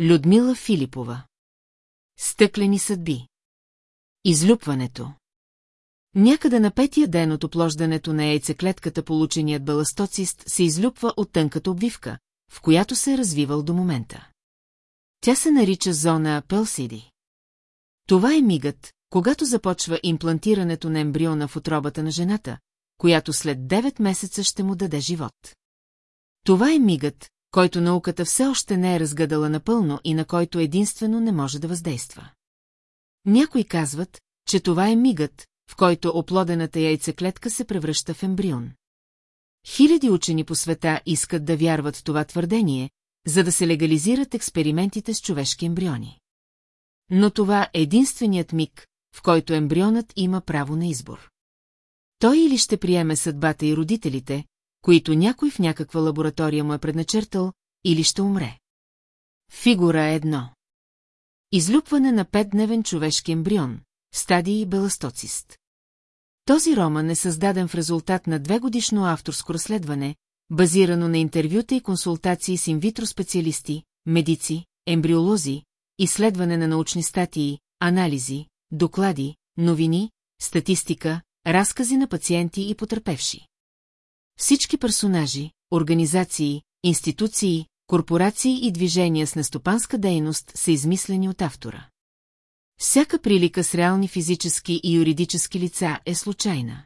Людмила Филипова. Стъклени съдби. Излюпването. Някъде на петия ден от оплождането на яйцеклетката полученият баластоцист се излюпва от тънката обвивка, в която се е развивал до момента. Тя се нарича зона Пелсиди. Това е мигът, когато започва имплантирането на ембриона в отробата на жената, която след 9 месеца ще му даде живот. Това е мигът, който науката все още не е разгадала напълно и на който единствено не може да въздейства. Някои казват, че това е мигът, в който оплодената яйцеклетка се превръща в ембрион. Хиляди учени по света искат да вярват в това твърдение, за да се легализират експериментите с човешки ембриони. Но това е единственият миг, в който ембрионът има право на избор. Той или ще приеме съдбата и родителите, които някой в някаква лаборатория му е предначертал, или ще умре. Фигура едно. Излюпване на петдневен човешки ембрион, стадии беластоцист. Този роман е създаден в резултат на две годишно авторско разследване, базирано на интервюта и консултации с инвитро специалисти, медици, ембриолози, изследване на научни статии, анализи, доклади, новини, статистика, разкази на пациенти и потърпевши. Всички персонажи, организации, институции, корпорации и движения с нестопанска дейност са измислени от автора. Всяка прилика с реални физически и юридически лица е случайна.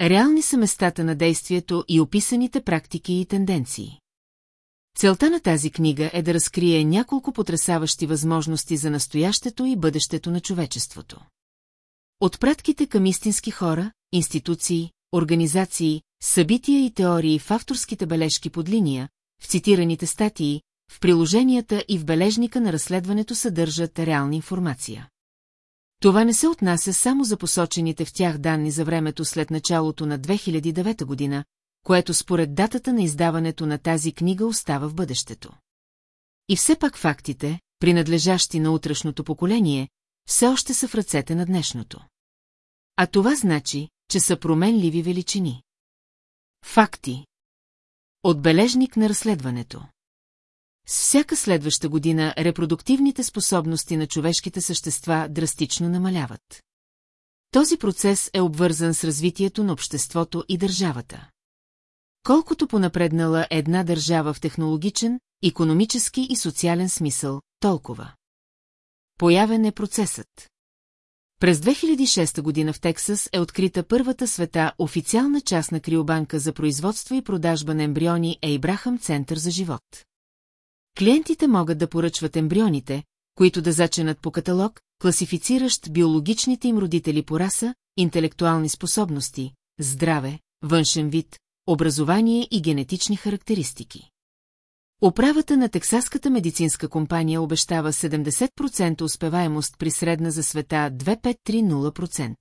Реални са местата на действието и описаните практики и тенденции. Целта на тази книга е да разкрие няколко потрясаващи възможности за настоящето и бъдещето на човечеството. От пратките към истински хора, институции, организации, събития и теории в авторските бележки под линия, в цитираните статии, в приложенията и в бележника на разследването съдържат реална информация. Това не се отнася само за посочените в тях данни за времето след началото на 2009 година, което според датата на издаването на тази книга остава в бъдещето. И все пак фактите, принадлежащи на утрешното поколение, все още са в ръцете на днешното. А това значи, че са променливи величини. Факти. Отбележник на разследването. С всяка следваща година репродуктивните способности на човешките същества драстично намаляват. Този процес е обвързан с развитието на обществото и държавата. Колкото понапреднала една държава в технологичен, економически и социален смисъл, толкова. Появен е процесът. През 2006 година в Тексас е открита първата света официална частна криобанка за производство и продажба на ембриони Ейбрахам Център за живот. Клиентите могат да поръчват ембрионите, които да заченат по каталог, класифициращ биологичните им родители по раса, интелектуални способности, здраве, външен вид, образование и генетични характеристики. Управата на Тексаската медицинска компания обещава 70% успеваемост при средна за света 2530%.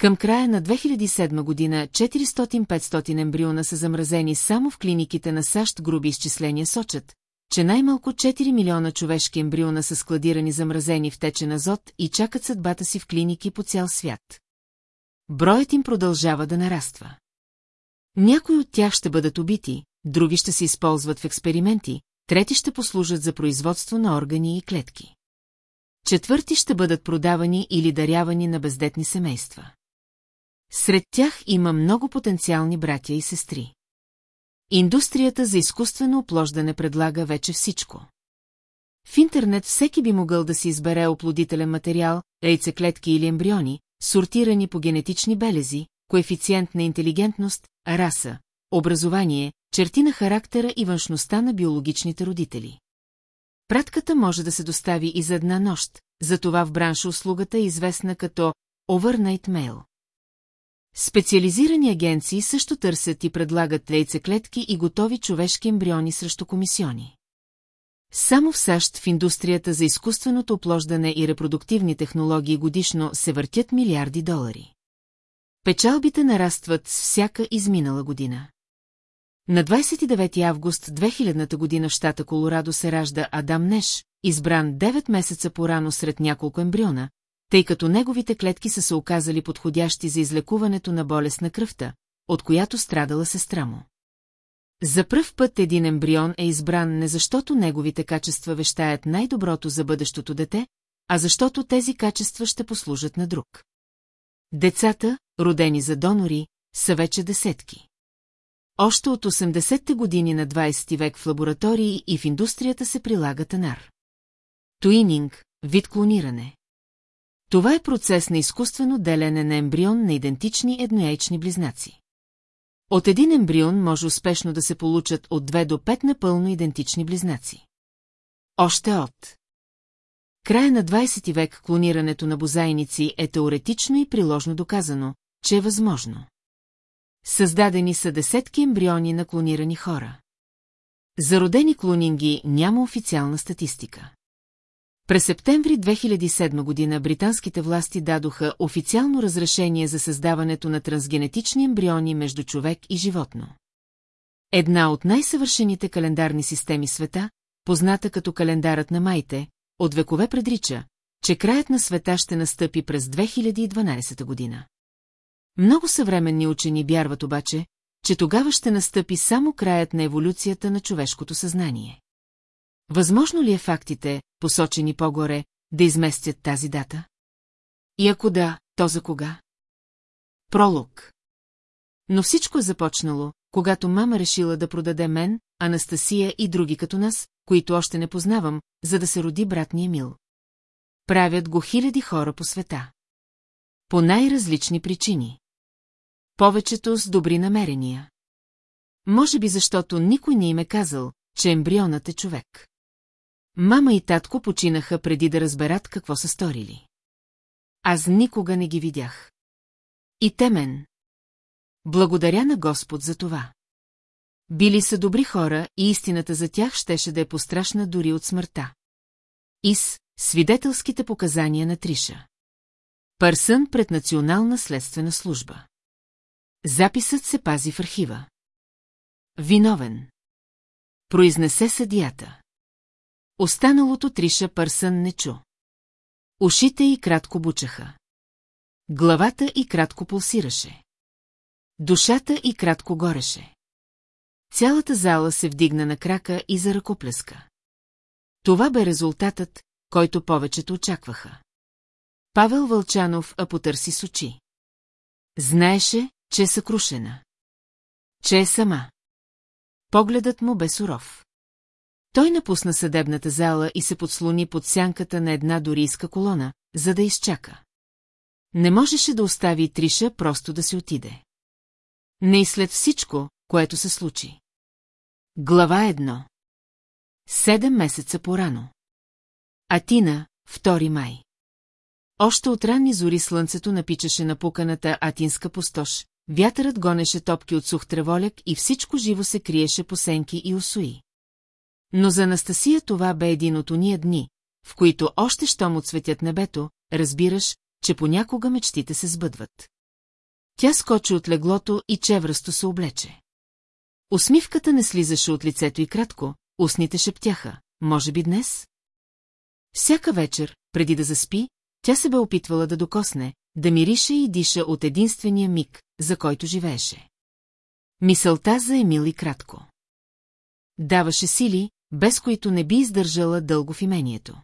Към края на 2007 година 400-500 ембриона са замразени само в клиниките на САЩ груби изчисления сочат, че най-малко 4 милиона човешки ембриона са складирани замразени в течен азот и чакат съдбата си в клиники по цял свят. Броят им продължава да нараства. Някои от тях ще бъдат убити, други ще се използват в експерименти, трети ще послужат за производство на органи и клетки. Четвърти ще бъдат продавани или дарявани на бездетни семейства. Сред тях има много потенциални братя и сестри. Индустрията за изкуствено оплождане предлага вече всичко. В интернет всеки би могъл да си избере оплодителен материал, яйцеклетки или ембриони, сортирани по генетични белези, коефициент на интелигентност, раса, образование, черти на характера и външността на биологичните родители. Пратката може да се достави и за една нощ, затова в бранша услугата е известна като Overnight Mail. Специализирани агенции също търсят и предлагат яйцеклетки и готови човешки ембриони срещу комисиони. Само в САЩ в индустрията за изкуственото оплождане и репродуктивни технологии годишно се въртят милиарди долари. Печалбите нарастват с всяка изминала година. На 29 август 2000 година в щата Колорадо се ражда Адам Неш, избран 9 месеца по-рано сред няколко ембриона, тъй като неговите клетки са се оказали подходящи за излекуването на болест на кръвта, от която страдала сестра му. За пръв път един ембрион е избран не защото неговите качества вещаят най-доброто за бъдещото дете, а защото тези качества ще послужат на друг. Децата, родени за донори, са вече десетки. Още от 80-те години на 20 век в лаборатории и в индустрията се прилага танар. Туининг, вид клониране. Това е процес на изкуствено делене на ембрион на идентични еднояични близнаци. От един ембрион може успешно да се получат от 2 до 5 напълно идентични близнаци. Още от Края на 20 век клонирането на бозайници е теоретично и приложно доказано, че е възможно. Създадени са десетки ембриони на клонирани хора. За родени клонинги няма официална статистика. През септември 2007 година британските власти дадоха официално разрешение за създаването на трансгенетични ембриони между човек и животно. Една от най-съвършените календарни системи света, позната като календарът на майте, от векове предрича, че краят на света ще настъпи през 2012 година. Много съвременни учени вярват обаче, че тогава ще настъпи само краят на еволюцията на човешкото съзнание. Възможно ли е фактите, посочени по-горе, да изместят тази дата? И ако да, то за кога? Пролог. Но всичко е започнало, когато мама решила да продаде мен, Анастасия и други като нас, които още не познавам, за да се роди брат ни Емил. Правят го хиляди хора по света. По най-различни причини. Повечето с добри намерения. Може би защото никой не им е казал, че ембрионът е човек. Мама и татко починаха преди да разберат какво са сторили. Аз никога не ги видях. И те мен. Благодаря на Господ за това. Били са добри хора и истината за тях щеше да е пострашна дори от смъртта. Ис, свидетелските показания на Триша. Пърсън пред Национална следствена служба. Записът се пази в архива. Виновен. Произнесе съдията. Останалото Триша Пърсън не чу. Ушите й кратко бучаха. Главата й кратко пулсираше. Душата й кратко гореше. Цялата зала се вдигна на крака и за ръкоплеска. Това бе резултатът, който повечето очакваха. Павел Вълчанов а потърси с очи. Знаеше, че е съкрушена. Че е сама. Погледът му бе суров. Той напусна съдебната зала и се подслони под сянката на една дорийска колона, за да изчака. Не можеше да остави Триша просто да си отиде. Не и след всичко, което се случи. Глава едно. Седем месеца порано. Атина, 2 май. Още от ранни зори слънцето напичаше на пуканата атинска пустош, вятърът гонеше топки от сух треволяк и всичко живо се криеше по сенки и осои. Но за Анастасия това бе един от уния дни, в които още щом отсветят небето, разбираш, че понякога мечтите се сбъдват. Тя скочи от леглото и чевръсто се облече. Усмивката не слизаше от лицето и кратко, устните шептяха, може би днес? Всяка вечер, преди да заспи, тя се бе опитвала да докосне, да мирише и диша от единствения миг, за който живееше. Мисълта за Емил и кратко. Даваше сили, без които не би издържала дълго в имението.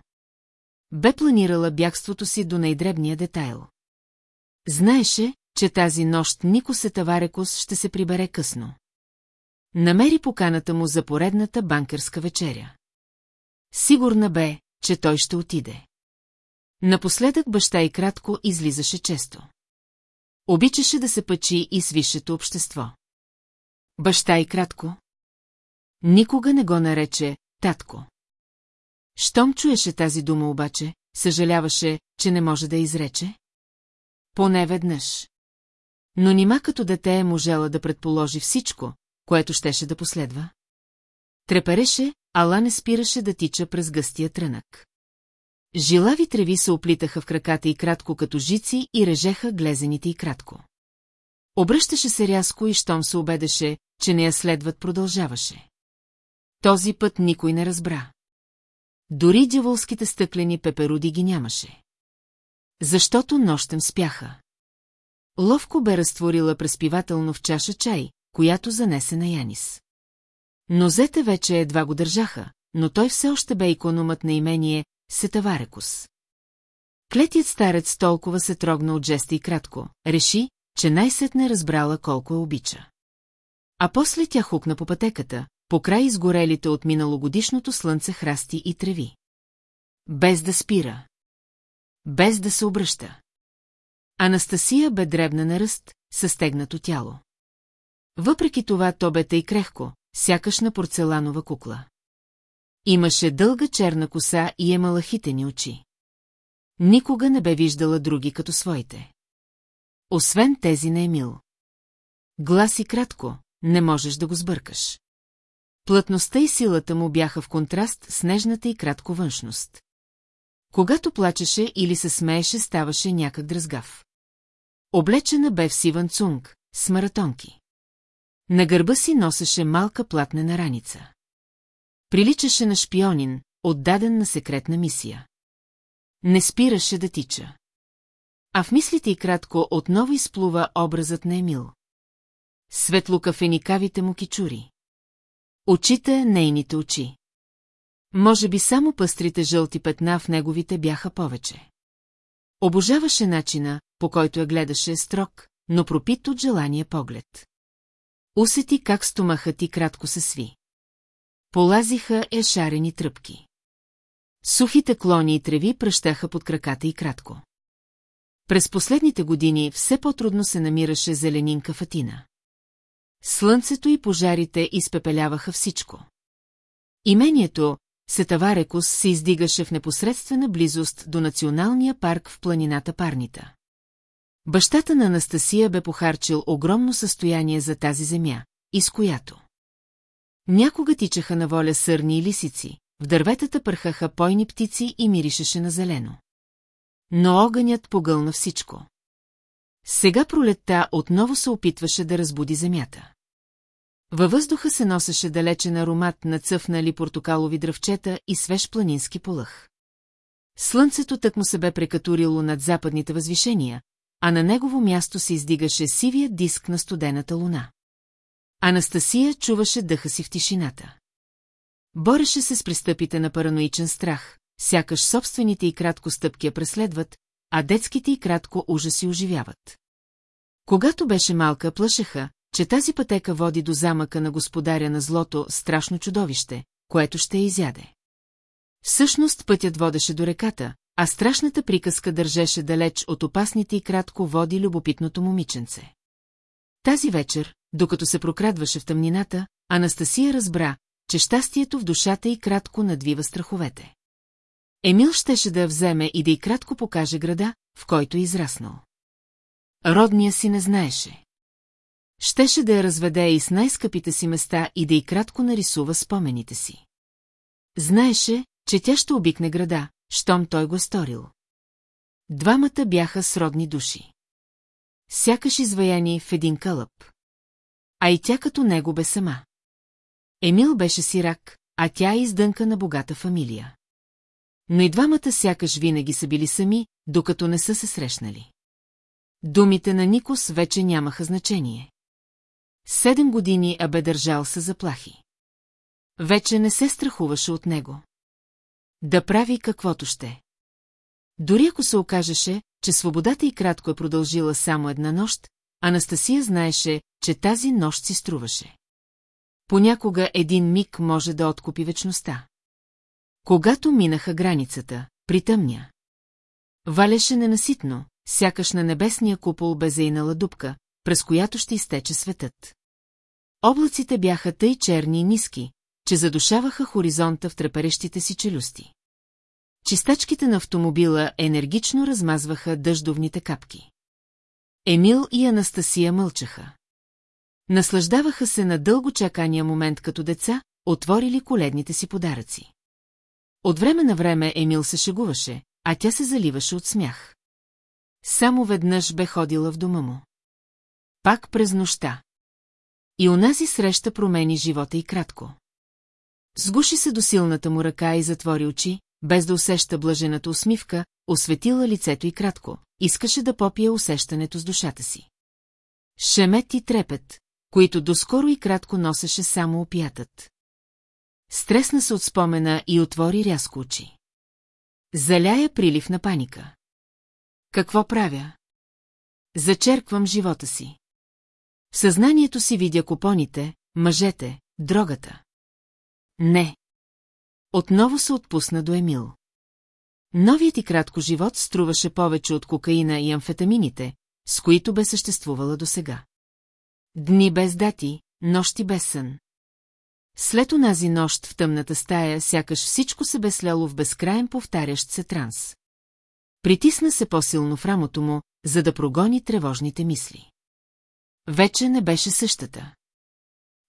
Бе планирала бягството си до най-дребния детайл. Знаеше, че тази нощ Нико Сетаварекос ще се прибере късно. Намери поканата му за поредната банкерска вечеря. Сигурна бе, че той ще отиде. Напоследък баща и кратко излизаше често. Обичаше да се пъчи и с висшето общество. Баща и кратко. Никога не го нарече татко. Щом чуеше тази дума обаче, съжаляваше, че не може да изрече. Поне веднъж. Но нима като дете е можела да предположи всичко, което щеше да последва. Трепереше, ала не спираше да тича през гъстия трънък. Жилави треви се оплитаха в краката и кратко като жици и режеха глезените и кратко. Обръщаше се рязко и щом се обедеше, че не я следват продължаваше. Този път никой не разбра. Дори дяволските стъклени пеперуди ги нямаше. Защото нощем спяха. Ловко бе разтворила преспивателно в чаша чай, която занесе на Янис. Нозете вече едва го държаха, но той все още бе икономът на имение Сетаварекус. Клетият старец толкова се трогна от жеста и кратко, реши, че най-сетне разбрала колко я обича. А после тя хукна по пътеката, по край изгорелите от миналогодишното слънце храсти и треви. Без да спира. Без да се обръща. Анастасия бе дребна на ръст, състегнато тяло. Въпреки това то бе тъй крехко, сякаш на порцеланова кукла. Имаше дълга черна коса и е малахитени очи. Никога не бе виждала други като своите. Освен тези на Емил. Гласи кратко, не можеш да го сбъркаш. Плътността и силата му бяха в контраст с нежната и кратко външност. Когато плачеше или се смееше, ставаше някак дръзгав. Облечена бе в сиван цунг, с маратонки. На гърба си носеше малка платнена раница. Приличаше на шпионин, отдаден на секретна мисия. Не спираше да тича. А в мислите и кратко отново изплува образът на Емил. Светлокафеникавите му кичури. Очите нейните очи. Може би само пъстрите жълти петна в неговите бяха повече. Обожаваше начина, по който я гледаше строг, но пропит от желание поглед. Усети как стомахът и кратко се сви. Полазиха ешарени тръпки. Сухите клони и треви пръщаха под краката и кратко. През последните години все по-трудно се намираше зеленинка фатина. Слънцето и пожарите изпепеляваха всичко. Имението Сетаварекус се издигаше в непосредствена близост до националния парк в планината Парнита. Бащата на Анастасия бе похарчил огромно състояние за тази земя, из която. Някога тичаха на воля сърни и лисици, в дърветата пърхаха пойни птици и миришеше на зелено. Но огънят погълна всичко. Сега пролетта отново се опитваше да разбуди земята. Във въздуха се носеше далечен аромат на цъфнали портокалови дръвчета и свеж планински полъх. Слънцето тък му се бе прекатурило над западните възвишения, а на негово място се издигаше сивия диск на студената луна. Анастасия чуваше дъха си в тишината. Бореше се с пристъпите на параноичен страх, сякаш собствените и кратко стъпки я преследват, а детските и кратко ужаси оживяват. Когато беше малка, плашеха, че тази пътека води до замъка на господаря на злото страшно чудовище, което ще я изяде. Всъщност пътят водеше до реката, а страшната приказка държеше далеч от опасните и кратко води любопитното момиченце. Тази вечер, докато се прокрадваше в тъмнината, Анастасия разбра, че щастието в душата й кратко надвива страховете. Емил щеше да я вземе и да й кратко покаже града, в който е израснал. Родния си не знаеше. Щеше да я разведе и с най-скъпите си места и да й кратко нарисува спомените си. Знаеше, че тя ще обикне града, щом той го е сторил. Двамата бяха сродни души. Сякаш изваяни в един кълъп. А и тя като него бе сама. Емил беше сирак, а тя е издънка на богата фамилия. Но и двамата сякаш винаги са били сами, докато не са се срещнали. Думите на Никос вече нямаха значение. Седем години а бе държал се заплахи. Вече не се страхуваше от него. Да прави каквото ще. Дори ако се окажеше, че свободата и кратко е продължила само една нощ, Анастасия знаеше, че тази нощ си струваше. Понякога един миг може да откупи вечността. Когато минаха границата, притъмня. Валеше ненаситно, сякаш на небесния купол бе зейнала дупка, през която ще изтече светът. Облаците бяха тъй черни и ниски, че задушаваха хоризонта в треперещите си челюсти. Чистачките на автомобила енергично размазваха дъждовните капки. Емил и Анастасия мълчаха. Наслаждаваха се на дълго чакания момент като деца, отворили коледните си подаръци. От време на време Емил се шегуваше, а тя се заливаше от смях. Само веднъж бе ходила в дома му. Пак през нощта. И онази среща промени живота и кратко. Сгуши се до силната му ръка и затвори очи, без да усеща блажената усмивка, осветила лицето и кратко, искаше да попие усещането с душата си. Шемет и трепет, които доскоро и кратко носеше само опиятът. Стресна се от спомена и отвори рязко очи. Заляя прилив на паника. Какво правя? Зачерквам живота си. В съзнанието си видя купоните, мъжете, дрогата. Не. Отново се отпусна до Емил. Новият и кратко живот струваше повече от кокаина и амфетамините, с които бе съществувала досега. Дни без дати, нощи без сън. След онази нощ в тъмната стая, сякаш всичко се бе сляло в безкраен повтарящ се транс. Притисна се по-силно в рамото му, за да прогони тревожните мисли. Вече не беше същата.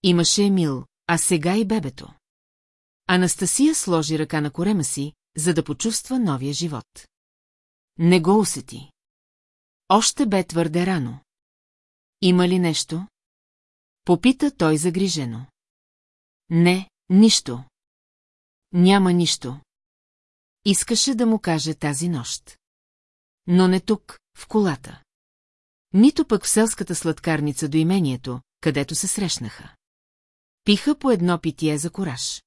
Имаше Емил, а сега и бебето. Анастасия сложи ръка на корема си, за да почувства новия живот. Не го усети. Още бе твърде рано. Има ли нещо? Попита той загрижено. Не, нищо. Няма нищо. Искаше да му каже тази нощ. Но не тук, в колата. Нито пък в селската сладкарница до имението, където се срещнаха. Пиха по едно питие за кораж.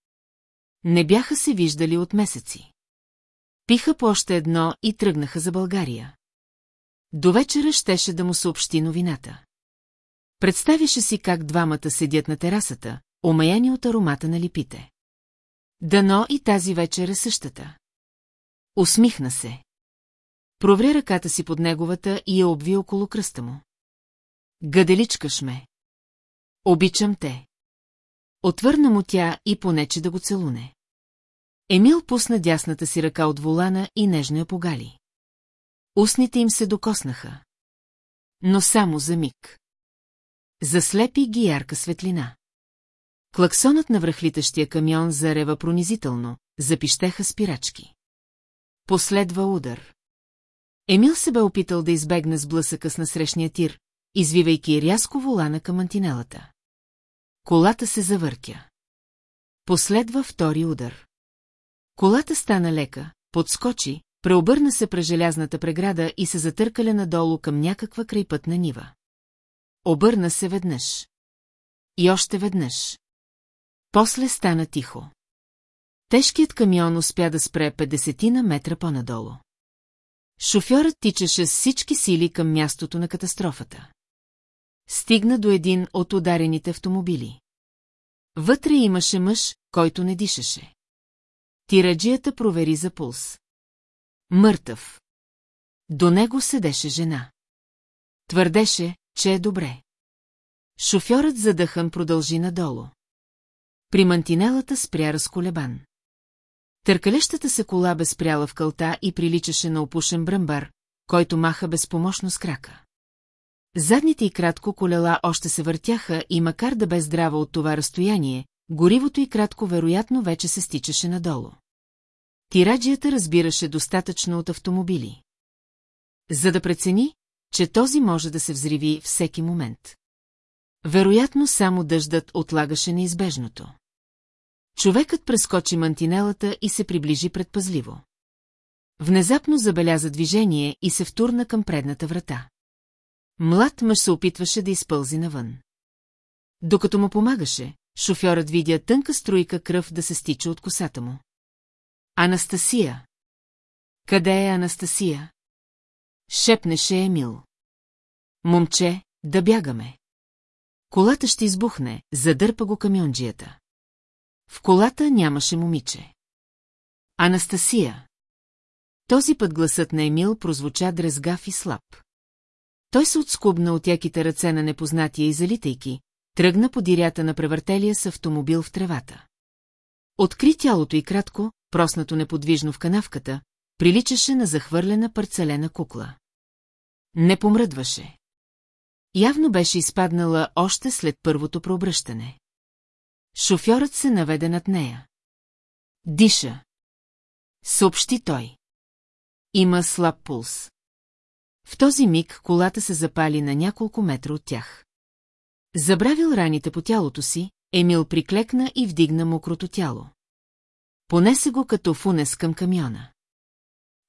Не бяха се виждали от месеци. Пиха по още едно и тръгнаха за България. До вечера щеше да му съобщи новината. Представяше си как двамата седят на терасата, омаяни от аромата на липите. Дано и тази вечер е същата. Усмихна се. Проври ръката си под неговата и я обви около кръста му. Гаделичкаш ме. Обичам те. Отвърна му тя и понече да го целуне. Емил пусна дясната си ръка от волана и нежно я погали. Устните им се докоснаха. Но само за миг. Заслепи ги ярка светлина. Клаксонът на връхлитащия камион зарева пронизително, запищеха спирачки. Последва удар. Емил се бе опитал да избегне сблъсъка с насрещния тир, извивайки рязко волана към антинелата. Колата се завъртя. Последва втори удар. Колата стана лека, подскочи, преобърна се през желязната преграда и се затъркаля надолу към някаква крайпътна нива. Обърна се веднъж. И още веднъж. После стана тихо. Тежкият камион успя да спре 50 на метра по-надолу. Шофьорът тичаше с всички сили към мястото на катастрофата. Стигна до един от ударените автомобили. Вътре имаше мъж, който не дишаше. Тираджията провери за пулс. Мъртъв. До него седеше жена. Твърдеше, че е добре. Шофьорът задъхан продължи надолу. При мантинелата спря разколебан. Търкалещата се кола бе спряла в кълта и приличаше на опушен бръмбар, който маха безпомощно с крака. Задните и кратко колела още се въртяха и макар да бе здрава от това разстояние, горивото и кратко вероятно вече се стичаше надолу. Тираджията разбираше достатъчно от автомобили. За да прецени, че този може да се взриви всеки момент. Вероятно само дъждът отлагаше неизбежното. Човекът прескочи мантинелата и се приближи предпазливо. Внезапно забеляза движение и се втурна към предната врата. Млад мъж се опитваше да изпълзи навън. Докато му помагаше, шофьорът видя тънка струйка кръв да се стича от косата му. Анастасия! Къде е Анастасия? Шепнеше Емил. Момче, да бягаме. Колата ще избухне, задърпа го камионджията. В колата нямаше момиче. Анастасия. Този път гласът на Емил прозвуча дрезгав и слаб. Той се отскубна от яките ръце на непознатия и залитайки, тръгна по дирята на превъртелия с автомобил в тревата. Откри тялото и кратко, проснато неподвижно в канавката, приличаше на захвърлена парцелена кукла. Не помръдваше. Явно беше изпаднала още след първото прообръщане. Шофьорът се наведе над нея. Диша. Съобщи той. Има слаб пулс. В този миг колата се запали на няколко метра от тях. Забравил раните по тялото си, Емил приклекна и вдигна мокрото тяло. Понесе го като фунес към камиона.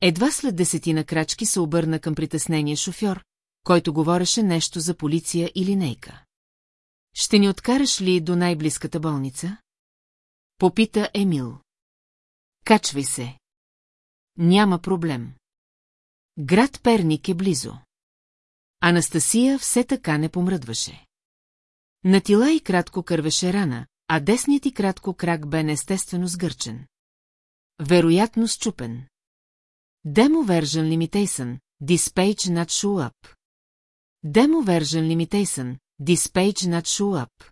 Едва след десетина крачки се обърна към притеснения шофьор, който говореше нещо за полиция или нейка. Ще ни откараш ли до най-близката болница? Попита Емил. Качвай се. Няма проблем. Град Перник е близо. Анастасия все така не помръдваше. На тила и кратко кървеше рана, а десният и кратко крак бе неестествено сгърчен. Вероятно счупен. Show up. Demo version limitation, this page not show up.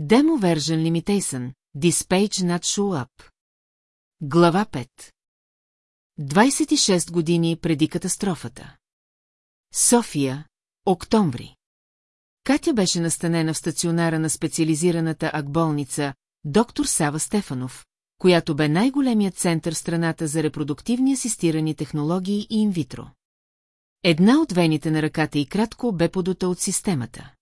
Demo version limitation, this page not show up. Глава 5 26 години преди катастрофата. София, октомври. Катя беше настанена в стационара на специализираната ак-болница доктор Сава Стефанов, която бе най-големият център в страната за репродуктивни асистирани технологии и инвитро. Една от вените на ръката и кратко бе подута от системата.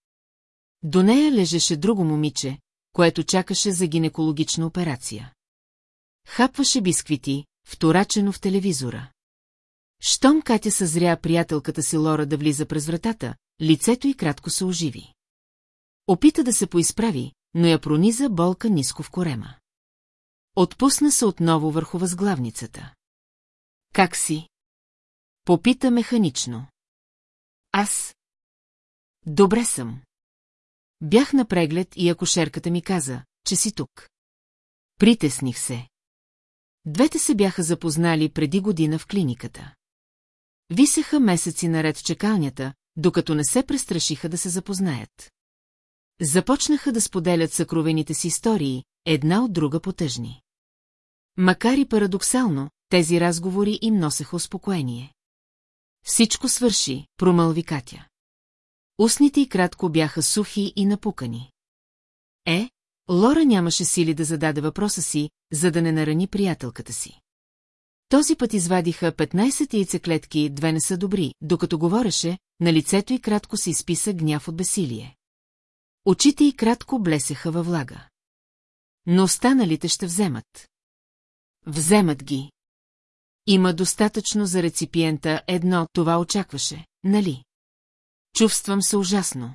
До нея лежеше друго момиче, което чакаше за гинекологична операция. Хапваше бисквити, вторачено в телевизора. Щом Катя съзря приятелката си Лора да влиза през вратата, лицето й кратко се оживи. Опита да се поизправи, но я прониза болка ниско в корема. Отпусна се отново върху възглавницата. Как си? Попита механично. Аз. Добре съм. Бях на преглед и акушерката ми каза, че си тук. Притесних се. Двете се бяха запознали преди година в клиниката. Висеха месеци наред в чекалнята, докато не се престрашиха да се запознаят. Започнаха да споделят съкровените си истории, една от друга потъжни. Макар и парадоксално, тези разговори им носеха успокоение. Всичко свърши, промълви Катя. Устните й кратко бяха сухи и напукани. Е, Лора нямаше сили да зададе въпроса си, за да не нарани приятелката си. Този път извадиха 15 яйцеклетки, две не са добри, докато говореше, на лицето й кратко се изписа гняв от бесилие. Очите й кратко блесеха във влага. Но останалите ще вземат. Вземат ги. Има достатъчно за реципиента едно, това очакваше, нали? Чувствам се ужасно.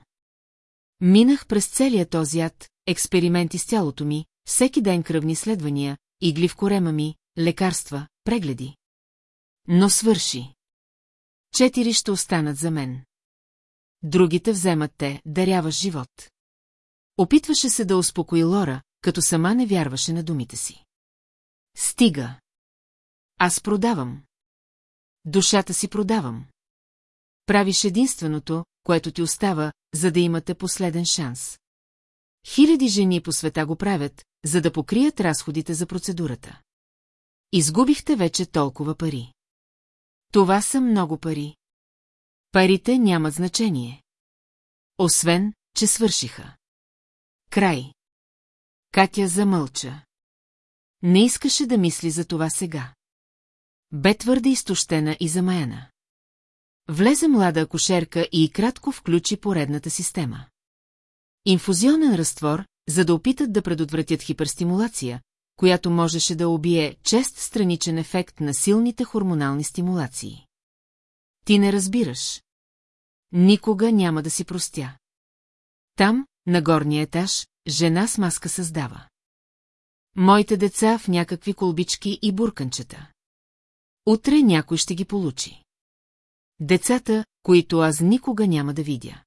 Минах през целия този ад, експерименти с тялото ми, всеки ден кръвни следвания, игли в корема ми, лекарства, прегледи. Но свърши. Четири ще останат за мен. Другите вземат те, даряваш живот. Опитваше се да успокои Лора, като сама не вярваше на думите си. Стига. Аз продавам. Душата си продавам. Правиш единственото, което ти остава, за да имате последен шанс. Хиляди жени по света го правят, за да покрият разходите за процедурата. Изгубихте вече толкова пари. Това са много пари. Парите нямат значение. Освен, че свършиха. Край. Катя замълча. Не искаше да мисли за това сега. Бе твърде изтощена и замаяна. Влезе млада акушерка и кратко включи поредната система. Инфузионен разтвор, за да опитат да предотвратят хиперстимулация, която можеше да убие чест страничен ефект на силните хормонални стимулации. Ти не разбираш. Никога няма да си простя. Там, на горния етаж, жена с маска създава. Моите деца в някакви колбички и бурканчета. Утре някой ще ги получи. Децата, които аз никога няма да видя.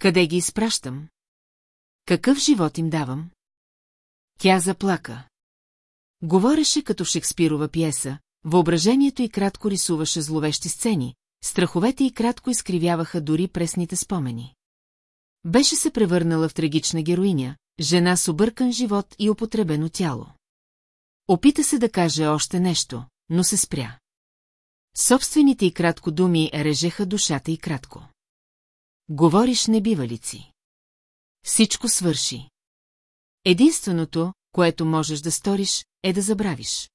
Къде ги изпращам? Какъв живот им давам? Тя заплака. Говореше като Шекспирова пиеса, въображението й кратко рисуваше зловещи сцени, страховете й кратко изкривяваха дори пресните спомени. Беше се превърнала в трагична героиня, жена с объркан живот и употребено тяло. Опита се да каже още нещо, но се спря. Собствените и кратко думи режеха душата и кратко. Говориш небивалици. Всичко свърши. Единственото, което можеш да сториш, е да забравиш.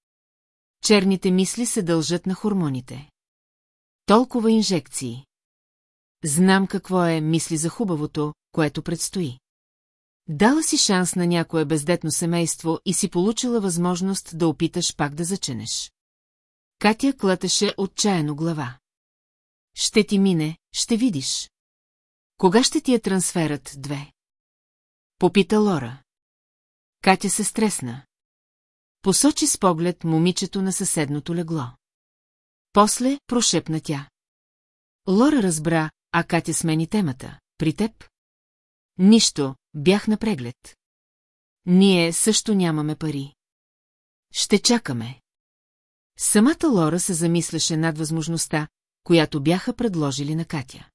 Черните мисли се дължат на хормоните. Толкова инжекции. Знам какво е мисли за хубавото, което предстои. Дала си шанс на някое бездетно семейство и си получила възможност да опиташ пак да заченеш. Катя клатеше отчаяно глава. Ще ти мине, ще видиш. Кога ще ти е трансферът две? Попита Лора. Катя се стресна. Посочи с поглед момичето на съседното легло. После прошепна тя. Лора разбра, а Катя смени темата. При теб? Нищо, бях на преглед. Ние също нямаме пари. Ще чакаме. Самата Лора се замисляше над възможността, която бяха предложили на Катя.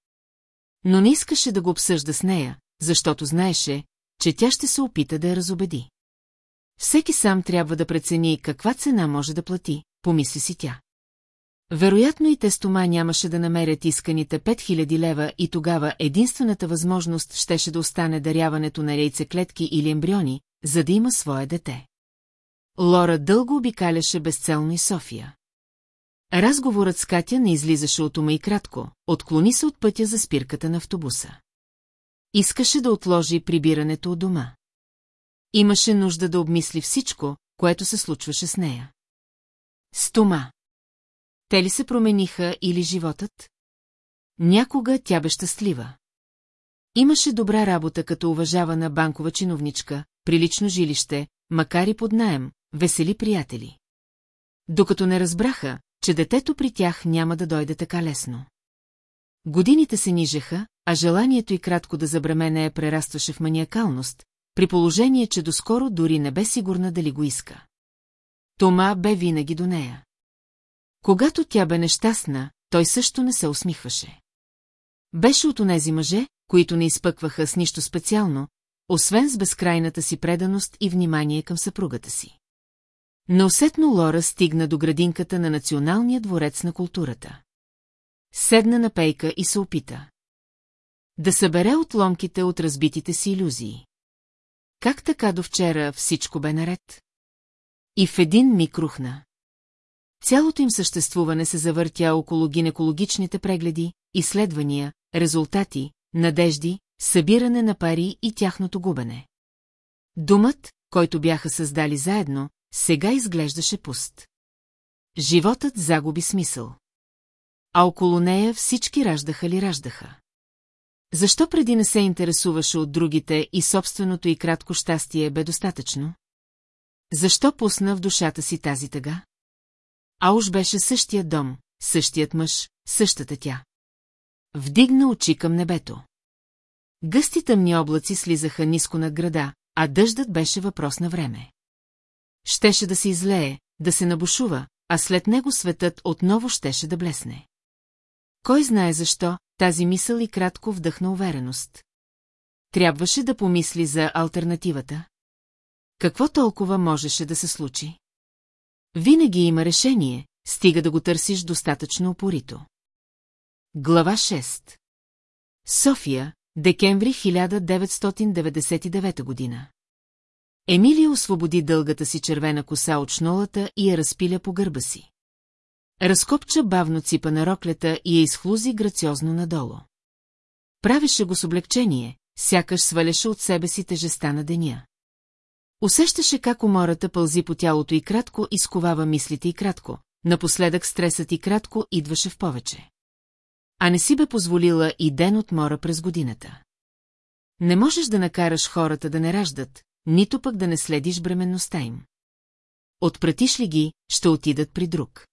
Но не искаше да го обсъжда с нея, защото знаеше, че тя ще се опита да я разобеди. Всеки сам трябва да прецени каква цена може да плати, помисли си тя. Вероятно и тестома нямаше да намерят исканите 5000 лева и тогава единствената възможност щеше да остане даряването на яйцеклетки или ембриони, за да има свое дете. Лора дълго обикаляше безцелно и София. Разговорът с Катя не излизаше от ума и кратко, отклони се от пътя за спирката на автобуса. Искаше да отложи прибирането от дома. Имаше нужда да обмисли всичко, което се случваше с нея. Стома. Те ли се промениха или животът? Някога тя бе щастлива. Имаше добра работа като уважавана банкова чиновничка, прилично жилище, макар и под наем, весели приятели. Докато не разбраха, че детето при тях няма да дойде така лесно. Годините се нижеха, а желанието и кратко да забремене я прерастваше в маниакалност, при положение, че доскоро дори не бе сигурна дали го иска. Тома бе винаги до нея. Когато тя бе нещастна, той също не се усмихваше. Беше от онези мъже, които не изпъкваха с нищо специално, освен с безкрайната си преданост и внимание към съпругата си. Неусетно Лора стигна до градинката на Националния дворец на културата. Седна на пейка и се опита. Да събере отломките от разбитите си иллюзии. Как така до вчера всичко бе наред? И в един миг рухна. Цялото им съществуване се завъртя около гинекологичните прегледи, изследвания, резултати, надежди, събиране на пари и тяхното губене. Думът, който бяха създали заедно, сега изглеждаше пуст. Животът загуби смисъл. А около нея всички раждаха ли раждаха. Защо преди не се интересуваше от другите и собственото и кратко щастие бе достатъчно? Защо пусна в душата си тази тъга? А уж беше същият дом, същият мъж, същата тя. Вдигна очи към небето. Гъсти тъмни облаци слизаха ниско над града, а дъждът беше въпрос на време. Щеше да се излее, да се набушува, а след него светът отново щеше да блесне. Кой знае защо, тази мисъл и кратко вдъхна увереност. Трябваше да помисли за альтернативата. Какво толкова можеше да се случи? Винаги има решение, стига да го търсиш достатъчно опорито. Глава 6 София, декември 1999 година. Емилия освободи дългата си червена коса от шнолата и я разпиля по гърба си. Разкопча бавно ципа на роклята и я изхлузи грациозно надолу. Правеше го с облегчение, сякаш сваляше от себе си тежеста на деня. Усещаше как умората пълзи по тялото и кратко изковава мислите и кратко, напоследък стресът и кратко идваше в повече. А не си бе позволила и ден от мора през годината. Не можеш да накараш хората да не раждат, нито пък да не следиш бременността им. Отпратиш ли ги, ще отидат при друг.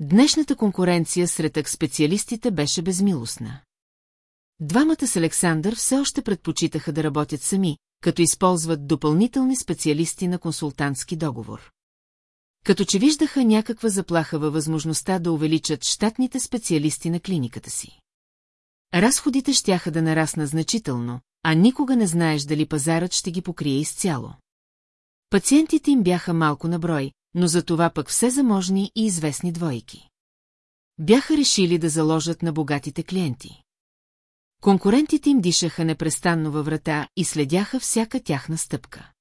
Днешната конкуренция сред специалистите беше безмилостна. Двамата с Александър все още предпочитаха да работят сами, като използват допълнителни специалисти на консултантски договор. Като че виждаха някаква заплаха във възможността да увеличат щатните специалисти на клиниката си. Разходите щяха да нарасна значително, а никога не знаеш дали пазарът ще ги покрие изцяло. Пациентите им бяха малко на брой, но за това пък все заможни и известни двойки. Бяха решили да заложат на богатите клиенти. Конкурентите им дишаха непрестанно във врата и следяха всяка тяхна стъпка.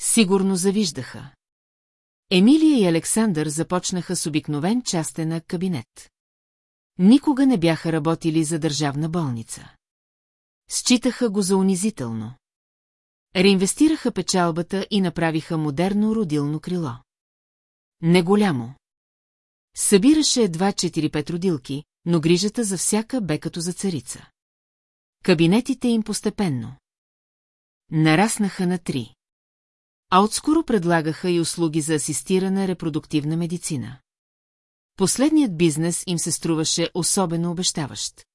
Сигурно завиждаха. Емилия и Александър започнаха с обикновен частен кабинет. Никога не бяха работили за държавна болница. Считаха го за унизително. Реинвестираха печалбата и направиха модерно родилно крило. Не голямо. Събираше едва 4-5 родилки, но грижата за всяка бе като за царица. Кабинетите им постепенно. Нараснаха на три. А отскоро предлагаха и услуги за асистирана репродуктивна медицина. Последният бизнес им се струваше особено обещаващ.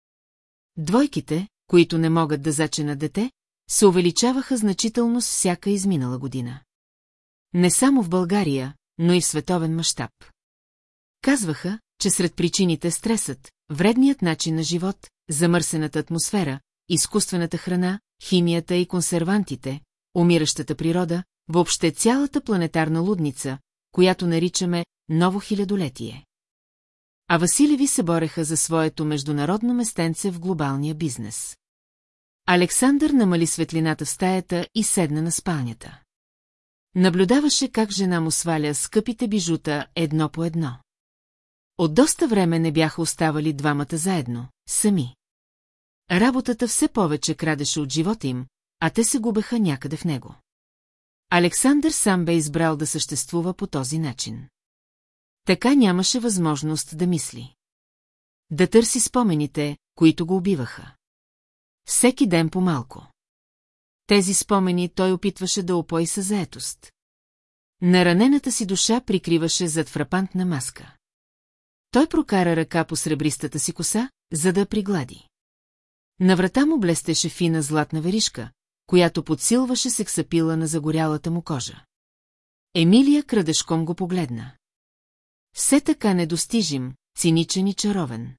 Двойките, които не могат да заченат дете, се увеличаваха значително с всяка изминала година. Не само в България, но и в световен мащаб. Казваха, че сред причините стресът, вредният начин на живот, замърсената атмосфера, изкуствената храна, химията и консервантите, умиращата природа, въобще цялата планетарна лудница, която наричаме ново хилядолетие. А Василеви се бореха за своето международно местенце в глобалния бизнес. Александър намали светлината в стаята и седна на спалнята. Наблюдаваше как жена му сваля скъпите бижута едно по едно. От доста време не бяха оставали двамата заедно, сами. Работата все повече крадеше от живота им, а те се губеха някъде в него. Александър сам бе избрал да съществува по този начин. Така нямаше възможност да мисли. Да търси спомените, които го убиваха. Всеки ден по-малко. Тези спомени той опитваше да опои със заетост. Наранената си душа прикриваше зад фрапантна маска. Той прокара ръка по сребристата си коса, за да приглади. На врата му блестеше фина златна веришка, която подсилваше сексапила на загорялата му кожа. Емилия крадешком го погледна. Все така недостижим, циничен и чаровен.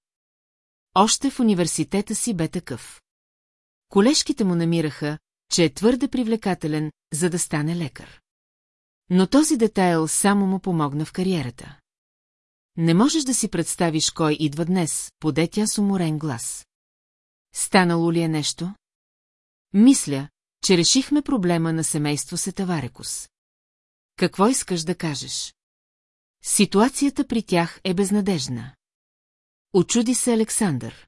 Още в университета си бе такъв. Колежките му намираха, че е твърде привлекателен, за да стане лекар. Но този детайл само му помогна в кариерата. Не можеш да си представиш кой идва днес, поде тя с уморен глас. Станало ли е нещо? Мисля, че решихме проблема на семейство Сетаварекус. Какво искаш да кажеш? Ситуацията при тях е безнадежна. Очуди се Александър.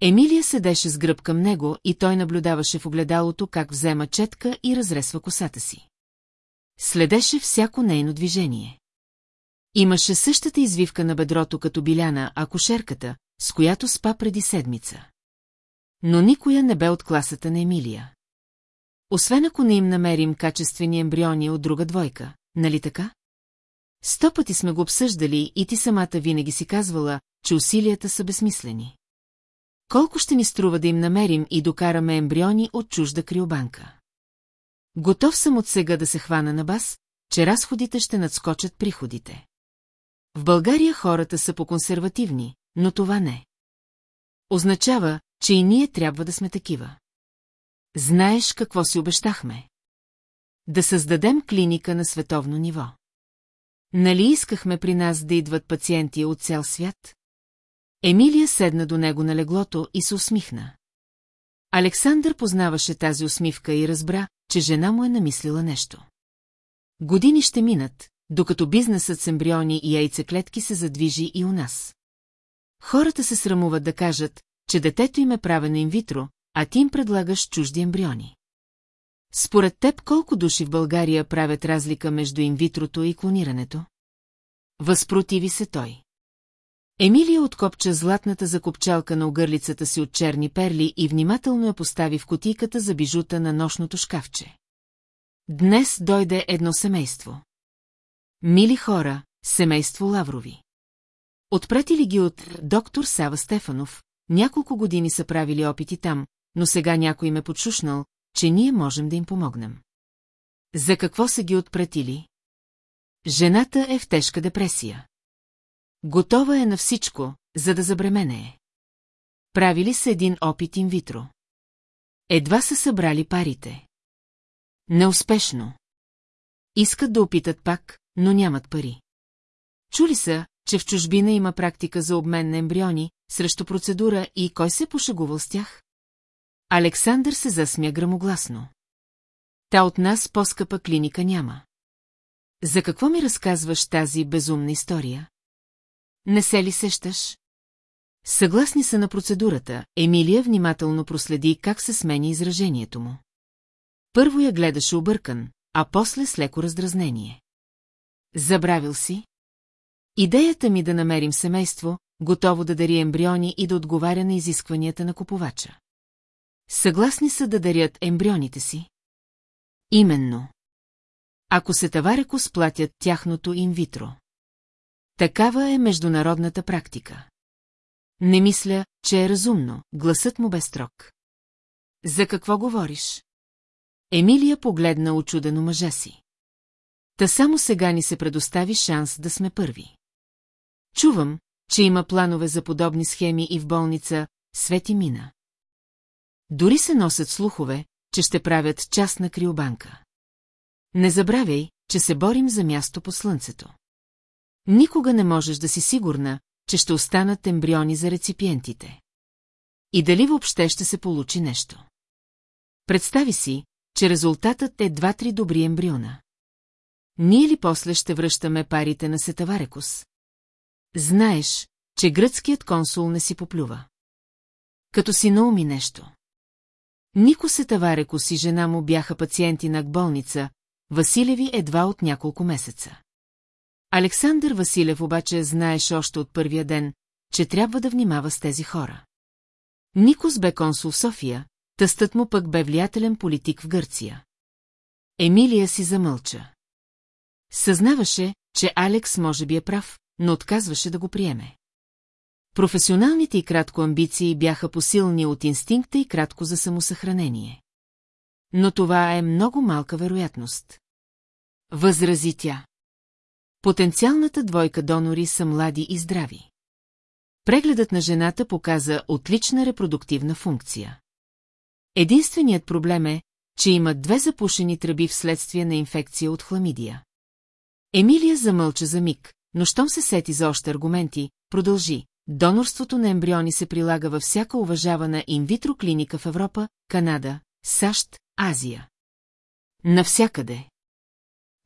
Емилия седеше с гръб към него и той наблюдаваше в огледалото как взема четка и разресва косата си. Следеше всяко нейно движение. Имаше същата извивка на бедрото като Биляна, акушерката, с която спа преди седмица. Но никоя не бе от класата на Емилия. Освен ако не им намерим качествени ембриони от друга двойка, нали така? Сто пъти сме го обсъждали и ти самата винаги си казвала, че усилията са безсмислени. Колко ще ни струва да им намерим и докараме ембриони от чужда криобанка? Готов съм от сега да се хвана на бас, че разходите ще надскочат приходите. В България хората са по-консервативни, но това не. Означава, че и ние трябва да сме такива. Знаеш какво си обещахме? Да създадем клиника на световно ниво. Нали искахме при нас да идват пациенти от цял свят? Емилия седна до него на леглото и се усмихна. Александър познаваше тази усмивка и разбра, че жена му е намислила нещо. Години ще минат, докато бизнесът с ембриони и яйцеклетки се задвижи и у нас. Хората се срамуват да кажат, че детето им е правено инвитро, а ти им предлагаш чужди ембриони. Според теб колко души в България правят разлика между инвитрото и клонирането? Възпротиви се той. Емилия откопча златната закопчалка на огърлицата си от черни перли и внимателно я постави в котийката за бижута на нощното шкафче. Днес дойде едно семейство. Мили хора, семейство Лаврови. Отпратили ги от доктор Сава Стефанов, няколко години са правили опити там, но сега някой ме подшушнал, че ние можем да им помогнем. За какво са ги отпратили? Жената е в тежка депресия. Готова е на всичко, за да забременее. Правили са един опит инвитро. Едва са събрали парите. Неуспешно. Искат да опитат пак, но нямат пари. Чули са, че в чужбина има практика за обмен на ембриони, срещу процедура и кой се пошегувал с тях? Александър се засмя грамогласно. Та от нас по-скъпа клиника няма. За какво ми разказваш тази безумна история? Не се ли сещаш? Съгласни са на процедурата, Емилия внимателно проследи как се смени изражението му. Първо я гледаше объркан, а после с леко раздразнение. Забравил си? Идеята ми да намерим семейство, готово да дари ембриони и да отговаря на изискванията на купувача. Съгласни са да дарят ембрионите си? Именно. ако се тавареко сплатят тяхното инвитро. Такава е международната практика. Не мисля, че е разумно, гласът му бе строг. За какво говориш? Емилия погледна очудено мъжа си. Та само сега ни се предостави шанс да сме първи. Чувам, че има планове за подобни схеми и в болница Свети Мина. Дори се носят слухове, че ще правят частна криобанка. Не забравяй, че се борим за място по слънцето. Никога не можеш да си сигурна, че ще останат ембриони за реципиентите. И дали въобще ще се получи нещо. Представи си, че резултатът е два-три добри ембриона. Ние ли после ще връщаме парите на Сетаварекус? Знаеш, че гръцкият консул не си поплюва. Като си науми нещо. Нико Сетаварекус и жена му бяха пациенти на болница, Василеви едва от няколко месеца. Александър Василев обаче знаеше още от първия ден, че трябва да внимава с тези хора. Никос бе консул в София, тъстът му пък бе влиятелен политик в Гърция. Емилия си замълча. Съзнаваше, че Алекс може би е прав, но отказваше да го приеме. Професионалните и кратко амбиции бяха посилни от инстинкта и кратко за самосъхранение. Но това е много малка вероятност. Възрази тя. Потенциалната двойка донори са млади и здрави. Прегледът на жената показа отлична репродуктивна функция. Единственият проблем е, че има две запушени тръби вследствие на инфекция от хламидия. Емилия замълча за миг, но щом се сети за още аргументи, продължи. Донорството на ембриони се прилага във всяка уважавана инвитро клиника в Европа, Канада, САЩ, Азия. Навсякъде.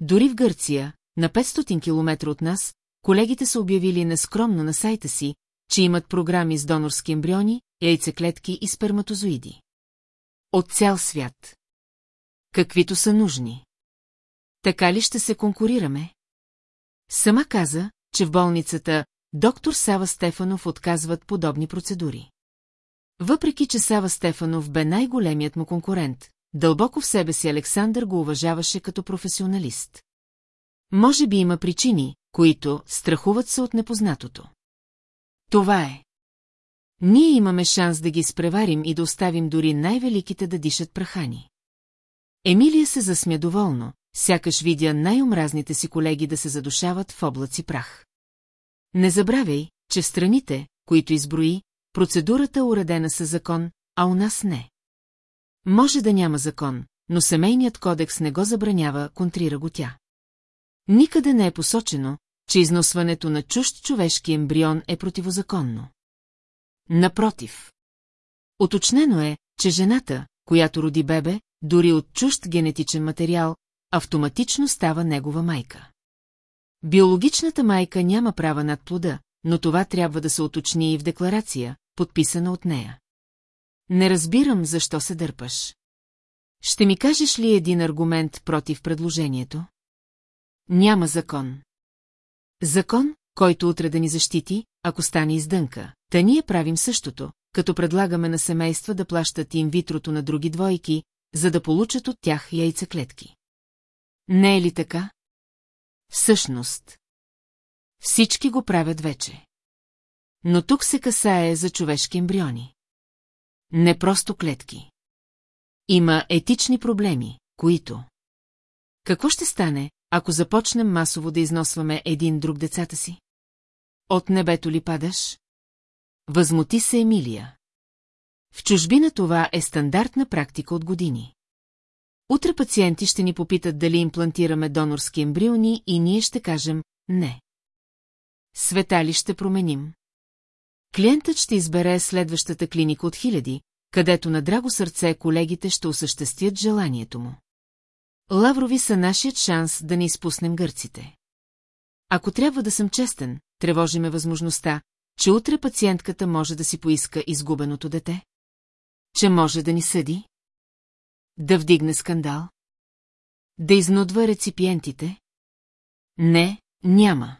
Дори в Гърция, на 500 км от нас, колегите са обявили нескромно на сайта си, че имат програми с донорски ембриони, яйцеклетки и сперматозоиди. От цял свят. Каквито са нужни. Така ли ще се конкурираме? Сама каза, че в болницата доктор Сава Стефанов отказват подобни процедури. Въпреки, че Сава Стефанов бе най-големият му конкурент, дълбоко в себе си Александър го уважаваше като професионалист. Може би има причини, които страхуват се от непознатото. Това е. Ние имаме шанс да ги изпреварим и да оставим дори най-великите да дишат прахани. Емилия се засмя доволно, сякаш видя най-омразните си колеги да се задушават в облаци прах. Не забравяй, че в страните, които изброи, процедурата е уредена със закон, а у нас не. Може да няма закон, но семейният кодекс не го забранява, контрира го тя. Никъде не е посочено, че износването на чужд човешки ембрион е противозаконно. Напротив. Оточнено е, че жената, която роди бебе, дори от чужд генетичен материал, автоматично става негова майка. Биологичната майка няма права над плода, но това трябва да се уточни и в декларация, подписана от нея. Не разбирам защо се дърпаш. Ще ми кажеш ли един аргумент против предложението? Няма закон. Закон, който утре да ни защити, ако стане издънка. Та ние правим същото, като предлагаме на семейства да плащат инвитрото на други двойки, за да получат от тях яйцеклетки. Не е ли така? Всъщност. Всички го правят вече. Но тук се касае за човешки ембриони. Не просто клетки. Има етични проблеми, които... Какво ще стане, ако започнем масово да износваме един друг децата си? От небето ли падаш? Възмути се Емилия. В чужбина това е стандартна практика от години. Утре пациенти ще ни попитат дали имплантираме донорски ембриони и ние ще кажем «не». Света ли ще променим? Клиентът ще избере следващата клиника от хиляди, където на драго сърце колегите ще осъществят желанието му. Лаврови са нашият шанс да не изпуснем гърците. Ако трябва да съм честен, тревожиме възможността, че утре пациентката може да си поиска изгубеното дете. Че може да ни съди? Да вдигне скандал? Да изнудва реципиентите? Не, няма.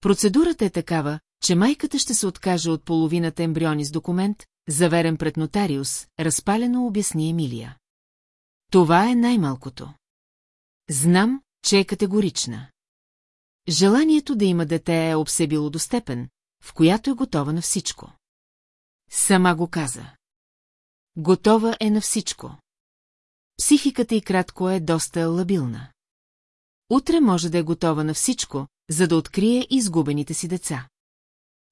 Процедурата е такава, че майката ще се откаже от половината ембриони с документ, заверен пред нотариус, разпалено обясни Емилия. Това е най-малкото. Знам, че е категорична. Желанието да има дете е обсебило до степен, в която е готова на всичко. Сама го каза. Готова е на всичко. Психиката и кратко е доста лабилна. Утре може да е готова на всичко, за да открие изгубените си деца.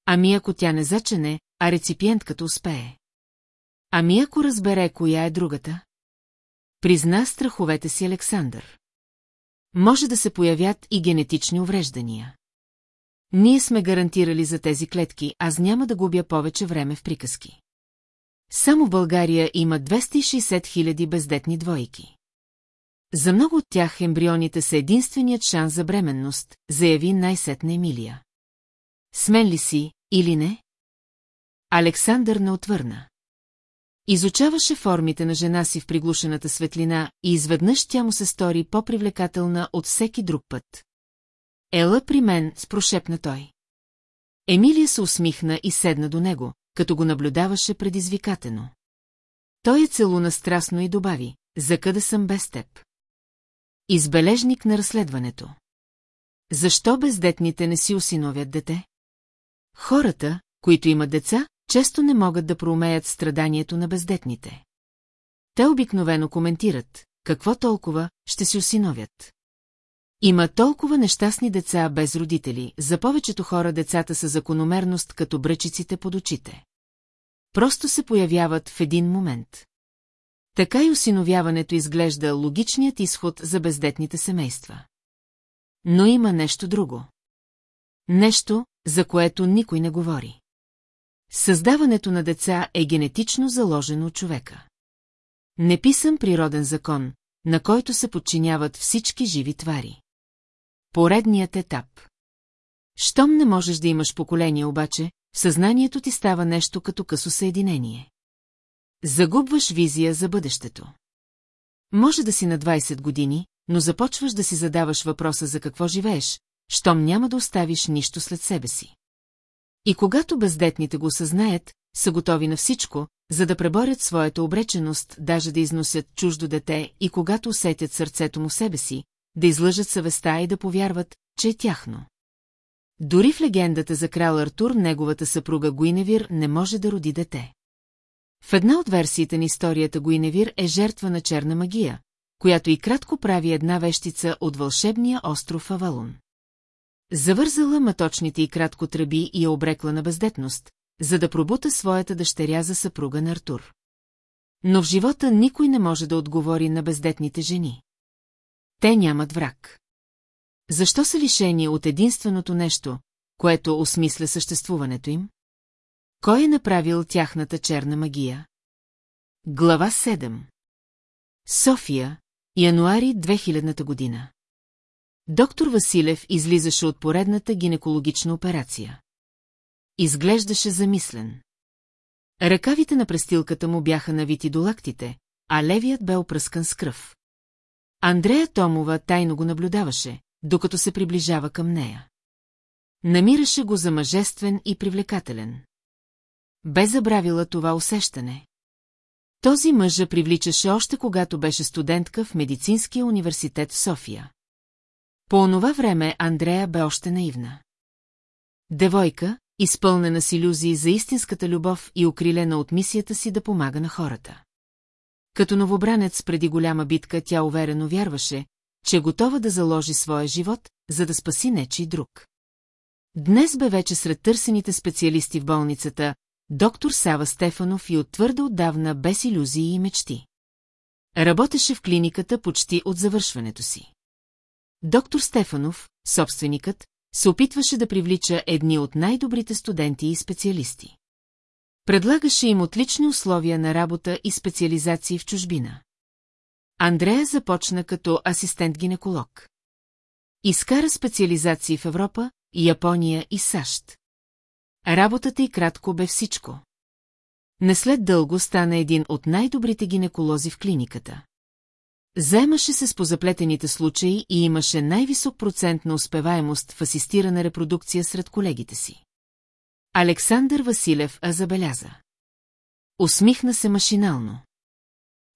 Ами ако тя не зачене, а реципиентката успее. Ами ако разбере коя е другата? Призна страховете си Александър. Може да се появят и генетични увреждания. Ние сме гарантирали за тези клетки, аз няма да губя повече време в приказки. Само България има 260 000 бездетни двойки. За много от тях ембрионите са единственият шанс за бременност, заяви най-сетна Емилия. Смен ли си, или не? Александър не отвърна. Изучаваше формите на жена си в приглушената светлина и изведнъж тя му се стори по-привлекателна от всеки друг път. Ела при мен, спрошепна той. Емилия се усмихна и седна до него, като го наблюдаваше предизвикателно. Той е целуна страстно и добави, закъда съм без теб. Избележник на разследването. Защо бездетните не си осиновят дете? Хората, които имат деца, често не могат да проумеят страданието на бездетните. Те обикновено коментират, какво толкова ще си осиновят. Има толкова нещастни деца без родители, за повечето хора децата са закономерност като бръчиците под очите. Просто се появяват в един момент. Така и осиновяването изглежда логичният изход за бездетните семейства. Но има нещо друго. Нещо, за което никой не говори. Създаването на деца е генетично заложено от човека. Неписан природен закон, на който се подчиняват всички живи твари. Поредният етап. Щом не можеш да имаш поколение обаче, съзнанието ти става нещо като късо съединение. Загубваш визия за бъдещето. Може да си на 20 години, но започваш да си задаваш въпроса за какво живееш, щом няма да оставиш нищо след себе си. И когато бездетните го съзнаят, са готови на всичко, за да преборят своята обреченост, даже да износят чуждо дете и когато усетят сърцето му себе си, да излъжат съвестта и да повярват, че е тяхно. Дори в легендата за крал Артур неговата съпруга Гуиневир не може да роди дете. В една от версиите на историята Гуиневир е жертва на черна магия, която и кратко прави една вещица от вълшебния остров Авалун. Завързала маточните и кратко тръби и я обрекла на бездетност, за да пробута своята дъщеря за съпруга на Артур. Но в живота никой не може да отговори на бездетните жени. Те нямат враг. Защо са лишени от единственото нещо, което осмисля съществуването им? Кой е направил тяхната черна магия? Глава 7 София, януари 2000 година Доктор Василев излизаше от поредната гинекологична операция. Изглеждаше замислен. Ръкавите на престилката му бяха навити до лактите, а левият бе опръскан с кръв. Андрея Томова тайно го наблюдаваше, докато се приближава към нея. Намираше го за мъжествен и привлекателен. Бе забравила това усещане. Този мъж привличаше още когато беше студентка в Медицинския университет в София. По онова време Андрея бе още наивна. Девойка, изпълнена с иллюзии за истинската любов и окрилена от мисията си да помага на хората. Като новобранец преди голяма битка тя уверено вярваше, че е готова да заложи своя живот, за да спаси нечи друг. Днес бе вече сред търсените специалисти в болницата доктор Сава Стефанов и от отдавна без иллюзии и мечти. Работеше в клиниката почти от завършването си. Доктор Стефанов, собственикът, се опитваше да привлича едни от най-добрите студенти и специалисти. Предлагаше им отлични условия на работа и специализации в чужбина. Андрея започна като асистент-гинеколог. Изкара специализации в Европа, Япония и САЩ. Работата й кратко бе всичко. Не след дълго стана един от най-добрите гинеколози в клиниката. Заемаше се с позаплетените случаи и имаше най-висок процент на успеваемост в асистирана репродукция сред колегите си. Александър Василев а забеляза. Усмихна се машинално.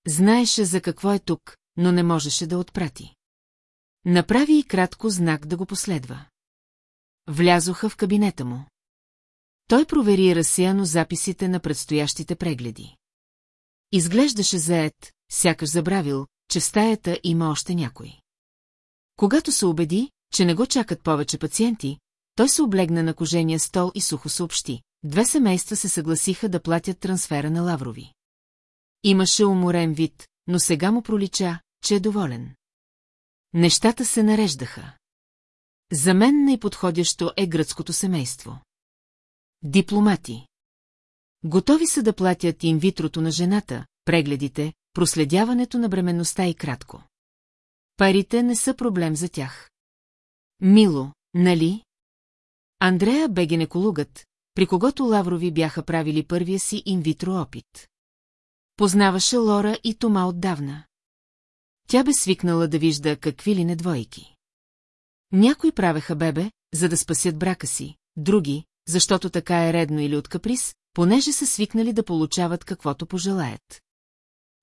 Знаеше за какво е тук, но не можеше да отпрати. Направи и кратко знак да го последва. Влязоха в кабинета му. Той провери разсеяно записите на предстоящите прегледи. Изглеждаше заед, сякаш забравил, че в стаята има още някой. Когато се убеди, че не го чакат повече пациенти, той се облегна на кожения стол и сухо съобщи. Две семейства се съгласиха да платят трансфера на Лаврови. Имаше уморен вид, но сега му пролича, че е доволен. Нещата се нареждаха. За мен най-подходящо е гръцкото семейство. Дипломати. Готови са да платят инвитрото на жената, прегледите, проследяването на бременността и кратко. Парите не са проблем за тях. Мило, нали? Андрея бе гинекологът, при когото Лаврови бяха правили първия си инвитро опит. Познаваше Лора и Тома отдавна. Тя бе свикнала да вижда какви ли недвойки. Някои правеха бебе, за да спасят брака си, други, защото така е редно или от каприз, понеже са свикнали да получават каквото пожелаят.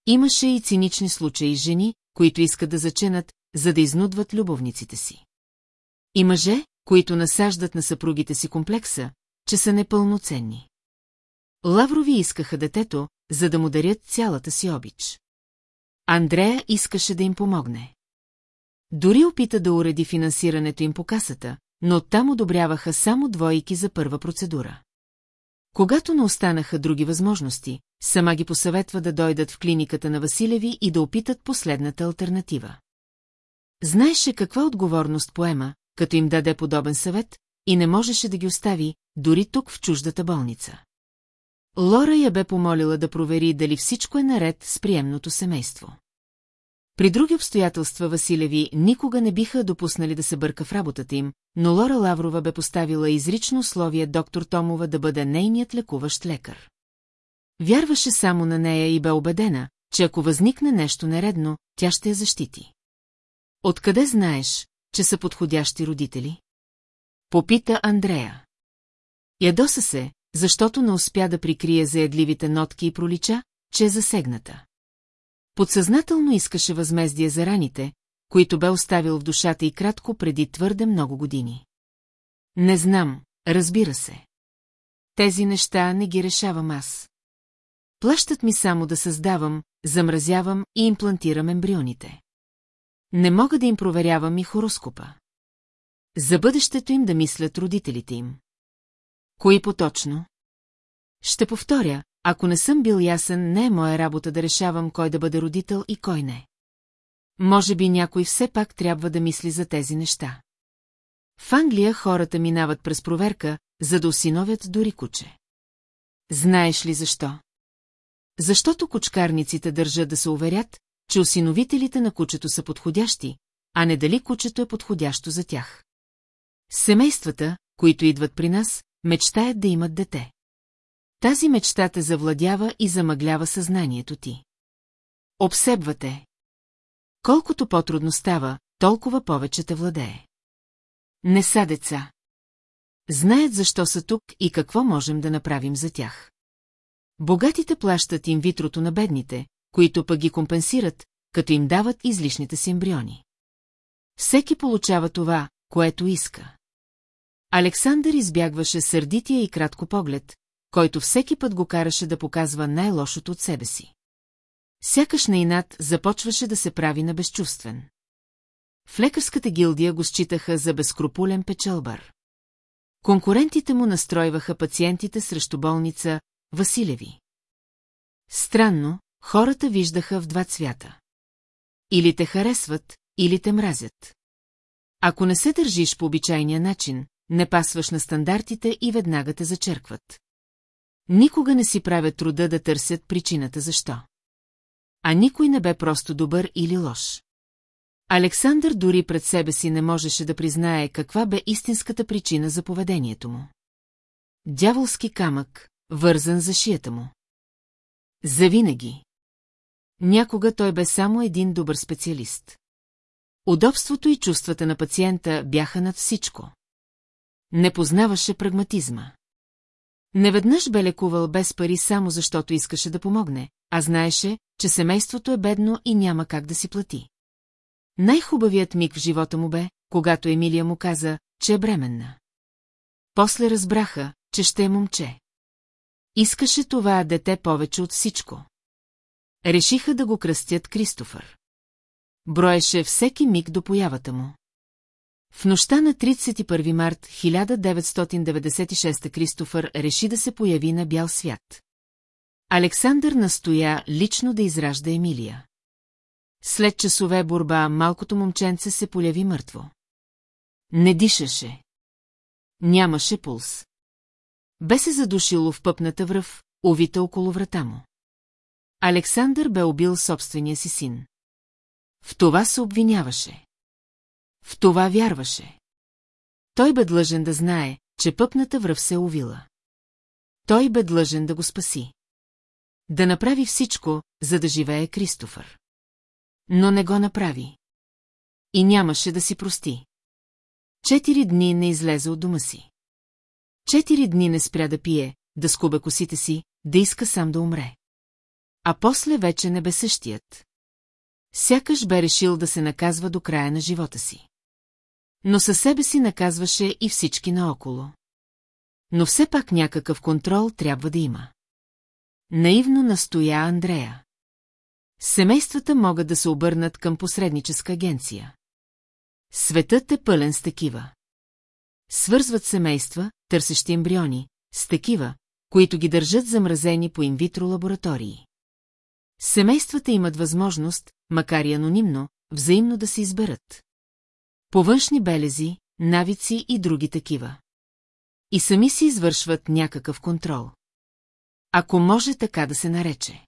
Имаше и цинични случаи жени, които искат да заченат, за да изнудват любовниците си. И мъже, които насаждат на съпругите си комплекса, че са непълноценни. Лаврови искаха детето, за да му дарят цялата си обич. Андрея искаше да им помогне. Дори опита да уреди финансирането им по касата, но оттам одобряваха само двойки за първа процедура. Когато не останаха други възможности, сама ги посъветва да дойдат в клиниката на Василеви и да опитат последната альтернатива. Знаеше каква отговорност поема, като им даде подобен съвет, и не можеше да ги остави, дори тук в чуждата болница. Лора я бе помолила да провери дали всичко е наред с приемното семейство. При други обстоятелства Василеви никога не биха допуснали да се бърка в работата им, но Лора Лаврова бе поставила изрично условие доктор Томова да бъде нейният лекуващ лекар. Вярваше само на нея и бе убедена, че ако възникне нещо нередно, тя ще я защити. Откъде знаеш, че са подходящи родители? Попита Андрея. Ядоса се, защото не успя да прикрие заедливите нотки и пролича, че е засегната. Подсъзнателно искаше възмездие за раните, които бе оставил в душата и кратко преди твърде много години. Не знам, разбира се. Тези неща не ги решавам аз. Плащат ми само да създавам, замразявам и имплантирам ембрионите. Не мога да им проверявам и хороскопа. За бъдещето им да мислят родителите им. Кои поточно? Ще повторя, ако не съм бил ясен, не е моя работа да решавам кой да бъде родител и кой не. Може би някой все пак трябва да мисли за тези неща. В Англия хората минават през проверка, за да осиновят дори куче. Знаеш ли защо? Защото кучкарниците държат да се уверят, че осиновителите на кучето са подходящи, а не дали кучето е подходящо за тях. Семействата, които идват при нас, мечтаят да имат дете. Тази мечта те завладява и замъглява съзнанието ти. Обсебвате. Колкото по-трудно става, толкова повече те владее. Не са деца. Знаят защо са тук и какво можем да направим за тях. Богатите плащат инвитрото на бедните, които пък ги компенсират, като им дават излишните си ембриони. Всеки получава това, което иска. Александър избягваше сърдития и кратко поглед, който всеки път го караше да показва най-лошото от себе си. Сякаш на започваше да се прави на безчувствен. В лекарската гилдия го считаха за безкрупулен печелбар. Конкурентите му настройваха пациентите срещу болница Василеви. Странно, хората виждаха в два цвята. Или те харесват, или те мразят. Ако не се държиш по обичайния начин, не пасваш на стандартите и веднага те зачеркват. Никога не си правят труда да търсят причината защо. А никой не бе просто добър или лош. Александър дори пред себе си не можеше да признае каква бе истинската причина за поведението му. Дяволски камък, вързан за шията му. Завинаги. Някога той бе само един добър специалист. Удобството и чувствата на пациента бяха над всичко. Не познаваше прагматизма. Неведнъж бе лекувал без пари само защото искаше да помогне, а знаеше, че семейството е бедно и няма как да си плати. Най-хубавият миг в живота му бе, когато Емилия му каза, че е бременна. После разбраха, че ще е момче. Искаше това дете повече от всичко. Решиха да го кръстят Кристофър. Броеше всеки миг до появата му. В нощта на 31 март 1996 Кристофър реши да се появи на бял свят. Александър настоя лично да изражда Емилия. След часове борба малкото момченце се поляви мъртво. Не дишаше. Нямаше пулс. Бе се задушило в пъпната връв, увита около врата му. Александър бе убил собствения си син. В това се обвиняваше. В това вярваше. Той бе длъжен да знае, че пъпната връв се увила. Той бе длъжен да го спаси. Да направи всичко, за да живее Кристофър. Но не го направи. И нямаше да си прости. Четири дни не излезе от дома си. Четири дни не спря да пие, да скубе косите си, да иска сам да умре. А после вече не бе същият. Сякаш бе решил да се наказва до края на живота си. Но със себе си наказваше и всички наоколо. Но все пак някакъв контрол трябва да има. Наивно настоя Андрея. Семействата могат да се обърнат към посредническа агенция. Светът е пълен с такива. Свързват семейства, търсещи ембриони, с такива, които ги държат замразени по инвитро лаборатории. Семействата имат възможност, макар и анонимно, взаимно да се изберат. По външни белези, навици и други такива. И сами си извършват някакъв контрол. Ако може така да се нарече.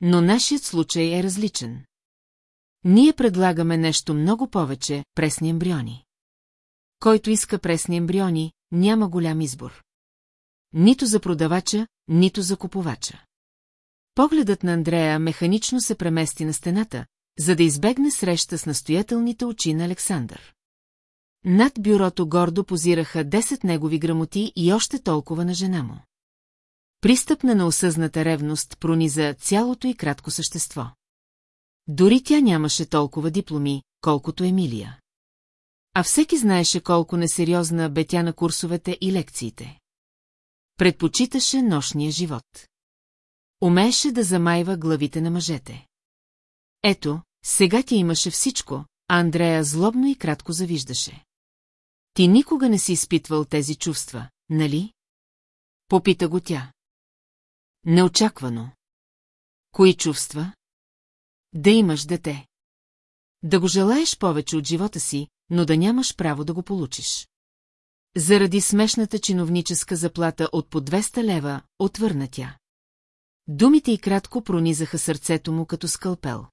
Но нашият случай е различен. Ние предлагаме нещо много повече – пресни ембриони. Който иска пресни ембриони, няма голям избор. Нито за продавача, нито за купувача. Погледът на Андрея механично се премести на стената, за да избегне среща с настоятелните очи на Александър. Над бюрото гордо позираха 10 негови грамоти и още толкова на жена му. Пристъпна на осъзната ревност прониза цялото и кратко същество. Дори тя нямаше толкова дипломи, колкото Емилия. А всеки знаеше колко несериозна бе тя на курсовете и лекциите. Предпочиташе нощния живот. Умееше да замайва главите на мъжете. Ето, сега ти имаше всичко, а Андрея злобно и кратко завиждаше. Ти никога не си изпитвал тези чувства, нали? Попита го тя. Неочаквано. Кои чувства? Да имаш дете. Да го желаеш повече от живота си, но да нямаш право да го получиш. Заради смешната чиновническа заплата от по 200 лева, отвърна тя. Думите и кратко пронизаха сърцето му като скалпел.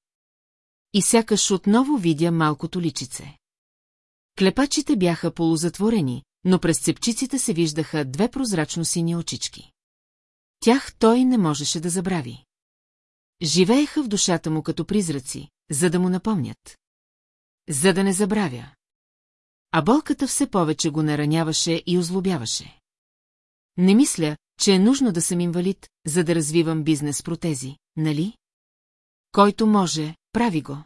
И сякаш отново видя малкото личице. Клепачите бяха полузатворени, но през цепчиците се виждаха две прозрачно сини очички. Тях той не можеше да забрави. Живееха в душата му като призраци, за да му напомнят. За да не забравя. А болката все повече го нараняваше и озлобяваше. Не мисля, че е нужно да съм инвалид, за да развивам бизнес протези, нали? Който може, прави го.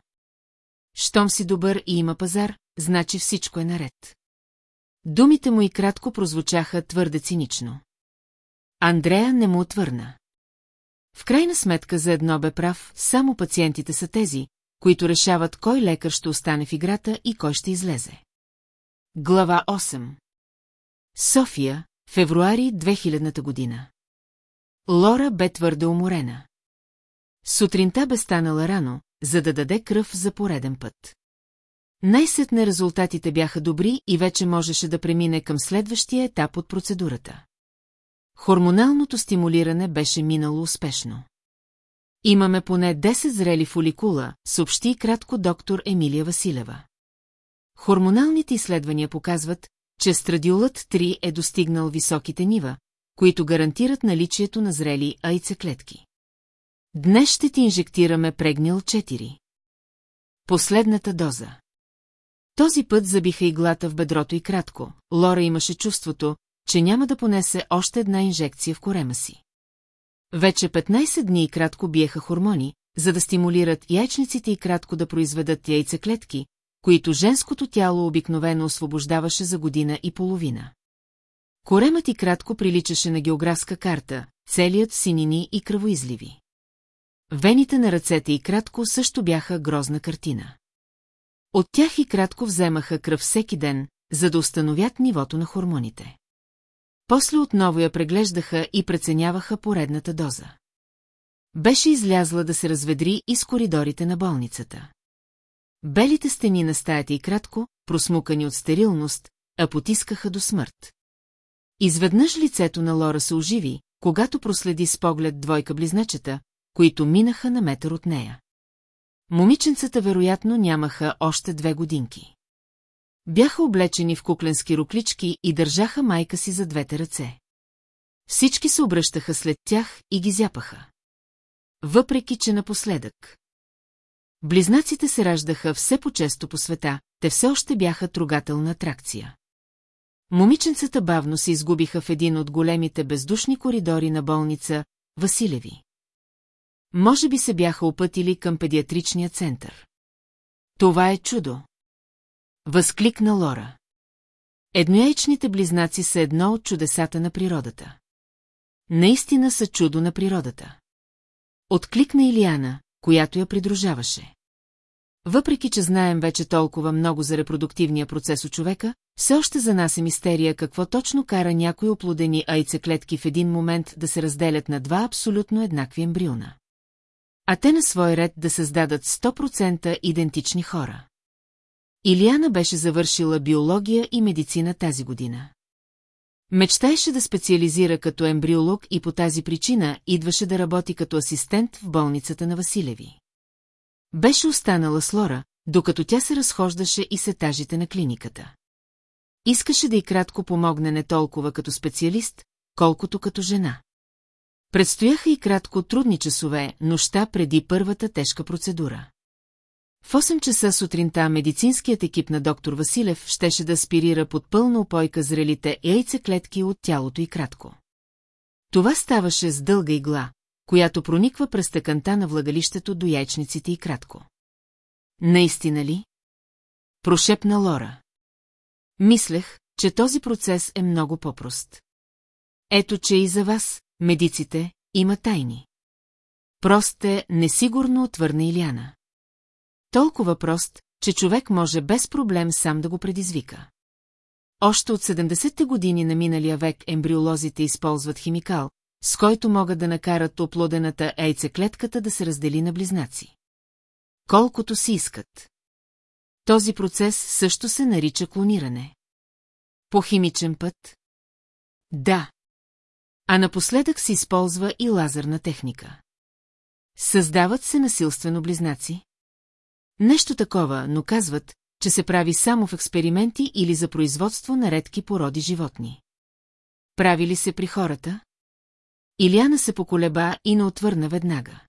Щом си добър и има пазар, значи всичко е наред. Думите му и кратко прозвучаха твърде цинично. Андрея не му отвърна. В крайна сметка за едно бе прав, само пациентите са тези, които решават кой лекар ще остане в играта и кой ще излезе. Глава 8 София, февруари 2000 година. Лора бе твърде уморена. Сутринта бе станала рано, за да даде кръв за пореден път. Най-сетне резултатите бяха добри и вече можеше да премине към следващия етап от процедурата. Хормоналното стимулиране беше минало успешно. Имаме поне 10 зрели фоликула, съобщи кратко доктор Емилия Василева. Хормоналните изследвания показват, че страдиолът 3 е достигнал високите нива, които гарантират наличието на зрели айцеклетки. Днес ще ти инжектираме прегнил 4. Последната доза. Този път забиха иглата в бедрото и кратко. Лора имаше чувството, че няма да понесе още една инжекция в корема си. Вече 15 дни и кратко биеха хормони, за да стимулират яйчниците и кратко да произведат яйцеклетки, които женското тяло обикновено освобождаваше за година и половина. Коремът и кратко приличаше на географска карта, целият синини и кръвоизливи. Вените на ръцете и кратко също бяха грозна картина. От тях и кратко вземаха кръв всеки ден, за да установят нивото на хормоните. После отново я преглеждаха и преценяваха поредната доза. Беше излязла да се разведри из коридорите на болницата. Белите стени на стаята и кратко, просмукани от стерилност, а потискаха до смърт. Изведнъж лицето на Лора се оживи, когато проследи с поглед двойка близначета, които минаха на метър от нея. Момиченцата вероятно нямаха още две годинки. Бяха облечени в кукленски руклички и държаха майка си за двете ръце. Всички се обръщаха след тях и ги зяпаха. Въпреки, че напоследък. Близнаците се раждаха все по-често по света, те все още бяха трогателна атракция. Момиченцата бавно се изгубиха в един от големите бездушни коридори на болница Василеви. Може би се бяха опътили към педиатричния център. Това е чудо. Възкликна Лора. Еднояичните близнаци са едно от чудесата на природата. Наистина са чудо на природата. Откликна Илиана, която я придружаваше. Въпреки, че знаем вече толкова много за репродуктивния процес у човека, все още за нас е мистерия какво точно кара някои оплодени айцеклетки в един момент да се разделят на два абсолютно еднакви ембриона. А те на свой ред да създадат 100% идентични хора. Илиана беше завършила биология и медицина тази година. Мечтаеше да специализира като ембриолог и по тази причина идваше да работи като асистент в болницата на Василеви. Беше останала с Лора, докато тя се разхождаше и с етажите на клиниката. Искаше да и кратко помогне не толкова като специалист, колкото като жена. Предстояха и кратко трудни часове, нощта преди първата тежка процедура. В 8 часа сутринта медицинският екип на доктор Василев щеше да аспирира под пълна опойка зрелите яйцеклетки от тялото и кратко. Това ставаше с дълга игла, която прониква през тъканта на влагалището до яйчниците и кратко. Наистина ли? Прошепна Лора. Мислех, че този процес е много по-прост. Ето, че и за вас, медиците, има тайни. Прост е, несигурно отвърна Иляна. Толкова прост, че човек може без проблем сам да го предизвика. Още от 70-те години на миналия век ембриолозите използват химикал, с който могат да накарат оплодената яйцеклетката да се раздели на близнаци. Колкото си искат. Този процес също се нарича клониране. По химичен път? Да. А напоследък се използва и лазерна техника. Създават се насилствено близнаци? Нещо такова, но казват, че се прави само в експерименти или за производство на редки породи животни. Прави ли се при хората? Иляна се поколеба и не отвърна веднага.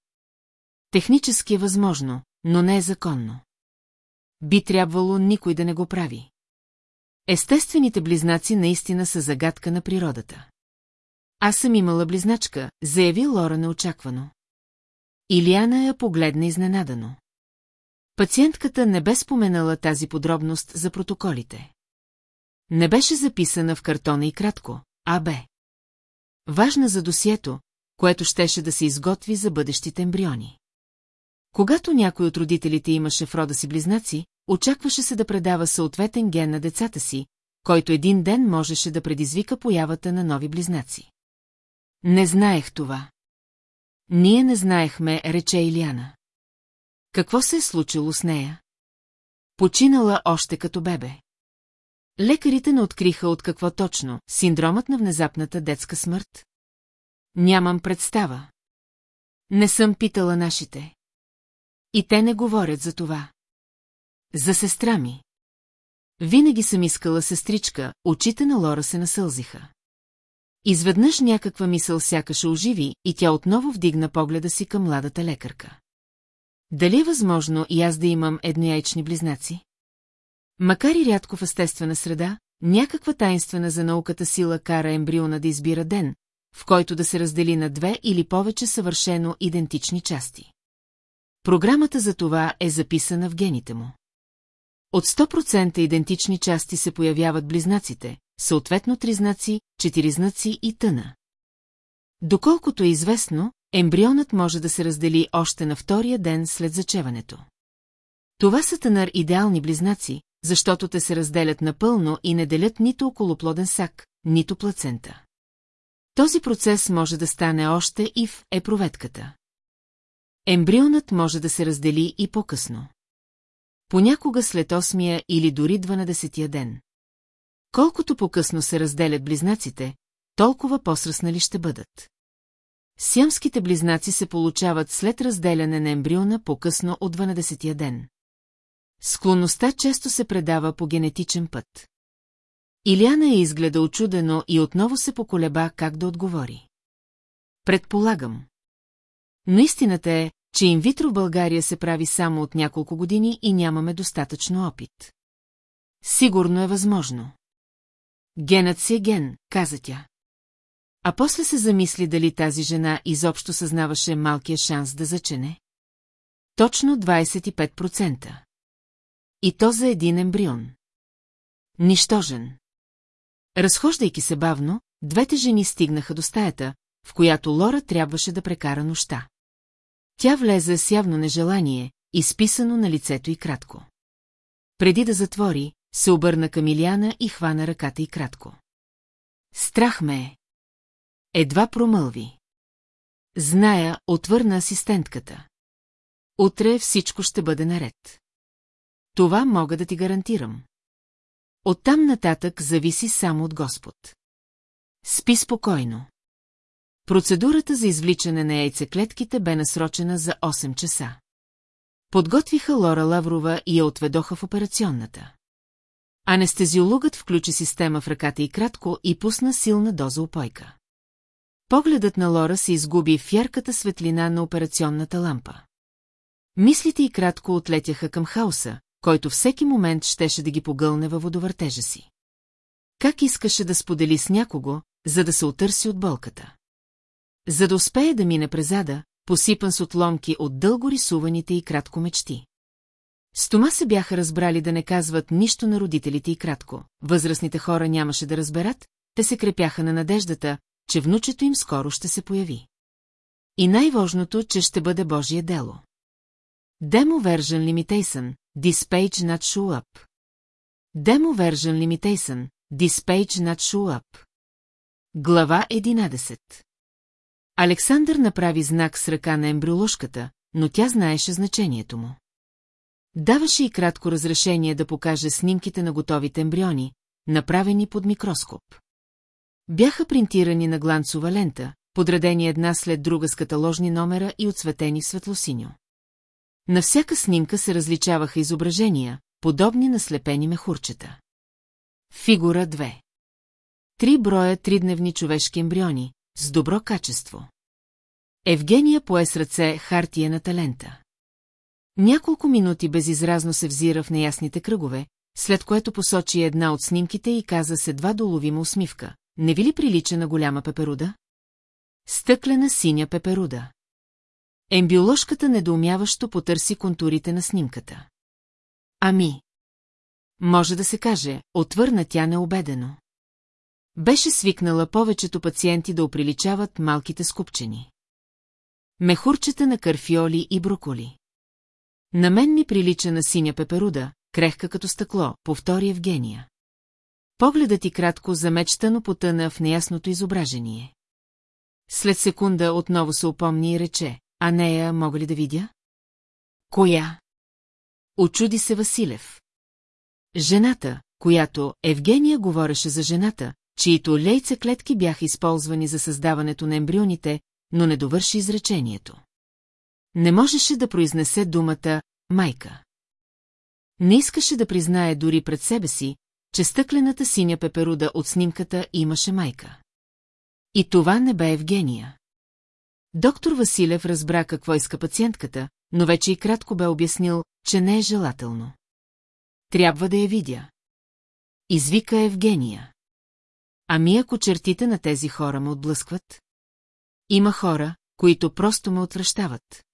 Технически е възможно, но не е законно. Би трябвало никой да не го прави. Естествените близнаци наистина са загадка на природата. Аз съм имала близначка, заяви Лора неочаквано. Илиана я погледна изненадано. Пациентката не бе споменала тази подробност за протоколите. Не беше записана в картона и кратко, а бе. Важна за досието, което щеше да се изготви за бъдещите ембриони. Когато някой от родителите имаше в рода си близнаци, очакваше се да предава съответен ген на децата си, който един ден можеше да предизвика появата на нови близнаци. Не знаех това. Ние не знаехме, рече Илиана. Какво се е случило с нея? Починала още като бебе. Лекарите не откриха от какво точно, синдромът на внезапната детска смърт? Нямам представа. Не съм питала нашите. И те не говорят за това. За сестра ми. Винаги съм искала сестричка, очите на Лора се насълзиха. Изведнъж някаква мисъл сякаше оживи и тя отново вдигна погледа си към младата лекарка. Дали е възможно и аз да имам еднояйчни близнаци? Макар и рядко в естествена среда, някаква таинствена за науката сила кара ембриона да избира ден, в който да се раздели на две или повече съвършено идентични части. Програмата за това е записана в гените му. От 100% идентични части се появяват близнаците, съответно тризнаци, четиризнаци и тъна. Доколкото е известно, ембрионът може да се раздели още на втория ден след зачеването. Това са тънър идеални близнаци, защото те се разделят напълно и не делят нито околоплоден сак, нито плацента. Този процес може да стане още и в епроветката. Ембрионът може да се раздели и по-късно. Понякога след 8 или дори 12 ден. Колкото по-късно се разделят близнаците, толкова по-сръснали ще бъдат. Сиамските близнаци се получават след разделяне на ембриона по-късно от 12 ден. Склонността често се предава по генетичен път. Илиана е изгледа очудено и отново се поколеба как да отговори. Предполагам. Но истината е, че инвитро в България се прави само от няколко години и нямаме достатъчно опит. Сигурно е възможно. Генът си е ген, каза тя. А после се замисли дали тази жена изобщо съзнаваше малкия шанс да зачене. Точно 25%. И то за един ембрион. Нищожен. Разхождайки се бавно, двете жени стигнаха до стаята, в която Лора трябваше да прекара нощта. Тя влезе с явно нежелание, изписано на лицето и кратко. Преди да затвори, се обърна към Илиана и хвана ръката и кратко. Страх ме е. Едва промълви. Зная, отвърна асистентката. Утре всичко ще бъде наред. Това мога да ти гарантирам. Оттам нататък зависи само от Господ. Спи спокойно. Процедурата за извличане на яйцеклетките бе насрочена за 8 часа. Подготвиха Лора Лаврова и я отведоха в операционната. Анестезиологът включи система в ръката и кратко и пусна силна доза опойка. Погледът на Лора се изгуби в ярката светлина на операционната лампа. Мислите и кратко отлетяха към хаоса, който всеки момент щеше да ги погълне във водовъртежа си. Как искаше да сподели с някого, за да се отърси от болката? За да успее да мине през ада, посипан с отломки от дълго рисуваните и кратко мечти. С Тома се бяха разбрали да не казват нищо на родителите и кратко. Възрастните хора нямаше да разберат, те се крепяха на надеждата, че внучето им скоро ще се появи. И най-важното, че ще бъде Божие дело. Demo Version Limitation, This page not show up. Demo Version Limitation, This page not show up. Глава 11 Александър направи знак с ръка на ембриоложката, но тя знаеше значението му. Даваше и кратко разрешение да покаже снимките на готовите ембриони, направени под микроскоп. Бяха принтирани на гланцова лента, подредени една след друга с каталожни номера и отсветени светлосиньо. На всяка снимка се различаваха изображения, подобни на слепени мехурчета. Фигура 2 Три броя тридневни човешки ембриони, с добро качество. Евгения пое с ръце хартия на талента. Няколко минути безизразно се взира в неясните кръгове, след което посочи една от снимките и каза с едва доловима усмивка. Не ви ли прилича на голяма пеперуда? Стъклена синя пеперуда. Ембиоложката недоумяващо потърси контурите на снимката. Ами. Може да се каже, отвърна тя необедено. Беше свикнала повечето пациенти да оприличават малките скупчени. Мехурчета на карфиоли и броколи. На мен ми прилича на синя пеперуда, крехка като стъкло, повтори Евгения. Погледът ти кратко замечтано потъна в неясното изображение. След секунда отново се упомни и рече, а нея мога ли да видя? Коя? Очуди се Василев. Жената, която Евгения говореше за жената, чието лейца клетки бяха използвани за създаването на ембрионите, но не довърши изречението. Не можеше да произнесе думата «майка». Не искаше да признае дори пред себе си, че стъклената синя пеперуда от снимката имаше майка. И това не бе Евгения. Доктор Василев разбра какво иска пациентката, но вече и кратко бе обяснил, че не е желателно. Трябва да я видя. Извика Евгения. Ами ако чертите на тези хора ме отблъскват? Има хора, които просто ме отвръщават.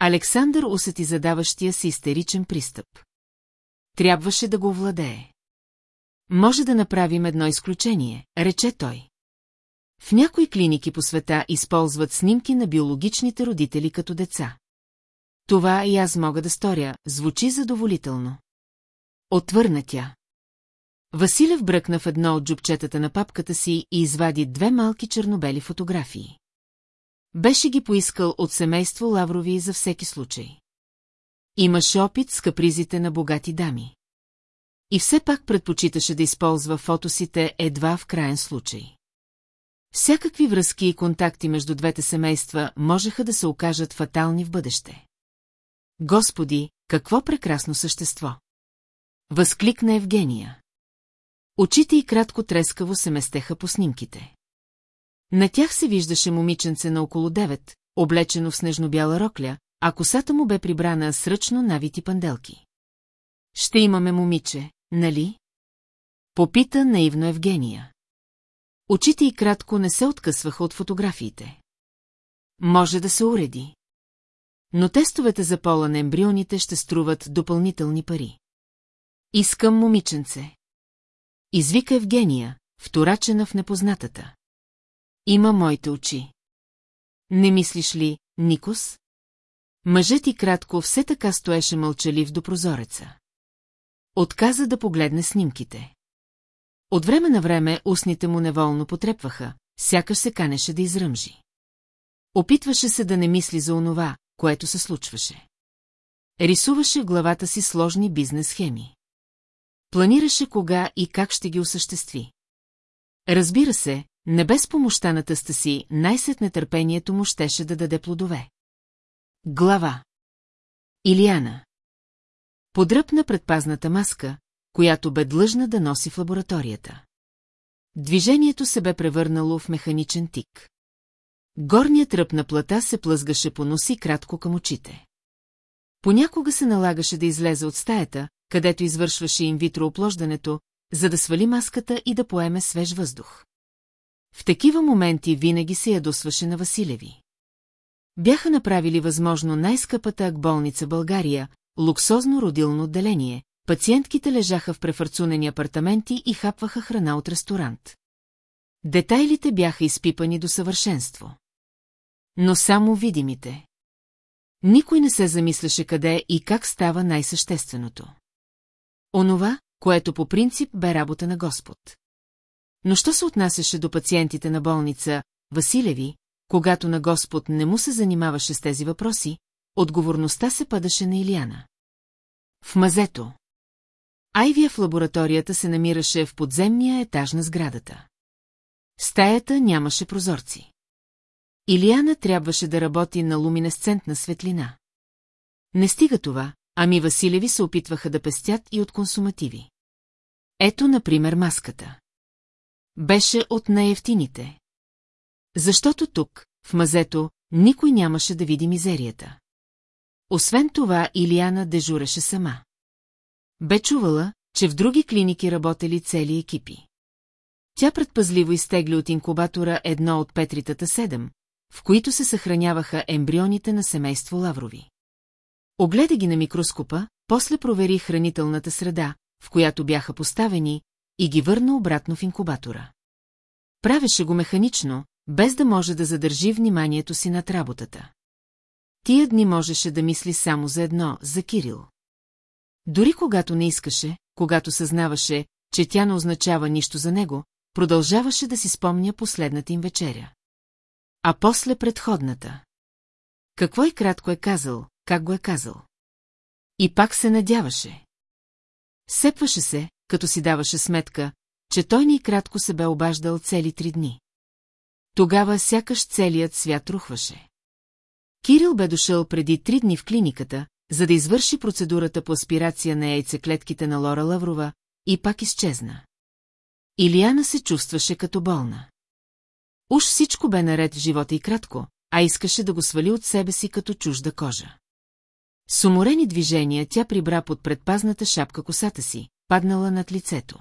Александър усети задаващия си истеричен пристъп. Трябваше да го владее. Може да направим едно изключение, рече той. В някои клиники по света използват снимки на биологичните родители като деца. Това и аз мога да сторя, звучи задоволително. Отвърна тя. Василев бръкна в едно от джубчетата на папката си и извади две малки чернобели фотографии. Беше ги поискал от семейство Лаврови за всеки случай. Имаше опит с капризите на богати дами. И все пак предпочиташе да използва фотосите едва в крайен случай. Всякакви връзки и контакти между двете семейства можеха да се окажат фатални в бъдеще. Господи, какво прекрасно същество! Възкликна Евгения. Очите й кратко трескаво се местеха по снимките. На тях се виждаше момиченце на около 9, облечено в снежно-бяла рокля, а косата му бе прибрана с ръчно навити панделки. Ще имаме момиче, нали? Попита наивно Евгения. Очите й кратко не се откъсваха от фотографиите. Може да се уреди. Но тестовете за пола на ембрионите ще струват допълнителни пари. Искам момиченце. Извика Евгения, вторачена в непознатата. Има моите очи. Не мислиш ли, Никос? Мъжът и кратко все така стоеше мълчалив до прозореца. Отказа да погледне снимките. От време на време устните му неволно потрепваха, сякаш се канеше да изръмжи. Опитваше се да не мисли за онова, което се случваше. Рисуваше в главата си сложни бизнес схеми. Планираше кога и как ще ги осъществи. Разбира се, не без помощта на тъста си, най-сет нетърпението му щеше да даде плодове. Глава Илиана Подръпна предпазната маска, която бе длъжна да носи в лабораторията. Движението се бе превърнало в механичен тик. Горният ръб на плата се плъзгаше по носи кратко към очите. Понякога се налагаше да излезе от стаята, където извършваше инвитро оплождането, за да свали маската и да поеме свеж въздух. В такива моменти винаги се ядосваше на Василеви. Бяха направили възможно най-скъпата акболница България, луксозно родилно отделение, пациентките лежаха в префарцунени апартаменти и хапваха храна от ресторант. Детайлите бяха изпипани до съвършенство. Но само видимите. Никой не се замисляше къде и как става най-същественото. Онова, което по принцип бе работа на Господ. Но що се отнасяше до пациентите на болница, Василеви, когато на Господ не му се занимаваше с тези въпроси, отговорността се падаше на Илияна. В мазето. Айвия в лабораторията се намираше в подземния етаж на сградата. Стаята нямаше прозорци. Илияна трябваше да работи на луминесцентна светлина. Не стига това, ами Василеви се опитваха да пестят и от консумативи. Ето, например, маската. Беше от най-ефтините. Защото тук, в мазето, никой нямаше да види мизерията. Освен това, Илияна дежуреше сама. Бе чувала, че в други клиники работели цели екипи. Тя предпазливо изтегли от инкубатора едно от петритата седем, в които се съхраняваха ембрионите на семейство Лаврови. Огледа ги на микроскопа, после провери хранителната среда, в която бяха поставени, и ги върна обратно в инкубатора. Правеше го механично, без да може да задържи вниманието си над работата. Тия дни можеше да мисли само за едно, за Кирил. Дори когато не искаше, когато съзнаваше, че тя не означава нищо за него, продължаваше да си спомня последната им вечеря. А после предходната. Какво и кратко е казал, как го е казал. И пак се надяваше. Сепваше се, като си даваше сметка, че той ни кратко се бе обаждал цели три дни. Тогава сякаш целият свят рухваше. Кирил бе дошъл преди три дни в клиниката, за да извърши процедурата по аспирация на яйцеклетките на Лора Лаврова, и пак изчезна. Илияна се чувстваше като болна. Уж всичко бе наред в живота и кратко, а искаше да го свали от себе си като чужда кожа. С уморени движения тя прибра под предпазната шапка косата си, паднала над лицето.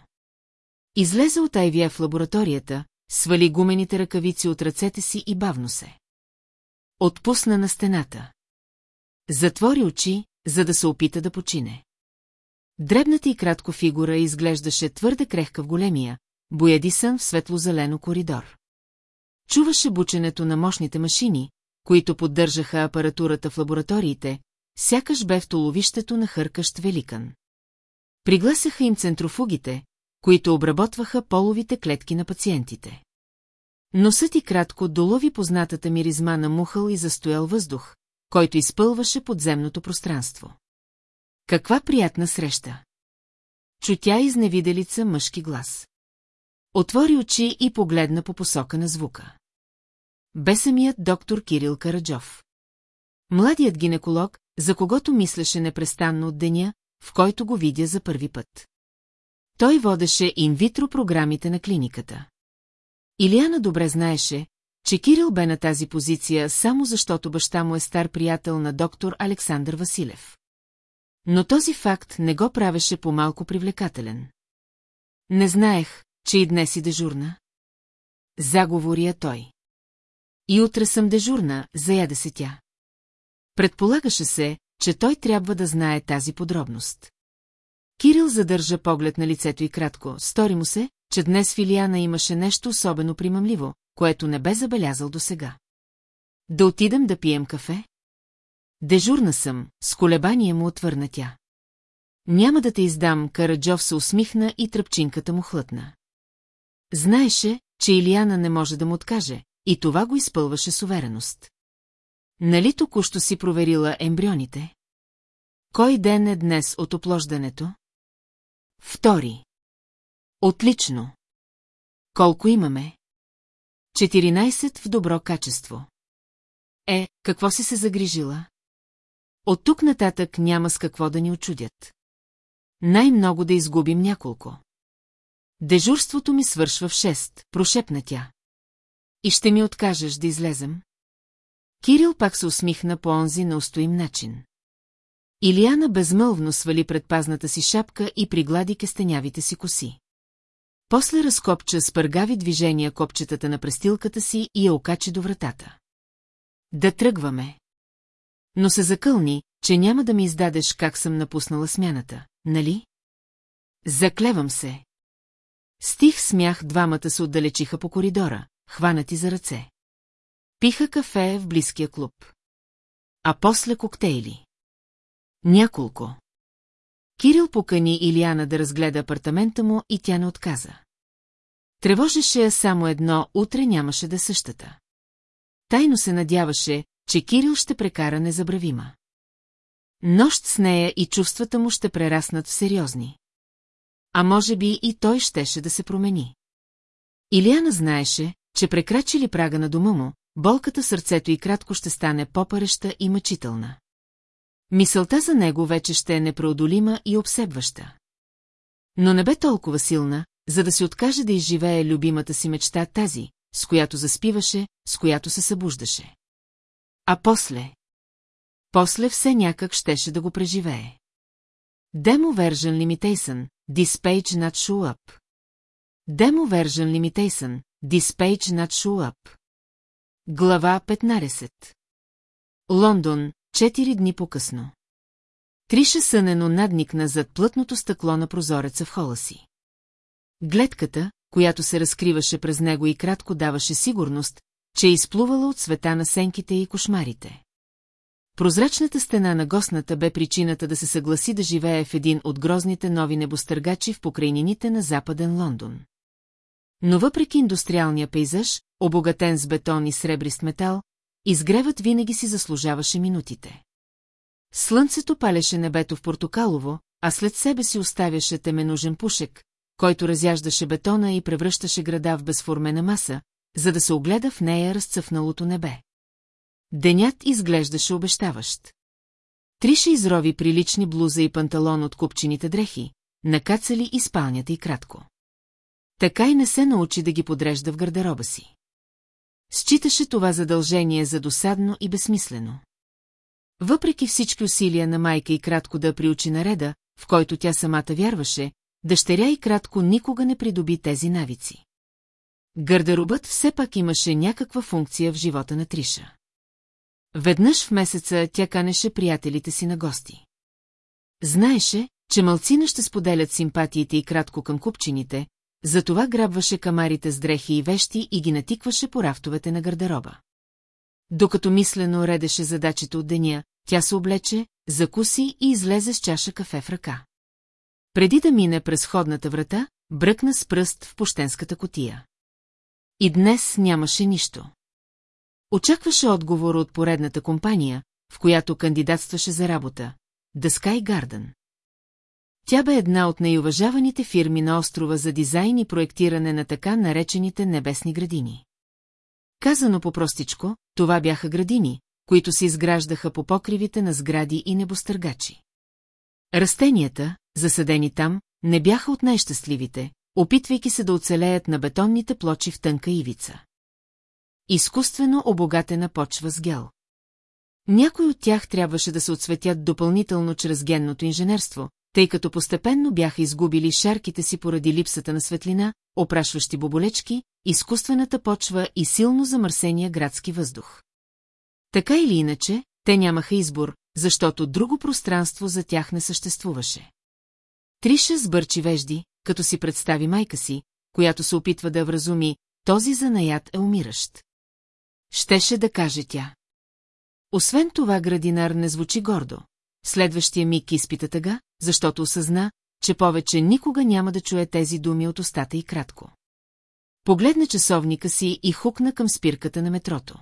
Излезе от Айвия в лабораторията, свали гумените ръкавици от ръцете си и бавно се. Отпусна на стената. Затвори очи, за да се опита да почине. Дребната и кратко фигура изглеждаше твърде крехка в големия, боядисън в светло-зелено коридор. Чуваше бученето на мощните машини, които поддържаха апаратурата в лабораториите, сякаш бе в толовището на хъркащ великан. Пригласяха им центрофугите, които обработваха половите клетки на пациентите. Носът и кратко долови познатата миризма на мухъл и застоял въздух, който изпълваше подземното пространство. Каква приятна среща! Чутя изневиделица мъжки глас. Отвори очи и погледна по посока на звука. Бе самият доктор Кирил Караджов. Младият гинеколог, за когото мислеше непрестанно от деня, в който го видя за първи път. Той водеше инвитро програмите на клиниката. Илиана добре знаеше, че Кирил бе на тази позиция само защото баща му е стар приятел на доктор Александър Василев. Но този факт не го правеше по-малко привлекателен. Не знаех, че и днес си дежурна. Заговория той. И утре съм дежурна, заяда се тя. Предполагаше се, че той трябва да знае тази подробност. Кирил задържа поглед на лицето и кратко. Стори му се, че днес Филиана имаше нещо особено примамливо, което не бе забелязал досега. Да отидем да пием кафе? Дежурна съм, с колебание му отвърна тя. Няма да те издам, Караджов се усмихна и тръпчинката му хлътна. Знаеше, че Илияна не може да му откаже, и това го изпълваше с увереност. Нали току-що си проверила ембрионите? Кой ден е днес от оплождането? Втори. Отлично. Колко имаме? 14 в добро качество. Е, какво си се загрижила? От тук нататък няма с какво да ни очудят. Най-много да изгубим няколко. Дежурството ми свършва в 6, прошепна тя. И ще ми откажеш да излезем? Кирил пак се усмихна по онзи на устоим начин. Илияна безмълвно свали предпазната си шапка и приглади кестенявите си коси. После разкопча с пъргави движения копчетата на престилката си и я окачи до вратата. Да тръгваме. Но се закълни, че няма да ми издадеш как съм напуснала смяната, нали? Заклевам се. Стих смях двамата се отдалечиха по коридора, хванати за ръце. Пиха кафе в близкия клуб. А после коктейли. Няколко. Кирил покани Илиана да разгледа апартамента му и тя не отказа. Тревожеше я само едно, утре нямаше да същата. Тайно се надяваше, че Кирил ще прекара незабравима. Нощ с нея и чувствата му ще прераснат в сериозни. А може би и той щеше да се промени. Илиана знаеше, че прекрачи ли прага на дома му, болката сърцето и кратко ще стане попареща и мъчителна. Мисълта за него вече ще е непреодолима и обсебваща. Но не бе толкова силна, за да се откаже да изживее любимата си мечта тази, с която заспиваше, с която се събуждаше. А после? После все някак щеше да го преживее. Demo Version Limitation, This page not show up. Demo Version Limitation, This not show up. Глава 15 Лондон, Четири дни по-късно. Триша сънено надникна зад плътното стъкло на прозореца в хола си. Гледката, която се разкриваше през него и кратко даваше сигурност, че е изплувала от света на сенките и кошмарите. Прозрачната стена на гостната бе причината да се съгласи да живее в един от грозните нови небостъргачи в покрайнините на западен Лондон. Но въпреки индустриалния пейзаж, обогатен с бетон и сребрист метал, изгревът винаги си заслужаваше минутите. Слънцето палеше небето в портокалово, а след себе си оставяше теменужен пушек, който разяждаше бетона и превръщаше града в безформена маса, за да се огледа в нея разцъфналото небе. Денят изглеждаше обещаващ. Триша изрови прилични блуза и панталон от купчените дрехи, накацали и спалнята и кратко. Така и не се научи да ги подрежда в гардероба си. Считаше това задължение за досадно и безсмислено. Въпреки всички усилия на майка и кратко да приучи нареда, в който тя самата вярваше, дъщеря и кратко никога не придоби тези навици. Гардеробът все пак имаше някаква функция в живота на Триша. Веднъж в месеца тя канеше приятелите си на гости. Знаеше, че малцина ще споделят симпатиите и кратко към купчините, затова грабваше камарите с дрехи и вещи и ги натикваше по рафтовете на гардероба. Докато мислено редеше задачите от деня, тя се облече, закуси и излезе с чаша кафе в ръка. Преди да мине през ходната врата, бръкна с пръст в пощенската котия. И днес нямаше нищо. Очакваше отговор от поредната компания, в която кандидатстваше за работа – The Sky Garden. Тя бе една от най-уважаваните фирми на острова за дизайн и проектиране на така наречените небесни градини. Казано по-простичко, това бяха градини, които се изграждаха по покривите на сгради и небостъргачи. Растенията, засадени там, не бяха от най-щастливите, опитвайки се да оцелеят на бетонните плочи в тънка ивица. Изкуствено обогатена почва с гел. Някои от тях трябваше да се отсветят допълнително чрез генното инженерство, тъй като постепенно бяха изгубили шарките си поради липсата на светлина, опрашващи боболечки, изкуствената почва и силно замърсения градски въздух. Така или иначе, те нямаха избор, защото друго пространство за тях не съществуваше. Триша сбърчи вежди, като си представи майка си, която се опитва да вразуми, този занаят е умиращ. Щеше да каже тя. Освен това градинар не звучи гордо. Следващия миг изпита тъга, защото осъзна, че повече никога няма да чуе тези думи от устата и кратко. Погледна часовника си и хукна към спирката на метрото.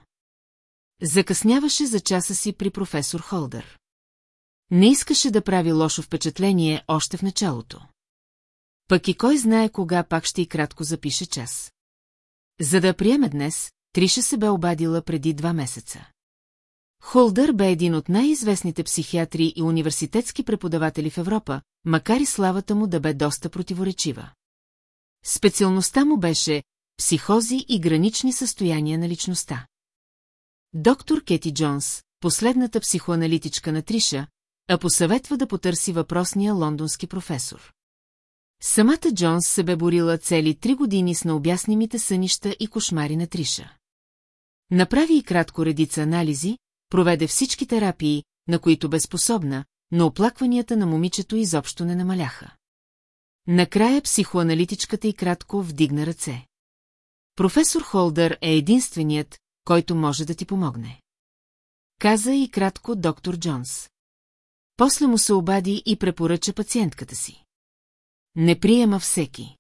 Закъсняваше за часа си при професор Холдър. Не искаше да прави лошо впечатление още в началото. Пък и кой знае кога пак ще и кратко запише час. За да приеме днес, Триша се бе обадила преди два месеца. Холдър бе един от най-известните психиатри и университетски преподаватели в Европа, макар и славата му да бе доста противоречива. Специалността му беше психози и гранични състояния на личността. Доктор Кети Джонс, последната психоаналитичка на Триша, а посъветва да потърси въпросния лондонски професор. Самата Джонс се бе борила цели три години с необяснимите сънища и кошмари на Триша. Направи и кратко редица анализи, проведе всички терапии, на които бе способна, но оплакванията на момичето изобщо не намаляха. Накрая психоаналитичката и кратко вдигна ръце. Професор Холдър е единственият, който може да ти помогне. Каза и кратко доктор Джонс. После му се обади и препоръча пациентката си. Не приема всеки.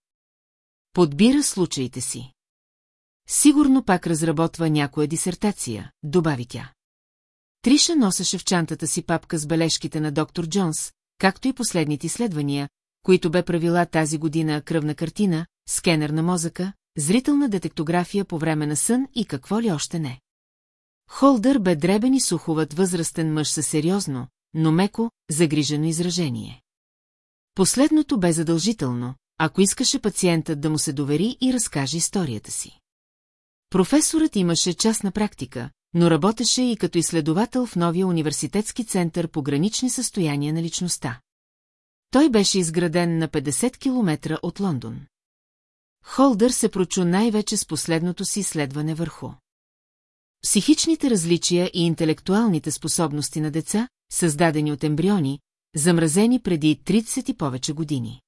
Подбира случаите си. Сигурно пак разработва някоя дисертация, добави тя. Триша носеше в чантата си папка с бележките на доктор Джонс, както и последните изследвания, които бе правила тази година кръвна картина, скенер на мозъка, зрителна детектография по време на сън и какво ли още не. Холдър бе дребен и суховат възрастен мъж със сериозно, но меко, загрижено изражение. Последното бе задължително, ако искаше пациентът да му се довери и разкаже историята си. Професорът имаше частна практика, но работеше и като изследовател в новия университетски център по гранични състояния на личността. Той беше изграден на 50 км от Лондон. Холдър се прочу най-вече с последното си изследване върху. Психичните различия и интелектуалните способности на деца, създадени от ембриони, замразени преди 30 и повече години.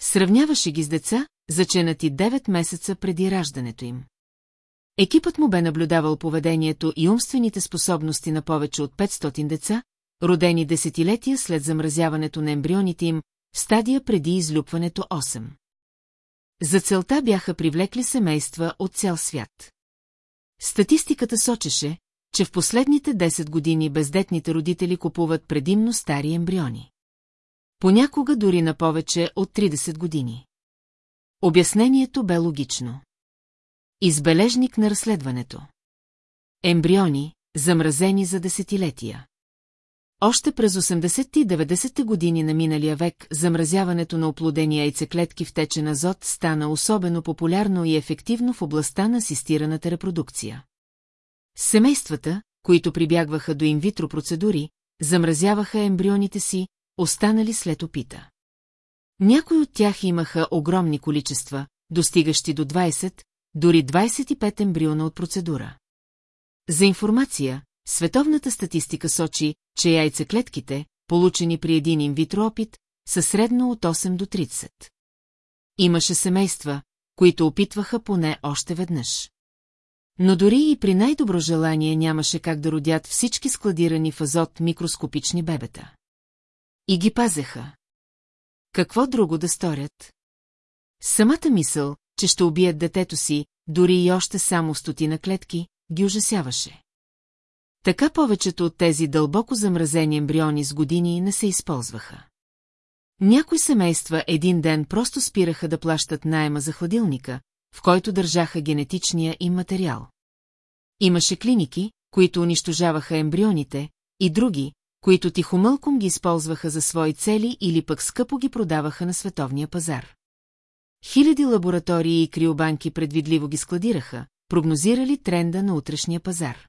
Сравняваше ги с деца, заченати 9 месеца преди раждането им. Екипът му бе наблюдавал поведението и умствените способности на повече от 500 деца, родени десетилетия след замразяването на ембрионите им, в стадия преди излюпването 8. За целта бяха привлекли семейства от цял свят. Статистиката сочеше, че в последните 10 години бездетните родители купуват предимно стари ембриони. Понякога дори на повече от 30 години. Обяснението бе логично. Избележник на разследването. Ембриони, замразени за десетилетия. Още през 80-те и 90-те години на миналия век замразяването на оплодени яйцеклетки в течен азот стана особено популярно и ефективно в областта на асистираната репродукция. Семействата, които прибягваха до инвитро процедури, замразяваха ембрионите си, останали след опита. Някои от тях имаха огромни количества, достигащи до 20, дори 25 ембриона от процедура. За информация, световната статистика сочи, че яйцеклетките, получени при един инвитро опит, са средно от 8 до 30. Имаше семейства, които опитваха поне още веднъж. Но дори и при най-добро желание нямаше как да родят всички складирани в азот микроскопични бебета. И ги пазеха. Какво друго да сторят? Самата мисъл, че ще убият детето си, дори и още само стотина клетки, ги ужасяваше. Така повечето от тези дълбоко замразени ембриони с години не се използваха. Някои семейства един ден просто спираха да плащат найема за хладилника, в който държаха генетичния им материал. Имаше клиники, които унищожаваха ембрионите, и други, които тихомълком ги използваха за свои цели или пък скъпо ги продаваха на световния пазар. Хиляди лаборатории и криобанки предвидливо ги складираха, прогнозирали тренда на утрешния пазар.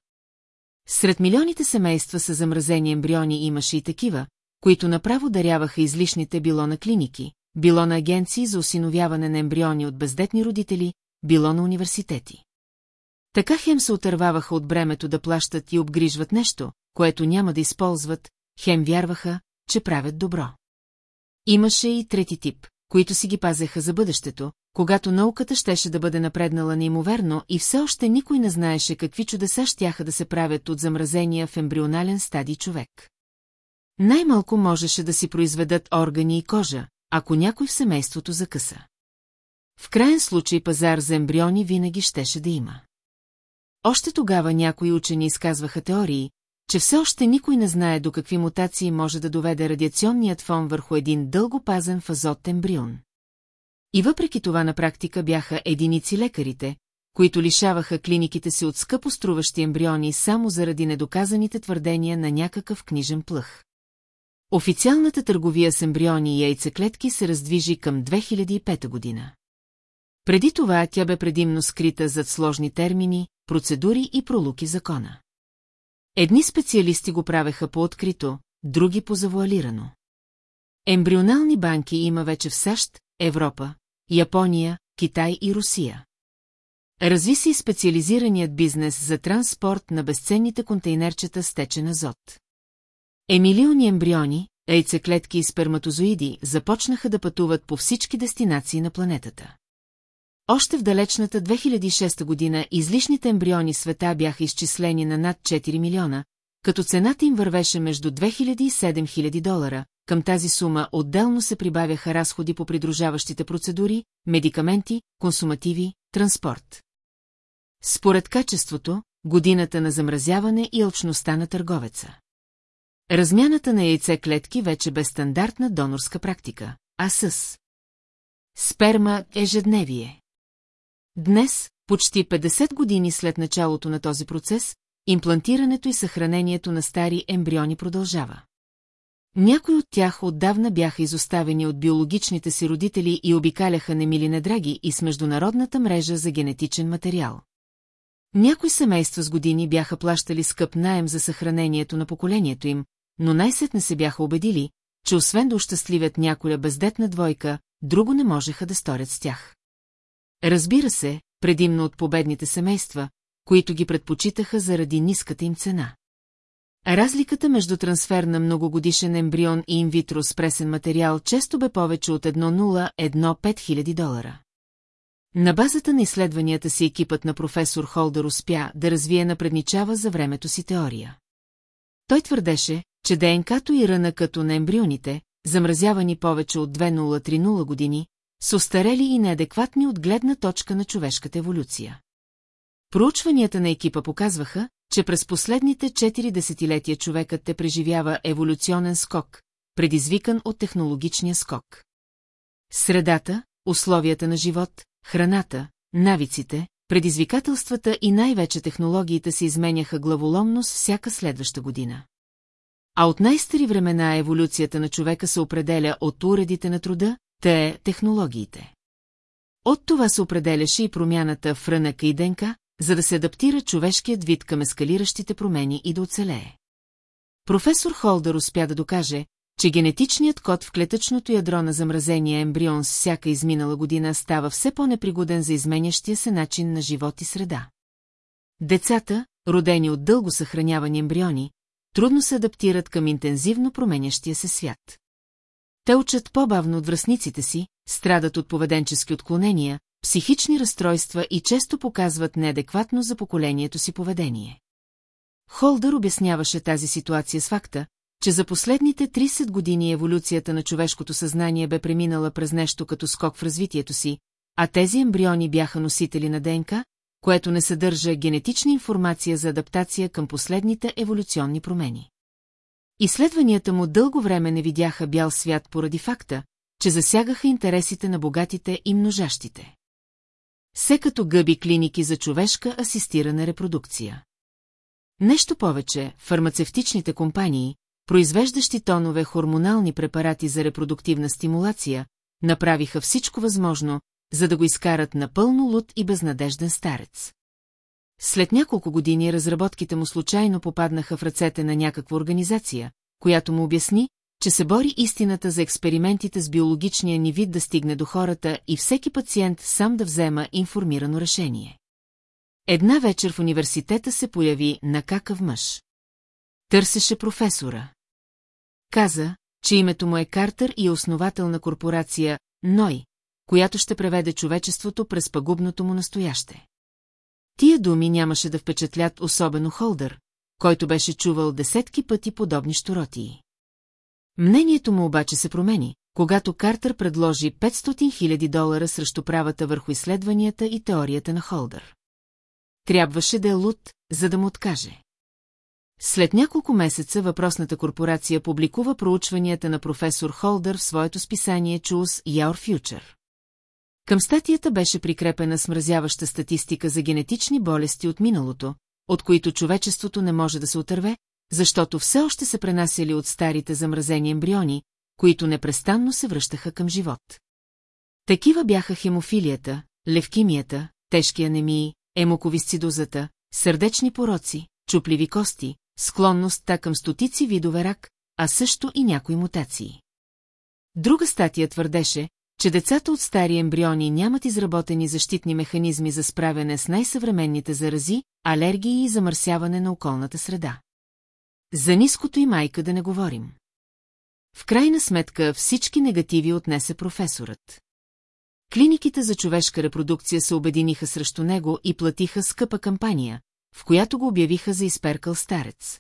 Сред милионите семейства с замразени ембриони имаше и такива, които направо даряваха излишните било на клиники, било на агенции за осиновяване на ембриони от бездетни родители, било на университети. Така хем се отърваваха от бремето да плащат и обгрижват нещо, което няма да използват, хем вярваха, че правят добро. Имаше и трети тип, които си ги пазеха за бъдещето, когато науката щеше да бъде напреднала неимоверно и все още никой не знаеше какви чудеса щяха да се правят от замразения в ембрионален стадий човек. Най-малко можеше да си произведат органи и кожа, ако някой в семейството закъса. В крайен случай пазар за ембриони винаги щеше да има. Още тогава някои учени изказваха теории, че все още никой не знае до какви мутации може да доведе радиационният фон върху един дълго пазен фазот ембрион. И въпреки това на практика бяха единици лекарите, които лишаваха клиниките си от скъпо струващи ембриони само заради недоказаните твърдения на някакъв книжен плъх. Официалната търговия с ембриони и яйцеклетки се раздвижи към 2005 година. Преди това тя бе предимно скрита зад сложни термини, процедури и пролуки закона. Едни специалисти го правеха по-открито, други по-завуалирано. Ембрионални банки има вече в САЩ, Европа, Япония, Китай и Русия. Разви се и специализираният бизнес за транспорт на безценните контейнерчета с течен азот. Емилиони ембриони, яйцеклетки и сперматозоиди започнаха да пътуват по всички дестинации на планетата. Още в далечната 2006 година излишните ембриони света бяха изчислени на над 4 милиона, като цената им вървеше между 2000 и 7000 долара, към тази сума отделно се прибавяха разходи по придружаващите процедури, медикаменти, консумативи, транспорт. Според качеството, годината на замразяване и алчността на търговеца. Размяната на яйце клетки вече бе стандартна донорска практика, а с сперма ежедневие. Днес, почти 50 години след началото на този процес, имплантирането и съхранението на стари ембриони продължава. Някои от тях отдавна бяха изоставени от биологичните си родители и обикаляха немили недраги и с международната мрежа за генетичен материал. Някои семейства с години бяха плащали скъп наем за съхранението на поколението им, но най-сетне се бяха убедили, че освен да ощастливят някоя бездетна двойка, друго не можеха да сторят с тях. Разбира се, предимно от победните семейства, които ги предпочитаха заради ниската им цена. Разликата между трансфер на многогодишен ембрион и инвитро с пресен материал често бе повече от 1,0-1,5 хиляди долара. На базата на изследванията си екипът на професор Холдър успя да развие напредничава за времето си теория. Той твърдеше, че ДНК-то и ръна като на ембрионите, замразявани повече от 2030 години, са устарели и неадекватни от гледна точка на човешката еволюция. Проучванията на екипа показваха, че през последните 4 десетилетия човекът те преживява еволюционен скок, предизвикан от технологичния скок. Средата, условията на живот, храната, навиците, предизвикателствата и най-вече технологиите се изменяха главоломно с всяка следваща година. А от най-стари времена еволюцията на човека се определя от уредите на труда, те технологиите. От това се определяше и промяната в рънъка и ДНК, за да се адаптира човешкият вид към ескалиращите промени и да оцелее. Професор Холдър успя да докаже, че генетичният код в клетъчното ядро на замразения ембрион с всяка изминала година става все по-непригоден за изменящия се начин на живот и среда. Децата, родени от дълго съхранявани ембриони, трудно се адаптират към интензивно променящия се свят. Те учат по-бавно от връзниците си, страдат от поведенчески отклонения, психични разстройства и често показват неадекватно за поколението си поведение. Холдър обясняваше тази ситуация с факта, че за последните 30 години еволюцията на човешкото съзнание бе преминала през нещо като скок в развитието си, а тези ембриони бяха носители на ДНК, което не съдържа генетична информация за адаптация към последните еволюционни промени. Изследванията му дълго време не видяха бял свят поради факта, че засягаха интересите на богатите и множащите. Се като гъби клиники за човешка асистирана репродукция. Нещо повече, фармацевтичните компании, произвеждащи тонове хормонални препарати за репродуктивна стимулация, направиха всичко възможно, за да го изкарат напълно луд и безнадежден старец. След няколко години разработките му случайно попаднаха в ръцете на някаква организация, която му обясни, че се бори истината за експериментите с биологичния ни вид да стигне до хората и всеки пациент сам да взема информирано решение. Една вечер в университета се появи накакъв мъж. Търсеше професора. Каза, че името му е Картер и е основател на корпорация Ной, която ще преведе човечеството през пагубното му настояще. Тия думи нямаше да впечатлят особено Холдър, който беше чувал десетки пъти подобни щуротии. Мнението му обаче се промени, когато Картер предложи 500 000 долара срещу правата върху изследванията и теорията на Холдър. Трябваше да е луд, за да му откаже. След няколко месеца въпросната корпорация публикува проучванията на професор Холдър в своето списание Choose Your Future. Към статията беше прикрепена смразяваща статистика за генетични болести от миналото, от които човечеството не може да се отърве, защото все още се пренасяли от старите замразени ембриони, които непрестанно се връщаха към живот. Такива бяха хемофилията, левкимията, тежки анемии, емоковисцидозата, сърдечни пороци, чупливи кости, склонността към стотици видове рак, а също и някои мутации. Друга статия твърдеше, че децата от стари ембриони нямат изработени защитни механизми за справяне с най-съвременните зарази, алергии и замърсяване на околната среда. За ниското и майка да не говорим. В крайна сметка всички негативи отнесе професорът. Клиниките за човешка репродукция се обединиха срещу него и платиха скъпа кампания, в която го обявиха за изперкал старец.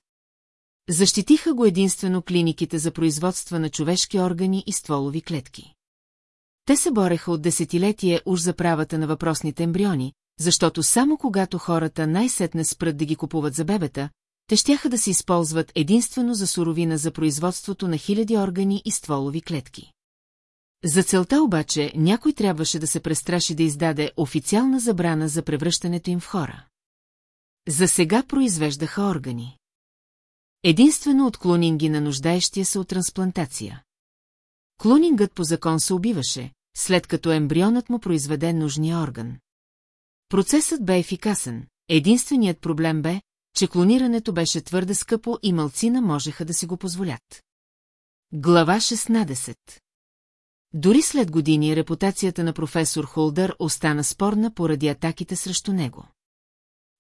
Защитиха го единствено клиниките за производство на човешки органи и стволови клетки. Те се бореха от десетилетие уж за правата на въпросните ембриони, защото само когато хората най-сетне спрат да ги купуват за бебета, те щяха да се използват единствено за суровина за производството на хиляди органи и стволови клетки. За целта обаче някой трябваше да се престраши да издаде официална забрана за превръщането им в хора. За сега произвеждаха органи. Единствено от клонинги на нуждаещия се от трансплантация. Клонингът по закон се убиваше, след като ембрионът му произведе нужния орган. Процесът бе ефикасен, единственият проблем бе, че клонирането беше твърде скъпо и малцина можеха да си го позволят. Глава 16 Дори след години репутацията на професор Холдър остана спорна поради атаките срещу него.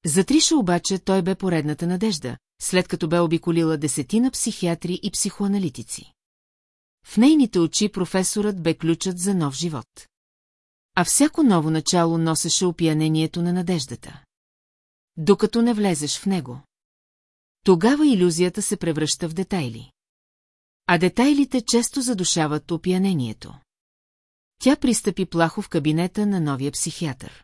За Триша обаче той бе поредната надежда, след като бе обиколила десетина психиатри и психоаналитици. В нейните очи професорът бе ключът за нов живот. А всяко ново начало носеше опиянението на надеждата. Докато не влезеш в него. Тогава иллюзията се превръща в детайли. А детайлите често задушават опиянението. Тя пристъпи плахо в кабинета на новия психиатър.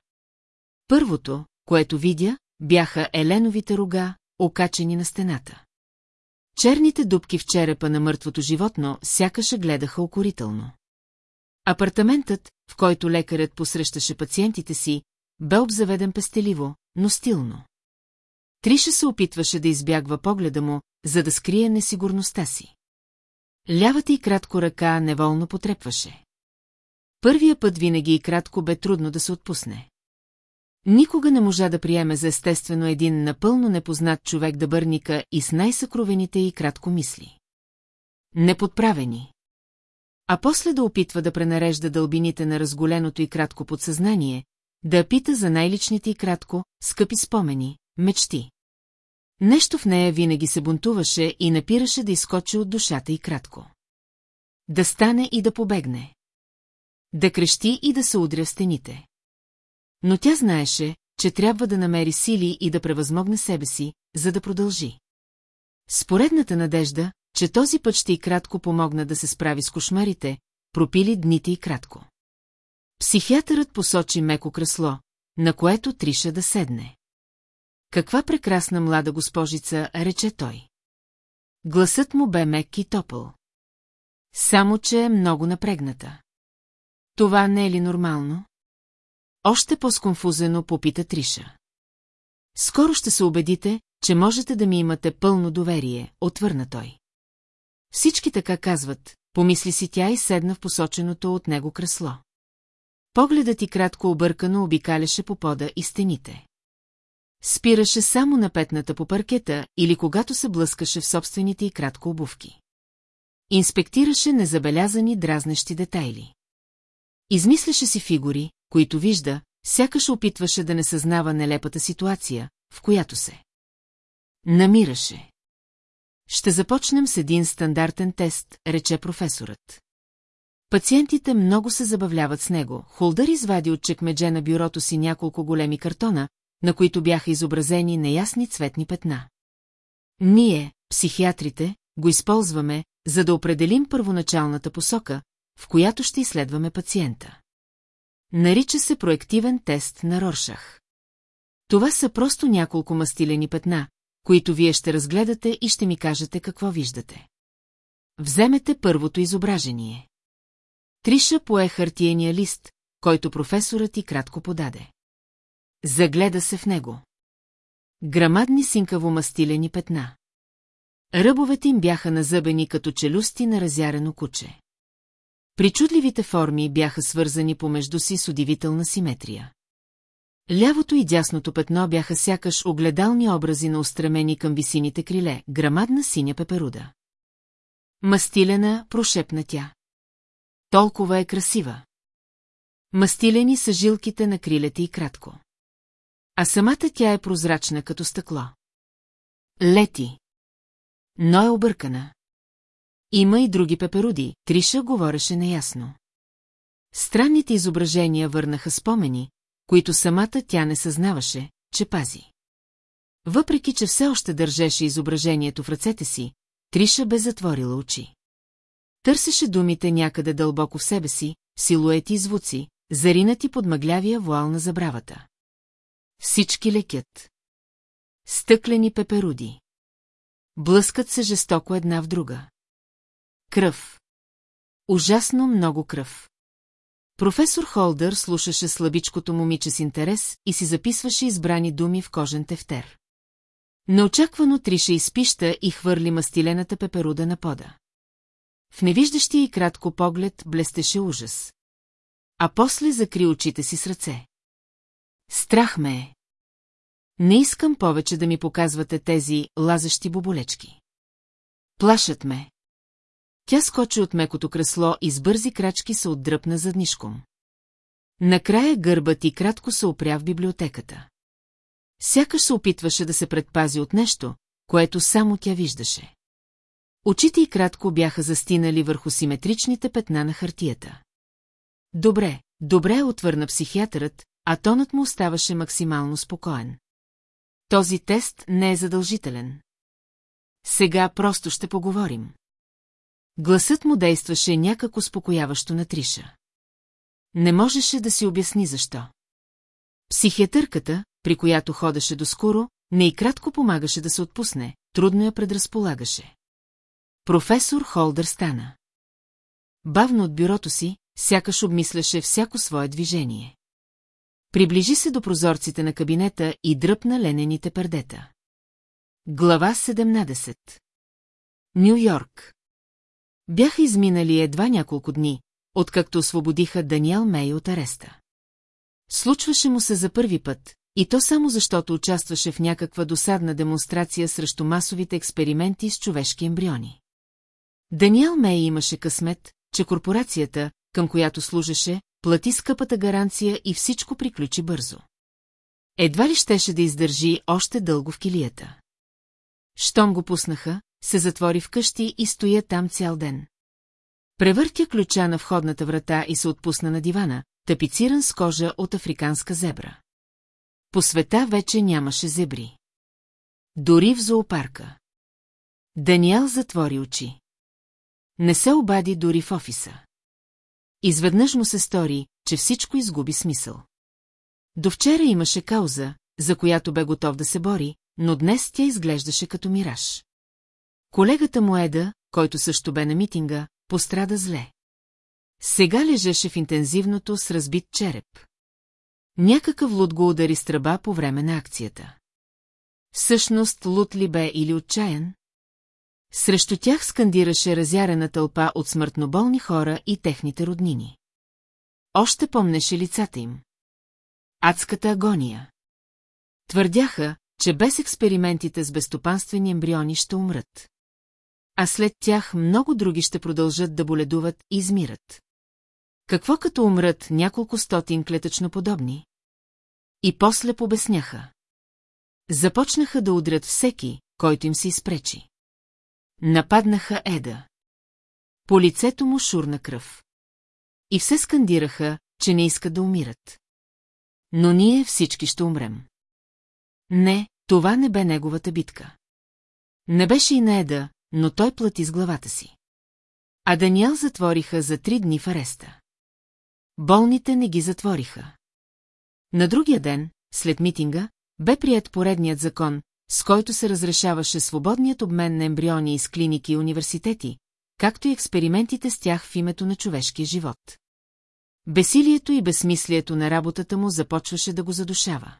Първото, което видя, бяха еленовите рога, окачени на стената. Черните дубки в черепа на мъртвото животно сякаше гледаха окорително. Апартаментът, в който лекарят посрещаше пациентите си, бе обзаведен пестеливо, но стилно. Триша се опитваше да избягва погледа му, за да скрие несигурността си. Лявата и кратко ръка неволно потрепваше. Първия път винаги и кратко бе трудно да се отпусне. Никога не можа да приеме за естествено един напълно непознат човек да бърника и с най-съкровените и кратко мисли. Неподправени. А после да опитва да пренарежда дълбините на разголеното и кратко подсъзнание, да пита за най-личните и кратко, скъпи спомени, мечти. Нещо в нея винаги се бунтуваше и напираше да изкочи от душата и кратко. Да стане и да побегне. Да крещи и да се удря в стените. Но тя знаеше, че трябва да намери сили и да превъзмогне себе си, за да продължи. Споредната надежда, че този път ще и кратко помогна да се справи с кошмарите, пропили дните и кратко. Психиатърът посочи меко кресло, на което Триша да седне. Каква прекрасна млада госпожица, рече той. Гласът му бе мек и топъл. Само, че е много напрегната. Това не е ли нормално? Още по-сконфузено попита Триша. Скоро ще се убедите, че можете да ми имате пълно доверие, отвърна той. Всички така казват, помисли си тя и седна в посоченото от него кресло. Погледът и кратко объркано обикаляше по пода и стените. Спираше само на петната по паркета или когато се блъскаше в собствените и кратко обувки. Инспектираше незабелязани дразнещи детайли. Измисляше си фигури, които вижда, сякаш опитваше да не съзнава нелепата ситуация, в която се. Намираше. Ще започнем с един стандартен тест, рече професорът. Пациентите много се забавляват с него. Холдър извади от чекмедже на бюрото си няколко големи картона, на които бяха изобразени неясни цветни петна. Ние, психиатрите, го използваме, за да определим първоначалната посока, в която ще изследваме пациента. Нарича се проективен тест на Роршах. Това са просто няколко мастилени петна, които вие ще разгледате и ще ми кажете какво виждате. Вземете първото изображение. Триша пое хартиения лист, който професорът и кратко подаде. Загледа се в него. Грамадни синкаво мастилени петна. Ръбовете им бяха назъбени като челюсти на разярено куче. Причудливите форми бяха свързани помежду си с удивителна симетрия. Лявото и дясното петно бяха сякаш огледални образи на устремени към висините криле, грамадна синя пеперуда. Мастилена, прошепна тя. Толкова е красива. Мастилени са жилките на крилете и кратко. А самата тя е прозрачна като стъкло. Лети. Но е объркана. Има и други пеперуди, Триша говореше неясно. Странните изображения върнаха спомени, които самата тя не съзнаваше, че пази. Въпреки, че все още държеше изображението в ръцете си, Триша бе затворила очи. Търсеше думите някъде дълбоко в себе си, силуети и звуци, заринати под мъглявия вуал на забравата. Всички лекят. Стъклени пеперуди. Блъскат се жестоко една в друга. Кръв. Ужасно много кръв. Професор Холдър слушаше слабичкото момиче с интерес и си записваше избрани думи в кожен тефтер. Неочаквано Триша изпища и хвърли мастилената пеперуда на пода. В невиждащия и кратко поглед блестеше ужас. А после закри очите си с ръце. Страх ме е. Не искам повече да ми показвате тези лазащи боболечки. Плашат ме. Тя скочи от мекото кресло и с бързи крачки се отдръпна заднишком. Накрая гърбът и кратко се опря в библиотеката. Сякаш се опитваше да се предпази от нещо, което само тя виждаше. Очите й кратко бяха застинали върху симетричните петна на хартията. Добре, добре отвърна психиатърът, а тонът му оставаше максимално спокоен. Този тест не е задължителен. Сега просто ще поговорим. Гласът му действаше някак успокояващо на Триша. Не можеше да си обясни защо. Психиатърката, при която ходеше доскоро, не и кратко помагаше да се отпусне, трудно я предразполагаше. Професор Холдър стана. Бавно от бюрото си, сякаш обмисляше всяко свое движение. Приближи се до прозорците на кабинета и дръпна ленените пердета. Глава 17 Ню Йорк Бяха изминали едва няколко дни, откакто освободиха Даниел Мей от ареста. Случваше му се за първи път, и то само защото участваше в някаква досадна демонстрация срещу масовите експерименти с човешки ембриони. Даниел Мей имаше късмет, че корпорацията, към която служеше, плати скъпата гаранция и всичко приключи бързо. Едва ли щеше да издържи още дълго в килията. щом го пуснаха, се затвори вкъщи и стоя там цял ден. Превъртя ключа на входната врата и се отпусна на дивана, тапициран с кожа от африканска зебра. По света вече нямаше зебри. Дори в зоопарка. Даниел затвори очи. Не се обади дори в офиса. Изведнъж му се стори, че всичко изгуби смисъл. До вчера имаше кауза, за която бе готов да се бори, но днес тя изглеждаше като мираж. Колегата му Еда, който също бе на митинга, пострада зле. Сега лежеше в интензивното с разбит череп. Някакъв луд го удари с тръба по време на акцията. Всъщност луд ли бе или отчаян? Срещу тях скандираше разярена тълпа от смъртноболни хора и техните роднини. Още помнеше лицата им. Адската агония. Твърдяха, че без експериментите с безстопанствени ембриони ще умрат. А след тях много други ще продължат да боледуват и измират. Какво като умрат няколко стотин клетъчно подобни? И после побесняха. Започнаха да удрят всеки, който им се изпречи. Нападнаха Еда. По лицето му шурна кръв. И все скандираха, че не искат да умират. Но ние всички ще умрем. Не, това не бе неговата битка. Не беше и на Еда, но той плати с главата си. А Даниел затвориха за три дни в ареста. Болните не ги затвориха. На другия ден, след митинга, бе прият поредният закон, с който се разрешаваше свободният обмен на ембриони из клиники и университети, както и експериментите с тях в името на човешкия живот. Бесилието и безсмислието на работата му започваше да го задушава.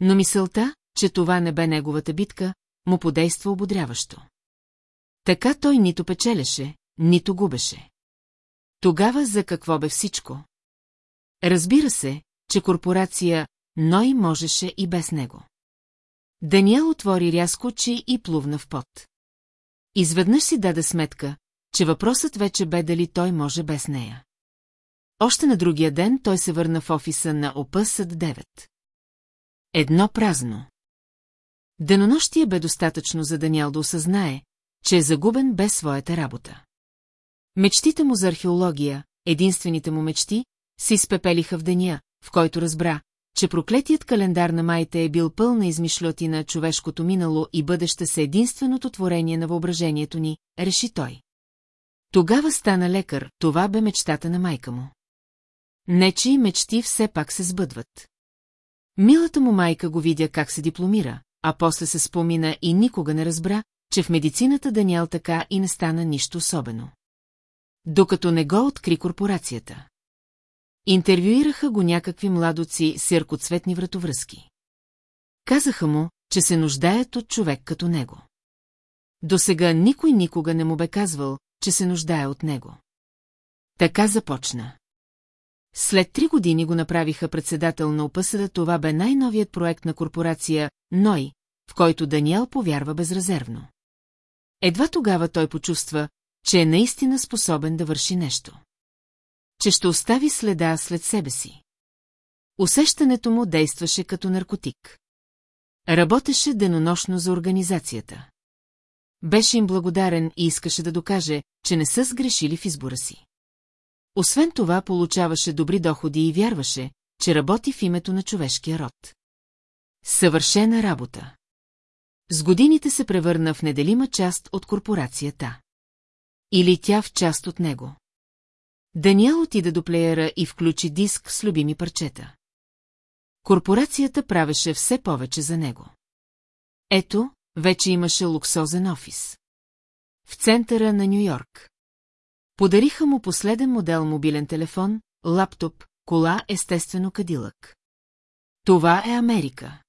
Но мисълта, че това не бе неговата битка, му подейства ободряващо. Така той нито печелеше, нито губеше. Тогава за какво бе всичко? Разбира се, че корпорация Ной можеше и без него. Даниел отвори рязко очи и плувна в пот. Изведнъж си даде сметка, че въпросът вече бе дали той може без нея. Още на другия ден той се върна в офиса на ОПСът 9. Едно празно. Денонощие бе достатъчно за Даниел да осъзнае, че е загубен без своята работа. Мечтите му за археология, единствените му мечти, се изпепелиха в деня, в който разбра, че проклетият календар на майте е бил пълна измишлоти на човешкото минало и бъдеще са единственото творение на въображението ни, реши той. Тогава стана лекар, това бе мечтата на майка му. Нечи мечти все пак се сбъдват. Милата му майка го видя как се дипломира, а после се спомина и никога не разбра, че в медицината Даниел така и не стана нищо особено. Докато не го откри корпорацията. Интервюираха го някакви младоци с яркоцветни вратовръзки. Казаха му, че се нуждаят от човек като него. До сега никой никога не му бе казвал, че се нуждае от него. Така започна. След три години го направиха председател на опъсъда, това бе най-новият проект на корпорация Ной, в който Даниел повярва безрезервно. Едва тогава той почувства, че е наистина способен да върши нещо. Че ще остави следа след себе си. Усещането му действаше като наркотик. Работеше денонощно за организацията. Беше им благодарен и искаше да докаже, че не са сгрешили в избора си. Освен това получаваше добри доходи и вярваше, че работи в името на човешкия род. Съвършена работа. С годините се превърна в неделима част от корпорацията. Или тя в част от него. Даниел отида до плеера и включи диск с любими парчета. Корпорацията правеше все повече за него. Ето, вече имаше луксозен офис. В центъра на Нью-Йорк. Подариха му последен модел мобилен телефон, лаптоп, кола, естествено кадилък. Това е Америка.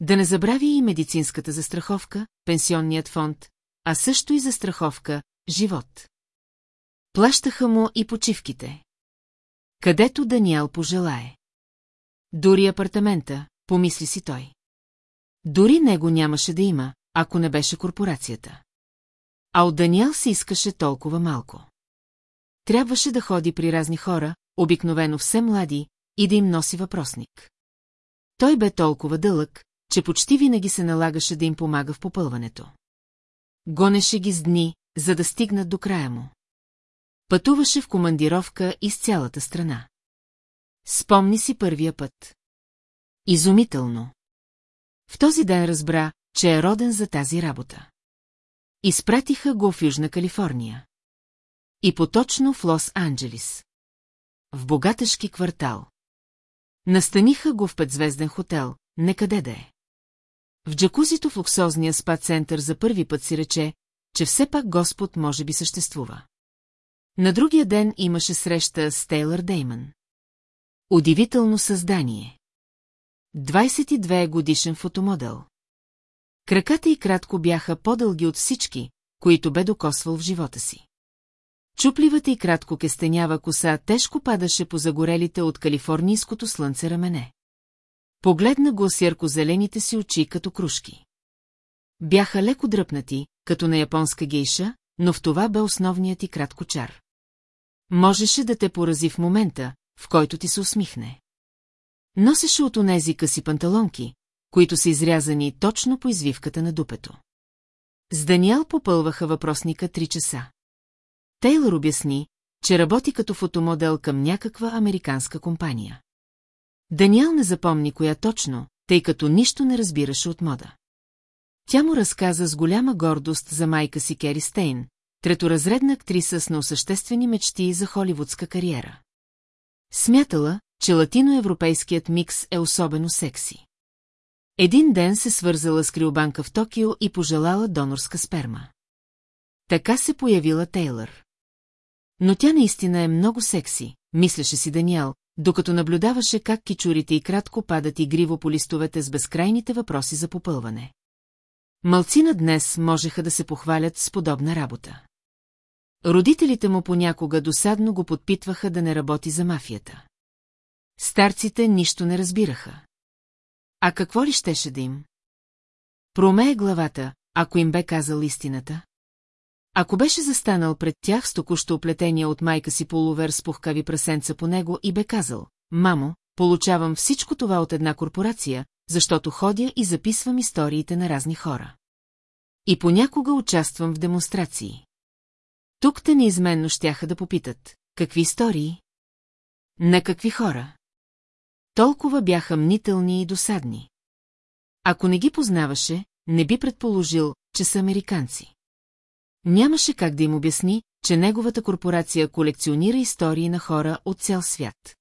Да не забрави и медицинската застраховка, пенсионният фонд, а също и застраховка, живот. Плащаха му и почивките. Където Даниел пожелае. Дори апартамента, помисли си той. Дори него нямаше да има, ако не беше корпорацията. А от Даниел се искаше толкова малко. Трябваше да ходи при разни хора, обикновено все млади, и да им носи въпросник. Той бе толкова дълъг, че почти винаги се налагаше да им помага в попълването. Гонеше ги с дни, за да стигнат до края му. Пътуваше в командировка из цялата страна. Спомни си първия път. Изумително. В този ден разбра, че е роден за тази работа. Изпратиха го в Южна Калифорния. И поточно в Лос-Анджелис. В богатъшки квартал. Настаниха го в петзвезден хотел, некъде да е. В джакузито в луксозния спа център за първи път си рече, че все пак Господ може би съществува. На другия ден имаше среща с Тейлър Деймън. Удивително създание. 22 годишен фотомодел. Краката и кратко бяха по-дълги от всички, които бе докосвал в живота си. Чупливата и кратко кестенява коса тежко падаше по загорелите от калифорнийското слънце рамене. Погледна го с ярко-зелените си очи като кружки. Бяха леко дръпнати, като на японска гейша, но в това бе основният и кратко чар. Можеше да те порази в момента, в който ти се усмихне. Носеше от онези къси панталонки, които са изрязани точно по извивката на дупето. С Даниел попълваха въпросника три часа. Тейлър обясни, че работи като фотомодел към някаква американска компания. Даниел не запомни коя точно, тъй като нищо не разбираше от мода. Тя му разказа с голяма гордост за майка си Кери Стейн, треторазредна актриса с неосъществени мечти за холивудска кариера. Смятала, че латиноевропейският микс е особено секси. Един ден се свързала с криобанка в Токио и пожелала донорска сперма. Така се появила Тейлър. Но тя наистина е много секси, мислеше си Даниел, докато наблюдаваше как кичурите и кратко падат игриво по листовете с безкрайните въпроси за попълване. Малцина днес можеха да се похвалят с подобна работа. Родителите му понякога досадно го подпитваха да не работи за мафията. Старците нищо не разбираха. А какво ли щеше да им? Промее главата, ако им бе казал истината. Ако беше застанал пред тях с току-що оплетения от майка си полувер с пухкави прасенца по него и бе казал, «Мамо, получавам всичко това от една корпорация, защото ходя и записвам историите на разни хора. И понякога участвам в демонстрации. Тук те неизменно щяха да попитат, какви истории? На какви хора? Толкова бяха мнителни и досадни. Ако не ги познаваше, не би предположил, че са американци. Нямаше как да им обясни, че неговата корпорация колекционира истории на хора от цял свят.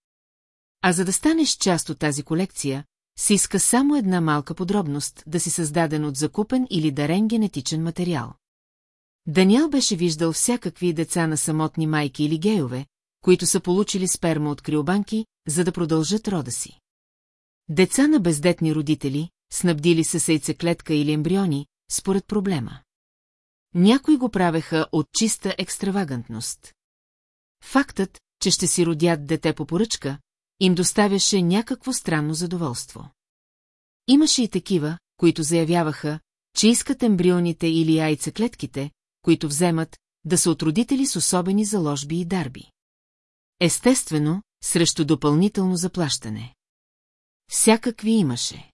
А за да станеш част от тази колекция, си иска само една малка подробност да си създаден от закупен или дарен генетичен материал. Даниел беше виждал всякакви деца на самотни майки или гейове, които са получили сперма от криобанки, за да продължат рода си. Деца на бездетни родители, снабдили се с яйцеклетка или ембриони, според проблема. Някои го правеха от чиста екстравагантност. Фактът, че ще си родят дете по поръчка, им доставяше някакво странно задоволство. Имаше и такива, които заявяваха, че искат ембрионите или яйцеклетките, които вземат, да са от родители с особени заложби и дарби. Естествено, срещу допълнително заплащане. Всякакви имаше.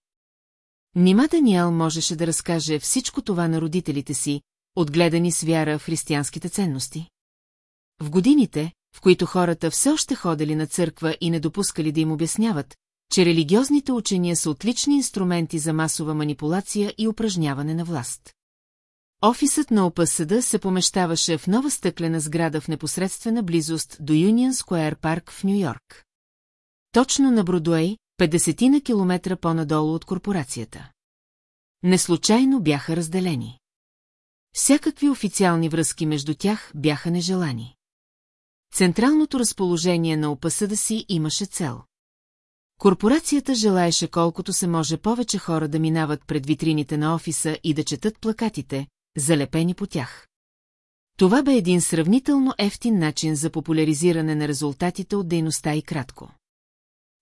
Нима Даниел можеше да разкаже всичко това на родителите си, отгледани с вяра в християнските ценности. В годините, в които хората все още ходели на църква и не допускали да им обясняват, че религиозните учения са отлични инструменти за масова манипулация и упражняване на власт. Офисът на ОПСД се помещаваше в нова стъклена сграда в непосредствена близост до Юнион Скуер парк в Нью-Йорк. Точно на Бродуей, 50 на километра по-надолу от корпорацията. Неслучайно бяха разделени. Всякакви официални връзки между тях бяха нежелани. Централното разположение на опасъда си имаше цел. Корпорацията желаеше колкото се може повече хора да минават пред витрините на офиса и да четат плакатите, залепени по тях. Това бе един сравнително ефтин начин за популяризиране на резултатите от дейността и кратко.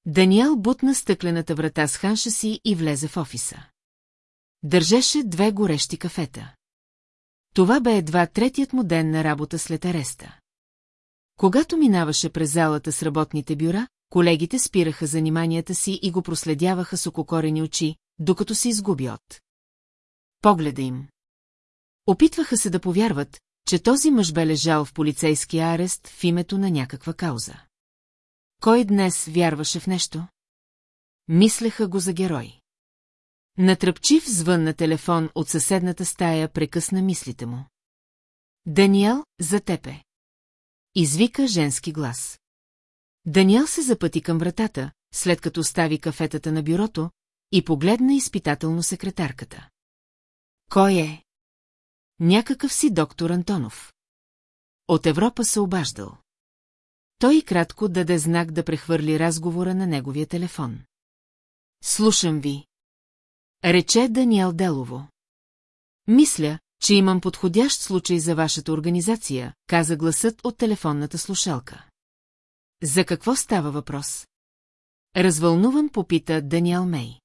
Даниел бутна стъклената врата с ханша си и влезе в офиса. Държеше две горещи кафета. Това бе едва третият му ден на работа след ареста. Когато минаваше през залата с работните бюра, колегите спираха заниманията си и го проследяваха с ококорени очи, докато се изгуби от. Погледа им. Опитваха се да повярват, че този мъж бе лежал в полицейския арест в името на някаква кауза. Кой днес вярваше в нещо? Мислеха го за герой. Натръпчив звън на телефон от съседната стая прекъсна мислите му. Даниел, за тепе. Извика женски глас. Даниел се запъти към вратата, след като стави кафетата на бюрото, и погледна изпитателно секретарката. Кой е? Някакъв си доктор Антонов. От Европа се обаждал. Той кратко даде знак да прехвърли разговора на неговия телефон. Слушам ви. Рече Даниел Делово. Мисля, че имам подходящ случай за вашата организация, каза гласът от телефонната слушалка. За какво става въпрос? Развълнуван попита Даниел Мей.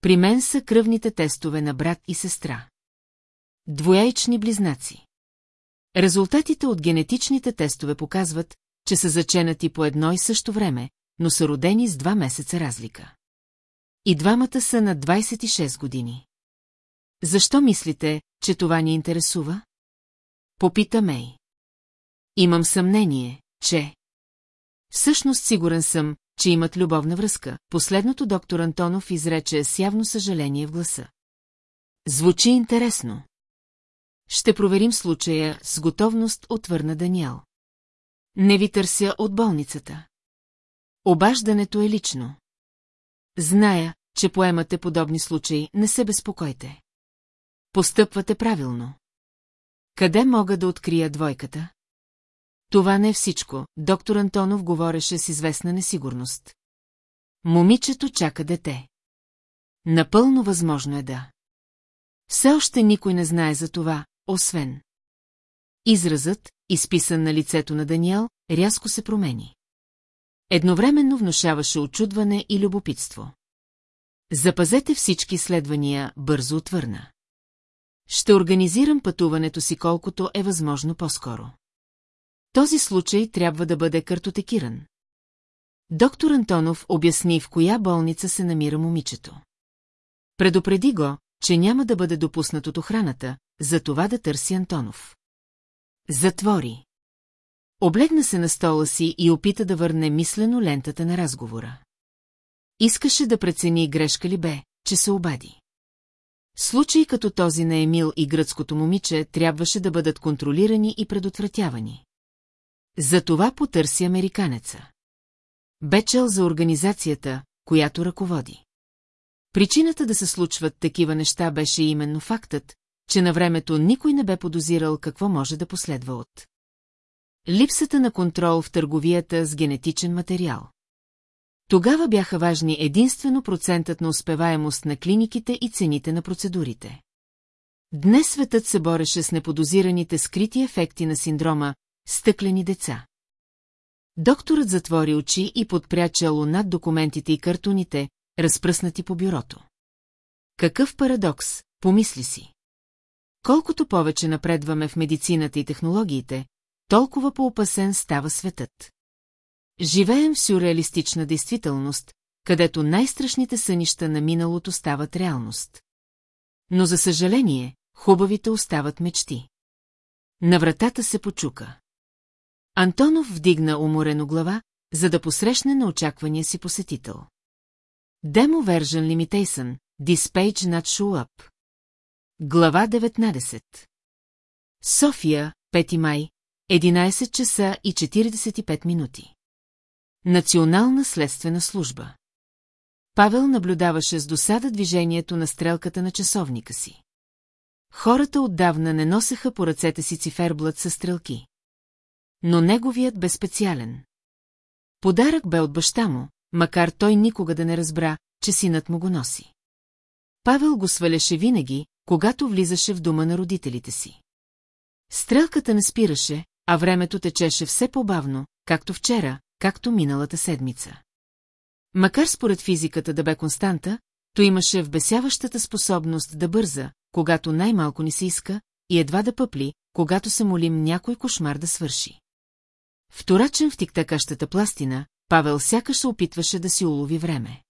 При мен са кръвните тестове на брат и сестра. Двояични близнаци. Резултатите от генетичните тестове показват, че са заченати по едно и също време, но са родени с два месеца разлика. И двамата са на 26 години. Защо мислите, че това ни интересува? Попита Мей. Имам съмнение, че... Всъщност сигурен съм, че имат любовна връзка. Последното доктор Антонов изрече с явно съжаление в гласа. Звучи интересно. Ще проверим случая с готовност, отвърна Даниел. Не ви търся от болницата. Обаждането е лично. Зная, че поемате подобни случаи, не се безпокойте. Постъпвате правилно. Къде мога да открия двойката? Това не е всичко, доктор Антонов говореше с известна несигурност. Момичето чака дете. Напълно възможно е да. Все още никой не знае за това, освен. Изразът, изписан на лицето на Даниел, рязко се промени. Едновременно внушаваше очудване и любопитство. Запазете всички следвания, бързо отвърна. Ще организирам пътуването си колкото е възможно по-скоро. Този случай трябва да бъде картотекиран. Доктор Антонов обясни в коя болница се намира момичето. Предупреди го, че няма да бъде допуснат от охраната, за това да търси Антонов. Затвори. Облегна се на стола си и опита да върне мислено лентата на разговора. Искаше да прецени грешка ли бе, че се обади. Случаи като този на Емил и гръцкото момиче трябваше да бъдат контролирани и предотвратявани. Затова потърси американеца. Бечел за организацията, която ръководи. Причината да се случват такива неща беше именно фактът, че на времето никой не бе подозирал какво може да последва от. Липсата на контрол в търговията с генетичен материал. Тогава бяха важни единствено процентът на успеваемост на клиниките и цените на процедурите. Днес светът се бореше с неподозираните скрити ефекти на синдрома «стъклени деца». Докторът затвори очи и подпря чело над документите и картоните, разпръснати по бюрото. Какъв парадокс, помисли си. Колкото повече напредваме в медицината и технологиите, толкова по-опасен става светът. Живеем в сюрреалистична действителност, където най-страшните сънища на миналото стават реалност. Но за съжаление, хубавите остават мечти. На вратата се почука. Антонов вдигна уморено глава, за да посрещне на очаквания си посетител. Demo Version Limitation, Dispage Not Show Up. Глава 19 София, 5 май, 11 часа и 45 минути. Национална следствена служба. Павел наблюдаваше с досада движението на стрелката на часовника си. Хората отдавна не носеха по ръцете си циферблат с стрелки. Но неговият бе специален. Подарък бе от баща му, макар той никога да не разбра, че синът му го носи. Павел го сваляше винаги, когато влизаше в дома на родителите си. Стрелката не спираше, а времето течеше все по-бавно, както вчера, както миналата седмица. Макар според физиката да бе константа, то имаше вбесяващата способност да бърза, когато най-малко ни се иска, и едва да пъпли, когато се молим някой кошмар да свърши. Вторачен в тиктакащата пластина, Павел сякаш се опитваше да си улови време.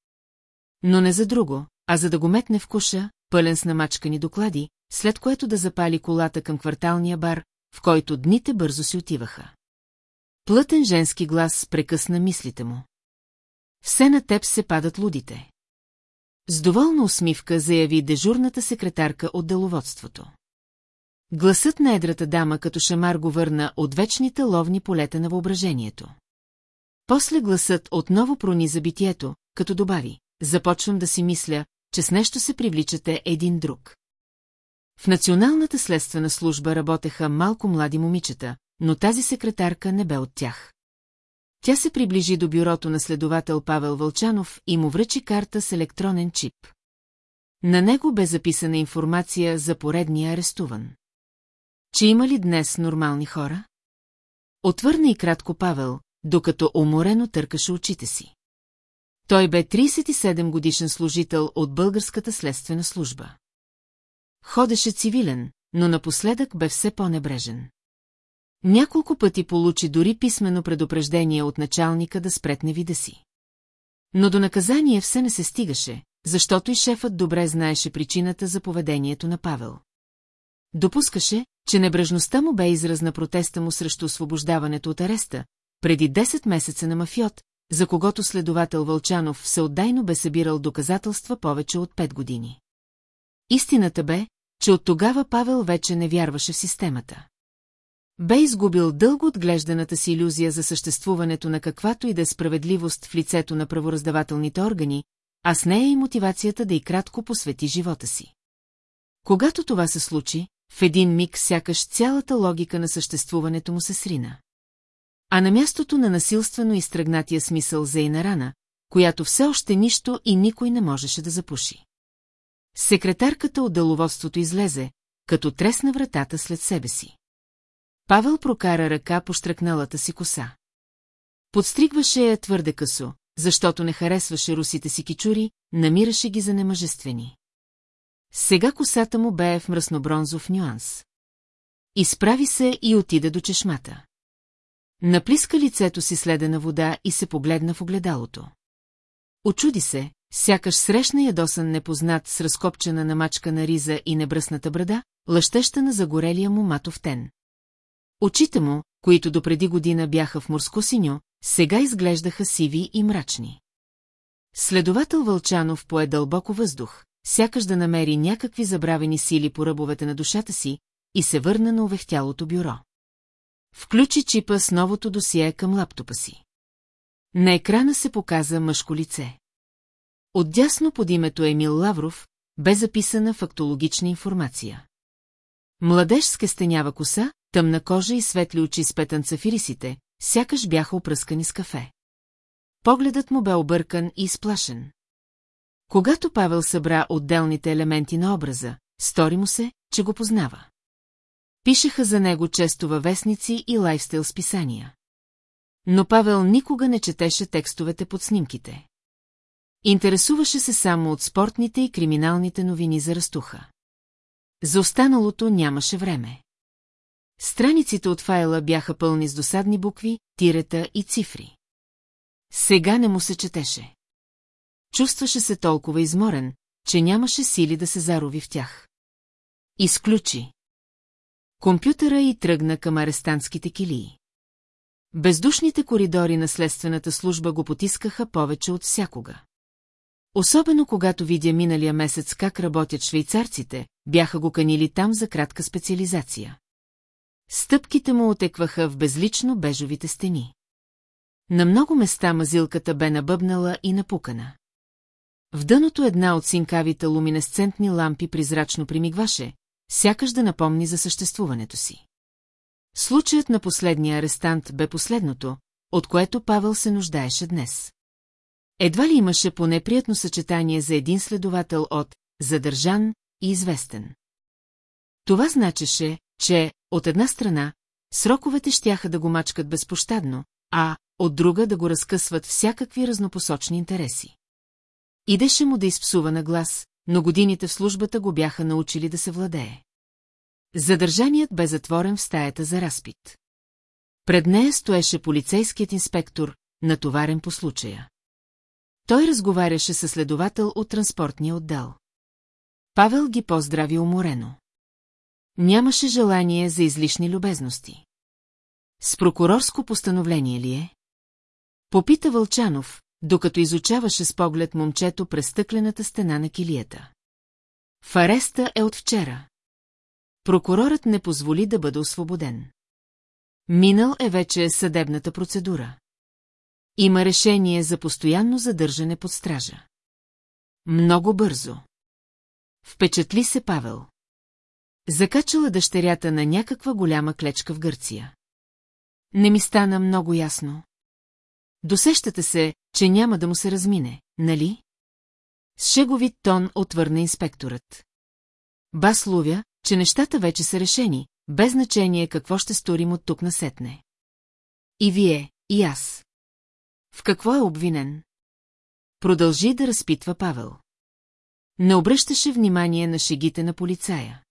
Но не за друго, а за да го метне в куша, пълен с намачкани доклади, след което да запали колата към кварталния бар, в който дните бързо си отиваха. Плътен женски глас прекъсна мислите му. Все на теб се падат лудите. С доволна усмивка заяви дежурната секретарка от деловодството. Гласът на едрата дама като шамар го върна от вечните ловни полета на въображението. После гласът отново прони за битието, като добави, започвам да си мисля, че с нещо се привличате един друг. В Националната следствена служба работеха малко млади момичета, но тази секретарка не бе от тях. Тя се приближи до бюрото на следовател Павел Вълчанов и му връчи карта с електронен чип. На него бе записана информация за поредния арестуван. Че има ли днес нормални хора? Отвърна и кратко Павел, докато уморено търкаше очите си. Той бе 37 годишен служител от българската следствена служба. Ходеше цивилен, но напоследък бе все по-небрежен. Няколко пъти получи дори писмено предупреждение от началника да спретне вида си. Но до наказание все не се стигаше, защото и шефът добре знаеше причината за поведението на Павел. Допускаше, че небрежността му бе израз на протеста му срещу освобождаването от ареста, преди 10 месеца на мафиот, за когото следовател Вълчанов всеотдайно бе събирал доказателства повече от 5 години. Истината бе, че от тогава Павел вече не вярваше в системата. Бе изгубил дълго отглежданата си иллюзия за съществуването на каквато и да е справедливост в лицето на правораздавателните органи, а с нея и мотивацията да и кратко посвети живота си. Когато това се случи, в един миг сякаш цялата логика на съществуването му се срина. А на мястото на насилствено изтръгнатия смисъл за на рана, която все още нищо и никой не можеше да запуши. Секретарката от деловодството излезе, като тресна вратата след себе си. Павел прокара ръка по штръкналата си коса. Подстригваше я твърде късо, защото не харесваше русите си кичури, намираше ги за немъжествени. Сега косата му бе в мръснобронзов нюанс. Изправи се и отида до чешмата. Наплиска лицето си следена вода и се погледна в огледалото. Очуди се, сякаш срещна ядосан непознат с разкопчена намачка на риза и небръсната брада, лъщеща на загорелия му матов тен. Очите му, които допреди година бяха в морско синьо, сега изглеждаха сиви и мрачни. Следовател Вълчанов пое дълбоко въздух, сякаш да намери някакви забравени сили по ръбовете на душата си и се върна на увехтялото бюро. Включи чипа с новото досие към лаптопа си. На екрана се показа мъжко лице. Отдясно под името Емил Лавров бе записана фактологична информация. Младеж с кестенява коса, тъмна кожа и светли очи с петънца в ирисите, сякаш бяха опръскани с кафе. Погледът му бе объркан и изплашен. Когато Павел събра отделните елементи на образа, стори му се, че го познава. Пишеха за него често във вестници и лайфстайл списания. Но Павел никога не четеше текстовете под снимките. Интересуваше се само от спортните и криминалните новини за растуха. За останалото нямаше време. Страниците от файла бяха пълни с досадни букви, тирета и цифри. Сега не му се четеше. Чувстваше се толкова изморен, че нямаше сили да се зарови в тях. Изключи. Компютъра и тръгна към арестантските килии. Бездушните коридори на следствената служба го потискаха повече от всякога. Особено когато видя миналия месец как работят швейцарците, бяха го канили там за кратка специализация. Стъпките му отекваха в безлично бежовите стени. На много места мазилката бе набъбнала и напукана. В дъното една от синкавите луминесцентни лампи призрачно примигваше, сякаш да напомни за съществуването си. Случаят на последния арестант бе последното, от което Павел се нуждаеше днес. Едва ли имаше по-неприятно съчетание за един следовател от «задържан» и «известен». Това значеше, че, от една страна, сроковете щяха да го мачкат безпощадно, а, от друга да го разкъсват всякакви разнопосочни интереси. Идеше му да изпсува на глас, но годините в службата го бяха научили да се владее. Задържаният бе затворен в стаята за разпит. Пред нея стоеше полицейският инспектор, натоварен по случая. Той разговаряше с следовател от транспортния отдел. Павел ги поздрави уморено. Нямаше желание за излишни любезности. С прокурорско постановление ли е? Попита Вълчанов, докато изучаваше с поглед момчето през стъклената стена на килията. В ареста е от вчера. Прокурорът не позволи да бъде освободен. Минал е вече съдебната процедура. Има решение за постоянно задържане под стража. Много бързо. Впечатли се Павел. Закачала дъщерята на някаква голяма клечка в Гърция. Не ми стана много ясно. Досещате се, че няма да му се размине, нали? С шеговит тон отвърна инспекторът. Бас ловя, че нещата вече са решени, без значение какво ще сторим от тук насетне. И вие, и аз. В какво е обвинен? Продължи да разпитва Павел. Не обръщаше внимание на шегите на полицая.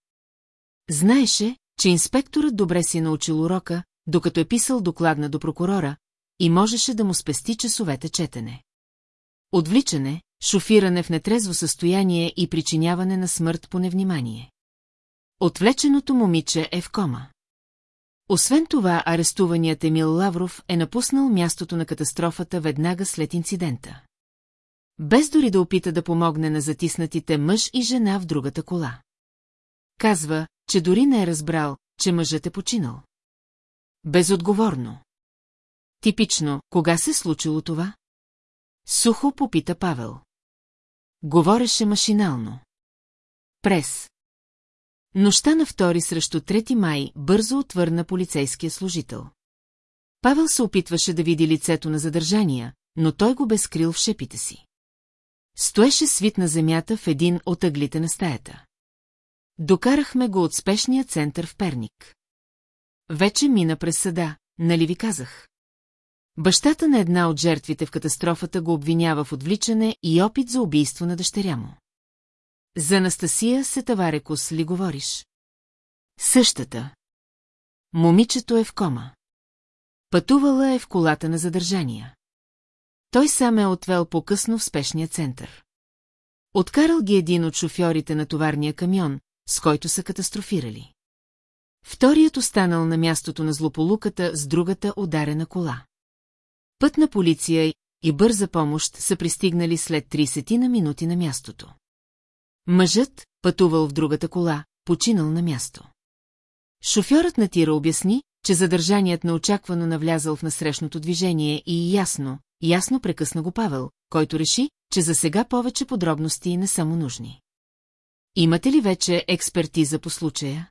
Знаеше, че инспекторът добре си е научил урока, докато е писал докладна до прокурора, и можеше да му спести часовете четене. Отвличане, шофиране в нетрезво състояние и причиняване на смърт по невнимание. Отвлеченото момиче е в кома. Освен това, арестуваният Емил Лавров е напуснал мястото на катастрофата веднага след инцидента. Без дори да опита да помогне на затиснатите мъж и жена в другата кола. Казва, че дори не е разбрал, че мъжът е починал. Безотговорно. Типично, кога се случило това? Сухо попита Павел. Говореше машинално. Прес. Нощта на втори срещу трети май бързо отвърна полицейския служител. Павел се опитваше да види лицето на задържания, но той го бе скрил в шепите си. Стоеше свит на земята в един от ъглите на стаята. Докарахме го от спешния център в Перник. Вече мина през съда, нали ви казах? Бащата на една от жертвите в катастрофата го обвинява в отвличане и опит за убийство на дъщеря му. За Анастасия Сетаварекос ли говориш? Същата. Момичето е в кома. Пътувала е в колата на задържания. Той сам е отвел по-късно в спешния център. Откарал ги един от шофьорите на товарния камион, с който са катастрофирали. Вторият останал на мястото на злополуката с другата ударена кола. Пътна полиция и бърза помощ са пристигнали след 30 на минути на мястото. Мъжът, пътувал в другата кола, починал на място. Шофьорът на тира обясни, че задържаният неочаквано навлязал в насрещното движение и ясно, ясно прекъсна го Павел, който реши, че за сега повече подробности не са му нужни. Имате ли вече експертиза по случая?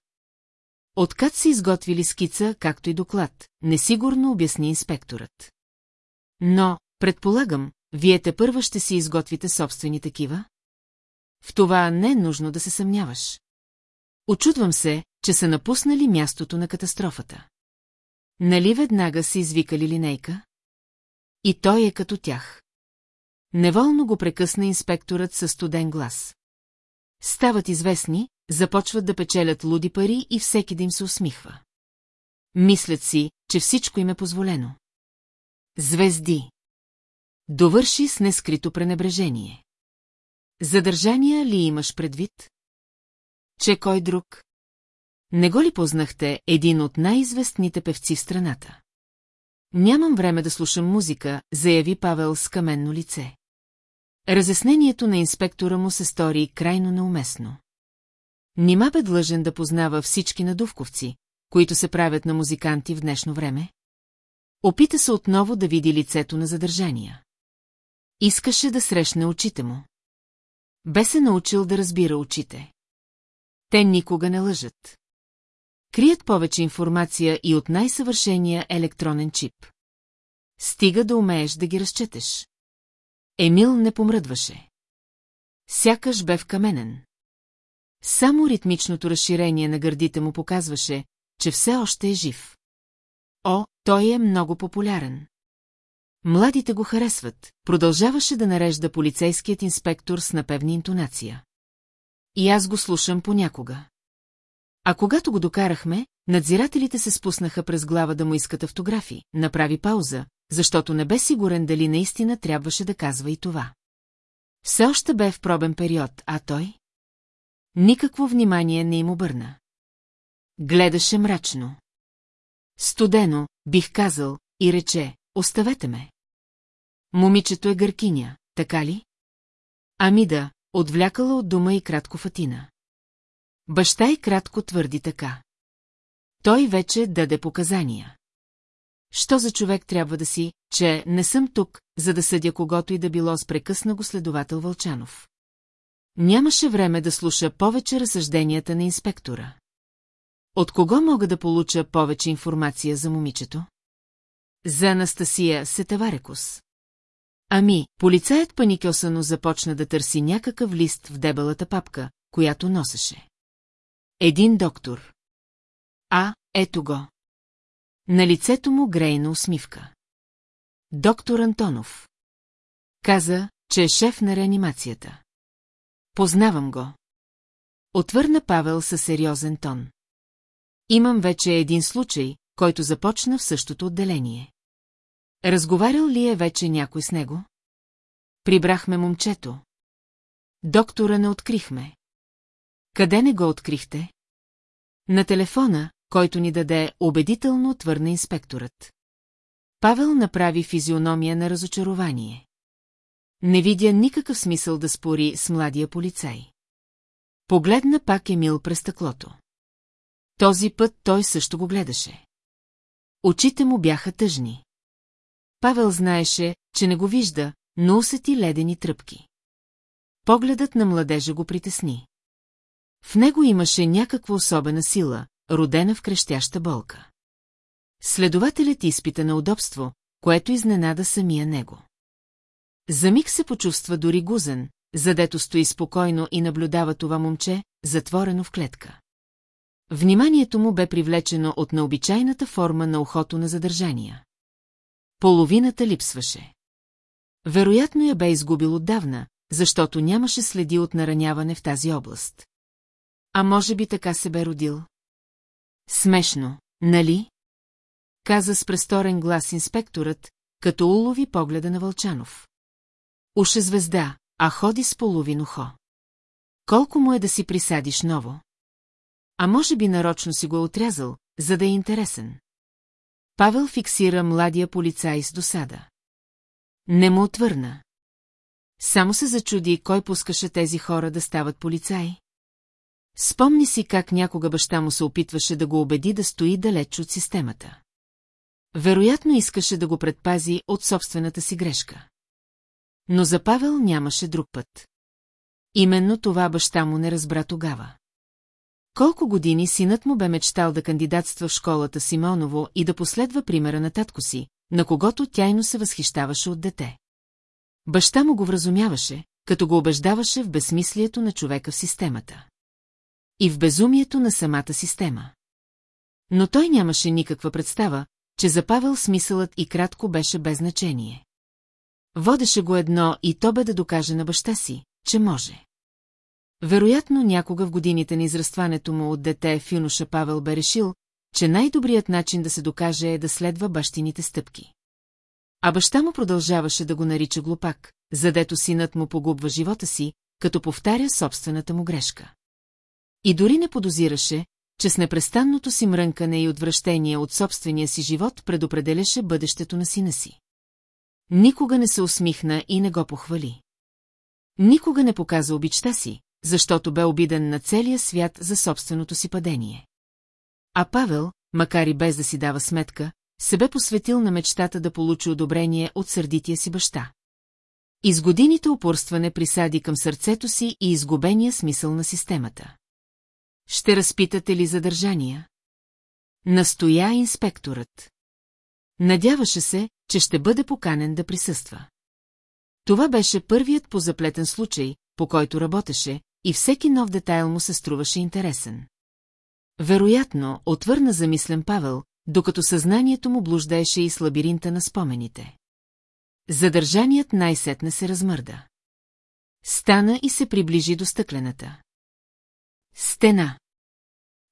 Откат са изготвили скица, както и доклад, несигурно обясни инспекторът. Но, предполагам, вие те първа ще си изготвите собствени такива? В това не е нужно да се съмняваш. Очудвам се, че са напуснали мястото на катастрофата. Нали веднага са извикали линейка? И той е като тях. Неволно го прекъсна инспекторът със студен глас. Стават известни, започват да печелят луди пари и всеки да им се усмихва. Мислят си, че всичко им е позволено. Звезди. Довърши с нескрито пренебрежение. Задържания ли имаш предвид? Че кой друг? Не го ли познахте един от най-известните певци в страната? Нямам време да слушам музика, заяви Павел с каменно лице. Разяснението на инспектора му се стори крайно неуместно. Нима бе длъжен да познава всички надувковци, които се правят на музиканти в днешно време? Опита се отново да види лицето на задържания. Искаше да срещне очите му. Бе се научил да разбира очите. Те никога не лъжат. Крият повече информация и от най-съвършения електронен чип. Стига да умееш да ги разчетеш. Емил не помръдваше. Сякаш бе вкаменен. Само ритмичното разширение на гърдите му показваше, че все още е жив. О, той е много популярен. Младите го харесват, продължаваше да нарежда полицейският инспектор с напевни интонация. И аз го слушам понякога. А когато го докарахме, надзирателите се спуснаха през глава да му искат автографи, направи пауза, защото не бе сигурен дали наистина трябваше да казва и това. Все още бе в пробен период, а той? Никакво внимание не им обърна. Гледаше мрачно. Студено, бих казал, и рече, оставете ме. Момичето е гъркиня, така ли? Ами да, отвлякала от дома и кратко Фатина. Баща и кратко твърди така. Той вече даде показания. Що за човек трябва да си, че не съм тук, за да съдя когото и да било с прекъсна го следовател Вълчанов. Нямаше време да слуша повече разсъжденията на инспектора. От кого мога да получа повече информация за момичето? За Анастасия Сетаварекус. Ами, полицаят паникосано започна да търси някакъв лист в дебелата папка, която носеше. Един доктор. А, ето го. На лицето му грейна усмивка. Доктор Антонов. Каза, че е шеф на реанимацията. Познавам го. Отвърна Павел със сериозен тон. Имам вече един случай, който започна в същото отделение. Разговарял ли е вече някой с него? Прибрахме момчето. Доктора не открихме. Къде не го открихте? На телефона, който ни даде, убедително отвърна инспекторът. Павел направи физиономия на разочарование. Не видя никакъв смисъл да спори с младия полицай. Погледна пак Емил през стъклото. Този път той също го гледаше. Очите му бяха тъжни. Павел знаеше, че не го вижда, но усети ледени тръпки. Погледът на младежа го притесни. В него имаше някаква особена сила, родена в крещяща болка. Следователят изпита на удобство, което изненада самия него. За миг се почувства дори гузен, задето стои спокойно и наблюдава това момче, затворено в клетка. Вниманието му бе привлечено от необичайната форма на ухото на задържания. Половината липсваше. Вероятно я бе изгубил отдавна, защото нямаше следи от нараняване в тази област. А може би така се бе родил? Смешно, нали? Каза с престорен глас инспекторът, като улови погледа на Вълчанов. Уше звезда, а ходи с половин ухо. Колко му е да си присадиш ново? А може би нарочно си го е отрязал, за да е интересен. Павел фиксира младия полицай с досада. Не му отвърна. Само се зачуди кой пускаше тези хора да стават полицаи. Спомни си как някога баща му се опитваше да го убеди да стои далеч от системата. Вероятно искаше да го предпази от собствената си грешка. Но за Павел нямаше друг път. Именно това баща му не разбра тогава. Колко години синът му бе мечтал да кандидатства в школата Симоново и да последва примера на татко си, на когото тяйно се възхищаваше от дете. Баща му го вразумяваше, като го убеждаваше в безсмислието на човека в системата. И в безумието на самата система. Но той нямаше никаква представа, че за Павел смисълът и кратко беше без значение. Водеше го едно и то бе да докаже на баща си, че може. Вероятно някога в годините на израстването му от дете в юноша Павел бе решил, че най-добрият начин да се докаже е да следва бащините стъпки. А баща му продължаваше да го нарича глупак, задето синът му погубва живота си, като повтаря собствената му грешка. И дори не подозираше, че с непрестанното си мрънкане и отвращение от собствения си живот предопределяше бъдещето на сина си. Никога не се усмихна и не го похвали. Никога не показа обичта си, защото бе обиден на целия свят за собственото си падение. А Павел, макар и без да си дава сметка, се бе посветил на мечтата да получи одобрение от сърдития си баща. Из годините упорстване присади към сърцето си и изгубения смисъл на системата. Ще разпитате ли задържания? Настоя инспекторът. Надяваше се, че ще бъде поканен да присъства. Това беше първият позаплетен случай, по който работеше, и всеки нов детайл му се струваше интересен. Вероятно, отвърна замислен Павел, докато съзнанието му блуждаеше и с лабиринта на спомените. Задържаният най-сетне се размърда. Стана и се приближи до стъклената. Стена.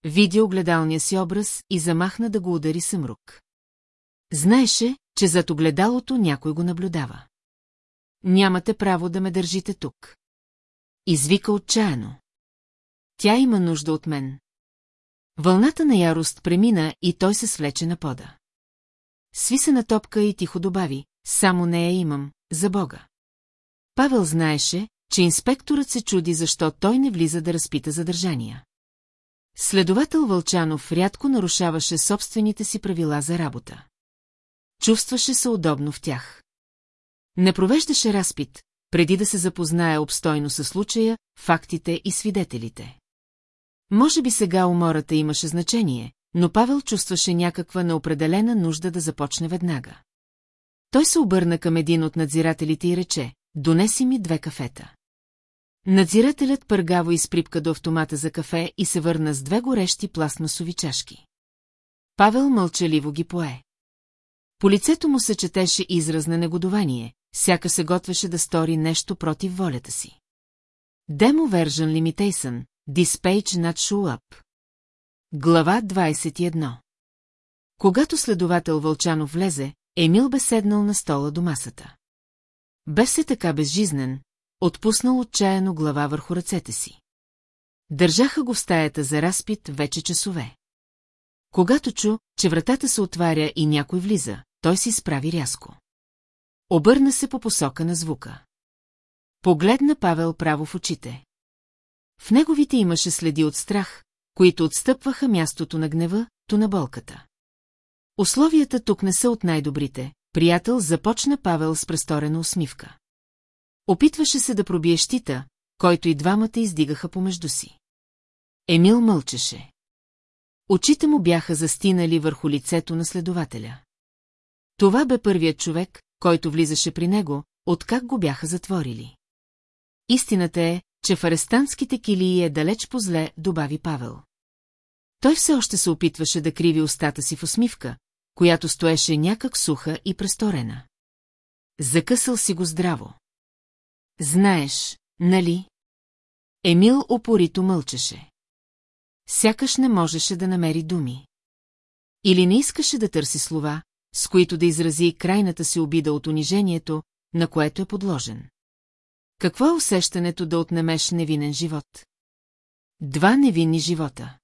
Видя огледалния си образ и замахна да го удари съмрук. Знаеше, че зад огледалото някой го наблюдава. Нямате право да ме държите тук. Извика отчаяно. Тя има нужда от мен. Вълната на ярост премина и той се свлече на пода. Сви се на топка и тихо добави, само нея имам, за Бога. Павел знаеше, че инспекторът се чуди защо той не влиза да разпита задържания. Следовател Вълчанов рядко нарушаваше собствените си правила за работа. Чувстваше се удобно в тях. Не провеждаше разпит, преди да се запознае обстойно със случая, фактите и свидетелите. Може би сега умората имаше значение, но Павел чувстваше някаква неопределена нужда да започне веднага. Той се обърна към един от надзирателите и рече, донеси ми две кафета. Надзирателят пъргаво изприпка до автомата за кафе и се върна с две горещи пластмасови чашки. Павел мълчаливо ги пое. По лицето му се четеше израз на негодование, сяка се готвеше да стори нещо против волята си. Demo Version Limitation, This page not show up. Глава 21 Когато следовател Вълчанов влезе, Емил бе седнал на стола до масата. Бе се така безжизнен, отпуснал отчаяно глава върху ръцете си. Държаха го в стаята за разпит вече часове. Когато чу, че вратата се отваря и някой влиза, той си справи рязко. Обърна се по посока на звука. Погледна Павел право в очите. В неговите имаше следи от страх, които отстъпваха мястото на гнева, то на болката. Условията тук не са от най-добрите. Приятел започна Павел с престорена усмивка. Опитваше се да пробие щита, който и двамата издигаха помежду си. Емил мълчеше. Очите му бяха застинали върху лицето на следователя. Това бе първият човек, който влизаше при него, откак го бяха затворили. Истината е, че в арестантските килии е далеч по-зле, добави Павел. Той все още се опитваше да криви устата си в усмивка, която стоеше някак суха и престорена. Закъсал си го здраво. Знаеш, нали? Емил опорито мълчеше. Сякаш не можеше да намери думи. Или не искаше да търси слова, с които да изрази крайната си обида от унижението, на което е подложен. Какво е усещането да отнемеш невинен живот? Два невинни живота.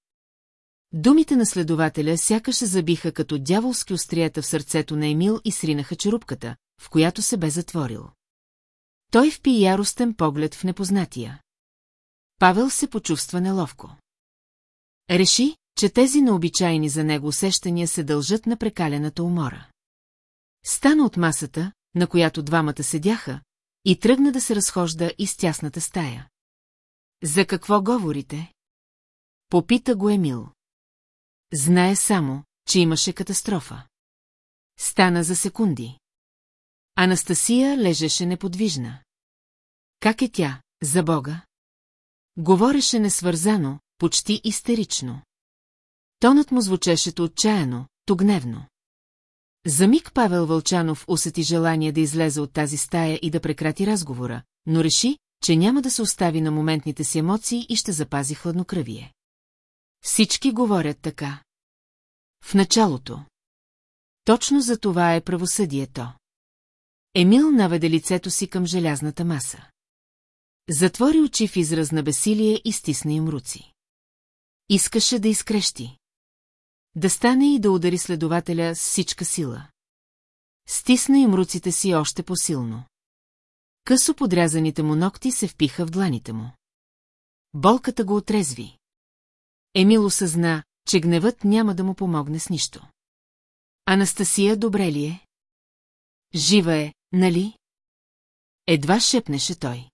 Думите на следователя сякаш се забиха като дяволски острията в сърцето на Емил и сринаха черупката, в която се бе затворил. Той впи яростен поглед в непознатия. Павел се почувства неловко. Реши, че тези необичайни за него усещания се дължат на прекалената умора. Стана от масата, на която двамата седяха, и тръгна да се разхожда из тясната стая. За какво говорите? Попита го Емил. Знае само, че имаше катастрофа. Стана за секунди. Анастасия лежеше неподвижна. Как е тя, за Бога? Говореше несвързано, почти истерично. Тонът му звучеше отчаяно, то гневно. За миг Павел Вълчанов усети желание да излезе от тази стая и да прекрати разговора, но реши, че няма да се остави на моментните си емоции и ще запази хладнокръвие. Всички говорят така. В началото. Точно за това е правосъдието. Емил наведе лицето си към желязната маса. Затвори очи в израз на бесилие и стисна им руци. Искаше да изкрещи. Да стане и да удари следователя с всичка сила. Стисна им руците си още по-силно. Късо подрязаните му ногти се впиха в дланите му. Болката го отрезви. Емил осъзна, че гневът няма да му помогне с нищо. Анастасия добре ли е? Жива е, нали? Едва шепнеше той.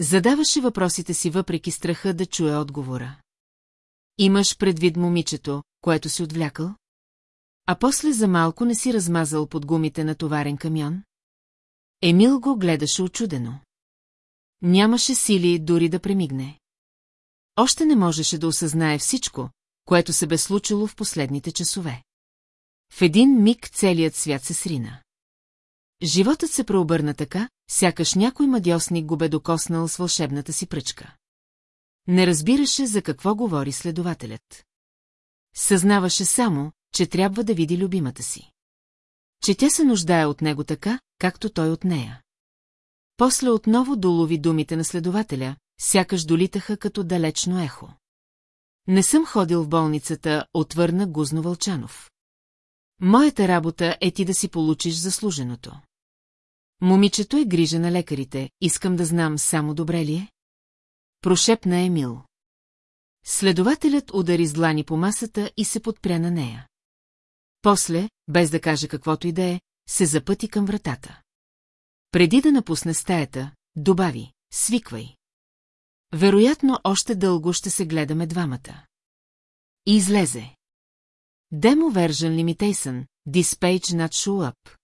Задаваше въпросите си въпреки страха да чуе отговора. Имаш предвид момичето, което си отвлякал? А после за малко не си размазал под гумите на товарен камион? Емил го гледаше очудено. Нямаше сили дори да премигне. Още не можеше да осъзнае всичко, което се бе случило в последните часове. В един миг целият свят се срина. Животът се преобърна така, сякаш някой мадьосник го бе докоснал с вълшебната си пръчка. Не разбираше за какво говори следователят. Съзнаваше само, че трябва да види любимата си. че тя се нуждае от него така, както той от нея. После отново долови думите на следователя, сякаш долитаха като далечно ехо. Не съм ходил в болницата, отвърна Гузно Вълчанов. Моята работа е ти да си получиш заслуженото. Момичето е грижа на лекарите, искам да знам само добре ли е? Прошепна Емил. Следователят удари с длани по масата и се подпря на нея. После, без да каже каквото и да е, се запъти към вратата. Преди да напусне стаята, добави, свиквай. Вероятно, още дълго ще се гледаме двамата. И излезе. Demo version limitation, this page not show up.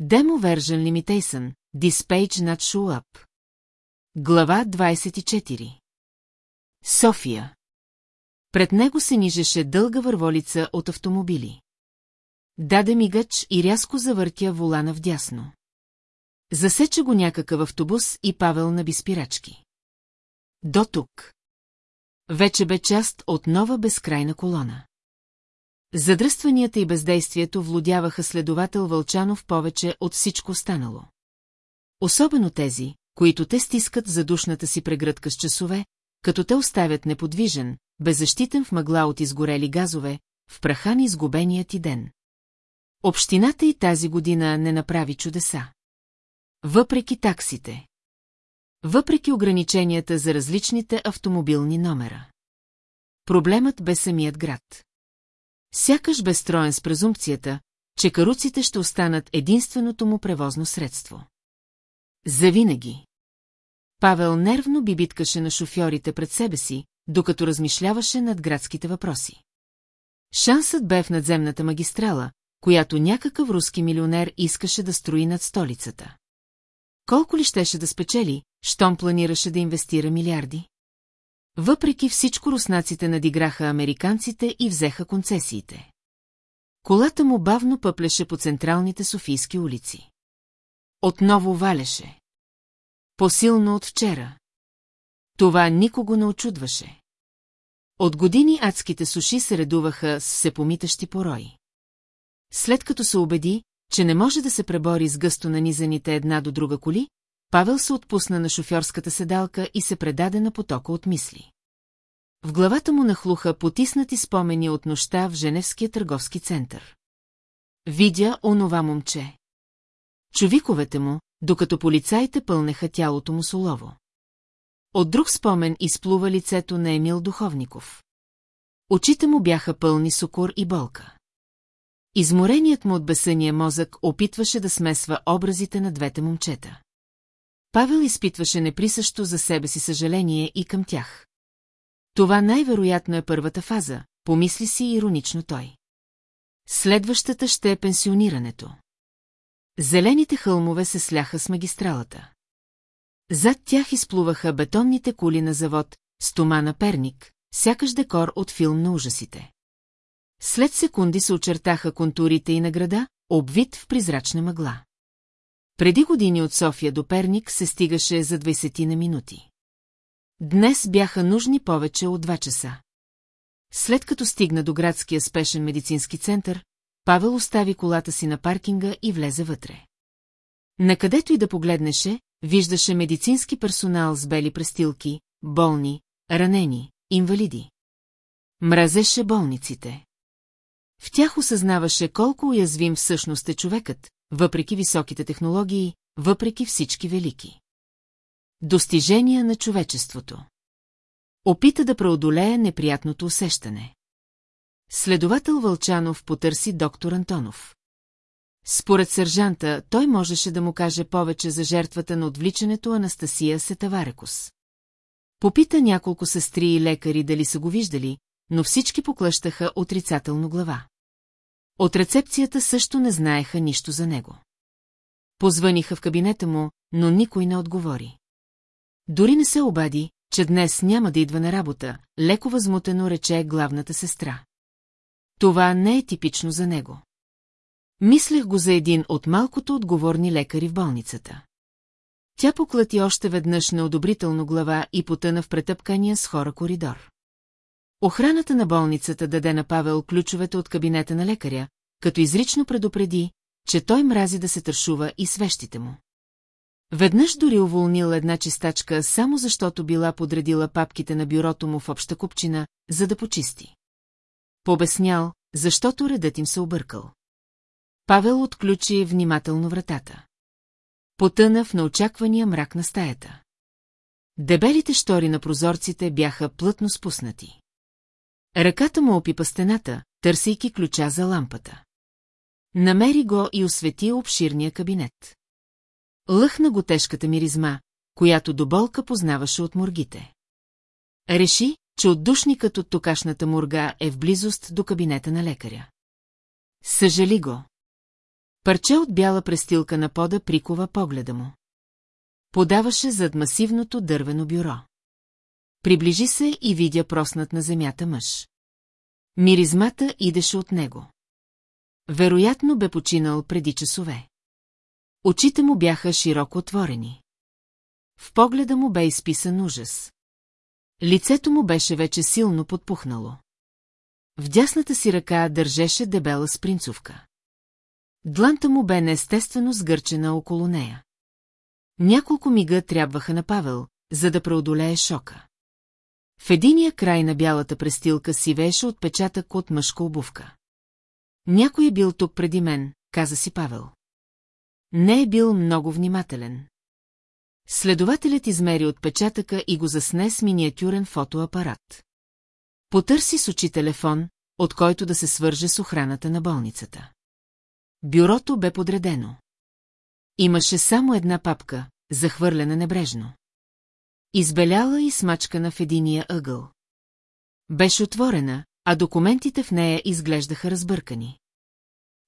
Demo version limitation, this page not show up. Глава 24 София Пред него се нижеше дълга върволица от автомобили. Даде мигач и рязко завъртя волана вдясно. Засече го някакъв автобус и Павел на биспирачки. До тук. Вече бе част от нова безкрайна колона. Задръстванията и бездействието влудяваха следовател Вълчанов повече от всичко останало. Особено тези, които те стискат задушната си прегръдка с часове, като те оставят неподвижен, беззащитен в мъгла от изгорели газове, в праха на изгубеният ти ден. Общината и тази година не направи чудеса. Въпреки таксите. Въпреки ограниченията за различните автомобилни номера. Проблемът бе самият град. Сякаш безстроен с презумпцията, че каруците ще останат единственото му превозно средство. Завинаги. Павел нервно би биткаше на шофьорите пред себе си, докато размишляваше над градските въпроси. Шансът бе в надземната магистрала, която някакъв руски милионер искаше да строи над столицата. Колко ли щеше да спечели, щом планираше да инвестира милиарди? Въпреки всичко руснаците надиграха американците и взеха концесиите. Колата му бавно пъплеше по централните софийски улици. Отново валеше. Посилно от вчера. Това никого не очудваше. От години адските суши се редуваха с всепомитащи порои. След като се убеди, че не може да се пребори с гъсто нанизаните една до друга коли, Павел се отпусна на шофьорската седалка и се предаде на потока от мисли. В главата му нахлуха потиснати спомени от нощта в Женевския търговски център. Видя онова момче. Човиковете му, докато полицаите пълнеха тялото му с олово. От друг спомен изплува лицето на Емил Духовников. Очите му бяха пълни сокор и болка. Измореният му от бесъния мозък опитваше да смесва образите на двете момчета. Павел изпитваше неприсъщо за себе си съжаление и към тях. Това най-вероятно е първата фаза, помисли си иронично той. Следващата ще е пенсионирането. Зелените хълмове се сляха с магистралата. Зад тях изплуваха бетонните кули на завод, стомана перник, сякаш декор от филм на ужасите. След секунди се очертаха контурите и на града, обвит в призрачна мъгла. Преди години от София до Перник се стигаше за 20 на минути. Днес бяха нужни повече от 2 часа. След като стигна до градския спешен медицински център, Павел остави колата си на паркинга и влезе вътре. Накъдето и да погледнеше, виждаше медицински персонал с бели престилки, болни, ранени, инвалиди. Мразеше болниците. В тях осъзнаваше колко уязвим всъщност е човекът, въпреки високите технологии, въпреки всички велики. Достижения на човечеството. Опита да преодолее неприятното усещане. Следовател Вълчанов потърси доктор Антонов. Според сержанта, той можеше да му каже повече за жертвата на отвличането Анастасия Сетаварекус. Попита няколко сестри и лекари дали са го виждали, но всички поклъщаха отрицателно глава. От рецепцията също не знаеха нищо за него. Позваниха в кабинета му, но никой не отговори. Дори не се обади, че днес няма да идва на работа, леко възмутено рече главната сестра. Това не е типично за него. Мислех го за един от малкото отговорни лекари в болницата. Тя поклати още веднъж неодобрително глава и потъна в претъпкания с хора коридор. Охраната на болницата даде на Павел ключовете от кабинета на лекаря, като изрично предупреди, че той мрази да се тършува и свещите му. Веднъж дори уволнил една чистачка, само защото била подредила папките на бюрото му в обща купчина, за да почисти. Побеснял, защото редът им се объркал. Павел отключи внимателно вратата. Потъна в неочаквания мрак на стаята. Дебелите штори на прозорците бяха плътно спуснати. Ръката му опипа стената, търсейки ключа за лампата. Намери го и освети обширния кабинет. Лъхна го тежката миризма, която до болка познаваше от моргите. Реши, че отдушникът от токашната мурга е в близост до кабинета на лекаря. Съжали го. Парче от бяла престилка на пода прикова погледа му. Подаваше зад масивното дървено бюро. Приближи се и видя проснат на земята мъж. Миризмата идеше от него. Вероятно бе починал преди часове. Очите му бяха широко отворени. В погледа му бе изписан ужас. Лицето му беше вече силно подпухнало. В дясната си ръка държеше дебела спринцовка. Дланта му бе неестествено сгърчена около нея. Няколко мига трябваха на Павел, за да преодолее шока. В единия край на бялата престилка си вееше отпечатък от мъжка обувка. Някой е бил тук преди мен, каза си Павел. Не е бил много внимателен. Следователят измери отпечатъка и го засне с миниатюрен фотоапарат. Потърси с очи телефон, от който да се свърже с охраната на болницата. Бюрото бе подредено. Имаше само една папка, захвърлена небрежно. Избеляла и смачкана в единия ъгъл. Беше отворена, а документите в нея изглеждаха разбъркани.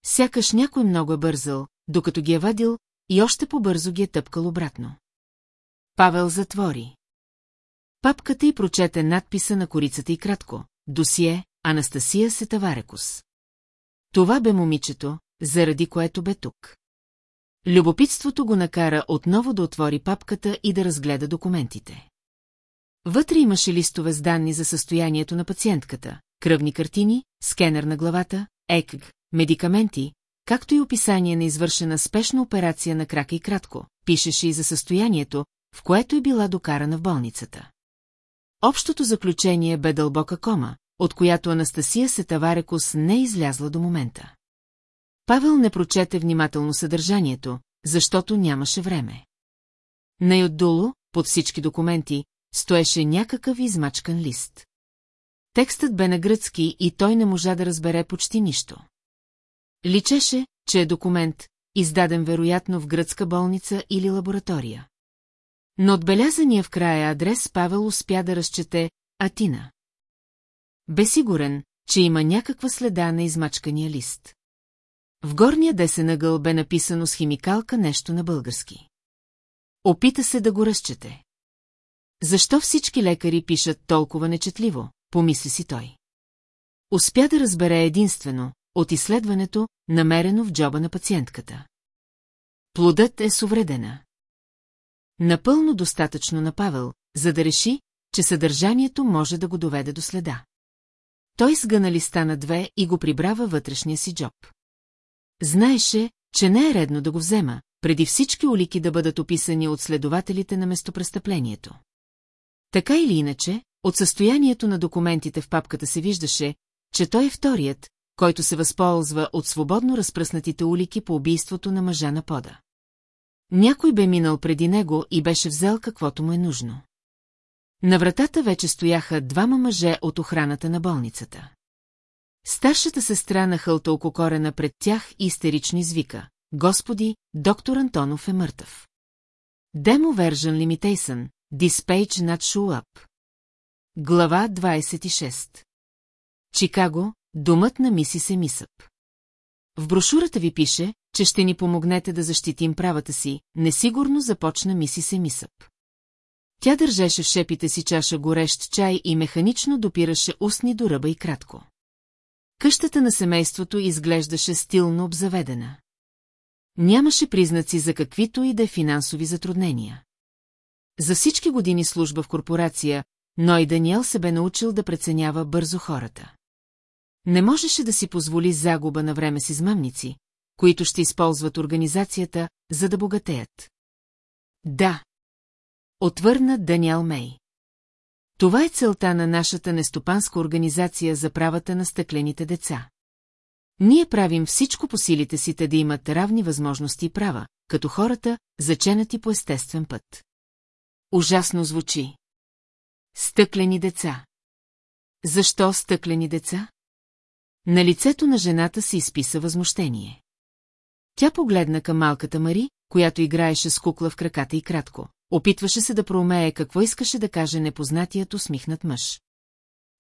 Сякаш някой много е бързал, докато ги е вадил, и още по-бързо ги е тъпкал обратно. Павел затвори. Папката й прочете надписа на корицата и кратко. Досие Анастасия Сетаварекус. Това бе момичето, заради което бе тук. Любопитството го накара отново да отвори папката и да разгледа документите. Вътре имаше листове с данни за състоянието на пациентката, кръвни картини, скенер на главата, ЕКГ, медикаменти, както и описание на извършена спешна операция на крака и кратко, пишеше и за състоянието, в което е била докарана в болницата. Общото заключение бе дълбока кома, от която Анастасия Сетаварекус не е излязла до момента. Павел не прочете внимателно съдържанието, защото нямаше време. Най-отдолу, под всички документи, стоеше някакъв измачкан лист. Текстът бе на гръцки и той не можа да разбере почти нищо. Личеше, че е документ, издаден вероятно в гръцка болница или лаборатория. Но отбелязания в края адрес Павел успя да разчете Атина. Бе сигурен, че има някаква следа на измачкания лист. В горния десен ъгъл бе написано с химикалка нещо на български. Опита се да го разчете. Защо всички лекари пишат толкова нечетливо, помисли си той. Успя да разбере единствено, от изследването, намерено в джоба на пациентката. Плодът е совредена. Напълно достатъчно на Павел, за да реши, че съдържанието може да го доведе до следа. Той сгъна листа на две и го прибрава вътрешния си джоб. Знаеше, че не е редно да го взема, преди всички улики да бъдат описани от следователите на местопрестъплението. Така или иначе, от състоянието на документите в папката се виждаше, че той е вторият, който се възползва от свободно разпръснатите улики по убийството на мъжа на пода. Някой бе минал преди него и беше взел каквото му е нужно. На вратата вече стояха двама мъже от охраната на болницата. Старшата сестра на хълта ококорена пред тях истерично извика. Господи, доктор Антонов е мъртъв. Demo version limitation, page not show up. Глава 26 Чикаго, домът на мисис Емисъп. В брошурата ви пише, че ще ни помогнете да защитим правата си, несигурно започна мисис Емисъп. Тя държеше в шепите си чаша горещ чай и механично допираше устни до ръба и кратко. Къщата на семейството изглеждаше стилно обзаведена. Нямаше признаци за каквито и да е финансови затруднения. За всички години служба в корпорация, но и Даниел се бе научил да преценява бързо хората. Не можеше да си позволи загуба на време с измамници, които ще използват организацията, за да богатеят. Да. Отвърна Даниел Мей. Това е целта на нашата нестопанска организация за правата на стъклените деца. Ние правим всичко по силите си да имат равни възможности и права, като хората, заченати по естествен път. Ужасно звучи. Стъклени деца. Защо стъклени деца? На лицето на жената се изписа възмущение. Тя погледна към малката Мари, която играеше с кукла в краката и кратко. Опитваше се да проумее какво искаше да каже непознатият усмихнат мъж.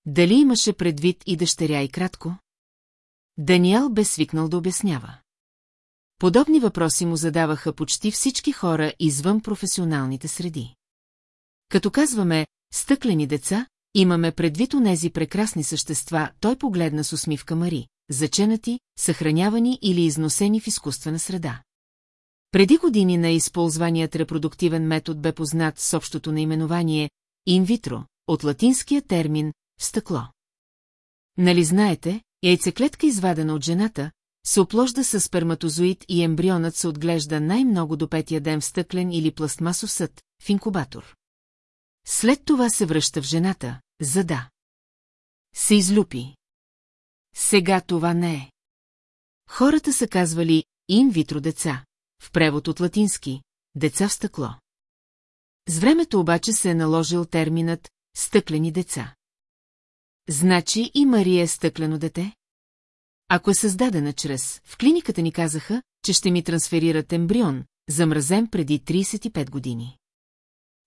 Дали имаше предвид и дъщеря и кратко? Даниел бе свикнал да обяснява. Подобни въпроси му задаваха почти всички хора извън професионалните среди. Като казваме «стъклени деца», имаме предвид онези прекрасни същества, той погледна с усмивка Мари, заченати, съхранявани или износени в изкуствена среда. Преди години на използваният репродуктивен метод бе познат с общото наименование инвитро, от латинския термин «стъкло». Нали знаете, яйцеклетка извадена от жената, се опложда с сперматозоид и ембрионът се отглежда най-много до петия ден в стъклен или пластмасов съд, в инкубатор. След това се връща в жената, за да. Се излюпи. Сега това не е. Хората са казвали инвитро деца, в превод от латински «деца в стъкло». С времето обаче се е наложил терминът «стъклени деца». Значи и Мария е стъклено дете? Ако е създадена чрез, в клиниката ни казаха, че ще ми трансферират ембрион, замразен преди 35 години.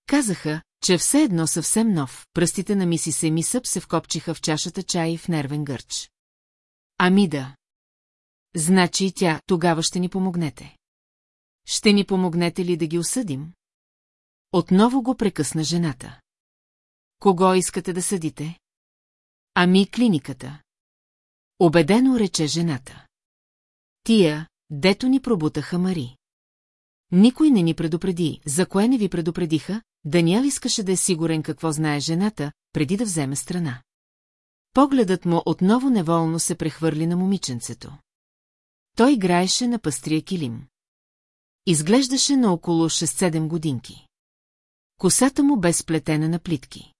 Казаха, че все едно съвсем нов, пръстите на миси Семисъп се вкопчиха в чашата чай в нервен гърч. Ами да. Значи и тя, тогава ще ни помогнете. Ще ни помогнете ли да ги осъдим? Отново го прекъсна жената. Кого искате да съдите? Ами клиниката. Обедено рече жената. Тия, дето ни пробутаха Мари. Никой не ни предупреди, за кое не ви предупредиха, Даниел искаше да е сигурен какво знае жената, преди да вземе страна. Погледът му отново неволно се прехвърли на момиченцето. Той играеше на пастрия килим. Изглеждаше на около 6-7 годинки. Косата му бе сплетена на плитки.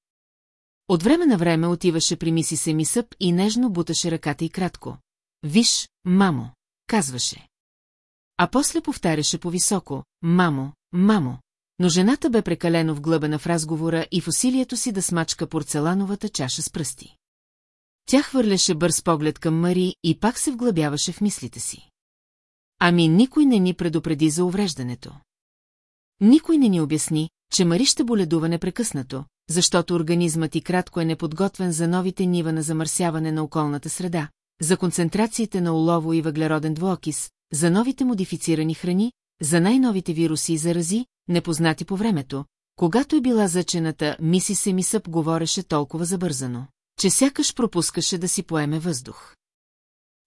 От време на време отиваше при миси Семисъп и нежно буташе ръката и кратко. Виж, мамо, казваше. А после повтаряше по-високо, мамо, мамо, но жената бе прекалено вглъбена в разговора и в усилието си да смачка порцелановата чаша с пръсти. Тя хвърляше бърз поглед към Мари и пак се вглъбяваше в мислите си. Ами никой не ни предупреди за увреждането. Никой не ни обясни, че Мари ще боледува непрекъснато, защото организмът и кратко е неподготвен за новите нива на замърсяване на околната среда, за концентрациите на олово и въглероден двуокис, за новите модифицирани храни, за най-новите вируси и зарази, непознати по времето, когато е била зачената, миси Семисъп говореше толкова забързано, че сякаш пропускаше да си поеме въздух.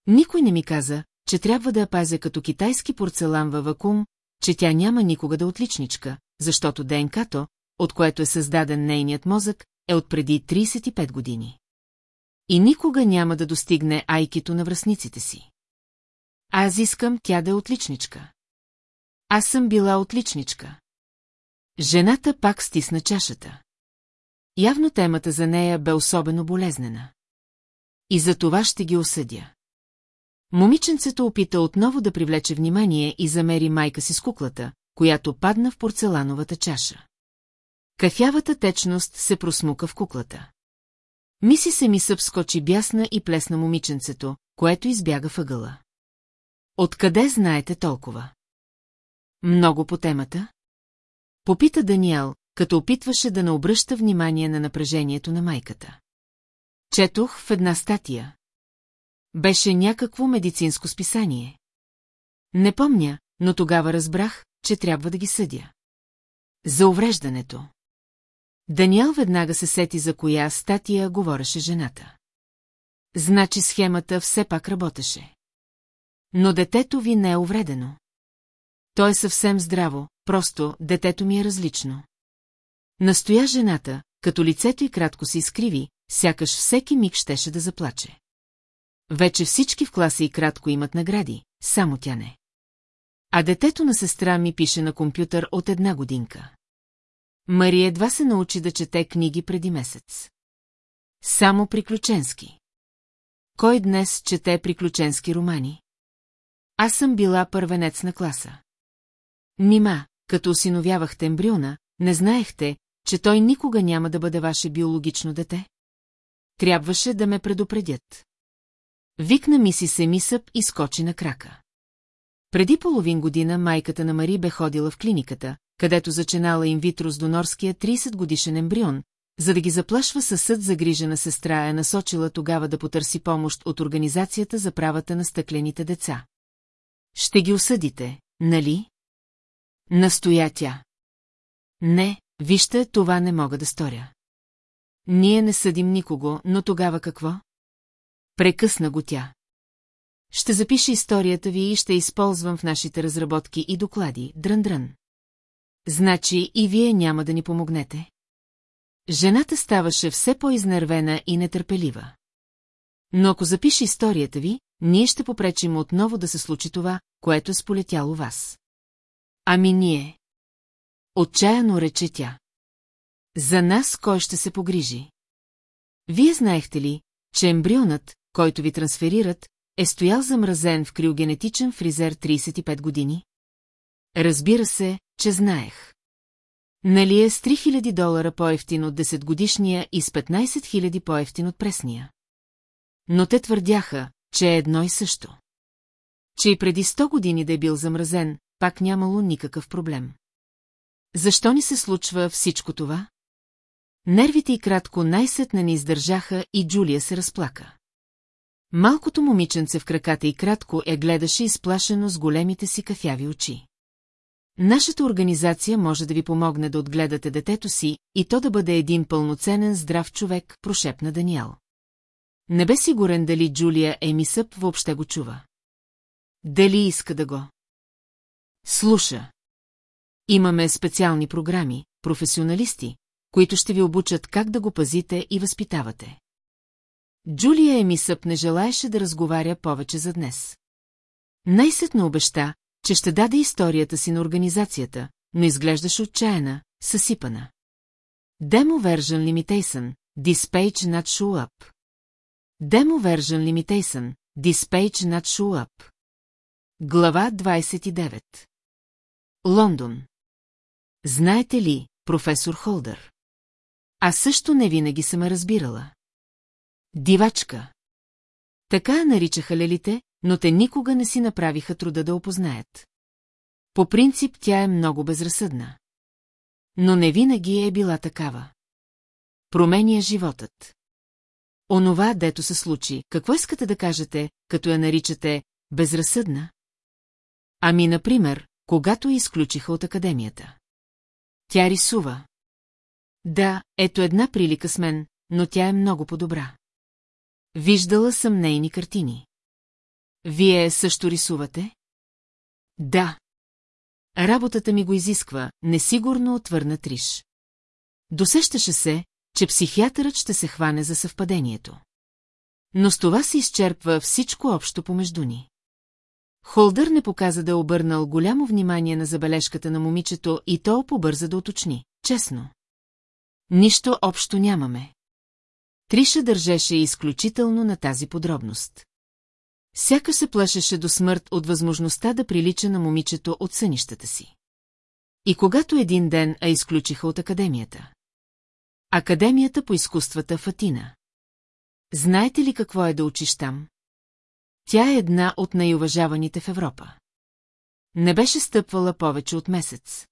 Никой не ми каза, че трябва да я пазя като китайски порцелан във вакуум, че тя няма никога да отличничка, защото ДНК-то, от което е създаден нейният мозък, е от преди 35 години. И никога няма да достигне айкито на връзниците си. Аз искам тя да е отличничка. Аз съм била отличничка. Жената пак стисна чашата. Явно темата за нея бе особено болезнена. И за това ще ги осъдя. Момиченцето опита отново да привлече внимание и замери майка си с куклата, която падна в порцелановата чаша. Кафявата течност се просмука в куклата. Миси се ми събскочи бясна и плесна момиченцето, което избяга въгъла. Откъде знаете толкова? Много по темата? Попита Даниел, като опитваше да не обръща внимание на напрежението на майката. Четох в една статия. Беше някакво медицинско списание. Не помня, но тогава разбрах, че трябва да ги съдя. За увреждането. Даниел веднага се сети за коя статия говореше жената. Значи схемата все пак работеше. Но детето ви не е увредено. То е съвсем здраво, просто детето ми е различно. Настоя жената, като лицето й кратко се изкриви, сякаш всеки миг щеше да заплаче. Вече всички в класа и кратко имат награди, само тя не. А детето на сестра ми пише на компютър от една годинка. Мария едва се научи да чете книги преди месец. Само приключенски. Кой днес чете приключенски романи? Аз съм била първенец на класа. Нима, като осиновявахте ембриона, не знаехте, че той никога няма да бъде ваше биологично дете? Трябваше да ме предупредят. Викна ми си се мисъп и скочи на крака. Преди половин година майката на Мари бе ходила в клиниката, където зачинала инвитро с донорския 30 годишен ембрион, за да ги заплашва със съд загрижена сестра е насочила тогава да потърси помощ от Организацията за правата на стъклените деца. Ще ги осъдите, нали? Настоя тя. Не, вижте, това не мога да сторя. Ние не съдим никого, но тогава какво? Прекъсна го тя. Ще запиша историята ви и ще използвам в нашите разработки и доклади, дрън-дрън. Значи и вие няма да ни помогнете. Жената ставаше все по-изнервена и нетърпелива. Но ако запише историята ви, ние ще попречим отново да се случи това, което е сполетяло вас. Ами ние. Отчаяно рече тя. За нас кой ще се погрижи? Вие знаехте ли, че ембрионът, който ви трансферират, е стоял замразен в криогенетичен фризер 35 години? Разбира се, че знаех. Нали е с 3000 долара по-ефтин от 10 годишния и с 15 000 по-ефтин от пресния. Но те твърдяха, че е едно и също. Че и преди 100 години да е бил замразен, пак нямало никакъв проблем. Защо ни се случва всичко това? Нервите и кратко най-сетне не издържаха и Джулия се разплака. Малкото момиченце в краката и кратко е гледаше изплашено с големите си кафяви очи. Нашата организация може да ви помогне да отгледате детето си и то да бъде един пълноценен здрав човек, прошепна Даниел. Не бе сигурен дали Джулия Емисъп въобще го чува. Дали иска да го? Слуша. Имаме специални програми, професионалисти, които ще ви обучат как да го пазите и възпитавате. Джулия Емисъп не желаеше да разговаря повече за днес. Най-сетно обеща, че ще даде историята си на организацията, но изглеждаше отчаяна, съсипана. Demo Version Limitation, Dispatch Not Show Up. Demo Version Limitation, Dispatch Not Show Up. Глава 29 Лондон Знаете ли, професор Холдър? Аз също не винаги съм разбирала. Дивачка. Така наричаха лелите, но те никога не си направиха труда да опознаят. По принцип тя е много безразсъдна. Но не винаги е била такава. Променя животът. Онова, дето се случи, какво искате да кажете, като я наричате безразсъдна? Ами, например, когато я изключиха от академията. Тя рисува. Да, ето една прилика с мен, но тя е много по-добра. Виждала съм нейни картини. Вие също рисувате? Да. Работата ми го изисква, несигурно отвърна Триш. Досещаше се, че психиатърът ще се хване за съвпадението. Но с това се изчерпва всичко общо помежду ни. Холдър не показа да е обърнал голямо внимание на забележката на момичето и то побърза да уточни. Честно. Нищо общо нямаме. Триша държеше изключително на тази подробност. Сяка се плашеше до смърт от възможността да прилича на момичето от сънищата си. И когато един ден а изключиха от академията. Академията по изкуствата в Атина. Знаете ли какво е да учиш там? Тя е една от най-уважаваните в Европа. Не беше стъпвала повече от месец.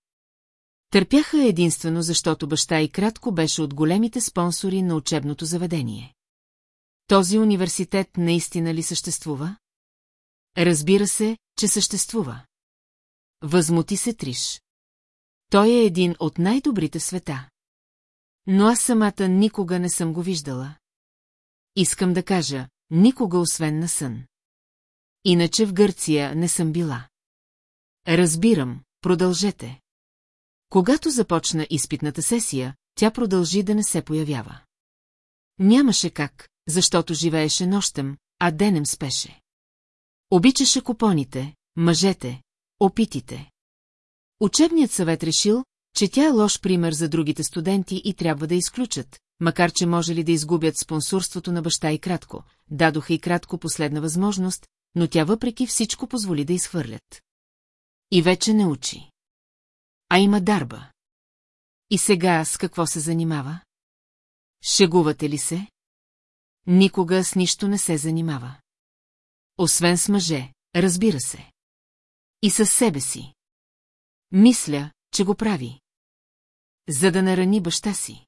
Търпяха единствено, защото баща и кратко беше от големите спонсори на учебното заведение. Този университет наистина ли съществува? Разбира се, че съществува. Възмути се Триш. Той е един от най-добрите света. Но аз самата никога не съм го виждала. Искам да кажа, никога освен на сън. Иначе в Гърция не съм била. Разбирам, продължете. Когато започна изпитната сесия, тя продължи да не се появява. Нямаше как, защото живееше нощем, а денем спеше. Обичаше купоните, мъжете, опитите. Учебният съвет решил, че тя е лош пример за другите студенти и трябва да изключат, макар че може ли да изгубят спонсорството на баща и кратко. Дадоха и кратко последна възможност, но тя въпреки всичко позволи да изхвърлят. И вече не учи. А има дарба. И сега с какво се занимава? Шегувате ли се? Никога с нищо не се занимава. Освен с мъже, разбира се. И със себе си. Мисля, че го прави. За да нарани баща си.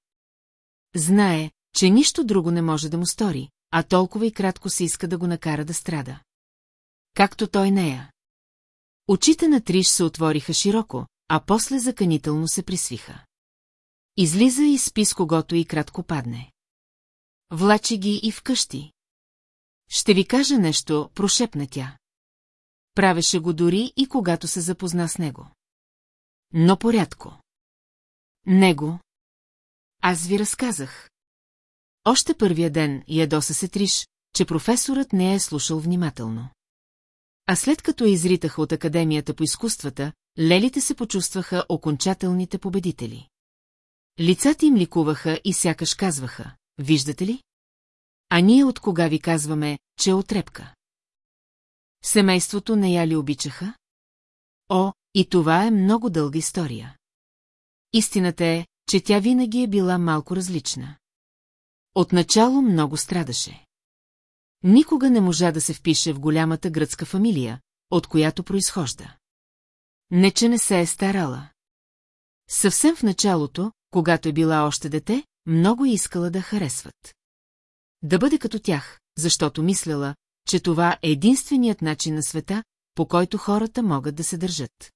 Знае, че нищо друго не може да му стори, а толкова и кратко се иска да го накара да страда. Както той нея. Очите на Триш се отвориха широко, а после заканително се присвиха. Излиза и спи с когото и кратко падне. Влачи ги и вкъщи. Ще ви кажа нещо, прошепна тя. Правеше го дори и когато се запозна с него. Но порядко. Него. Аз ви разказах. Още първия ден ядоса се Триш, че професорът не е слушал внимателно. А след като изритаха от Академията по изкуствата, лелите се почувстваха окончателните победители. Лицата им ликуваха и сякаш казваха, виждате ли? А ние от кога ви казваме, че е отрепка? Семейството не я ли обичаха? О, и това е много дълга история. Истината е, че тя винаги е била малко различна. Отначало много страдаше. Никога не можа да се впише в голямата гръцка фамилия, от която произхожда. Не, че не се е старала. Съвсем в началото, когато е била още дете, много искала да харесват. Да бъде като тях, защото мисляла, че това е единственият начин на света, по който хората могат да се държат.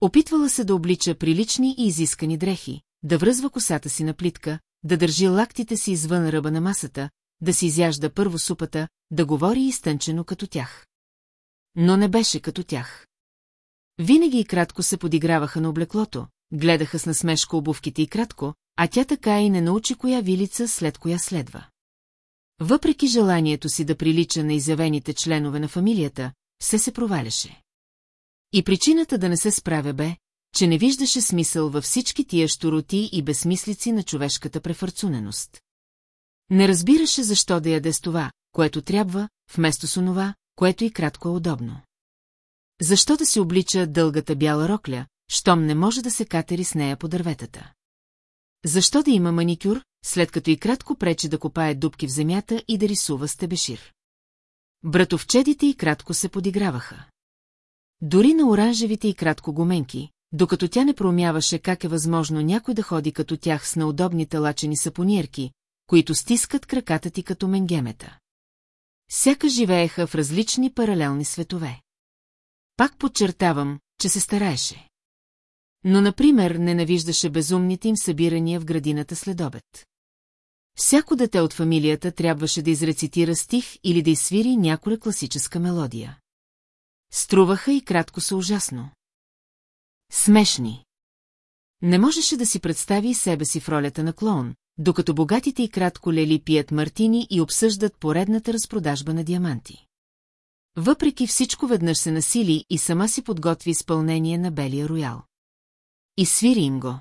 Опитвала се да облича прилични и изискани дрехи, да връзва косата си на плитка, да държи лактите си извън ръба на масата, да си изяжда първо супата, да говори изтънчено като тях. Но не беше като тях. Винаги и кратко се подиграваха на облеклото, гледаха с насмешка обувките и кратко, а тя така и не научи коя вилица след коя следва. Въпреки желанието си да прилича на изявените членове на фамилията, все се проваляше. И причината да не се справя бе, че не виждаше смисъл във всички тия штороти и безсмислици на човешката префарцуненост. Не разбираше защо да яде с това, което трябва, вместо с онова, което и кратко е удобно. Защо да си облича дългата бяла рокля, щом не може да се катери с нея по дърветата? Защо да има маникюр, след като и кратко пречи да копае дубки в земята и да рисува стебешир? Братовчедите и кратко се подиграваха. Дори на оранжевите и кратко гоменки, докато тя не проумяваше как е възможно някой да ходи като тях с неудобните лачени сапонирки, които стискат краката ти като менгемета. Сяка живееха в различни паралелни светове. Пак подчертавам, че се стараеше. Но, например, ненавиждаше безумните им събирания в градината след обед. Всяко дете от фамилията трябваше да изрецитира стих или да изсвири някоя класическа мелодия. Струваха и кратко са ужасно. Смешни. Не можеше да си представи себе си в ролята на клоун, докато богатите и кратко лели пият мартини и обсъждат поредната разпродажба на диаманти. Въпреки всичко веднъж се насили и сама си подготви изпълнение на Белия роял. И свири им го.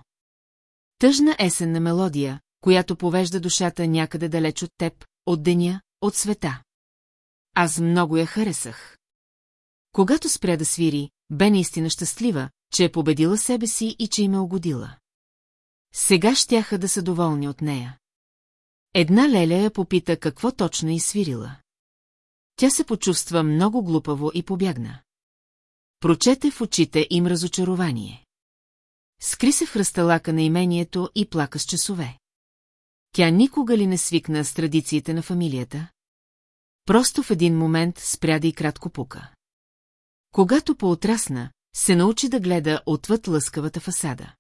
Тъжна есенна мелодия, която повежда душата някъде далеч от теб, от деня, от света. Аз много я харесах. Когато спря да свири, бе наистина щастлива, че е победила себе си и че им е угодила. Сега щяха да са доволни от нея. Една леля я попита какво точно е свирила. Тя се почувства много глупаво и побягна. Прочете в очите им разочарование. Скри се в хръсталака на имението и плака с часове. Тя никога ли не свикна с традициите на фамилията? Просто в един момент спря да и кратко пука. Когато поотрасна, се научи да гледа отвъд лъскавата фасада.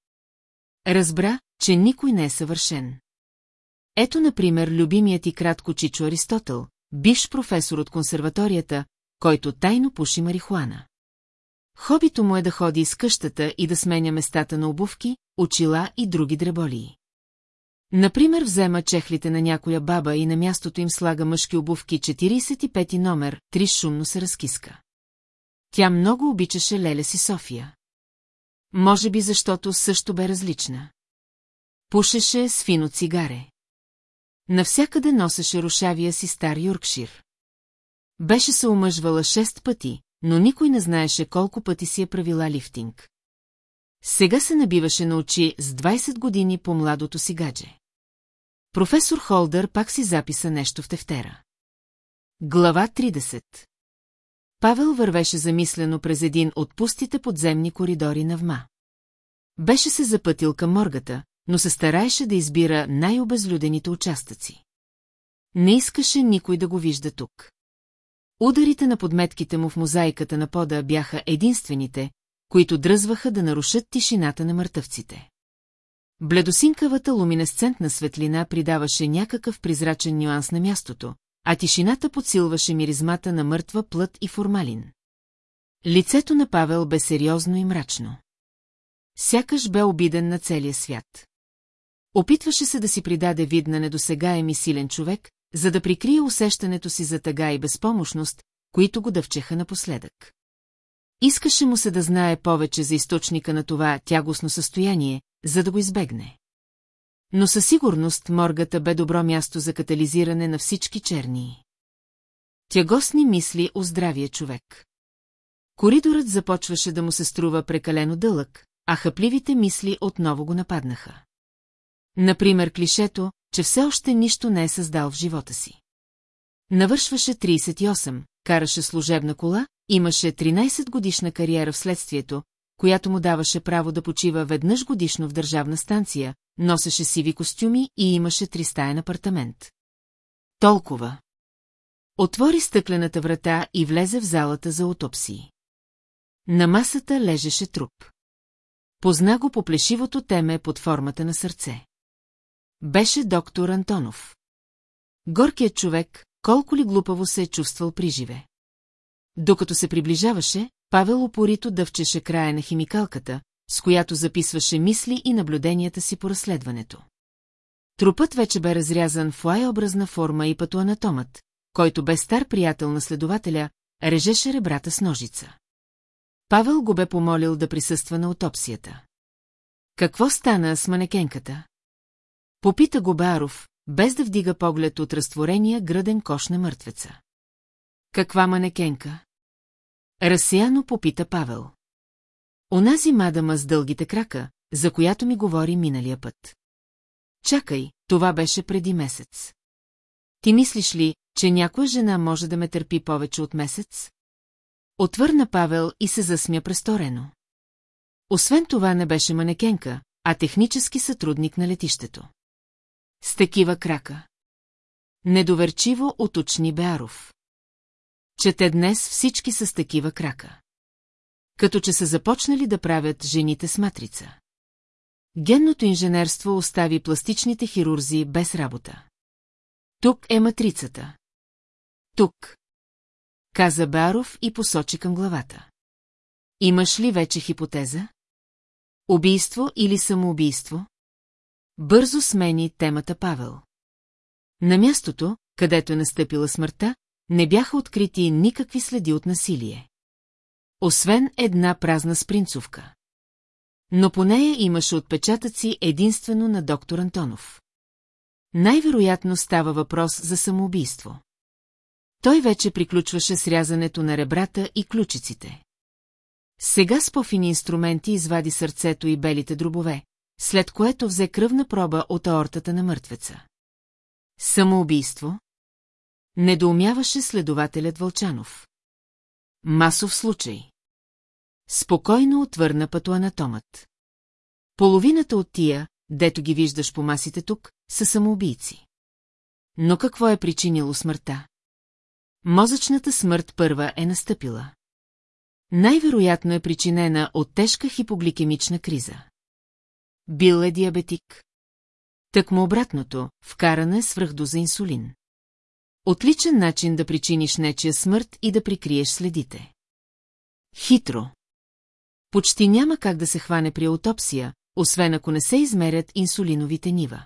Разбра, че никой не е съвършен. Ето, например, любимият и кратко Чичо Аристотел, бивш професор от консерваторията, който тайно пуши марихуана. Хобито му е да ходи из къщата и да сменя местата на обувки, очила и други дреболии. Например, взема чехлите на някоя баба и на мястото им слага мъжки обувки 45 номер, три шумно се разкиска. Тя много обичаше леля си София. Може би защото също бе различна. Пушеше с фино цигаре. Навсякъде носеше рушавия си стар Юркшир. Беше се омъжвала шест пъти, но никой не знаеше колко пъти си е правила лифтинг. Сега се набиваше на очи с 20 години по младото си гадже. Професор Холдър пак си записа нещо в тефтера. Глава 30 Павел вървеше замислено през един от пустите подземни коридори на ВМА. Беше се запътил към моргата, но се стараеше да избира най-обезлюдените участъци. Не искаше никой да го вижда тук. Ударите на подметките му в мозайката на пода бяха единствените, които дръзваха да нарушат тишината на мъртъвците. Бледосинкавата луминесцентна светлина придаваше някакъв призрачен нюанс на мястото, а тишината подсилваше миризмата на мъртва плът и формалин. Лицето на Павел бе сериозно и мрачно. Сякаш бе обиден на целия свят. Опитваше се да си придаде вид на недосегаем и силен човек, за да прикрие усещането си за тъга и безпомощност, които го дъвчеха напоследък. Искаше му се да знае повече за източника на това тягостно състояние, за да го избегне. Но със сигурност моргата бе добро място за катализиране на всички черни. Тягостни мисли о здравия човек. Коридорът започваше да му се струва прекалено дълъг, а хъпливите мисли отново го нападнаха. Например, клишето, че все още нищо не е създал в живота си. Навършваше 38, караше служебна кола, имаше 13 годишна кариера в следствието, която му даваше право да почива веднъж годишно в държавна станция, носеше сиви костюми и имаше тристаен апартамент. Толкова. Отвори стъклената врата и влезе в залата за отопсии. На масата лежеше труп. Позна го по плешивото теме под формата на сърце. Беше доктор Антонов. Горкият човек, колко ли глупаво се е чувствал при живе. Докато се приближаваше, Павел опорито дъвчеше края на химикалката, с която записваше мисли и наблюденията си по разследването. Трупът вече бе разрязан в лайобразна форма и патоанатомът, който бе стар приятел на следователя, режеше ребрата с ножица. Павел го бе помолил да присъства на отопсията. Какво стана с манекенката? Попита го Баров, без да вдига поглед от разтворения гръден кош на мъртвеца. Каква манекенка? Разсияно попита Павел. Онази мадама с дългите крака, за която ми говори миналия път. Чакай, това беше преди месец. Ти мислиш ли, че някоя жена може да ме търпи повече от месец? Отвърна Павел и се засмя престорено. Освен това не беше манекенка, а технически сътрудник на летището. С такива крака. Недоверчиво уточни Беаров. Че те днес всички са с такива крака. Като че са започнали да правят жените с матрица. Генното инженерство остави пластичните хирурзи без работа. Тук е матрицата. Тук. Каза Баров и посочи към главата. Имаш ли вече хипотеза? Убийство или самоубийство? Бързо смени темата Павел. На мястото, където е настъпила смъртта, не бяха открити никакви следи от насилие. Освен една празна спринцовка. Но по нея имаше отпечатъци единствено на доктор Антонов. Най-вероятно става въпрос за самоубийство. Той вече приключваше срязането на ребрата и ключиците. Сега с пофини инструменти извади сърцето и белите дробове, след което взе кръвна проба от аортата на мъртвеца. Самоубийство? Недоумяваше следователят Вълчанов. Масов случай. Спокойно отвърна патоанатомът. Половината от тия, дето ги виждаш по масите тук, са самоубийци. Но какво е причинило смъртта? Мозъчната смърт първа е настъпила. Най-вероятно е причинена от тежка хипогликемична криза. Бил е диабетик. Так му обратното, вкарана е свръхдоза инсулин. Отличен начин да причиниш нечия смърт и да прикриеш следите. Хитро. Почти няма как да се хване при аутопсия, освен ако не се измерят инсулиновите нива.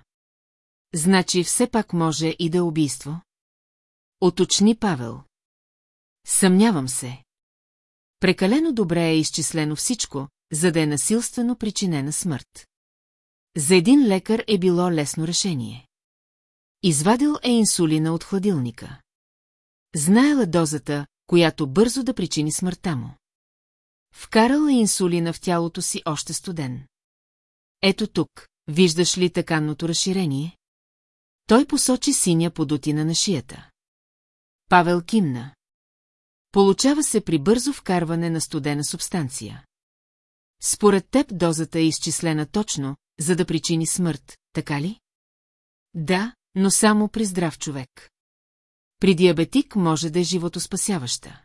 Значи все пак може и да е убийство? Оточни Павел. Съмнявам се. Прекалено добре е изчислено всичко, за да е насилствено причинена смърт. За един лекар е било лесно решение. Извадил е инсулина от хладилника. Знаела дозата, която бързо да причини смъртта му. Вкарал е инсулина в тялото си още студен. Ето тук, виждаш ли таканното разширение? Той посочи синя подутина на шията. Павел кимна. Получава се при бързо вкарване на студена субстанция. Според теб дозата е изчислена точно, за да причини смърт, така ли? Да, но само при здрав човек. При диабетик може да е животоспасяваща.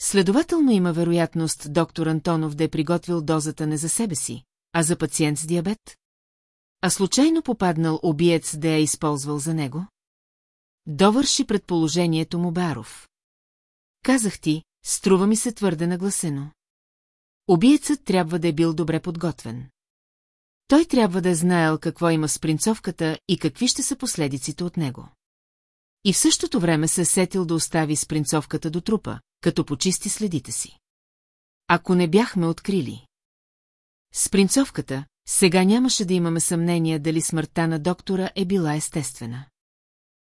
Следователно има вероятност доктор Антонов да е приготвил дозата не за себе си, а за пациент с диабет? А случайно попаднал обиец да я е използвал за него? Довърши предположението му Баров. Казах ти, струва ми се твърде нагласено. Обиецът трябва да е бил добре подготвен. Той трябва да е знаел какво има с принцовката и какви ще са последиците от него. И в същото време се е сетил да остави с принцовката до трупа, като почисти следите си. Ако не бяхме открили. С принцовката, сега нямаше да имаме съмнение дали смъртта на доктора е била естествена.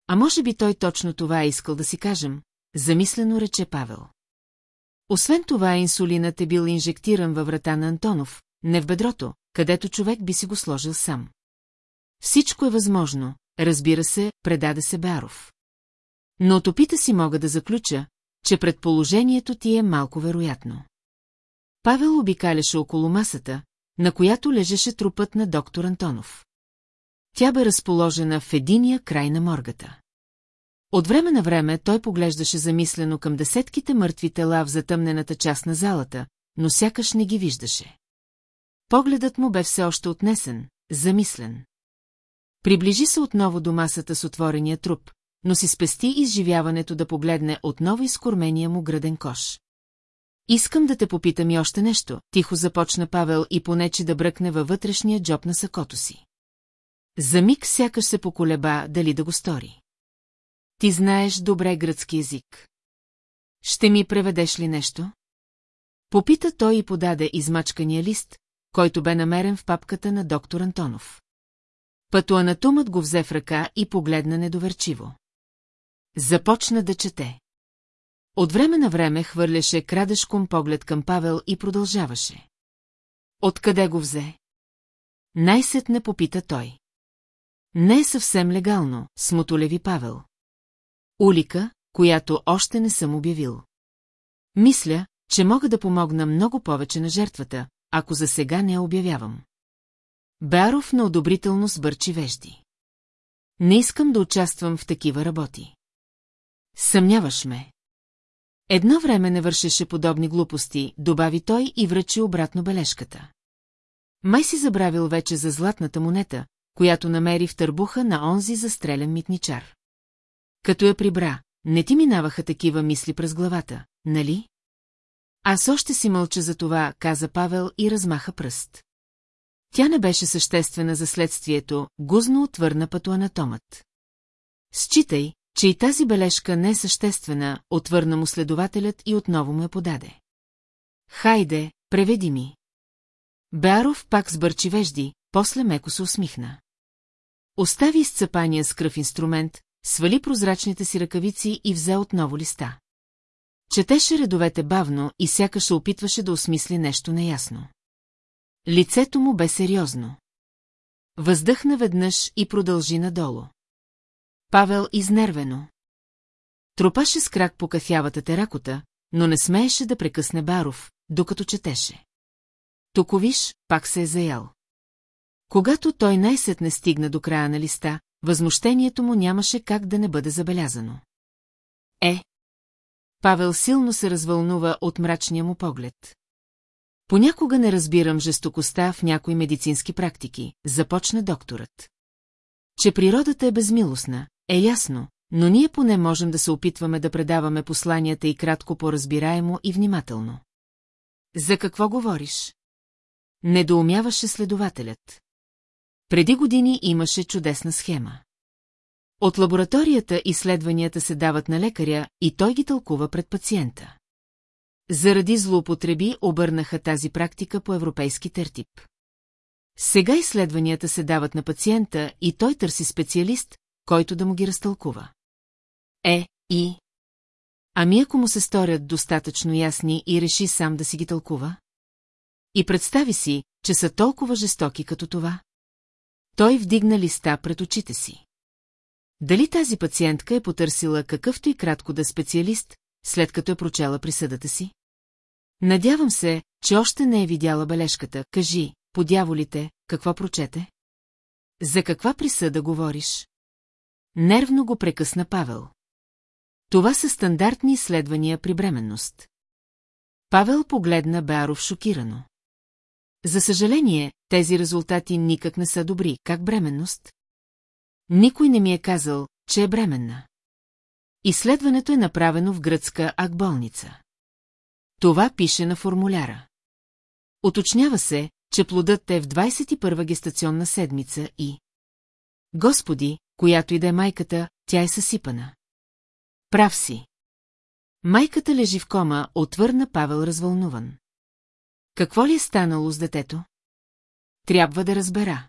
А може би той точно това е искал да си кажем, замислено рече Павел. Освен това, инсулинът е бил инжектиран във врата на Антонов, не в бедрото, където човек би си го сложил сам. Всичко е възможно, разбира се, предаде се Баров. Но от опита си мога да заключа, че предположението ти е малко вероятно. Павел обикаляше около масата, на която лежеше трупът на доктор Антонов. Тя бе разположена в единия край на моргата. От време на време той поглеждаше замислено към десетките мъртви тела в затъмнената част на залата, но сякаш не ги виждаше. Погледът му бе все още отнесен, замислен. Приближи се отново до масата с отворения труп, но си спести изживяването да погледне отново изкормения му граден кош. Искам да те попитам и още нещо, тихо започна Павел и понече да бръкне във вътрешния джоб на сакото си. За миг сякаш се поколеба дали да го стори. Ти знаеш добре гръцки език. Ще ми преведеш ли нещо? Попита той и подаде измачкания лист, който бе намерен в папката на доктор Антонов. Патоанатомът го взе в ръка и погледна недоверчиво. Започна да чете. От време на време хвърляше крадешком поглед към Павел и продължаваше. Откъде го взе? Най-сетне попита той. Не е съвсем легално, смотолеви Павел. Улика, която още не съм обявил. Мисля, че мога да помогна много повече на жертвата, ако за сега не я обявявам. Баров неодобрително сбърчи вежди. Не искам да участвам в такива работи. Съмняваш ме. Едно време не вършеше подобни глупости, добави той и връчи обратно бележката. Май си забравил вече за златната монета, която намери в търбуха на онзи застрелен митничар. Като я прибра, не ти минаваха такива мисли през главата, нали? Аз още си мълча за това, каза Павел и размаха пръст. Тя не беше съществена за следствието, гузно отвърна патоанатомът. Считай, че и тази бележка не е съществена, отвърна му следователят и отново му я подаде. Хайде, преведи ми. Беаров пак сбърчи вежди, после меко се усмихна. Остави изцепания с кръв инструмент, свали прозрачните си ръкавици и взе отново листа. Четеше редовете бавно и сякаш опитваше да осмисли нещо неясно. Лицето му бе сериозно. Въздъхна веднъж и продължи надолу. Павел изнервено. Тропаше с крак по кафявата теракота, но не смееше да прекъсне Баров, докато четеше. Токовиш пак се е заял. Когато той най-сетне стигна до края на листа, възмущението му нямаше как да не бъде забелязано. Е. Павел силно се развълнува от мрачния му поглед. Понякога не разбирам жестокостта в някои медицински практики, започна докторът. Че природата е безмилостна, е ясно, но ние поне можем да се опитваме да предаваме посланията и кратко по-разбираемо и внимателно. За какво говориш? Недоумяваше следователят. Преди години имаше чудесна схема. От лабораторията изследванията се дават на лекаря и той ги тълкува пред пациента. Заради злоупотреби обърнаха тази практика по европейски тертип. Сега изследванията се дават на пациента и той търси специалист, който да му ги разтълкува. Е, и... Ами ако му се сторят достатъчно ясни и реши сам да си ги тълкува? И представи си, че са толкова жестоки като това. Той вдигна листа пред очите си. Дали тази пациентка е потърсила какъвто и кратко да специалист, след като е прочела присъдата си? Надявам се, че още не е видяла бележката. Кажи, по дяволите, какво прочете? За каква присъда говориш? Нервно го прекъсна Павел. Това са стандартни изследвания при бременност. Павел погледна Беаров шокирано. За съжаление, тези резултати никак не са добри. Как бременност? Никой не ми е казал, че е бременна. Изследването е направено в гръцка акболница. Това пише на формуляра. Уточнява се, че плодът е в 21-а гестационна седмица и... Господи, която и да е майката, тя е съсипана. Прав си. Майката лежи в кома, отвърна Павел развълнуван. Какво ли е станало с детето? Трябва да разбера.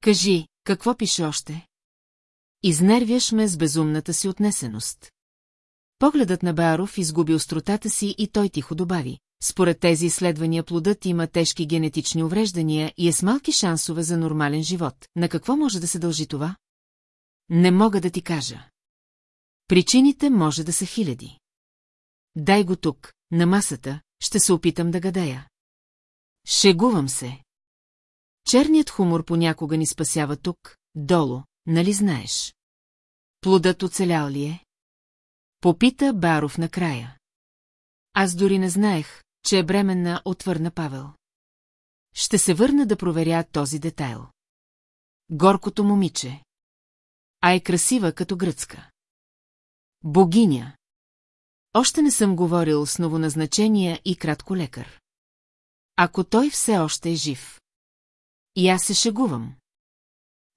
Кажи, какво пише още? Изнервяш ме с безумната си отнесеност. Погледът на Баров изгуби остротата си и той тихо добави. Според тези изследвания плодът има тежки генетични увреждания и е с малки шансове за нормален живот. На какво може да се дължи това? Не мога да ти кажа. Причините може да са хиляди. Дай го тук, на масата, ще се опитам да гадая. Шегувам се. Черният хумор понякога ни спасява тук, долу, нали знаеш? Плодът оцелял ли е? Попита Баров накрая. Аз дори не знаех, че е бременна, отвърна Павел. Ще се върна да проверя този детайл. Горкото момиче. А е красива като гръцка. Богиня. Още не съм говорил с новоназначения и кратко лекар. Ако той все още е жив. И аз се шегувам.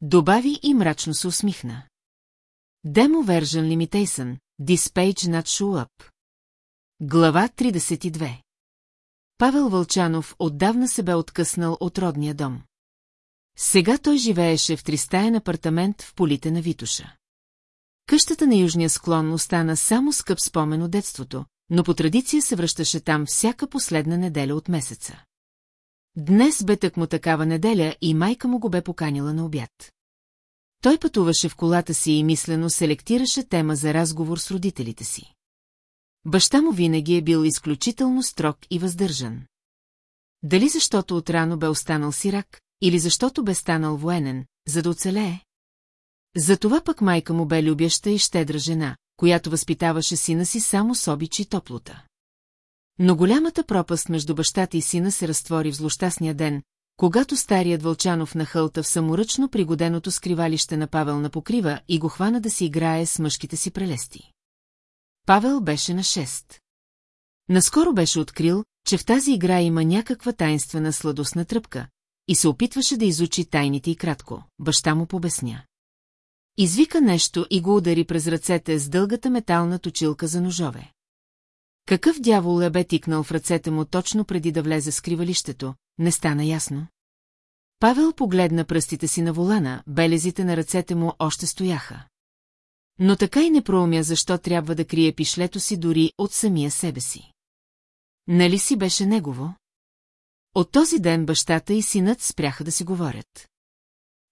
Добави и мрачно се усмихна. Demo Version Limitation, This page not show up. Глава 32 Павел Вълчанов отдавна се бе откъснал от родния дом. Сега той живееше в тристаен апартамент в полите на Витуша. Къщата на южния склон остана само скъп спомен от детството, но по традиция се връщаше там всяка последна неделя от месеца. Днес бе тъкмо такава неделя и майка му го бе поканила на обяд. Той пътуваше в колата си и мислено селектираше тема за разговор с родителите си. Баща му винаги е бил изключително строг и въздържан. Дали защото отрано бе останал сирак, или защото бе станал военен, за да оцелее? Затова пък майка му бе любяща и щедра жена, която възпитаваше сина си само с обич и топлота. Но голямата пропаст между бащата и сина се разтвори в злощастния ден, когато старият Вълчанов нахълта в саморъчно пригоденото скривалище на Павел на покрива и го хвана да си играе с мъжките си прелести. Павел беше на шест. Наскоро беше открил, че в тази игра има някаква тайнствена сладостна тръпка и се опитваше да изучи тайните и кратко. Баща му побесня. Извика нещо и го удари през ръцете с дългата метална точилка за ножове. Какъв дявол е бе тикнал в ръцете му точно преди да влезе в скривалището, не стана ясно. Павел погледна пръстите си на волана, белезите на ръцете му още стояха. Но така и не проумя защо трябва да крие пишлето си дори от самия себе си. Нали си беше негово? От този ден бащата и синът спряха да си говорят.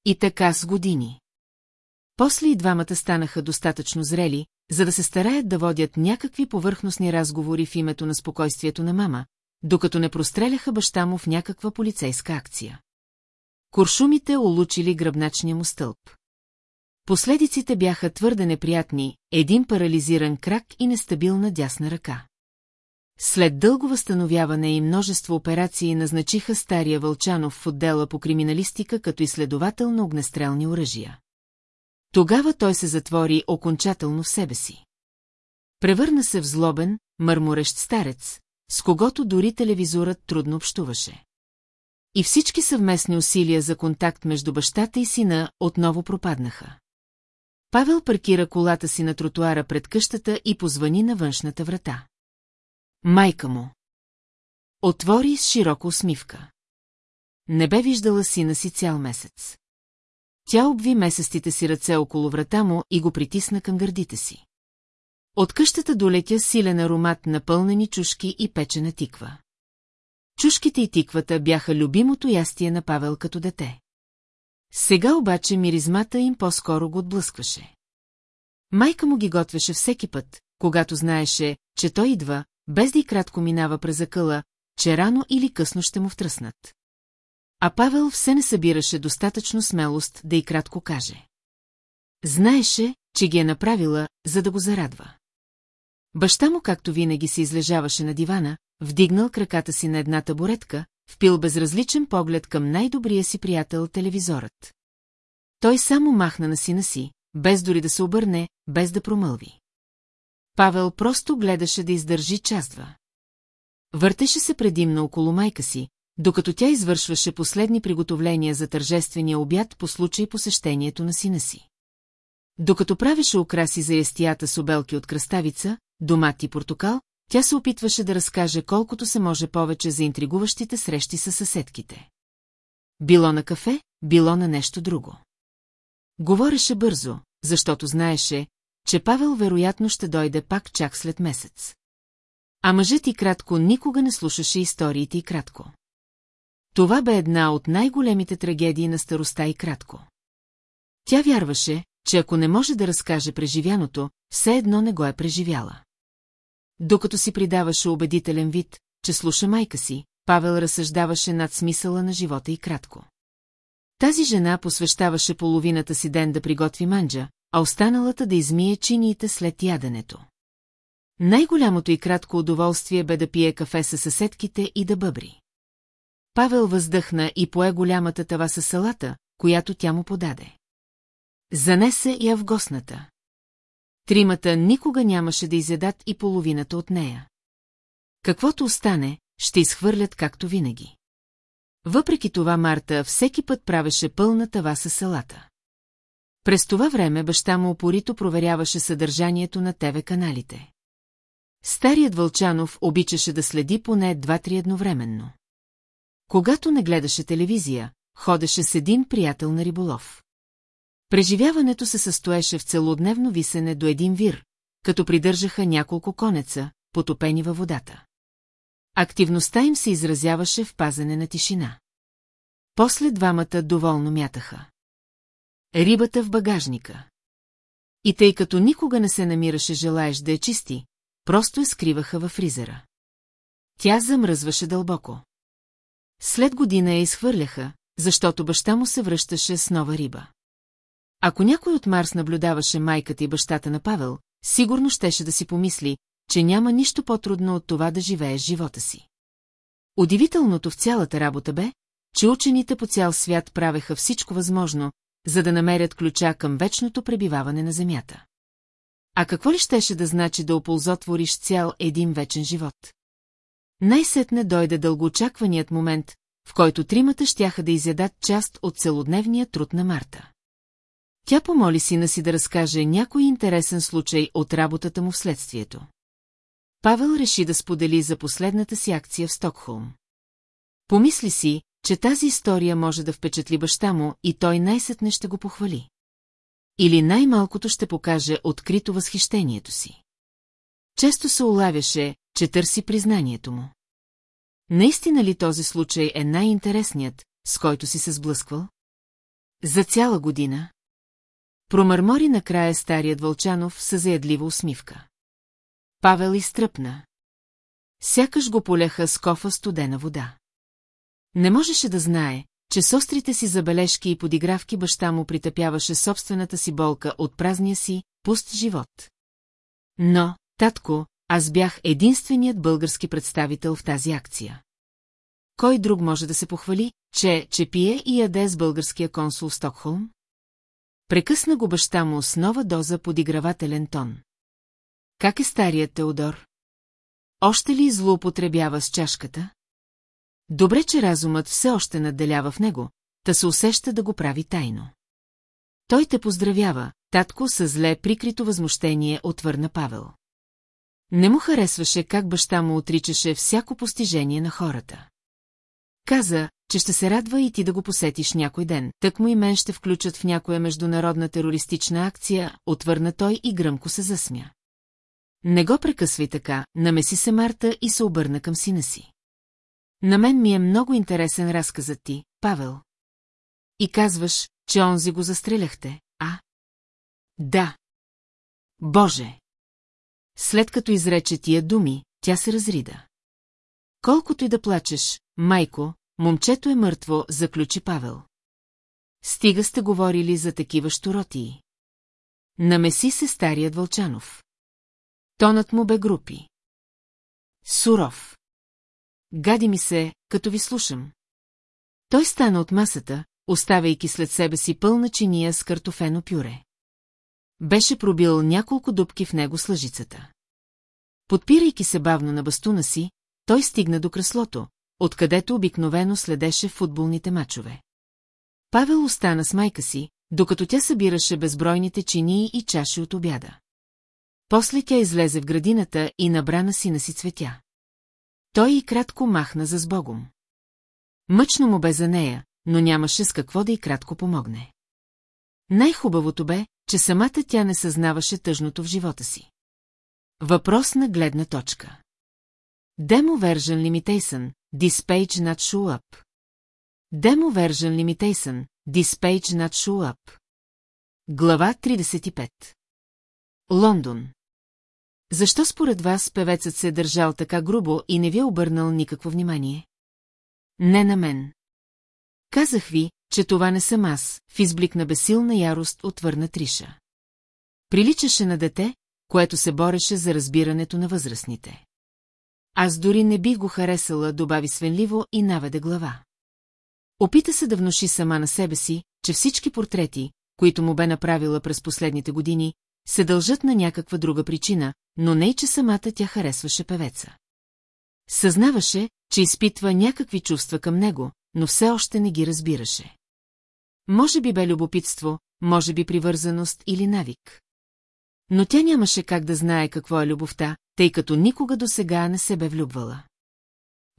И така с години. После и двамата станаха достатъчно зрели, за да се стараят да водят някакви повърхностни разговори в името на спокойствието на мама, докато не простреляха баща му в някаква полицейска акция. Куршумите улучили гръбначния му стълб. Последиците бяха твърде неприятни, един парализиран крак и нестабилна дясна ръка. След дълго възстановяване и множество операции назначиха стария Вълчанов в отдела по криминалистика като изследовател на огнестрелни оръжия. Тогава той се затвори окончателно в себе си. Превърна се в злобен, мърморещ старец, с когото дори телевизорът трудно общуваше. И всички съвместни усилия за контакт между бащата и сина отново пропаднаха. Павел паркира колата си на тротуара пред къщата и позвани на външната врата. Майка му. Отвори с широка усмивка. Не бе виждала сина си цял месец. Тя обви месестите си ръце около врата му и го притисна към гърдите си. От къщата долетя силен аромат на пълнени чушки и печена тиква. Чушките и тиквата бяха любимото ястие на Павел като дете. Сега обаче миризмата им по-скоро го отблъскваше. Майка му ги готвеше всеки път, когато знаеше, че той идва, без да и кратко минава през закъла, че рано или късно ще му втръснат. А Павел все не събираше достатъчно смелост да и кратко каже. Знаеше, че ги е направила, за да го зарадва. Баща му, както винаги, се излежаваше на дивана, вдигнал краката си на една табуретка, впил безразличен поглед към най-добрия си приятел телевизорът. Той само махна на сина си, без дори да се обърне, без да промълви. Павел просто гледаше да издържи частва. Въртеше се предимно около майка си, докато тя извършваше последни приготовления за тържествения обяд по случай посещението на сина си. Докато правеше украси за ястията с обелки от кръставица, домат и портокал, тя се опитваше да разкаже колкото се може повече за интригуващите срещи с съседките. Било на кафе, било на нещо друго. Говореше бързо, защото знаеше, че Павел вероятно ще дойде пак чак след месец. А мъжът и кратко никога не слушаше историите и кратко. Това бе една от най-големите трагедии на староста и кратко. Тя вярваше, че ако не може да разкаже преживяното, все едно не го е преживяла. Докато си придаваше убедителен вид, че слуша майка си, Павел разсъждаваше над смисъла на живота и кратко. Тази жена посвещаваше половината си ден да приготви манджа, а останалата да измие чиниите след яденето. Най-голямото и кратко удоволствие бе да пие кафе със съседките и да бъбри. Павел въздъхна и пое голямата тава със салата, която тя му подаде. Занесе я в гостната. Тримата никога нямаше да изядат и половината от нея. Каквото остане, ще изхвърлят както винаги. Въпреки това Марта всеки път правеше пълна тава със салата. През това време баща му опорито проверяваше съдържанието на ТВ-каналите. Старият Вълчанов обичаше да следи поне два-три едновременно. Когато не гледаше телевизия, ходеше с един приятел на риболов. Преживяването се състоеше в целодневно висене до един вир, като придържаха няколко конеца, потопени във водата. Активността им се изразяваше в пазене на тишина. После двамата доволно мятаха. Рибата в багажника. И тъй като никога не се намираше желаеш да я чисти, просто я скриваха във фризера. Тя замръзваше дълбоко. След година я изхвърляха, защото баща му се връщаше с нова риба. Ако някой от Марс наблюдаваше майката и бащата на Павел, сигурно щеше да си помисли, че няма нищо по-трудно от това да живееш живота си. Удивителното в цялата работа бе, че учените по цял свят правеха всичко възможно, за да намерят ключа към вечното пребиваване на Земята. А какво ли щеше да значи да оползотвориш цял един вечен живот? Най-сетне дойде дългоочакваният момент, в който тримата щяха да изядат част от целодневния труд на Марта. Тя помоли сина си да разкаже някой интересен случай от работата му в следствието. Павел реши да сподели за последната си акция в Стокхолм. Помисли си, че тази история може да впечатли баща му и той най-сетне ще го похвали. Или най-малкото ще покаже открито възхищението си. Често се улавяше, че търси признанието му. Наистина ли този случай е най-интересният, с който си се сблъсквал? За цяла година? Промърмори накрая старият Вълчанов с заядлива усмивка. Павел изтръпна. Сякаш го поляха с кофа студена вода. Не можеше да знае, че с острите си забележки и подигравки баща му притъпяваше собствената си болка от празния си, пуст живот. Но, татко, аз бях единственият български представител в тази акция. Кой друг може да се похвали, че, че пие и яде с българския консул Стокхолм? Прекъсна го баща му с нова доза подигравателен тон. Как е старият Теодор? Още ли злоупотребява с чашката? Добре, че разумът все още надделява в него, та се усеща да го прави тайно. Той те поздравява, татко с зле прикрито възмущение отвърна Павел. Не му харесваше как баща му отричаше всяко постижение на хората. Каза, че ще се радва и ти да го посетиш някой ден, тък му и мен ще включат в някоя международна терористична акция, отвърна той и гръмко се засмя. Не го прекъсвай така, намеси се Марта и се обърна към сина си. На мен ми е много интересен разказът ти, Павел. И казваш, че онзи го застреляхте, а? Да. Боже! След като изрече тия думи, тя се разрида. Колкото и да плачеш, майко, момчето е мъртво, заключи Павел. Стига сте говорили за такива щуротии. Намеси се старият Вълчанов. Тонът му бе групи. Суров. Гади ми се, като ви слушам. Той стана от масата, оставяйки след себе си пълна чиния с картофено пюре. Беше пробил няколко дубки в него с лъжицата. Подпирайки се бавно на бастуна си, той стигна до креслото, откъдето обикновено следеше футболните мачове. Павел остана с майка си, докато тя събираше безбройните чинии и чаши от обяда. После тя излезе в градината и набра на сина си цветя. Той и кратко махна за сбогом. Мъчно му бе за нея, но нямаше с какво да и кратко помогне. Най-хубавото бе, че самата тя не съзнаваше тъжното в живота си. Въпрос на гледна точка. Demo version limitation, this page not show up. Demo version limitation, this not show up. Глава 35 Лондон Защо според вас певецът се е държал така грубо и не ви е обърнал никакво внимание? Не на мен. Казах ви, че това не съм аз, в изблик на бесилна ярост отвърна Триша. Приличаше на дете, което се бореше за разбирането на възрастните. Аз дори не бих го харесала, добави свенливо и наведе глава. Опита се да внуши сама на себе си, че всички портрети, които му бе направила през последните години, се дължат на някаква друга причина, но не и че самата тя харесваше певеца. Съзнаваше, че изпитва някакви чувства към него, но все още не ги разбираше. Може би бе любопитство, може би привързаност или навик. Но тя нямаше как да знае какво е любовта, тъй като никога до сега не се бе влюбвала.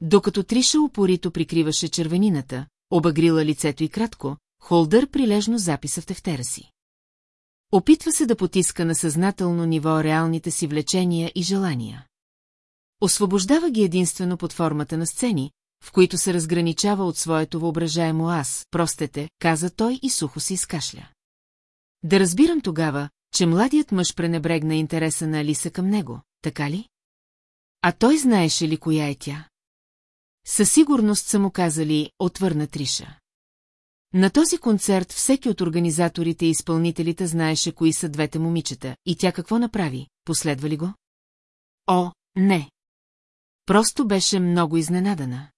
Докато Триша упорито прикриваше червенината, обагрила лицето и кратко, Холдър прилежно записа в тефтера си. Опитва се да потиска на съзнателно ниво реалните си влечения и желания. Освобождава ги единствено под формата на сцени, в които се разграничава от своето въображаемо аз, простете, каза той и сухо си изкашля. Да разбирам тогава, че младият мъж пренебрегна интереса на Алиса към него, така ли? А той знаеше ли коя е тя? Със сигурност са му казали, отвърна Триша. На този концерт всеки от организаторите и изпълнителите знаеше кои са двете момичета, и тя какво направи, последва ли го? О, не! Просто беше много изненадана.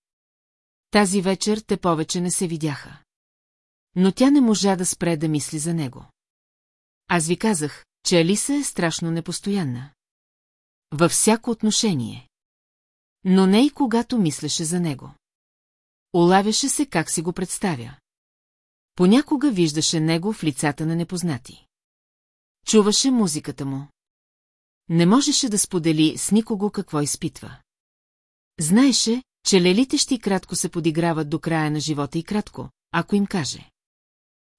Тази вечер те повече не се видяха. Но тя не можа да спре да мисли за него. Аз ви казах, че Алиса е страшно непостоянна. Във всяко отношение. Но не и когато мислеше за него. Олавяше се как си го представя. Понякога виждаше него в лицата на непознати. Чуваше музиката му. Не можеше да сподели с никого какво изпитва. Знаеше, че лелите ще и кратко се подиграват до края на живота и кратко, ако им каже.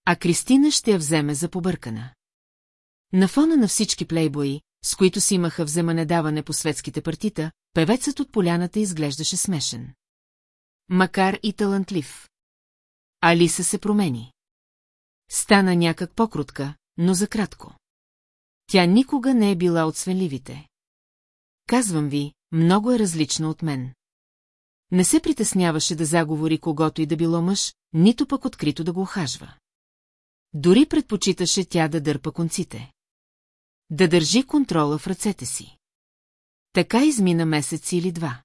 А Кристина ще я вземе за побъркана. На фона на всички плейбои, с които си имаха вземане-даване по светските партита, певецът от поляната изглеждаше смешен. Макар и талантлив. Алиса се промени. Стана някак по-крутка, но за кратко. Тя никога не е била от свенливите. Казвам ви, много е различна от мен. Не се притесняваше да заговори когото и да било мъж, нито пък открито да го охажва. Дори предпочиташе тя да дърпа конците. Да държи контрола в ръцете си. Така измина месец или два.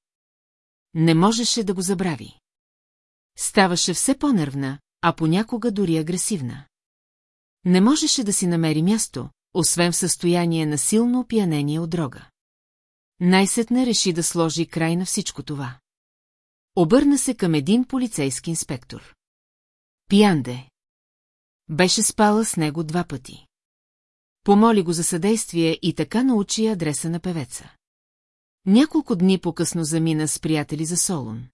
Не можеше да го забрави. Ставаше все по-нервна, а понякога дори агресивна. Не можеше да си намери място, освен в състояние на силно опиянение от дрога. Най-сетне реши да сложи край на всичко това. Обърна се към един полицейски инспектор. Пиянде. Беше спала с него два пъти. Помоли го за съдействие и така научи адреса на певеца. Няколко дни по-късно замина с приятели за Солун.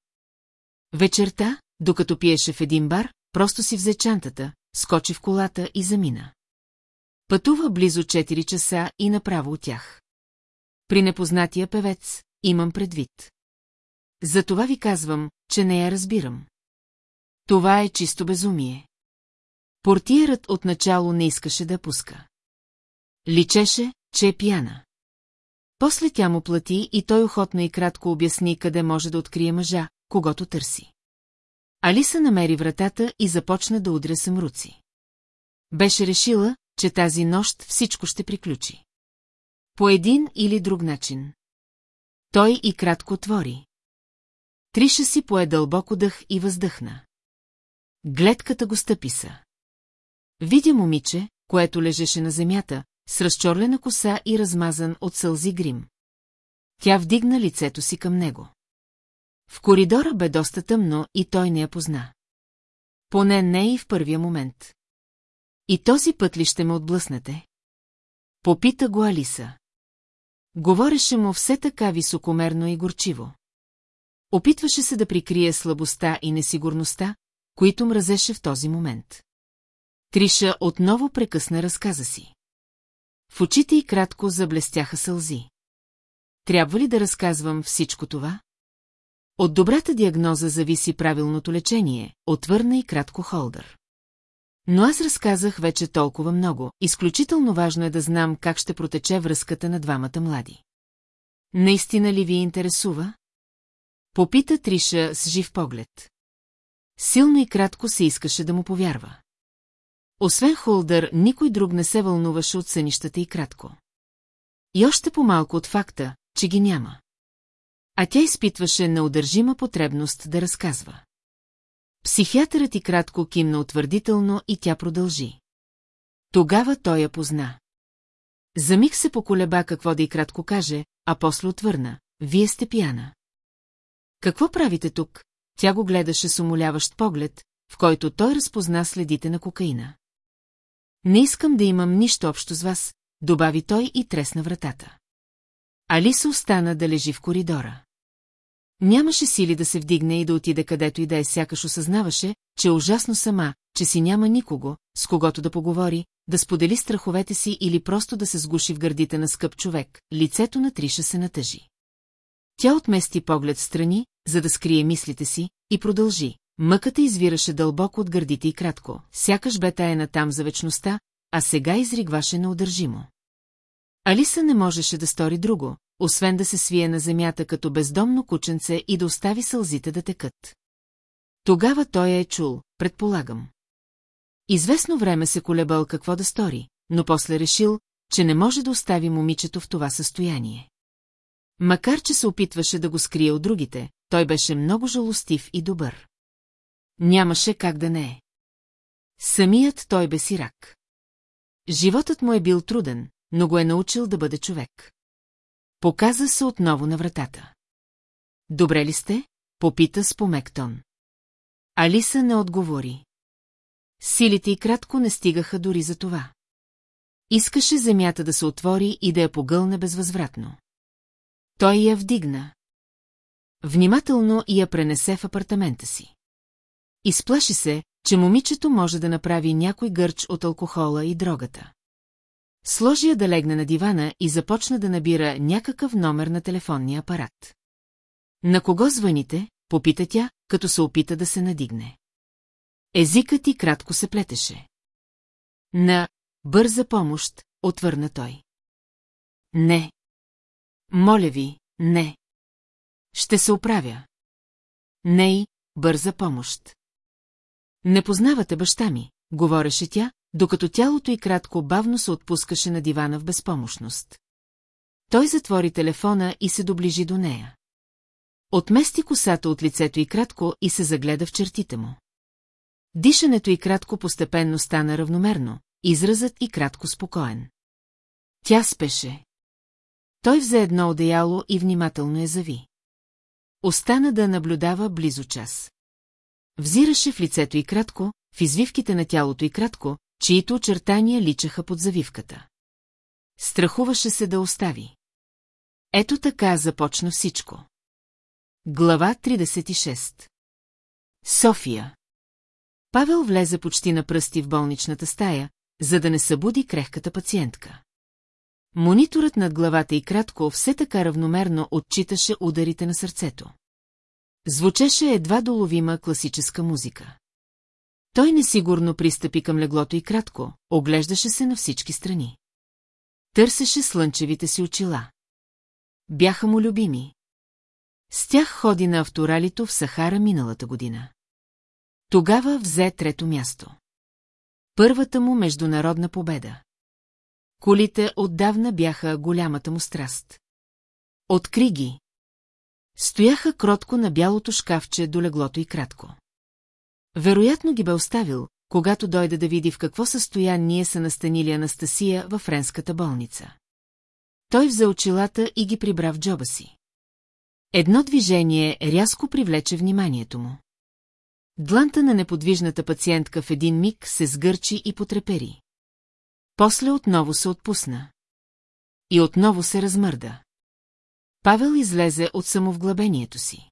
Вечерта, докато пиеше в един бар, просто си взе чантата, скочи в колата и замина. Пътува близо 4 часа и направо от тях. При непознатия певец имам предвид. Затова ви казвам, че не я разбирам. Това е чисто безумие. Портиерът отначало не искаше да пуска. Личеше, че е пияна. После тя му плати и той охотно и кратко обясни къде може да открие мъжа, когато търси. Алиса намери вратата и започна да удря самруци. Беше решила, че тази нощ всичко ще приключи. По един или друг начин. Той и кратко отвори. Триша си пое дълбоко дъх и въздъхна. Гледката го стъписа. Видя момиче, което лежеше на земята, с разчорлена коса и размазан от сълзи грим. Тя вдигна лицето си към него. В коридора бе доста тъмно и той не я позна. Поне не и в първия момент. И този път ли ще ме отблъснете? Попита го Алиса. Говореше му все така високомерно и горчиво. Опитваше се да прикрие слабостта и несигурността, които мразеше в този момент. Триша отново прекъсна разказа си. В очите й кратко заблестяха сълзи. Трябва ли да разказвам всичко това? От добрата диагноза зависи правилното лечение, отвърна и кратко Холдър. Но аз разказах вече толкова много, изключително важно е да знам как ще протече връзката на двамата млади. Наистина ли ви интересува? Попита Триша с жив поглед. Силно и кратко се искаше да му повярва. Освен Холдър, никой друг не се вълнуваше от сънищата и кратко. И още по-малко от факта, че ги няма. А тя изпитваше неудържима потребност да разказва. Психиатърът и кратко кимна утвърдително и тя продължи. Тогава той я позна. За миг се поколеба какво да и кратко каже, а после отвърна. Вие сте пияна. Какво правите тук? Тя го гледаше с умоляващ поглед, в който той разпозна следите на кокаина. Не искам да имам нищо общо с вас, добави той и тресна вратата. Алиса остана да лежи в коридора. Нямаше сили да се вдигне и да отиде където и да е, сякаш осъзнаваше, че е ужасно сама, че си няма никого, с когото да поговори, да сподели страховете си или просто да се сгуши в гърдите на скъп човек, лицето на Триша се натъжи. Тя отмести поглед страни, за да скрие мислите си, и продължи. Мъката извираше дълбоко от гърдите и кратко, сякаш бе таена там за вечността, а сега изригваше неудържимо. Алиса не можеше да стори друго, освен да се свие на земята като бездомно кученце и да остави сълзите да текат. Тогава той е чул, предполагам. Известно време се колебал какво да стори, но после решил, че не може да остави момичето в това състояние. Макар, че се опитваше да го скрие от другите, той беше много жалостив и добър. Нямаше как да не е. Самият той бе сирак. Животът му е бил труден, но го е научил да бъде човек. Показа се отново на вратата. Добре ли сте? Попита с помектон. Алиса не отговори. Силите и кратко не стигаха дори за това. Искаше земята да се отвори и да я погълне безвъзвратно. Той я вдигна. Внимателно я пренесе в апартамента си. Изплаши се, че момичето може да направи някой гърч от алкохола и дрогата. Сложи я да легне на дивана и започна да набира някакъв номер на телефонния апарат. На кого звъните? Попита тя, като се опита да се надигне. Езикът ти кратко се плетеше. На бърза помощ, отвърна той. Не. Моля ви, не. Ще се оправя. Ней, бърза помощ. Не познавате баща ми, говореше тя, докато тялото й кратко бавно се отпускаше на дивана в безпомощност. Той затвори телефона и се доближи до нея. Отмести косата от лицето й кратко и се загледа в чертите му. Дишането й кратко постепенно стана равномерно, изразът и кратко спокоен. Тя спеше. Той взе едно одеяло и внимателно я зави. Остана да наблюдава близо час. Взираше в лицето и кратко, в извивките на тялото и кратко, чието очертания личаха под завивката. Страхуваше се да остави. Ето така започна всичко. Глава 36 София Павел влезе почти на пръсти в болничната стая, за да не събуди крехката пациентка. Мониторът над главата и кратко все така равномерно отчиташе ударите на сърцето. Звучеше едва доловима класическа музика. Той несигурно пристъпи към леглото и кратко, оглеждаше се на всички страни. Търсеше слънчевите си очила. Бяха му любими. С тях ходи на авторалито в Сахара миналата година. Тогава взе трето място. Първата му международна победа. Колите отдавна бяха голямата му страст. Откри ги. Стояха кротко на бялото шкафче до леглото и кратко. Вероятно ги бе оставил, когато дойде да види в какво състояние са настанили Анастасия във френската болница. Той взе очилата и ги прибра в джоба си. Едно движение рязко привлече вниманието му. Дланта на неподвижната пациентка в един миг се сгърчи и потрепери. После отново се отпусна. И отново се размърда. Павел излезе от самовглъбението си.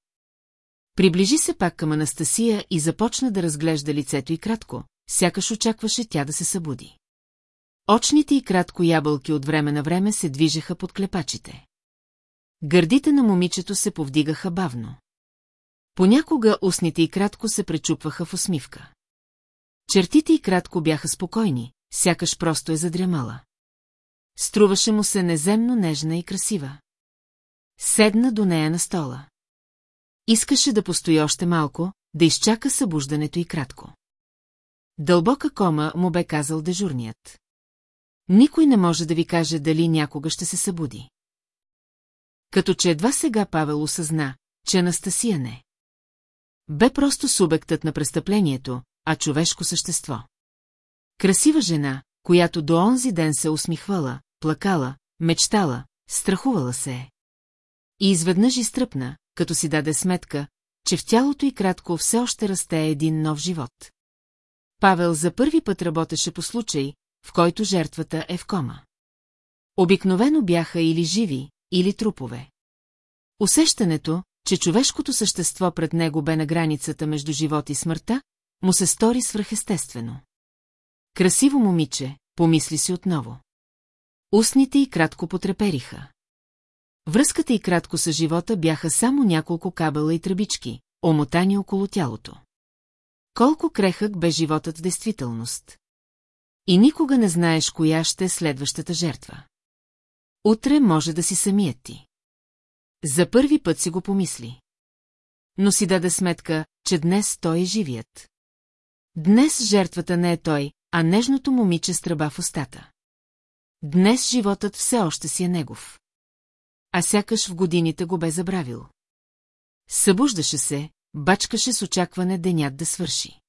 Приближи се пак към Анастасия и започна да разглежда лицето и кратко, сякаш очакваше тя да се събуди. Очните и кратко ябълки от време на време се движеха под клепачите. Гърдите на момичето се повдигаха бавно. Понякога устните и кратко се пречупваха в усмивка. Чертите и кратко бяха спокойни, сякаш просто е задрямала. Струваше му се неземно нежна и красива. Седна до нея на стола. Искаше да постои още малко, да изчака събуждането и кратко. Дълбока кома му бе казал дежурният. Никой не може да ви каже дали някога ще се събуди. Като че едва сега Павел осъзна, че Анастасия не. Бе просто субектът на престъплението, а човешко същество. Красива жена, която до онзи ден се усмихвала, плакала, мечтала, страхувала се е. И изведнъж изтръпна, като си даде сметка, че в тялото и кратко все още расте един нов живот. Павел за първи път работеше по случай, в който жертвата е в кома. Обикновено бяха или живи, или трупове. Усещането, че човешкото същество пред него бе на границата между живот и смъртта, му се стори свръхестествено. Красиво момиче, помисли си отново. Устните й кратко потрепериха. Връзката и кратко с живота бяха само няколко кабела и тръбички, омотани около тялото. Колко крехък бе животът в действителност. И никога не знаеш коя ще е следващата жертва. Утре може да си самият ти. За първи път си го помисли. Но си даде сметка, че днес той е живият. Днес жертвата не е той, а нежното момиче с тръба в устата. Днес животът все още си е негов. А сякаш в годините го бе забравил. Събуждаше се, бачкаше с очакване денят да свърши.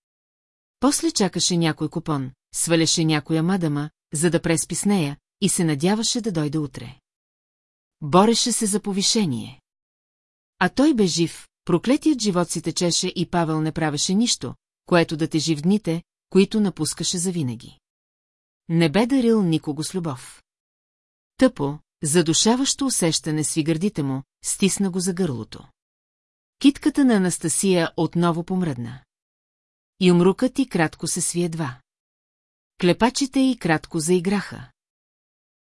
После чакаше някой купон, сваляше някоя мадама, за да преспи с нея, и се надяваше да дойде утре. Бореше се за повишение. А той бе жив, проклетият живот си течеше и Павел не правеше нищо, което да тежи в дните, които напускаше завинаги. Не бе дарил никого с любов. Тъпо, задушаващо усещане сви гърдите му, стисна го за гърлото. Китката на Анастасия отново помръдна. И умрукът и кратко се сви едва. Клепачите и кратко заиграха.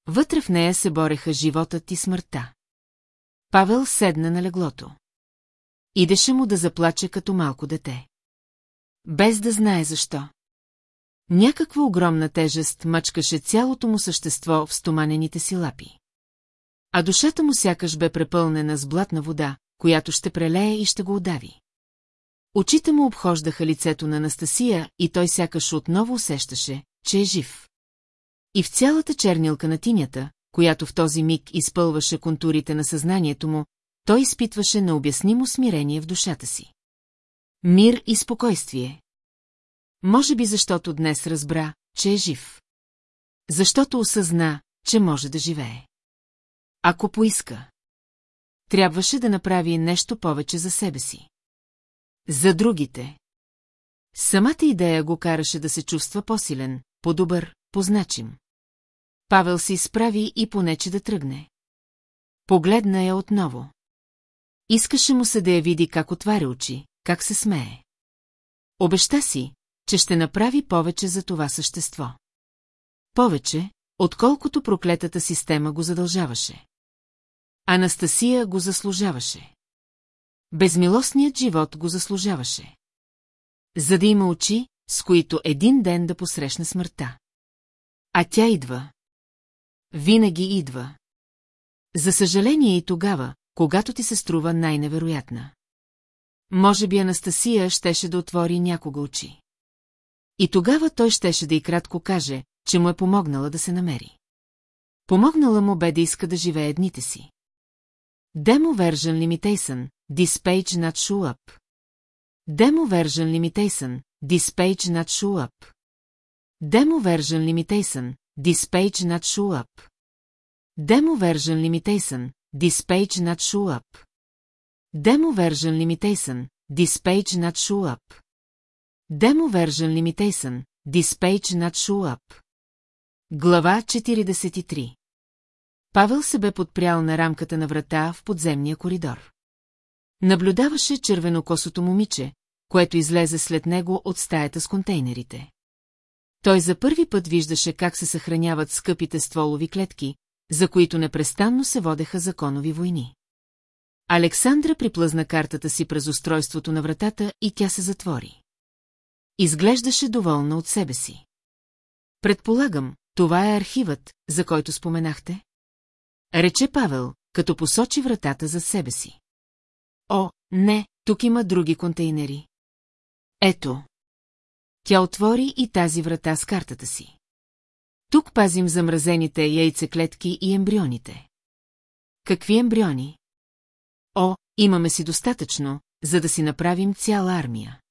Вътре в нея се бореха животът и смъртта. Павел седна на леглото. Идеше му да заплаче като малко дете. Без да знае защо. Някаква огромна тежест мъчкаше цялото му същество в стоманените си лапи. А душата му сякаш бе препълнена с блатна вода, която ще прелее и ще го удави. Очите му обхождаха лицето на Анастасия и той сякаш отново усещаше, че е жив. И в цялата чернилка на тинята, която в този миг изпълваше контурите на съзнанието му, той изпитваше необяснимо смирение в душата си. Мир и спокойствие. Може би защото днес разбра, че е жив. Защото осъзна, че може да живее. Ако поиска. трябваше да направи нещо повече за себе си. За другите. Самата идея го караше да се чувства по-силен, по-добър, позначим. Павел се изправи и понече да тръгне. Погледна я отново. Искаше му се да я види как отваря очи, как се смее. Обеща си, че ще направи повече за това същество. Повече, отколкото проклетата система го задължаваше. Анастасия го заслужаваше. Безмилостният живот го заслужаваше. За да има очи, с които един ден да посрещне смъртта. А тя идва. Винаги идва. За съжаление и тогава, когато ти се струва най-невероятна. Може би Анастасия щеше да отвори някога очи. И тогава той щеше да и кратко каже, че му е помогнала да се намери. Помогнала му бе да иска да живее дните си. Demo version limitation, this page not show up. Demo version limitation, this page not show up. Demo version limitation, this page not show up. Demo version limitation, this page not show up. Demo version limitation, this page not show up. Demo version limitation, this page not show up. Глава 43 Павел се бе подпрял на рамката на врата в подземния коридор. Наблюдаваше червенокосото момиче, което излезе след него от стаята с контейнерите. Той за първи път виждаше как се съхраняват скъпите стволови клетки, за които непрестанно се водеха законови войни. Александра приплъзна картата си през устройството на вратата и тя се затвори. Изглеждаше доволна от себе си. Предполагам, това е архивът, за който споменахте? Рече Павел, като посочи вратата за себе си. О, не, тук има други контейнери. Ето. Тя отвори и тази врата с картата си. Тук пазим замразените яйцеклетки и ембрионите. Какви ембриони? О, имаме си достатъчно, за да си направим цяла армия.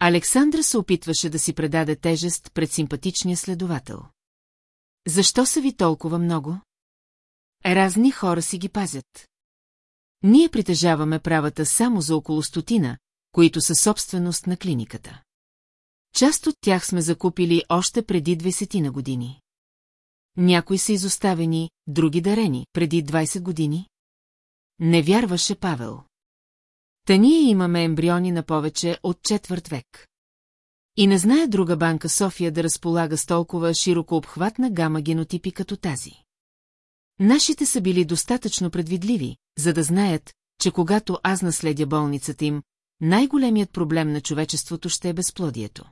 Александра се опитваше да си предаде тежест пред симпатичния следовател. Защо са ви толкова много? Разни хора си ги пазят. Ние притежаваме правата само за около стотина, които са собственост на клиниката. Част от тях сме закупили още преди 20 на години. Някои са изоставени, други дарени, преди 20 години. Не вярваше Павел. Та ние имаме ембриони на повече от четвърт век. И не знае друга банка София да разполага с толкова широко обхватна гама генотипи като тази. Нашите са били достатъчно предвидливи, за да знаят, че когато аз наследя болницата им, най-големият проблем на човечеството ще е безплодието.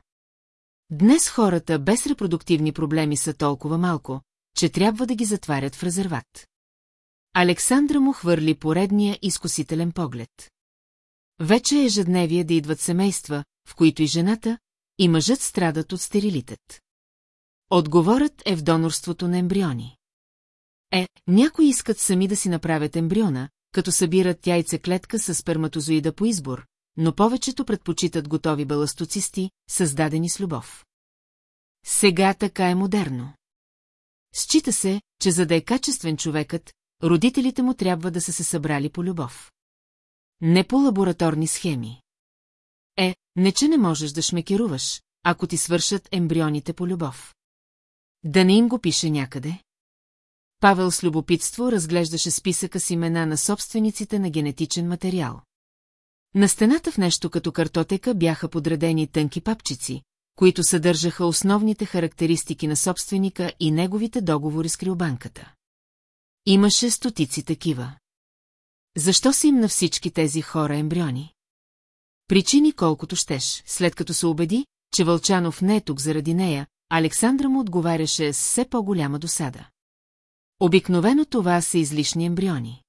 Днес хората без репродуктивни проблеми са толкова малко, че трябва да ги затварят в резерват. Александра му хвърли поредния изкусителен поглед. Вече е ежедневие да идват семейства, в които и жената, и мъжът страдат от стерилитет. Отговорът е в донорството на ембриони. Е, някои искат сами да си направят ембриона, като събират яйцеклетка с сперматозоида по избор, но повечето предпочитат готови баластоцисти, създадени с любов. Сега така е модерно. Счита се, че за да е качествен човекът, родителите му трябва да са се събрали по любов. Не по лабораторни схеми. Е, не че не можеш да шмекируваш, ако ти свършат ембрионите по любов. Да не им го пише някъде? Павел с любопитство разглеждаше списъка с имена на собствениците на генетичен материал. На стената в нещо като картотека бяха подредени тънки папчици, които съдържаха основните характеристики на собственика и неговите договори с криобанката. Имаше стотици такива. Защо са им на всички тези хора ембриони? Причини колкото щеш, след като се убеди, че Вълчанов не е тук заради нея, Александра му отговаряше с все по-голяма досада. Обикновено това са излишни ембриони.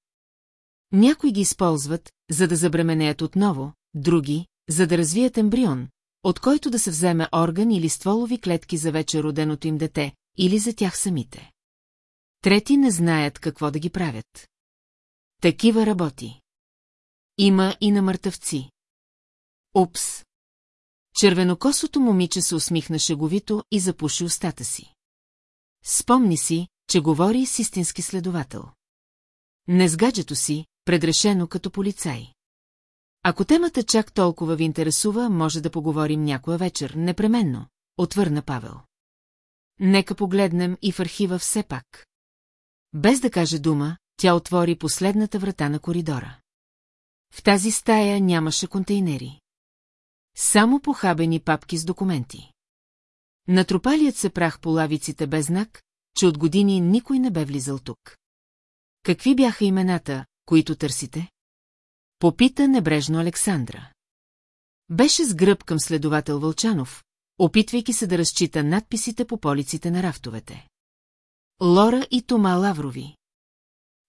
Някои ги използват, за да забременеят отново, други, за да развият ембрион, от който да се вземе орган или стволови клетки за вече роденото им дете, или за тях самите. Трети не знаят какво да ги правят. Такива работи. Има и на мъртъвци. Упс! Червенокосото момиче се усмихна шеговито и запуши устата си. Спомни си, че говори с истински следовател. Не с гаджето си, предрешено като полицай. Ако темата чак толкова ви интересува, може да поговорим някоя вечер, непременно, отвърна Павел. Нека погледнем и в архива все пак. Без да каже дума, тя отвори последната врата на коридора. В тази стая нямаше контейнери. Само похабени папки с документи. Натрупалият се прах по лавиците без знак, че от години никой не бе влизал тук. Какви бяха имената, които търсите? Попита небрежно Александра. Беше с гръб към следовател Вълчанов, опитвайки се да разчита надписите по полиците на рафтовете. Лора и Тома Лаврови.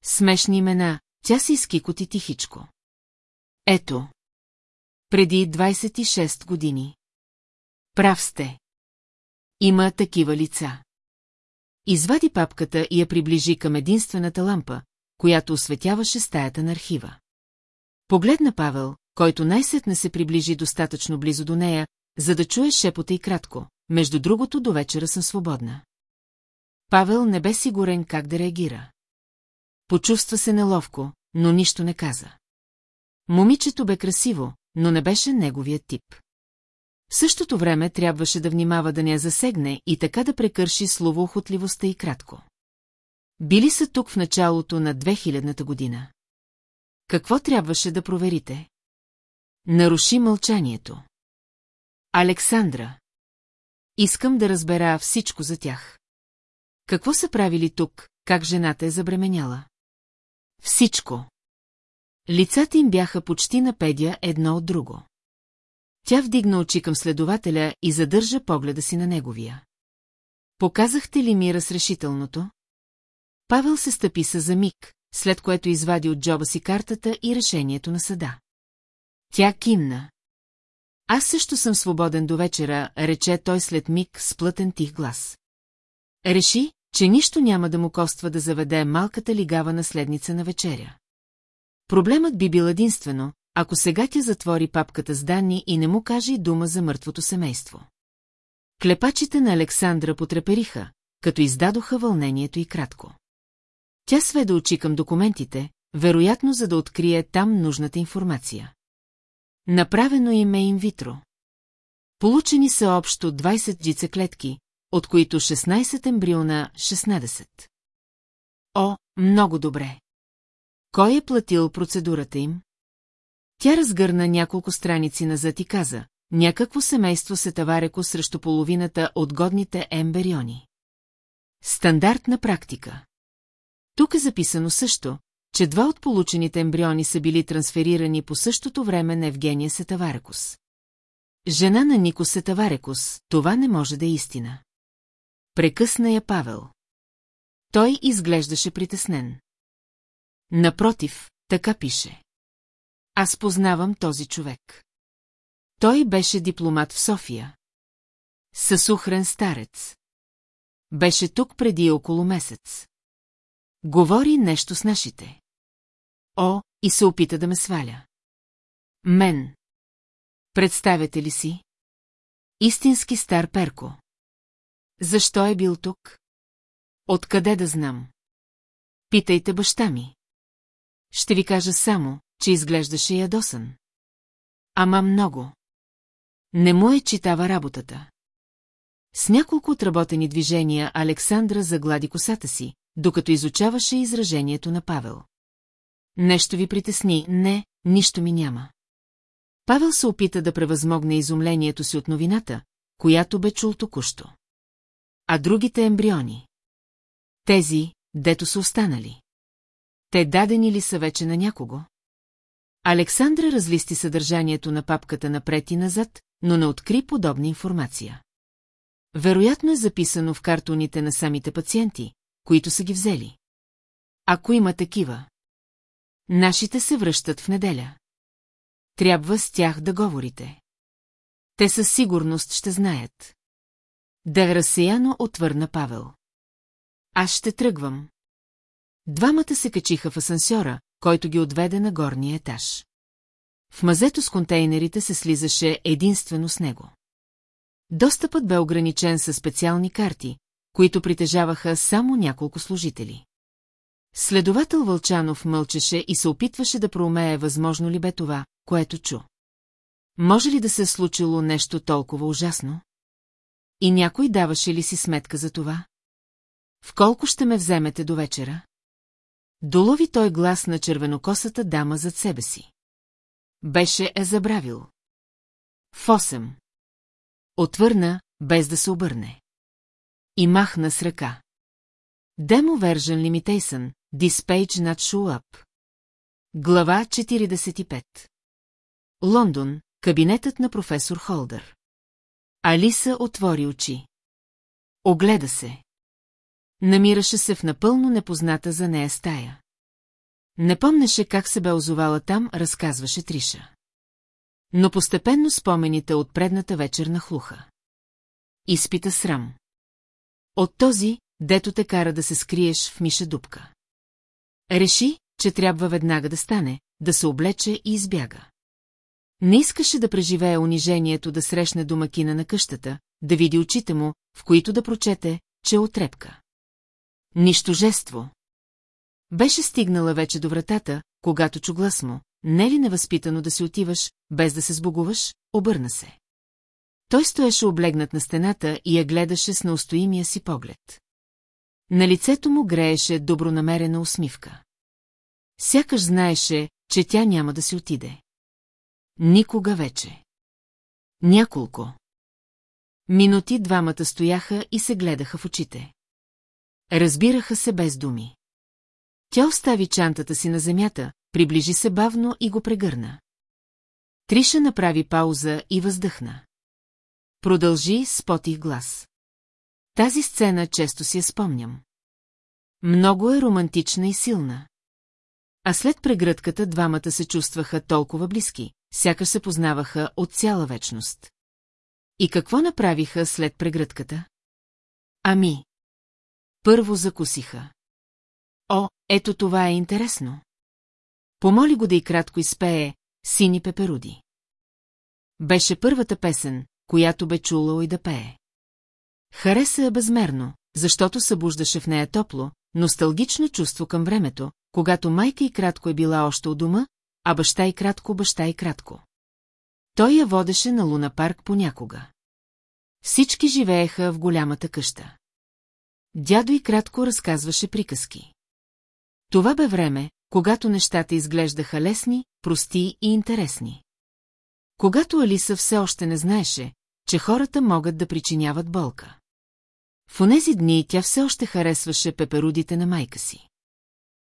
Смешни имена, тя си изкикоти тихичко. Ето. Преди 26 години. Прав сте. Има такива лица. Извади папката и я приближи към единствената лампа, която осветяваше стаята на архива. Погледна Павел, който най-сетне се приближи достатъчно близо до нея, за да чуе шепота и кратко. Между другото, до вечера съм свободна. Павел не бе сигурен как да реагира. Почувства се неловко, но нищо не каза. Момичето бе красиво, но не беше неговият тип. В същото време трябваше да внимава да не я засегне и така да прекърши словоохотливостта и кратко. Били са тук в началото на 2000-та година. Какво трябваше да проверите? Наруши мълчанието. Александра. Искам да разбера всичко за тях. Какво са правили тук, как жената е забременяла? Всичко. Лицата им бяха почти на педя едно от друго. Тя вдигна очи към следователя и задържа погледа си на неговия. Показахте ли ми разрешителното? Павел се стъпи са за миг, след което извади от джоба си картата и решението на съда. Тя кимна. Аз също съм свободен до вечера, рече той след миг с плътен тих глас. Реши, че нищо няма да му коства да заведе малката лигава наследница на вечеря. Проблемът би бил единствено, ако сега тя затвори папката с данни и не му каже и дума за мъртвото семейство. Клепачите на Александра потрепериха, като издадоха вълнението и кратко. Тя сведе очи към документите, вероятно за да открие там нужната информация. Направено им е инвитро. Получени са общо 20 джицеклетки, от които 16 ембриона 16. О, много добре. Кой е платил процедурата им? Тя разгърна няколко страници назад и каза, някакво семейство се тавареко срещу половината от годните ембриони. Стандартна практика. Тук е записано също, че два от получените ембриони са били трансферирани по същото време на Евгения Сетаварекус. Жена на Нико Сетаварекус, това не може да е истина. Прекъсна я Павел. Той изглеждаше притеснен. Напротив, така пише. Аз познавам този човек. Той беше дипломат в София. Съсухрен старец. Беше тук преди около месец. Говори нещо с нашите. О, и се опита да ме сваля. Мен. Представете ли си? Истински стар перко. Защо е бил тук? Откъде да знам? Питайте баща ми. Ще ви кажа само, че изглеждаше ядосан. Ама много. Не му е читава работата. С няколко отработени движения Александра заглади косата си, докато изучаваше изражението на Павел. Нещо ви притесни, не, нищо ми няма. Павел се опита да превъзмогне изумлението си от новината, която бе чул току-що. А другите ембриони? Тези, дето са останали. Те дадени ли са вече на някого? Александра разлисти съдържанието на папката напред и назад, но не откри подобна информация. Вероятно е записано в картоните на самите пациенти, които са ги взели. Ако има такива. Нашите се връщат в неделя. Трябва с тях да говорите. Те със сигурност ще знаят. Да разсеяно отвърна Павел. Аз ще тръгвам. Двамата се качиха в асансьора, който ги отведе на горния етаж. В мазето с контейнерите се слизаше единствено с него. Достъпът бе ограничен със специални карти, които притежаваха само няколко служители. Следовател Вълчанов мълчеше и се опитваше да проумее възможно ли бе това, което чу. Може ли да се е случило нещо толкова ужасно? И някой даваше ли си сметка за това? В колко ще ме вземете до вечера? Долови той глас на червенокосата дама зад себе си. Беше е забравил. В 8. Отвърна, без да се обърне. И махна с ръка. Demo Version Limitation, This page not show up. Глава 45 Лондон, кабинетът на професор Холдър. Алиса отвори очи. Огледа се. Намираше се в напълно непозната за нея стая. Не помнеше как се бе озовала там, разказваше Триша. Но постепенно спомените от предната вечер нахлуха. Изпита срам. От този, дето те кара да се скриеш в миша дупка. Реши, че трябва веднага да стане, да се облече и избяга. Не искаше да преживее унижението да срещне домакина на къщата, да види очите му, в които да прочете, че е отрепка. Нищожество. Беше стигнала вече до вратата, когато чу глас му, не ли невъзпитано да си отиваш, без да се сбогуваш, обърна се. Той стоеше облегнат на стената и я гледаше с неустоимия си поглед. На лицето му грееше добронамерена усмивка. Сякаш знаеше, че тя няма да си отиде. Никога вече. Няколко. Минути двамата стояха и се гледаха в очите. Разбираха се без думи. Тя остави чантата си на земята, приближи се бавно и го прегърна. Триша направи пауза и въздъхна. Продължи с потих глас. Тази сцена често си я спомням. Много е романтична и силна. А след прегръдката двамата се чувстваха толкова близки, сякаш се познаваха от цяла вечност. И какво направиха след прегръдката? Ами. Първо закусиха. О, ето това е интересно. Помоли го да и кратко изпее «Сини пеперуди». Беше първата песен, която бе чула и да пее. Хареса я безмерно, защото събуждаше в нея топло, носталгично чувство към времето, когато майка и кратко е била още у дома, а баща и кратко, баща и кратко. Той я водеше на Луна парк понякога. Всички живееха в голямата къща. Дядо и кратко разказваше приказки. Това бе време, когато нещата изглеждаха лесни, прости и интересни. Когато Алиса все още не знаеше, че хората могат да причиняват болка. В онези дни тя все още харесваше пеперудите на майка си.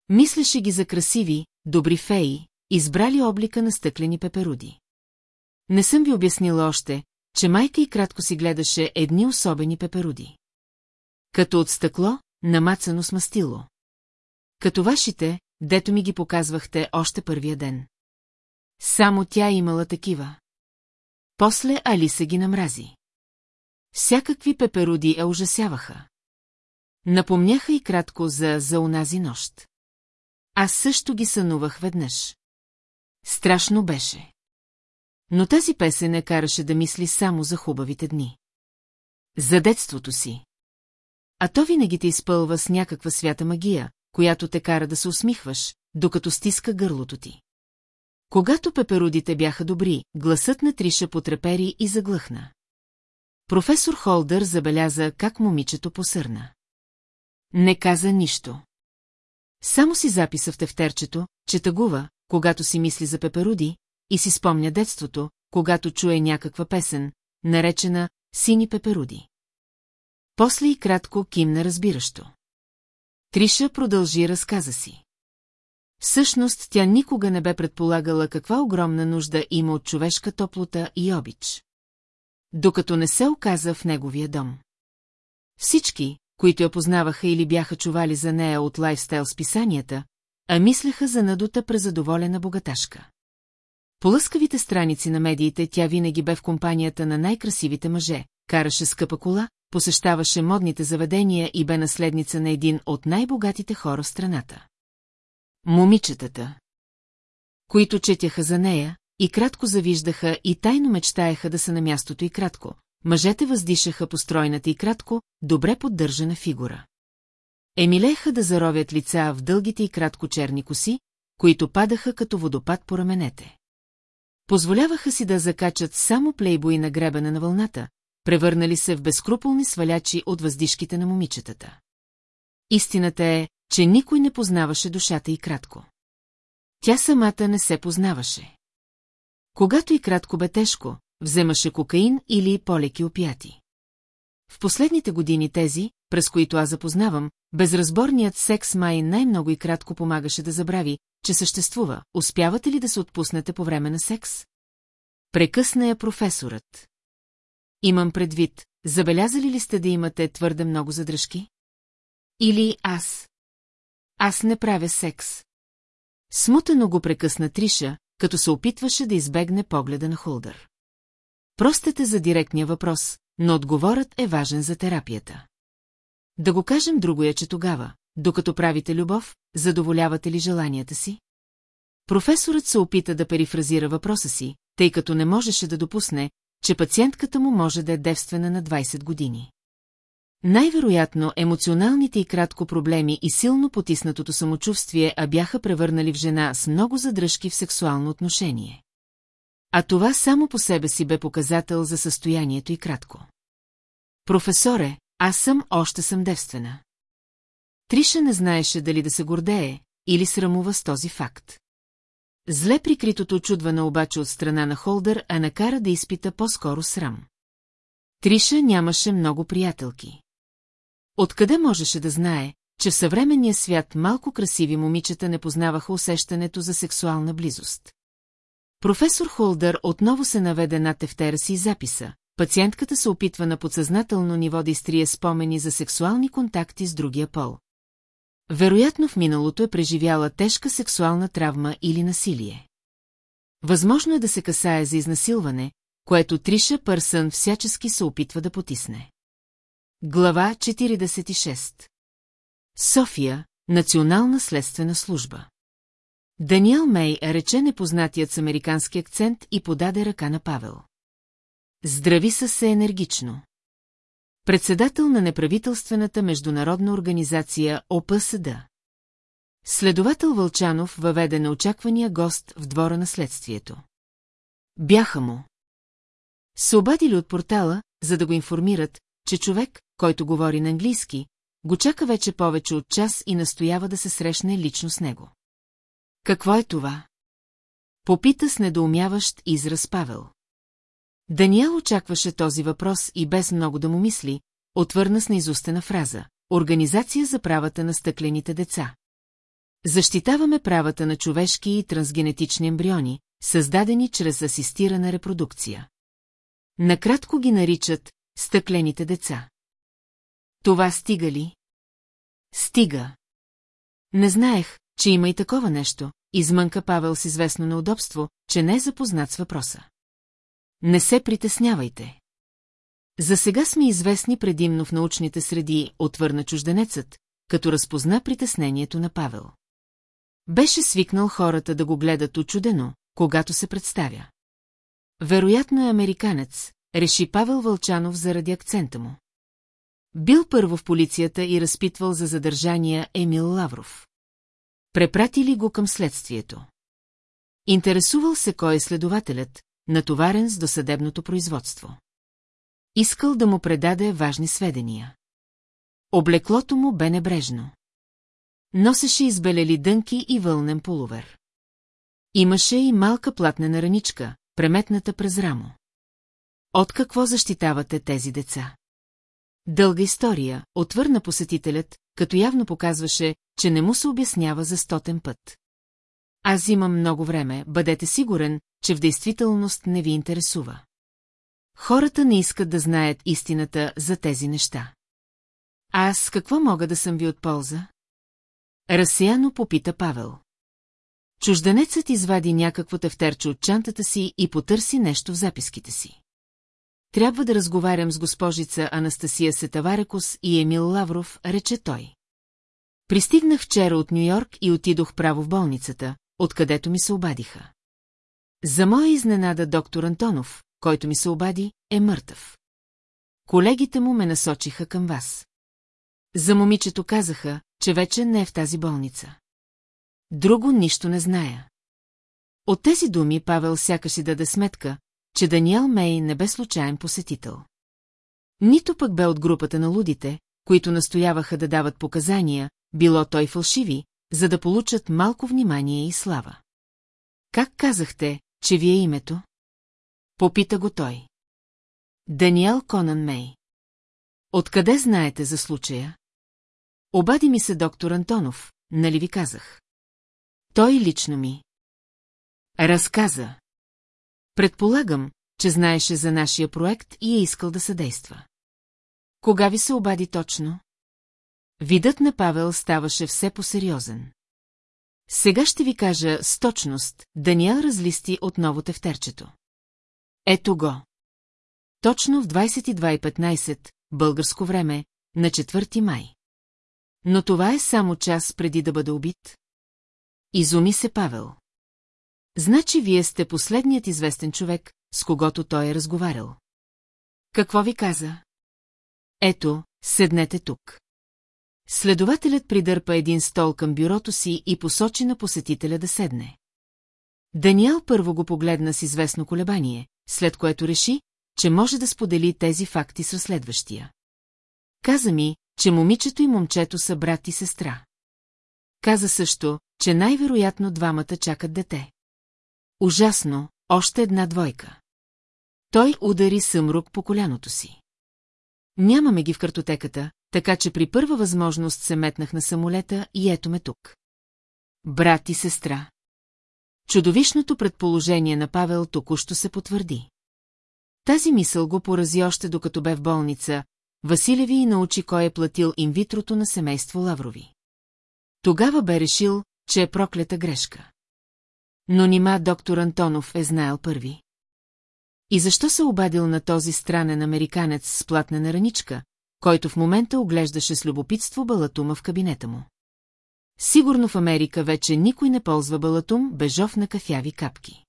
Мислеше ги за красиви, добри феи, избрали облика на стъклени пеперуди. Не съм ви обяснила още, че майка и кратко си гледаше едни особени пеперуди. Като от стъкло, намацано с мастило. Като вашите, дето ми ги показвахте още първия ден. Само тя имала такива. После Алиса ги намрази. Всякакви пеперуди я ужасяваха. Напомняха и кратко за, за унази нощ. Аз също ги сънувах веднъж. Страшно беше. Но тази песен не караше да мисли само за хубавите дни. За детството си. А то винаги те изпълва с някаква свята магия, която те кара да се усмихваш, докато стиска гърлото ти. Когато пеперудите бяха добри, гласът на Триша потрепери и заглъхна. Професор Холдър забеляза как момичето посърна. Не каза нищо. Само си записа в тефтерчето, че тъгува, когато си мисли за пеперуди, и си спомня детството, когато чуе някаква песен, наречена «Сини пеперуди». После и кратко кимна разбиращо. Триша продължи разказа си. Всъщност тя никога не бе предполагала каква огромна нужда има от човешка топлота и обич. Докато не се оказа в неговия дом. Всички, които я познаваха или бяха чували за нея от лайфстайл списанията, а мислеха за надута презадоволена богаташка. По лъскавите страници на медиите тя винаги бе в компанията на най-красивите мъже, караше скъпа кола, посещаваше модните заведения и бе наследница на един от най-богатите хора в страната. Момичетата, които четяха за нея, и кратко завиждаха и тайно мечтаеха да са на мястото и кратко. Мъжете въздишаха по стройната и кратко, добре поддържана фигура. Емилеха да заровят лица в дългите и кратко черни коси, които падаха като водопад по раменете. Позволяваха си да закачат само плейбои на гребена на вълната, превърнали се в безкруполни свалячи от въздишките на момичетата. Истината е, че никой не познаваше душата и кратко. Тя самата не се познаваше. Когато и кратко бе тежко, вземаше кокаин или полеки опияти. В последните години тези, през които аз запознавам, безразборният секс май най-много и кратко помагаше да забрави, че съществува. Успявате ли да се отпуснете по време на секс? Прекъсна я професорът. Имам предвид, забелязали ли сте да имате твърде много задръжки? Или аз? Аз не правя секс. Смутено го прекъсна Триша, като се опитваше да избегне погледа на Холдър. Простете за директния въпрос, но отговорът е важен за терапията. Да го кажем другоя, че тогава, докато правите любов, задоволявате ли желанията си? Професорът се опита да перифразира въпроса си, тъй като не можеше да допусне, че пациентката му може да е девствена на 20 години. Най-вероятно емоционалните и кратко проблеми и силно потиснатото самочувствие а бяха превърнали в жена с много задръжки в сексуално отношение. А това само по себе си бе показател за състоянието и кратко. Професоре, аз съм още съм девствена. Триша не знаеше дали да се гордее или срамува с този факт. Зле прикритото очудване обаче от страна на Холдър, а накара да изпита по-скоро срам. Триша нямаше много приятелки. Откъде можеше да знае, че в съвременния свят малко красиви момичета не познаваха усещането за сексуална близост? Професор Холдър отново се наведе над тефтера си записа. Пациентката се опитва на подсъзнателно ниво да изтрие спомени за сексуални контакти с другия пол. Вероятно в миналото е преживяла тежка сексуална травма или насилие. Възможно е да се касае за изнасилване, което Триша Пърсън всячески се опитва да потисне. Глава 46 София, Национална следствена служба Даниел Мей рече непознатият с американски акцент и подаде ръка на Павел. Здрави са се енергично. Председател на неправителствената международна организация ОПСД. Следовател Вълчанов въведе на очаквания гост в двора на следствието. Бяха му. Се обадили от портала, за да го информират, че човек, който говори на английски, го чака вече повече от час и настоява да се срещне лично с него. Какво е това? Попита с недоумяващ израз Павел. Даниел очакваше този въпрос и без много да му мисли, отвърна с неизустена фраза. Организация за правата на стъклените деца. Защитаваме правата на човешки и трансгенетични ембриони, създадени чрез асистирана репродукция. Накратко ги наричат стъклените деца. Това стига ли? Стига. Не знаех, че има и такова нещо, измънка Павел с известно неудобство, че не е запознат с въпроса. Не се притеснявайте. За сега сме известни предимно в научните среди, отвърна чужденецът, като разпозна притеснението на Павел. Беше свикнал хората да го гледат очудено, когато се представя. Вероятно е американец, реши Павел Вълчанов заради акцента му. Бил първо в полицията и разпитвал за задържания Емил Лавров. Препратили го към следствието. Интересувал се кой е следователят, натоварен с досъдебното производство. Искал да му предаде важни сведения. Облеклото му бе небрежно. Носеше избелели дънки и вълнен полувер. Имаше и малка платнена раничка, преметната през рамо. От какво защитавате тези деца? Дълга история, отвърна посетителят, като явно показваше, че не му се обяснява за стотен път. Аз имам много време, бъдете сигурен, че в действителност не ви интересува. Хората не искат да знаят истината за тези неща. Аз какво мога да съм ви от полза? Разсеяно попита Павел. Чужденецът извади някакво тефтерче от чантата си и потърси нещо в записките си. Трябва да разговарям с госпожица Анастасия Сетаварекос и Емил Лавров, рече той. Пристигнах вчера от Нью-Йорк и отидох право в болницата, откъдето ми се обадиха. За моя изненада доктор Антонов, който ми се обади, е мъртъв. Колегите му ме насочиха към вас. За момичето казаха, че вече не е в тази болница. Друго нищо не зная. От тези думи Павел сякаш си даде сметка, че Даниел Мей не бе случайен посетител. Нито пък бе от групата на лудите, които настояваха да дават показания, било той фалшиви, за да получат малко внимание и слава. Как казахте, че ви е името? Попита го той. Даниел Конан Мей. Откъде знаете за случая? Обади ми се доктор Антонов, нали ви казах? Той лично ми. Разказа. Предполагам, че знаеше за нашия проект и е искал да съдейства. Кога ви се обади точно? Видът на Павел ставаше все по-сериозен. Сега ще ви кажа с точност, Даниел разлисти отново тефтерчето. Ето го. Точно в 22.15, българско време, на 4 май. Но това е само час преди да бъде убит. Изуми се Павел. Значи вие сте последният известен човек, с когото той е разговарял. Какво ви каза? Ето, седнете тук. Следователят придърпа един стол към бюрото си и посочи на посетителя да седне. Даниел първо го погледна с известно колебание, след което реши, че може да сподели тези факти с разследващия. Каза ми, че момичето и момчето са брат и сестра. Каза също, че най-вероятно двамата чакат дете. Ужасно, още една двойка. Той удари съмрук по коляното си. Нямаме ги в картотеката, така че при първа възможност се метнах на самолета и ето ме тук. Брат и сестра. Чудовищното предположение на Павел току-що се потвърди. Тази мисъл го порази още докато бе в болница, Василеви и научи кой е платил инвитрото на семейство Лаврови. Тогава бе решил, че е проклята грешка. Но нима доктор Антонов е знаел първи. И защо се обадил на този странен американец с платнена раничка, който в момента оглеждаше с любопитство балатума в кабинета му? Сигурно в Америка вече никой не ползва балатум, бежов на кафяви капки.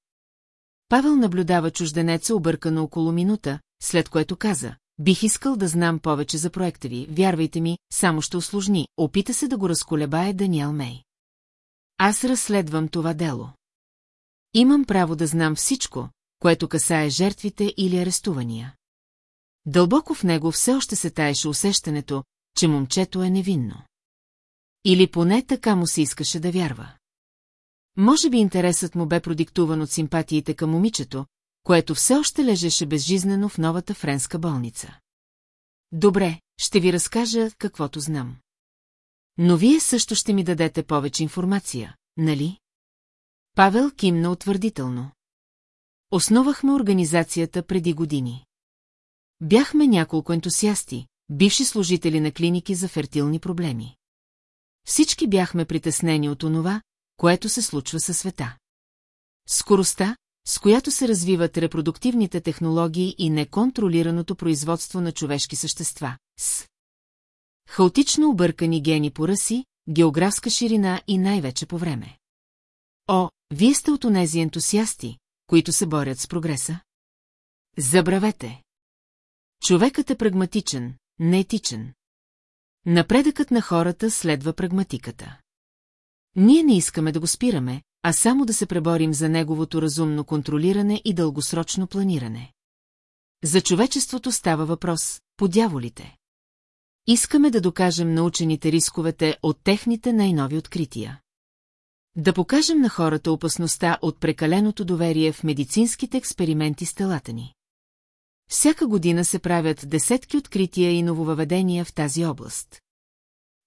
Павел наблюдава чужденеца объркано около минута, след което каза, бих искал да знам повече за проекта ви, вярвайте ми, само ще усложни, опита се да го разколебае Даниел Мей. Аз разследвам това дело. Имам право да знам всичко, което касае жертвите или арестувания. Дълбоко в него все още се таеше усещането, че момчето е невинно. Или поне така му се искаше да вярва. Може би интересът му бе продиктуван от симпатиите към момичето, което все още лежеше безжизнено в новата френска болница. Добре, ще ви разкажа каквото знам. Но вие също ще ми дадете повече информация, нали? Павел кимна утвърдително. Основахме организацията преди години. Бяхме няколко ентусиасти, бивши служители на клиники за фертилни проблеми. Всички бяхме притеснени от онова, което се случва със света. Скоростта, с която се развиват репродуктивните технологии и неконтролираното производство на човешки същества, с хаотично объркани гени по ръси, географска ширина и най-вече по време. О, вие сте от онези ентусиасти, които се борят с прогреса? Забравете. Човекът е прагматичен, неетичен. Напредъкът на хората следва прагматиката. Ние не искаме да го спираме, а само да се преборим за неговото разумно контролиране и дългосрочно планиране. За човечеството става въпрос, по дяволите. Искаме да докажем на учените рисковете от техните най-нови открития. Да покажем на хората опасността от прекаленото доверие в медицинските експерименти с телата ни. Всяка година се правят десетки открития и нововъведения в тази област.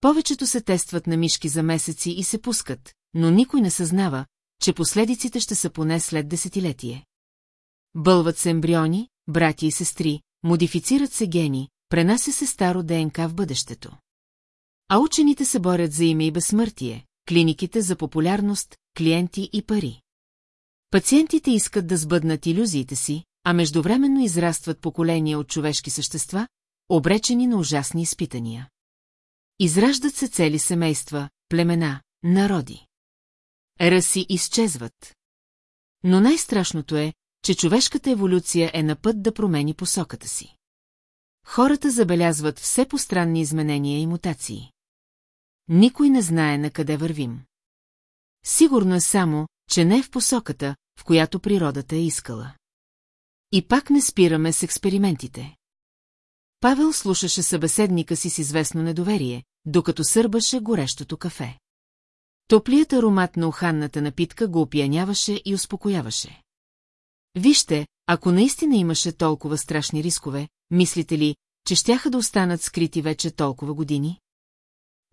Повечето се тестват на мишки за месеци и се пускат, но никой не съзнава, че последиците ще са поне след десетилетие. Бълват се ембриони, брати и сестри, модифицират се гени, пренася се старо ДНК в бъдещето. А учените се борят за име и безсмъртие, клиниките за популярност, клиенти и пари. Пациентите искат да сбъднат иллюзиите си, а междувременно израстват поколения от човешки същества, обречени на ужасни изпитания. Израждат се цели семейства, племена, народи. Раси изчезват. Но най-страшното е, че човешката еволюция е на път да промени посоката си. Хората забелязват все постранни изменения и мутации. Никой не знае на къде вървим. Сигурно е само, че не е в посоката, в която природата е искала. И пак не спираме с експериментите. Павел слушаше събеседника си с известно недоверие, докато сърбаше горещото кафе. Топлият аромат на уханната напитка го опияняваше и успокояваше. Вижте, ако наистина имаше толкова страшни рискове, мислите ли, че щяха да останат скрити вече толкова години?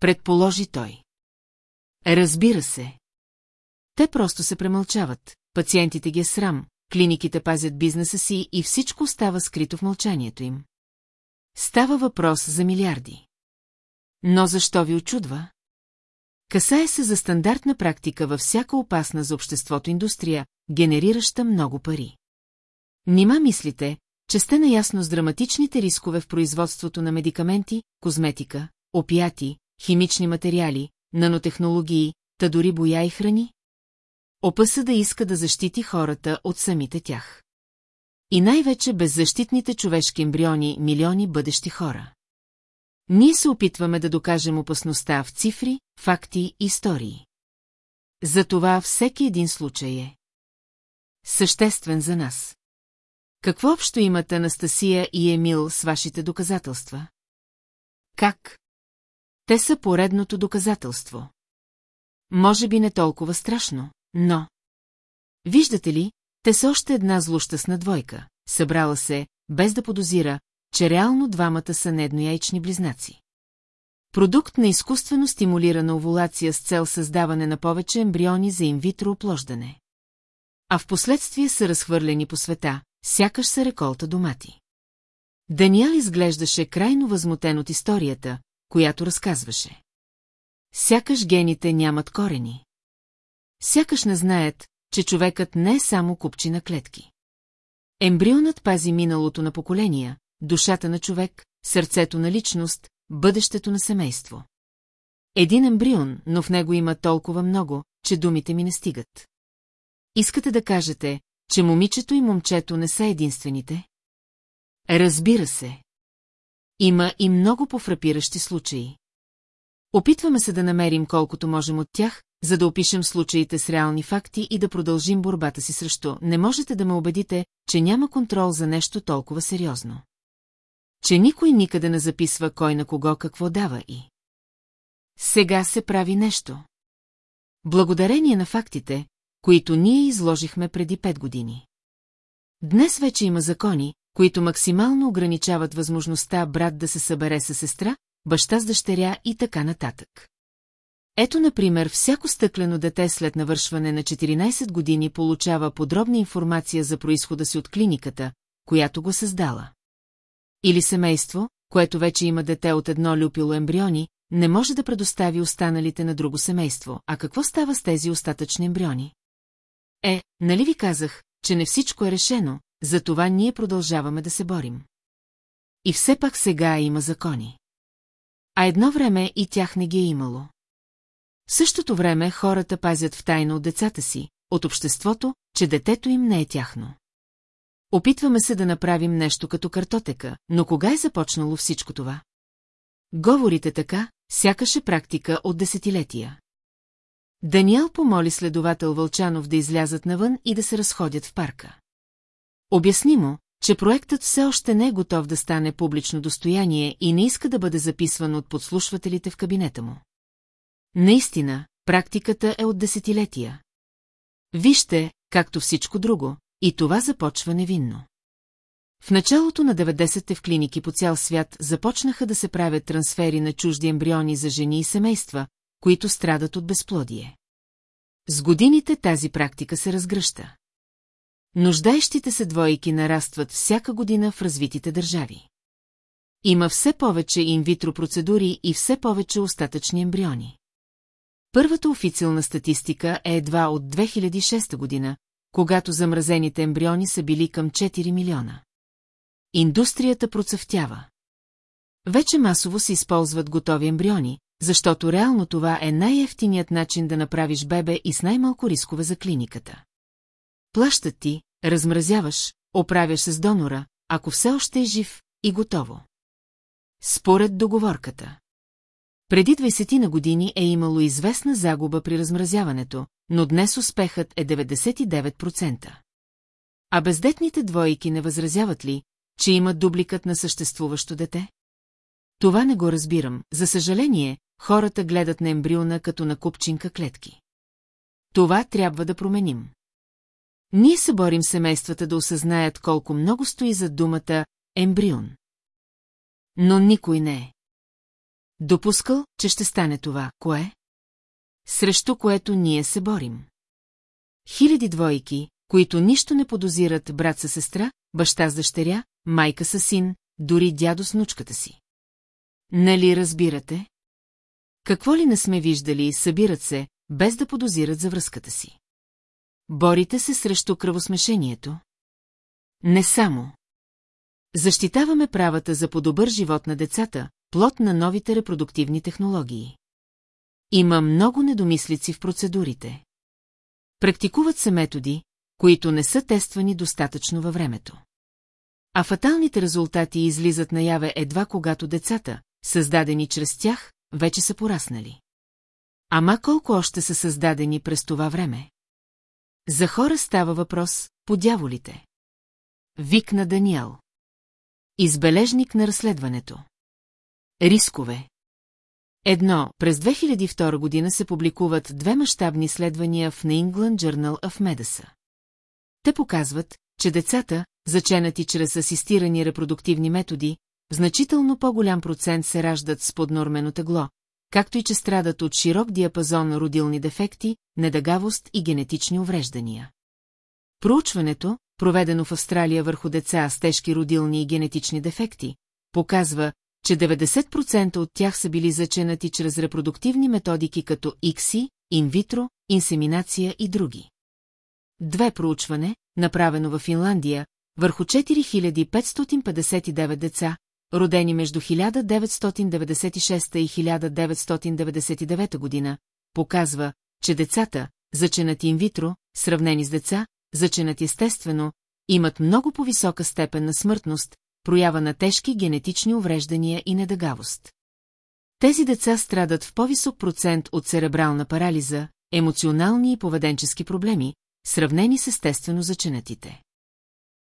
Предположи той. Разбира се. Те просто се премълчават, пациентите ги е срам, клиниките пазят бизнеса си и всичко става скрито в мълчанието им. Става въпрос за милиарди. Но защо ви очудва? Касае се за стандартна практика във всяка опасна за обществото индустрия, генерираща много пари. Нима мислите, че сте наясно с драматичните рискове в производството на медикаменти, козметика, опияти, химични материали, нанотехнологии, та дори боя и храни? Опаса да иска да защити хората от самите тях. И най-вече беззащитните човешки ембриони милиони бъдещи хора. Ние се опитваме да докажем опасността в цифри, факти и истории. Затова всеки един случай е съществен за нас. Какво общо имат Анастасия и Емил с вашите доказателства? Как? Те са поредното доказателство. Може би не толкова страшно, но... Виждате ли, те са още една злощастна двойка, събрала се, без да подозира, че реално двамата са неднояйчни близнаци. Продукт на изкуствено стимулирана овулация с цел създаване на повече ембриони за инвитро оплождане. А в последствие са разхвърлени по света, сякаш са реколта домати. Даниел изглеждаше крайно възмутен от историята, която разказваше. Сякаш гените нямат корени. Сякаш не знаят, че човекът не е само купчина клетки. Ембрионът пази миналото на поколения, душата на човек, сърцето на личност, бъдещето на семейство. Един ембрион, но в него има толкова много, че думите ми не стигат. Искате да кажете, че момичето и момчето не са единствените? Разбира се. Има и много пофрапиращи случаи. Опитваме се да намерим колкото можем от тях, за да опишем случаите с реални факти и да продължим борбата си срещу. Не можете да ме убедите, че няма контрол за нещо толкова сериозно. Че никой никъде не записва кой на кого какво дава и... Сега се прави нещо. Благодарение на фактите, които ние изложихме преди пет години. Днес вече има закони, които максимално ограничават възможността брат да се събере с сестра, баща с дъщеря и така нататък. Ето, например, всяко стъклено дете след навършване на 14 години получава подробна информация за происхода си от клиниката, която го създала. Или семейство, което вече има дете от едно люпило ембриони, не може да предостави останалите на друго семейство. А какво става с тези остатъчни ембриони? Е, нали ви казах, че не всичко е решено, затова ние продължаваме да се борим. И все пак сега има закони. А едно време и тях не ги е имало. В същото време хората пазят в тайна от децата си, от обществото, че детето им не е тяхно. Опитваме се да направим нещо като картотека, но кога е започнало всичко това? Говорите така, сякаше практика от десетилетия. Даниел помоли следовател Вълчанов да излязат навън и да се разходят в парка. Обясни му, че проектът все още не е готов да стане публично достояние и не иска да бъде записван от подслушвателите в кабинета му. Наистина, практиката е от десетилетия. Вижте, както всичко друго, и това започва невинно. В началото на 90-те в клиники по цял свят започнаха да се правят трансфери на чужди ембриони за жени и семейства, които страдат от безплодие. С годините тази практика се разгръща. Нуждаещите се двойки нарастват всяка година в развитите държави. Има все повече инвитро процедури и все повече остатъчни ембриони. Първата официална статистика е едва от 2006 година, когато замразените ембриони са били към 4 милиона. Индустрията процъфтява. Вече масово се използват готови ембриони, защото реално това е най-ефтиният начин да направиш бебе и с най-малко рискове за клиниката. Плащат ти, размразяваш, оправяш с донора, ако все още е жив и готово. Според договорката. Преди 20 на години е имало известна загуба при размразяването, но днес успехът е 99%. А бездетните двойки не възразяват ли, че имат дубликът на съществуващо дете? Това не го разбирам. За съжаление, хората гледат на ембриона като на купчинка клетки. Това трябва да променим. Ние се борим семействата да осъзнаят колко много стои за думата ембрион. Но никой не е. Допускал, че ще стане това, кое? Срещу което ние се борим. Хиляди двойки, които нищо не подозират брат със сестра, баща с дъщеря, майка със син, дори дядо с внучката си. Нали разбирате? Какво ли не сме виждали, събират се, без да подозират за връзката си. Борите се срещу кръвосмешението? Не само. Защитаваме правата за по-добър живот на децата, плод на новите репродуктивни технологии. Има много недомислици в процедурите. Практикуват се методи, които не са тествани достатъчно във времето. А фаталните резултати излизат наяве едва когато децата, създадени чрез тях, вече са пораснали. Ама колко още са създадени през това време? За хора става въпрос по дяволите. Вик на Даниел. Избележник на разследването. Рискове. Едно, през 2002 година се публикуват две мащабни изследвания в New England Journal of Medicine. Те показват, че децата, заченати чрез асистирани репродуктивни методи, в значително по-голям процент се раждат с поднормено тегло, както и че страдат от широк диапазон родилни дефекти, недъгавост и генетични увреждания. Проучването, проведено в Австралия върху деца с тежки родилни и генетични дефекти, показва, че 90% от тях са били заченати чрез репродуктивни методики като икси, инвитро, инсеминация и други. Две проучване, направено в Финландия, върху 4559 деца, родени между 1996 и 1999 година, показва, че децата, заченати инвитро, сравнени с деца, заченати естествено, имат много по-висока степен на смъртност, проява на тежки генетични увреждания и недъгавост. Тези деца страдат в по-висок процент от церебрална парализа, емоционални и поведенчески проблеми, сравнени с естествено заченатите.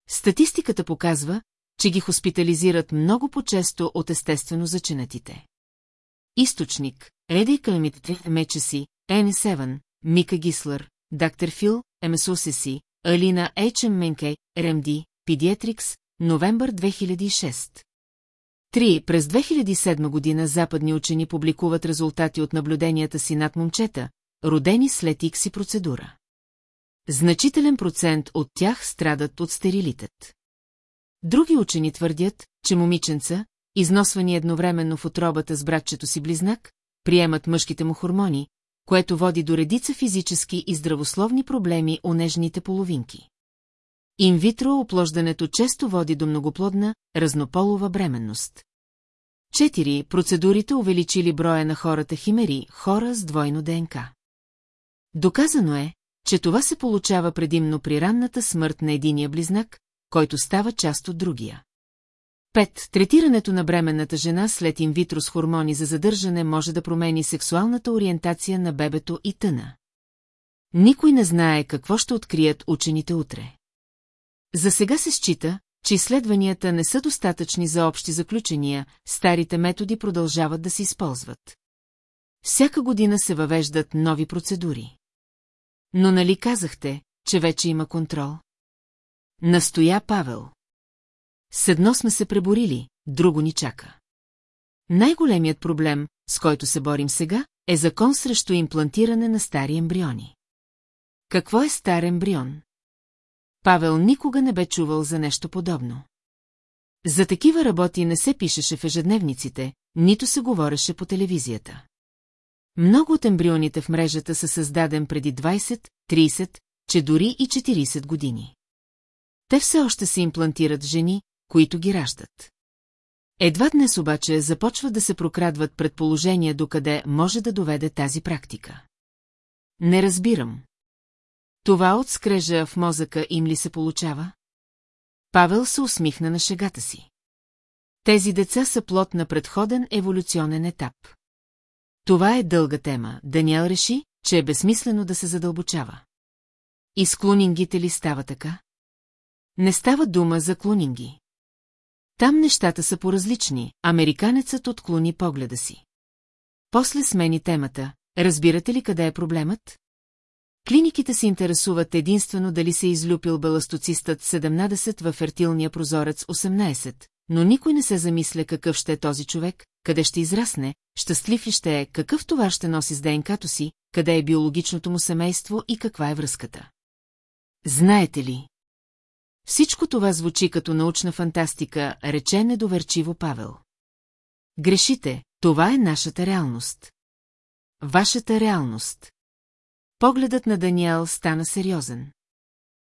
Статистиката показва, че ги хоспитализират много по-често от естествено заченатите. Източник – Еди Калмитите, Мечеси, Н7, Мика Гислър, Дактер Фил, МСУССИ, Алина Ейчен Менке, РМД, Педиатрикс, новембър 2006. 3. През 2007 година западни учени публикуват резултати от наблюденията си над момчета, родени след икси процедура. Значителен процент от тях страдат от стерилитет. Други учени твърдят, че момиченца, износвани едновременно в отробата с братчето си близнак, приемат мъжките му хормони, което води до редица физически и здравословни проблеми у нежните половинки. Инвитро оплождането често води до многоплодна, разнополова бременност. 4. Процедурите увеличили броя на хората химери, хора с двойно ДНК. Доказано е, че това се получава предимно при ранната смърт на единия близнак, който става част от другия. 5. Третирането на бременната жена след инвитро с хормони за задържане може да промени сексуалната ориентация на бебето и тъна. Никой не знае какво ще открият учените утре. За сега се счита, че изследванията не са достатъчни за общи заключения, старите методи продължават да се използват. Всяка година се въвеждат нови процедури. Но нали казахте, че вече има контрол? Настоя Павел. С едно сме се преборили, друго ни чака. Най-големият проблем, с който се борим сега, е закон срещу имплантиране на стари ембриони. Какво е стар ембрион? Павел никога не бе чувал за нещо подобно. За такива работи не се пишеше в ежедневниците, нито се говореше по телевизията. Много от ембрионите в мрежата са създаден преди 20, 30, че дори и 40 години. Те все още се имплантират жени, които ги раждат. Едва днес обаче започват да се прокрадват предположения докъде може да доведе тази практика. Не разбирам. Това от скрежа в мозъка им ли се получава? Павел се усмихна на шегата си. Тези деца са плод на предходен еволюционен етап. Това е дълга тема. Даниел реши, че е безсмислено да се задълбочава. И с клунингите ли става така? Не става дума за клунинги. Там нещата са поразлични, американецът отклони погледа си. После смени темата, разбирате ли къде е проблемът? Клиниките се интересуват единствено дали се е излюпил баластоцистът 17 във фертилния прозорец 18, но никой не се замисля какъв ще е този човек, къде ще израсне, щастлив ли ще е, какъв това ще носи с ДНК-то си, къде е биологичното му семейство и каква е връзката. Знаете ли? Всичко това звучи като научна фантастика, рече недоверчиво Павел. Грешите, това е нашата реалност. Вашата реалност. Погледът на Даниел стана сериозен.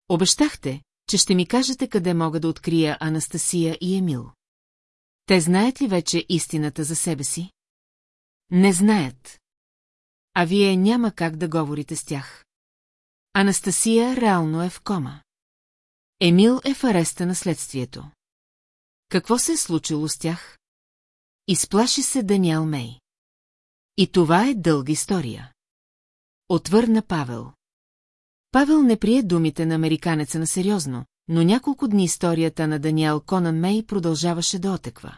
Обещахте, че ще ми кажете къде мога да открия Анастасия и Емил. Те знаят ли вече истината за себе си? Не знаят. А вие няма как да говорите с тях. Анастасия реално е в кома. Емил е в ареста на следствието. Какво се е случило с тях? Изплаши се Даниел Мей. И това е дълга история. Отвърна Павел. Павел не прие думите на американеца на сериозно, но няколко дни историята на Даниел Конан Мей продължаваше да отеква.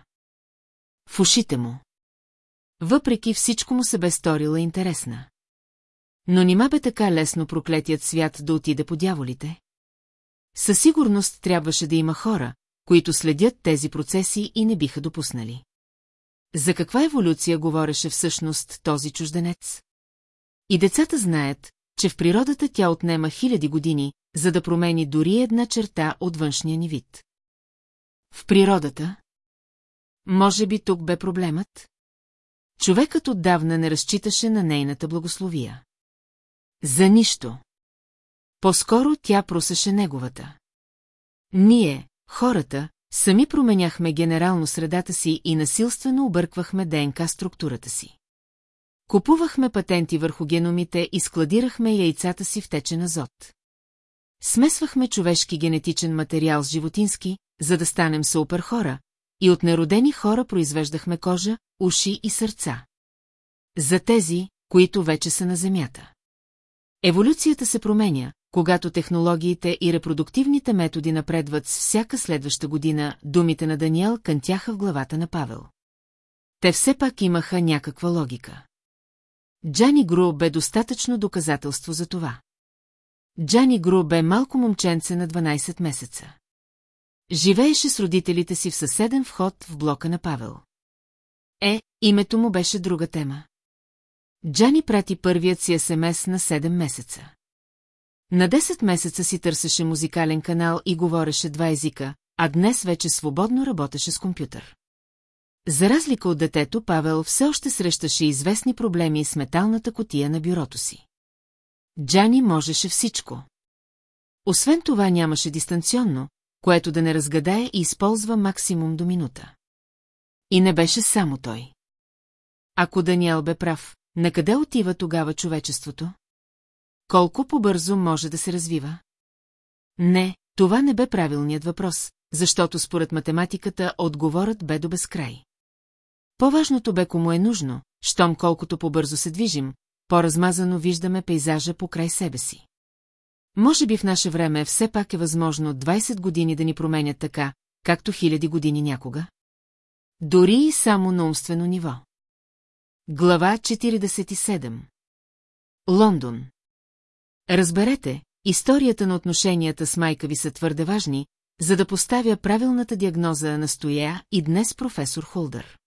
В ушите му. Въпреки всичко му се бе сторила интересна. Но нима бе така лесно проклетият свят да отиде по дяволите? Със сигурност трябваше да има хора, които следят тези процеси и не биха допуснали. За каква еволюция говореше всъщност този чужденец? И децата знаят, че в природата тя отнема хиляди години, за да промени дори една черта от външния ни вид. В природата? Може би тук бе проблемът? Човекът отдавна не разчиташе на нейната благословия. За нищо. По-скоро тя просеше неговата. Ние, хората, сами променяхме генерално средата си и насилствено обърквахме ДНК структурата си. Купувахме патенти върху геномите и складирахме яйцата си в течен азот. Смесвахме човешки генетичен материал с животински, за да станем супер хора, и от неродени хора произвеждахме кожа, уши и сърца. За тези, които вече са на Земята. Еволюцията се променя, когато технологиите и репродуктивните методи напредват с всяка следваща година, думите на Даниел кънтяха в главата на Павел. Те все пак имаха някаква логика. Джани Гру бе достатъчно доказателство за това. Джани Гру бе малко момченце на 12 месеца. Живееше с родителите си в съседен вход в блока на Павел. Е, името му беше друга тема. Джани прати първият си СМС на 7 месеца. На 10 месеца си търсеше музикален канал и говореше два езика, а днес вече свободно работеше с компютър. За разлика от детето, Павел все още срещаше известни проблеми с металната котия на бюрото си. Джани можеше всичко. Освен това нямаше дистанционно, което да не разгадае и използва максимум до минута. И не беше само той. Ако Даниел бе прав, на къде отива тогава човечеството? Колко по-бързо може да се развива? Не, това не бе правилният въпрос, защото според математиката отговорът бе до безкрай. По-важното бе кому е нужно, щом колкото по-бързо се движим, по-размазано виждаме пейзажа по край себе си. Може би в наше време все пак е възможно 20 години да ни променят така, както хиляди години някога. Дори и само на умствено ниво. Глава 47 Лондон Разберете, историята на отношенията с майка ви са твърде важни, за да поставя правилната диагноза на стоя и днес професор Холдър.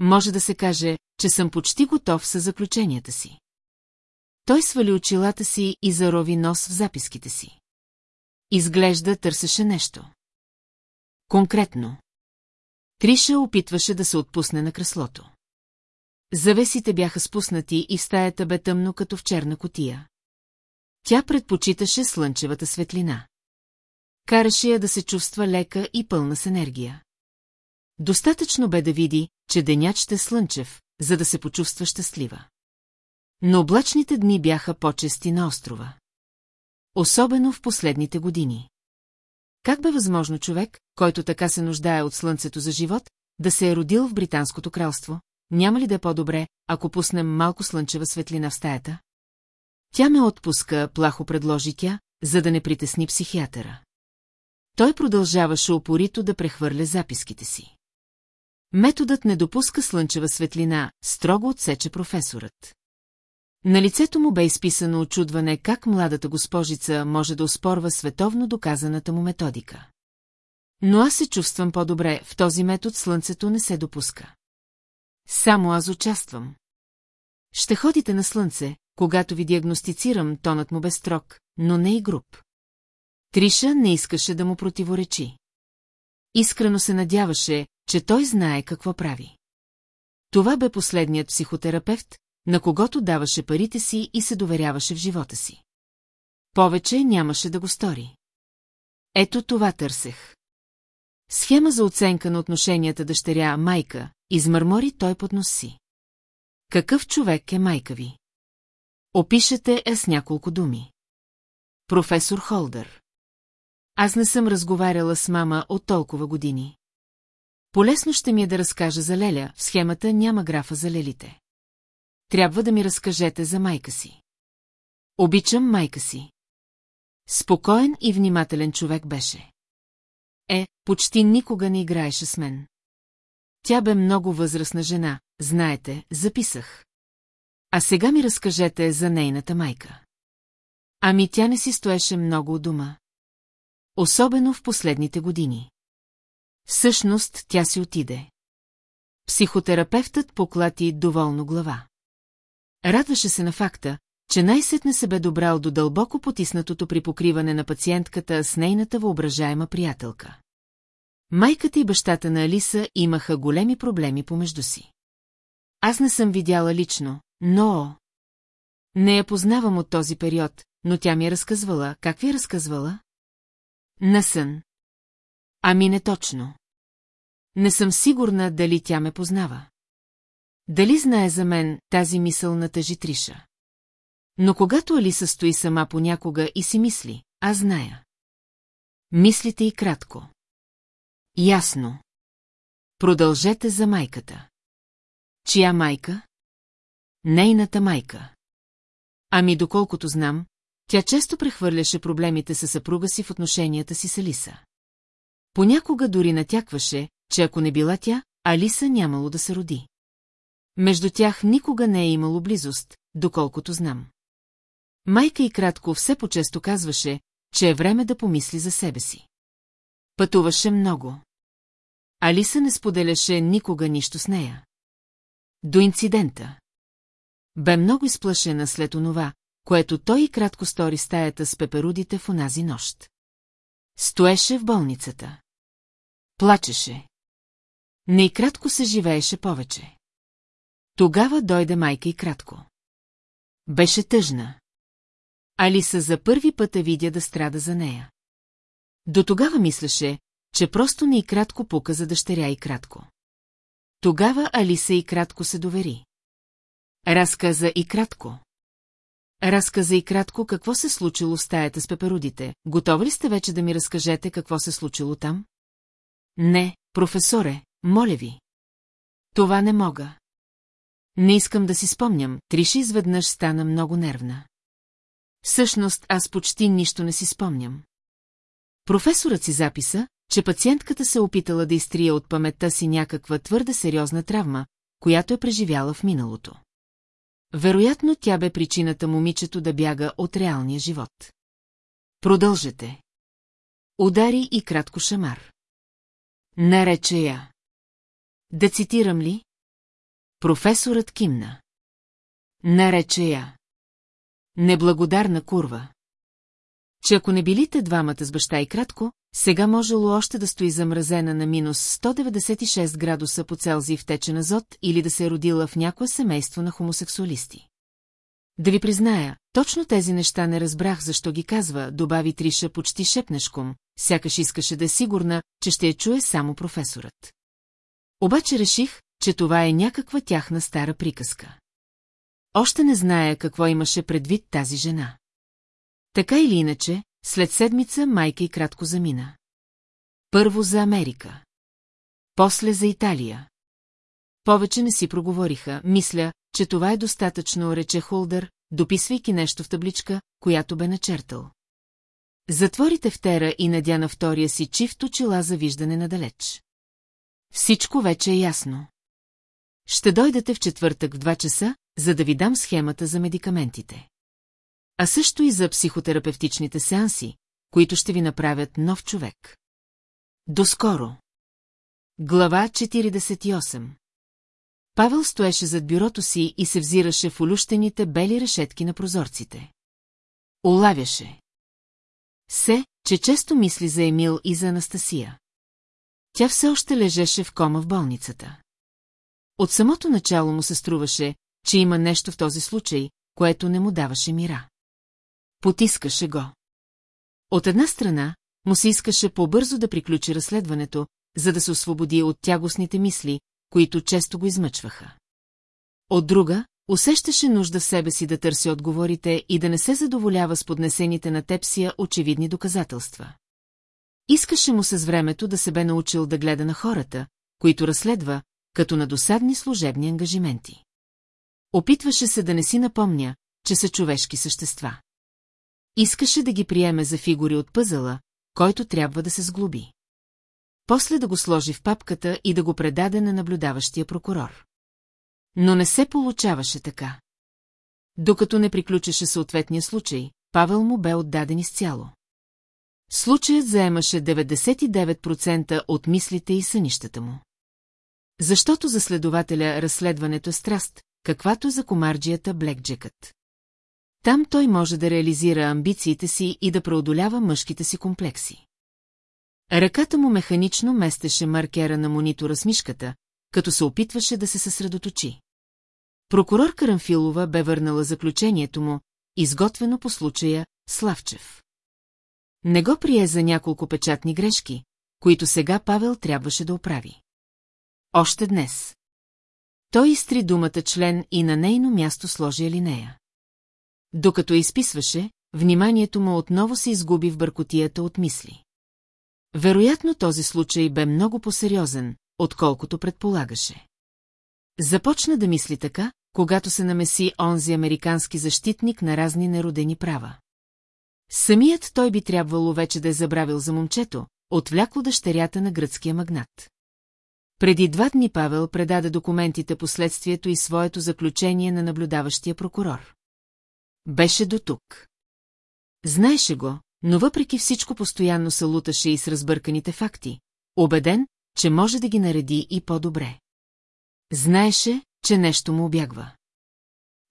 Може да се каже, че съм почти готов с заключенията си. Той свали очилата си и зарови нос в записките си. Изглежда търсеше нещо. Конкретно. Триша опитваше да се отпусне на креслото. Завесите бяха спуснати и стаята бе тъмно като в черна котия. Тя предпочиташе слънчевата светлина. Караше я да се чувства лека и пълна с енергия. Достатъчно бе да види, че денят ще е слънчев, за да се почувства щастлива. Но облачните дни бяха почести на острова. Особено в последните години. Как бе възможно човек, който така се нуждае от слънцето за живот, да се е родил в Британското кралство? няма ли да е по-добре, ако пуснем малко слънчева светлина в стаята? Тя ме отпуска, плахо предложи тя, за да не притесни психиатъра. Той продължаваше опорито да прехвърля записките си. Методът не допуска слънчева светлина, строго отсече професорът. На лицето му бе изписано очудване как младата госпожица може да успорва световно доказаната му методика. Но аз се чувствам по-добре, в този метод слънцето не се допуска. Само аз участвам. Ще ходите на слънце, когато ви диагностицирам, тонът му бе строг, но не и груб. Триша не искаше да му противоречи. Искрено се надяваше, че той знае какво прави. Това бе последният психотерапевт, на когото даваше парите си и се доверяваше в живота си. Повече нямаше да го стори. Ето това търсех. Схема за оценка на отношенията дъщеря-майка, измърмори той под носи. Какъв човек е майка ви? Опишете е с няколко думи. Професор Холдър. Аз не съм разговаряла с мама от толкова години. Полесно ще ми е да разкажа за Леля, в схемата няма графа за лелите. Трябва да ми разкажете за майка си. Обичам майка си. Спокоен и внимателен човек беше. Е, почти никога не играеше с мен. Тя бе много възрастна жена, знаете, записах. А сега ми разкажете за нейната майка. Ами тя не си стоеше много у дома. Особено в последните години. Всъщност тя си отиде. Психотерапевтът поклати доволно глава. Радваше се на факта, че най-сетне се бе добрал до дълбоко потиснатото при покриване на пациентката с нейната въображаема приятелка. Майката и бащата на Алиса имаха големи проблеми помежду си. Аз не съм видяла лично, но... Не я познавам от този период, но тя ми е разказвала. Как ви е разказвала? На сън. Ами не точно. Не съм сигурна дали тя ме познава. Дали знае за мен тази мисъл на тъжи Триша? Но когато Алиса стои сама понякога и си мисли, аз зная. Мислите и кратко. Ясно. Продължете за майката. Чия майка? Нейната майка. Ами доколкото знам, тя често прехвърляше проблемите със съпруга си в отношенията си с Алиса. Понякога дори натякваше, че ако не била тя, Алиса нямало да се роди. Между тях никога не е имало близост, доколкото знам. Майка и кратко все по-често казваше, че е време да помисли за себе си. Пътуваше много. Алиса не споделяше никога нищо с нея. До инцидента. Бе много изплашена след онова, което той и кратко стори стаята с пеперудите в онази нощ. Стоеше в болницата. Плачеше. Не и кратко се живееше повече. Тогава дойде майка и кратко. Беше тъжна. Алиса за първи път я видя да страда за нея. До тогава мислеше, че просто не и кратко пука за дъщеря и кратко. Тогава Алиса и кратко се довери. Разказа и кратко. Разказа и кратко какво се случило в стаята с пеперудите. Готови ли сте вече да ми разкажете какво се случило там? Не, професоре, моля ви. Това не мога. Не искам да си спомням, Триша изведнъж стана много нервна. Всъщност аз почти нищо не си спомням. Професорът си записа, че пациентката се опитала да изтрие от паметта си някаква твърде сериозна травма, която е преживяла в миналото. Вероятно тя бе причината момичето да бяга от реалния живот. Продължете. Удари и кратко шамар. Нарече я. Да цитирам ли? Професорът кимна. Нарече я. Неблагодарна курва. Че ако не билите двамата с баща и кратко, сега можело още да стои замразена на минус 196 градуса по Целзий в течен азот или да се е родила в някое семейство на хомосексуалисти. Да ви призная, точно тези неща не разбрах защо ги казва, добави Триша почти шепнешком, сякаш искаше да е сигурна, че ще я чуе само професорът. Обаче реших, че това е някаква тяхна стара приказка. Още не зная какво имаше предвид тази жена. Така или иначе, след седмица майка и кратко замина. Първо за Америка. После за Италия. повече не си проговориха, мисля, че това е достатъчно, рече Холдър, дописвайки нещо в табличка, която бе начертал. Затворите втера и надя на втория си чифт очила за виждане надалеч. Всичко вече е ясно. Ще дойдете в четвъртък в 2 часа, за да ви дам схемата за медикаментите. А също и за психотерапевтичните сеанси, които ще ви направят нов човек. Доскоро. Глава 48 Павел стоеше зад бюрото си и се взираше в олющените бели решетки на прозорците. Олавяше. Се, че често мисли за Емил и за Анастасия. Тя все още лежеше в кома в болницата. От самото начало му се струваше, че има нещо в този случай, което не му даваше мира. Потискаше го. От една страна, му се искаше по-бързо да приключи разследването, за да се освободи от тягостните мисли, които често го измъчваха. От друга, усещаше нужда в себе си да търси отговорите и да не се задоволява с поднесените на тепсия очевидни доказателства. Искаше му се с времето да се бе научил да гледа на хората, които разследва, като на досадни служебни ангажименти. Опитваше се да не си напомня, че са човешки същества. Искаше да ги приеме за фигури от пъзела, който трябва да се сглоби. После да го сложи в папката и да го предаде на наблюдаващия прокурор. Но не се получаваше така. Докато не приключеше съответния случай, Павел му бе отдаден изцяло. Случаят заемаше 99% от мислите и сънищата му. Защото за следователя разследването е страст, каквато е за комарджията Блекджекът. Там той може да реализира амбициите си и да преодолява мъжките си комплекси. Ръката му механично местеше маркера на монитора с мишката, като се опитваше да се съсредоточи. Прокурор Карамфилова бе върнала заключението му, изготвено по случая Славчев. Не го прие за няколко печатни грешки, които сега Павел трябваше да оправи. Още днес. Той изтри думата член и на нейно място сложи алинея. Докато изписваше, вниманието му отново се изгуби в бъркотията от мисли. Вероятно този случай бе много по-сериозен, отколкото предполагаше. Започна да мисли така, когато се намеси онзи американски защитник на разни неродени права. Самият той би трябвало вече да е забравил за момчето, отвлякло дъщерята на гръцкия магнат. Преди два дни Павел предаде документите по следствието и своето заключение на наблюдаващия прокурор. Беше до тук. Знаеше го, но въпреки всичко постоянно се луташе и с разбърканите факти, убеден, че може да ги нареди и по-добре. Знаеше, че нещо му обягва.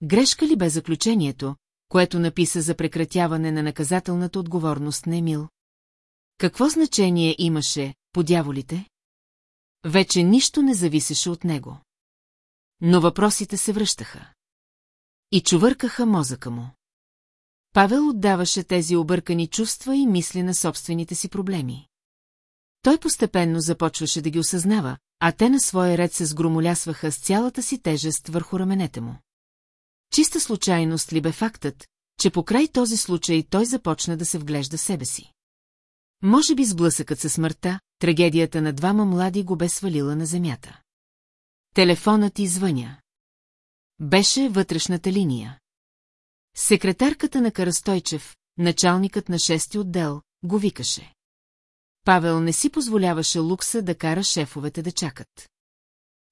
Грешка ли бе заключението, което написа за прекратяване на наказателната отговорност на Емил? Какво значение имаше, по дяволите? Вече нищо не зависеше от него. Но въпросите се връщаха. И чувъркаха мозъка му. Павел отдаваше тези объркани чувства и мисли на собствените си проблеми. Той постепенно започваше да ги осъзнава, а те на своя ред се сгромолясваха с цялата си тежест върху раменете му. Чиста случайност ли бе фактът, че покрай този случай той започна да се вглежда себе си. Може би сблъсъкът със смъртта, трагедията на двама млади го бе свалила на земята. Телефонът извъня. Беше вътрешната линия. Секретарката на Карастойчев, началникът на шести отдел, го викаше. Павел не си позволяваше лукса да кара шефовете да чакат.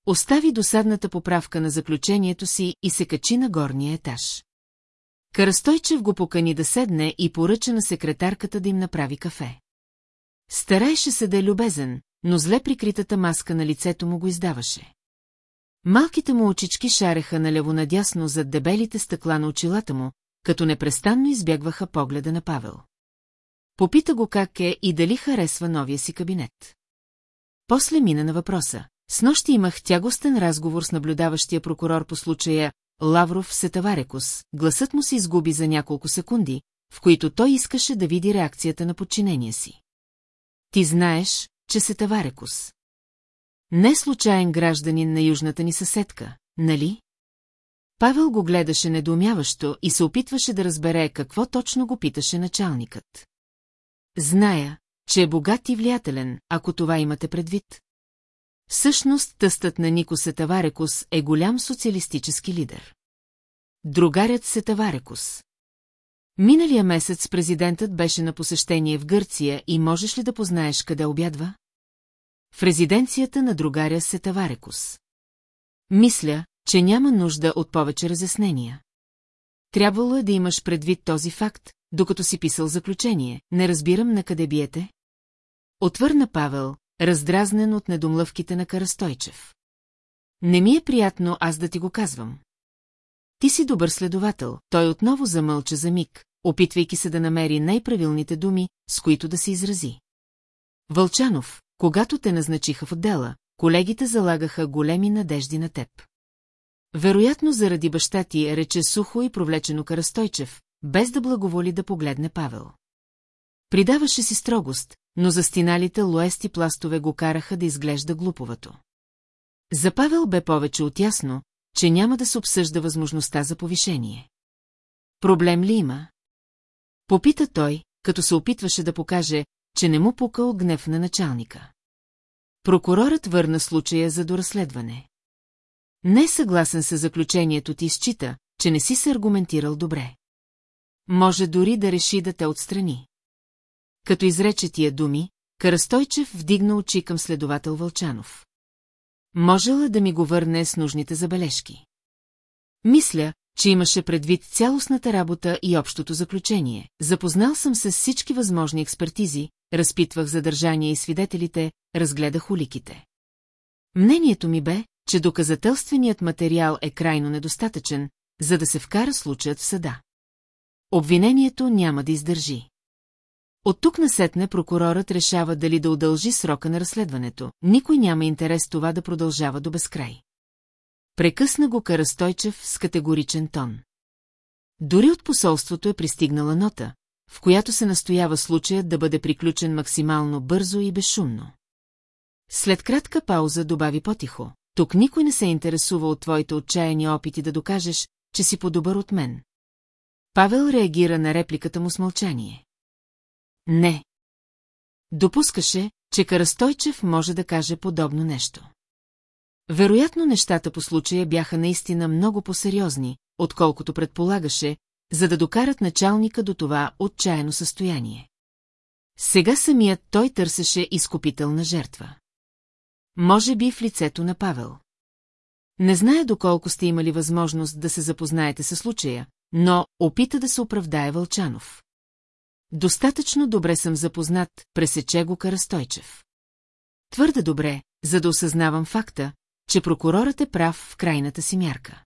Остави досадната поправка на заключението си и се качи на горния етаж. Карастойчев го покани да седне и поръча на секретарката да им направи кафе. Стараеше се да е любезен, но зле прикритата маска на лицето му го издаваше. Малките му очички шареха наляво-надясно зад дебелите стъкла на очилата му, като непрестанно избягваха погледа на Павел. Попита го как е и дали харесва новия си кабинет. После мина на въпроса. С нощи имах тягостен разговор с наблюдаващия прокурор по случая Лавров Сетаварекус. Гласът му се изгуби за няколко секунди, в които той искаше да види реакцията на подчинения си. Ти знаеш, че Сетаварекус. Не случайен гражданин на южната ни съседка, нали? Павел го гледаше недоумяващо и се опитваше да разбере какво точно го питаше началникът. Зная, че е богат и влиятелен, ако това имате предвид. Всъщност тъстът на Нико Сетаварекус е голям социалистически лидер. Другарят Сетаварекус. Миналия месец президентът беше на посещение в Гърция и можеш ли да познаеш къде обядва? В резиденцията на другаря Сетаварекус. Мисля, че няма нужда от повече разяснения. Трябвало е да имаш предвид този факт, докато си писал заключение. Не разбирам на къде биете. Отвърна Павел, раздразнен от недомлъвките на Карастойчев. Не ми е приятно аз да ти го казвам. Ти си добър следовател, той отново замълча за миг, опитвайки се да намери най-правилните думи, с които да се изрази. Вълчанов, когато те назначиха в отдела, колегите залагаха големи надежди на теб. Вероятно заради баща ти рече сухо и провлечено Карастойчев, без да благоволи да погледне Павел. Придаваше си строгост, но застиналите лоести пластове го караха да изглежда глуповато. За Павел бе повече от ясно, че няма да се обсъжда възможността за повишение. Проблем ли има? Попита той, като се опитваше да покаже, че не му пукал гнев на началника. Прокурорът върна случая за доразследване. Не съгласен с заключението ти счита, че не си се аргументирал добре. Може дори да реши да те отстрани. Като изрече тия думи, Карастойчев вдигна очи към следовател Вълчанов. Можела да ми го върне с нужните забележки. Мисля, че имаше предвид цялостната работа и общото заключение. Запознал съм се с всички възможни експертизи, разпитвах задържания и свидетелите, разгледах уликите. Мнението ми бе, че доказателственият материал е крайно недостатъчен, за да се вкара случаят в съда. Обвинението няма да издържи. От тук насетне прокурорът решава дали да удължи срока на разследването. Никой няма интерес това да продължава до безкрай. Прекъсна го Карастойчев с категоричен тон. Дори от посолството е пристигнала нота, в която се настоява случаят да бъде приключен максимално бързо и безшумно. След кратка пауза добави потихо. Тук никой не се интересува от твоите отчаяни опити да докажеш, че си по-добър от мен. Павел реагира на репликата му с мълчание. Не. Допускаше, че Карастойчев може да каже подобно нещо. Вероятно нещата по случая бяха наистина много по-сериозни, отколкото предполагаше, за да докарат началника до това отчаяно състояние. Сега самият той търсеше изкупителна жертва. Може би в лицето на Павел. Не зная доколко сте имали възможност да се запознаете с случая, но опита да се оправдае Вълчанов. Достатъчно добре съм запознат, пресече го Карастойчев. Твърде добре, за да осъзнавам факта, че прокурорът е прав в крайната си мярка.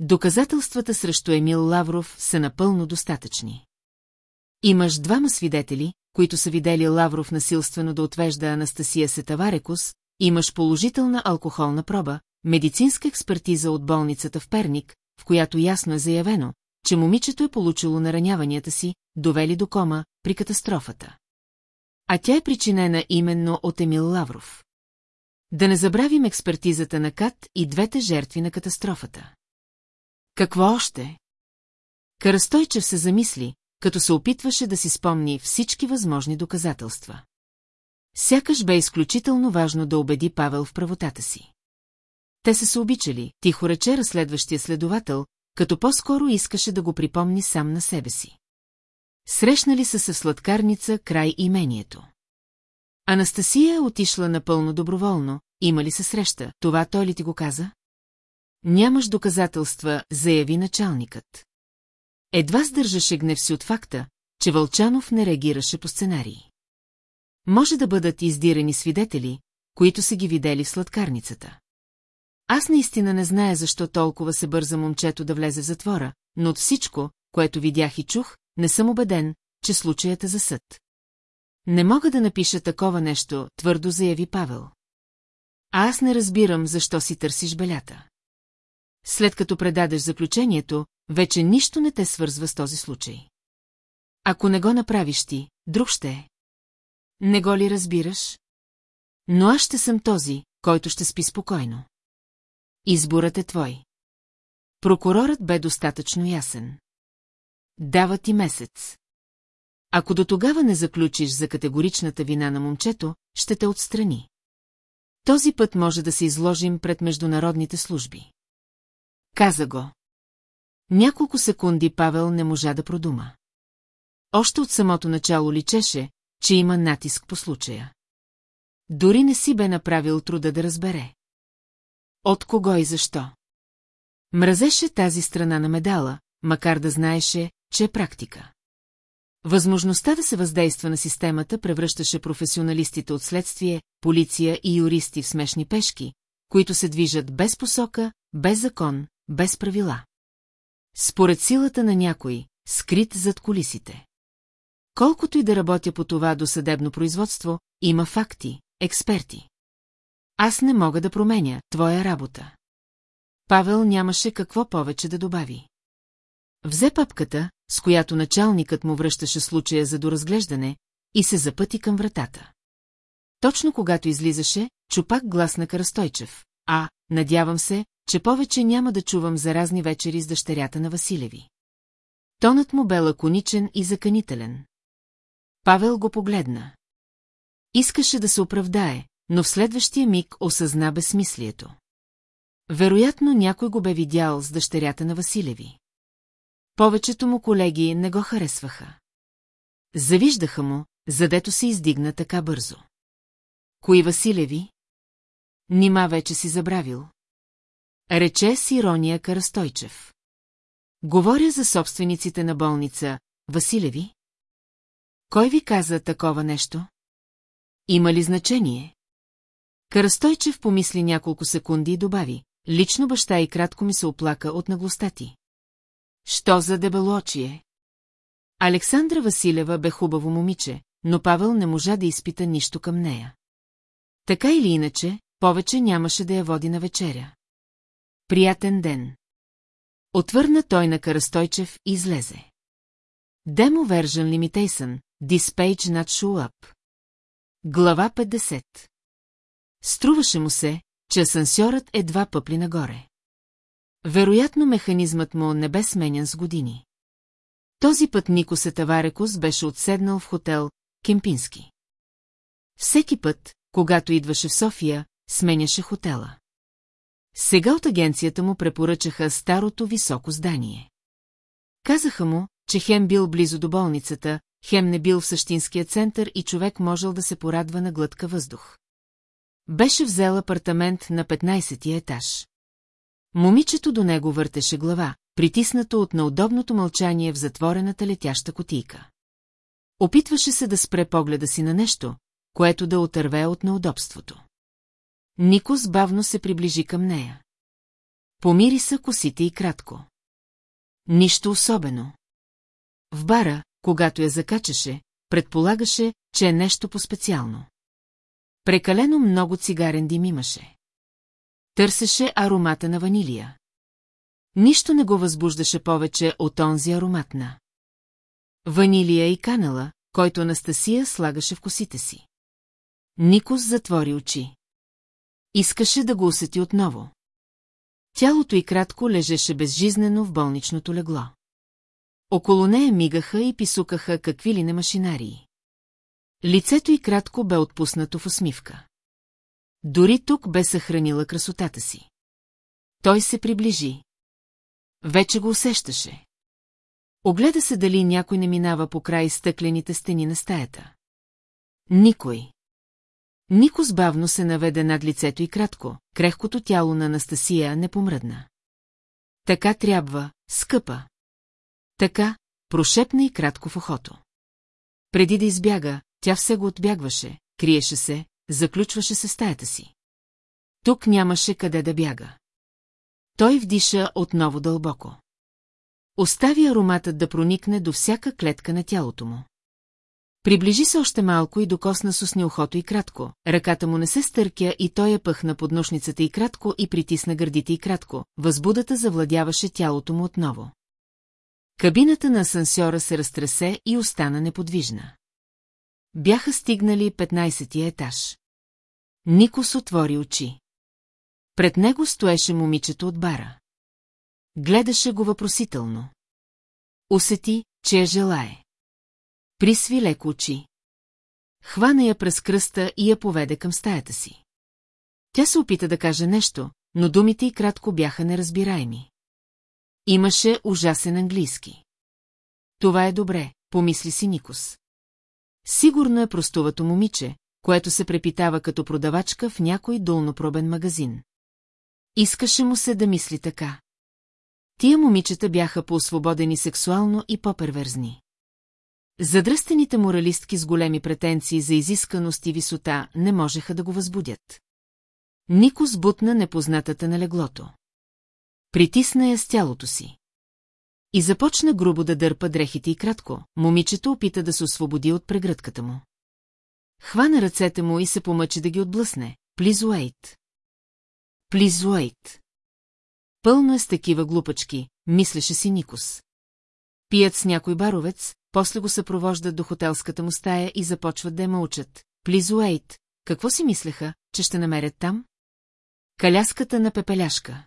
Доказателствата срещу Емил Лавров са напълно достатъчни. Имаш двама свидетели, които са видели Лавров насилствено да отвежда Анастасия Сетаварекус, имаш положителна алкохолна проба, медицинска експертиза от болницата в Перник, в която ясно е заявено, че момичето е получило нараняванията си, довели до кома при катастрофата. А тя е причинена именно от Емил Лавров. Да не забравим експертизата на Кат и двете жертви на катастрофата. Какво още? Карастойчев се замисли, като се опитваше да си спомни всички възможни доказателства. Сякаш бе изключително важно да убеди Павел в правотата си. Те са се обичали, тихо рече разследващия следовател, като по-скоро искаше да го припомни сам на себе си. Срещнали са се в сладкарница край имението. Анастасия е отишла напълно доброволно, има ли се среща, това той ли ти го каза? Нямаш доказателства, заяви началникът. Едва сдържаше гнев си от факта, че Вълчанов не реагираше по сценарии. Може да бъдат издирани свидетели, които са ги видели в сладкарницата. Аз наистина не зная защо толкова се бърза момчето да влезе в затвора, но от всичко, което видях и чух, не съм убеден, че случаят е за съд. Не мога да напиша такова нещо, твърдо заяви Павел. А аз не разбирам, защо си търсиш белята. След като предадеш заключението, вече нищо не те свързва с този случай. Ако не го направиш ти, друг ще е. Не го ли разбираш? Но аз ще съм този, който ще спи спокойно. Изборът е твой. Прокурорът бе достатъчно ясен. Дава ти месец. Ако до тогава не заключиш за категоричната вина на момчето, ще те отстрани. Този път може да се изложим пред международните служби. Каза го. Няколко секунди Павел не можа да продума. Още от самото начало личеше, че има натиск по случая. Дори не си бе направил труда да разбере. От кого и защо? Мразеше тази страна на медала, макар да знаеше, че е практика. Възможността да се въздейства на системата превръщаше професионалистите от следствие, полиция и юристи в смешни пешки, които се движат без посока, без закон, без правила. Според силата на някой, скрит зад колисите. Колкото и да работя по това до съдебно производство, има факти, експерти. Аз не мога да променя твоя работа. Павел нямаше какво повече да добави. Взе папката, с която началникът му връщаше случая за доразглеждане, и се запъти към вратата. Точно когато излизаше, чупак глас на Карастойчев. А, надявам се, че повече няма да чувам за разни вечери с дъщерята на Василеви. Тонът му бе лаконичен и заканителен. Павел го погледна. Искаше да се оправдае, но в следващия миг осъзна безсмислието. Вероятно някой го бе видял с дъщерята на Василеви. Повечето му колеги не го харесваха. Завиждаха му, задето се издигна така бързо. Кои Василеви? Нима вече си забравил. Рече с ирония Карастойчев. Говоря за собствениците на болница, Василеви. Кой ви каза такова нещо? Има ли значение? Карастойчев помисли няколко секунди и добави. Лично баща и кратко ми се оплака от наглостта ти. Що за дебелочие? Александра Василева бе хубаво момиче, но Павел не можа да изпита нищо към нея. Така или иначе, повече нямаше да я води на вечеря. Приятен ден. Отвърна той на Карастойчев и излезе. Demo Version Limitation, This page not show up. Глава 50 Струваше му се, че асансьорът едва пъпли нагоре. Вероятно механизмът му не бе сменян с години. Този път Нико Сетаварекос беше отседнал в хотел Кемпински. Всеки път, когато идваше в София, сменяше хотела. Сега от агенцията му препоръчаха старото високо здание. Казаха му, че хем бил близо до болницата, хем не бил в същинския център и човек можел да се порадва на глътка въздух. Беше взел апартамент на 15-ти етаж. Момичето до него въртеше глава, притиснато от неудобното мълчание в затворената летяща котийка. Опитваше се да спре погледа си на нещо, което да отърве от неудобството. Никос бавно се приближи към нея. Помири са косите и кратко. Нищо особено. В бара, когато я закачаше, предполагаше, че е нещо по-специално. Прекалено много цигарен дим имаше. Търсеше аромата на ванилия. Нищо не го възбуждаше повече от онзи аромат на. Ванилия и канала, който Анастасия слагаше в косите си. Никос затвори очи. Искаше да го усети отново. Тялото й кратко лежеше безжизнено в болничното легло. Около нея мигаха и писукаха какви ли не машинарии. Лицето й кратко бе отпуснато в усмивка. Дори тук бе съхранила красотата си. Той се приближи. Вече го усещаше. Огледа се дали някой не минава по край стъклените стени на стаята. Никой. Нико сбавно се наведе над лицето и кратко, крехкото тяло на Анастасия не помръдна. Така трябва, скъпа. Така, прошепна и кратко в ухото. Преди да избяга, тя все го отбягваше, криеше се, заключваше се стаята си. Тук нямаше къде да бяга. Той вдиша отново дълбоко. Остави ароматът да проникне до всяка клетка на тялото му. Приближи се още малко и докосна с ухото и кратко. Ръката му не се стъркя и той я пъхна под нощницата и кратко и притисна гърдите и кратко. Възбудата завладяваше тялото му отново. Кабината на асансьора се разтресе и остана неподвижна. Бяха стигнали 15-тия етаж. Никос отвори очи. Пред него стоеше момичето от бара. Гледаше го въпросително. Усети, че я желае. Присви леко очи. Хвана я през кръста и я поведе към стаята си. Тя се опита да каже нещо, но думите й кратко бяха неразбираеми. Имаше ужасен английски. Това е добре, помисли си Никос. Сигурно е простовато момиче, което се препитава като продавачка в някой долнопробен магазин. Искаше му се да мисли така. Тия момичета бяха по-освободени сексуално и по-перверзни. Задръстените моралистки с големи претенции за изисканост и висота не можеха да го възбудят. Нико сбутна непознатата на леглото. Притисна я с тялото си. И започна грубо да дърпа дрехите и кратко, момичето опита да се освободи от прегръдката му. Хвана ръцете му и се помъчи да ги отблъсне. Please wait. Please wait. Пълно е с такива глупачки, мислеше си Никос. Пият с някой баровец, после го съпровождат до хотелската му стая и започват да я мълчат. Please wait. Какво си мислеха, че ще намерят там? Каляската на пепеляшка.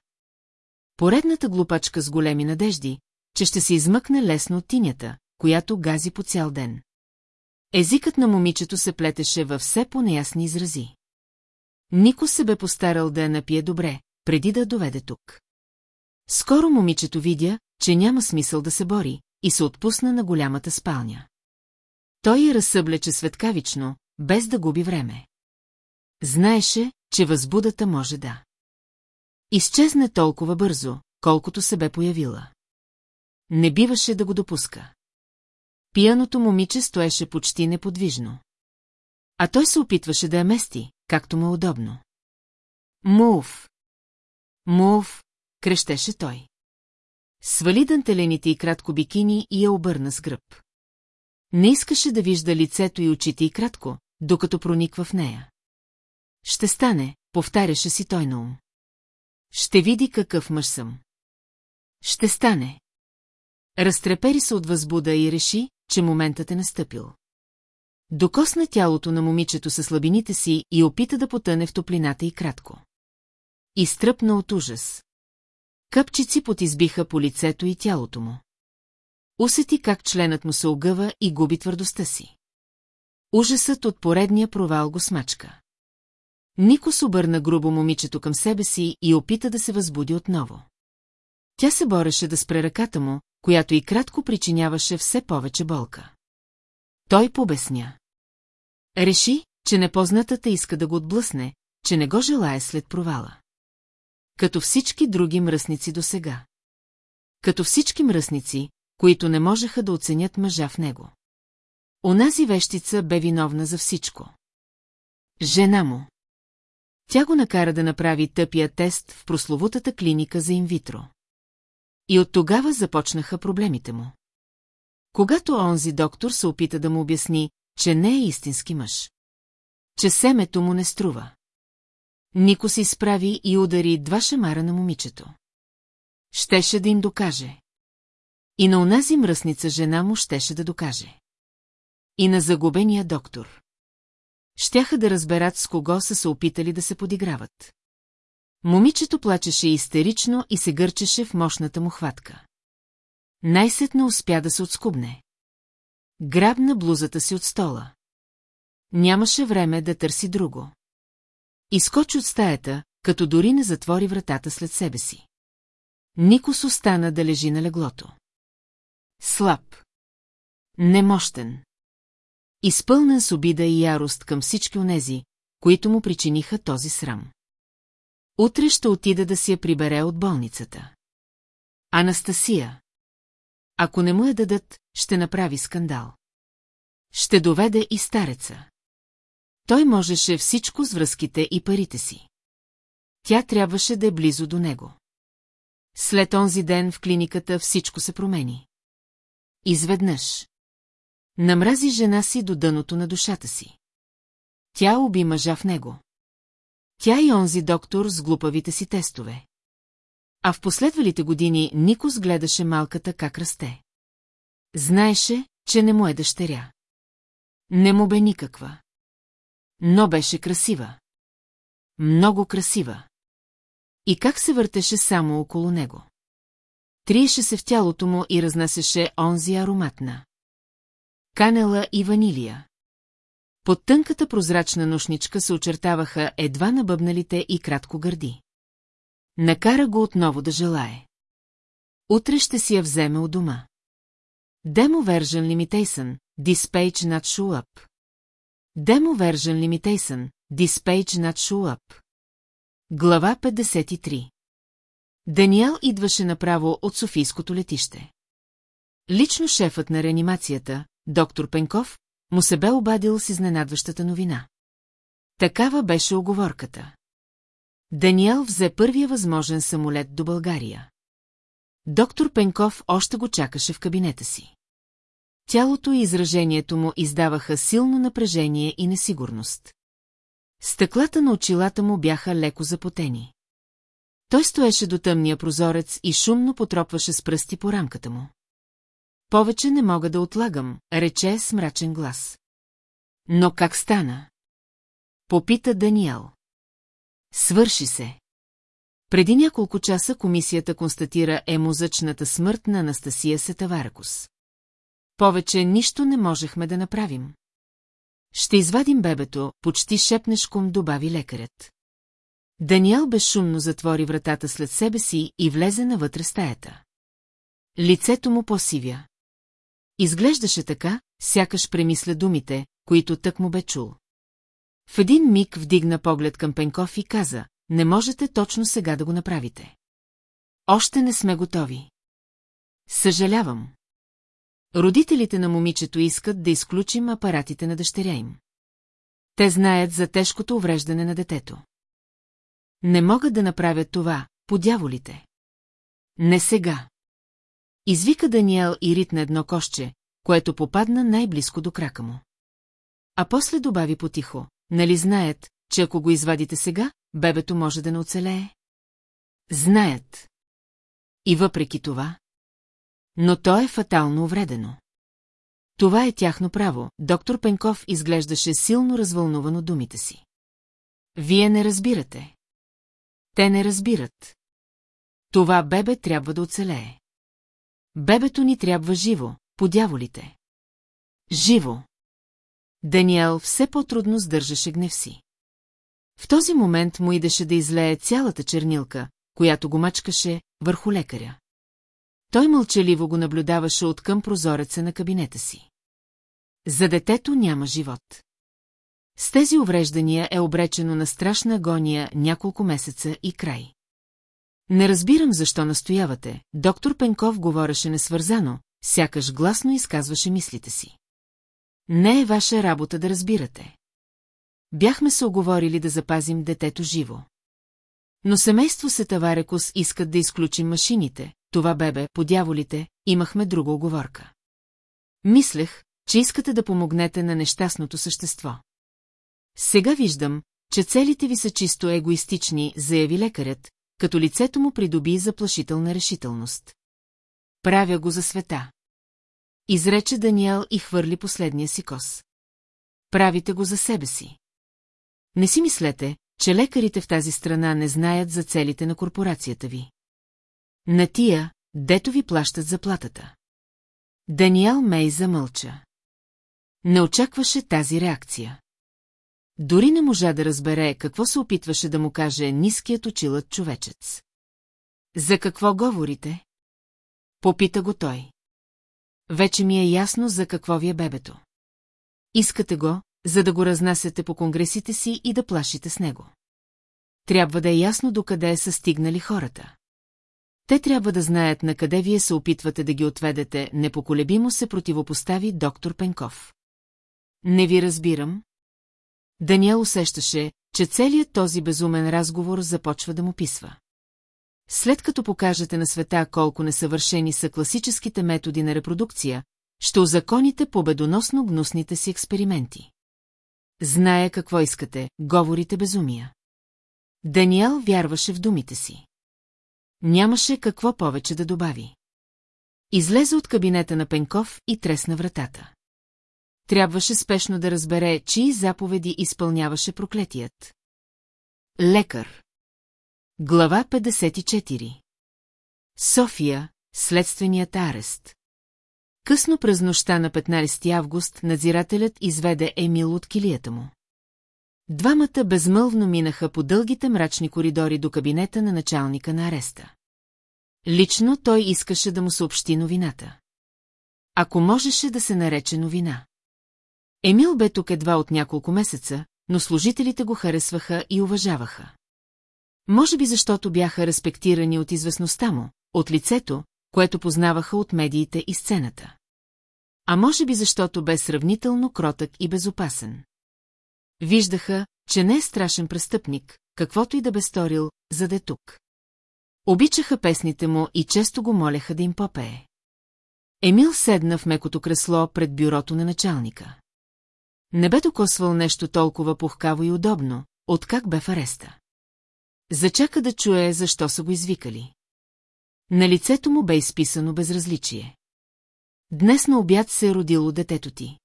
Поредната глупачка с големи надежди, че ще се измъкне лесно от тинята, която гази по цял ден. Езикът на момичето се плетеше във все по-неясни изрази. Нико се бе постарал да я напие добре, преди да доведе тук. Скоро момичето видя, че няма смисъл да се бори, и се отпусна на голямата спалня. Той я разсъблече светкавично, без да губи време. Знаеше, че възбудата може да. Изчезне толкова бързо, колкото се бе появила. Не биваше да го допуска. Пияното момиче стоеше почти неподвижно. А той се опитваше да я мести, както му е удобно. Мув! Мув! крещеше той. Свали дантелените и кратко бикини и я обърна с гръб. Не искаше да вижда лицето и очите и кратко, докато прониква в нея. Ще стане, повтаряше си той на ум. Ще види какъв мъж съм. Ще стане. Разтрепери се от възбуда и реши, че моментът е настъпил. Докосна тялото на момичето със слабините си и опита да потъне в топлината и кратко. Изтръпна от ужас. Къпчици потизбиха по лицето и тялото му. Усети как членът му се огъва и губи твърдостта си. Ужасът от поредния провал го смачка. Никос обърна грубо момичето към себе си и опита да се възбуди отново. Тя се бореше да спре ръката му, която и кратко причиняваше все повече болка. Той побесня. Реши, че непознатата иска да го отблъсне, че не го желая след провала. Като всички други мръсници до сега. Като всички мръсници, които не можеха да оценят мъжа в него. Онази вещица бе виновна за всичко. Жена му. Тя го накара да направи тъпия тест в прословутата клиника за инвитро. И от тогава започнаха проблемите му. Когато онзи доктор се опита да му обясни, че не е истински мъж. Че семето му не струва. Нико се изправи и удари два шамара на момичето. Щеше да им докаже. И на онази мръсница жена му щеше да докаже. И на загубения доктор. Щяха да разберат с кого са се опитали да се подиграват. Момичето плачеше истерично и се гърчеше в мощната му хватка. Най-сетне успя да се отскубне. Грабна блузата си от стола. Нямаше време да търси друго. Изкочи от стаята, като дори не затвори вратата след себе си. Никос остана да лежи на леглото. Слаб. Немощен. Изпълнен с обида и ярост към всички онези, които му причиниха този срам. Утре ще отида да си я прибере от болницата. Анастасия. Ако не му я дадат, ще направи скандал. Ще доведе и стареца. Той можеше всичко с връзките и парите си. Тя трябваше да е близо до него. След онзи ден в клиниката всичко се промени. Изведнъж. Намрази жена си до дъното на душата си. Тя уби мъжа в него. Тя и онзи доктор с глупавите си тестове. А в последвалите години Никос гледаше малката как расте. Знаеше, че не му е дъщеря. Не му бе никаква. Но беше красива. Много красива. И как се въртеше само около него. Триеше се в тялото му и разнасяше онзи ароматна. Канела и ванилия. Под тънката прозрачна нушничка се очертаваха едва набъбналите и кратко гърди. Накара го отново да желае. Утре ще си я вземе от дома. Demo Version Limitation, This page not show up. Demo Version Limitation, This page not show up. Глава 53 Даниел идваше направо от Софийското летище. Лично шефът на реанимацията, доктор Пенков, му се бе обадил с изненадващата новина. Такава беше оговорката. Даниел взе първия възможен самолет до България. Доктор Пенков още го чакаше в кабинета си. Тялото и изражението му издаваха силно напрежение и несигурност. Стъклата на очилата му бяха леко запотени. Той стоеше до тъмния прозорец и шумно потропваше с пръсти по рамката му. Повече не мога да отлагам, рече с мрачен глас. Но как стана? Попита Даниел. Свърши се. Преди няколко часа комисията констатира емозъчната смърт на Анастасия Сетаваракус. Повече нищо не можехме да направим. Ще извадим бебето, почти шепнешком добави лекарят. Даниел безшумно затвори вратата след себе си и влезе навътре стаята. Лицето му посивя. Изглеждаше така, сякаш премисля думите, които тък му бе чул. В един миг вдигна поглед към Пенков и каза, не можете точно сега да го направите. Още не сме готови. Съжалявам. Родителите на момичето искат да изключим апаратите на дъщеря им. Те знаят за тежкото увреждане на детето. Не могат да направят това, по дяволите. Не сега. Извика Даниел и ритна едно кошче, което попадна най-близко до крака му. А после добави потихо, нали знаят, че ако го извадите сега, бебето може да не оцелее? Знаят. И въпреки това. Но то е фатално увредено. Това е тяхно право, доктор Пенков изглеждаше силно развълнувано думите си. Вие не разбирате. Те не разбират. Това бебе трябва да оцелее. Бебето ни трябва живо, по дяволите. Живо. Даниел все по-трудно сдържаше гнев си. В този момент му идеше да излее цялата чернилка, която го мачкаше върху лекаря. Той мълчаливо го наблюдаваше от към прозореца на кабинета си. За детето няма живот. С тези увреждания е обречено на страшна агония няколко месеца и край. Не разбирам защо настоявате, доктор Пенков говореше несвързано, сякаш гласно изказваше мислите си. Не е ваша работа да разбирате. Бяхме се оговорили да запазим детето живо. Но семейство Сетаварекус искат да изключим машините, това бебе, по дяволите, имахме друга оговорка. Мислех, че искате да помогнете на нещастното същество. Сега виждам, че целите ви са чисто егоистични, заяви лекарят, като лицето му придоби заплашителна решителност. Правя го за света. Изрече Даниел и хвърли последния си кос. Правите го за себе си. Не си мислете, че лекарите в тази страна не знаят за целите на корпорацията ви. На тия, дето ви плащат заплатата. Даниел Мей замълча. Не очакваше тази реакция. Дори не можа да разбере какво се опитваше да му каже ниският очилът човечец. За какво говорите? Попита го той. Вече ми е ясно за какво ви е бебето. Искате го, за да го разнасяте по конгресите си и да плашите с него. Трябва да е ясно докъде са стигнали хората. Те трябва да знаят на къде вие се опитвате да ги отведете, непоколебимо се противопостави доктор Пенков. Не ви разбирам. Даниел усещаше, че целият този безумен разговор започва да му писва. След като покажете на света колко несъвършени са класическите методи на репродукция, ще озаконите победоносно гнусните си експерименти. Зная какво искате, говорите безумия. Даниел вярваше в думите си. Нямаше какво повече да добави. Излезе от кабинета на Пенков и тресна вратата. Трябваше спешно да разбере, чии заповеди изпълняваше проклетият. Лекар. Глава 54 София, следственият арест Късно през нощта на 15 август надзирателят изведе Емил от килията му. Двамата безмълвно минаха по дългите мрачни коридори до кабинета на началника на ареста. Лично той искаше да му съобщи новината. Ако можеше да се нарече новина. Емил бе тук едва от няколко месеца, но служителите го харесваха и уважаваха. Може би защото бяха респектирани от известността му, от лицето, което познаваха от медиите и сцената. А може би защото бе сравнително кротък и безопасен. Виждаха, че не е страшен престъпник, каквото и да бе сторил, за да е тук. Обичаха песните му и често го молеха да им попее. Емил седна в мекото кресло пред бюрото на началника. Не бе докосвал нещо толкова пухкаво и удобно, откак бе в ареста. Зачака да чуе, защо са го извикали. На лицето му бе изписано безразличие. Днес на обяд се е родило детето ти.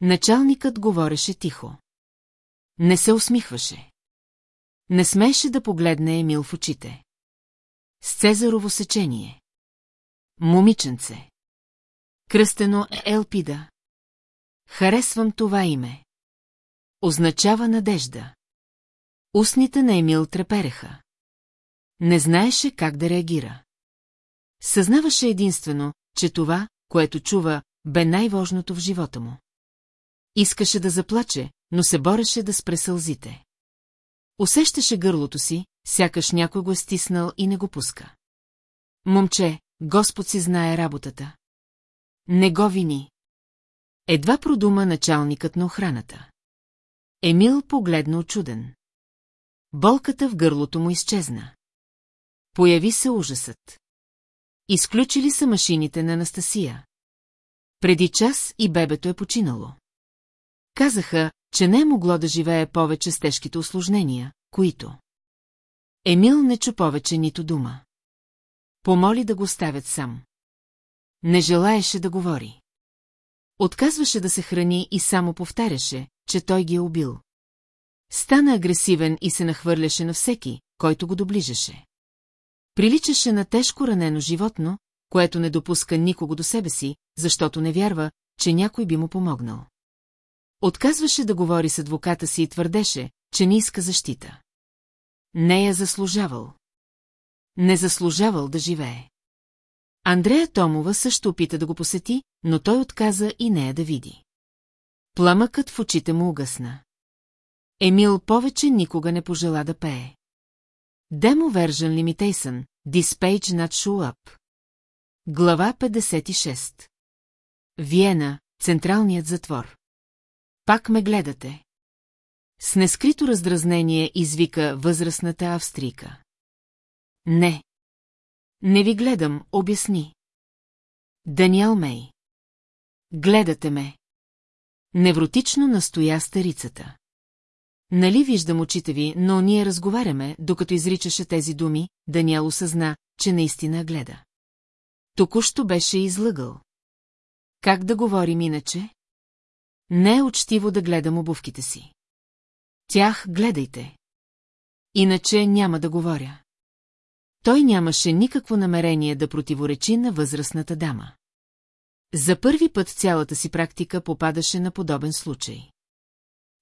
Началникът говореше тихо. Не се усмихваше. Не смееше да погледне Емил в очите. С Цезарово сечение. Момиченце. Кръстено е Елпида. Харесвам това име. Означава надежда. Устните на Емил трепереха. Не знаеше как да реагира. Съзнаваше единствено, че това, което чува, бе най-важното в живота му. Искаше да заплаче, но се бореше да спре сълзите. Усещаше гърлото си, сякаш някой го е стиснал и не го пуска. Момче, Господ си знае работата. Не го вини. Едва продума началникът на охраната. Емил погледна очуден. Болката в гърлото му изчезна. Появи се ужасът. Изключили са машините на Анастасия. Преди час и бебето е починало. Казаха, че не е могло да живее повече с тежките осложнения, които... Емил не чу повече нито дума. Помоли да го ставят сам. Не желаеше да говори. Отказваше да се храни и само повтаряше, че той ги е убил. Стана агресивен и се нахвърляше на всеки, който го доближеше. Приличаше на тежко ранено животно, което не допуска никого до себе си, защото не вярва, че някой би му помогнал. Отказваше да говори с адвоката си и твърдеше, че не иска защита. Не я заслужавал. Не заслужавал да живее. Андрея Томова също опита да го посети, но той отказа и нея да види. Пламъкът в очите му угасна. Емил повече никога не пожела да пее. Demo Version Limitation, This Page Not Show Up. Глава 56 Виена, Централният затвор. Пак ме гледате. С нескрито раздразнение извика възрастната австрийка. Не. Не ви гледам, обясни. Даниел Мей. Гледате ме. Невротично настоя старицата. Нали виждам очите ви, но ние разговаряме, докато изричаше тези думи, Даниел осъзна, че наистина гледа. Току-що беше излъгал. Как да говорим иначе? Не е учтиво да гледам обувките си. Тях гледайте. Иначе няма да говоря. Той нямаше никакво намерение да противоречи на възрастната дама. За първи път цялата си практика попадаше на подобен случай.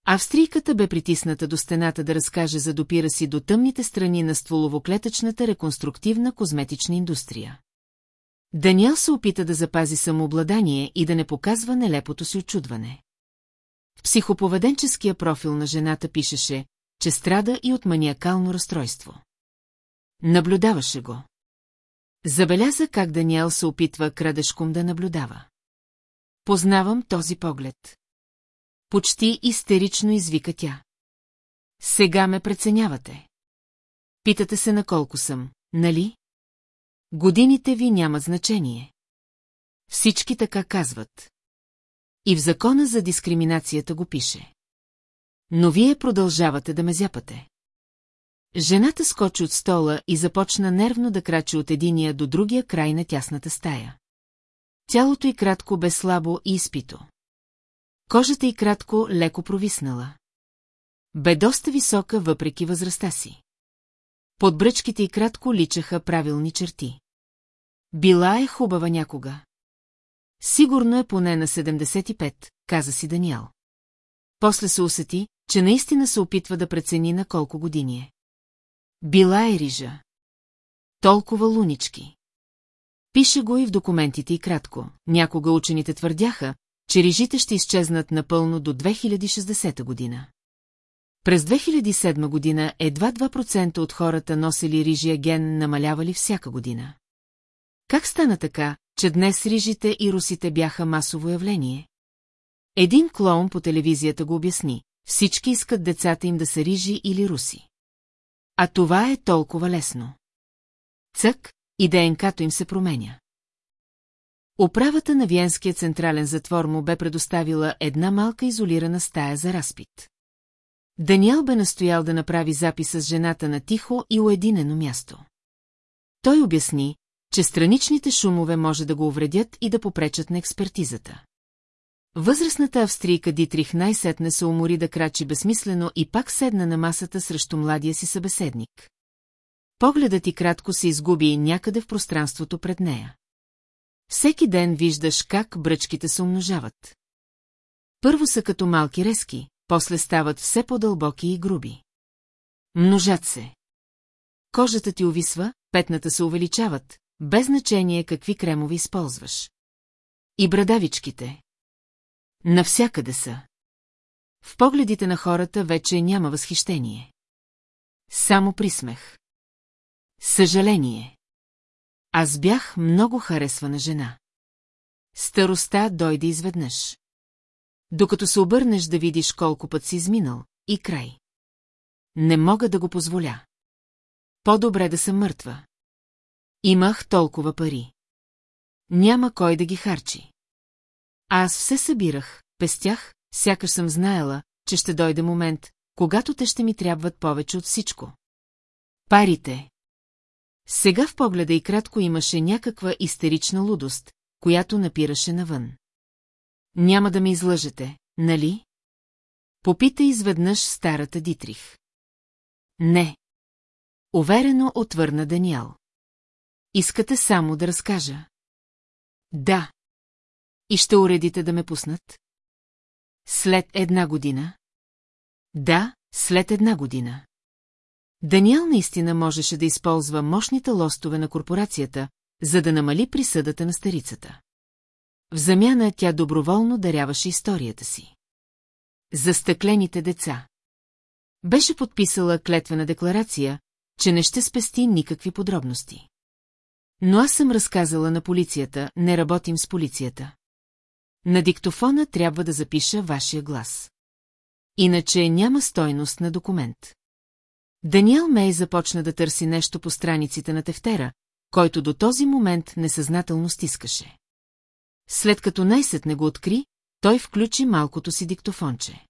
Австрийката бе притисната до стената да разкаже за допира си до тъмните страни на стволовоклетъчната реконструктивна козметична индустрия. Даниел се опита да запази самообладание и да не показва нелепото си очудване. В психоповеденческия профил на жената пишеше, че страда и от маниакално разстройство. Наблюдаваше го. Забеляза как Даниел се опитва крадешком да наблюдава. Познавам този поглед. Почти истерично извика тя. Сега ме преценявате. Питате се на колко съм, нали? Годините ви нямат значение. Всички така казват. И в закона за дискриминацията го пише. Но вие продължавате да ме зяпате. Жената скочи от стола и започна нервно да крачи от единия до другия край на тясната стая. Тялото й кратко бе слабо и изпито. Кожата й кратко леко провиснала. Бе доста висока въпреки възрастта си. Под бръчките й кратко личаха правилни черти. Била е хубава някога. Сигурно е поне на 75, каза си Даниел. После се усети, че наистина се опитва да прецени на колко години е. Била е рижа. Толкова лунички. Пише го и в документите и кратко. Някога учените твърдяха, че рижите ще изчезнат напълно до 2060 година. През 2007 година едва 2% от хората носили рижия ген намалявали всяка година. Как стана така, че днес рижите и русите бяха масово явление? Един клоун по телевизията го обясни. Всички искат децата им да са рижи или руси. А това е толкова лесно. Цък, и ДНК-то им се променя. Управата на Виенския централен затвор му бе предоставила една малка изолирана стая за разпит. Даниел бе настоял да направи записа с жената на тихо и уединено място. Той обясни, че страничните шумове може да го увредят и да попречат на експертизата. Възрастната австрийка Дитрих най-сетне се умори да крачи безсмислено и пак седна на масата срещу младия си събеседник. Погледът и кратко се изгуби някъде в пространството пред нея. Всеки ден виждаш как бръчките се умножават. Първо са като малки резки, после стават все по-дълбоки и груби. Множат се. Кожата ти увисва, петната се увеличават, без значение какви кремови използваш. И брадавичките. Навсякъде са. В погледите на хората вече няма възхищение. Само присмех. Съжаление. Аз бях много харесвана жена. Староста дойде изведнъж. Докато се обърнеш да видиш колко път си изминал, и край. Не мога да го позволя. По-добре да съм мъртва. Имах толкова пари. Няма кой да ги харчи. Аз все събирах, пестях, сякаш съм знаела, че ще дойде момент, когато те ще ми трябват повече от всичко. Парите. Сега в погледа и кратко имаше някаква истерична лудост, която напираше навън. Няма да ме излъжете, нали? Попита изведнъж старата Дитрих. Не. Уверено отвърна Даниел. Искате само да разкажа. Да. И ще уредите да ме пуснат? След една година? Да, след една година. Даниел наистина можеше да използва мощните лостове на корпорацията, за да намали присъдата на старицата. В замяна тя доброволно даряваше историята си. За стъклените деца. Беше подписала клетвена декларация, че не ще спести никакви подробности. Но аз съм разказала на полицията, не работим с полицията. На диктофона трябва да запиша вашия глас. Иначе няма стойност на документ. Даниел Мей започна да търси нещо по страниците на тефтера, който до този момент несъзнателно стискаше. След като най-сетне го откри, той включи малкото си диктофонче.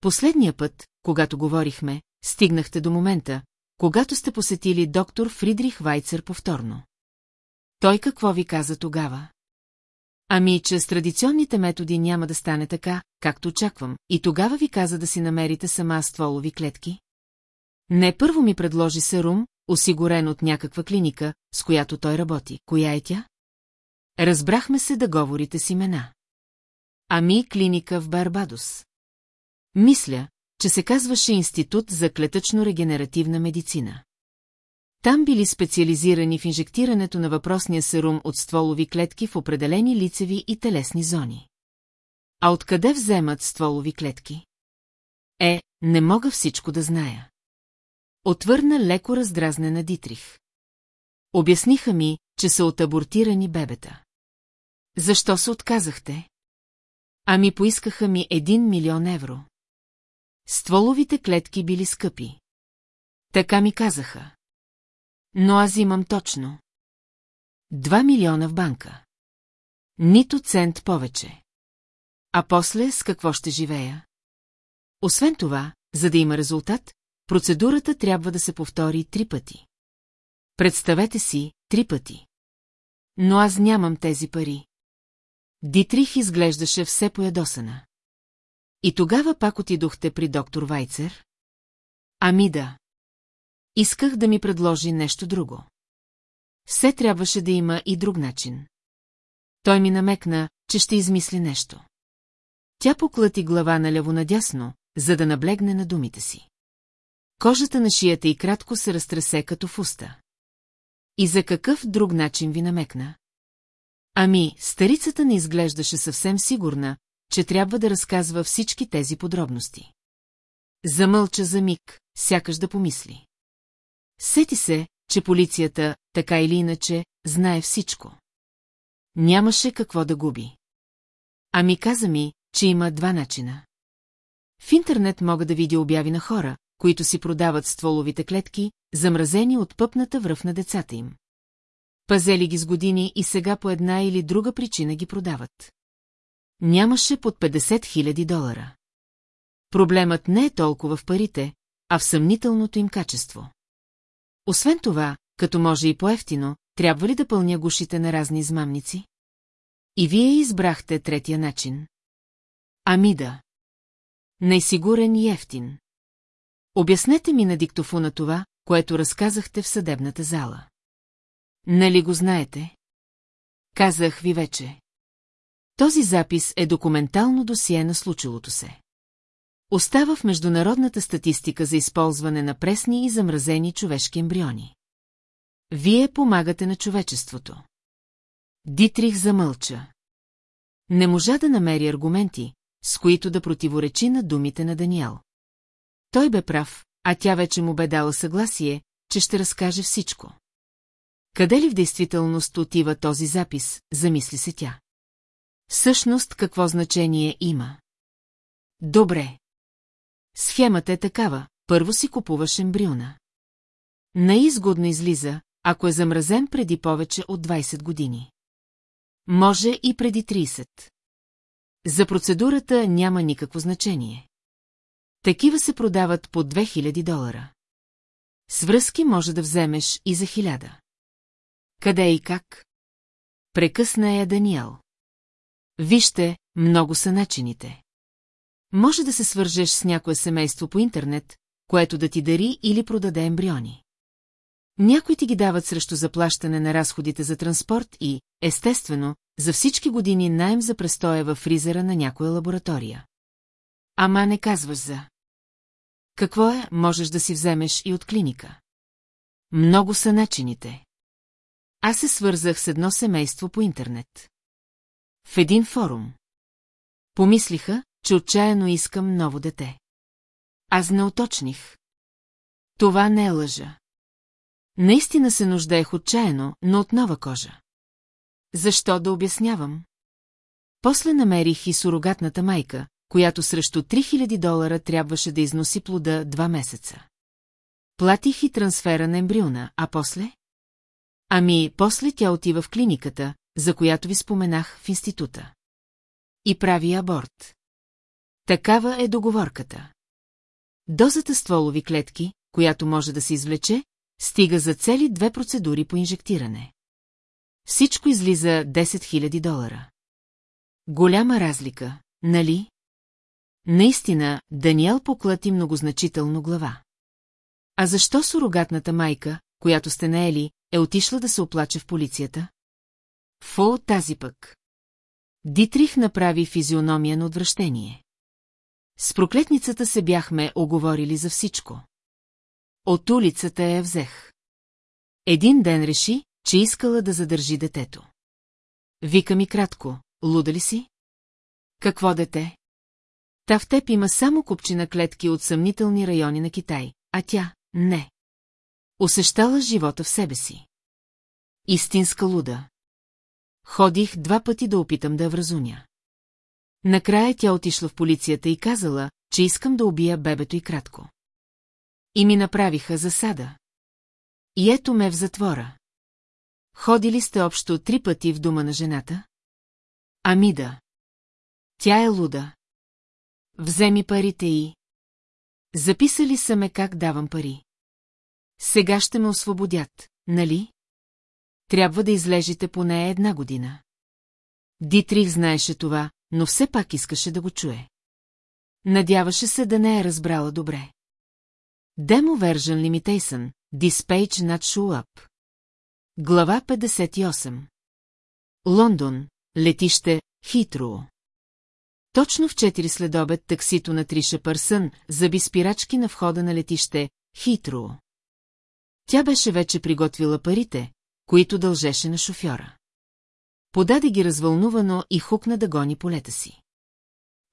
Последния път, когато говорихме, стигнахте до момента, когато сте посетили доктор Фридрих Вайцер повторно. Той какво ви каза тогава? Ами, че с традиционните методи няма да стане така, както очаквам, и тогава ви каза да си намерите сама стволови клетки? Не първо ми предложи серум, осигурен от някаква клиника, с която той работи. Коя е тя? Разбрахме се да говорите с имена. Ами клиника в Барбадос. Мисля, че се казваше Институт за клетъчно-регенеративна медицина. Там били специализирани в инжектирането на въпросния серум от стволови клетки в определени лицеви и телесни зони. А откъде вземат стволови клетки? Е, не мога всичко да зная. Отвърна леко раздразнена Дитрих. Обясниха ми, че са от абортирани бебета. Защо се отказахте? Ами поискаха ми един милион евро. Стволовите клетки били скъпи. Така ми казаха. Но аз имам точно. Два милиона в банка. Нито цент повече. А после с какво ще живея? Освен това, за да има резултат, процедурата трябва да се повтори три пъти. Представете си, три пъти. Но аз нямам тези пари. Дитрих изглеждаше все поядосана. И тогава пак отидохте при доктор Вайцер? Ами да. Исках да ми предложи нещо друго. Все трябваше да има и друг начин. той ми намекна, че ще измисли нещо. Тя поклати глава наляво-надясно, за да наблегне на думите си. Кожата на шията и кратко се разтресе като в уста. И за какъв друг начин ви намекна? Ами, старицата не изглеждаше съвсем сигурна, че трябва да разказва всички тези подробности. Замълча за миг, сякаш да помисли. Сети се, че полицията, така или иначе, знае всичко. Нямаше какво да губи. Ами каза ми, че има два начина. В интернет мога да видя обяви на хора, които си продават стволовите клетки, замразени от пъпната връв на децата им. Пазели ги с години и сега по една или друга причина ги продават. Нямаше под 50 000 долара. Проблемът не е толкова в парите, а в съмнителното им качество. Освен това, като може и по-ефтино, трябва ли да пълня гушите на разни измамници? И вие избрахте третия начин. Ами да. Най-сигурен и ефтин. Обяснете ми на диктофона това, което разказахте в съдебната зала. Нали го знаете? Казах ви вече. Този запис е документално досие на случилото се. Остава в международната статистика за използване на пресни и замразени човешки ембриони. Вие помагате на човечеството. Дитрих замълча. Не можа да намери аргументи, с които да противоречи на думите на Даниел. Той бе прав, а тя вече му бе дала съгласие, че ще разкаже всичко. Къде ли в действителност отива този запис, замисли се тя. Всъщност какво значение има? Добре. Схемата е такава, първо си купуваш ембриона. Наизгодно излиза, ако е замразен преди повече от 20 години. Може и преди 30. За процедурата няма никакво значение. Такива се продават по 2000 долара. Свръзки може да вземеш и за хиляда. Къде и как? Прекъсна е Даниел. Вижте, много са начините. Може да се свържеш с някое семейство по интернет, което да ти дари или продаде ембриони. Някои ти ги дават срещу заплащане на разходите за транспорт и, естествено, за всички години найем за престоя във фризера на някоя лаборатория. Ама не казваш за. Какво е, можеш да си вземеш и от клиника. Много са начините. Аз се свързах с едно семейство по интернет. В един форум. Помислиха, че отчаяно искам ново дете. Аз не уточних. Това не е лъжа. Наистина се нуждаех отчаяно, но от нова кожа. Защо да обяснявам? После намерих и сурогатната майка, която срещу 3000 долара трябваше да износи плода два месеца. Платих и трансфера на ембриона, а после? Ами, после тя отива в клиниката, за която ви споменах в института. И прави аборт. Такава е договорката. Дозата стволови клетки, която може да се извлече, стига за цели две процедури по инжектиране. Всичко излиза 10 000 долара. Голяма разлика, нали? Наистина, Даниел поклати многозначително глава. А защо сурогатната майка, която сте наели, е отишла да се оплаче в полицията? Фо тази пък. Дитрих направи физиономия на отвращение. С проклетницата се бяхме оговорили за всичко. От улицата я взех. Един ден реши, че искала да задържи детето. Вика ми кратко, луда ли си? Какво дете? Та в теб има само купчина клетки от съмнителни райони на Китай, а тя – не. Усещала живота в себе си. Истинска луда. Ходих два пъти да опитам да вразуня. Накрая тя отишла в полицията и казала, че искам да убия бебето и кратко. И ми направиха засада. И ето ме в затвора. Ходили сте общо три пъти в дома на жената? Ами да. Тя е луда. Вземи парите и... Записали са ме как давам пари. Сега ще ме освободят, нали? Трябва да излежите поне една година. Дитрих знаеше това, но все пак искаше да го чуе. Надяваше се да не е разбрала добре. Demo Version Limitation, Dispatch Not Show Up. Глава 58 Лондон, летище Хитро. Точно в 4 следобед таксито на Триша Парсън заби спирачки на входа на летище Хитро. Тя беше вече приготвила парите, които дължеше на шофьора. Подаде ги развълнувано и хукна да гони полета си.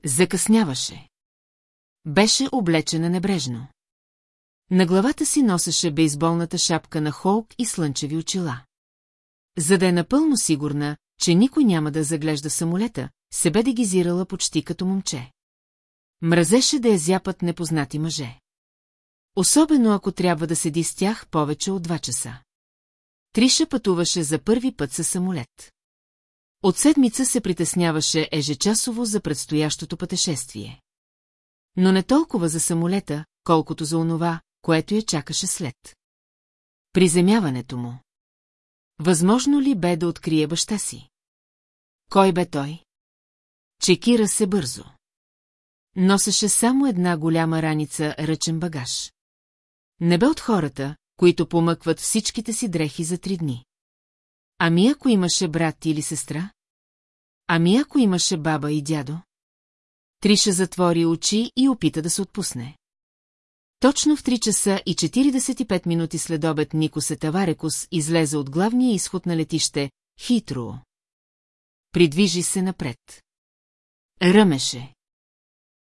Закъсняваше. Беше облечена небрежно. На главата си носеше бейсболната шапка на Холк и слънчеви очила. За да е напълно сигурна, че никой няма да заглежда самолета, се бе дегизирала почти като момче. Мразеше да я зяпат непознати мъже. Особено ако трябва да седи с тях повече от два часа. Триша пътуваше за първи път със самолет. От седмица се притесняваше ежечасово за предстоящото пътешествие. Но не толкова за самолета, колкото за онова, което я чакаше след. Приземяването му. Възможно ли бе да открие баща си? Кой бе той? Чекира се бързо. Носеше само една голяма раница ръчен багаж. Не бе от хората, които помъкват всичките си дрехи за три дни. Ами ако имаше брат или сестра? Ами ако имаше баба и дядо? Триша затвори очи и опита да се отпусне. Точно в 3 часа и 45 минути след обед Никосе Таварекус излезе от главния изход на летище Хитро. Придвижи се напред. Ръмеше.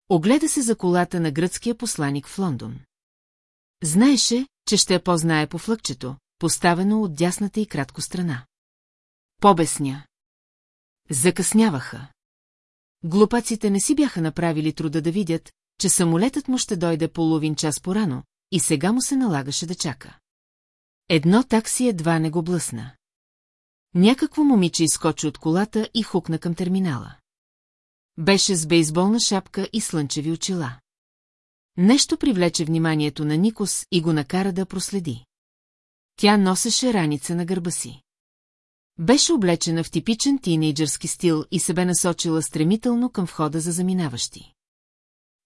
Огледа се за колата на гръцкия посланик в Лондон. Знаеше, че ще я познае по флъкчето, поставено от дясната и кратко страна. Побесня. Закъсняваха. Глупаците не си бяха направили труда да видят, че самолетът му ще дойде половин час порано, и сега му се налагаше да чака. Едно такси едва не го блъсна. Някакво момиче изкочи от колата и хукна към терминала. Беше с бейсболна шапка и слънчеви очила. Нещо привлече вниманието на Никос и го накара да проследи. Тя носеше раница на гърба си. Беше облечена в типичен тинейджърски стил и се бе насочила стремително към входа за заминаващи.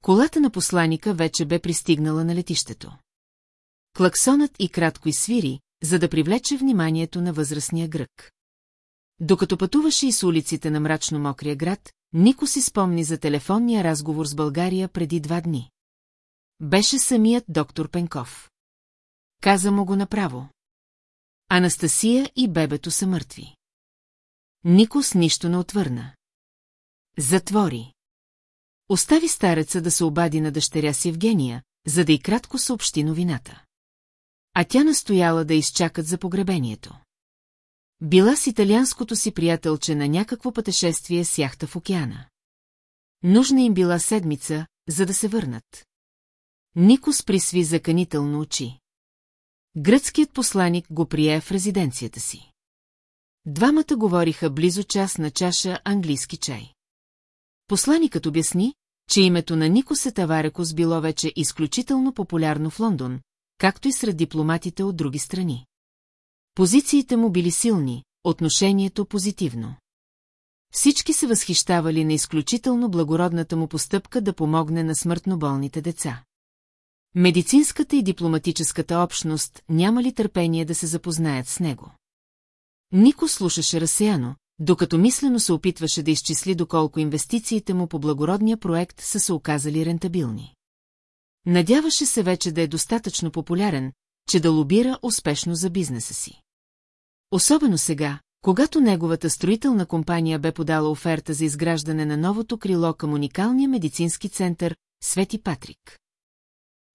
Колата на посланика вече бе пристигнала на летището. Клаксонът и кратко изсвири, за да привлече вниманието на възрастния грък. Докато пътуваше и с улиците на мрачно-мокрия град, Нико си спомни за телефонния разговор с България преди два дни. Беше самият доктор Пенков. Каза му го направо. Анастасия и бебето са мъртви. Никос нищо не отвърна. Затвори. Остави стареца да се обади на дъщеря си Евгения, за да и кратко съобщи новината. А тя настояла да изчакат за погребението. Била с италианското си приятелче на някакво пътешествие с яхта в океана. Нужна им била седмица, за да се върнат. Никос присви заканително очи. Гръцкият посланик го прие в резиденцията си. Двамата говориха близо час на чаша английски чай. Посланикът обясни, че името на Никоса Таварекос било вече изключително популярно в Лондон, както и сред дипломатите от други страни. Позициите му били силни, отношението позитивно. Всички се възхищавали на изключително благородната му постъпка да помогне на смъртно болните деца. Медицинската и дипломатическата общност няма ли търпение да се запознаят с него? Нико слушаше разсеяно, докато мислено се опитваше да изчисли доколко инвестициите му по благородния проект са се оказали рентабилни. Надяваше се вече да е достатъчно популярен, че да лобира успешно за бизнеса си. Особено сега, когато неговата строителна компания бе подала оферта за изграждане на новото крило към уникалния медицински център Свети Патрик.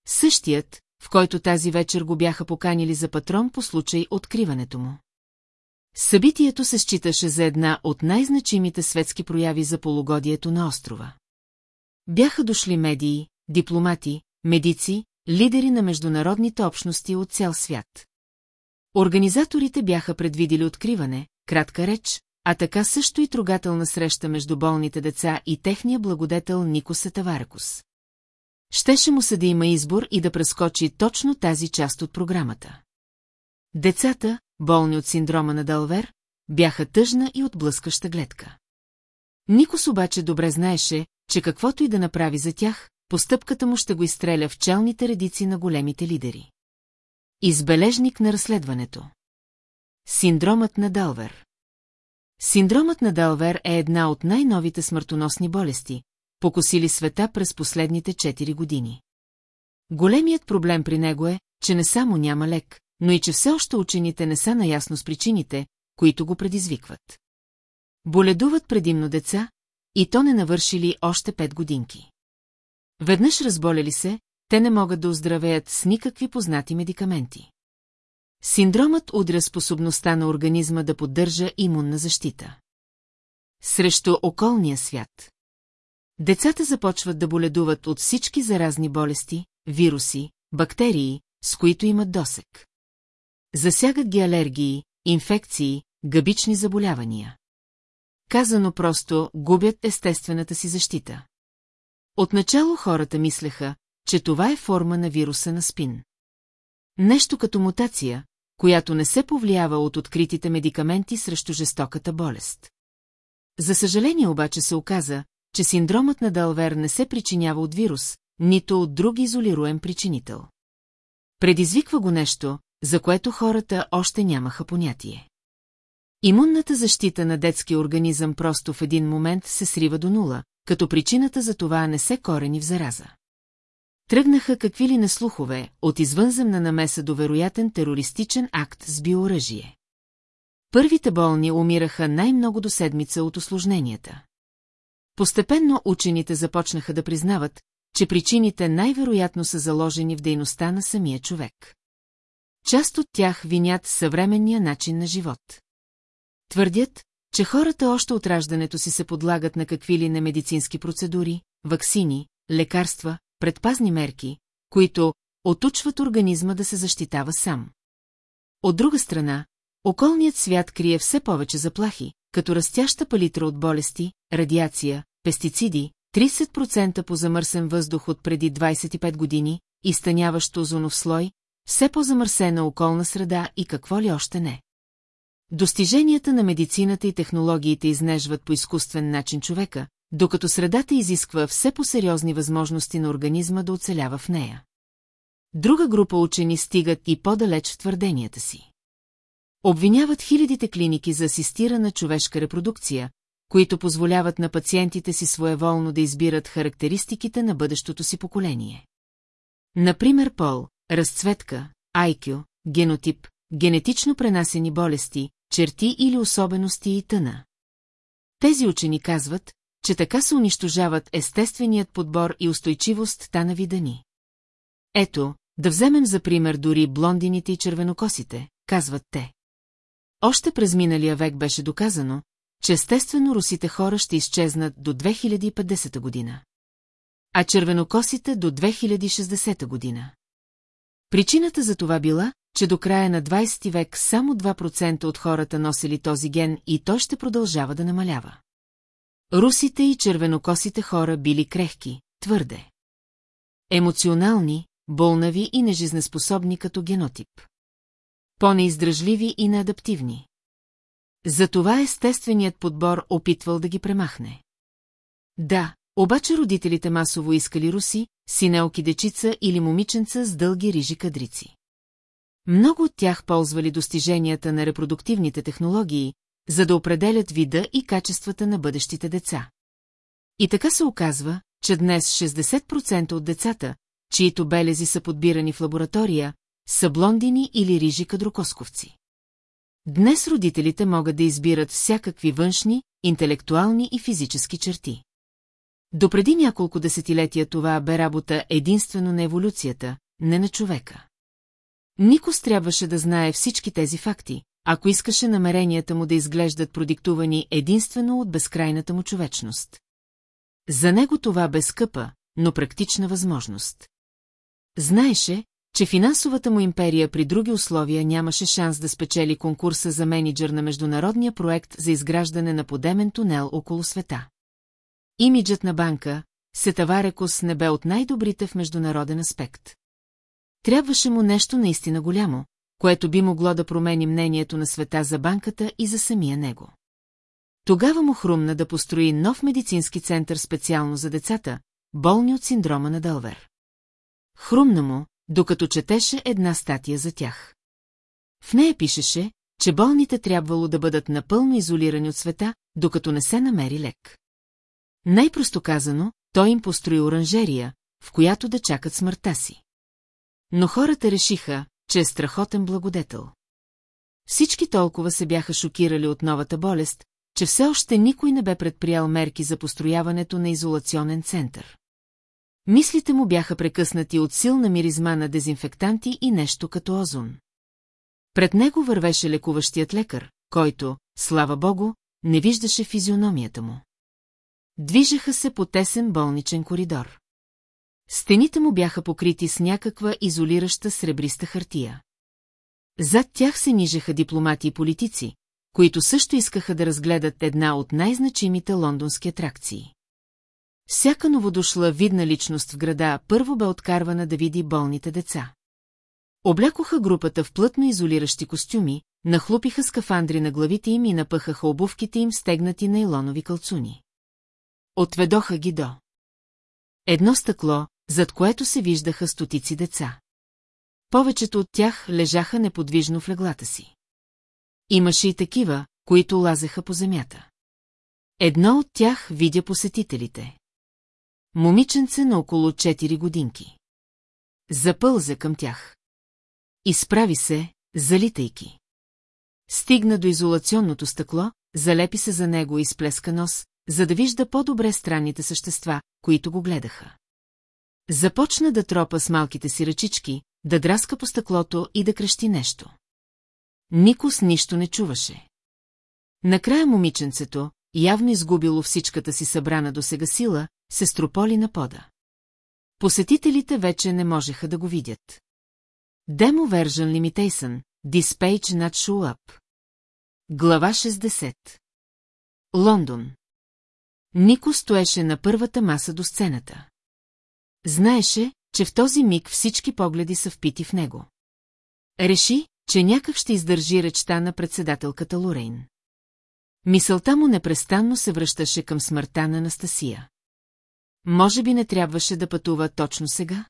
Същият, в който тази вечер го бяха поканили за патрон по случай откриването му. Събитието се считаше за една от най-значимите светски прояви за полугодието на острова. Бяха дошли медии, дипломати, медици, лидери на международните общности от цял свят. Организаторите бяха предвидили откриване, кратка реч, а така също и трогателна среща между болните деца и техния благодетел Никоса Таваракус. Щеше му се да има избор и да прескочи точно тази част от програмата. Децата, болни от синдрома на Далвер, бяха тъжна и отблъскаща гледка. Никос обаче добре знаеше, че каквото и да направи за тях, постъпката му ще го изстреля в челните редици на големите лидери. Избележник на разследването Синдромът на Далвер Синдромът на Далвер е една от най-новите смъртоносни болести, покосили света през последните 4 години. Големият проблем при него е, че не само няма лек, но и че все още учените не са наясно с причините, които го предизвикват. Боледуват предимно деца, и то не навършили още 5 годинки. Веднъж разболели се, те не могат да оздравеят с никакви познати медикаменти. Синдромът удря способността на организма да поддържа имунна защита. Срещу околния свят. Децата започват да боледуват от всички заразни болести, вируси, бактерии, с които имат досек. Засягат ги алергии, инфекции, гъбични заболявания. Казано просто, губят естествената си защита. Отначало хората мислеха, че това е форма на вируса на спин. Нещо като мутация, която не се повлиява от откритите медикаменти срещу жестоката болест. За съжаление обаче се оказа, че синдромът на Далвер не се причинява от вирус, нито от друг изолируем причинител. Предизвиква го нещо, за което хората още нямаха понятие. Имунната защита на детския организъм просто в един момент се срива до нула, като причината за това не се корени в зараза. Тръгнаха какви ли неслухове от извънземна намеса до вероятен терористичен акт с биоръжие. Първите болни умираха най-много до седмица от осложненията. Постепенно учените започнаха да признават, че причините най-вероятно са заложени в дейността на самия човек. Част от тях винят съвременния начин на живот. Твърдят, че хората още от раждането си се подлагат на какви ли немедицински процедури, ваксини, лекарства, предпазни мерки, които отучват организма да се защитава сам. От друга страна, околният свят крие все повече заплахи, като растяща палитра от болести, радиация, пестициди, 30% по замърсен въздух от преди 25 години, изтъняващ озонов слой, все по-замърсена околна среда и какво ли още не. Достиженията на медицината и технологиите изнежват по изкуствен начин човека, докато средата изисква все по-сериозни възможности на организма да оцелява в нея. Друга група учени стигат и по-далеч в твърденията си. Обвиняват хилядите клиники за асистирана човешка репродукция, които позволяват на пациентите си своеволно да избират характеристиките на бъдещото си поколение. Например, пол, разцветка, IQ, генотип, генетично пренасени болести, черти или особености и тъна. Тези учени казват, че така се унищожават естественият подбор и устойчивостта на вида ни. Ето, да вземем за пример дори блондините и червенокосите, казват те. Още през миналия век беше доказано, че естествено русите хора ще изчезнат до 2050 година. А червенокосите до 2060 година. Причината за това била, че до края на 20 век само 2% от хората носили този ген и той ще продължава да намалява. Русите и червенокосите хора били крехки, твърде. Емоционални, болнави и нежизнеспособни като генотип. По-неиздръжливи и неадаптивни. Затова естественият подбор опитвал да ги премахне. Да, обаче родителите масово искали руси, синелки дечица или момиченца с дълги рижи кадрици. Много от тях ползвали достиженията на репродуктивните технологии, за да определят вида и качествата на бъдещите деца. И така се оказва, че днес 60% от децата, чието белези са подбирани в лаборатория, са блондини или рижи кадрокосковци. Днес родителите могат да избират всякакви външни, интелектуални и физически черти. Допреди няколко десетилетия това бе работа единствено на еволюцията, не на човека. Никос трябваше да знае всички тези факти, ако искаше намеренията му да изглеждат продиктувани единствено от безкрайната му човечност. За него това бе скъпа, но практична възможност. Знаеше, че финансовата му империя при други условия нямаше шанс да спечели конкурса за менеджер на международния проект за изграждане на подемен тунел около света. Имиджът на банка, Сетаварекос не бе от най-добрите в международен аспект. Трябваше му нещо наистина голямо, което би могло да промени мнението на света за банката и за самия него. Тогава му хрумна да построи нов медицински център специално за децата, болни от синдрома на Дълвер. Хрумна му, докато четеше една статия за тях. В нея пишеше, че болните трябвало да бъдат напълно изолирани от света, докато не се намери лек. Най-просто казано, той им построи оранжерия, в която да чакат смъртта си. Но хората решиха, че е страхотен благодетел. Всички толкова се бяха шокирали от новата болест, че все още никой не бе предприял мерки за построяването на изолационен център. Мислите му бяха прекъснати от силна миризма на дезинфектанти и нещо като озон. Пред него вървеше лекуващият лекар, който, слава богу, не виждаше физиономията му. Движеха се по тесен болничен коридор. Стените му бяха покрити с някаква изолираща сребриста хартия. Зад тях се нижеха дипломати и политици, които също искаха да разгледат една от най-значимите лондонски атракции. Всяка новодошла видна личност в града първо бе откарвана да види болните деца. Облякоха групата в плътно изолиращи костюми, нахлупиха скафандри на главите им и напъхаха обувките им стегнати на илонови кълцуни. Отведоха ги до. Едно стъкло, зад което се виждаха стотици деца. Повечето от тях лежаха неподвижно в леглата си. Имаше и такива, които лазеха по земята. Едно от тях видя посетителите. Момиченце на около 4 годинки. Запълзе към тях. Изправи се, залитайки. Стигна до изолационното стъкло, залепи се за него и сплеска нос, за да вижда по-добре странните същества, които го гледаха. Започна да тропа с малките си ръчички, да драска по стъклото и да крещи нещо. Никос нищо не чуваше. Накрая момиченцето, явно изгубило всичката си събрана до сега сила, се строполи на пода. Посетителите вече не можеха да го видят. Demo Version Limitation, This page not show up. Глава 60 Лондон Нико стоеше на първата маса до сцената. Знаеше, че в този миг всички погледи са впити в него. Реши, че някак ще издържи речта на председателката Лорейн. Мисълта му непрестанно се връщаше към смъртта на Анастасия. Може би не трябваше да пътува точно сега?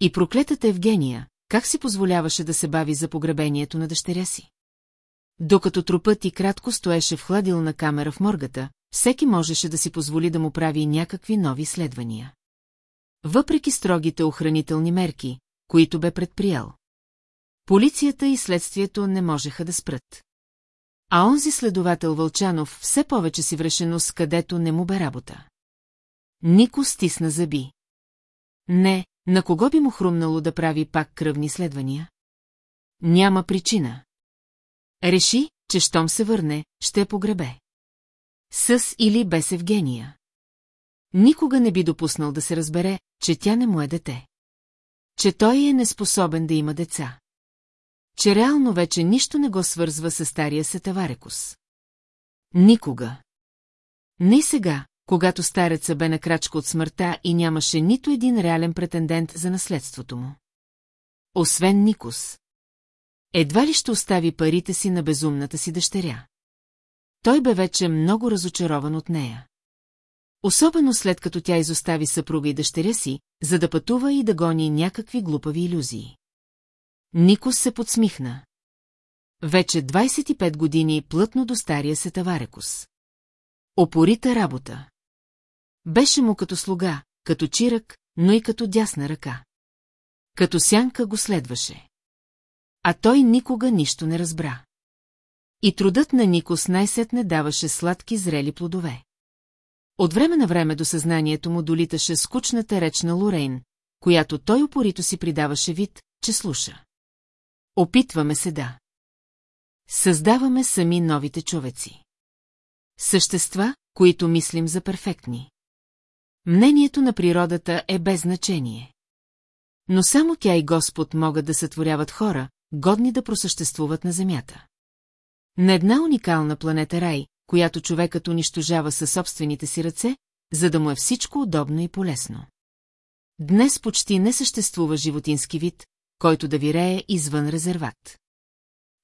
И проклетата Евгения, как си позволяваше да се бави за погребението на дъщеря си? Докато трупът и кратко стоеше в хладилна камера в моргата, всеки можеше да си позволи да му прави някакви нови следвания. Въпреки строгите охранителни мерки, които бе предприял. Полицията и следствието не можеха да спрат. А онзи следовател Вълчанов все повече си вреше нос, където не му бе работа. Нико стисна зъби. Не, на кого би му хрумнало да прави пак кръвни следвания? Няма причина. Реши, че щом се върне, ще погребе. С или без Евгения. Никога не би допуснал да се разбере, че тя не му е дете. Че той е неспособен да има деца. Че реално вече нищо не го свързва с стария Сетаварекус. Никога. Не сега, когато стареца бе на крачка от смъртта и нямаше нито един реален претендент за наследството му. Освен Никос. Едва ли ще остави парите си на безумната си дъщеря. Той бе вече много разочарован от нея. Особено след като тя изостави съпруга и дъщеря си, за да пътува и да гони някакви глупави иллюзии. Никос се подсмихна. Вече 25 години плътно до стария се Таварекус. Опорита работа. Беше му като слуга, като чирък, но и като дясна ръка. Като сянка го следваше. А той никога нищо не разбра. И трудът на Никос най-сетне даваше сладки зрели плодове. От време на време до съзнанието му долиташе скучната реч на Лорейн, която той упорито си придаваше вид, че слуша. Опитваме се да. Създаваме сами новите човеци. Същества, които мислим за перфектни. Мнението на природата е без значение. Но само тя и Господ могат да сътворяват хора, годни да просъществуват на Земята. На една уникална планета Рай, която човекът унищожава със собствените си ръце, за да му е всичко удобно и полезно. Днес почти не съществува животински вид, който да вирее извън резерват.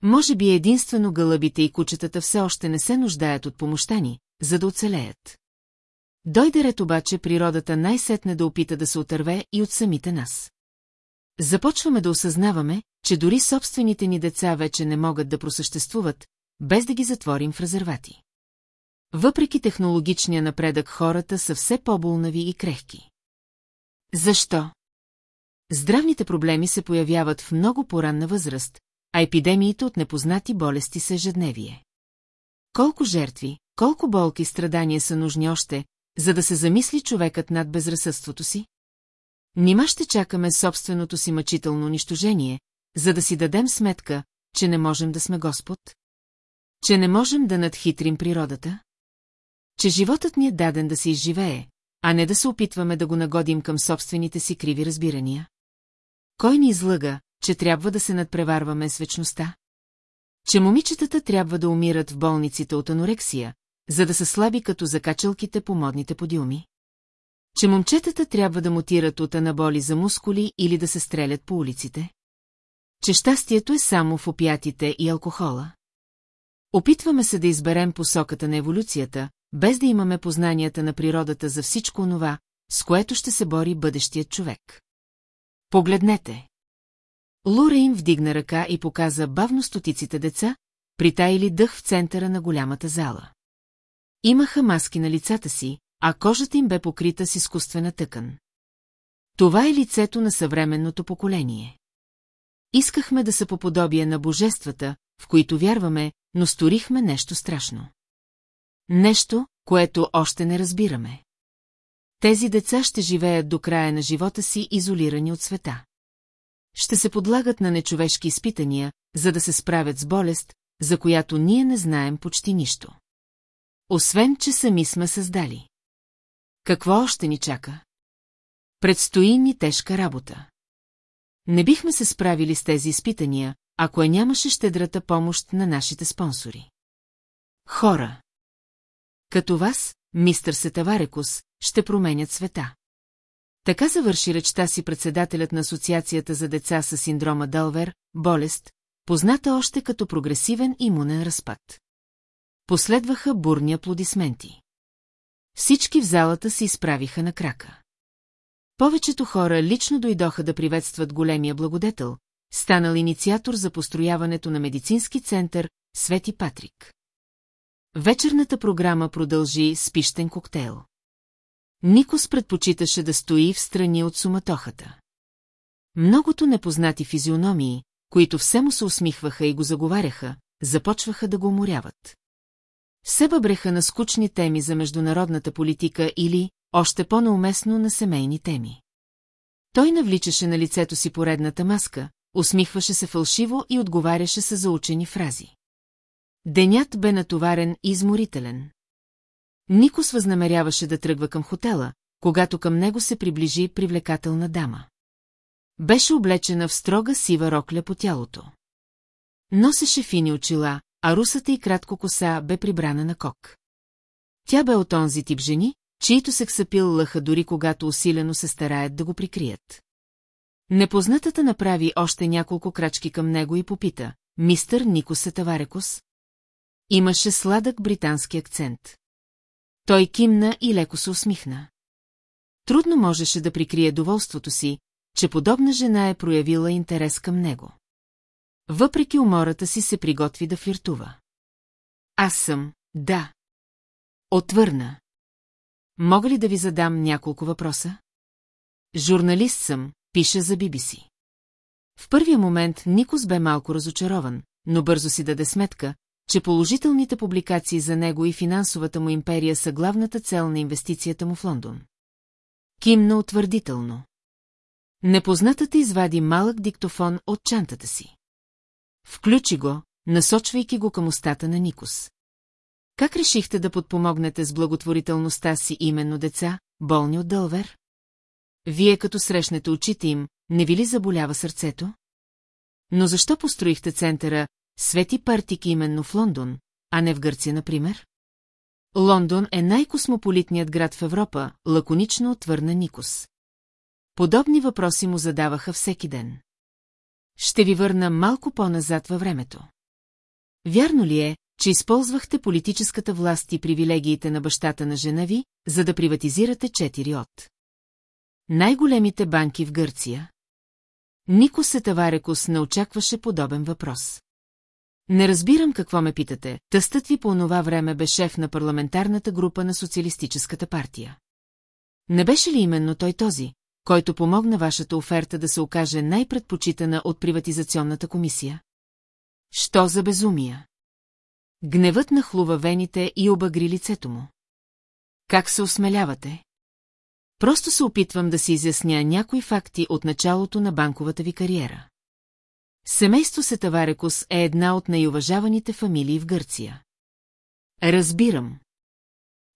Може би единствено гълъбите и кучетата все още не се нуждаят от помощта ни, за да оцелеят. Дойде ред обаче природата най-сетне да опита да се отърве и от самите нас. Започваме да осъзнаваме, че дори собствените ни деца вече не могат да просъществуват, без да ги затворим в резервати. Въпреки технологичния напредък хората са все по-болнави и крехки. Защо? Здравните проблеми се появяват в много поранна възраст, а епидемиите от непознати болести са ежедневие. Колко жертви, колко болки и страдания са нужни още, за да се замисли човекът над безразсъдството си? Нима ще чакаме собственото си мъчително унищожение, за да си дадем сметка, че не можем да сме Господ? Че не можем да надхитрим природата? Че животът ни е даден да се изживее, а не да се опитваме да го нагодим към собствените си криви разбирания? Кой ни излъга, че трябва да се надпреварваме с вечността? Че момичетата трябва да умират в болниците от анорексия, за да са слаби като закачалките по модните подиуми? Че момчетата трябва да мутират от анаболи за мускули или да се стрелят по улиците? Че щастието е само в опиятите и алкохола? Опитваме се да изберем посоката на еволюцията, без да имаме познанията на природата за всичко онова, с което ще се бори бъдещият човек. Погледнете! Лура им вдигна ръка и показа бавно стотиците деца, притаили дъх в центъра на голямата зала. Имаха маски на лицата си, а кожата им бе покрита с изкуствена тъкан. Това е лицето на съвременното поколение. Искахме да се поподобие на божествата, в които вярваме, но сторихме нещо страшно. Нещо, което още не разбираме. Тези деца ще живеят до края на живота си изолирани от света. Ще се подлагат на нечовешки изпитания, за да се справят с болест, за която ние не знаем почти нищо. Освен, че сами сме създали. Какво още ни чака? Предстои ни тежка работа. Не бихме се справили с тези изпитания, ако я нямаше щедрата помощ на нашите спонсори. Хора. Като вас, мистър Сетаварекус, ще променят света. Така завърши речта си председателят на Асоциацията за деца с синдрома Дълвер, болест, позната още като прогресивен имунен разпад. Последваха бурни аплодисменти. Всички в залата се изправиха на крака. Повечето хора лично дойдоха да приветстват големия благодетел, станал инициатор за построяването на медицински център Свети Патрик. Вечерната програма продължи с пищен коктейл. Никос предпочиташе да стои в страни от суматохата. Многото непознати физиономии, които все му се усмихваха и го заговаряха, започваха да го уморяват. Се бъбреха на скучни теми за международната политика или, още по-науместно, на семейни теми. Той навличаше на лицето си поредната маска, усмихваше се фалшиво и отговаряше се заучени фрази. Денят бе натоварен и изморителен. Никос възнамеряваше да тръгва към хотела, когато към него се приближи привлекателна дама. Беше облечена в строга сива рокля по тялото. Носеше фини очила, а русата и кратко коса бе прибрана на кок. Тя бе от онзи тип жени, чието сексапил лъха дори когато усилено се стараят да го прикрият. Непознатата направи още няколко крачки към него и попита, мистър Никос Таварекос. Имаше сладък британски акцент. Той кимна и леко се усмихна. Трудно можеше да прикрие доволството си, че подобна жена е проявила интерес към него. Въпреки умората си се приготви да флиртува. Аз съм, да. Отвърна. Мога ли да ви задам няколко въпроса? Журналист съм, пиша за BBC. В първия момент Никос бе малко разочарован, но бързо си даде сметка, че положителните публикации за него и финансовата му империя са главната цел на инвестицията му в Лондон. Кимна утвърдително. Непознатата извади малък диктофон от чантата си. Включи го, насочвайки го към устата на Никос. Как решихте да подпомогнете с благотворителността си именно деца, болни от дълвер? Вие като срещнете очите им, не ви ли заболява сърцето? Но защо построихте центъра Свети Партик именно в Лондон, а не в Гърция, например? Лондон е най-космополитният град в Европа, лаконично отвърна Никос. Подобни въпроси му задаваха всеки ден. Ще ви върна малко по-назад във времето. Вярно ли е, че използвахте политическата власт и привилегиите на бащата на жена ви, за да приватизирате четири от най-големите банки в Гърция? Нико Сетаварекус не очакваше подобен въпрос. Не разбирам какво ме питате, тъстът ви по онова време бе шеф на парламентарната група на Социалистическата партия. Не беше ли именно той този, който помогна вашата оферта да се окаже най-предпочитана от приватизационната комисия? Що за безумия? Гневът нахлува вените и обагри лицето му. Как се осмелявате? Просто се опитвам да си изясня някои факти от началото на банковата ви кариера. Семейство Сетаварекус е една от най-уважаваните фамилии в Гърция. Разбирам.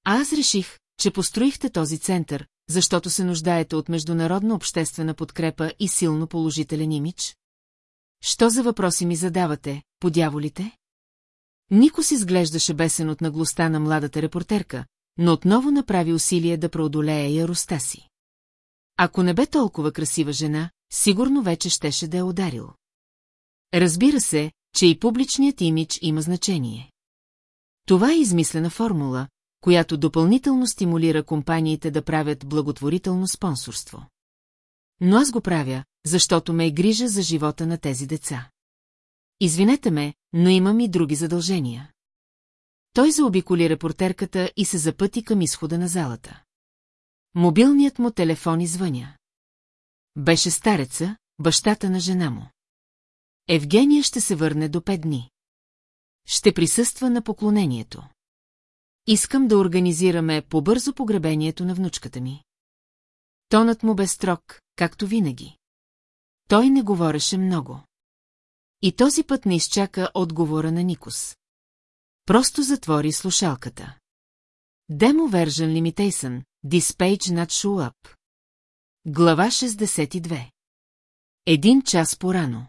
Аз реших, че построихте този център, защото се нуждаете от международна обществена подкрепа и силно положителен имидж? Що за въпроси ми задавате, подяволите? Нико си изглеждаше бесен от наглостта на младата репортерка, но отново направи усилие да преодолее яростта си. Ако не бе толкова красива жена, сигурно вече щеше да е ударил. Разбира се, че и публичният имидж има значение. Това е измислена формула, която допълнително стимулира компаниите да правят благотворително спонсорство. Но аз го правя, защото ме е грижа за живота на тези деца. Извинете ме, но имам и други задължения. Той заобиколи репортерката и се запъти към изхода на залата. Мобилният му телефон извъня. Беше стареца, бащата на жена му. Евгения ще се върне до пет дни. Ще присъства на поклонението. Искам да организираме по-бързо погребението на внучката ми. Тонът му бе строг, както винаги. Той не говореше много. И този път не изчака отговора на Никос. Просто затвори слушалката. Limitation, This page not show up. Глава 62 Един час порано.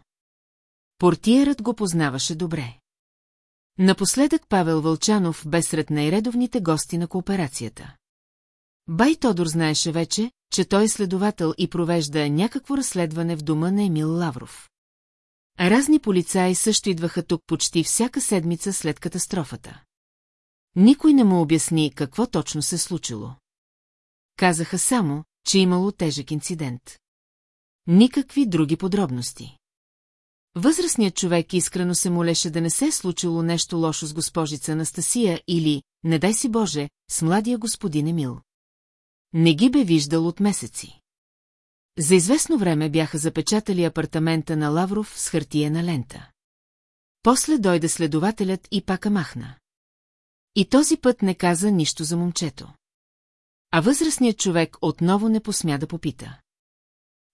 Портиерът го познаваше добре. Напоследък Павел Вълчанов бе сред най-редовните гости на кооперацията. Бай Тодор знаеше вече, че той е следовател и провежда някакво разследване в дома на Емил Лавров. Разни полицаи също идваха тук почти всяка седмица след катастрофата. Никой не му обясни какво точно се случило. Казаха само, че имало тежък инцидент. Никакви други подробности. Възрастният човек искрено се молеше да не се е случило нещо лошо с госпожица Анастасия или, не дай си Боже, с младия господин Емил. Не ги бе виждал от месеци. За известно време бяха запечатали апартамента на Лавров с хартиена лента. После дойде следователят и пака махна. И този път не каза нищо за момчето. А възрастният човек отново не посмя да попита.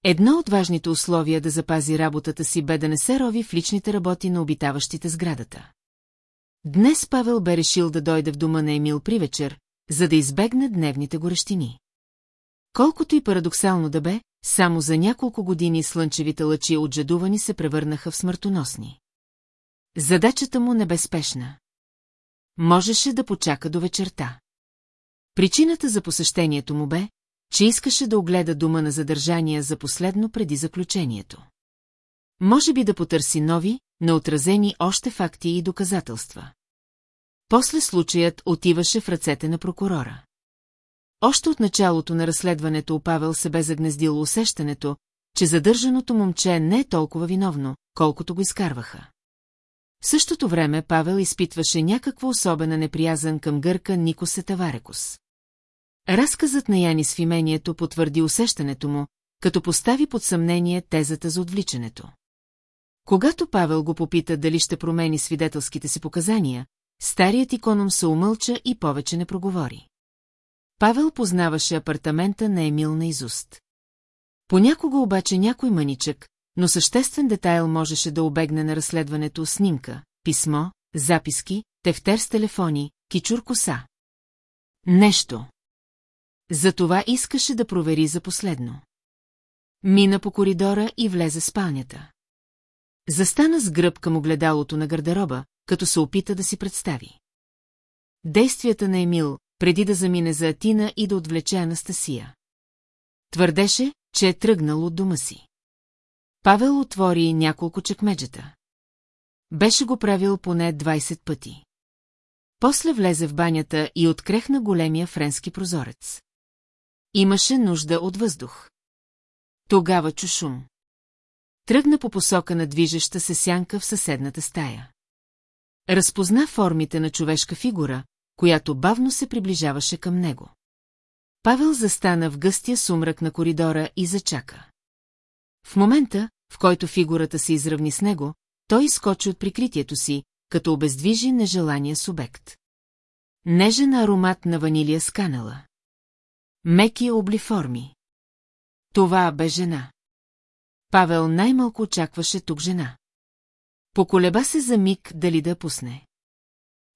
Едно от важните условия да запази работата си бе да не се рови в личните работи на обитаващите сградата. Днес Павел бе решил да дойде в дома на Емил при вечер, за да избегне дневните горещини. Колкото и парадоксално да бе, само за няколко години слънчевите лъчи от жадувани се превърнаха в смъртоносни. Задачата му не бе спешна. Можеше да почака до вечерта. Причината за посещението му бе, че искаше да огледа дома на задържания за последно преди заключението. Може би да потърси нови, неотразени още факти и доказателства. После случаят отиваше в ръцете на прокурора. Още от началото на разследването Павел се бе загнездило усещането, че задържаното момче не е толкова виновно, колкото го изкарваха. В същото време Павел изпитваше някаква особена неприязан към гърка Никосе Таварекус. Разказът на Яни с имението потвърди усещането му, като постави под съмнение тезата за отвличането. Когато Павел го попита дали ще промени свидетелските си показания, старият иконом се умълча и повече не проговори. Павел познаваше апартамента на Емил на изуст. Понякога обаче някой мъничък, но съществен детайл можеше да обегне на разследването снимка, писмо, записки, тефтер с телефони, кичур коса. Нещо. Затова искаше да провери за последно. Мина по коридора и влезе в спалнята. Застана с гръб към огледалото на гардероба, като се опита да си представи. Действията на Емил, преди да замине за Атина и да отвлече Анастасия. Твърдеше, че е тръгнал от дома си. Павел отвори няколко чекмеджета. Беше го правил поне 20 пъти. После влезе в банята и открехна големия френски прозорец. Имаше нужда от въздух. Тогава чу шум. Тръгна по посока на движеща се сянка в съседната стая. Разпозна формите на човешка фигура, която бавно се приближаваше към него. Павел застана в гъстия сумрак на коридора и зачака. В момента, в който фигурата се изравни с него, той изкочи от прикритието си, като обездвижи нежелания субект. Нежен аромат на ванилия с канала. Меки облиформи. Това бе жена. Павел най-малко очакваше тук жена. Поколеба се за миг дали да пусне.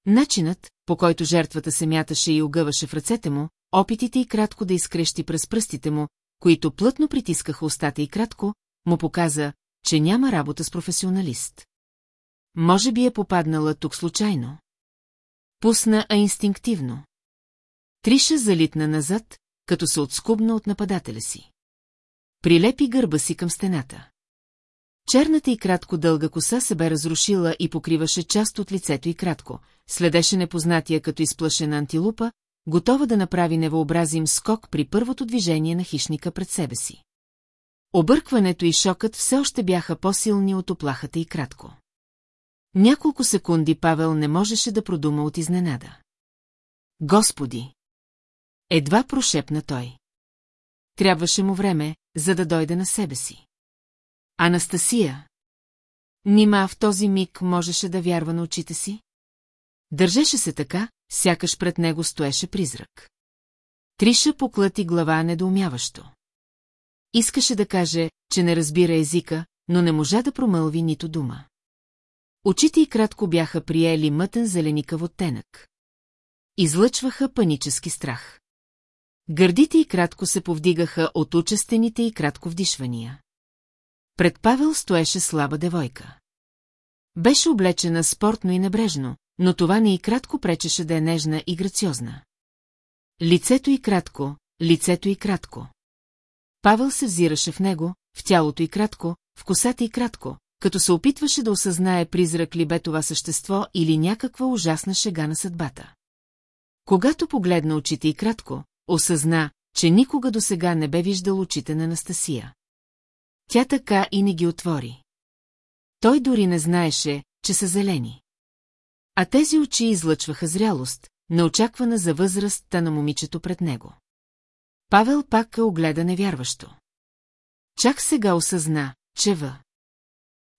Начинът, по който жертвата се мяташе и огъваше в ръцете му, опитите и кратко да изкрещи през пръстите му, които плътно притискаха устата и кратко, му показа, че няма работа с професионалист. Може би е попаднала тук случайно. Пусна, а инстинктивно. Триша залитна назад, като се отскубна от нападателя си. Прилепи гърба си към стената. Черната и кратко дълга коса се бе разрушила и покриваше част от лицето и кратко, следеше непознатия като изплашена антилупа, готова да направи невообразим скок при първото движение на хищника пред себе си. Объркването и шокът все още бяха по-силни от оплахата и кратко. Няколко секунди Павел не можеше да продума от изненада. Господи! Едва прошепна той. Трябваше му време, за да дойде на себе си. Анастасия! Нима в този миг можеше да вярва на очите си? Държеше се така, сякаш пред него стоеше призрак. Триша поклати глава недоумяващо. Искаше да каже, че не разбира езика, но не можа да промълви нито дума. Очите й кратко бяха приели мътен зеленикав оттенък. Излъчваха панически страх. Гърдите й кратко се повдигаха от учестените и кратко вдишвания. Пред Павел стоеше слаба девойка. Беше облечена спортно и небрежно, но това не и кратко пречеше да е нежна и грациозна. Лицето и кратко, лицето и кратко. Павел се взираше в него, в тялото и кратко, в косата и кратко, като се опитваше да осъзнае призрак ли бе това същество или някаква ужасна шега на съдбата. Когато погледна очите и кратко, осъзна, че никога до сега не бе виждал очите на Анастасия. Тя така и не ги отвори. Той дори не знаеше, че са зелени. А тези очи излъчваха зрялост, неочаквана за възрастта на момичето пред него. Павел пак е огледа невярващо. Чак сега осъзна, че в.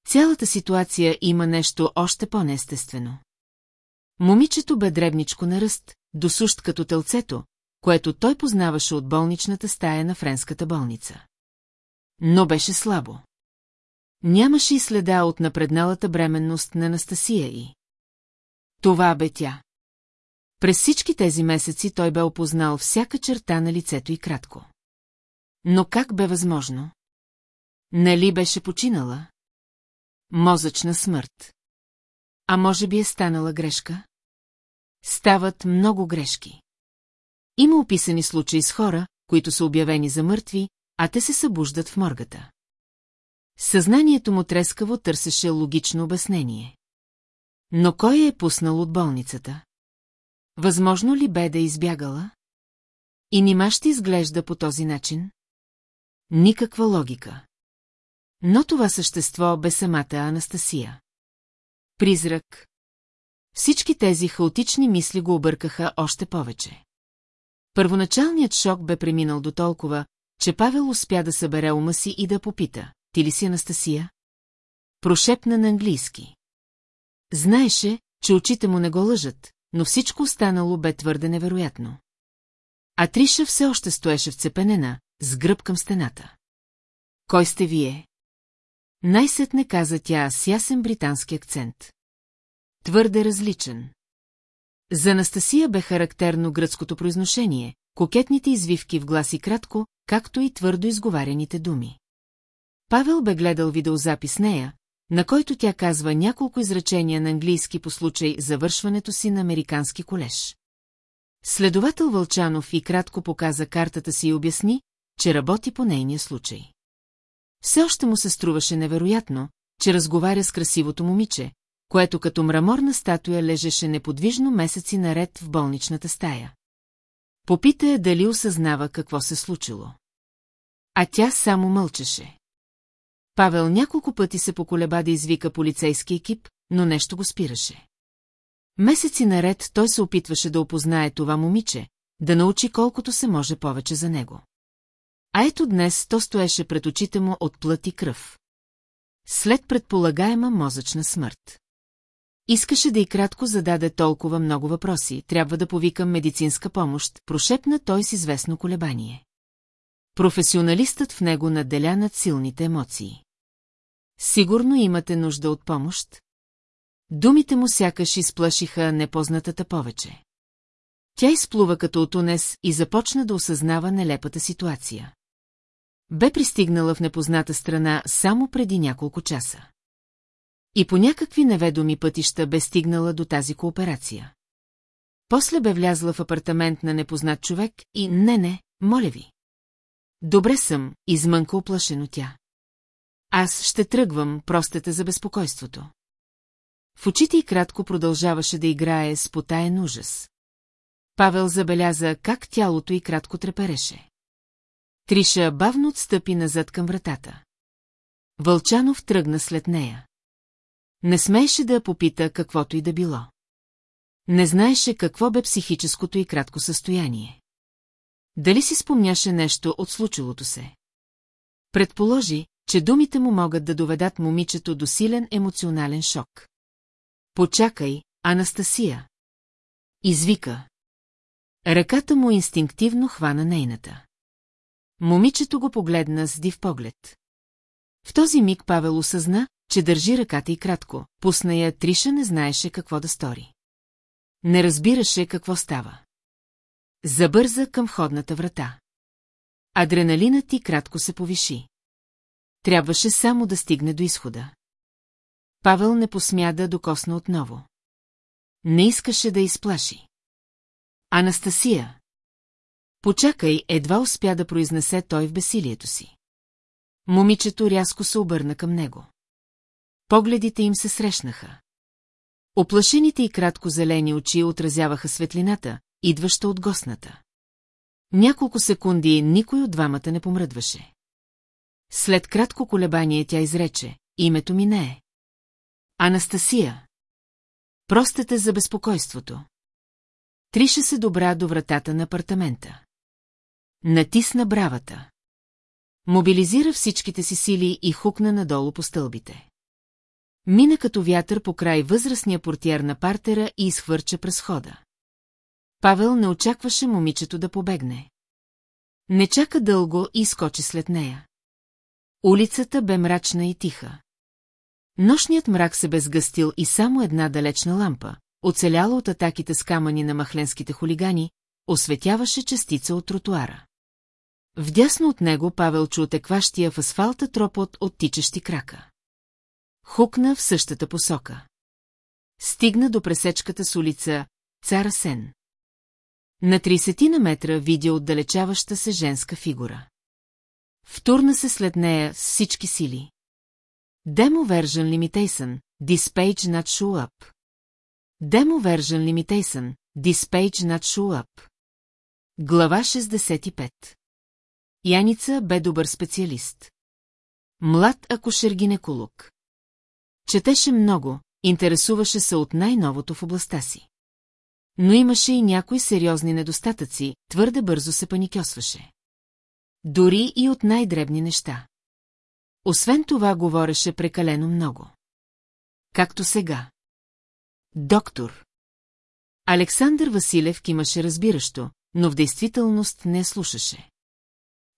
Цялата ситуация има нещо още по-неестествено. Момичето бе дребничко на ръст, досущ като телцето, което той познаваше от болничната стая на френската болница. Но беше слабо. Нямаше и следа от напредналата бременност на Анастасия и... Това бе тя. През всички тези месеци той бе опознал всяка черта на лицето и кратко. Но как бе възможно? Нали беше починала? Мозъчна смърт. А може би е станала грешка? Стават много грешки. Има описани случаи с хора, които са обявени за мъртви, а те се събуждат в моргата. Съзнанието му трескаво търсеше логично обяснение. Но кой е пуснал от болницата? Възможно ли бе да е избягала? И нима ще изглежда по този начин? Никаква логика. Но това същество бе самата Анастасия. Призрак. Всички тези хаотични мисли го объркаха още повече. Първоначалният шок бе преминал до толкова, че Павел успя да събере ума си и да попита, ти ли си Анастасия? Прошепна на английски. Знаеше, че очите му не го лъжат, но всичко останало бе твърде невероятно. А Триша все още стоеше вцепенена, с гръб към стената. Кой сте вие? Най-сетне каза тя с ясен британски акцент. Твърде различен. За Анастасия бе характерно гръцкото произношение, кокетните извивки в гласи кратко, както и твърдо изговарените думи. Павел бе гледал видеозапис нея, на който тя казва няколко изречения на английски по случай завършването си на американски колеж. Следовател Вълчанов и кратко показа картата си и обясни, че работи по нейния случай. Все още му се струваше невероятно, че разговаря с красивото момиче, което като мраморна статуя лежеше неподвижно месеци наред в болничната стая. Попита я дали осъзнава какво се случило. А тя само мълчеше. Павел няколко пъти се поколеба да извика полицейски екип, но нещо го спираше. Месеци наред той се опитваше да опознае това момиче, да научи колкото се може повече за него. А ето днес то стоеше пред очите му от плът и кръв. След предполагаема мозъчна смърт. Искаше да и кратко зададе толкова много въпроси, трябва да повикам медицинска помощ, прошепна той с известно колебание. Професионалистът в него наделя над силните емоции. Сигурно имате нужда от помощ? Думите му сякаш изплашиха непознатата повече. Тя изплува като от унес и започна да осъзнава нелепата ситуация. Бе пристигнала в непозната страна само преди няколко часа. И по някакви неведоми пътища бе стигнала до тази кооперация. После бе влязла в апартамент на непознат човек и не, не, моля ви. Добре съм, измънка оплашено тя. Аз ще тръгвам, простете за безпокойството. В очите й кратко продължаваше да играе с потаен ужас. Павел забеляза как тялото й кратко трепереше. Триша бавно отстъпи назад към вратата. Вълчанов тръгна след нея. Не смееше да я попита каквото и да било. Не знаеше какво бе психическото и кратко състояние. Дали си спомняше нещо от случилото се? Предположи, че думите му могат да доведат момичето до силен емоционален шок. Почакай, Анастасия. Извика. Ръката му инстинктивно хвана нейната. Момичето го погледна с див поглед. В този миг Павел осъзна, че държи ръката и кратко, пусна я, Триша не знаеше какво да стори. Не разбираше какво става. Забърза към входната врата. Адреналинът ти кратко се повиши. Трябваше само да стигне до изхода. Павел не посмя да докосна отново. Не искаше да изплаши. Анастасия! Почакай, едва успя да произнесе той в бесилието си. Момичето рязко се обърна към него. Погледите им се срещнаха. Оплашените и кратко зелени очи отразяваха светлината, идваща от гостната. Няколко секунди никой от двамата не помръдваше. След кратко колебание тя изрече, името ми не е. Анастасия. Простете за безпокойството. Триша се добра до вратата на апартамента. Натисна бравата. Мобилизира всичките си сили и хукна надолу по стълбите. Мина като вятър по край възрастния портиер на партера и изхвърча през хода. Павел не очакваше момичето да побегне. Не чака дълго и скочи след нея. Улицата бе мрачна и тиха. Нощният мрак се безгъстил и само една далечна лампа, оцеляла от атаките с камъни на махленските хулигани, осветяваше частица от тротуара. Вдясно от него Павел чу отекващия в асфалта тропот от тичащи крака. Хукна в същата посока. Стигна до пресечката с улица Цара Сен. На 30 на метра видя отдалечаваща се женска фигура. Втурна се след нея с всички сили. Demo version limitation, this page not show up. Demo version limitation, this page not show up. Глава 65 Яница бе добър специалист. Млад акушер-гинеколог. Четеше много, интересуваше се от най-новото в областта си. Но имаше и някои сериозни недостатъци, твърде бързо се паникьосваше. Дори и от най-дребни неща. Освен това говореше прекалено много. Както сега. Доктор. Александър Василев кимаше разбиращо, но в действителност не слушаше.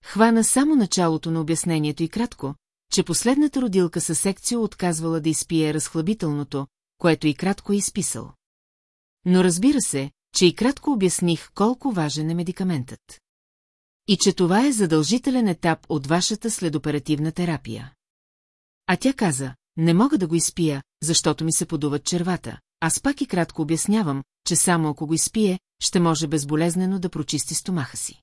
Хвана само началото на обяснението и кратко, че последната родилка със секцио отказвала да изпие разхлабителното, което и кратко е изписал. Но разбира се, че и кратко обясних колко важен е медикаментът. И че това е задължителен етап от вашата следоперативна терапия. А тя каза, не мога да го изпия, защото ми се подуват червата. Аз пак и кратко обяснявам, че само ако го изпие, ще може безболезнено да прочисти стомаха си.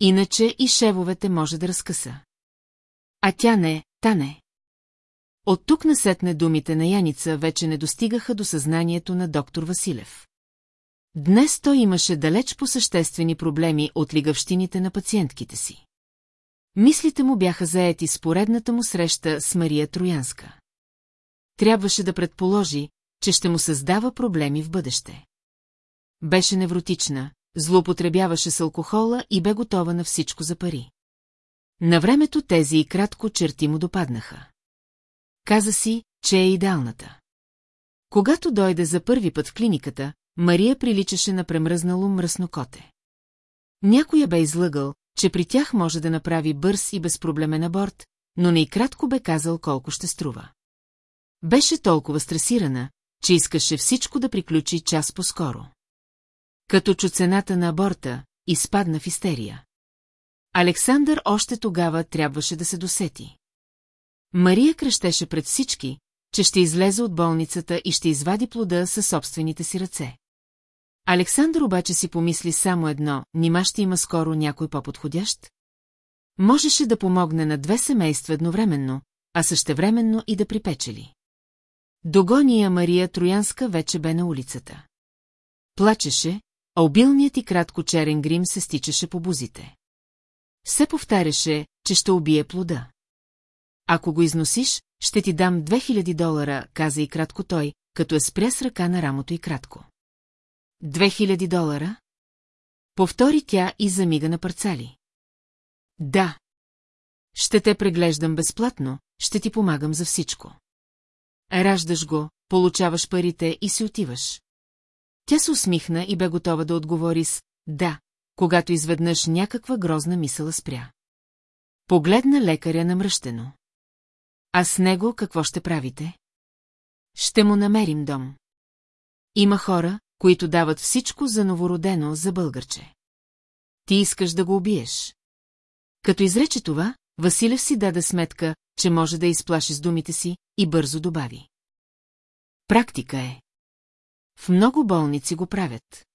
Иначе и шевовете може да разкъса. А тя не, та не. От тук насетне думите на Яница вече не достигаха до съзнанието на доктор Василев. Днес той имаше далеч по съществени проблеми от лигавщините на пациентките си. Мислите му бяха заети с поредната му среща с Мария Троянска. Трябваше да предположи, че ще му създава проблеми в бъдеще. Беше невротична, злоупотребяваше с алкохола и бе готова на всичко за пари. На времето тези и кратко черти му допаднаха. Каза си, че е идеалната. Когато дойде за първи път в клиниката, Мария приличаше на премръзнало мръсно коте. Някой я бе излъгал, че при тях може да направи бърз и безпроблемен аборт, но не и кратко бе казал колко ще струва. Беше толкова стресирана, че искаше всичко да приключи час по-скоро. Като чу цената на аборта, изпадна в истерия. Александър още тогава трябваше да се досети. Мария крещеше пред всички, че ще излезе от болницата и ще извади плода със собствените си ръце. Александър обаче си помисли само едно, нима ще има скоро някой по-подходящ? Можеше да помогне на две семейства едновременно, а същевременно и да припечели. Догония Мария Троянска вече бе на улицата. Плачеше, а обилният и кратко черен грим се стичаше по бузите. Все повтаряше, че ще убие плода. Ако го износиш, ще ти дам 2000 долара, каза и кратко той, като е спря с ръка на рамото и кратко. 2000 долара? Повтори тя и замига на парцали. Да. Ще те преглеждам безплатно, ще ти помагам за всичко. Раждаш го, получаваш парите и си отиваш. Тя се усмихна и бе готова да отговори с «да», когато изведнъж някаква грозна мисъла спря. Погледна лекаря намръщено. А с него какво ще правите? Ще му намерим дом. Има хора, които дават всичко за новородено за българче. Ти искаш да го убиеш. Като изрече това, Василев си даде сметка, че може да изплаши с думите си и бързо добави. Практика е. В много болници го правят.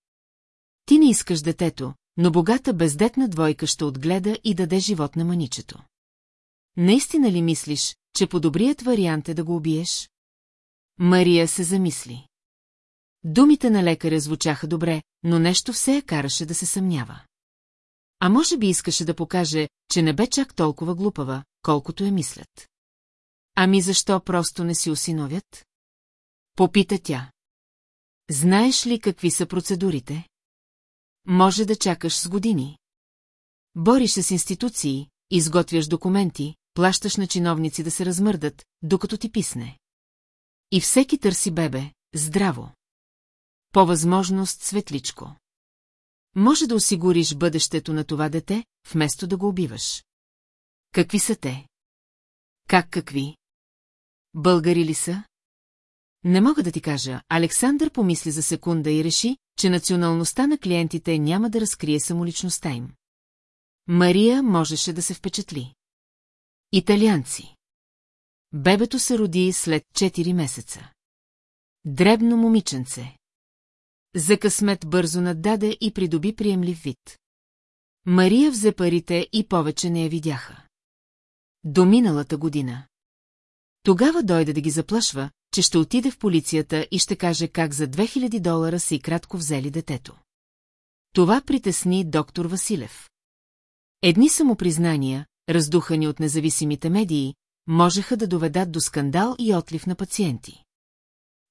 Ти не искаш детето, но богата бездетна двойка ще отгледа и даде живот на маничето. Наистина ли мислиш, че по-добрият вариант е да го убиеш? Мария се замисли. Думите на лекаря звучаха добре, но нещо все я караше да се съмнява. А може би искаше да покаже, че не бе чак толкова глупава, колкото я мислят. Ами защо просто не си осиновят? Попита тя. Знаеш ли какви са процедурите? Може да чакаш с години. Бориш се с институции, изготвяш документи, плащаш на чиновници да се размърдат, докато ти писне. И всеки търси бебе, здраво. По възможност светличко. Може да осигуриш бъдещето на това дете, вместо да го убиваш. Какви са те? Как какви? Българи ли са? Не мога да ти кажа, Александър помисли за секунда и реши, че националността на клиентите няма да разкрие самоличността им. Мария можеше да се впечатли. Италианци. Бебето се роди след 4 месеца. Дребно момиченце. За късмет бързо наддаде и придоби приемлив вид. Мария взе парите и повече не я видяха. До миналата година. Тогава дойде да ги заплашва, че ще отиде в полицията и ще каже как за 2000 долара си кратко взели детето. Това притесни доктор Василев. Едни самопризнания, раздухани от независимите медии, можеха да доведат до скандал и отлив на пациенти.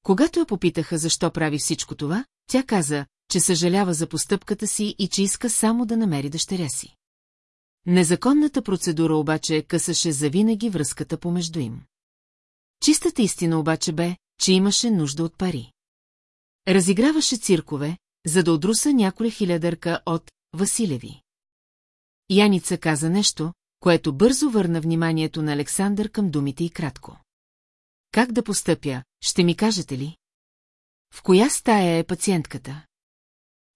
Когато я попитаха защо прави всичко това, тя каза, че съжалява за постъпката си и че иска само да намери дъщеря си. Незаконната процедура обаче късаше завинаги връзката помежду им. Чистата истина обаче бе, че имаше нужда от пари. Разиграваше циркове, за да отруса няколя хилядърка от Василеви. Яница каза нещо, което бързо върна вниманието на Александър към думите и кратко. Как да постъпя, ще ми кажете ли? В коя стая е пациентката?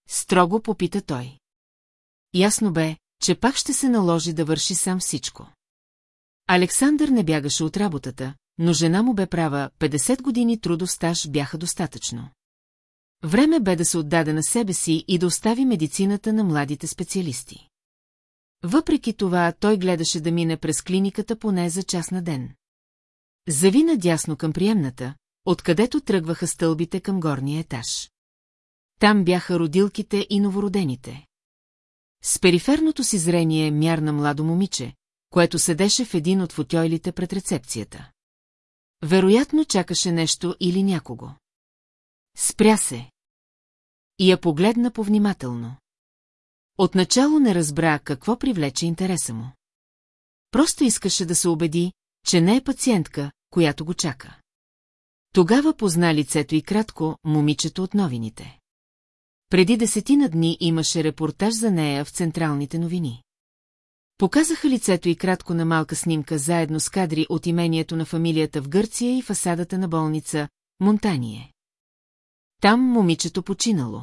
Строго попита той. Ясно бе, че пак ще се наложи да върши сам всичко. Александър не бягаше от работата, но жена му бе права, 50 години трудов стаж бяха достатъчно. Време бе да се отдаде на себе си и да остави медицината на младите специалисти. Въпреки това, той гледаше да мине през клиниката поне за час на ден. Зави надясно към приемната, откъдето тръгваха стълбите към горния етаж. Там бяха родилките и новородените. С периферното си зрение мярна младо момиче, което седеше в един от футойлите пред рецепцията. Вероятно чакаше нещо или някого. Спря се. И я погледна повнимателно. Отначало не разбра какво привлече интереса му. Просто искаше да се убеди, че не е пациентка, която го чака. Тогава позна лицето и кратко момичето от новините. Преди десетина дни имаше репортаж за нея в централните новини. Показаха лицето и кратко на малка снимка заедно с кадри от имението на фамилията в Гърция и фасадата на болница Монтание. Там момичето починало.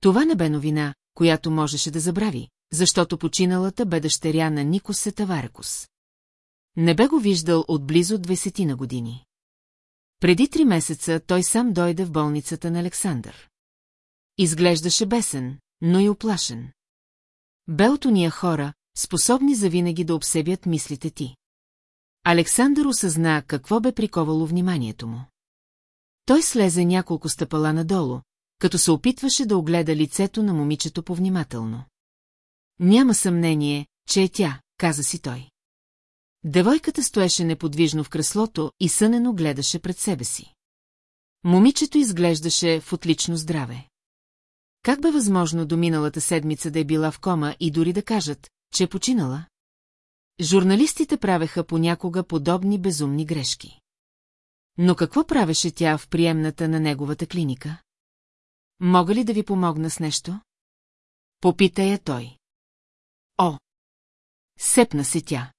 Това не бе новина, която можеше да забрави, защото починалата бе дъщеря на Никос Сетаварекус. Не бе го виждал от близо 20 на години. Преди три месеца той сам дойде в болницата на Александър. Изглеждаше бесен, но и оплашен. Бе от уния хора, способни завинаги да обсебят мислите ти. Александър осъзна какво бе приковало вниманието му. Той слезе няколко стъпала надолу, като се опитваше да огледа лицето на момичето повнимателно. Няма съмнение, че е тя, каза си той. Девойката стоеше неподвижно в креслото и сънено гледаше пред себе си. Момичето изглеждаше в отлично здраве. Как бе възможно до миналата седмица да е била в кома и дори да кажат, че е починала? Журналистите правеха понякога подобни безумни грешки. Но какво правеше тя в приемната на неговата клиника? Мога ли да ви помогна с нещо? Попита я той. О! Сепна се тя.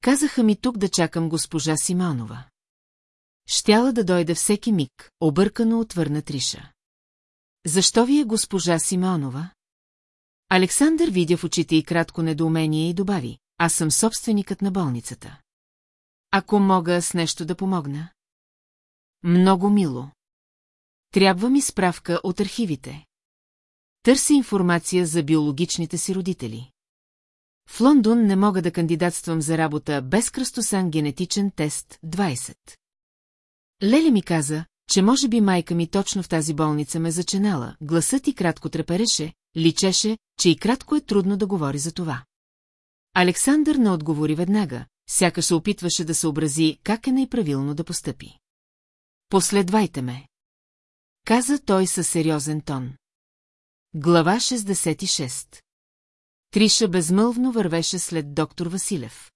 Казаха ми тук да чакам госпожа Симонова. Щяла да дойде всеки миг, объркано отвърна Триша. Защо ви е госпожа Симеонова? Александър видя в очите и кратко недоумение и добави, аз съм собственикът на болницата. Ако мога с нещо да помогна? Много мило. Трябва ми справка от архивите. Търси информация за биологичните си родители. В Лондон не мога да кандидатствам за работа без кръстосан генетичен тест 20. Леля ми каза, че може би майка ми точно в тази болница ме заченала, гласът и кратко трепереше, личеше, че и кратко е трудно да говори за това. Александър не отговори веднага, сякаш се опитваше да съобрази как е най-правилно да постъпи. Последвайте ме. Каза той със сериозен тон. Глава 66 Триша безмълвно вървеше след доктор Василев.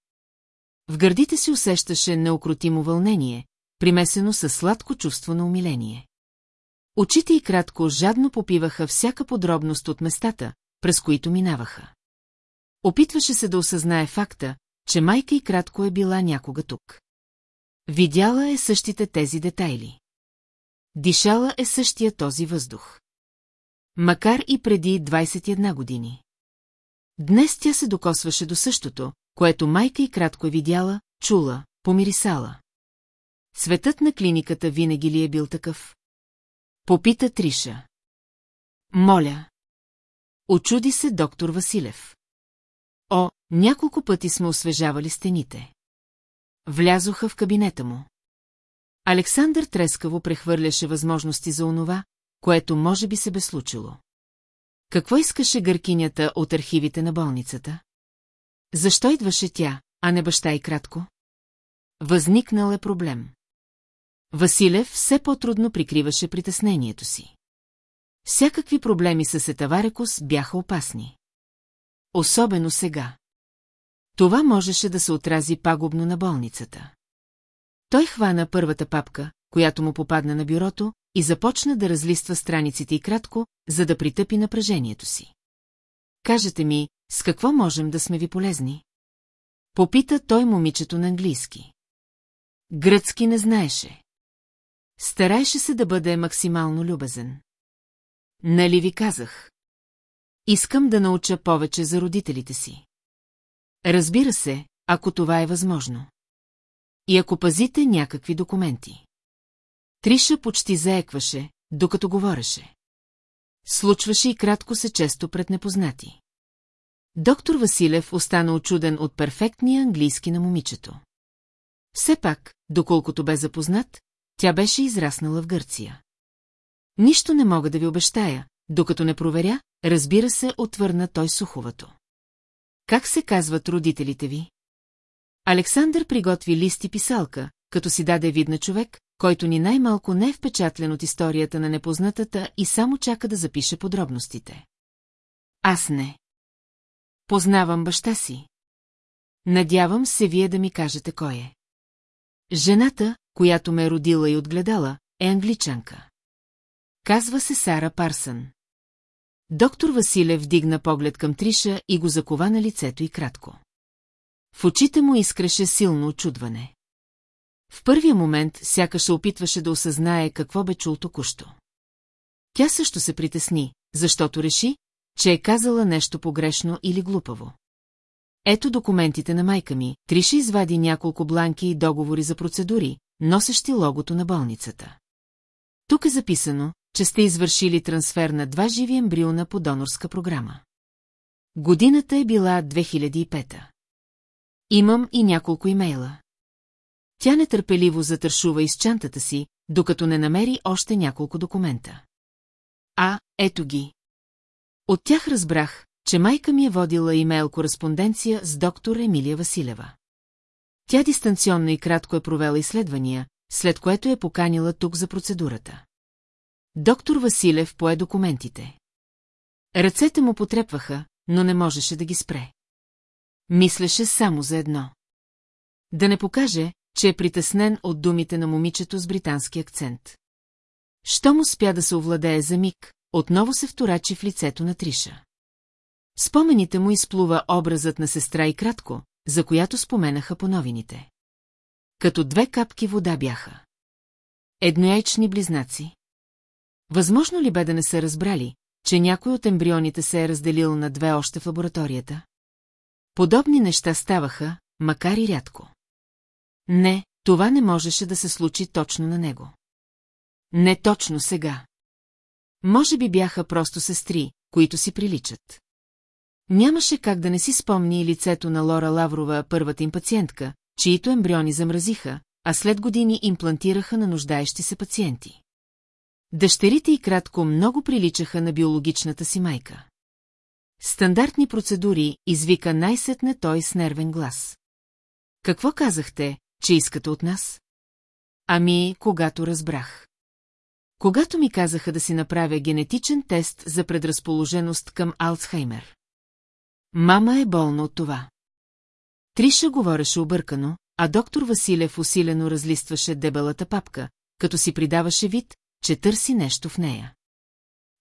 В гърдите си усещаше неукротимо вълнение, примесено със сладко чувство на умиление. Очите и кратко жадно попиваха всяка подробност от местата, през които минаваха. Опитваше се да осъзнае факта, че майка и кратко е била някога тук. Видяла е същите тези детайли. Дишала е същия този въздух. Макар и преди 21 години. Днес тя се докосваше до същото, което майка и кратко е видяла, чула, помирисала. Светът на клиниката винаги ли е бил такъв? Попита Триша. Моля. Очуди се доктор Василев. О, няколко пъти сме освежавали стените. Влязоха в кабинета му. Александър трескаво прехвърляше възможности за онова, което може би се бе случило. Какво искаше гъркинята от архивите на болницата? Защо идваше тя, а не баща и кратко? Възникнал е проблем. Василев все по-трудно прикриваше притеснението си. Всякакви проблеми с Етаварекус бяха опасни. Особено сега. Това можеше да се отрази пагубно на болницата. Той хвана първата папка, която му попадна на бюрото, и започна да разлиства страниците и кратко, за да притъпи напрежението си. Кажете ми, с какво можем да сме ви полезни? Попита той момичето на английски. Гръцки не знаеше. Стараеше се да бъде максимално любезен. Нали ви казах? Искам да науча повече за родителите си. Разбира се, ако това е възможно. И ако пазите някакви документи. Триша почти заекваше, докато говореше. Случваше и кратко се често пред непознати. Доктор Василев остана очуден от перфектния английски на момичето. Все пак, доколкото бе запознат, тя беше израснала в Гърция. Нищо не мога да ви обещая, докато не проверя, разбира се, отвърна той суховато. Как се казват родителите ви? Александър приготви лист и писалка, като си даде вид на човек, който ни най-малко не е впечатлен от историята на непознатата и само чака да запише подробностите. Аз не. Познавам баща си. Надявам се вие да ми кажете кой е. Жената, която ме е родила и отгледала, е англичанка. Казва се Сара Парсън. Доктор Василев вдигна поглед към Триша и го закова на лицето и кратко. В очите му искреше силно очудване. В първия момент сякаш опитваше да осъзнае какво бе чул току-що. Тя също се притесни, защото реши, че е казала нещо погрешно или глупаво. Ето документите на майка ми, Триша извади няколко бланки и договори за процедури, носещи логото на болницата. Тук е записано, че сте извършили трансфер на два живи ембриона по донорска програма. Годината е била 2005. Имам и няколко имейла. Тя нетърпеливо затършува из чантата си, докато не намери още няколко документа. А, ето ги. От тях разбрах, че майка ми е водила имейл-кореспонденция с доктор Емилия Василева. Тя дистанционно и кратко е провела изследвания, след което е поканила тук за процедурата. Доктор Василев пое документите. Ръцете му потрепваха, но не можеше да ги спре. Мислеше само за едно. Да не покаже, че е притеснен от думите на момичето с британски акцент. Щом успя да се овладее за миг, отново се вторачи в лицето на Триша. Спомените му изплува образът на сестра и кратко, за която споменаха по новините. Като две капки вода бяха. Еднояйчни близнаци. Възможно ли бе да не са разбрали, че някой от ембрионите се е разделил на две още в лабораторията? Подобни неща ставаха, макар и рядко. Не, това не можеше да се случи точно на него. Не точно сега. Може би бяха просто сестри, които си приличат. Нямаше как да не си спомни лицето на Лора Лаврова, първата им пациентка, чието ембриони замразиха, а след години имплантираха на нуждаещи се пациенти. Дъщерите и кратко много приличаха на биологичната си майка. Стандартни процедури извика най-сетне той с нервен глас. Какво казахте, че искате от нас? Ами, когато разбрах. Когато ми казаха да си направя генетичен тест за предразположеност към Алцхаймер. Мама е болна от това. Триша говореше объркано, а доктор Василев усилено разлистваше дебелата папка, като си придаваше вид, че търси нещо в нея.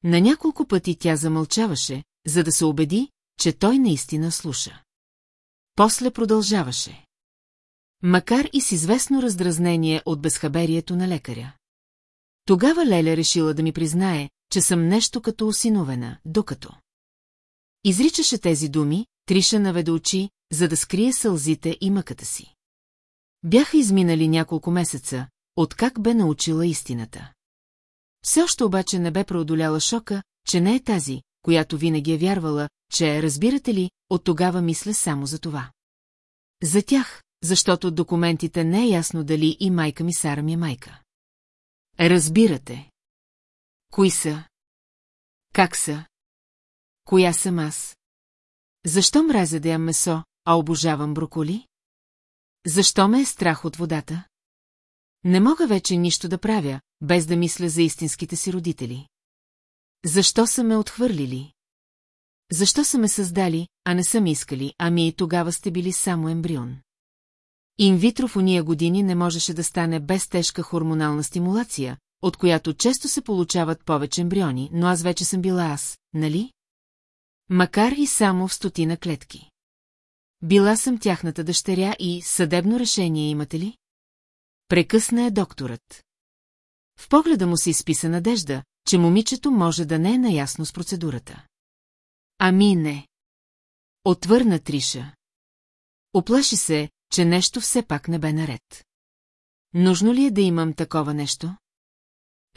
На няколко пъти тя замълчаваше, за да се убеди, че той наистина слуша. После продължаваше. Макар и с известно раздразнение от безхаберието на лекаря. Тогава Леля решила да ми признае, че съм нещо като осиновена, докато... Изричаше тези думи, Триша наведе очи, за да скрие сълзите и мъката си. Бяха изминали няколко месеца, откак бе научила истината. Все още обаче не бе преодоляла шока, че не е тази, която винаги е вярвала, че, разбирате ли, от тогава мисля само за това. За тях, защото от документите не е ясно дали и майка ми Сара ми е майка. Разбирате. Кои са? Как са? Коя съм аз? Защо мразя да ям месо, а обожавам броколи? Защо ме е страх от водата? Не мога вече нищо да правя, без да мисля за истинските си родители. Защо са ме отхвърлили? Защо са ме създали, а не са ми искали, ами и тогава сте били само ембрион? Инвитро в уния години не можеше да стане без тежка хормонална стимулация, от която често се получават повече ембриони, но аз вече съм била аз, нали? Макар и само в стотина клетки. Била съм тяхната дъщеря и съдебно решение имате ли? Прекъсна е докторът. В погледа му се изписа надежда, че момичето може да не е наясно с процедурата. Ами не. Отвърна Триша. Оплаши се, че нещо все пак не бе наред. Нужно ли е да имам такова нещо?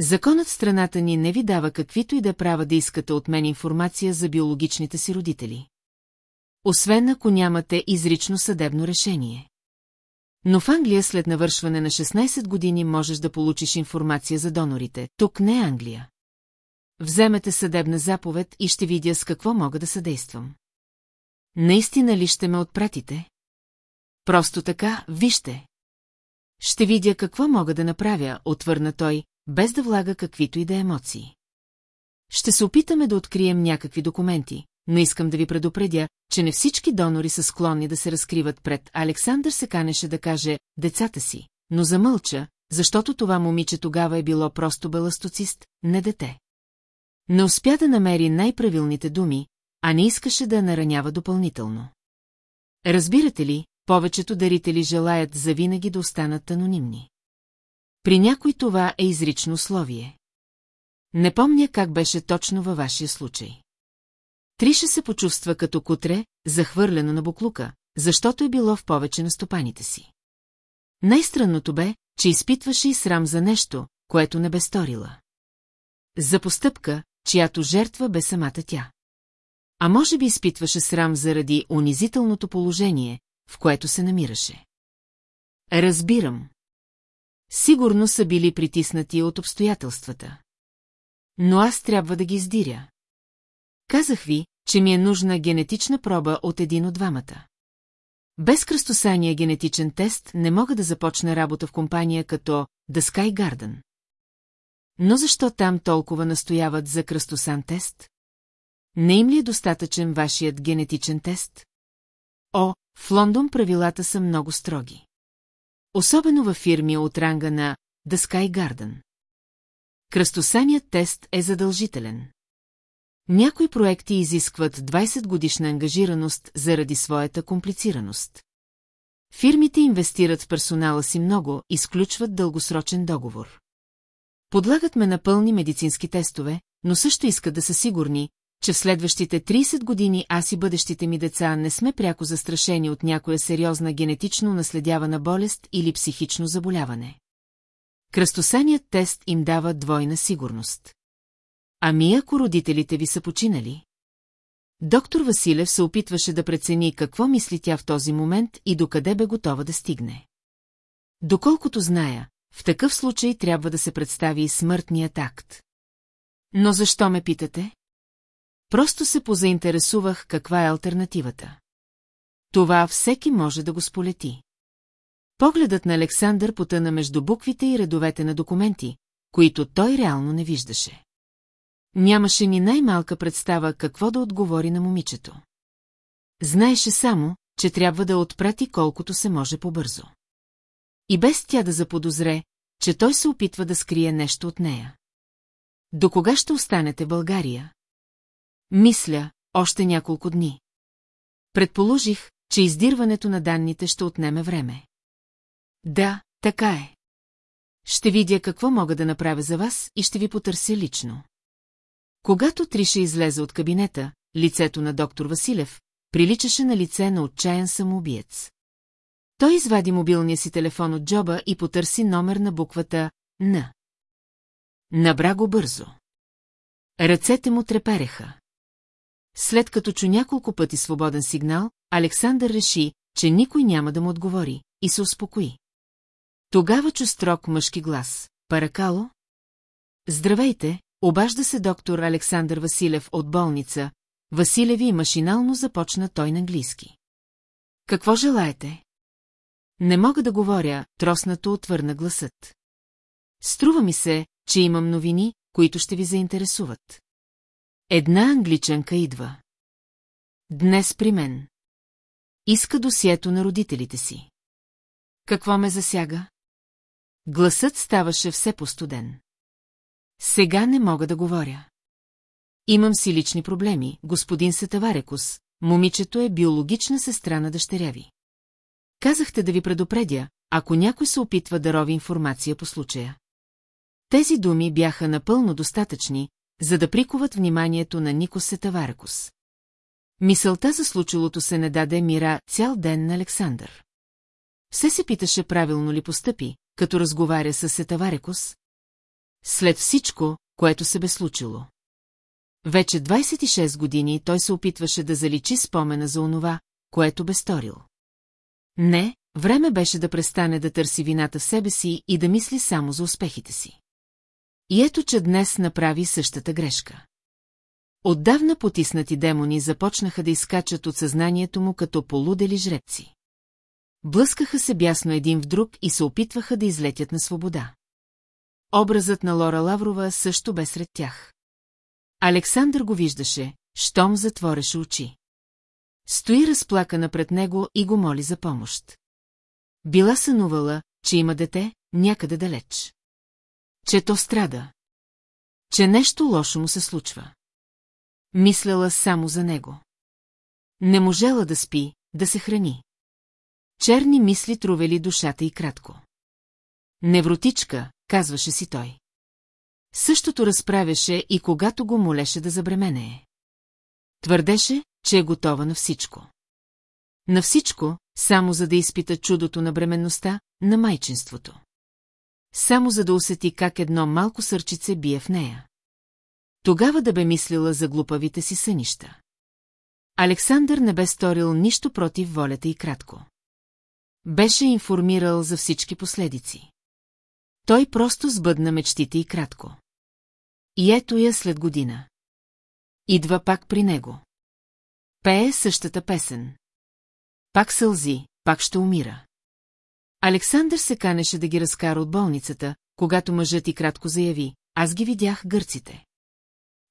Законът в страната ни не ви дава каквито и да права да искате от мен информация за биологичните си родители. Освен ако нямате изрично съдебно решение. Но в Англия след навършване на 16 години можеш да получиш информация за донорите. Тук не е Англия. Вземете съдебна заповед и ще видя с какво мога да съдействам. Наистина ли ще ме отпратите? Просто така, вижте. Ще видя какво мога да направя, отвърна той, без да влага каквито и да емоции. Ще се опитаме да открием някакви документи, но искам да ви предупредя, че не всички донори са склонни да се разкриват пред. Александър се канеше да каже «децата си», но замълча, защото това момиче тогава е било просто беластоцист, не дете. Не успя да намери най-правилните думи, а не искаше да я наранява допълнително. Разбирате ли, повечето дарители желаят завинаги да останат анонимни. При някой това е изрично условие. Не помня как беше точно във вашия случай. Триша се почувства като кутре, захвърлено на буклука, защото е било в повече на стопаните си. Най-странното бе, че изпитваше и срам за нещо, което не бе сторила. За постъпка, чиято жертва бе самата тя. А може би изпитваше срам заради унизителното положение, в което се намираше. Разбирам. Сигурно са били притиснати от обстоятелствата. Но аз трябва да ги издиря. Казах ви, че ми е нужна генетична проба от един от двамата. Без кръстосания генетичен тест не мога да започна работа в компания като The Sky Garden. Но защо там толкова настояват за кръстосан тест? Не им ли е достатъчен вашият генетичен тест? О, в Лондон правилата са много строги. Особено във фирми от ранга на The Sky Garden. Кръстосаният тест е задължителен. Някои проекти изискват 20 годишна ангажираност заради своята комплицираност. Фирмите инвестират в персонала си много и сключват дългосрочен договор. Подлагат ме на пълни медицински тестове, но също искат да са сигурни, че в следващите 30 години аз и бъдещите ми деца не сме пряко застрашени от някоя сериозна генетично наследявана болест или психично заболяване. Кръстосаният тест им дава двойна сигурност. Ами ако родителите ви са починали? Доктор Василев се опитваше да прецени какво мисли тя в този момент и докъде бе готова да стигне. Доколкото зная, в такъв случай трябва да се представи и смъртният акт. Но защо ме питате? Просто се позаинтересувах каква е альтернативата. Това всеки може да го сполети. Погледът на Александър потъна между буквите и редовете на документи, които той реално не виждаше. Нямаше ни най-малка представа какво да отговори на момичето. Знаеше само, че трябва да отпрати колкото се може по-бързо. И без тя да заподозре, че той се опитва да скрие нещо от нея. До кога ще останете България? Мисля, още няколко дни. Предположих, че издирването на данните ще отнеме време. Да, така е. Ще видя какво мога да направя за вас и ще ви потърся лично. Когато Триша излезе от кабинета, лицето на доктор Василев приличаше на лице на отчаян самоубиец. Той извади мобилния си телефон от джоба и потърси номер на буквата Н. Набра го бързо. Ръцете му трепереха. След като чу няколко пъти свободен сигнал, Александър реши, че никой няма да му отговори, и се успокои. Тогава чу строг мъжки глас. Паракало? Здравейте, обажда се доктор Александър Василев от болница. Василеви и машинално започна той на английски. Какво желаете? Не мога да говоря, троснато отвърна гласът. Струва ми се, че имам новини, които ще ви заинтересуват. Една англичанка идва. Днес при мен. Иска досието на родителите си. Какво ме засяга? Гласът ставаше все по-студен. Сега не мога да говоря. Имам си лични проблеми, господин Сетаварекус. Момичето е биологична сестра на дъщеря ви. Казахте да ви предупредя, ако някой се опитва да рови информация по случая. Тези думи бяха напълно достатъчни, за да прикуват вниманието на Никос Сетаварекус. Мисълта за случилото се не даде мира цял ден на Александър. Все се питаше правилно ли постъпи, като разговаря с Сетаварекус. След всичко, което се бе случило. Вече 26 години той се опитваше да заличи спомена за онова, което бе сторил. Не, време беше да престане да търси вината в себе си и да мисли само за успехите си. И ето, че днес направи същата грешка. Отдавна потиснати демони започнаха да изкачат от съзнанието му като полудели жребци. Блъскаха се бясно един в друг и се опитваха да излетят на свобода. Образът на Лора Лаврова също бе сред тях. Александър го виждаше, щом затвореше очи. Стои разплакана пред него и го моли за помощ. Била сънувала, че има дете, някъде далеч. Че то страда. Че нещо лошо му се случва. Мисляла само за него. Не можела да спи, да се храни. Черни мисли трувели душата и кратко. Невротичка, казваше си той. Същото разправяше и когато го молеше да забременее. Твърдеше, че е готова на всичко. На всичко, само за да изпита чудото на бременността, на майчинството. Само за да усети как едно малко сърчице бие в нея. Тогава да бе мислила за глупавите си сънища. Александър не бе сторил нищо против волята и кратко. Беше информирал за всички последици. Той просто сбъдна мечтите и кратко. И ето я след година. Идва пак при него. Пее същата песен. Пак сълзи, пак ще умира. Александър се канеше да ги разкара от болницата, когато мъжът и кратко заяви, аз ги видях гърците.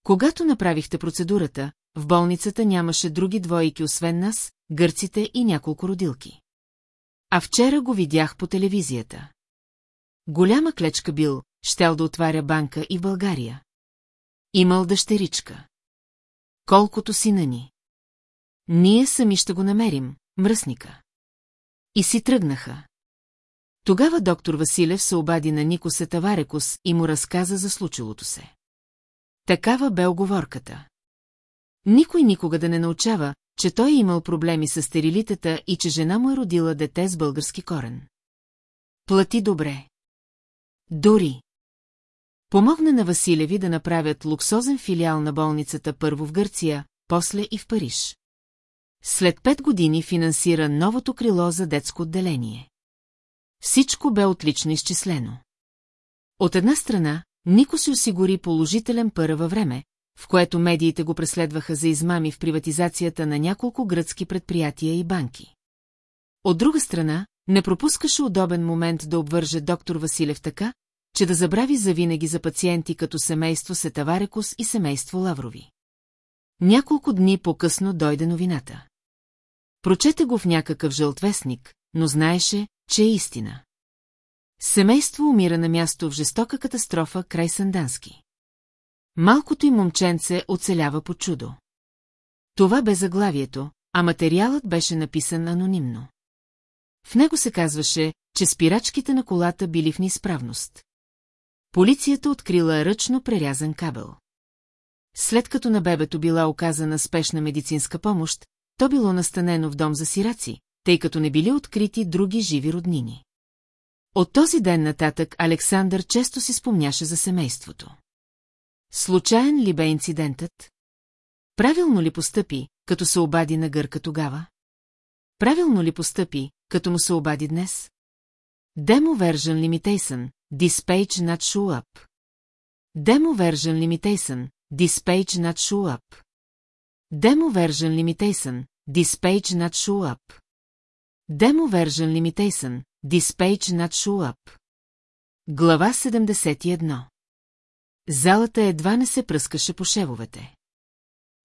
Когато направихте процедурата, в болницата нямаше други двойки освен нас, гърците и няколко родилки. А вчера го видях по телевизията. Голяма клечка бил, щел да отваря банка и в България. Имал дъщеричка. Колкото си на ни. Ние сами ще го намерим, мръсника. И си тръгнаха. Тогава доктор Василев се обади на Нико Сетаварекус и му разказа за случилото се. Такава бе оговорката. Никой никога да не научава, че той е имал проблеми с стерилитета и че жена му е родила дете с български корен. Плати добре. Дори. Помогна на Василеви да направят луксозен филиал на болницата първо в Гърция, после и в Париж. След пет години финансира новото крило за детско отделение. Всичко бе отлично изчислено. От една страна, Нико си осигури положителен пъра във време, в което медиите го преследваха за измами в приватизацията на няколко гръцки предприятия и банки. От друга страна, не пропускаше удобен момент да обвърже доктор Василев така, че да забрави завинаги за пациенти като семейство Сетаварекус и семейство Лаврови. Няколко дни по-късно дойде новината. Прочете го в някакъв жълтвестник, но знаеше, че е истина. Семейство умира на място в жестока катастрофа край Сандански. Малкото им момченце оцелява по чудо. Това бе заглавието, а материалът беше написан анонимно. В него се казваше, че спирачките на колата били в неизправност. Полицията открила ръчно прерязан кабел. След като на бебето била оказана спешна медицинска помощ, то било настанено в дом за сираци, тъй като не били открити други живи роднини. От този ден нататък Александър често си спомняше за семейството. Случайен ли бе инцидентът? Правилно ли постъпи, като се обади на гърка тогава? Правилно ли постъпи, като му се обади днес? Demo version limitation, this page not show up. Demo version limitation, this page not show up. Demo version limitation, this not show up. Demo version limitation, this page not show up. Глава 71 Залата едва не се пръскаше по шевовете.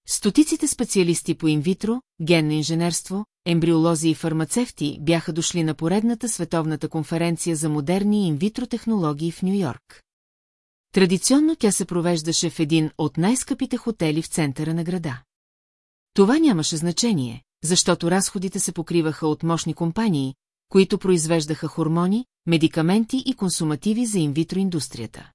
Стотиците специалисти по инвитро, генно инженерство, ембриолози и фармацевти бяха дошли на поредната световната конференция за модерни инвитро технологии в Нью-Йорк. Традиционно тя се провеждаше в един от най-скъпите хотели в центъра на града. Това нямаше значение, защото разходите се покриваха от мощни компании, които произвеждаха хормони, медикаменти и консумативи за инвитро индустрията.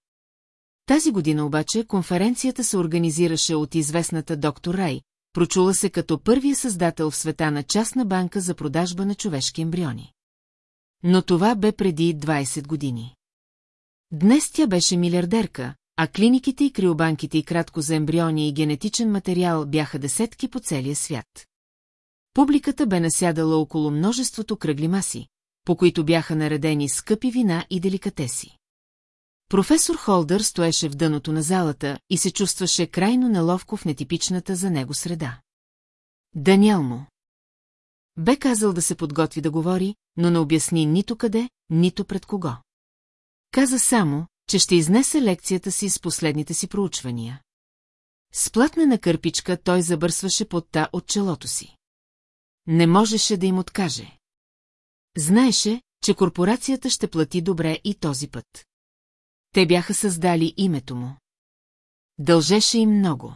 Тази година обаче конференцията се организираше от известната доктор Рай, прочула се като първия създател в света на частна банка за продажба на човешки ембриони. Но това бе преди 20 години. Днес тя беше милиардерка, а клиниките и криобанките и кратко за ембриони и генетичен материал бяха десетки по целия свят. Публиката бе насядала около множеството кръгли маси, по които бяха наредени скъпи вина и деликатеси. Професор Холдър стоеше в дъното на залата и се чувстваше крайно неловко в нетипичната за него среда. Даниел му. Бе казал да се подготви да говори, но не обясни нито къде, нито пред кого. Каза само, че ще изнесе лекцията си с последните си проучвания. С платнена кърпичка той забърсваше та от челото си. Не можеше да им откаже. Знаеше, че корпорацията ще плати добре и този път. Те бяха създали името му. Дължеше им много.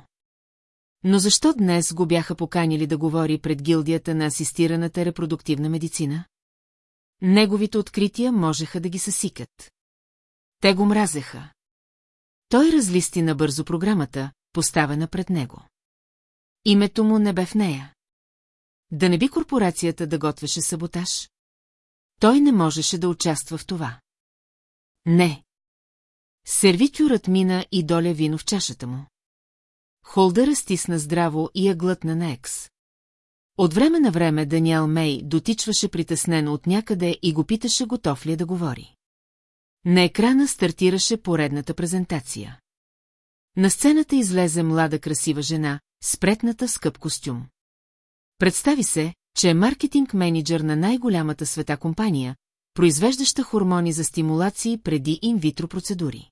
Но защо днес го бяха поканили да говори пред гилдията на асистираната репродуктивна медицина? Неговите открития можеха да ги съсикат. Те го мразеха. Той разлисти набързо програмата, поставена пред него. Името му не бе в нея. Да не би корпорацията да готвеше саботаж? Той не можеше да участва в това. Не. Сервитюрът мина и доля вино в чашата му. Холдъра стисна здраво и я глътна на екс. От време на време Даниел Мей дотичваше притеснено от някъде и го питаше готов ли е да говори. На екрана стартираше поредната презентация. На сцената излезе млада красива жена, спретната скъп костюм. Представи се, че е маркетинг менеджер на най-голямата света компания, произвеждаща хормони за стимулации преди инвитро процедури.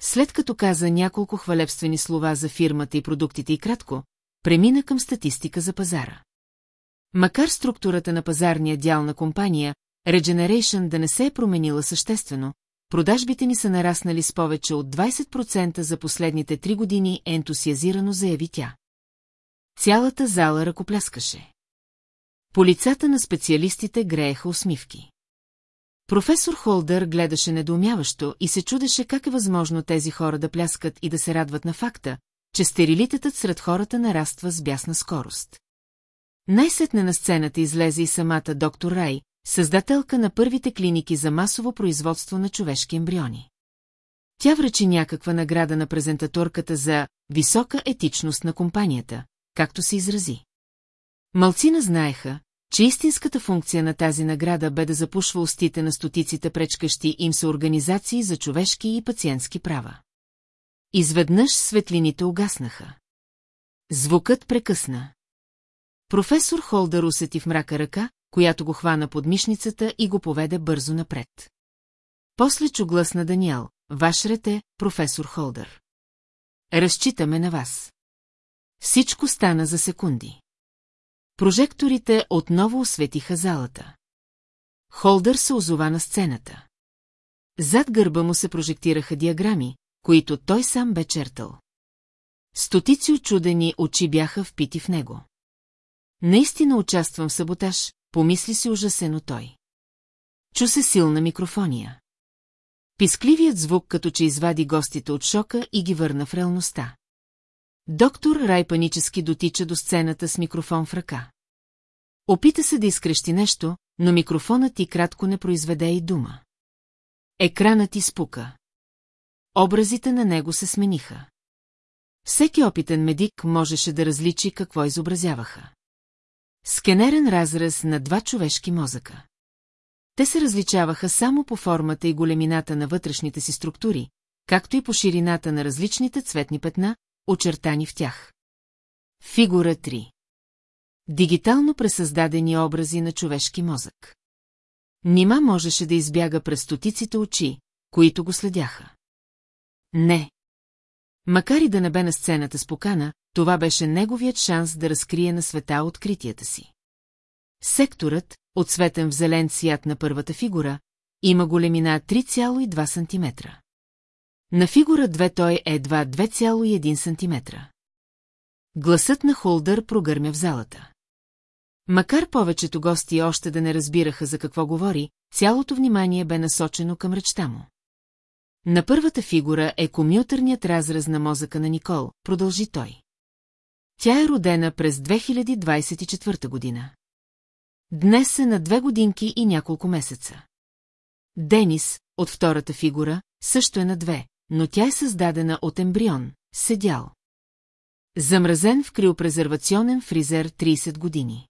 След като каза няколко хвалебствени слова за фирмата и продуктите и кратко, премина към статистика за пазара. Макар структурата на пазарния дял на компания, Regeneration да не се е променила съществено, продажбите ни са нараснали с повече от 20% за последните три години, ентусиазирано заяви тя. Цялата зала ръкопляскаше. По лицата на специалистите грееха усмивки. Професор Холдър гледаше недоумяващо и се чудеше как е възможно тези хора да пляскат и да се радват на факта, че стерилитетът сред хората нараства с бясна скорост. Най-сетне на сцената излезе и самата доктор Рай, създателка на първите клиники за масово производство на човешки ембриони. Тя връчи някаква награда на презентаторката за висока етичност на компанията, както се изрази. Малцина знаеха, че истинската функция на тази награда бе да запушва устите на стотиците пречкащи им се организации за човешки и пациентски права. Изведнъж светлините угаснаха. Звукът прекъсна. Професор Холдър усети в мрака ръка, която го хвана под мишницата и го поведе бързо напред. После чу глас на Даниел. Ваш рете, професор Холдър. Разчитаме на вас. Всичко стана за секунди. Прожекторите отново осветиха залата. Холдър се озова на сцената. Зад гърба му се прожектираха диаграми, които той сам бе чертал. Стотици очудени очи бяха впити в него. Наистина участвам в саботаж, помисли си ужасено той. Чу се силна микрофония. Пискливият звук като че извади гостите от шока и ги върна в реалността. Доктор Рай панически дотича до сцената с микрофон в ръка. Опита се да изкрещи нещо, но микрофонът ти кратко не произведе и дума. Екранът изпука. Образите на него се смениха. Всеки опитен медик можеше да различи какво изобразяваха. Скенерен разраз на два човешки мозъка. Те се различаваха само по формата и големината на вътрешните си структури, както и по ширината на различните цветни петна, очертани в тях. Фигура 3 Дигитално пресъздадени образи на човешки мозък. Нима можеше да избяга през стотиците очи, които го следяха. Не. Макар и да не бе на сцената с покана, това беше неговият шанс да разкрие на света откритията си. Секторът, отсветен в зелен цвят на първата фигура, има големина 3,2 см. На фигура 2 той е едва 2,1 см. Гласът на Холдър прогърмя в залата. Макар повечето гости още да не разбираха за какво говори, цялото внимание бе насочено към речта му. На първата фигура е комютърният разраз на мозъка на Никол, продължи той. Тя е родена през 2024 година. Днес е на две годинки и няколко месеца. Денис, от втората фигура, също е на две, но тя е създадена от ембрион, седял. Замразен в криопрезервационен фризер 30 години.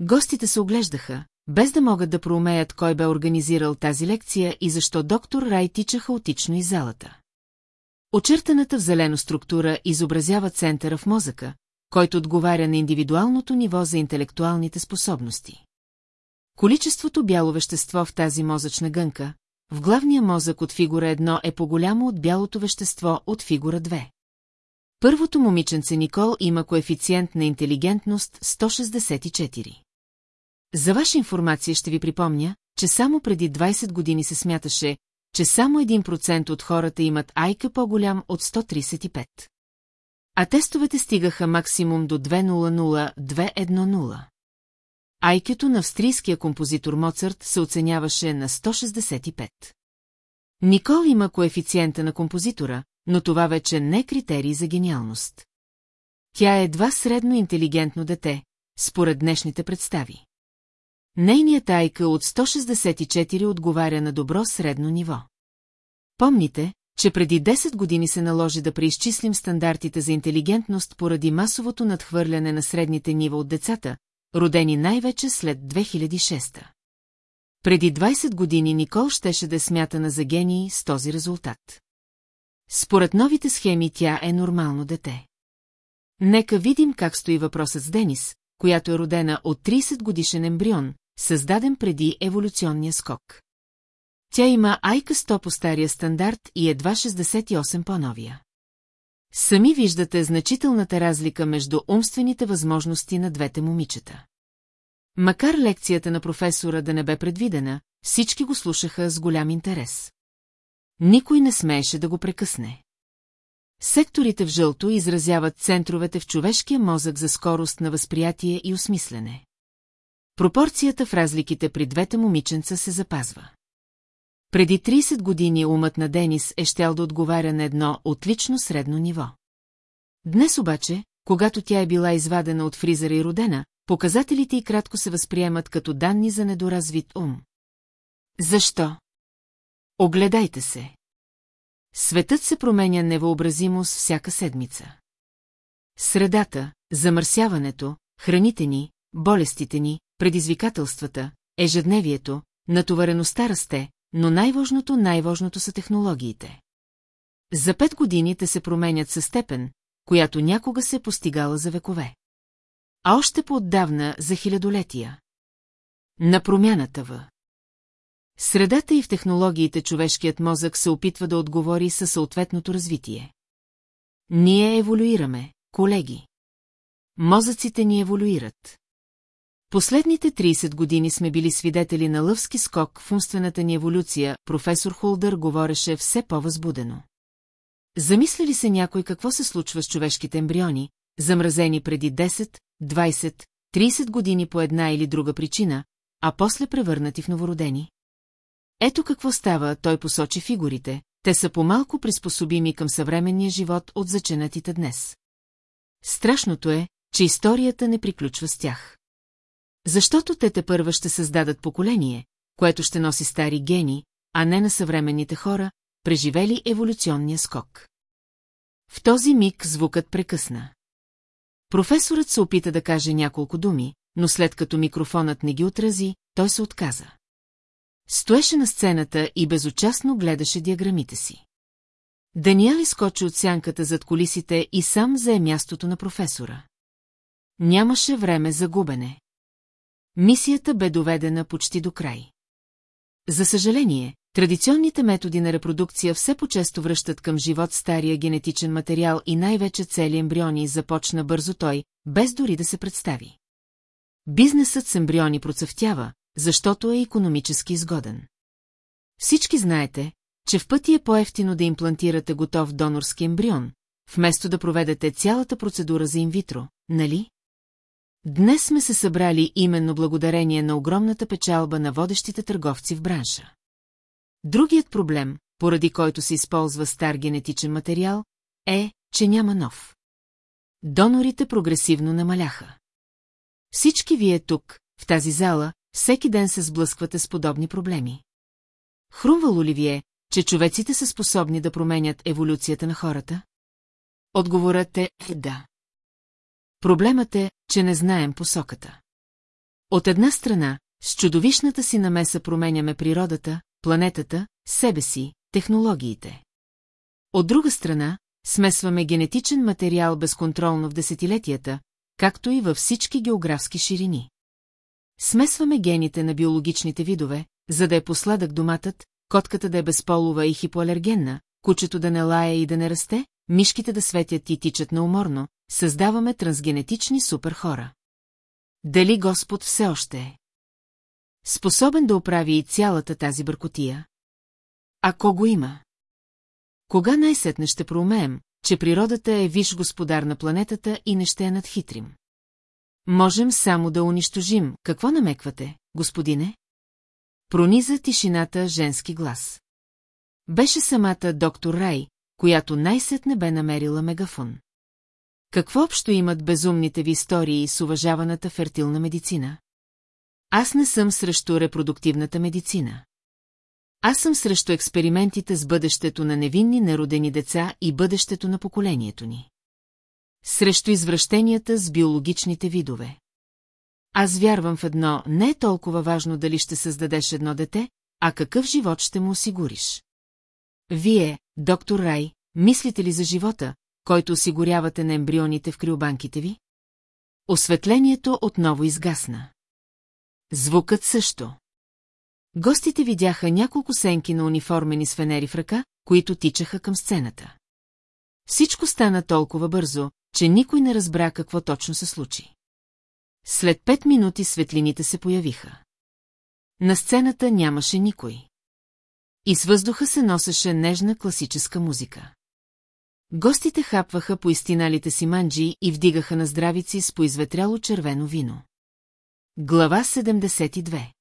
Гостите се оглеждаха, без да могат да проумеят кой бе организирал тази лекция и защо доктор Рай тича хаотично из залата. Очертаната в зелено структура изобразява центъра в мозъка, който отговаря на индивидуалното ниво за интелектуалните способности. Количеството бяло вещество в тази мозъчна гънка, в главния мозък от фигура 1 е по-голямо от бялото вещество от фигура 2. Първото момиченце Никол има коефициент на интелигентност 164. За ваша информация ще ви припомня, че само преди 20 години се смяташе, че само 1% от хората имат айка по-голям от 135. А тестовете стигаха максимум до 200-210. Айкето на австрийския композитор Моцарт се оценяваше на 165. Никол има коефициента на композитора, но това вече не е критерий за гениалност. Тя е едва средно интелигентно дете, според днешните представи. Нейният айка от 164 отговаря на добро средно ниво. Помните, че преди 10 години се наложи да преизчислим стандартите за интелигентност поради масовото надхвърляне на средните нива от децата, родени най-вече след 2006. Преди 20 години Никол щеше да е смятана за гений с този резултат. Според новите схеми тя е нормално дете. Нека видим как стои въпросът с Денис, която е родена от 30 годишен ембрион, създаден преди еволюционния скок. Тя има айка 100 по стария стандарт и едва 68 по-новия. Сами виждате значителната разлика между умствените възможности на двете момичета. Макар лекцията на професора да не бе предвидена, всички го слушаха с голям интерес. Никой не смееше да го прекъсне. Секторите в жълто изразяват центровете в човешкия мозък за скорост на възприятие и осмислене. Пропорцията в разликите при двете момиченца се запазва. Преди 30 години умът на Денис е щял да отговаря на едно отлично средно ниво. Днес обаче, когато тя е била извадена от фризера и родена, показателите и кратко се възприемат като данни за недоразвит ум. Защо? Огледайте се. Светът се променя невъобразимо с всяка седмица. Средата, замърсяването, храните ни, болестите ни, предизвикателствата, ежедневието, натовареността расте, но най-важното, най-важното са технологиите. За пет години те се променят със степен, която някога се е постигала за векове. А още по-отдавна за хилядолетия. На промяната в. Средата и в технологиите човешкият мозък се опитва да отговори със съответното развитие. Ние еволюираме, колеги. Мозъците ни еволюират. Последните 30 години сме били свидетели на лъвски скок в умствената ни еволюция, професор Холдър говореше все по-възбудено. Замисли ли се някой какво се случва с човешките ембриони, замразени преди 10, 20, 30 години по една или друга причина, а после превърнати в новородени? Ето какво става, той посочи фигурите, те са по-малко приспособими към съвременния живот от заченатите днес. Страшното е, че историята не приключва с тях. Защото те те първа ще създадат поколение, което ще носи стари гени, а не на съвременните хора, преживели еволюционния скок. В този миг звукът прекъсна. Професорът се опита да каже няколко думи, но след като микрофонът не ги отрази, той се отказа. Стоеше на сцената и безучастно гледаше диаграмите си. Даниел изкочи от сянката зад колисите и сам зае мястото на професора. Нямаше време за губене. Мисията бе доведена почти до край. За съжаление, традиционните методи на репродукция все по-често връщат към живот стария генетичен материал и най-вече цели ембриони започна бързо той, без дори да се представи. Бизнесът с ембриони процъфтява, защото е економически изгоден. Всички знаете, че в пъти е по-ефтино да имплантирате готов донорски ембрион, вместо да проведете цялата процедура за инвитро, нали? Днес сме се събрали именно благодарение на огромната печалба на водещите търговци в бранша. Другият проблем, поради който се използва стар генетичен материал, е, че няма нов. Донорите прогресивно намаляха. Всички вие тук, в тази зала, всеки ден се сблъсквате с подобни проблеми. Хрумвало ли ви е, че човеците са способни да променят еволюцията на хората? Отговорът е да. Проблемът е, че не знаем посоката. От една страна, с чудовищната си намеса променяме природата, планетата, себе си, технологиите. От друга страна, смесваме генетичен материал безконтролно в десетилетията, както и във всички географски ширини. Смесваме гените на биологичните видове, за да е посладък доматът, котката да е безполова и хипоалергенна, кучето да не лая и да не расте, мишките да светят и тичат науморно, създаваме трансгенетични суперхора. Дали Господ все още е? Способен да оправи и цялата тази бъркотия? Ако го има? Кога най-сетне ще проумеем, че природата е виш господар на планетата и не ще я надхитрим? Можем само да унищожим. Какво намеквате, господине? Прониза тишината женски глас. Беше самата доктор Рай, която най-сетне бе намерила мегафон. Какво общо имат безумните ви истории с уважаваната фертилна медицина? Аз не съм срещу репродуктивната медицина. Аз съм срещу експериментите с бъдещето на невинни народени деца и бъдещето на поколението ни. Срещу извращенията с биологичните видове. Аз вярвам в едно, не е толкова важно дали ще създадеш едно дете, а какъв живот ще му осигуриш. Вие, доктор Рай, мислите ли за живота, който осигурявате на ембрионите в криобанките ви? Осветлението отново изгасна. Звукът също. Гостите видяха няколко сенки на униформени с фенери в ръка, които тичаха към сцената. Всичко стана толкова бързо, че никой не разбра какво точно се случи. След пет минути светлините се появиха. На сцената нямаше никой. И с въздуха се носеше нежна класическа музика. Гостите хапваха по истиналите си манджи и вдигаха на здравици с поизветряло червено вино. Глава 72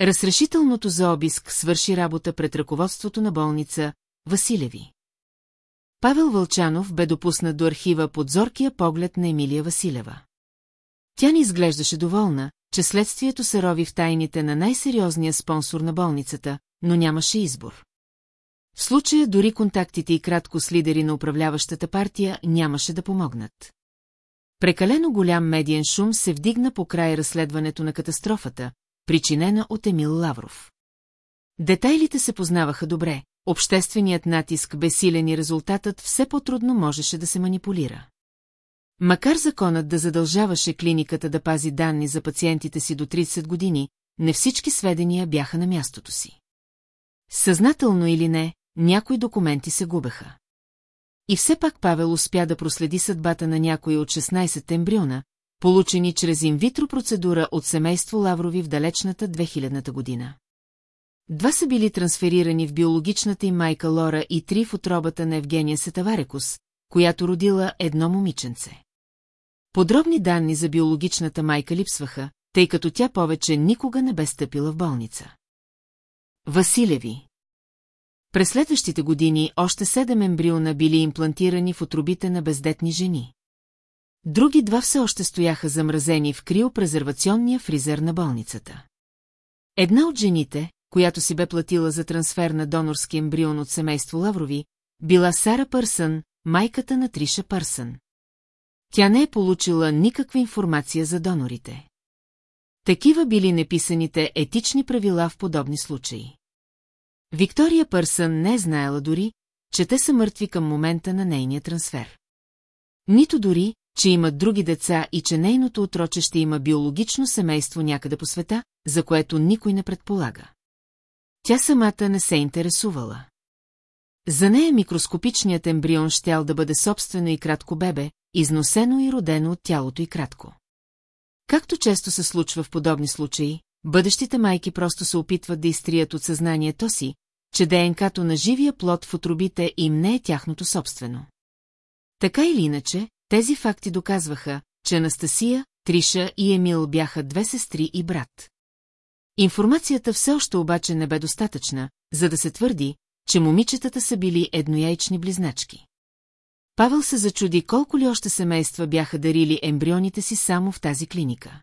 Разрешителното за обиск свърши работа пред ръководството на болница Василеви. Павел Вълчанов бе допуснат до архива под зоркия поглед на Емилия Василева. Тя не изглеждаше доволна, че следствието се рови в тайните на най-сериозния спонсор на болницата, но нямаше избор. В случая дори контактите и кратко с лидери на управляващата партия нямаше да помогнат. Прекалено голям медиен шум се вдигна по край разследването на катастрофата, причинена от Емил Лавров. Детайлите се познаваха добре, общественият натиск бе силен и резултатът все по-трудно можеше да се манипулира. Макар законът да задължаваше клиниката да пази данни за пациентите си до 30 години, не всички сведения бяха на мястото си. Съзнателно или не, някои документи се губеха. И все пак Павел успя да проследи съдбата на някои от 16 ембриона, получени чрез инвитро процедура от семейство Лаврови в далечната 2000-та година. Два са били трансферирани в биологичната им майка Лора и три в отробата на Евгения Сетаварекус, която родила едно момиченце. Подробни данни за биологичната майка липсваха, тъй като тя повече никога не бе стъпила в болница. Василеви През следващите години още седем ембриона били имплантирани в отробите на бездетни жени. Други два все още стояха замразени в криопрезервационния фризер на болницата. Една от жените, която си бе платила за трансфер на донорски ембрион от семейство Лаврови, била Сара Пърсън, майката на Триша Пърсън. Тя не е получила никаква информация за донорите. Такива били неписаните етични правила в подобни случаи. Виктория Пърсън не е знаела дори, че те са мъртви към момента на нейния трансфер. Нито дори, че имат други деца и че нейното отроче ще има биологично семейство някъде по света, за което никой не предполага. Тя самата не се интересувала. За нея микроскопичният ембрион щял да бъде собствено и кратко бебе, износено и родено от тялото и кратко. Както често се случва в подобни случаи, бъдещите майки просто се опитват да изтрият от съзнанието си, че ДНК-то на живия плод в отробите им не е тяхното собствено. Така или иначе, тези факти доказваха, че Анастасия, Триша и Емил бяха две сестри и брат. Информацията все още обаче не бе достатъчна, за да се твърди, че момичетата са били еднояйчни близначки. Павел се зачуди колко ли още семейства бяха дарили ембрионите си само в тази клиника.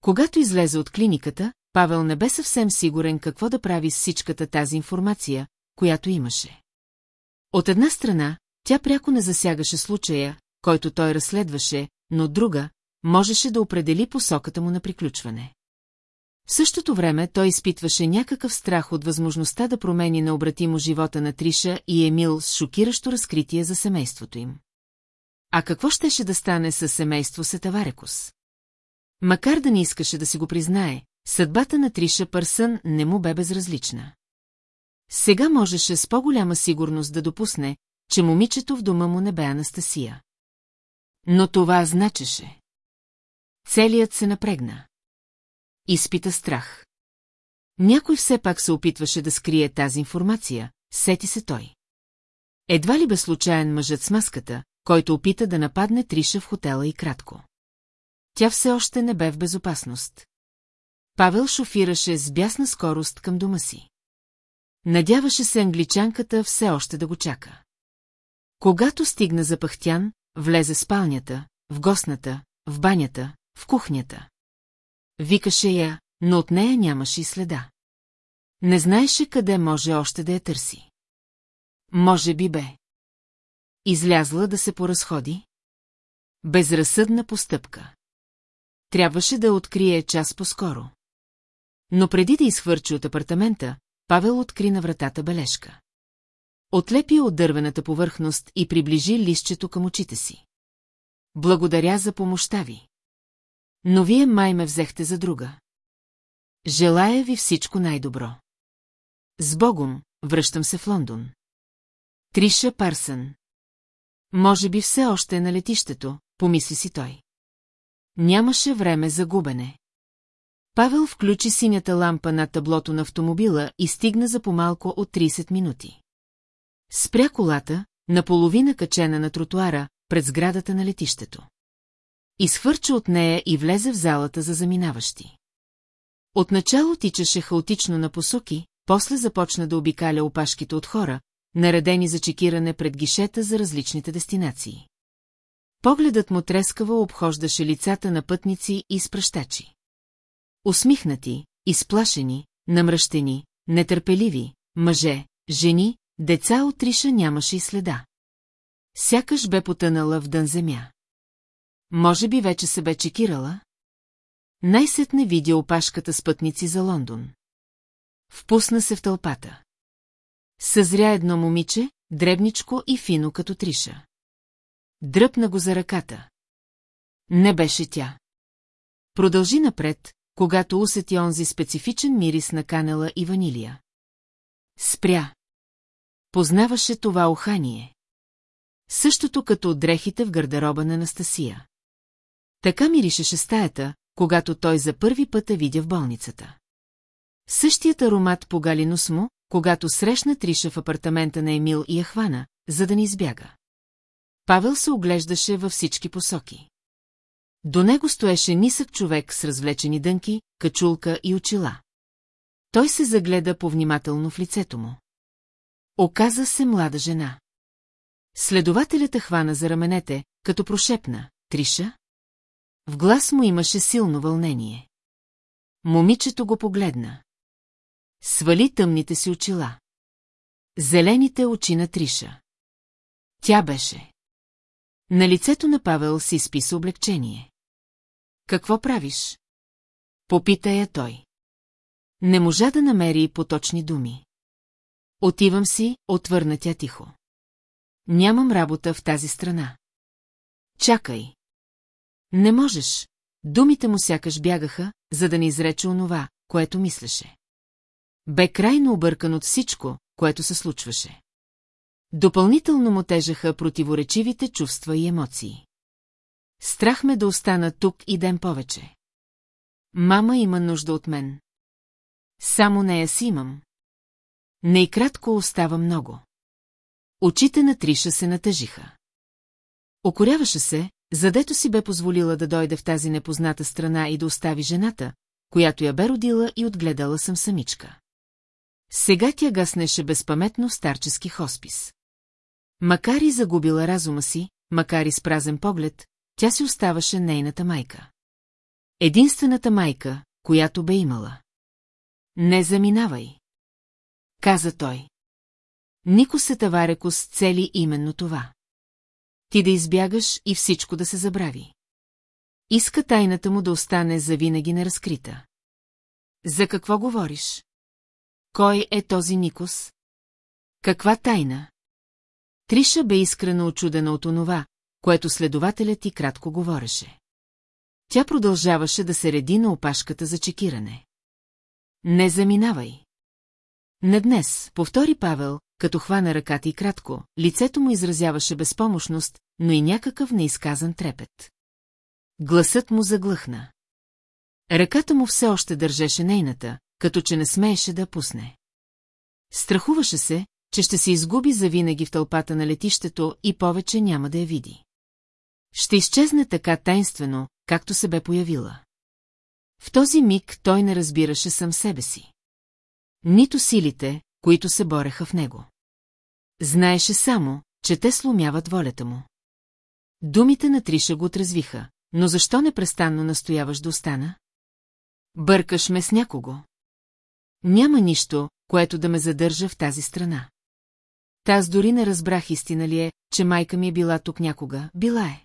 Когато излезе от клиниката, Павел не бе съвсем сигурен какво да прави с всичката тази информация, която имаше. От една страна, тя пряко не засягаше случая, който той разследваше, но друга, можеше да определи посоката му на приключване. В същото време той изпитваше някакъв страх от възможността да промени необратимо живота на Триша и Емил с шокиращо разкритие за семейството им. А какво щеше да стане с семейство Сетаварекус? Макар да не искаше да си го признае, съдбата на Триша Парсън не му бе безразлична. Сега можеше с по-голяма сигурност да допусне, че момичето в дома му не бе Анастасия. Но това значеше. Целият се напрегна. Изпита страх. Някой все пак се опитваше да скрие тази информация, сети се той. Едва ли бе случайен мъжът с маската, който опита да нападне Триша в хотела и кратко. Тя все още не бе в безопасност. Павел шофираше с бясна скорост към дома си. Надяваше се англичанката все още да го чака. Когато стигна за пахтян, влезе в спалнята, в гостната, в банята, в кухнята. Викаше я, но от нея нямаше и следа. Не знаеше къде може още да я търси. Може би бе. Излязла да се поразходи? Безразсъдна постъпка. Трябваше да открие час по-скоро. Но преди да изхвърчи от апартамента, Павел откри на вратата бележка. Отлепи от дървената повърхност и приближи листчето към очите си. Благодаря за помощта ви. Но вие май ме взехте за друга. Желая ви всичко най-добро. С Богом, връщам се в Лондон. Триша Парсън. Може би все още е на летището, помисли си той. Нямаше време за губене. Павел включи синята лампа над таблото на автомобила и стигна за помалко от 30 минути. Спря колата, наполовина качена на тротуара, пред сградата на летището. Изхвърча от нея и влезе в залата за заминаващи. Отначало тичаше хаотично на посоки, после започна да обикаля опашките от хора, наредени за чекиране пред гишета за различните дестинации. Погледът му трескаво обхождаше лицата на пътници и спръщачи. Усмихнати, изплашени, намръщени, нетърпеливи, мъже, жени, деца от Риша нямаше и следа. Сякаш бе потънала в дън земя. Може би вече се бе чекирала? Най-сетне видя опашката с пътници за Лондон. Впусна се в тълпата. Съзря едно момиче, дребничко и фино като Триша. Дръпна го за ръката. Не беше тя. Продължи напред, когато усети онзи специфичен мирис на канела и ванилия. Спря. Познаваше това ухание. Същото като от дрехите в гардероба на Анастасия. Така миришеше стаята, когато той за първи път я видя в болницата. Същият аромат погали нос му, когато срещна Триша в апартамента на Емил и я хвана, за да ни избяга. Павел се оглеждаше във всички посоки. До него стоеше нисък човек с развлечени дънки, качулка и очила. Той се загледа повнимателно в лицето му. Оказа се млада жена. Следователята хвана за раменете, като прошепна. Триша? В глас му имаше силно вълнение. Момичето го погледна. Свали тъмните си очила. Зелените очи на Триша. Тя беше. На лицето на Павел си изписа облегчение. Какво правиш? Попита я той. Не можа да намери поточни думи. Отивам си, отвърна тя тихо. Нямам работа в тази страна. Чакай. Не можеш. Думите му сякаш бягаха, за да не изрече онова, което мислеше. Бе крайно объркан от всичко, което се случваше. Допълнително му тежаха противоречивите чувства и емоции. Страх ме да остана тук и ден повече. Мама има нужда от мен. Само нея си имам. Не и кратко остава много. Очите на Триша се натъжиха. Окоряваше се, задето си бе позволила да дойде в тази непозната страна и да остави жената, която я бе родила и отгледала съм самичка. Сега тя гаснеше безпаметно в старчески хоспис. Макар и загубила разума си, макар и с празен поглед, тя си оставаше нейната майка. Единствената майка, която бе имала. Не заминавай. Каза той. Нико се тавареко с цели именно това. Ти да избягаш и всичко да се забрави. Иска тайната му да остане завинаги неразкрита. За какво говориш? Кой е този Никос? Каква тайна? Триша бе искрено очудена от онова, което следователят и кратко говореше. Тя продължаваше да се реди на опашката за чекиране. Не заминавай. Не днес, повтори Павел, като хвана ръката и кратко, лицето му изразяваше безпомощност, но и някакъв неизказан трепет. Гласът му заглъхна. Ръката му все още държеше нейната, като че не смееше да пусне. Страхуваше се, че ще се изгуби завинаги в тълпата на летището и повече няма да я види. Ще изчезне така тайнствено, както се бе появила. В този миг той не разбираше сам себе си. Нито силите, които се бореха в него. Знаеше само, че те сломяват волята му. Думите на Триша го отразвиха, но защо непрестанно настояваш да остана? Бъркаш ме с някого. Няма нищо, което да ме задържа в тази страна. Таз дори не разбрах истина ли е, че майка ми е била тук някога, била е.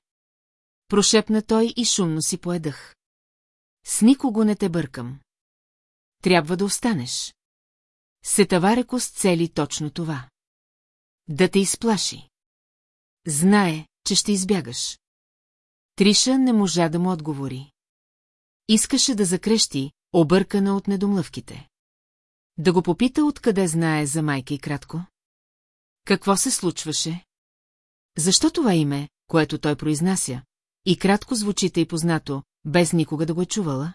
Прошепна той и шумно си поедах. С никого не те бъркам. Трябва да останеш. Сетаварекос цели точно това. Да те изплаши. Знае, че ще избягаш. Триша не можа да му отговори. Искаше да закрещи, объркана от недомлъвките. Да го попита откъде знае за майка и кратко. Какво се случваше? Защо това име, което той произнася, и кратко звучите и познато, без никога да го е чувала?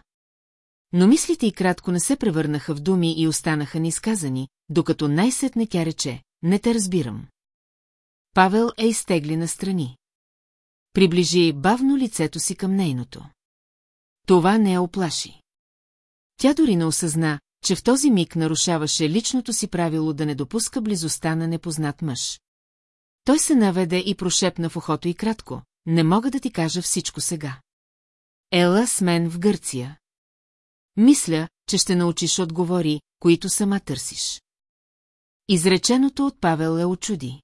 Но мислите и кратко не се превърнаха в думи и останаха неизказани, докато най-сетне тя рече, не те разбирам. Павел е изтегли настрани. Приближи бавно лицето си към нейното. Това не я оплаши. Тя дори не осъзна, че в този миг нарушаваше личното си правило да не допуска близостта на непознат мъж. Той се наведе и прошепна в ухото и кратко, не мога да ти кажа всичко сега. Ела с мен в Гърция. Мисля, че ще научиш отговори, които сама търсиш. Изреченото от Павел е очуди.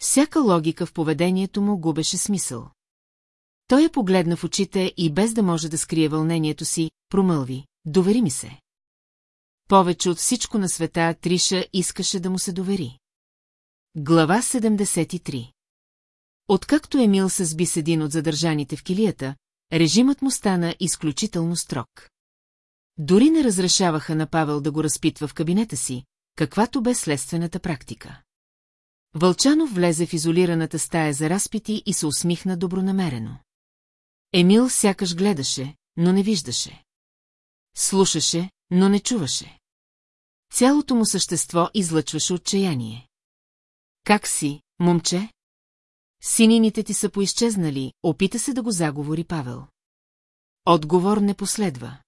Всяка логика в поведението му губеше смисъл. Той я погледна в очите и без да може да скрие вълнението си, промълви, довери ми се. Повече от всичко на света Триша искаше да му се довери. Глава 73 Откакто Емил се сби с един от задържаните в килията, режимът му стана изключително строг. Дори не разрешаваха на Павел да го разпитва в кабинета си, каквато бе следствената практика. Вълчанов влезе в изолираната стая за разпити и се усмихна добронамерено. Емил сякаш гледаше, но не виждаше. Слушаше, но не чуваше. Цялото му същество излъчваше отчаяние. Как си, момче? Синините ти са поизчезнали, опита се да го заговори Павел. Отговор не последва.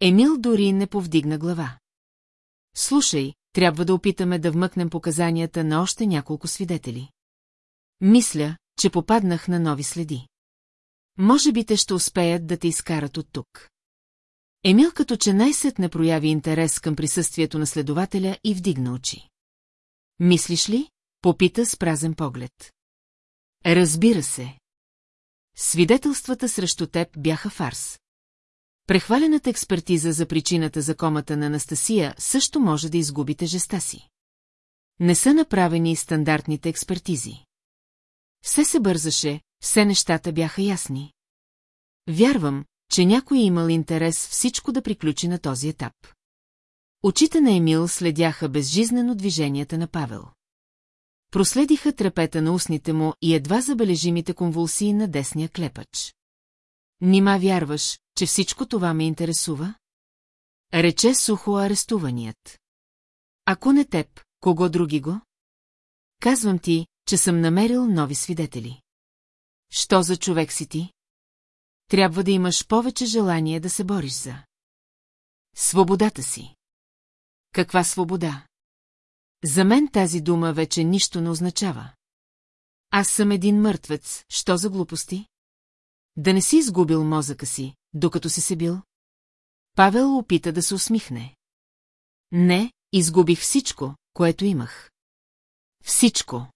Емил дори не повдигна глава. Слушай, трябва да опитаме да вмъкнем показанията на още няколко свидетели. Мисля, че попаднах на нови следи. Може би те ще успеят да те изкарат от тук. Емил като че най-сетне прояви интерес към присъствието на следователя и вдигна очи. Мислиш ли? Попита с празен поглед. Разбира се. Свидетелствата срещу теб бяха фарс. Прехвалената експертиза за причината за комата на Анастасия също може да изгуби тежеста си. Не са направени стандартните експертизи. Все се бързаше, все нещата бяха ясни. Вярвам, че някой е имал интерес всичко да приключи на този етап. Очите на Емил следяха безжизнено движенията на Павел. Проследиха трепета на устните му и едва забележимите конвулсии на десния клепач. Нима вярваш, че всичко това ме интересува? Рече сухо арестуваният. Ако не теб, кого други го? Казвам ти, че съм намерил нови свидетели. Що за човек си ти? Трябва да имаш повече желание да се бориш за. Свободата си. Каква свобода? За мен тази дума вече нищо не означава. Аз съм един мъртвец, що за глупости? Да не си изгубил мозъка си, докато си се бил? Павел опита да се усмихне. Не, изгубих всичко, което имах. Всичко.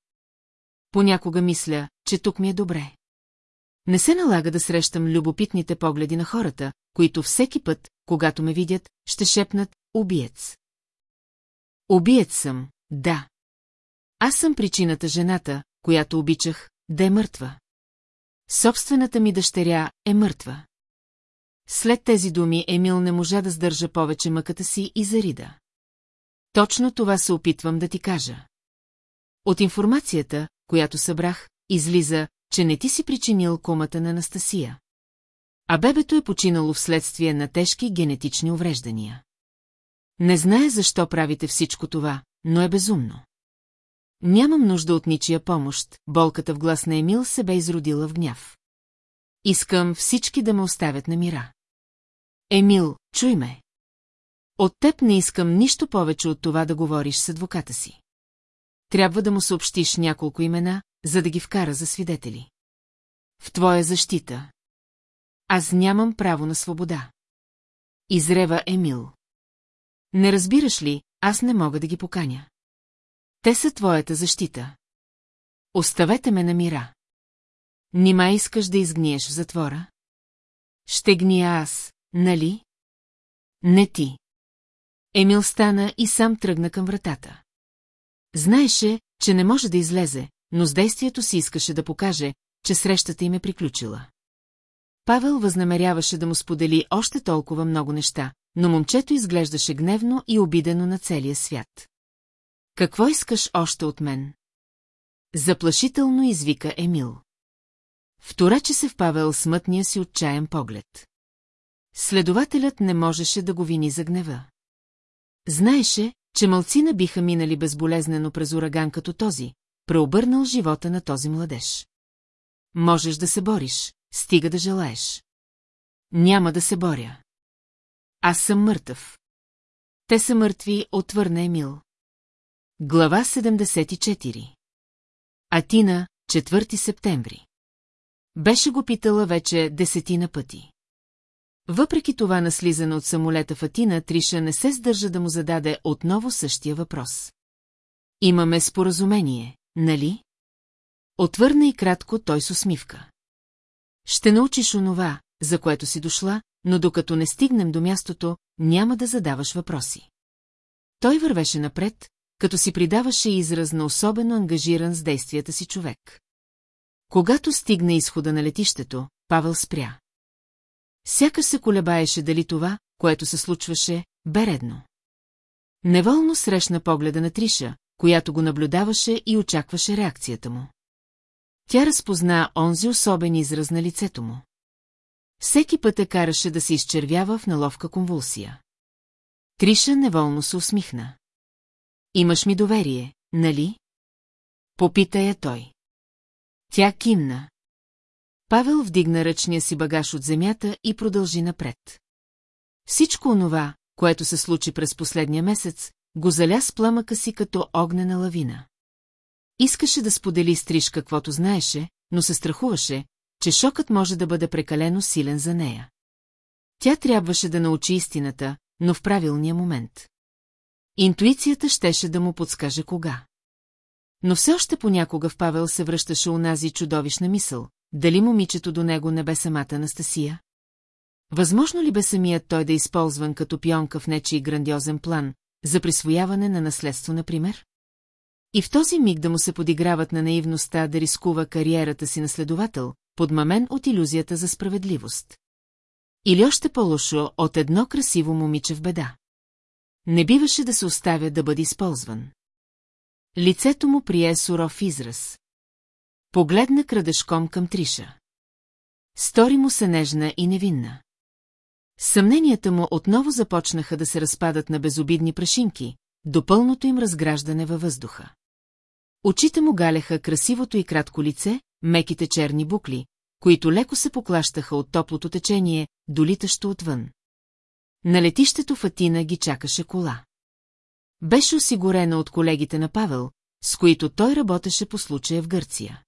Понякога мисля, че тук ми е добре. Не се налага да срещам любопитните погледи на хората, които всеки път, когато ме видят, ще шепнат «Убиец». Убиец съм, да. Аз съм причината жената, която обичах, да е мъртва. Собствената ми дъщеря е мъртва. След тези думи Емил не можа да сдържа повече мъката си и зарида. Точно това се опитвам да ти кажа. От информацията, която събрах, излиза, че не ти си причинил комата на Анастасия. А бебето е починало вследствие на тежки генетични увреждания. Не знае защо правите всичко това, но е безумно. Нямам нужда от ничия помощ, болката в глас на Емил се бе изродила в гняв. Искам всички да ме оставят на мира. Емил, чуй ме. От теб не искам нищо повече от това да говориш с адвоката си. Трябва да му съобщиш няколко имена, за да ги вкара за свидетели. В твоя защита. Аз нямам право на свобода. Изрева Емил. Не разбираш ли, аз не мога да ги поканя. Те са твоята защита. Оставете ме на мира. Нима искаш да изгниеш в затвора? Ще гния аз, нали? Не ти. Емил стана и сам тръгна към вратата. Знаеше, че не може да излезе, но с действието си искаше да покаже, че срещата им е приключила. Павел възнамеряваше да му сподели още толкова много неща, но момчето изглеждаше гневно и обидено на целия свят. Какво искаш още от мен? Заплашително извика Емил. Втораче се в Павел смътния си отчаян поглед. Следователят не можеше да го вини за гнева. Знаеше, че мълцина биха минали безболезнено през ураган като този, преобърнал живота на този младеж. Можеш да се бориш, стига да желаеш. Няма да се боря. Аз съм мъртъв. Те са мъртви, отвърна Емил. Глава 74 Атина, 4 септември Беше го питала вече десетина пъти. Въпреки това на слизане от самолета в Атина, Триша не се сдържа да му зададе отново същия въпрос. Имаме споразумение, нали? Отвърна и кратко той с усмивка. Ще научиш онова, за което си дошла, но докато не стигнем до мястото, няма да задаваш въпроси. Той вървеше напред, като си придаваше израз на особено ангажиран с действията си човек. Когато стигна изхода на летището, Павел спря. Сякаш се колебаеше дали това, което се случваше, бе редно. Неволно срещна погледа на Триша, която го наблюдаваше и очакваше реакцията му. Тя разпозна онзи особен израз на лицето му. Всеки път е караше да се изчервява в наловка конвулсия. Триша неволно се усмихна. Имаш ми доверие, нали? Попита я той. Тя кимна. Павел вдигна ръчния си багаж от земята и продължи напред. Всичко онова, което се случи през последния месец, го заля с пламъка си като огнена лавина. Искаше да сподели стриж каквото знаеше, но се страхуваше, че шокът може да бъде прекалено силен за нея. Тя трябваше да научи истината, но в правилния момент. Интуицията щеше да му подскаже кога. Но все още понякога в Павел се връщаше унази чудовищна мисъл, дали момичето до него не бе самата Анастасия? Възможно ли бе самият той да е използван като пионка в нечий грандиозен план, за присвояване на наследство, например? И в този миг да му се подиграват на наивността да рискува кариерата си наследовател, подмамен от иллюзията за справедливост. Или още по-лошо от едно красиво момиче в беда. Не биваше да се оставя да бъде използван. Лицето му прие суров израз. Погледна крадешком към Триша. Стори му се нежна и невинна. Съмненията му отново започнаха да се разпадат на безобидни прашинки, до пълното им разграждане във въздуха. Очите му галяха красивото и кратко лице, меките черни букли, които леко се поклащаха от топлото течение, долитащо отвън. На летището в Атина ги чакаше кола. Беше осигурена от колегите на Павел, с които той работеше по случая в Гърция.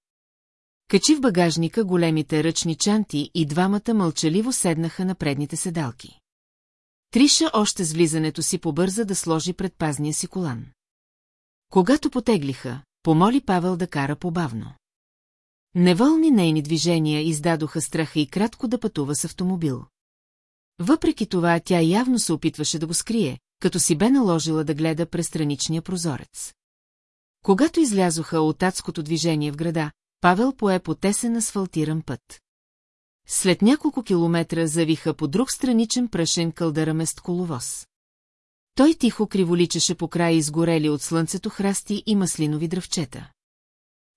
Качи в багажника големите ръчни чанти и двамата мълчаливо седнаха на предните седалки. Триша още с влизането си побърза да сложи предпазния си колан. Когато потеглиха, помоли Павел да кара побавно. Неволни нейни движения издадоха страха и кратко да пътува с автомобил. Въпреки това, тя явно се опитваше да го скрие, като си бе наложила да гледа през страничния прозорец. Когато излязоха от адското движение в града, Павел пое по тесен асфалтиран път. След няколко километра завиха по друг страничен пръшен кълдарамест коловоз. Той тихо криволичеше по край изгорели от слънцето храсти и маслинови дръвчета.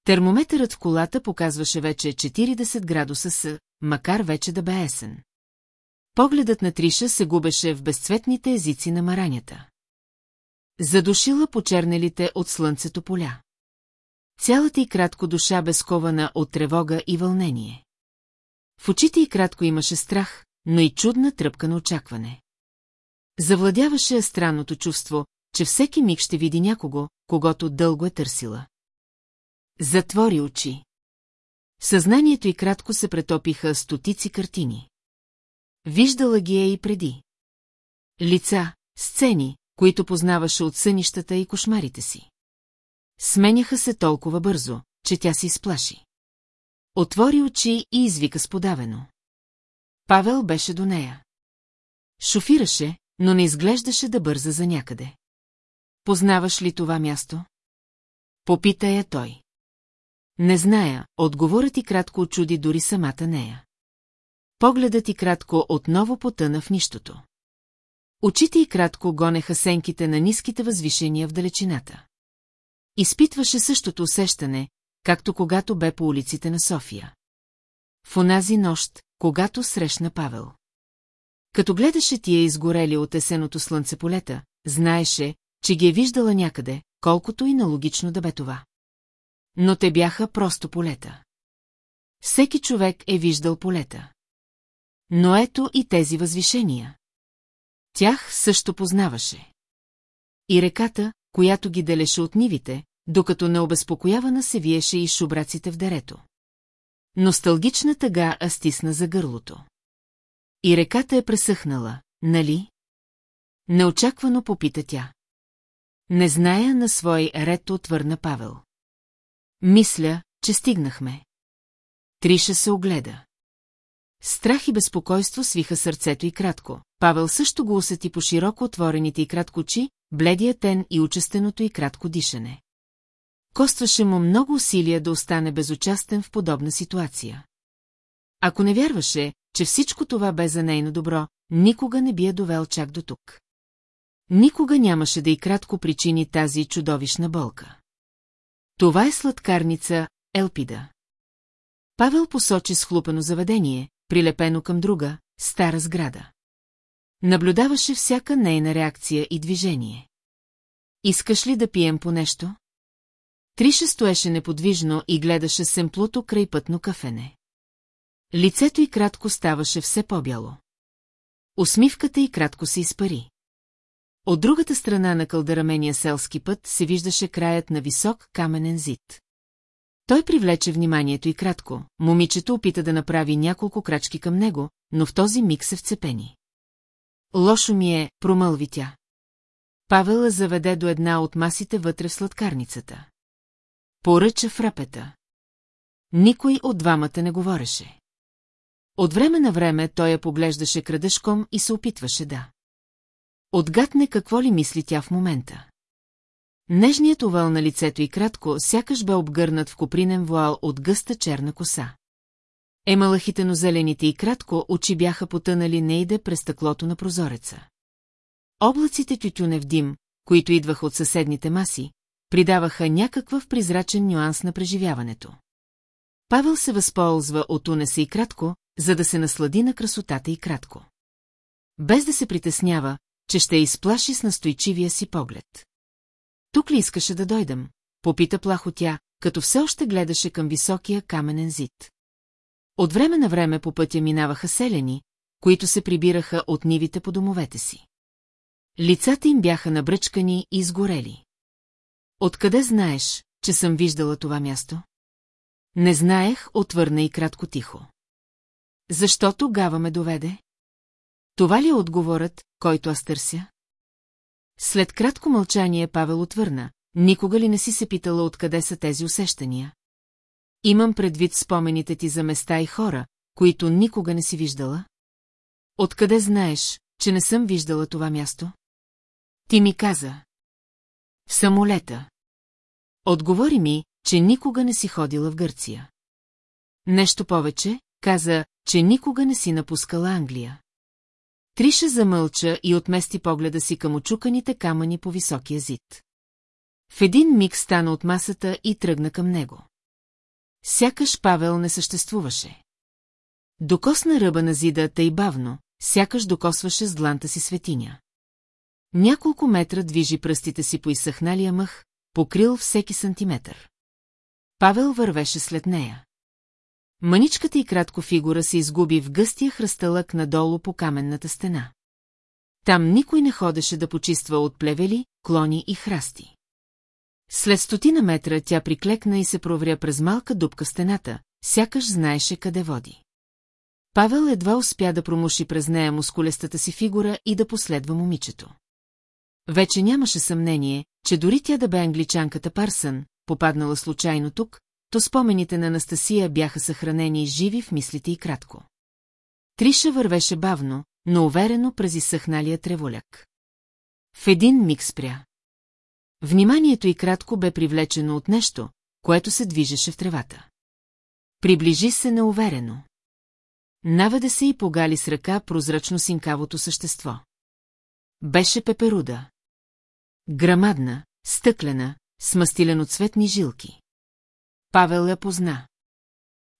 Термометърът в колата показваше вече 40 градуса с, макар вече да бе есен. Погледът на Триша се губеше в безцветните езици на маранята. Задушила почернелите от слънцето поля. Цялата й кратко душа безкована от тревога и вълнение. В очите й кратко имаше страх, но и чудна тръпка на очакване. Завладяваше странното чувство, че всеки миг ще види някого, когато дълго е търсила. Затвори очи. Съзнанието й кратко се претопиха стотици картини. Виждала ги е и преди. Лица, сцени, които познаваше от сънищата и кошмарите си. Сменяха се толкова бързо, че тя се изплаши. Отвори очи и извика сподавено. Павел беше до нея. Шофираше, но не изглеждаше да бърза за някъде. Познаваш ли това място? Попита я той. Не зная, отговорът ти кратко очуди дори самата нея. Погледът ти кратко отново потъна в нищото. Очите й кратко гонеха сенките на ниските възвишения в далечината. Изпитваше същото усещане, както когато бе по улиците на София. В онази нощ, когато срещна Павел. Като гледаше тия изгорели от есеното слънце полета, знаеше, че ги е виждала някъде, колкото и налогично да бе това. Но те бяха просто полета. Всеки човек е виждал полета. Но ето и тези възвишения. Тях също познаваше. И реката, която ги делеше от нивите, докато необезпокоявана се виеше и шубраците в дерето. Носталгична тъга а стисна за гърлото. И реката е пресъхнала, нали? Неочаквано попита тя. Не зная на свой ред отвърна Павел. Мисля, че стигнахме. Триша се огледа. Страх и безпокойство свиха сърцето и кратко. Павел също го усети по широко отворените и кратко очи, бледия тен и учестеното и кратко дишане. Костваше му много усилия да остане безучастен в подобна ситуация. Ако не вярваше, че всичко това бе за нейно добро, никога не би я довел чак до тук. Никога нямаше да и кратко причини тази чудовищна болка. Това е сладкарница Елпида. Павел посочи схлупено заведение, прилепено към друга, стара сграда. Наблюдаваше всяка нейна реакция и движение. Искаш ли да пием по нещо? Триша стоеше неподвижно и гледаше семплото край пътно кафене. Лицето й кратко ставаше все по-бяло. Усмивката й кратко се изпари. От другата страна на кълдарамения селски път се виждаше краят на висок каменен зид. Той привлече вниманието и кратко, момичето опита да направи няколко крачки към него, но в този миг се вцепени. Лошо ми е, промълви тя. Павела заведе до една от масите вътре в сладкарницата. Поръча в рапета. Никой от двамата не говореше. От време на време той я поглеждаше крадешком и се опитваше да. Отгадне какво ли мисли тя в момента. Нежният овал на лицето и кратко, сякаш бе обгърнат в копринен вуал от гъста черна коса. Емалахитено-зелените и кратко очи бяха потънали нейде през стъклото на прозореца. Облаците тютюнев дим, които идваха от съседните маси, придаваха някакъв призрачен нюанс на преживяването. Павел се възползва от унеса и кратко, за да се наслади на красотата и кратко. Без да се притеснява, че ще изплаши с настойчивия си поглед. Тук ли искаше да дойдем? Попита плахо тя, като все още гледаше към високия каменен зид. От време на време по пътя минаваха селени, които се прибираха от нивите по домовете си. Лицата им бяха набръчкани и изгорели. Откъде знаеш, че съм виждала това място? Не знаех, отвърна и кратко тихо. Защо тогава ме доведе? Това ли е отговорът, който аз търся? След кратко мълчание Павел отвърна. Никога ли не си се питала откъде са тези усещания? Имам предвид спомените ти за места и хора, които никога не си виждала? Откъде знаеш, че не съм виждала това място? Ти ми каза. Самолета. Отговори ми, че никога не си ходила в Гърция. Нещо повече, каза, че никога не си напускала Англия. Триша замълча и отмести погледа си към очуканите камъни по високия зид. В един миг стана от масата и тръгна към него. Сякаш Павел не съществуваше. Докосна ръба на зида тъй бавно, сякаш докосваше с дланта си светиня. Няколко метра движи пръстите си по изсъхналия мъх, покрил всеки сантиметър. Павел вървеше след нея. Маничката и кратко фигура се изгуби в гъстия хръстълък надолу по каменната стена. Там никой не ходеше да почиства от плевели, клони и храсти. След стотина метра тя приклекна и се провря през малка дупка стената, сякаш знаеше къде води. Павел едва успя да промуши през нея мускулестата си фигура и да последва момичето. Вече нямаше съмнение, че дори тя да бе англичанката Парсън, попаднала случайно тук, то спомените на Анастасия бяха съхранени живи в мислите и кратко. Триша вървеше бавно, но уверено през изсъхналия треволяк. В един миг спря. Вниманието и кратко бе привлечено от нещо, което се движеше в тревата. Приближи се неуверено. Наведе се и погали с ръка прозрачно синкавото същество. Беше пеперуда. Грамадна, стъклена, с мастиленоцветни жилки. Павел я позна.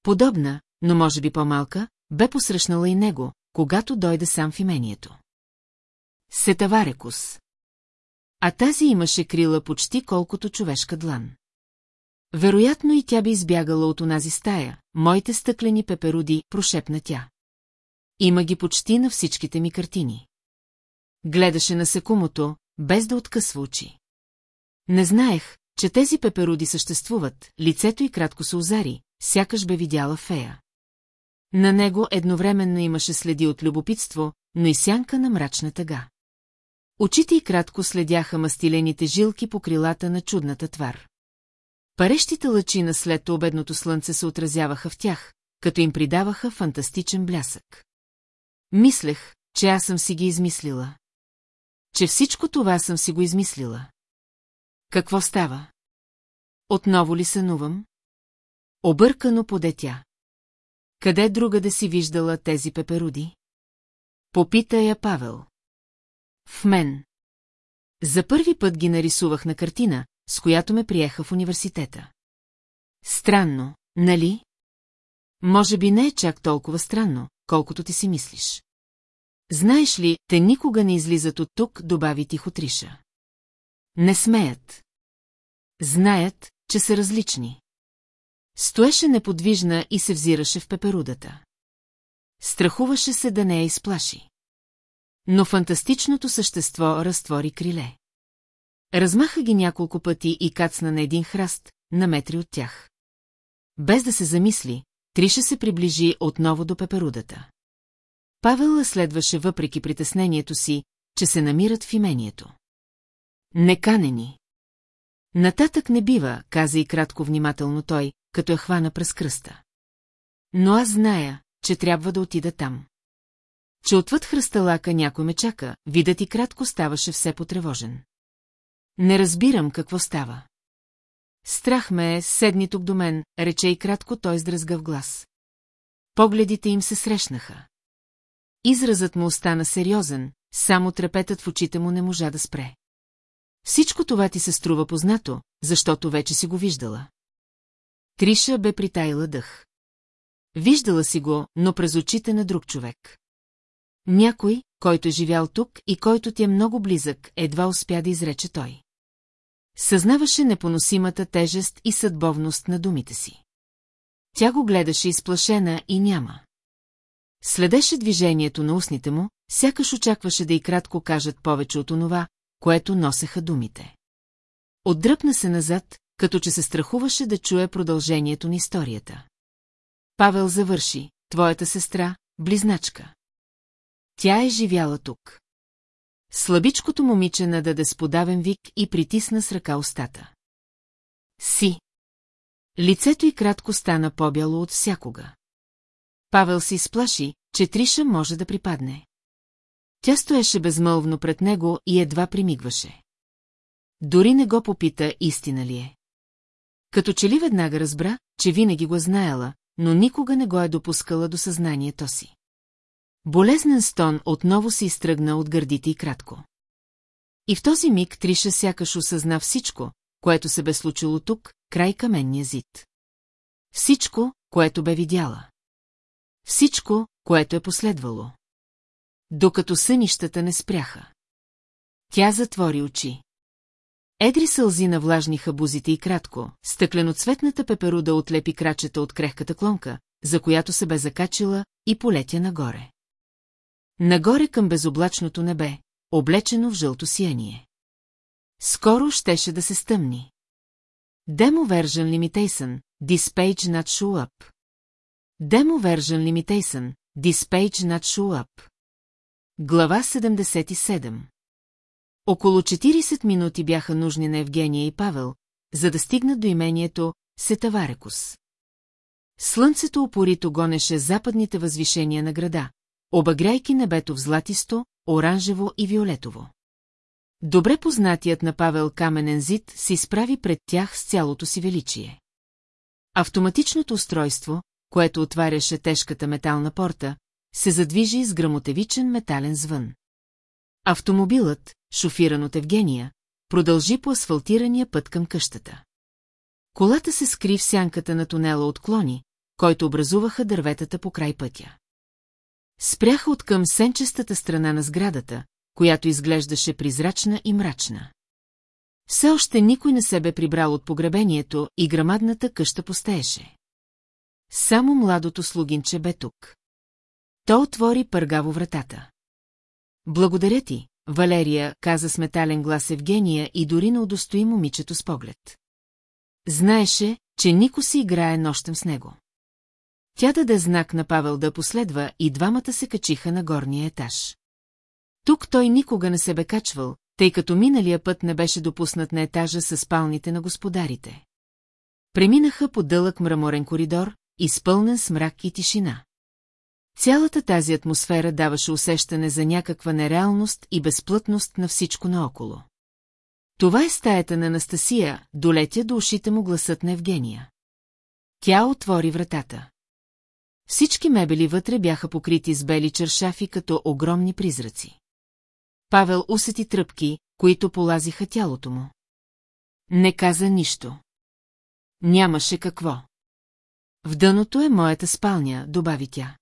Подобна, но може би по-малка, бе посрещнала и него, когато дойде сам в имението. Сетаварекус. А тази имаше крила почти колкото човешка длан. Вероятно и тя би избягала от онази стая, моите стъклени пеперуди, прошепна тя. Има ги почти на всичките ми картини. Гледаше на секумото, без да откъсва очи. Не знаех, че тези пеперуди съществуват, лицето й кратко се озари, сякаш бе видяла фея. На него едновременно имаше следи от любопитство, но и сянка на мрачна тъга. Очите й кратко следяха мастилените жилки по крилата на чудната твар. Парещите лъчи на след обедното слънце се отразяваха в тях, като им придаваха фантастичен блясък. Мислех, че аз съм си ги измислила. Че всичко това съм си го измислила. Какво става? Отново ли сънувам? Объркано поде тя. Къде друга да си виждала тези пеперуди? Попита я Павел. В мен. За първи път ги нарисувах на картина, с която ме приеха в университета. Странно, нали? Може би не е чак толкова странно, колкото ти си мислиш. Знаеш ли, те никога не излизат от тук, добави тихо Триша. Не смеят. Знаят, че са различни. Стоеше неподвижна и се взираше в пеперудата. Страхуваше се да не я изплаши. Но фантастичното същество разтвори криле. Размаха ги няколко пъти и кацна на един храст, на метри от тях. Без да се замисли, Триша се приближи отново до пеперудата. Павел следваше въпреки притеснението си, че се намират в имението. Неканени. Нататък не бива, каза и кратко внимателно той, като я хвана през кръста. Но аз зная, че трябва да отида там. Че отвъд хръсталака някой ме чака, видът и кратко ставаше все потревожен. Не разбирам какво става. Страх ме е, седни тук до мен, рече и кратко той с дръзгав глас. Погледите им се срещнаха. Изразът му остана сериозен, само трепетът в очите му не можа да спре. Всичко това ти се струва познато, защото вече си го виждала. Триша бе притайла дъх. Виждала си го, но през очите на друг човек. Някой, който е живял тук и който ти е много близък, едва успя да изрече той. Съзнаваше непоносимата тежест и съдбовност на думите си. Тя го гледаше изплашена и няма. Следеше движението на устните му, сякаш очакваше да и кратко кажат повече от онова, което носеха думите. Отдръпна се назад, като че се страхуваше да чуе продължението на историята. Павел завърши, твоята сестра, близначка. Тя е живяла тук. Слабичкото момиче нададе с подавен вик и притисна с ръка устата. Си. Лицето й кратко стана по-бяло от всякога. Павел се изплаши, че Триша може да припадне. Тя стоеше безмълвно пред него и едва примигваше. Дори не го попита, истина ли е. Като че ли веднага разбра, че винаги го е знаела, но никога не го е допускала до съзнанието си. Болезнен стон отново се изтръгна от гърдите и кратко. И в този миг Триша сякаш осъзна всичко, което се бе случило тук, край каменния зид. Всичко, което бе видяла. Всичко, което е последвало. Докато сънищата не спряха. Тя затвори очи. Едри сълзи навлажниха бузите и кратко, стъкленоцветната пеперуда отлепи крачета от крехката клонка, за която се бе закачила, и полетя нагоре. Нагоре към безоблачното небе, облечено в жълто сияние. Скоро щеше да се стъмни. Demo Version Limitation, this page not show up. Demo Version Limitation, this not show up. Глава 77 Около 40 минути бяха нужни на Евгения и Павел, за да стигнат до имението Сетаварекус. Слънцето опорито гонеше западните възвишения на града, обагряйки небето в златисто, оранжево и виолетово. Добре познатият на Павел каменен зид се изправи пред тях с цялото си величие. Автоматичното устройство, което отваряше тежката метална порта, се задвижи с грамотевичен метален звън. Автомобилът, шофиран от Евгения, продължи по асфалтирания път към къщата. Колата се скри в сянката на тунела от клони, който образуваха дърветата по край пътя. Спряха от към сенчестата страна на сградата, която изглеждаше призрачна и мрачна. Все още никой не се бе прибрал от погребението и грамадната къща постееше. Само младото слугинче бе тук. То отвори пъргаво вратата. Благодаря ти, Валерия, каза с метален глас Евгения и дори не удостои момичето с поглед. Знаеше, че Нико си играе нощем с него. Тя даде знак на Павел да последва и двамата се качиха на горния етаж. Тук той никога не се бе качвал, тъй като миналия път не беше допуснат на етажа с спалните на господарите. Преминаха по дълъг мраморен коридор, изпълнен с мрак и тишина. Цялата тази атмосфера даваше усещане за някаква нереалност и безплътност на всичко наоколо. Това е стаята на Анастасия, долетя до ушите му гласът на Евгения. Тя отвори вратата. Всички мебели вътре бяха покрити с бели чершафи като огромни призраци. Павел усети тръпки, които полазиха тялото му. Не каза нищо. Нямаше какво. В дъното е моята спалня, добави тя.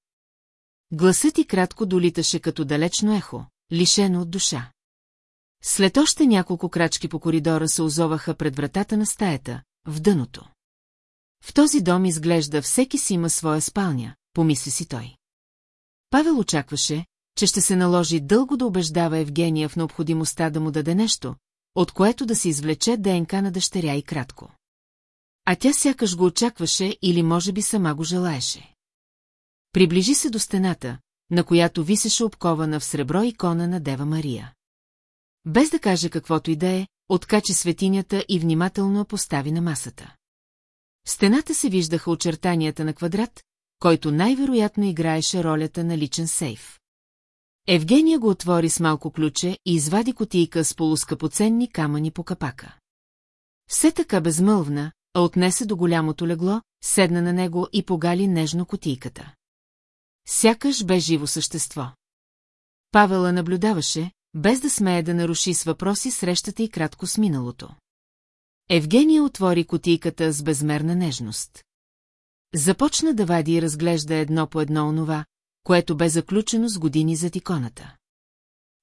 Гласът ти кратко долиташе като далечно ехо, лишено от душа. След още няколко крачки по коридора се озоваха пред вратата на стаята, в дъното. В този дом изглежда всеки си има своя спалня, помисли си той. Павел очакваше, че ще се наложи дълго да убеждава Евгения в необходимостта да му даде нещо, от което да се извлече ДНК на дъщеря и кратко. А тя сякаш го очакваше или може би сама го желаеше. Приближи се до стената, на която висеше обкована в сребро икона на Дева Мария. Без да каже каквото и да е, откачи светинята и внимателно я постави на масата. В стената се виждаха очертанията на квадрат, който най-вероятно играеше ролята на личен сейф. Евгения го отвори с малко ключе и извади котийка с полускъпоценни камъни по капака. Все така безмълвна, а отнесе до голямото легло, седна на него и погали нежно котийката. Сякаш бе живо същество. Павела наблюдаваше, без да смее да наруши с въпроси срещата и кратко с миналото. Евгения отвори котийката с безмерна нежност. Започна да вади и разглежда едно по едно онова, което бе заключено с години зад иконата.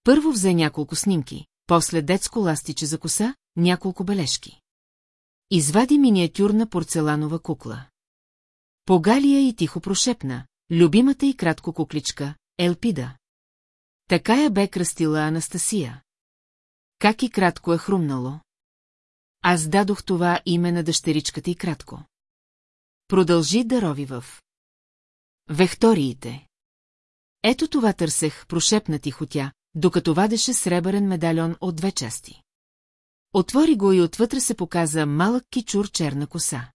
Първо взе няколко снимки, после детско ластиче за коса, няколко бележки. Извади миниатюрна порцеланова кукла. Погалия и тихо прошепна, любимата и кратко кукличка, Елпида. Така я бе кръстила Анастасия. Как и кратко е хрумнало. Аз дадох това име на дъщеричката и кратко. Продължи да рови в. Векториите. Ето това търсех, прошепна тихо тя, докато вадеше сребърен медальон от две части. Отвори го и отвътре се показа малък кичур черна коса.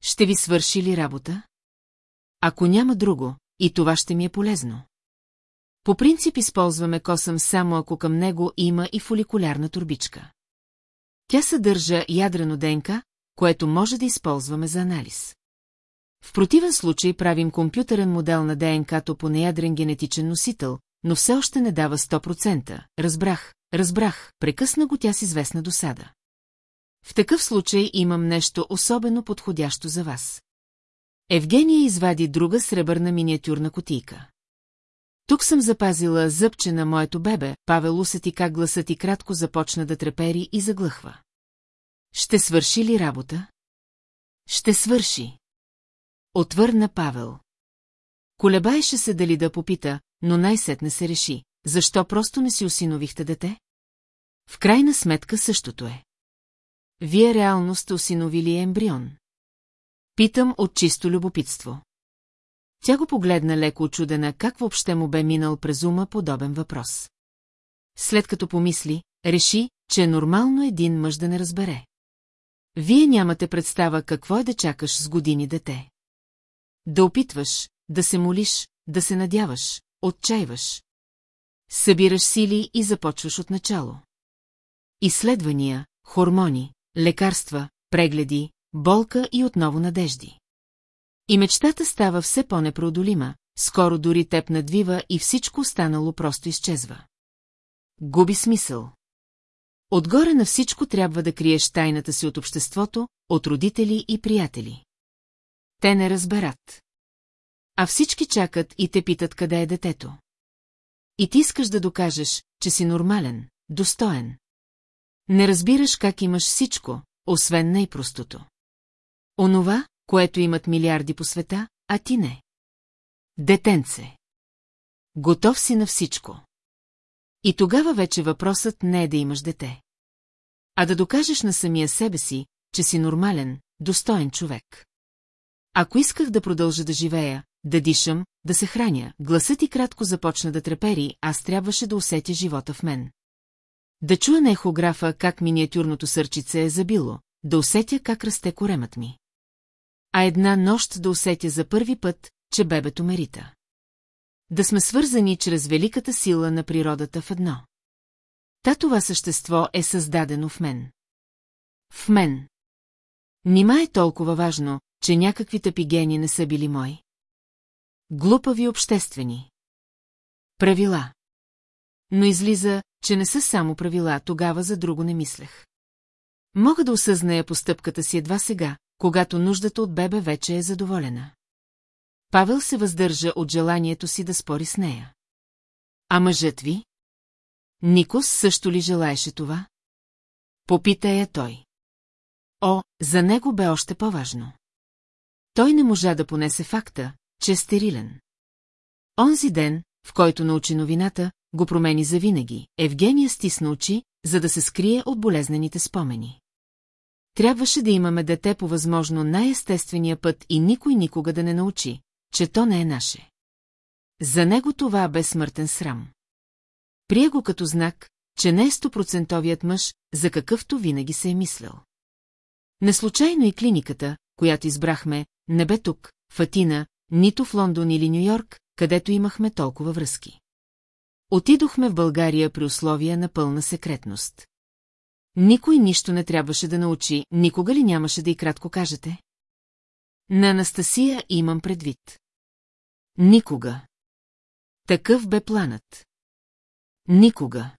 ще ви свърши ли работа? Ако няма друго, и това ще ми е полезно. По принцип използваме косъм само ако към него има и фоликулярна турбичка. Тя съдържа ядрено ДНК, което може да използваме за анализ. В противен случай правим компютърен модел на ДНК-то по неядрен генетичен носител, но все още не дава 100%. Разбрах, разбрах, прекъсна го тя с известна досада. В такъв случай имам нещо особено подходящо за вас. Евгения извади друга сребърна миниатюрна котийка. Тук съм запазила зъбче на моето бебе, Павел усети как гласът и кратко започна да трепери и заглъхва. Ще свърши ли работа? Ще свърши. Отвърна Павел. Колебаеше се дали да попита, но най-сетне се реши. Защо просто не си осиновихте дете? В крайна сметка същото е. Вие реално сте осиновили ембрион. Питам от чисто любопитство. Тя го погледна леко очудена как въобще му бе минал през ума подобен въпрос. След като помисли, реши, че е нормално един мъж да не разбере. Вие нямате представа какво е да чакаш с години дете. Да опитваш, да се молиш, да се надяваш, отчаиваш. Събираш сили и започваш от начало. Изследвания, хормони, лекарства, прегледи, болка и отново надежди. И мечтата става все по-непреодолима, скоро дори теб надвива и всичко останало просто изчезва. Губи смисъл. Отгоре на всичко трябва да криеш тайната си от обществото, от родители и приятели. Те не разберат. А всички чакат и те питат къде е детето. И ти искаш да докажеш, че си нормален, достоен. Не разбираш как имаш всичко, освен най-простото. Онова, което имат милиарди по света, а ти не. Детенце. Готов си на всичко. И тогава вече въпросът не е да имаш дете. А да докажеш на самия себе си, че си нормален, достоен човек. Ако исках да продължа да живея, да дишам, да се храня, гласът и кратко започна да трепери, аз трябваше да усетя живота в мен. Да чуя на ехографа как миниатюрното сърчице е забило, да усетя как расте коремът ми. А една нощ да усетя за първи път, че бебето мерита. Да сме свързани чрез великата сила на природата в едно. Та това същество е създадено в мен. В мен. Нима е толкова важно, че някакви тъпигени не са били мои. Глупави обществени. Правила. Но излиза, че не са само правила, тогава за друго не мислех. Мога да осъзная постъпката си едва сега, когато нуждата от бебе вече е задоволена. Павел се въздържа от желанието си да спори с нея. А мъжът ви? Никос също ли желаеше това? Попита я той. О, за него бе още по-важно. Той не можа да понесе факта, че е стерилен. Онзи ден, в който научи новината, го промени завинаги. Евгения стисна очи, за да се скрие от болезнените спомени. Трябваше да имаме дете по възможно най-естествения път и никой никога да не научи, че то не е наше. За него това бе смъртен срам. Прие го като знак, че не е стопроцентовият мъж, за какъвто винаги се е мислял. Неслучайно и клиниката, която избрахме, не бе тук, в Атина, нито в Лондон или Нью-Йорк, където имахме толкова връзки. Отидохме в България при условия на пълна секретност. Никой нищо не трябваше да научи, никога ли нямаше да и кратко кажете? На Анастасия имам предвид. Никога. Такъв бе планът. Никога.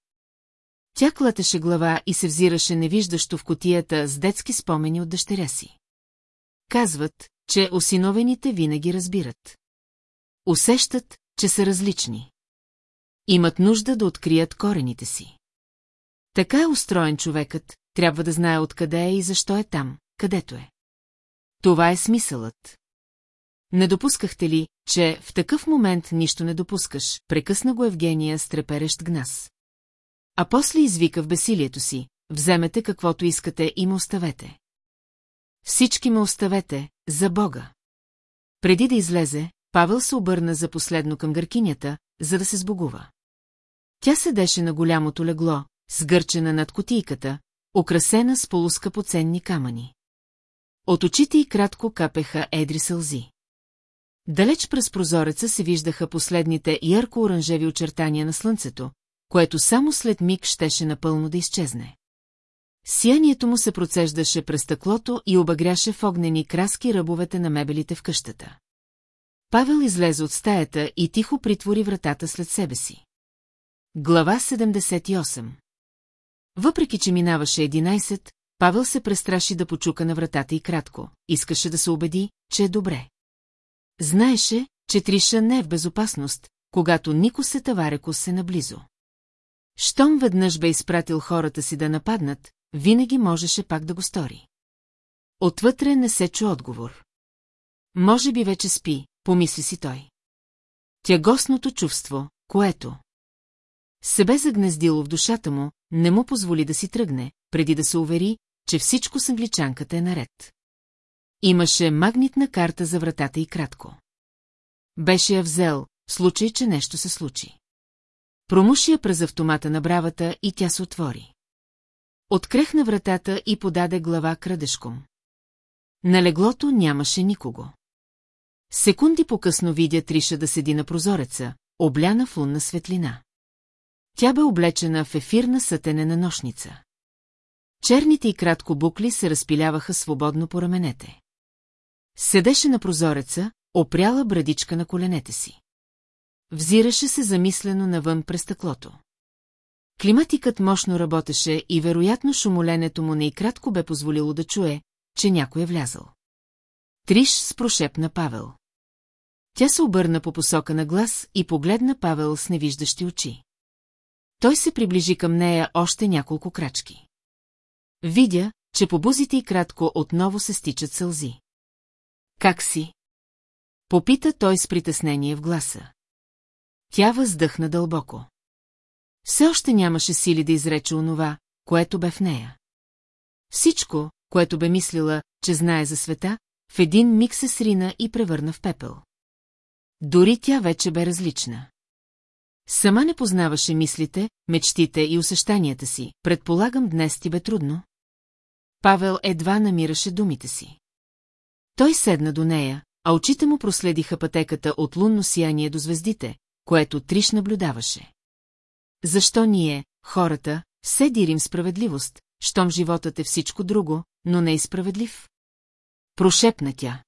Тя клатеше глава и се взираше невиждащо в котията с детски спомени от дъщеря си. Казват, че осиновените винаги разбират. Усещат, че са различни. Имат нужда да открият корените си. Така е устроен човекът, трябва да знае откъде е и защо е там, където е. Това е смисълът. Не допускахте ли, че в такъв момент нищо не допускаш, прекъсна го Евгения с треперещ гнас. А после извика в бесилието си, вземете каквото искате и ме оставете. Всички ме оставете, за Бога. Преди да излезе, Павел се обърна за последно към гъркинята, за да се сбогува. Тя седеше на голямото легло, сгърчена над котийката, украсена с полускъпоценни камъни. От очите й кратко капеха едри сълзи. Далеч през прозореца се виждаха последните ярко-оранжеви очертания на слънцето, което само след миг щеше напълно да изчезне. Сиянието му се процеждаше през стъклото и обагряше в огнени краски ръбовете на мебелите в къщата. Павел излезе от стаята и тихо притвори вратата след себе си. Глава 78 Въпреки, че минаваше 11, Павел се престраши да почука на вратата и кратко. Искаше да се убеди, че е добре. Знаеше, че Триша не е в безопасност, когато Нико се тавареко се наблизо. Щом веднъж бе изпратил хората си да нападнат, винаги можеше пак да го стори. Отвътре не се чу отговор. Може би вече спи, помисли си той. Тягосното чувство, което се бе загнездило в душата му, не му позволи да си тръгне, преди да се увери, че всичко с англичанката е наред. Имаше магнитна карта за вратата и кратко. Беше я взел, случай, че нещо се случи. Промуши я през автомата на бравата и тя се отвори. Открехна вратата и подаде глава крадешком. На леглото нямаше никого. Секунди по-късно видя Триша да седи на прозореца, обляна в лунна светлина. Тя бе облечена в ефирна сътенена нощница. Черните и кратко букли се разпиляваха свободно по раменете. Седеше на прозореца, опряла брадичка на коленете си. Взираше се замислено навън през стъклото. Климатикът мощно работеше и вероятно шумоленето му не и кратко бе позволило да чуе, че някой е влязъл. Триш спрошепна Павел. Тя се обърна по посока на глас и погледна Павел с невиждащи очи. Той се приближи към нея още няколко крачки. Видя, че по бузите и кратко отново се стичат сълзи. Как си? Попита той с притеснение в гласа. Тя въздъхна дълбоко. Все още нямаше сили да изрече онова, което бе в нея. Всичко, което бе мислила, че знае за света, в един миг се срина и превърна в пепел. Дори тя вече бе различна. Сама не познаваше мислите, мечтите и усещанията си. Предполагам, днес ти бе трудно. Павел едва намираше думите си. Той седна до нея, а очите му проследиха пътеката от лунно сияние до звездите, което Триш наблюдаваше. Защо ние, хората, се дирим справедливост, щом животът е всичко друго, но не е справедлив? Прошепна тя.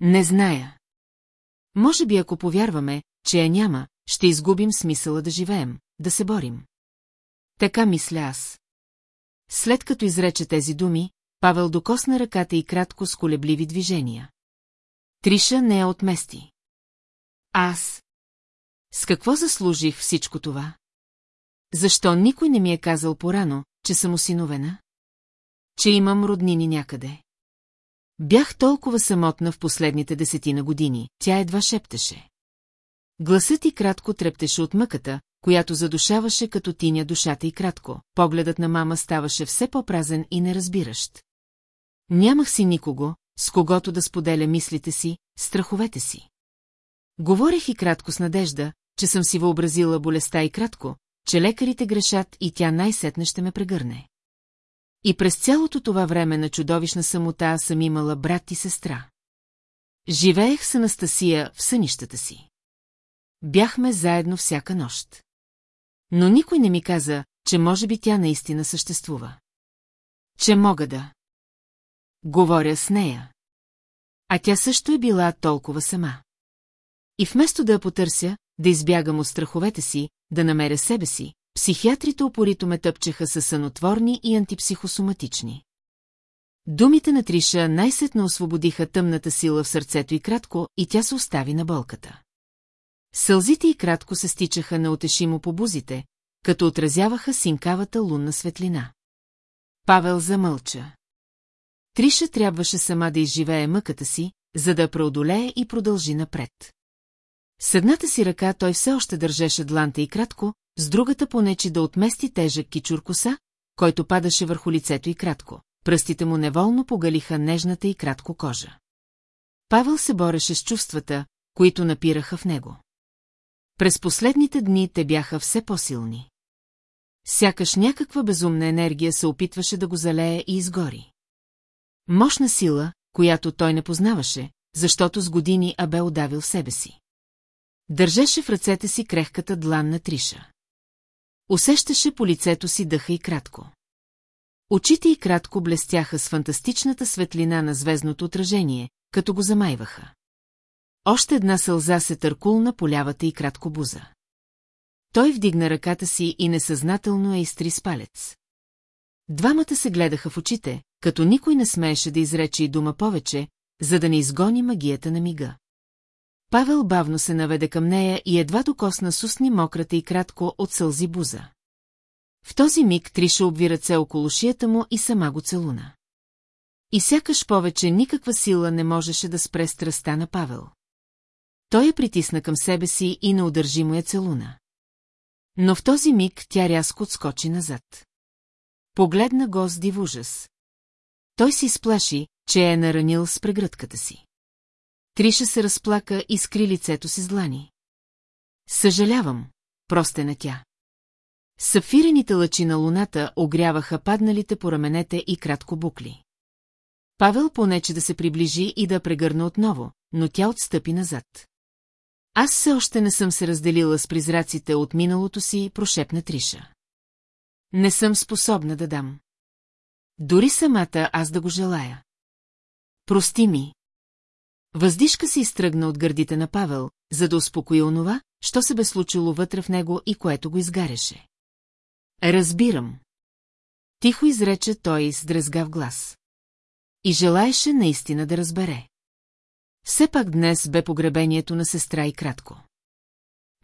Не зная. Може би ако повярваме, че я няма, ще изгубим смисъла да живеем, да се борим. Така мисля аз. След като изрече тези думи, Павел докосна ръката и кратко с колебливи движения. Триша не я отмести. Аз. С какво заслужих всичко това? Защо никой не ми е казал порано, че съм осиновена? Че имам роднини някъде. Бях толкова самотна в последните десетина години, тя едва шептеше. Гласът и кратко трептеше от мъката, която задушаваше като тиня душата и кратко. Погледът на мама ставаше все по-празен и неразбиращ. Нямах си никого, с когото да споделя мислите си, страховете си. Говорех и кратко с надежда, че съм си въобразила болестта и кратко, че лекарите грешат и тя най-сетне ще ме прегърне. И през цялото това време на чудовищна самота съм имала брат и сестра. Живеех с Анастасия в сънищата си. Бяхме заедно всяка нощ. Но никой не ми каза, че може би тя наистина съществува. Че мога да. Говоря с нея. А тя също е била толкова сама. И вместо да я потърся, да избягам от страховете си, да намеря себе си, психиатрите опорито ме тъпчеха със сънотворни и антипсихосоматични. Думите на Триша най-сетно освободиха тъмната сила в сърцето и кратко, и тя се остави на болката. Сълзите и кратко се стичаха неотешимо по бузите, като отразяваха синкавата лунна светлина. Павел замълча. Триша трябваше сама да изживее мъката си, за да преодолее и продължи напред. С едната си ръка той все още държеше дланта и кратко, с другата понечи да отмести тежък кичур коса, който падаше върху лицето и кратко. Пръстите му неволно погалиха нежната и кратко кожа. Павел се бореше с чувствата, които напираха в него. През последните дни те бяха все по-силни. Сякаш някаква безумна енергия се опитваше да го залее и изгори. Мощна сила, която той не познаваше, защото с години а бе удавил себе си. Държеше в ръцете си крехката длан на Триша. Усещаше по лицето си дъха и кратко. Очите й кратко блестяха с фантастичната светлина на звездното отражение, като го замайваха. Още една сълза се търкулна по лявата и кратко буза. Той вдигна ръката си и несъзнателно е изтри с палец. Двамата се гледаха в очите, като никой не смееше да изрече и дума повече, за да не изгони магията на мига. Павел бавно се наведе към нея и едва докосна с устни мократа и кратко от сълзи буза. В този миг Триша обви ръце около шията му и сама го целуна. И сякаш повече никаква сила не можеше да спре страста на Павел. Той я притисна към себе си и неудържимо я целуна. Но в този миг тя рязко отскочи назад. Погледна го с див ужас. Той си изплаши, че е наранил с прегръдката си. Триша се разплака и скри лицето си с длани. Съжалявам, простена тя. Сапфирените лъчи на луната огряваха падналите по раменете и кратко букли. Павел понече да се приближи и да прегърна отново, но тя отстъпи назад. Аз все още не съм се разделила с призраците от миналото си, прошепна Триша. Не съм способна да дам. Дори самата аз да го желая. Прости ми. Въздишка се изтръгна от гърдите на Павел, за да успокои онова, що се бе случило вътре в него и което го изгаряше. Разбирам. Тихо изрече той с дрезгав глас. И желаеше наистина да разбере. Все пак днес бе погребението на сестра и кратко.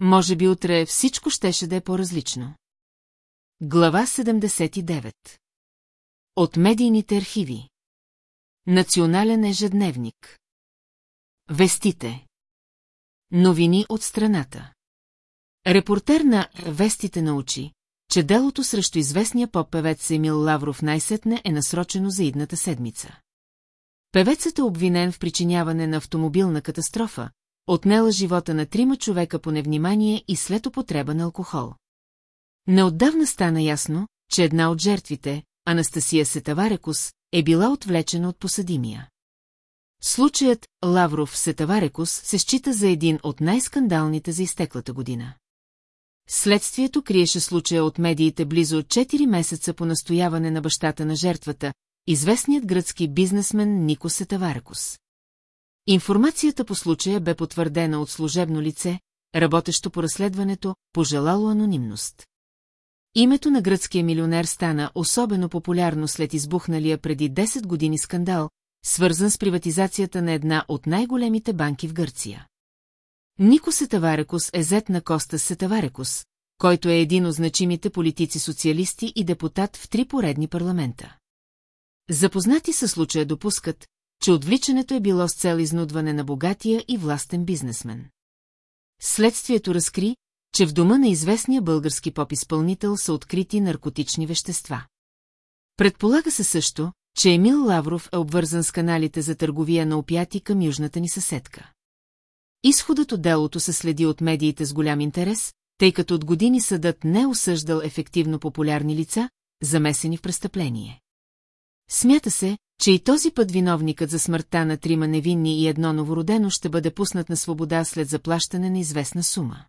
Може би утре всичко щеше да е по-различно. Глава 79 От медийните архиви Национален ежедневник Вестите Новини от страната Репортер на «Вестите научи», че делото срещу известния поп-певец Емил Лавров най-сетне е насрочено за идната седмица. Певецът е обвинен в причиняване на автомобилна катастрофа, отнела живота на трима човека по невнимание и след употреба на алкохол. Неотдавна стана ясно, че една от жертвите, Анастасия Сетаварекус, е била отвлечена от посадимия. Случаят Лавров Сетаварекус се счита за един от най-скандалните за изтеклата година. Следствието криеше случая от медиите близо 4 месеца по настояване на бащата на жертвата, известният гръцки бизнесмен Нико Сетаварекус. Информацията по случая бе потвърдена от служебно лице, работещо по разследването, пожелало анонимност. Името на гръцкия милионер стана особено популярно след избухналия преди 10 години скандал, свързан с приватизацията на една от най-големите банки в Гърция. Нико Сетаварекус е зет на Коста Сетаварекус, който е един от значимите политици-социалисти и депутат в три поредни парламента. Запознати със случая допускат, че отвличането е било с цел изнудване на богатия и властен бизнесмен. Следствието разкри, че в дома на известния български поп-изпълнител са открити наркотични вещества. Предполага се също, че Емил Лавров е обвързан с каналите за търговия на опяти към южната ни съседка. Изходът от делото се следи от медиите с голям интерес, тъй като от години съдът не осъждал ефективно популярни лица, замесени в престъпление. Смята се, че и този път виновникът за смъртта на трима невинни и едно новородено ще бъде пуснат на свобода след заплащане на известна сума.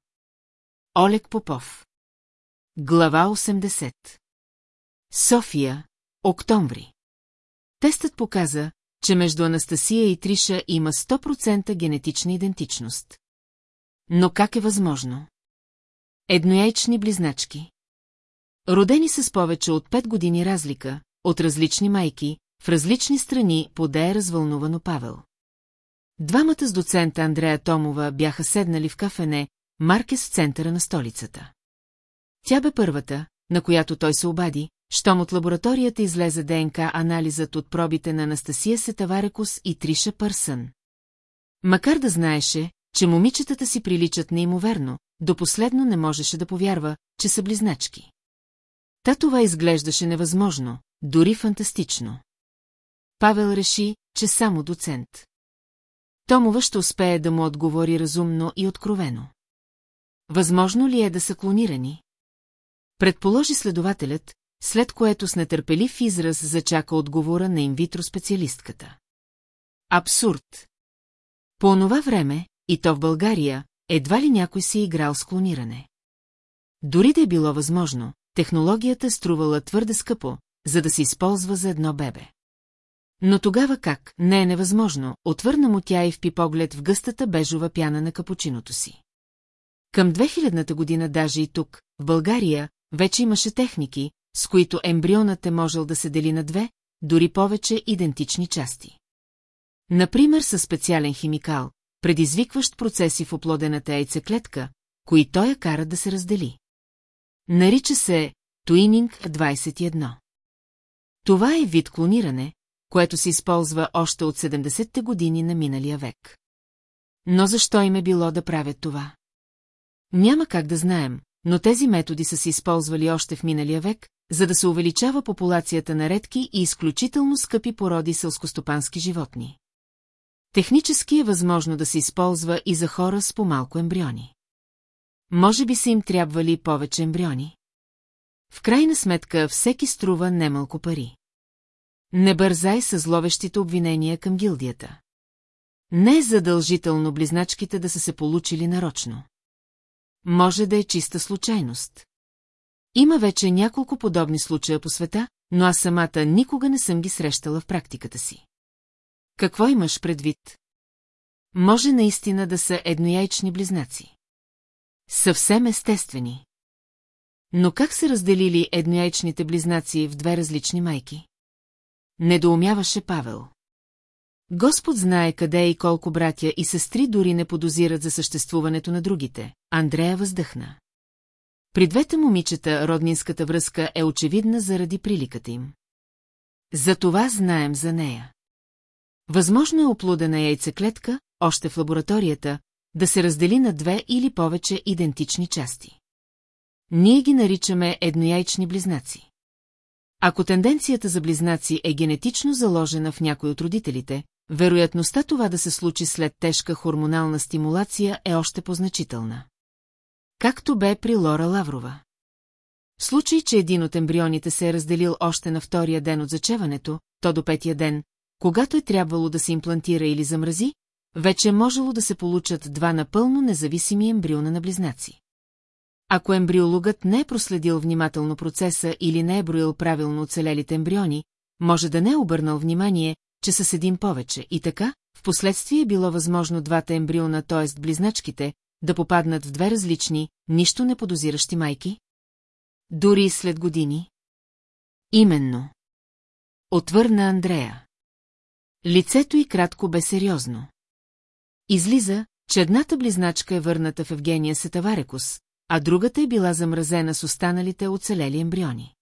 Олег Попов Глава 80 София, октомври Тестът показа, че между Анастасия и Триша има 100% генетична идентичност. Но как е възможно? Еднояйчни близначки. Родени с повече от 5 години разлика, от различни майки, в различни страни, поде е развълнувано Павел. Двамата с доцента Андрея Томова бяха седнали в кафене, Маркес в центъра на столицата. Тя бе първата, на която той се обади, щом от лабораторията излезе ДНК анализът от пробите на Анастасия Сетаварекус и Триша Пърсън. Макар да знаеше, че момичетата си приличат неимоверно, до последно не можеше да повярва, че са близначки. Та това изглеждаше невъзможно, дори фантастично. Павел реши, че само доцент. Томова ще успее да му отговори разумно и откровено. Възможно ли е да са клонирани? Предположи следователят, след което с нетърпелив израз зачака отговора на инвитро специалистката. Абсурд! По онова време, и то в България, едва ли някой си играл с клониране. Дори да е било възможно, технологията струвала твърде скъпо, за да се използва за едно бебе. Но тогава как, не е невъзможно, отвърна му тя и впи поглед в гъстата бежова пяна на капучиното си. Към 2000-та година даже и тук, в България, вече имаше техники, с които ембрионът е можел да се дели на две, дори повече идентични части. Например със специален химикал, предизвикващ процеси в оплодената яйцеклетка, кои той я кара да се раздели. Нарича се Туининг 21. Това е вид клониране, което се използва още от 70-те години на миналия век. Но защо им е било да правят това? Няма как да знаем, но тези методи са се използвали още в миналия век, за да се увеличава популацията на редки и изключително скъпи породи селскостопански животни. Технически е възможно да се използва и за хора с по-малко ембриони. Може би са им трябвали повече ембриони. В крайна сметка всеки струва немалко пари. Не бързай с зловещите обвинения към гилдията. Не е задължително близначките да са се получили нарочно. Може да е чиста случайност. Има вече няколко подобни случая по света, но аз самата никога не съм ги срещала в практиката си. Какво имаш предвид? Може наистина да са еднояйчни близнаци. Съвсем естествени. Но как се разделили еднояйчните близнаци в две различни майки? Недоумяваше Павел. Господ знае къде и колко братя и сестри дори не подозират за съществуването на другите. Андрея въздъхна. При двете момичета роднинската връзка е очевидна заради приликата им. За това знаем за нея. Възможно е оплудена яйцеклетка, още в лабораторията, да се раздели на две или повече идентични части. Ние ги наричаме еднояйчни близнаци. Ако тенденцията за близнаци е генетично заложена в някой от родителите, вероятността това да се случи след тежка хормонална стимулация е още позначителна. Както бе при Лора Лаврова. В случай, че един от ембрионите се е разделил още на втория ден от зачеването, то до петия ден, когато е трябвало да се имплантира или замрази, вече е можело да се получат два напълно независими ембриона на близнаци. Ако ембриологът не е проследил внимателно процеса или не е броил правилно оцелелите ембриони, може да не е обърнал внимание, че са един повече и така, в последствие е било възможно двата ембриона, т.е. близначките, да попаднат в две различни, нищо не подозиращи майки? Дори след години? Именно. Отвърна Андрея. Лицето й кратко бе сериозно. Излиза, че едната близначка е върната в Евгения Сетаварекус, а другата е била замразена с останалите оцелели ембриони.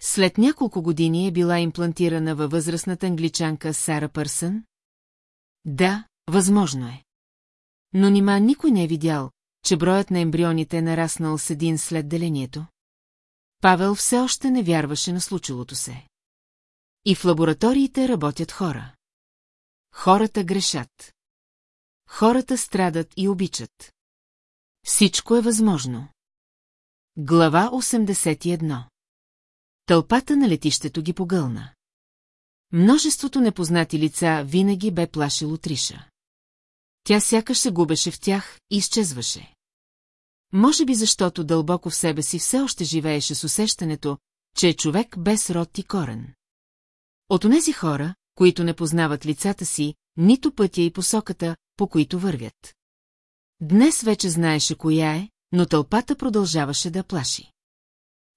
След няколко години е била имплантирана във възрастната англичанка Сара Пърсън? Да, възможно е. Но нима никой не е видял, че броят на ембрионите е нараснал с един след делението. Павел все още не вярваше на случилото се. И в лабораториите работят хора. Хората грешат. Хората страдат и обичат. Всичко е възможно. Глава 81 Тълпата на летището ги погълна. Множеството непознати лица винаги бе плашило Триша. Тя сякаш се губеше в тях и изчезваше. Може би защото дълбоко в себе си все още живееше с усещането, че е човек без род и корен. От онези хора, които не познават лицата си, нито пътя и посоката, по които вървят. Днес вече знаеше коя е, но тълпата продължаваше да плаши.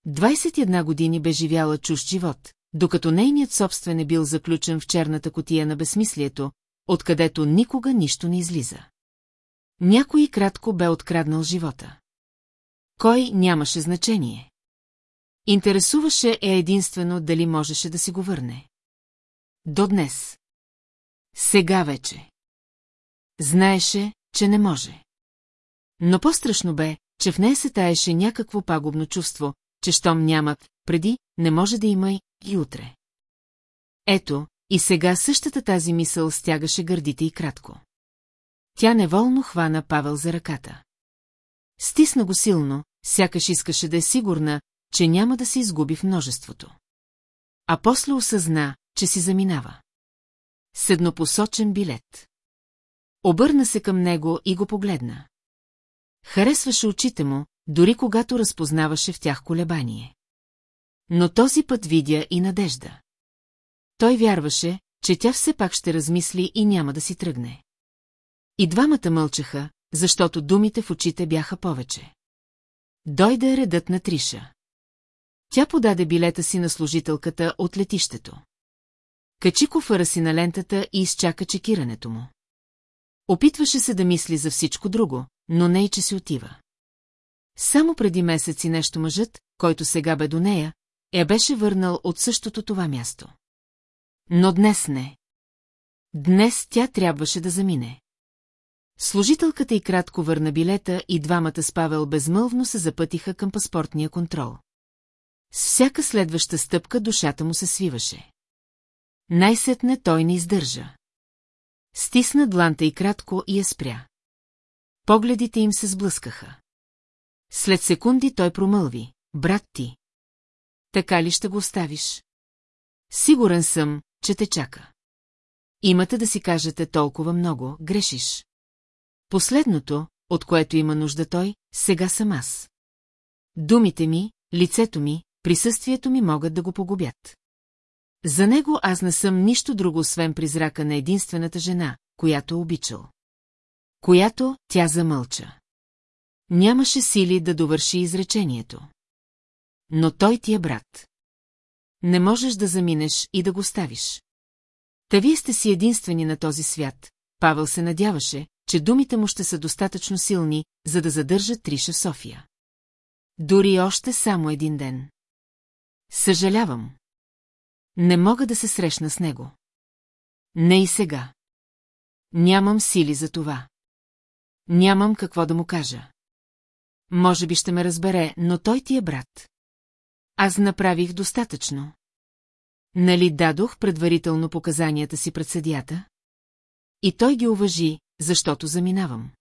21 години бе живяла чуж живот, докато нейният собствен е бил заключен в черната котия на безсмислието, откъдето никога нищо не излиза. Някой кратко бе откраднал живота. Кой нямаше значение. Интересуваше е единствено дали можеше да си го върне. До днес. Сега вече. Знаеше, че не може. Но по-страшно бе, че в нея се таеше някакво пагубно чувство, че щом няма преди, не може да има и утре. Ето, и сега същата тази мисъл стягаше гърдите и кратко. Тя неволно хвана Павел за ръката. Стисна го силно, сякаш искаше да е сигурна, че няма да се изгуби в множеството. А после осъзна, че си заминава. Седнопосочен билет. Обърна се към него и го погледна. Харесваше очите му, дори когато разпознаваше в тях колебание. Но този път видя и надежда. Той вярваше, че тя все пак ще размисли и няма да си тръгне. И двамата мълчаха, защото думите в очите бяха повече. Дойде редът на Триша. Тя подаде билета си на служителката от летището. Качи кофъра си на лентата и изчака чекирането му. Опитваше се да мисли за всичко друго, но не и че си отива. Само преди месеци нещо мъжът, който сега бе до нея, я беше върнал от същото това място. Но днес не. Днес тя трябваше да замине. Служителката и кратко върна билета и двамата с Павел безмълвно се запътиха към паспортния контрол. С всяка следваща стъпка душата му се свиваше. Най-сетне той не издържа. Стисна дланта и кратко и я спря. Погледите им се сблъскаха. След секунди той промълви. Брат ти. Така ли ще го оставиш? Сигурен съм, че те чака. Имате да си кажете толкова много, грешиш. Последното, от което има нужда той, сега съм аз. Думите ми, лицето ми, присъствието ми могат да го погубят. За него аз не съм нищо друго, освен призрака на единствената жена, която е обичал. Която тя замълча. Нямаше сили да довърши изречението. Но той ти е брат. Не можеш да заминеш и да го ставиш. Та вие сте си единствени на този свят. Павел се надяваше, че думите му ще са достатъчно силни, за да задържат Триша София. Дори още само един ден. Съжалявам. Не мога да се срещна с него. Не и сега. Нямам сили за това. Нямам какво да му кажа. Може би ще ме разбере, но той ти е брат. Аз направих достатъчно. Нали дадох предварително показанията си пред съдията? И той ги уважи, защото заминавам.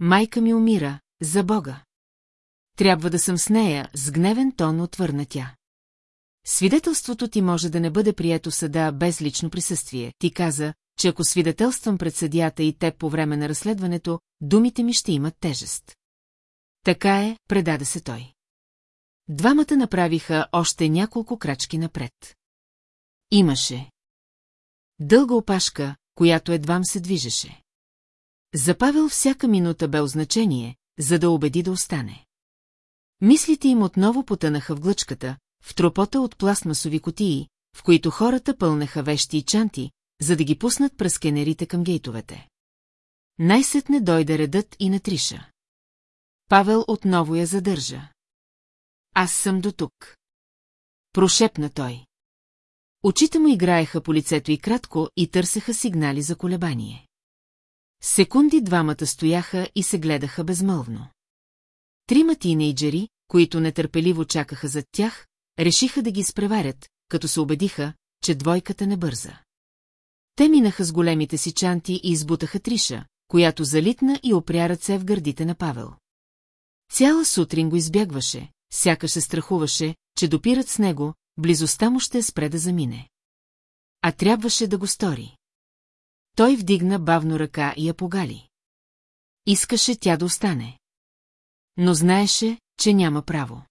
Майка ми умира, за Бога. Трябва да съм с нея, с гневен тон отвърна тя. Свидетелството ти може да не бъде прието съда без лично присъствие. Ти каза, че ако свидетелствам пред съдията и теб по време на разследването, думите ми ще имат тежест. Така е, предаде се той. Двамата направиха още няколко крачки напред. Имаше. Дълга опашка, която едвам се движеше. За Павел всяка минута бе означение, за да убеди да остане. Мислите им отново потънаха в глъчката, в тропота от пластмасови котии, в които хората пълнеха вещи и чанти, за да ги пуснат през кенерите към гейтовете. Най-сетне дойде редът и на Триша. Павел отново я задържа. Аз съм до тук. Прошепна той. Очите му играеха по лицето и кратко и търсеха сигнали за колебание. Секунди двамата стояха и се гледаха безмълвно. Трима тинейджери, които нетърпеливо чакаха зад тях, решиха да ги изпреварят, като се убедиха, че двойката не бърза. Те минаха с големите си чанти и избутаха Триша, която залитна и опря ръце в гърдите на Павел. Цяла сутрин го избягваше, сякаш се страхуваше, че допират с него, близостта му ще спре да замине. А трябваше да го стори. Той вдигна бавно ръка и я погали. Искаше тя да остане. Но знаеше, че няма право.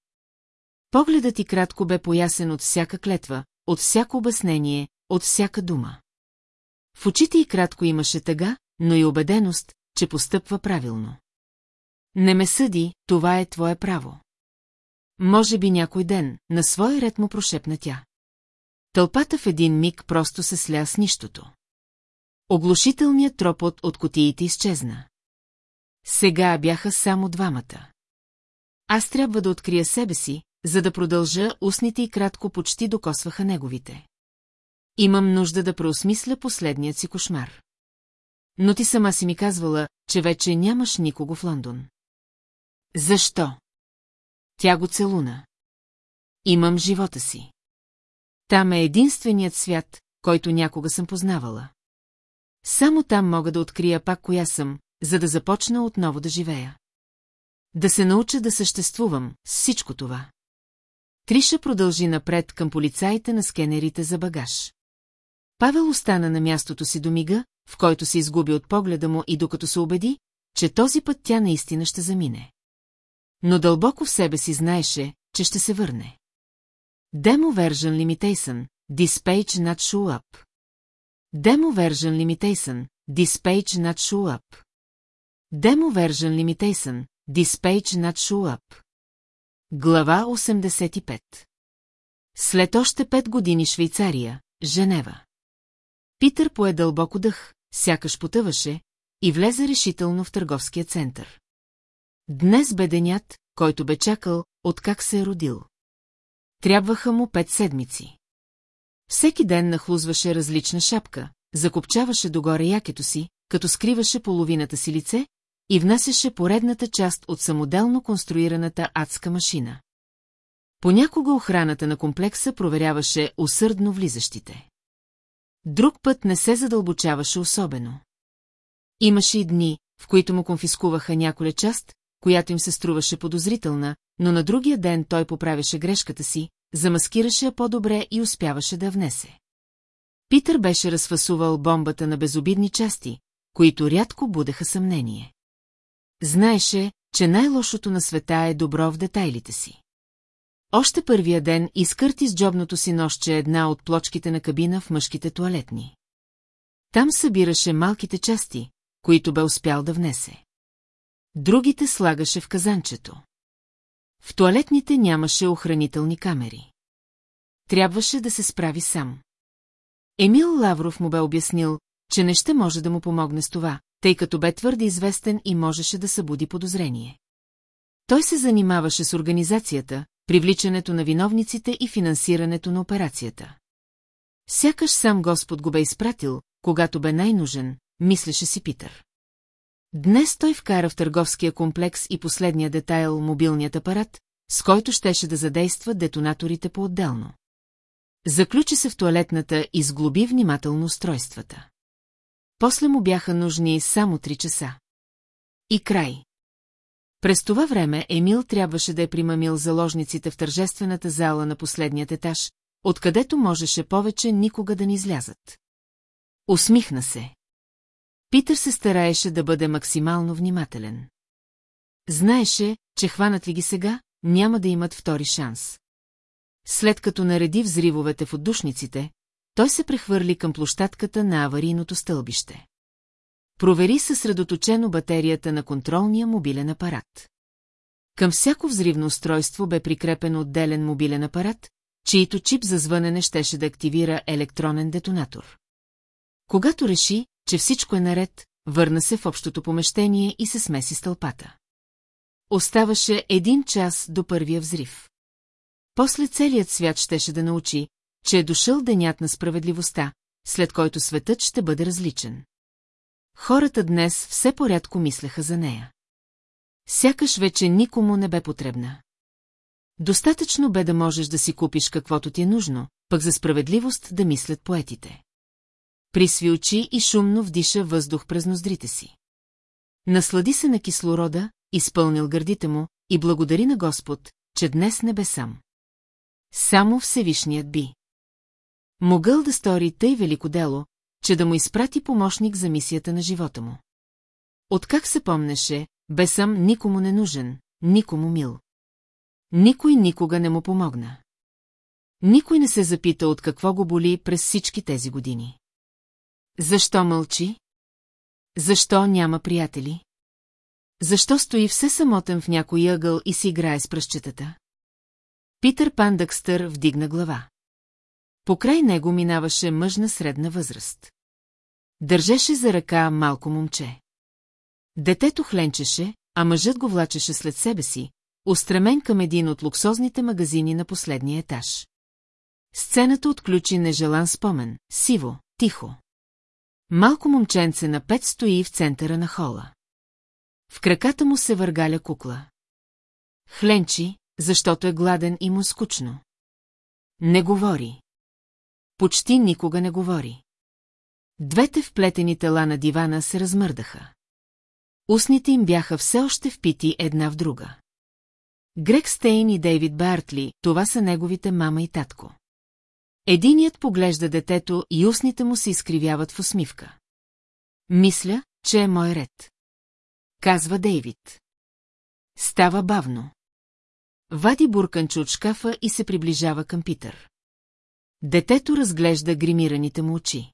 Погледът ти кратко бе поясен от всяка клетва, от всяко обяснение, от всяка дума. В очите и кратко имаше тъга, но и убеденост, че постъпва правилно. Не ме съди, това е твое право. Може би някой ден, на свой ред му прошепна тя. Тълпата в един миг просто се сля с нищото. Оглушителният тропот от котиите изчезна. Сега бяха само двамата. Аз трябва да открия себе си, за да продължа, устните и кратко почти докосваха неговите. Имам нужда да преосмисля последният си кошмар. Но ти сама си ми казвала, че вече нямаш никого в Лондон. Защо? Тя го целуна. Имам живота си. Там е единственият свят, който някога съм познавала. Само там мога да открия пак коя съм, за да започна отново да живея. Да се науча да съществувам с всичко това. Триша продължи напред към полицаите на скенерите за багаж. Павел остана на мястото си до мига, в който се изгуби от погледа му и докато се убеди, че този път тя наистина ще замине. Но дълбоко в себе си знаеше, че ще се върне. Demo Version Limitation, page not show up. Demo Version Limitation, page not show up. Demo Version Limitation, page not show up. Глава 85 След още пет години Швейцария, Женева. Питър пое дълбоко дъх, сякаш потъваше, и влезе решително в търговския център. Днес бе денят, който бе чакал, откак се е родил. Трябваха му пет седмици. Всеки ден нахлузваше различна шапка, закопчаваше догоре якето си, като скриваше половината си лице и внасяше поредната част от самоделно конструираната адска машина. Понякога охраната на комплекса проверяваше усърдно влизащите. Друг път не се задълбочаваше особено. Имаше и дни, в които му конфискуваха няколя част, която им се струваше подозрителна, но на другия ден той поправяше грешката си, замаскираше я по-добре и успяваше да внесе. Питър беше разфасувал бомбата на безобидни части, които рядко будеха съмнение. Знаеше, че най-лошото на света е добро в детайлите си. Още първия ден изкърти с джобното си нощче една от плочките на кабина в мъжките туалетни. Там събираше малките части, които бе успял да внесе. Другите слагаше в казанчето. В туалетните нямаше охранителни камери. Трябваше да се справи сам. Емил Лавров му бе обяснил, че не ще може да му помогне с това, тъй като бе твърде известен и можеше да събуди подозрение. Той се занимаваше с организацията, привличането на виновниците и финансирането на операцията. Сякаш сам Господ го бе изпратил, когато бе най-нужен, мислеше си Питър. Днес той вкара в търговския комплекс и последния детайл мобилният апарат, с който щеше да задейства детонаторите по-отделно. Заключи се в туалетната и сглоби внимателно устройствата. После му бяха нужни само три часа. И край. През това време Емил трябваше да е примамил заложниците в тържествената зала на последният етаж, откъдето можеше повече никога да не излязат. Усмихна се. Питър се стараеше да бъде максимално внимателен. Знаеше, че хванат ли ги сега, няма да имат втори шанс. След като нареди взривовете в отдушниците, той се прехвърли към площадката на аварийното стълбище. Провери съсредоточено батерията на контролния мобилен апарат. Към всяко взривно устройство бе прикрепен отделен мобилен апарат, чието чип за звънене щеше да активира електронен детонатор. Когато реши, че всичко е наред, върна се в общото помещение и се смеси с тълпата. Оставаше един час до първия взрив. После целият свят щеше да научи, че е дошъл денят на справедливостта, след който светът ще бъде различен. Хората днес все порядко мислеха за нея. Сякаш вече никому не бе потребна. Достатъчно бе да можеш да си купиш каквото ти е нужно, пък за справедливост да мислят поетите. Присви очи и шумно вдиша въздух през ноздрите си. Наслади се на кислорода, изпълнил гърдите му и благодари на Господ, че днес не бе сам. Само Всевишният би. Могъл да стори тъй велико дело, че да му изпрати помощник за мисията на живота му. Откак се помнеше, бе сам никому не нужен, никому мил. Никой никога не му помогна. Никой не се запита от какво го боли през всички тези години. Защо мълчи? Защо няма приятели? Защо стои все самотен в някой ъгъл и си играе с пръщетата? Питър Пандъкстър вдигна глава. Покрай него минаваше мъж на средна възраст. Държеше за ръка малко момче. Детето хленчеше, а мъжът го влачеше след себе си, устремен към един от луксозните магазини на последния етаж. Сцената отключи нежелан спомен, сиво, тихо. Малко момченце на пет стои в центъра на хола. В краката му се въргаля кукла. Хленчи, защото е гладен и му скучно. Не говори. Почти никога не говори. Двете вплетени тела на дивана се размърдаха. Устните им бяха все още впити една в друга. Грег Стейн и Дейвид Бартли, това са неговите мама и татко. Единият поглежда детето и устните му се изкривяват в усмивка. Мисля, че е мой ред. Казва Дейвид. Става бавно. Вади бурканче от шкафа и се приближава към Питър. Детето разглежда гримираните му очи.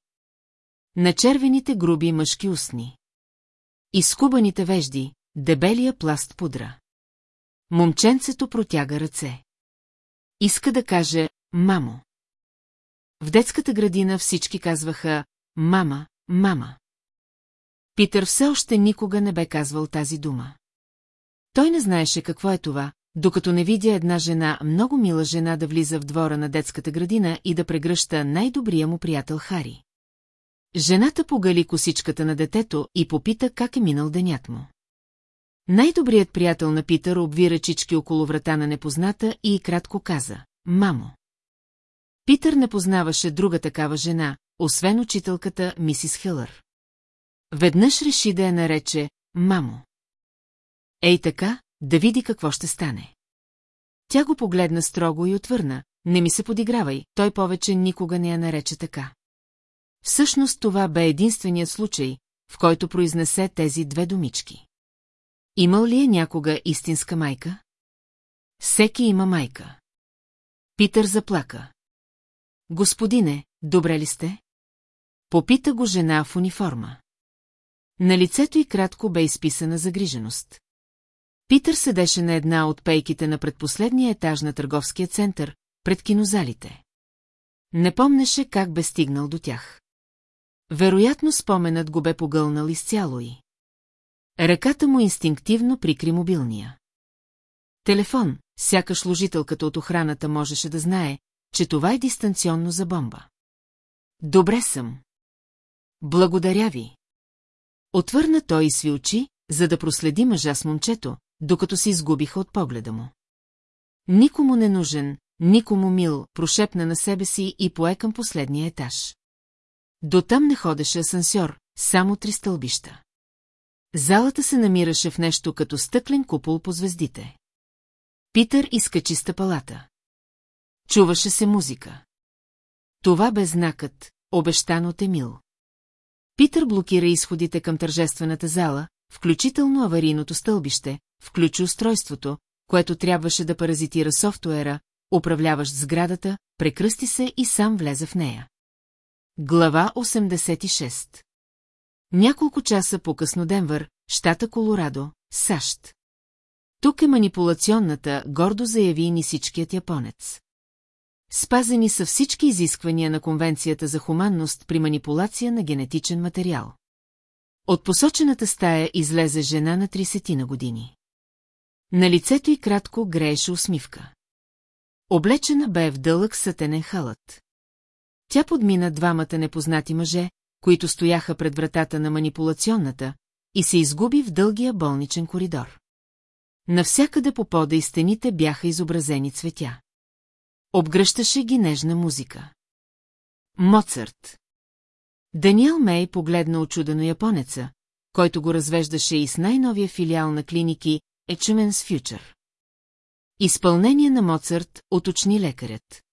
На червените груби мъжки устни. Изкубаните вежди, дебелия пласт пудра. Момченцето протяга ръце. Иска да каже «мамо». В детската градина всички казваха «мама, мама». Питър все още никога не бе казвал тази дума. Той не знаеше какво е това, докато не видя една жена, много мила жена да влиза в двора на детската градина и да прегръща най-добрия му приятел Хари. Жената погали косичката на детето и попита как е минал денят му. Най-добрият приятел на Питър обви ръчички около врата на непозната и кратко каза «Мамо». Питър не познаваше друга такава жена, освен учителката мисис Хилър. Веднъж реши да я нарече «Мамо». Ей така, да види какво ще стане. Тя го погледна строго и отвърна, не ми се подигравай, той повече никога не я нарече така. Всъщност това бе единственият случай, в който произнесе тези две думички. Имал ли е някога истинска майка? Всеки има майка. Питър заплака. Господине, добре ли сте? Попита го жена в униформа. На лицето й кратко бе изписана загриженост. Питър седеше на една от пейките на предпоследния етаж на търговския център, пред кинозалите. Не помнеше как бе стигнал до тях. Вероятно споменът го бе погълнал изцяло и. Ръката му инстинктивно прикри мобилния. Телефон, сякаш служителката от охраната можеше да знае, че това е дистанционно за бомба. Добре съм. Благодаря ви. Отвърна той и сви очи, за да проследи мъжа с момчето, докато се изгубиха от погледа му. Никому не нужен, никому мил, прошепна на себе си и пое към последния етаж. До там не ходеше асансьор, само три стълбища. Залата се намираше в нещо като стъклен купол по звездите. Питър изкачи стъпалата. Чуваше се музика. Това бе знакът, обещан от Емил. Питър блокира изходите към тържествената зала, включително аварийното стълбище, включи устройството, което трябваше да паразитира софтуера, управляващ сградата, прекръсти се и сам влезе в нея. Глава 86 Няколко часа по-късно Денвър, щата Колорадо, САЩ. Тук е манипулационната, гордо заяви нисичкият японец. Спазени са всички изисквания на Конвенцията за хуманност при манипулация на генетичен материал. От посочената стая излезе жена на 30 на години. На лицето й кратко грееше усмивка. Облечена бе в дълъг сътенен халът. Тя подмина двамата непознати мъже, които стояха пред вратата на манипулационната, и се изгуби в дългия болничен коридор. Навсякъде по пода и стените бяха изобразени цветя. Обгръщаше ги нежна музика. Моцарт. Даниел Мей погледна очудено японеца, който го развеждаше и с най-новия филиал на клиники Echemens Future. Изпълнение на Моцарт, уточни лекарят.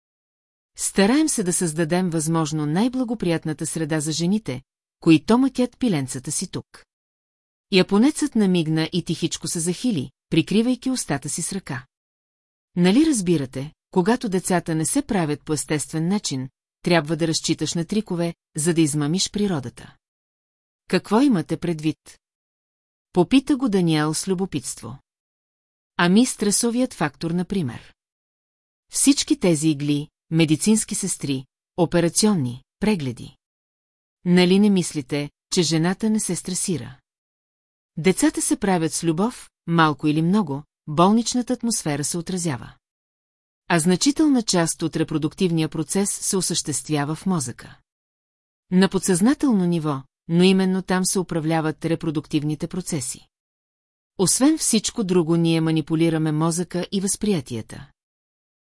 Стараем се да създадем възможно най-благоприятната среда за жените, които мъкят пиленцата си тук. Японецът намигна и тихичко се захили, прикривайки устата си с ръка. Нали разбирате, когато децата не се правят по естествен начин, трябва да разчиташ на трикове, за да измамиш природата. Какво имате предвид? Попита го Даниел с любопитство. Ами стресовият фактор, например. Всички тези игли, медицински сестри, операционни, прегледи. Нали не мислите, че жената не се стресира? Децата се правят с любов, малко или много, болничната атмосфера се отразява. А значителна част от репродуктивния процес се осъществява в мозъка. На подсъзнателно ниво, но именно там се управляват репродуктивните процеси. Освен всичко друго, ние манипулираме мозъка и възприятията.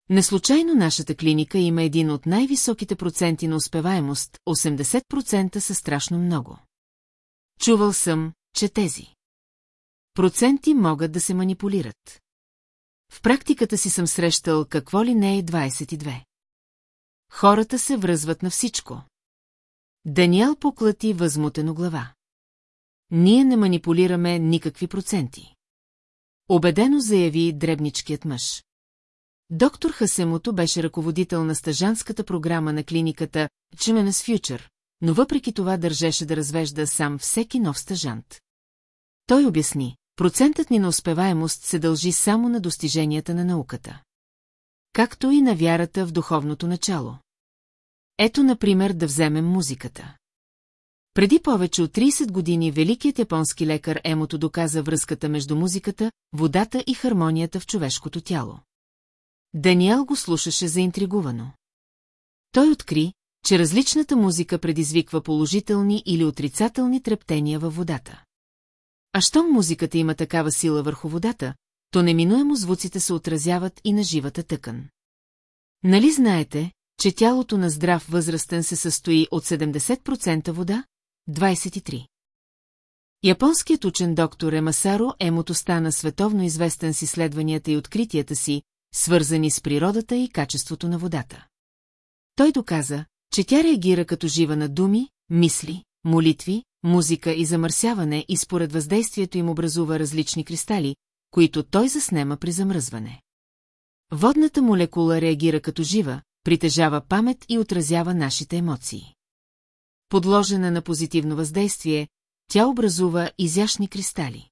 Неслучайно нашата клиника има един от най-високите проценти на успеваемост, 80% са страшно много. Чувал съм, че тези проценти могат да се манипулират. В практиката си съм срещал какво ли не е 22. Хората се връзват на всичко. Даниел поклати възмутено глава. Ние не манипулираме никакви проценти. Обедено заяви дребничкият мъж. Доктор Хасемото беше ръководител на стажанската програма на клиниката Chimenez Future, но въпреки това държеше да развежда сам всеки нов стажант. Той обясни, процентът ни на успеваемост се дължи само на достиженията на науката. Както и на вярата в духовното начало. Ето, например, да вземем музиката. Преди повече от 30 години великият японски лекар Емото доказа връзката между музиката, водата и хармонията в човешкото тяло. Даниел го слушаше заинтригувано. Той откри, че различната музика предизвиква положителни или отрицателни трептения във водата. А щом музиката има такава сила върху водата, то неминуемо звуците се отразяват и на живата тъкан. Нали знаете, че тялото на здрав възрастен се състои от 70% вода? 23. Японският учен доктор Емасаро Емото стана световно известен с изследванията и откритията си, свързани с природата и качеството на водата. Той доказа, че тя реагира като жива на думи, мисли, молитви, музика и замърсяване и според въздействието им образува различни кристали, които той заснема при замръзване. Водната молекула реагира като жива, притежава памет и отразява нашите емоции. Подложена на позитивно въздействие, тя образува изящни кристали.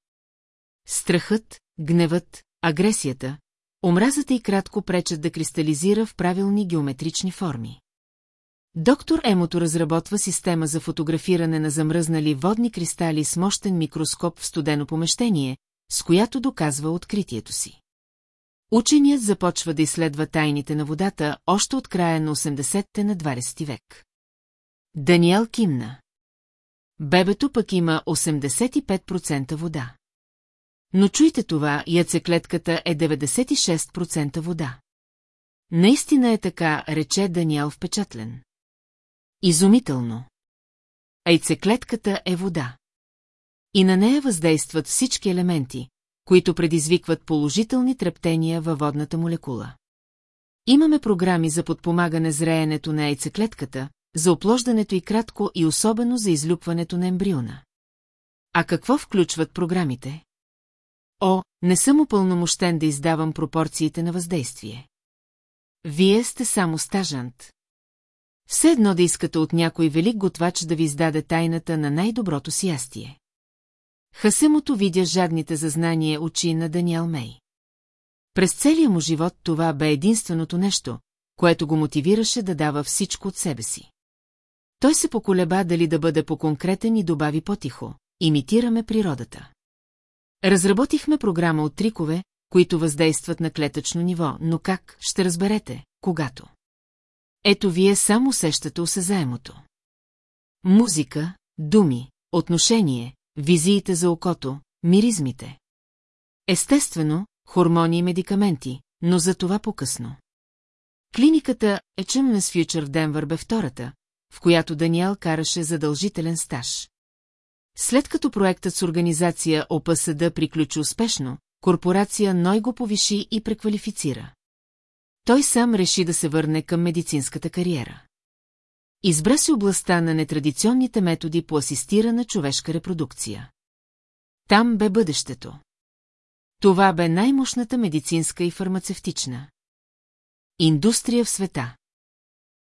Страхът, гневът, агресията, омразата и кратко пречат да кристализира в правилни геометрични форми. Доктор Емото разработва система за фотографиране на замръзнали водни кристали с мощен микроскоп в студено помещение, с която доказва откритието си. Ученият започва да изследва тайните на водата още от края на 80-те на 20 век. Даниел кимна. Бебето пък има 85% вода. Но чуйте това, яцеклетката е 96% вода. Наистина е така, рече Даниел впечатлен. Изумително. Айцеклетката е вода. И на нея въздействат всички елементи, които предизвикват положителни трептения във водната молекула. Имаме програми за подпомагане зреенето на яйцеклетката, за оплождането и кратко и особено за излюпването на ембриона. А какво включват програмите? О, не съм упълномощен да издавам пропорциите на въздействие. Вие сте само стажант. Все едно да искате от някой велик готвач да ви издаде тайната на най-доброто си ястие. Хасемото видя жадните за знание очи на Даниел Мей. През целия му живот това бе единственото нещо, което го мотивираше да дава всичко от себе си. Той се поколеба дали да бъде по-конкретен и добави по-тихо. Имитираме природата. Разработихме програма от трикове, които въздействат на клетъчно ниво, но как, ще разберете, когато. Ето вие само усещате осезаемото. Музика, думи, отношение, визиите за окото, миризмите. Естествено, хормони и медикаменти, но за това по-късно. Клиниката HMS Future в Денвър бе втората, в която Даниел караше задължителен стаж. След като проектът с организация ОПСД приключи успешно, корпорация Ной го повиши и преквалифицира. Той сам реши да се върне към медицинската кариера. Избра си областта на нетрадиционните методи по асистирана човешка репродукция. Там бе бъдещето. Това бе най-мощната медицинска и фармацевтична. Индустрия в света.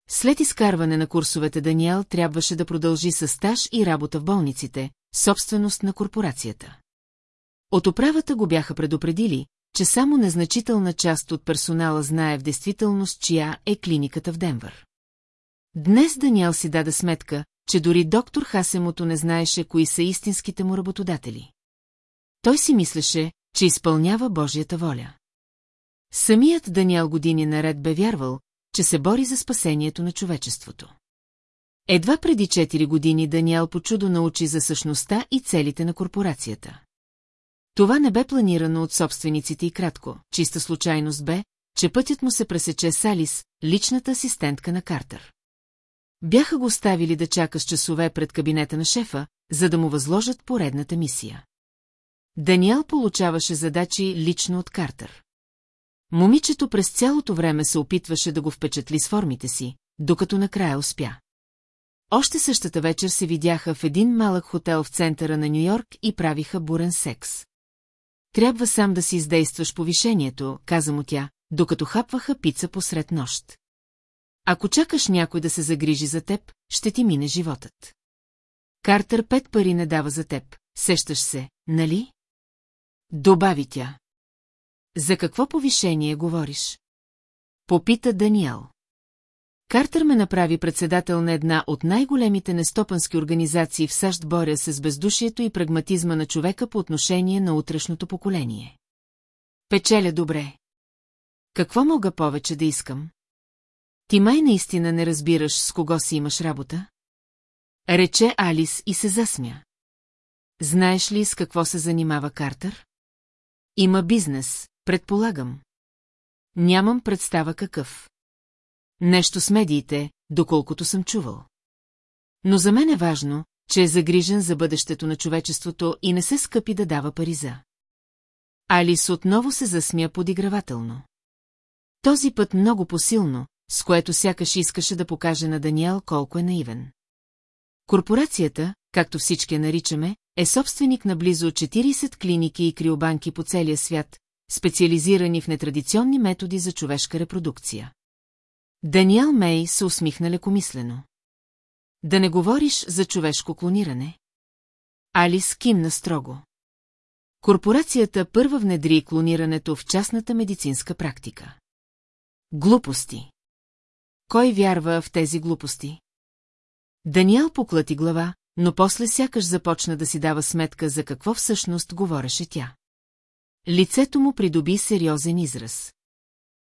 След изкарване на курсовете Даниел трябваше да продължи със стаж и работа в болниците, собственост на корпорацията. От управата го бяха предупредили, че само незначителна част от персонала знае в действителност, чия е клиниката в Денвър. Днес Даниел си даде сметка, че дори доктор Хасемото не знаеше кои са истинските му работодатели. Той си мислеше, че изпълнява Божията воля. Самият Даниел години наред бе вярвал, че се бори за спасението на човечеството. Едва преди 4 години Даниел по чудо научи за същността и целите на корпорацията. Това не бе планирано от собствениците и кратко, чиста случайност бе, че пътят му се пресече с Алис, личната асистентка на Картер. Бяха го оставили да чака с часове пред кабинета на шефа, за да му възложат поредната мисия. Даниел получаваше задачи лично от Картер. Момичето през цялото време се опитваше да го впечатли с формите си, докато накрая успя. Още същата вечер се видяха в един малък хотел в центъра на Нью-Йорк и правиха бурен секс. Трябва сам да си издействаш повишението, каза му тя, докато хапваха пица посред нощ. Ако чакаш някой да се загрижи за теб, ще ти мине животът. Картер пет пари не дава за теб, сещаш се, нали? Добави тя. За какво повишение говориш? Попита Даниел. Картер ме направи председател на една от най-големите нестопански организации в САЩ боря се с бездушието и прагматизма на човека по отношение на утрешното поколение. Печеля добре. Какво мога повече да искам? Ти май наистина не разбираш с кого си имаш работа? Рече Алис и се засмя. Знаеш ли с какво се занимава Картер? Има бизнес, предполагам. Нямам представа какъв. Нещо с медиите, доколкото съм чувал. Но за мен е важно, че е загрижен за бъдещето на човечеството и не се скъпи да дава пари за. Алис отново се засмя подигравателно. Този път много посилно, с което сякаш искаше да покаже на Даниел колко е наивен. Корпорацията, както всички я наричаме, е собственик на близо 40 клиники и криобанки по целия свят, специализирани в нетрадиционни методи за човешка репродукция. Даниел Мей се усмихна лекомислено. Да не говориш за човешко клониране. Алис кимна строго. Корпорацията първа внедри клонирането в частната медицинска практика. Глупости. Кой вярва в тези глупости? Даниел поклати глава, но после сякаш започна да си дава сметка за какво всъщност говореше тя. Лицето му придоби сериозен израз.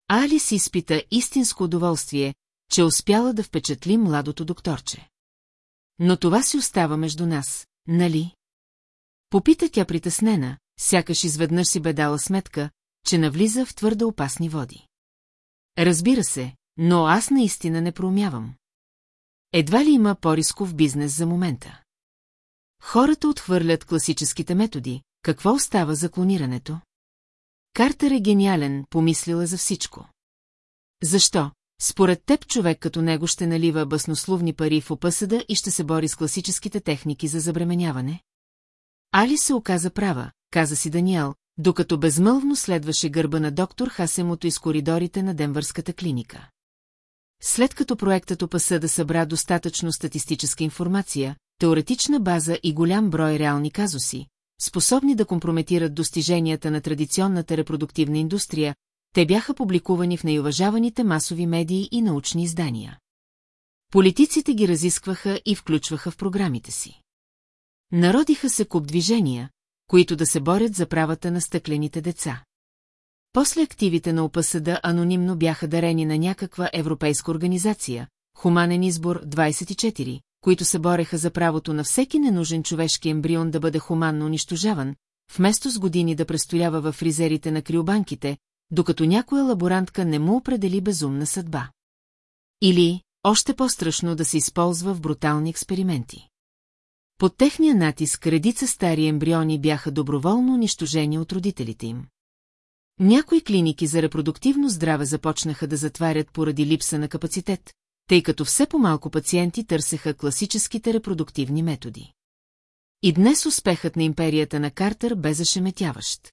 Али си изпита истинско удоволствие, че успяла да впечатли младото докторче. Но това си остава между нас, нали? Попита тя притеснена, сякаш изведнъж си бе дала сметка, че навлиза в твърде опасни води. Разбира се, но аз наистина не проумявам. Едва ли има по-рисков бизнес за момента? Хората отхвърлят класическите методи, какво остава за клонирането? Картер е гениален, помислила за всичко. Защо? Според теб човек като него ще налива баснословни пари в опъсъда и ще се бори с класическите техники за забременяване? Али се оказа права, каза си Даниел, докато безмълвно следваше гърба на доктор Хасемото из коридорите на Денвърската клиника. След като проектът опаса да събра достатъчно статистическа информация, теоретична база и голям брой реални казуси, способни да компрометират достиженията на традиционната репродуктивна индустрия, те бяха публикувани в най-уважаваните масови медии и научни издания. Политиците ги разискваха и включваха в програмите си. Народиха се куп движения, които да се борят за правата на стъклените деца. После активите на ОПСД анонимно бяха дарени на някаква европейска организация, Хуманен избор 24, които се бореха за правото на всеки ненужен човешки ембрион да бъде хуманно унищожаван, вместо с години да престоява в фризерите на криобанките, докато някоя лаборантка не му определи безумна съдба. Или, още по-страшно да се използва в брутални експерименти. Под техния натиск редица стари ембриони бяха доброволно унищожени от родителите им. Някои клиники за репродуктивно здраве започнаха да затварят поради липса на капацитет, тъй като все по-малко пациенти търсеха класическите репродуктивни методи. И днес успехът на империята на Картер бе зашеметяващ.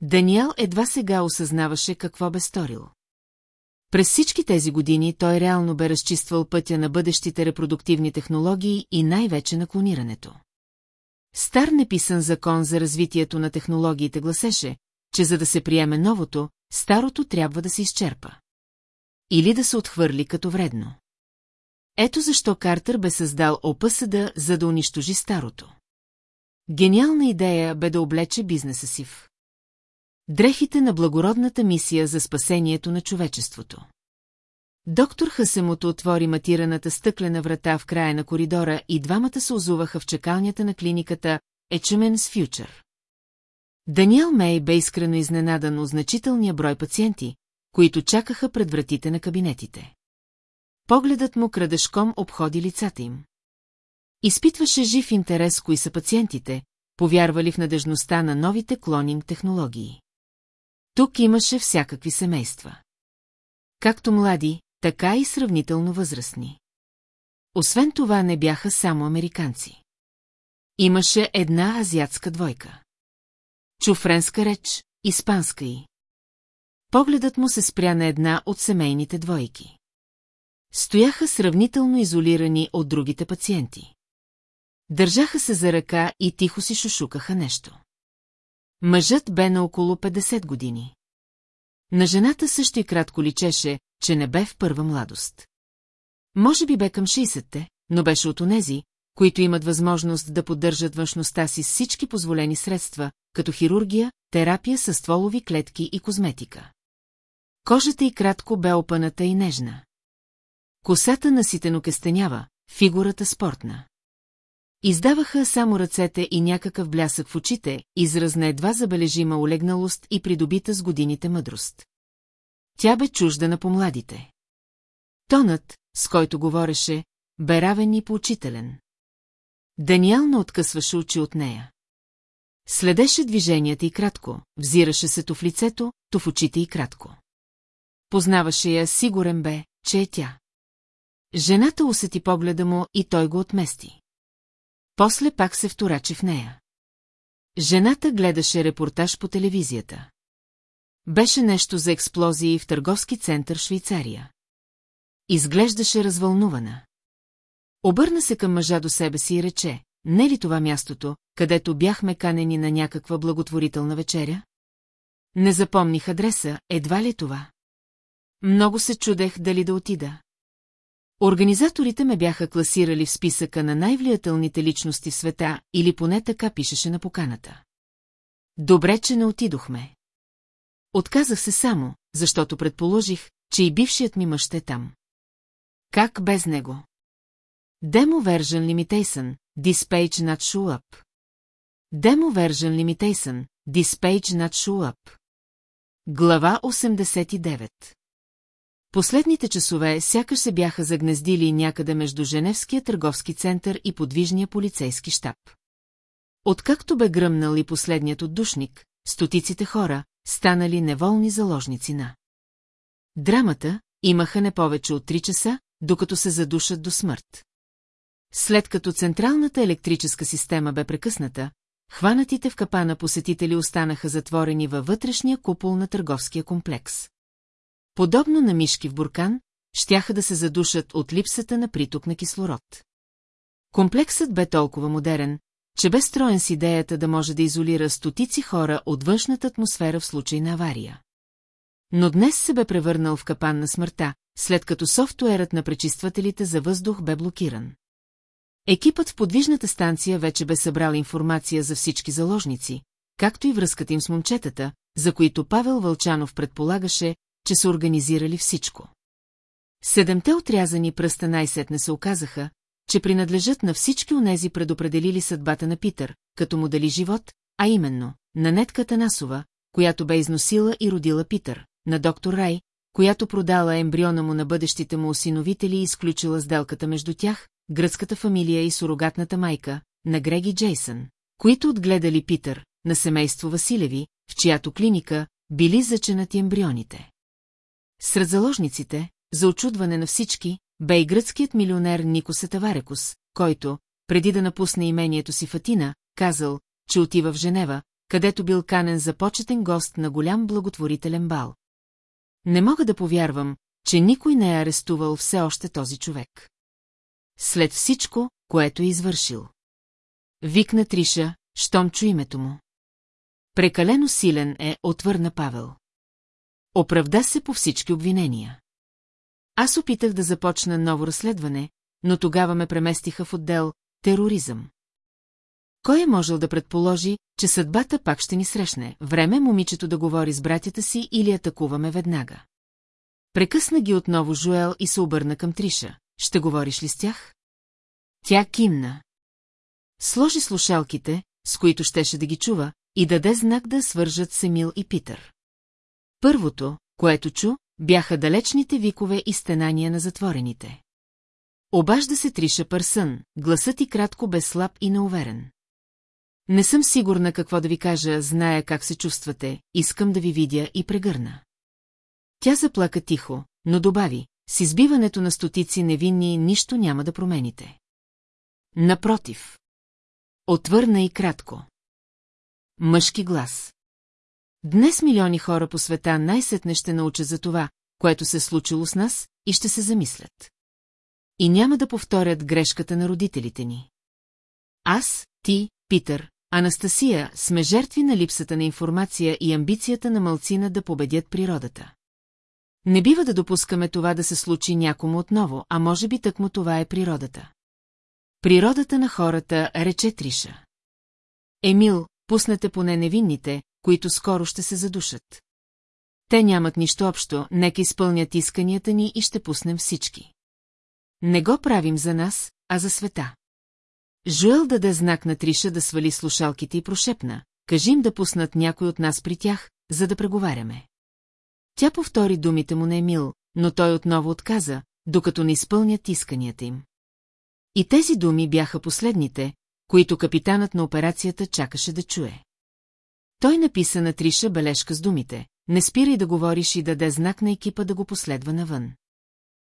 Даниел едва сега осъзнаваше какво бе сторил. През всички тези години той реално бе разчиствал пътя на бъдещите репродуктивни технологии и най-вече на клонирането. Стар неписан закон за развитието на технологиите гласеше, че за да се приеме новото, старото трябва да се изчерпа. Или да се отхвърли като вредно. Ето защо Картер бе създал ОПСД, за да унищожи старото. Гениална идея бе да облече бизнеса си в дрехите на благородната мисия за спасението на човечеството. Доктор Хасемото отвори матираната стъклена врата в края на коридора и двамата се озуваха в чекалнята на клиниката Echemens Future. Даниел Мей бе искрено изненадан от значителния брой пациенти, които чакаха пред вратите на кабинетите. Погледът му крадешком обходи лицата им. Изпитваше жив интерес кои са пациентите, повярвали в надежността на новите клонинг технологии. Тук имаше всякакви семейства. Както млади, така и сравнително възрастни. Освен това не бяха само американци. Имаше една азиатска двойка. Чу френска реч, испанска и. Погледът му се спря на една от семейните двойки. Стояха сравнително изолирани от другите пациенти. Държаха се за ръка и тихо си шушукаха нещо. Мъжът бе на около 50 години. На жената също и кратко личеше, че не бе в първа младост. Може би бе към 60-те, но беше от онези, които имат възможност да поддържат външността си с всички позволени средства, като хирургия, терапия с стволови клетки и козметика. Кожата й кратко бе опаната и нежна. Косата наситено кестенява, фигурата спортна. Издаваха само ръцете и някакъв блясък в очите, израз едва забележима олегналост и придобита с годините мъдрост. Тя бе чужда на помладите. Тонът, с който говореше, бе равен и поучителен. Даниел не откъсваше очи от нея. Следеше движенията и кратко, взираше се то в лицето, то в очите и кратко. Познаваше я, сигурен бе, че е тя. Жената усети погледа му и той го отмести. После пак се вторачи в нея. Жената гледаше репортаж по телевизията. Беше нещо за експлозии в търговски център Швейцария. Изглеждаше развълнувана. Обърна се към мъжа до себе си и рече, не ли това мястото, където бяхме канени на някаква благотворителна вечеря? Не запомних адреса, едва ли това? Много се чудех дали да отида. Организаторите ме бяха класирали в списъка на най-влиятелните личности в света, или поне така пишеше на поканата. Добре, че не отидохме. Отказах се само, защото предположих, че и бившият ми мъж е там. Как без него? Demo Version Limitation, This page not show up. Demo Version Limitation, This not show up. Глава 89 Последните часове сякаш се бяха загнездили някъде между Женевския търговски център и подвижния полицейски щаб. Откакто бе гръмнал и последният отдушник, стотиците хора, станали неволни заложници на. Драмата имаха не повече от три часа, докато се задушат до смърт. След като централната електрическа система бе прекъсната, хванатите в капана посетители останаха затворени във вътрешния купол на търговския комплекс. Подобно на мишки в буркан, щяха да се задушат от липсата на приток на кислород. Комплексът бе толкова модерен, че бе строен с идеята да може да изолира стотици хора от външната атмосфера в случай на авария. Но днес се бе превърнал в капан на смъртта, след като софтуерът на пречиствателите за въздух бе блокиран. Екипът в подвижната станция вече бе събрал информация за всички заложници, както и връзката им с момчетата, за които Павел Вълчанов предполагаше, че са организирали всичко. Седемте отрязани пръста най-сетне се оказаха, че принадлежат на всички онези предопределили съдбата на Питър, като му дали живот, а именно, на нетката Насова, която бе износила и родила Питър, на доктор Рай, която продала ембриона му на бъдещите му осиновители и изключила сделката между тях, гръцката фамилия и сурогатната майка, на Греги Джейсън, които отгледали Питър, на семейство Василеви, в чиято клиника били заченати ембрионите. Сред заложниците, за очудване на всички, бе и гръцкият милионер Никоса Таварекус, който, преди да напусне имението си Фатина, казал, че отива в Женева, където бил канен за почетен гост на голям благотворителен бал. Не мога да повярвам, че никой не е арестувал все още този човек. След всичко, което е извършил. Викна Триша, щом чу името му. Прекалено силен е, отвърна Павел. Оправда се по всички обвинения. Аз опитах да започна ново разследване, но тогава ме преместиха в отдел тероризъм. Кой е можел да предположи, че съдбата пак ще ни срещне, време момичето да говори с братята си или атакуваме веднага? Прекъсна ги отново Жуел и се обърна към Триша. Ще говориш ли с тях? Тя кимна. Сложи слушалките, с които щеше да ги чува, и даде знак да свържат Семил и Питър. Първото, което чу, бяха далечните викове и стенания на затворените. Обажда се Триша Пърсън, гласът и кратко бе слаб и неуверен. Не съм сигурна какво да ви кажа, зная как се чувствате, искам да ви видя и прегърна. Тя заплака тихо, но добави, с избиването на стотици невинни нищо няма да промените. Напротив. Отвърна и кратко. Мъжки глас. Днес милиони хора по света най-сетне ще научат за това, което се случило с нас, и ще се замислят. И няма да повторят грешката на родителите ни. Аз, ти, Питър, Анастасия сме жертви на липсата на информация и амбицията на мълцина да победят природата. Не бива да допускаме това да се случи някому отново, а може би тъкмо това е природата. Природата на хората рече Триша. Емил, пуснете поне невинните, които скоро ще се задушат. Те нямат нищо общо, нека изпълнят исканията ни и ще пуснем всички. Не го правим за нас, а за света. Жуел даде знак на Триша да свали слушалките и прошепна. Кажи им да пуснат някой от нас при тях, за да преговаряме. Тя повтори думите му на Емил, но той отново отказа, докато не изпълнят исканията им. И тези думи бяха последните, които капитанът на операцията чакаше да чуе. Той написа на Триша бележка с думите, не спирай да говориш и даде знак на екипа да го последва навън.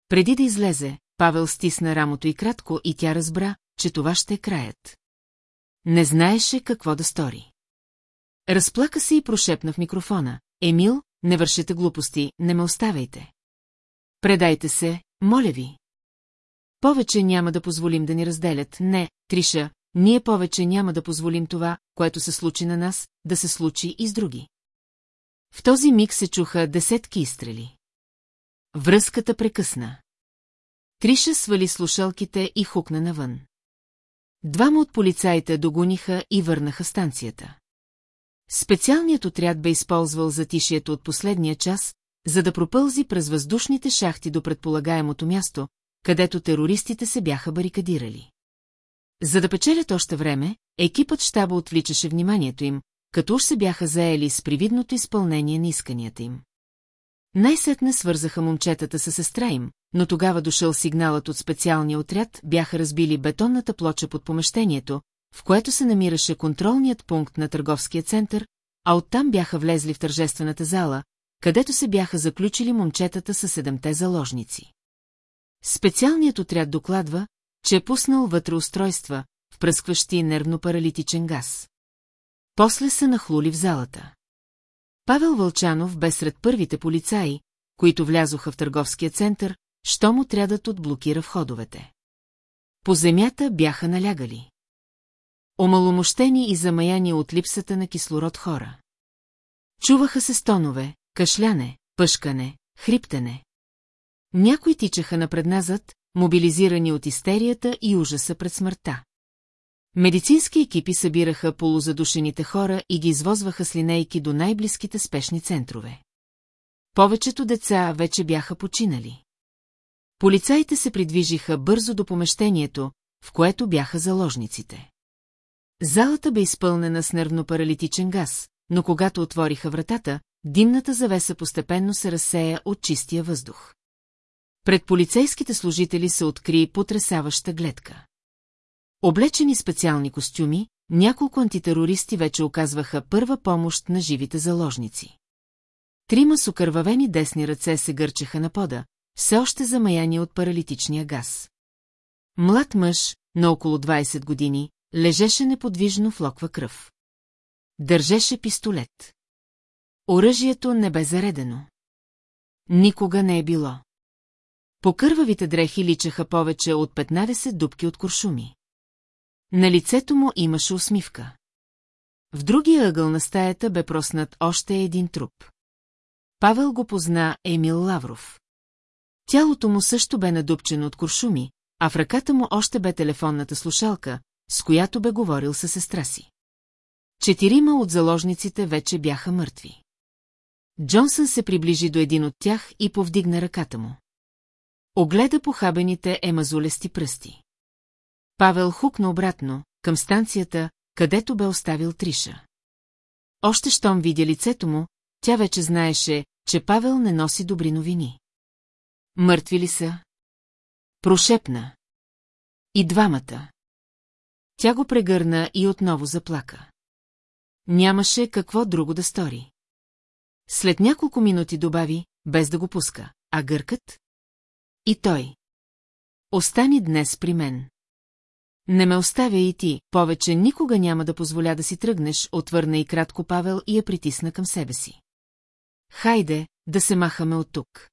Преди да излезе, Павел стисна рамото и кратко и тя разбра, че това ще е краят. Не знаеше какво да стори. Разплака се и прошепна в микрофона. Емил, не вършете глупости, не ме оставяйте. Предайте се, моля ви. Повече няма да позволим да ни разделят. Не, Триша, ние повече няма да позволим това, което се случи на нас, да се случи и с други. В този миг се чуха десетки изстрели. Връзката прекъсна. Триша свали слушалките и хукна навън. Двама от полицаите догониха и върнаха станцията. Специалният отряд бе използвал затишието от последния час, за да пропълзи през въздушните шахти до предполагаемото място, където терористите се бяха барикадирали. За да печелят още време, екипът щаба отвличаше вниманието им, като уж се бяха заели с привидното изпълнение на исканията им. Най-сетне свързаха момчетата с сестра им, но тогава дошъл сигналът от специалния отряд, бяха разбили бетонната плоча под помещението, в което се намираше контролният пункт на търговския център, а оттам бяха влезли в тържествената зала, където се бяха заключили момчетата с седемте заложници. Специалният отряд докладва, че е пуснал вътре устройства, впръскващи нервно-паралитичен газ. После са нахлули в залата. Павел Вълчанов бе сред първите полицаи, които влязоха в търговския център, щом отрядът отблокира входовете. По земята бяха налягали. Омаломощени и замаяни от липсата на кислород хора. Чуваха се стонове, кашляне, пъшкане, хриптене. Някои тичаха напредназад, мобилизирани от истерията и ужаса пред смъртта. Медицински екипи събираха полузадушените хора и ги извозваха с линейки до най-близките спешни центрове. Повечето деца вече бяха починали. Полицаите се придвижиха бързо до помещението, в което бяха заложниците. Залата бе изпълнена с нервно-паралитичен газ, но когато отвориха вратата, димната завеса постепенно се разсея от чистия въздух. Пред полицейските служители се откри потрясаваща гледка. Облечени специални костюми, няколко антитерористи вече оказваха първа помощ на живите заложници. Трима с окървавени десни ръце се гърчеха на пода, все още замаяни от паралитичния газ. Млад мъж, на около 20 години, лежеше неподвижно в локва кръв. Държеше пистолет. Оръжието не бе заредено. Никога не е било. По кървавите дрехи личаха повече от 15 дубки от куршуми. На лицето му имаше усмивка. В другия ъгъл на стаята бе проснат още един труп. Павел го позна Емил Лавров. Тялото му също бе надупчено от куршуми, а в ръката му още бе телефонната слушалка, с която бе говорил със сестра си. Четирима от заложниците вече бяха мъртви. Джонсън се приближи до един от тях и повдигна ръката му. Огледа похабените емазулести пръсти. Павел хукна обратно, към станцията, където бе оставил Триша. Още щом видя лицето му, тя вече знаеше, че Павел не носи добри новини. Мъртви ли са? Прошепна. И двамата. Тя го прегърна и отново заплака. Нямаше какво друго да стори. След няколко минути добави, без да го пуска, а гъркът? И той. Остани днес при мен. Не ме оставя и ти, повече никога няма да позволя да си тръгнеш, отвърна и кратко Павел и я притисна към себе си. Хайде, да се махаме от тук.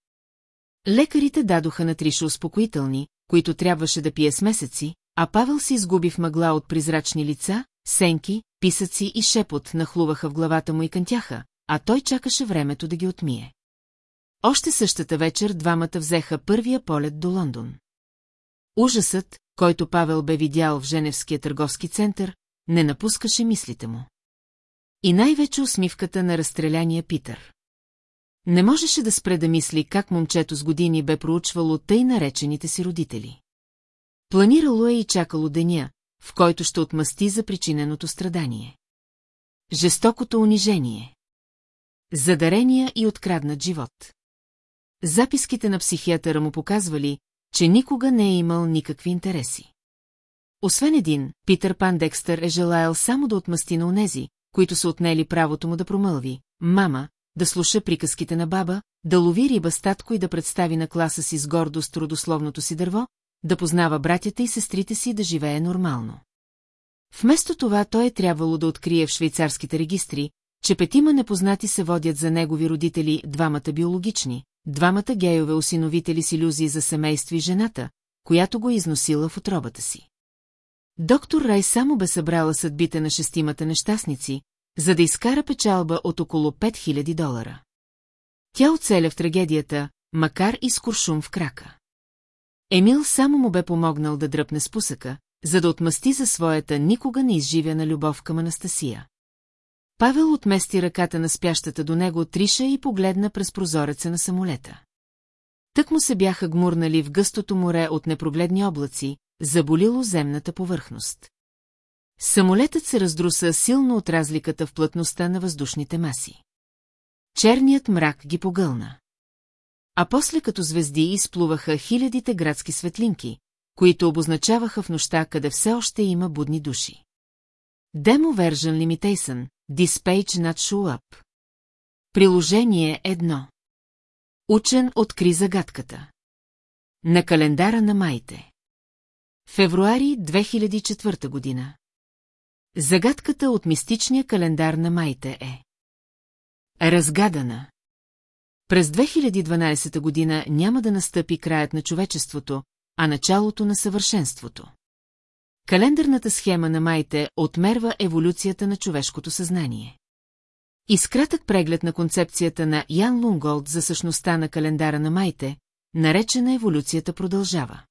Лекарите дадоха на Триша успокоителни, които трябваше да пие с месеци, а Павел се изгуби в мъгла от призрачни лица, сенки, писъци и шепот нахлуваха в главата му и кънтяха, а той чакаше времето да ги отмие. Още същата вечер двамата взеха първия полет до Лондон. Ужасът, който Павел бе видял в Женевския търговски център, не напускаше мислите му. И най-вече усмивката на разстреляния Питър. Не можеше да спре да мисли как момчето с години бе проучвало тъй наречените си родители. Планирало е и чакало деня, в който ще отмъсти за причиненото страдание. Жестокото унижение. Задарения и откраднат живот. Записките на психиатъра му показвали, че никога не е имал никакви интереси. Освен един, Питър Пан Декстър е желаял само да отмъсти на онези, които са отнели правото му да промълви. Мама, да слуша приказките на баба, да лови риба статко и да представи на класа си с гордост родословното си дърво, да познава братята и сестрите си да живее нормално. Вместо това той е трябвало да открие в швейцарските регистри, че петима непознати се водят за негови родители, двамата биологични, двамата гейове осиновители с иллюзии за семейство и жената, която го е износила в отробата си. Доктор Рай само бе събрала съдбите на шестимата нещастници, за да изкара печалба от около 5000 долара. Тя оцеля в трагедията, макар и с куршум в крака. Емил само му бе помогнал да дръпне спусъка, за да отмъсти за своята никога не изживяна любов към Анастасия. Павел отмести ръката на спящата до него Триша и погледна през прозореца на самолета. Тък му се бяха гмурнали в гъстото море от непрогледни облаци, заболило земната повърхност. Самолетът се раздруса силно от разликата в плътността на въздушните маси. Черният мрак ги погълна. А после като звезди изплуваха хилядите градски светлинки, които обозначаваха в нощта, къде все още има будни души. Demo Version Limitation, Not Show Up. Приложение 1. Учен откри загадката. На календара на майте. Февруари 2004 година. Загадката от мистичния календар на майте е. Разгадана. През 2012 година няма да настъпи краят на човечеството, а началото на съвършенството. Календарната схема на майте отмерва еволюцията на човешкото съзнание. Изкратък преглед на концепцията на Ян Лунголд за същността на календара на майте, наречена еволюцията продължава.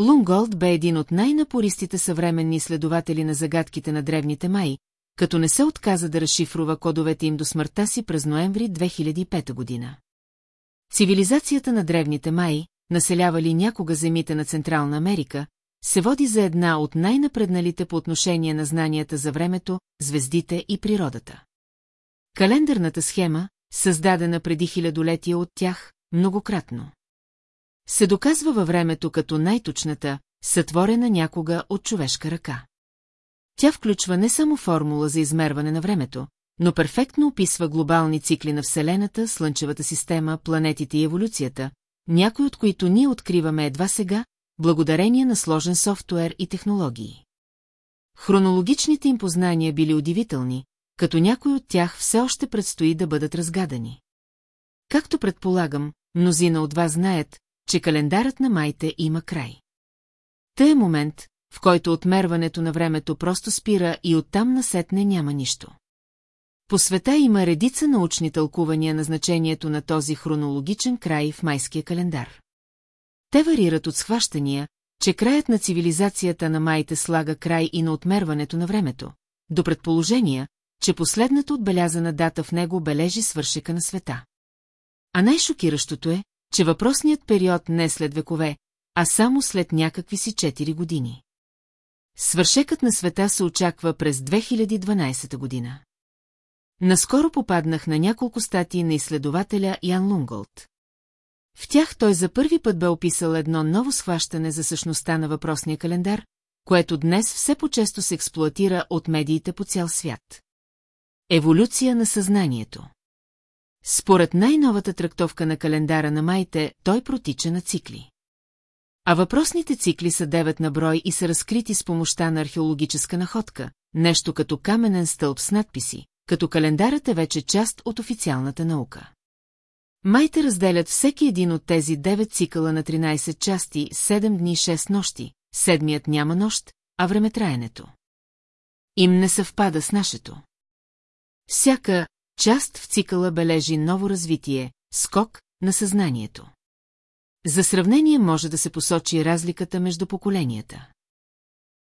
Лунголд бе един от най-напористите съвременни изследователи на загадките на древните май, като не се отказа да разшифрува кодовете им до смъртта си през ноември 2005 година. Цивилизацията на древните май, населявали някога земите на Централна Америка, се води за една от най-напредналите по отношение на знанията за времето, звездите и природата. Календарната схема, създадена преди хилядолетия от тях, многократно. Се доказва във времето като най-точната, сътворена някога от човешка ръка. Тя включва не само формула за измерване на времето, но перфектно описва глобални цикли на Вселената, Слънчевата система, планетите и еволюцията, някои от които ние откриваме едва сега, благодарение на сложен софтуер и технологии. Хронологичните им познания били удивителни, като някои от тях все още предстои да бъдат разгадани. Както предполагам, мнозина от вас знаят, че календарът на майте има край. Тъй е момент, в който отмерването на времето просто спира и оттам насетне няма нищо. По света има редица научни тълкувания на значението на този хронологичен край в майския календар. Те варират от схващания, че краят на цивилизацията на майте слага край и на отмерването на времето, до предположения, че последната отбелязана дата в него бележи свършека на света. А най-шокиращото е, че въпросният период не е след векове, а само след някакви си 4 години. Свършекът на света се очаква през 2012 година. Наскоро попаднах на няколко статии на изследователя Ян Лунголд. В тях той за първи път бе описал едно ново схващане за същността на въпросния календар, което днес все по-често се експлуатира от медиите по цял свят. Еволюция на съзнанието Според най-новата трактовка на календара на майте, той протича на цикли. А въпросните цикли са девет на брой и са разкрити с помощта на археологическа находка, нещо като каменен стълб с надписи, като календарът е вече част от официалната наука. Майте разделят всеки един от тези 9 цикъла на 13 части, 7 дни 6 нощи, седмият няма нощ, а времетраенето. Им не съвпада с нашето. Всяка част в цикъла бележи ново развитие, скок на съзнанието. За сравнение може да се посочи разликата между поколенията.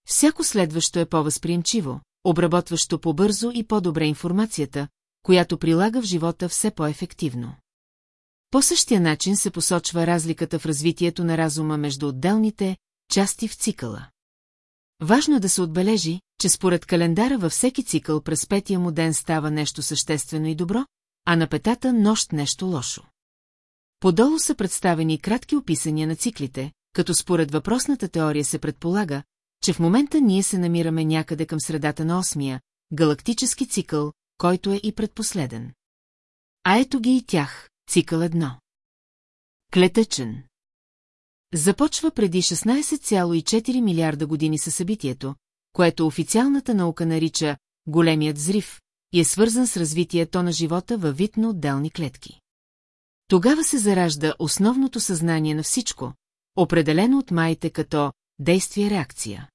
Всяко следващо е по-възприемчиво, обработващо по-бързо и по-добре информацията, която прилага в живота все по-ефективно. По същия начин се посочва разликата в развитието на разума между отделните части в цикъла. Важно е да се отбележи, че според календара във всеки цикъл през петия му ден става нещо съществено и добро, а на петата нощ нещо лошо. Подолу са представени кратки описания на циклите, като според въпросната теория се предполага, че в момента ние се намираме някъде към средата на осмия, галактически цикъл, който е и предпоследен. А ето ги и тях, цикъл едно. Клетъчен. Започва преди 16,4 милиарда години със събитието, което официалната наука нарича големият взрив и е свързан с развитието на живота във вид на отделни клетки. Тогава се заражда основното съзнание на всичко, определено от майте като действие-реакция.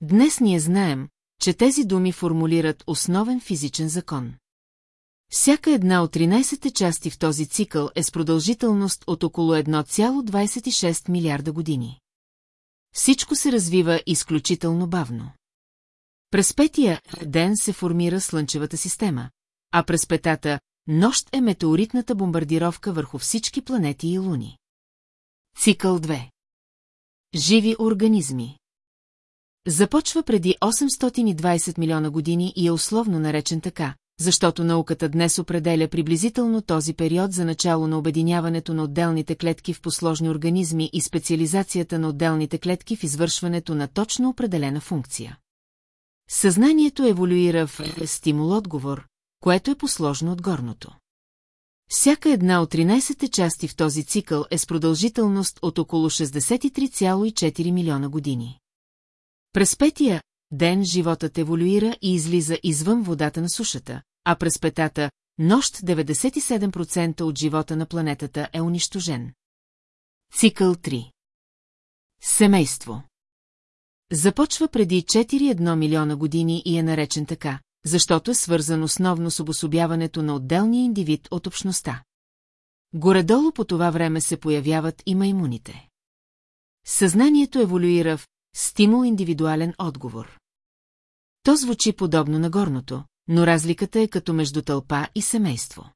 Днес ние знаем, че тези думи формулират основен физичен закон. Всяка една от 13 части в този цикъл е с продължителност от около 1,26 милиарда години. Всичко се развива изключително бавно. През петия ден се формира Слънчевата система, а през петата нощ е метеоритната бомбардировка върху всички планети и луни. Цикъл 2 Живи организми Започва преди 820 милиона години и е условно наречен така, защото науката днес определя приблизително този период за начало на обединяването на отделните клетки в посложни организми и специализацията на отделните клетки в извършването на точно определена функция. Съзнанието еволюира в стимул-отговор, което е посложно от горното. Всяка една от 13 части в този цикъл е с продължителност от около 63,4 милиона години. През петия ден животът еволюира и излиза извън водата на сушата, а през петата нощ 97% от живота на планетата е унищожен. Цикъл 3 Семейство Започва преди 4,1 милиона години и е наречен така, защото е свързан основно с обособяването на отделния индивид от общността. Горедолу по това време се появяват и маймуните. Съзнанието еволюира в стимул-индивидуален отговор. То звучи подобно на горното, но разликата е като между тълпа и семейство.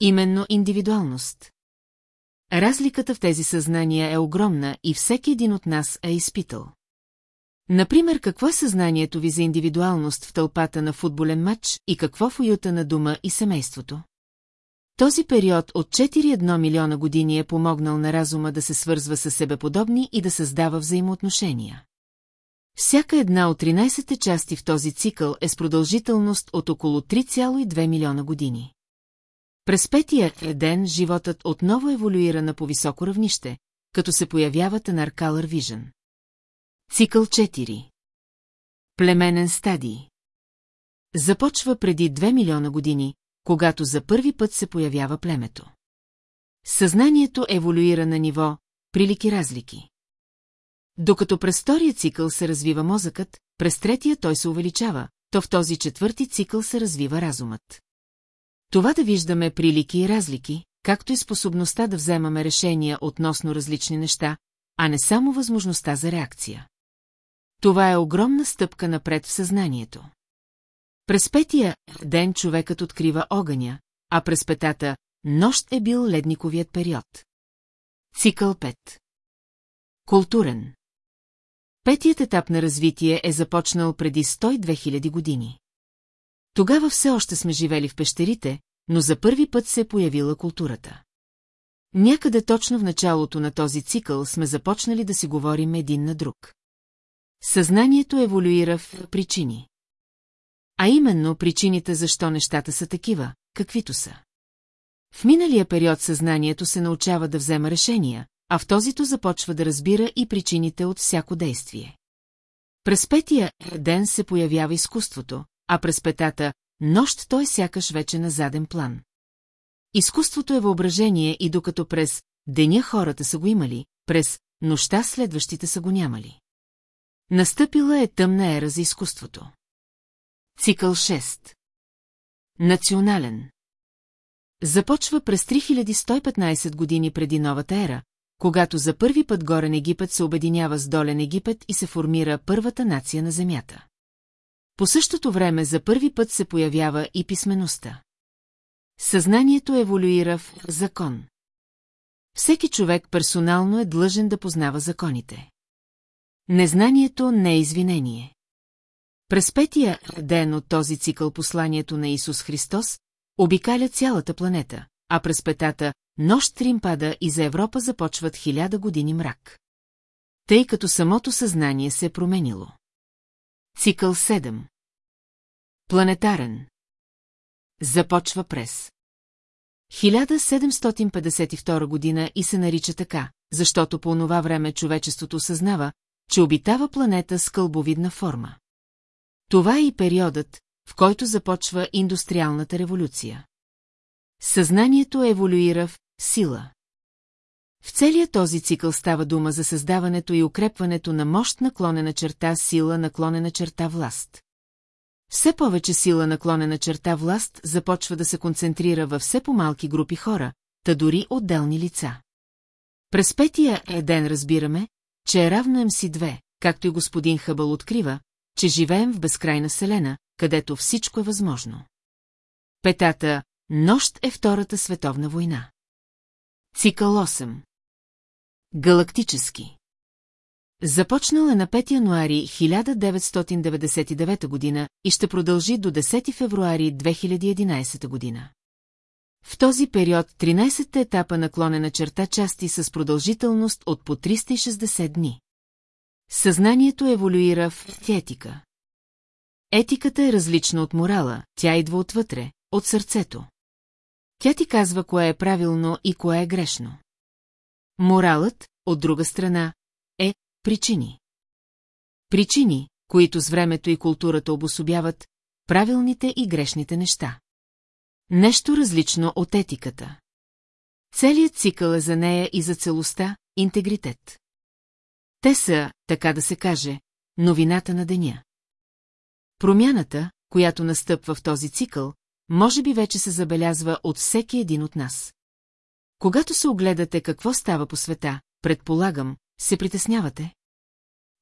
Именно индивидуалност. Разликата в тези съзнания е огромна и всеки един от нас е изпитал. Например, какво е съзнанието ви за индивидуалност в тълпата на футболен матч и какво в уюта на дома и семейството? Този период от 4-1 милиона години е помогнал на разума да се свързва с себеподобни и да създава взаимоотношения. Всяка една от 13-те части в този цикъл е с продължителност от около 3,2 милиона години. През петия ден животът отново еволюира на по-високо равнище, като се появяват Color Vision. Цикъл 4 Племенен стадий Започва преди 2 милиона години, когато за първи път се появява племето. Съзнанието еволюира на ниво прилики-разлики. Докато през втория цикъл се развива мозъкът, през третия той се увеличава, то в този четвърти цикъл се развива разумът. Това да виждаме прилики и разлики, както и способността да вземаме решения относно различни неща, а не само възможността за реакция. Това е огромна стъпка напред в съзнанието. През петия ден човекът открива огъня, а през петата нощ е бил ледниковият период. Цикъл 5 Културен Петият етап на развитие е започнал преди 102 000 години. Тогава все още сме живели в пещерите, но за първи път се е появила културата. Някъде точно в началото на този цикъл сме започнали да си говорим един на друг. Съзнанието еволюира в причини. А именно причините защо нещата са такива, каквито са. В миналия период съзнанието се научава да взема решения, а в тозито започва да разбира и причините от всяко действие. През петия ден се появява изкуството, а през петата нощ той сякаш вече на заден план. Изкуството е въображение и докато през деня хората са го имали, през нощта следващите са го нямали. Настъпила е тъмна ера за изкуството. Цикъл 6 Национален Започва през 3115 години преди новата ера, когато за първи път Горен Египет се обединява с Долен Египет и се формира първата нация на Земята. По същото време за първи път се появява и писмеността. Съзнанието еволюира в закон. Всеки човек персонално е длъжен да познава законите. Незнанието не е извинение. През петия ден от този цикъл посланието на Исус Христос обикаля цялата планета, а през петата нощ трим пада и за Европа започват хиляда години мрак. Тъй като самото съзнание се е променило. Цикъл 7 Планетарен Започва през 1752 година и се нарича така, защото по онова време човечеството осъзнава, че обитава планета с кълбовидна форма. Това е и периодът, в който започва индустриалната революция. Съзнанието еволюира в сила. В целия този цикъл става дума за създаването и укрепването на мощ наклонена черта сила наклонена черта власт. Все повече сила наклонена черта власт започва да се концентрира във все по-малки групи хора, та дори отделни лица. През петия е ден разбираме, че е равно МС2, както и господин Хъбъл открива, че живеем в безкрайна вселена, където всичко е възможно. Петата Нощ е Втората световна война. Цикъл 8 Галактически Започнал е на 5 януари 1999 година и ще продължи до 10 февруари 2011 година. В този период 13-та етапа наклонена черта части с продължителност от по 360 дни. Съзнанието еволюира в етика. Етиката е различна от морала, тя идва отвътре, от сърцето. Тя ти казва кое е правилно и кое е грешно. Моралът, от друга страна, е причини. Причини, които с времето и културата обособяват правилните и грешните неща. Нещо различно от етиката. Целият цикъл е за нея и за целостта, интегритет. Те са, така да се каже, новината на деня. Промяната, която настъпва в този цикъл, може би вече се забелязва от всеки един от нас. Когато се огледате какво става по света, предполагам, се притеснявате.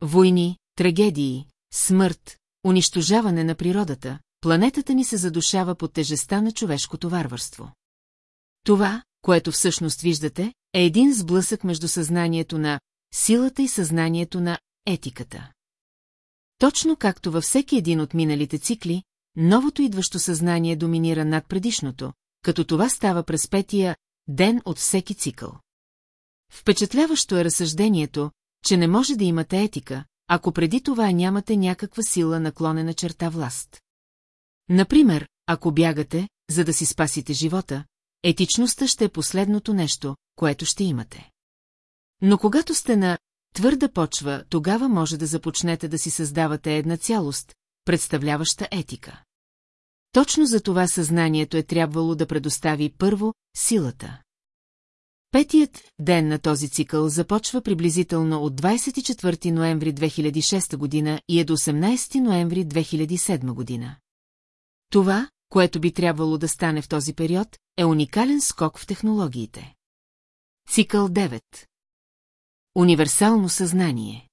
Войни, трагедии, смърт, унищожаване на природата, планетата ни се задушава под тежеста на човешкото варварство. Това, което всъщност виждате, е един сблъсък между съзнанието на силата и съзнанието на етиката. Точно както във всеки един от миналите цикли, новото идващо съзнание доминира над предишното, като това става през петия ден от всеки цикъл. Впечатляващо е разсъждението, че не може да имате етика, ако преди това нямате някаква сила наклонена черта власт. Например, ако бягате, за да си спасите живота, етичността ще е последното нещо, което ще имате. Но когато сте на твърда почва, тогава може да започнете да си създавате една цялост, представляваща етика. Точно за това съзнанието е трябвало да предостави първо силата. Петият ден на този цикъл започва приблизително от 24 ноември 2006 година и е до 18 ноември 2007 година. Това, което би трябвало да стане в този период, е уникален скок в технологиите. Цикъл 9 Универсално съзнание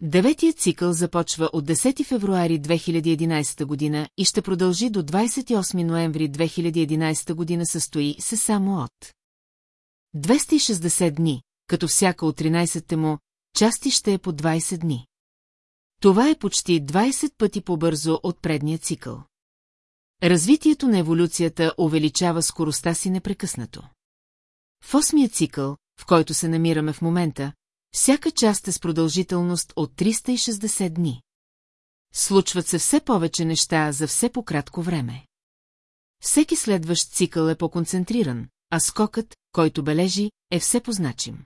Деветият цикъл започва от 10 февруари 2011 година и ще продължи до 28 ноември 2011 година състои се само от 260 дни, като всяка от 13-те му части ще е по 20 дни. Това е почти 20 пъти по-бързо от предния цикъл. Развитието на еволюцията увеличава скоростта си непрекъснато. В осмия цикъл, в който се намираме в момента, Всяка част е с продължителност от 360 дни. Случват се все повече неща за все по-кратко време. Всеки следващ цикъл е по-концентриран, а скокът, който бележи, е все позначим.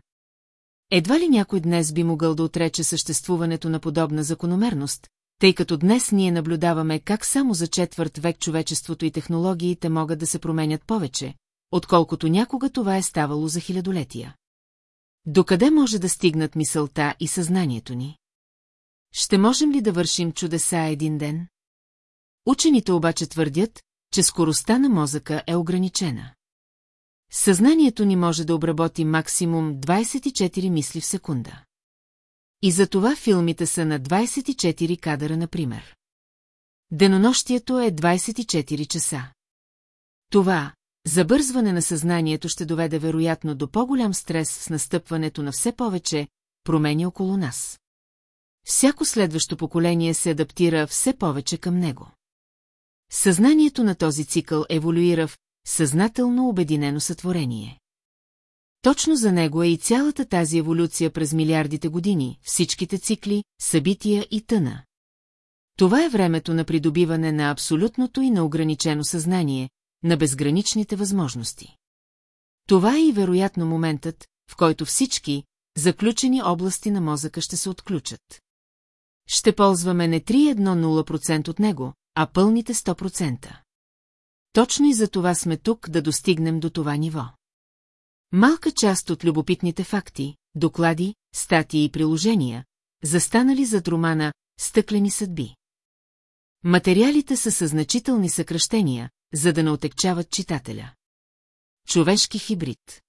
Едва ли някой днес би могъл да отрече съществуването на подобна закономерност, тъй като днес ние наблюдаваме как само за четвърт век човечеството и технологиите могат да се променят повече, отколкото някога това е ставало за хилядолетия. Докъде може да стигнат мисълта и съзнанието ни? Ще можем ли да вършим чудеса един ден? Учените обаче твърдят, че скоростта на мозъка е ограничена. Съзнанието ни може да обработи максимум 24 мисли в секунда. И за това филмите са на 24 кадъра, например. Денонощието е 24 часа. Това, забързване на съзнанието ще доведе вероятно до по-голям стрес с настъпването на все повече промени около нас. Всяко следващо поколение се адаптира все повече към него. Съзнанието на този цикъл еволюира в съзнателно обединено сътворение. Точно за него е и цялата тази еволюция през милиардите години, всичките цикли, събития и тъна. Това е времето на придобиване на абсолютното и на ограничено съзнание, на безграничните възможности. Това е и вероятно моментът, в който всички, заключени области на мозъка ще се отключат. Ще ползваме не 3-1-0% от него, а пълните 100%. Точно и за това сме тук да достигнем до това ниво. Малка част от любопитните факти, доклади, статии и приложения, застанали зад романа «Стъклени съдби». Материалите са със значителни съкръщения, за да не отекчават читателя. Човешки хибрид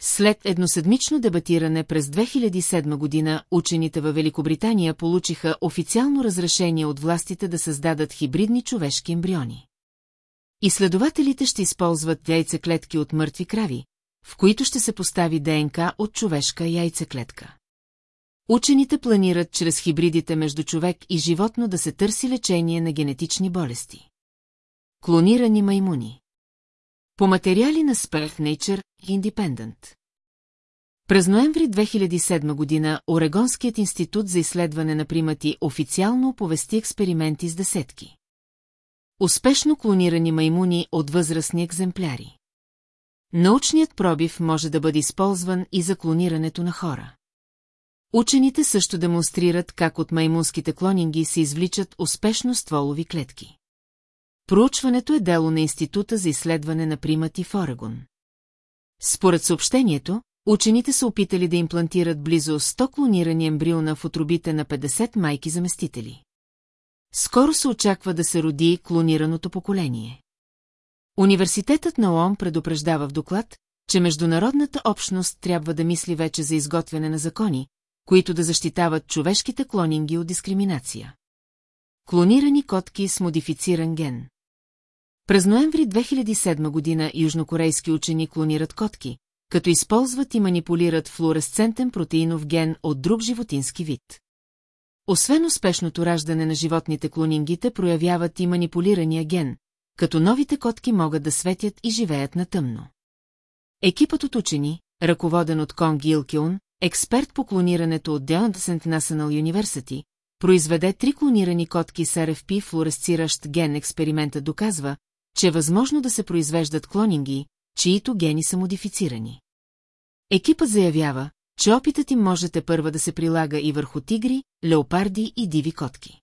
След едноседмично дебатиране през 2007 година учените във Великобритания получиха официално разрешение от властите да създадат хибридни човешки ембриони. Изследователите ще използват яйцеклетки от мъртви крави, в които ще се постави ДНК от човешка яйцеклетка. Учените планират чрез хибридите между човек и животно да се търси лечение на генетични болести. Клонирани маймуни По материали на Spare Nature Independent през ноември 2007 година Орегонският институт за изследване на примати официално оповести експерименти с десетки. Успешно клонирани маймуни от възрастни екземпляри. Научният пробив може да бъде използван и за клонирането на хора. Учените също демонстрират как от маймунските клонинги се извличат успешно стволови клетки. Проучването е дело на Института за изследване на примати в Орегон. Според съобщението, учените са опитали да имплантират близо 100 клонирани ембриона в отробите на 50 майки заместители. Скоро се очаква да се роди клонираното поколение. Университетът на ООН предупреждава в доклад, че международната общност трябва да мисли вече за изготвяне на закони, които да защитават човешките клонинги от дискриминация. Клонирани котки с модифициран ген През ноември 2007 година южнокорейски учени клонират котки, като използват и манипулират флуоресцентен протеинов ген от друг животински вид. Освен успешното раждане на животните клонингите проявяват и манипулирания ген, като новите котки могат да светят и живеят на тъмно. Екипът от учени, ръководен от Кон Гилкион, експерт по клонирането от Deontasent National University, произведе три клонирани котки с RFP флуоресциращ ген експеримента доказва, че е възможно да се произвеждат клонинги, чието гени са модифицирани. Екипът заявява, че опитът им можете първа да се прилага и върху тигри, леопарди и диви котки.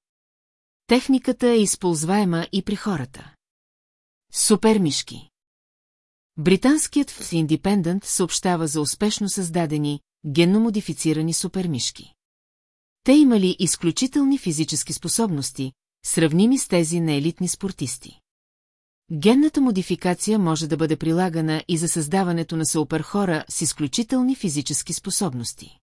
Техниката е използваема и при хората. Супермишки Британският в Independent съобщава за успешно създадени, генномодифицирани супермишки. Те имали изключителни физически способности, сравними с тези на елитни спортисти. Генната модификация може да бъде прилагана и за създаването на суперхора с изключителни физически способности.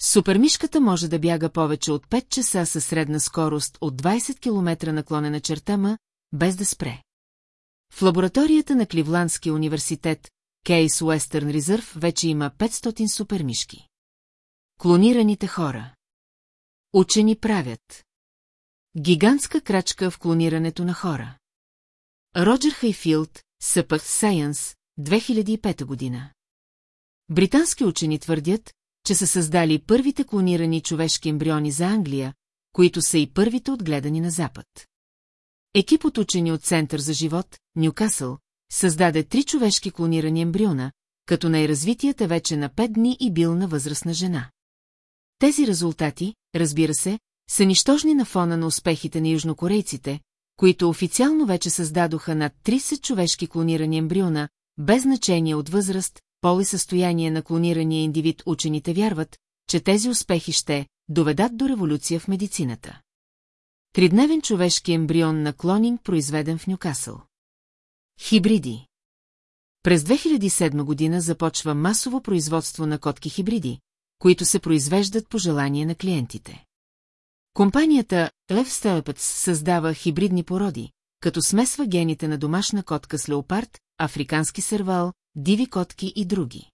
Супермишката може да бяга повече от 5 часа със средна скорост от 20 км наклонена чертама, без да спре. В лабораторията на Кливландския университет Кейс Уестърн Резърв вече има 500 супермишки. Клонираните хора Учени правят Гигантска крачка в клонирането на хора. Роджер Хайфилд, Съпък Science, 2005 година. Британски учени твърдят, че са създали първите клонирани човешки ембриони за Англия, които са и първите отгледани на Запад. Екип от учени от Център за живот, Нюкасъл, създаде три човешки клонирани ембриона, като най-развитият е вече на 5 дни и бил на възрастна жена. Тези резултати, разбира се, са нищожни на фона на успехите на южнокорейците, които официално вече създадоха над 30 човешки клонирани ембриона, без значение от възраст, пол и състояние на клонирания индивид учените вярват, че тези успехи ще доведат до революция в медицината. Тридневен човешки ембрион на клонинг, произведен в Нюкасъл. Хибриди През 2007 година започва масово производство на котки хибриди, които се произвеждат по желание на клиентите. Компанията Lev Stelpets създава хибридни породи, като смесва гените на домашна котка с леопард, африкански сервал, диви котки и други.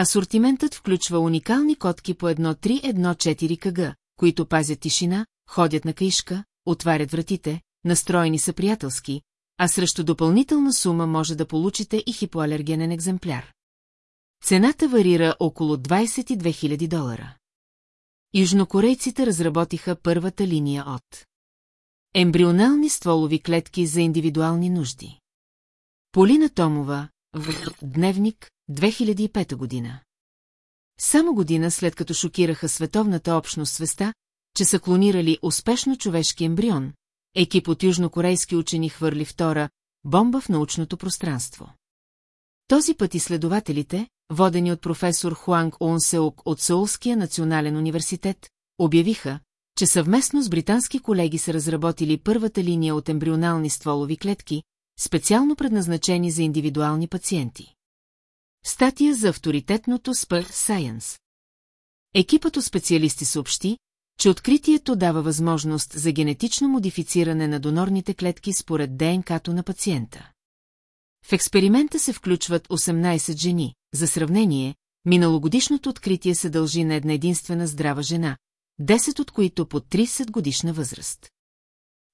Асортиментът включва уникални котки по 1-3-1-4 кг, които пазят тишина, ходят на каишка, отварят вратите, настроени са приятелски, а срещу допълнителна сума може да получите и хипоалергенен екземпляр. Цената варира около 22 000 долара. Южнокорейците разработиха първата линия от ембрионални стволови клетки за индивидуални нужди. Полина Томова, в Дневник, 2005 година. Само година след като шокираха световната общност свеста, че са клонирали успешно човешки ембрион, екип от южнокорейски учени хвърли втора бомба в научното пространство. Този път изследователите, водени от професор Хуанг Унсеук от Сеулския национален университет, обявиха, че съвместно с британски колеги са разработили първата линия от ембрионални стволови клетки, специално предназначени за индивидуални пациенти. Статия за авторитетното Spur Science. Екипът от специалисти съобщи, че откритието дава възможност за генетично модифициране на донорните клетки според ДНК-то на пациента. В експеримента се включват 18 жени. За сравнение, миналогодишното откритие се дължи на една единствена здрава жена, 10 от които по 30 годишна възраст.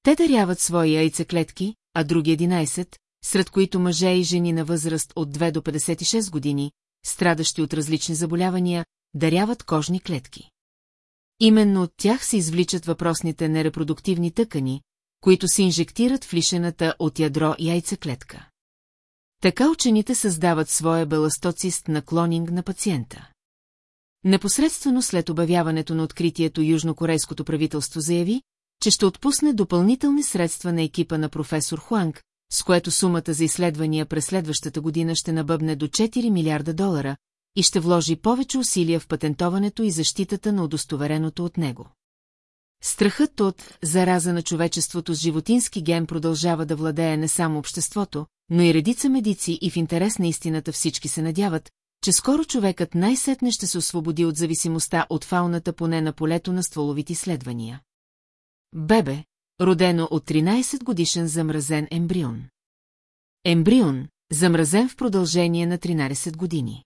Те даряват свои яйцеклетки, а други 11, сред които мъже и жени на възраст от 2 до 56 години, страдащи от различни заболявания, даряват кожни клетки. Именно от тях се извличат въпросните нерепродуктивни тъкани, които се инжектират в лишената от ядро яйцеклетка. Така учените създават своя беластоцист на клонинг на пациента. Непосредствено след обявяването на откритието южнокорейското правителство заяви, че ще отпусне допълнителни средства на екипа на професор Хуанг, с което сумата за изследвания през следващата година ще набъбне до 4 милиарда долара и ще вложи повече усилия в патентоването и защитата на удостовереното от него. Страхът от зараза на човечеството с животински ген продължава да владее не само обществото, но и редица медици и в интерес на истината всички се надяват, че скоро човекът най-сетне ще се освободи от зависимостта от фауната поне на полето на стволовите изследвания. Бебе, родено от 13 годишен замразен ембрион. Ембрион, замразен в продължение на 13 години.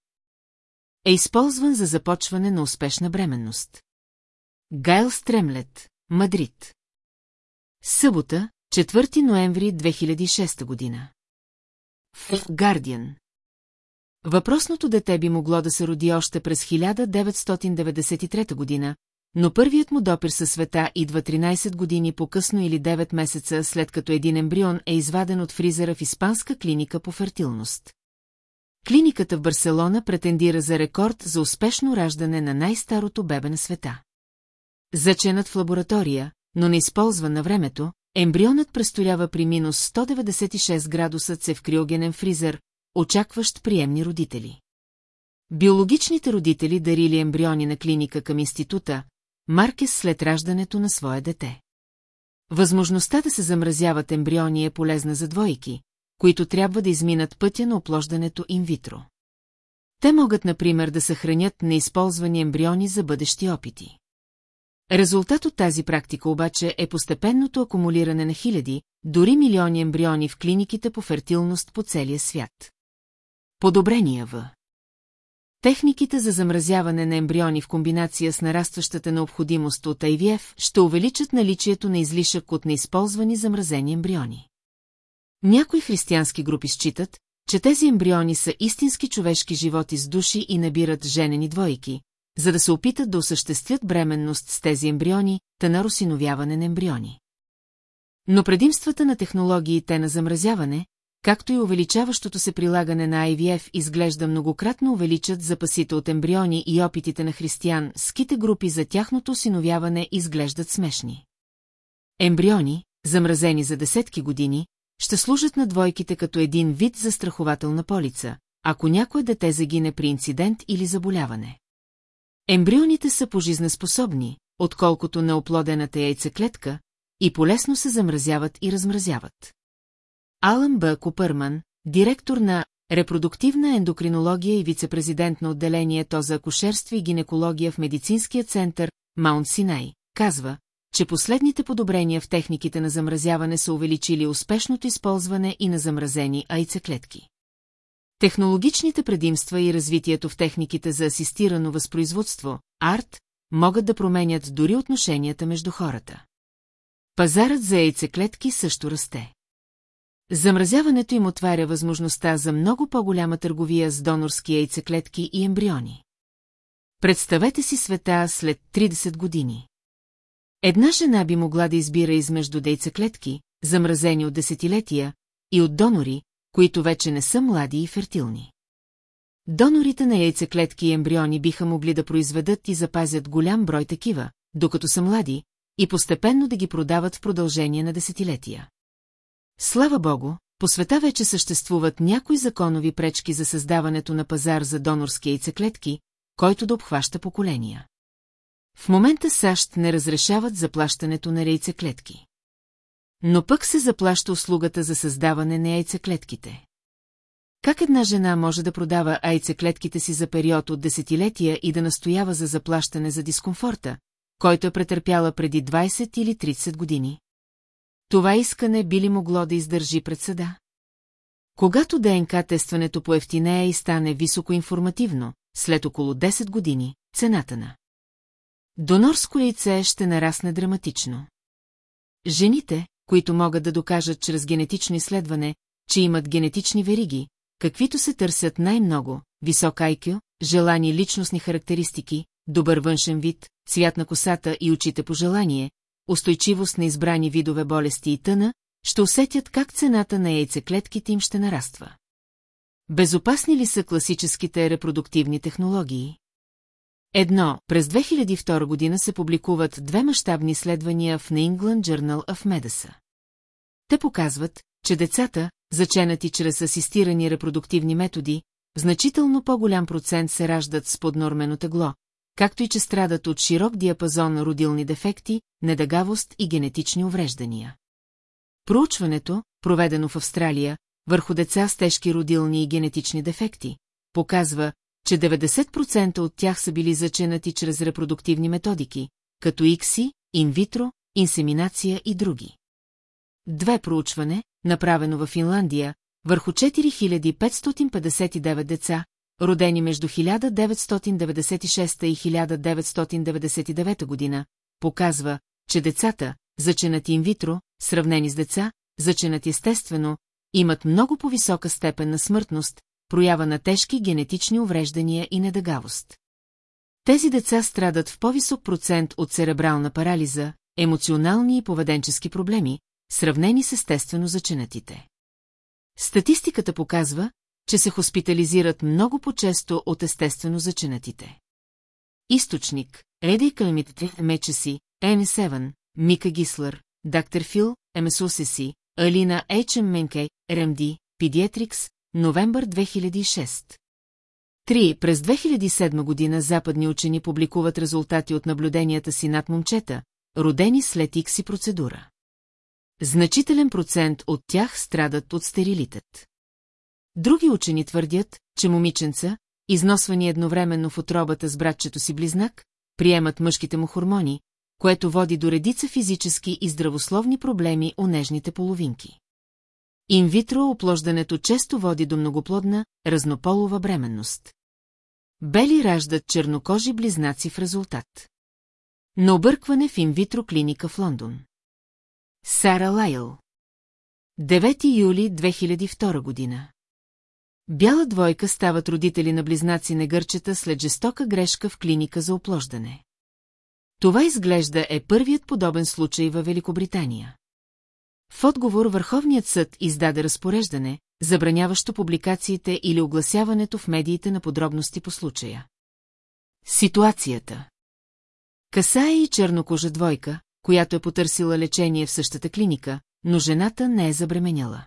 Е използван за започване на успешна бременност. Гайл Стремлет, Мадрид. Събота, 4 ноември 2006 година. В Гардиан. Въпросното дете би могло да се роди още през 1993 година, но първият му допир със света идва 13 години по-късно или 9 месеца след като един ембрион е изваден от фризера в испанска клиника по фертилност. Клиниката в Барселона претендира за рекорд за успешно раждане на най-старото бебе на света. Заченат в лаборатория, но не използван на времето, ембрионът престолява при минус 196 градуса С в криогенен фризер, очакващ приемни родители. Биологичните родители дарили ембриони на клиника към института, Маркес след раждането на свое дете. Възможността да се замразяват ембриони е полезна за двойки, които трябва да изминат пътя на оплождането инвитро. Те могат, например, да съхранят неизползвани ембриони за бъдещи опити. Резултат от тази практика обаче е постепенното акумулиране на хиляди, дори милиони ембриони в клиниките по фертилност по целия свят. Подобрения в Техниките за замразяване на ембриони в комбинация с нарастващата необходимост от IVF ще увеличат наличието на излишък от неизползвани замразени ембриони. Някои християнски групи считат, че тези ембриони са истински човешки животи с души и набират женени двойки, за да се опитат да осъществят бременност с тези ембриони, та на росиновяване на ембриони. Но предимствата на технологиите на замразяване, както и увеличаващото се прилагане на IVF изглежда многократно увеличат запасите от ембриони и опитите на християн, ските групи за тяхното осиновяване изглеждат смешни. Ембриони, замразени за десетки години, ще служат на двойките като един вид застрахователна полица, ако някое дете загине при инцидент или заболяване. Ембрионите са пожизнеспособни, отколкото на оплодената яйцеклетка, и полесно се замразяват и размразяват. Алън Б. Купърман, директор на репродуктивна ендокринология и вицепрезидент на отделението за акушерство и гинекология в медицинския център Маунт Синай, казва, че последните подобрения в техниките на замразяване са увеличили успешното използване и на замразени айцеклетки. Технологичните предимства и развитието в техниките за асистирано възпроизводство, арт, могат да променят дори отношенията между хората. Пазарът за яйцеклетки също расте. Замразяването им отваря възможността за много по-голяма търговия с донорски яйцеклетки и ембриони. Представете си света след 30 години. Една жена би могла да избира измежду яйцеклетки, замразени от десетилетия, и от донори, които вече не са млади и фертилни. Донорите на яйцеклетки и ембриони биха могли да произведат и запазят голям брой такива, докато са млади, и постепенно да ги продават в продължение на десетилетия. Слава богу, по света вече съществуват някои законови пречки за създаването на пазар за донорски яйцеклетки, който да обхваща поколения. В момента САЩ не разрешават заплащането на яйцеклетки. Но пък се заплаща услугата за създаване на яйцеклетките. Как една жена може да продава яйцеклетките си за период от десетилетия и да настоява за заплащане за дискомфорта, който е претърпяла преди 20 или 30 години? Това искане би ли могло да издържи пред съда? Когато ДНК тестването по ефтинея и стане високоинформативно, след около 10 години, цената на донорско яйце ще нарасне драматично. Жените, които могат да докажат чрез генетично изследване, че имат генетични вериги, каквито се търсят най-много, висок IQ, желани личностни характеристики, добър външен вид, цвят на косата и очите по желание, устойчивост на избрани видове болести и тъна, ще усетят как цената на яйцеклетките им ще нараства. Безопасни ли са класическите репродуктивни технологии? Едно, през 2002 година се публикуват две мащабни изследвания в New England Journal of Medicine. Те показват, че децата, заченати чрез асистирани репродуктивни методи, значително по-голям процент се раждат с поднормено тегло, както и че страдат от широк диапазон родилни дефекти, недъгавост и генетични увреждания. Проучването, проведено в Австралия, върху деца с тежки родилни и генетични дефекти, показва, че 90% от тях са били заченати чрез репродуктивни методики, като икси, инвитро, инсеминация и други. Две проучване, направено в Финландия, върху 4559 деца, родени между 1996 и 1999 година, показва, че децата, заченати инвитро, сравнени с деца, заченати естествено, имат много по-висока степен на смъртност, проява на тежки генетични увреждания и недъгавост. Тези деца страдат в по-висок процент от церебрална парализа, емоционални и поведенчески проблеми, сравнени с естествено заченатите. Статистиката показва, че се хоспитализират много по-често от естествено заченатите. Източник – Еди Калмитите, Мечеси, Н7, Мика Гислър, Дактер Фил, МСУССИ, Алина Ейчем Менкей, РМД, Педиатрикс, новембър 2006. 3. През 2007 година западни учени публикуват резултати от наблюденията си над момчета, родени след икси процедура. Значителен процент от тях страдат от стерилитет. Други учени твърдят, че момиченца, износвани едновременно в отробата с братчето си близнак, приемат мъжките му хормони, което води до редица физически и здравословни проблеми у нежните половинки. Инвитро оплождането често води до многоплодна, разнополова бременност. Бели раждат чернокожи близнаци в резултат. На объркване в инвитро клиника в Лондон. Сара Лайл 9 юли 2002 година Бяла двойка стават родители на близнаци негърчета след жестока грешка в клиника за оплождане. Това изглежда е първият подобен случай във Великобритания. В отговор Върховният съд издаде разпореждане, забраняващо публикациите или огласяването в медиите на подробности по случая. Ситуацията Касае и чернокожа двойка, която е потърсила лечение в същата клиника, но жената не е забременяла.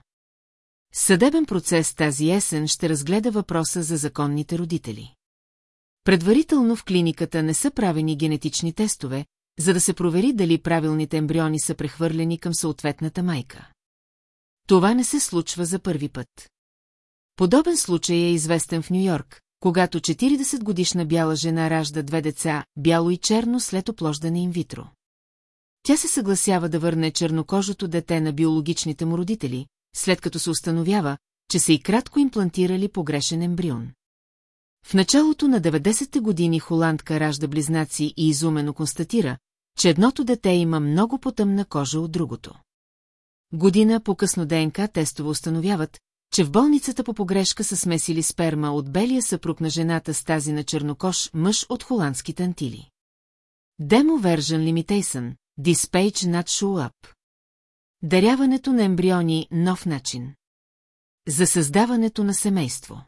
Съдебен процес тази есен ще разгледа въпроса за законните родители. Предварително в клиниката не са правени генетични тестове, за да се провери дали правилните ембриони са прехвърлени към съответната майка. Това не се случва за първи път. Подобен случай е известен в Нью-Йорк, когато 40-годишна бяла жена ражда две деца, бяло и черно след оплождане инвитро. Тя се съгласява да върне чернокожото дете на биологичните му родители, след като се установява, че са и кратко имплантирали погрешен ембрион. В началото на 90-те години холандка ражда близнаци и изумено констатира, че едното дете има много потъмна кожа от другото. Година по-късно ДНК тестове установяват, че в болницата по погрешка са смесили сперма от белия съпруг на жената с тази на чернокош мъж от холандските антили. Demo Version Limitation, Dispatch Not Show Up. Даряването на ембриони – нов начин. За създаването на семейство.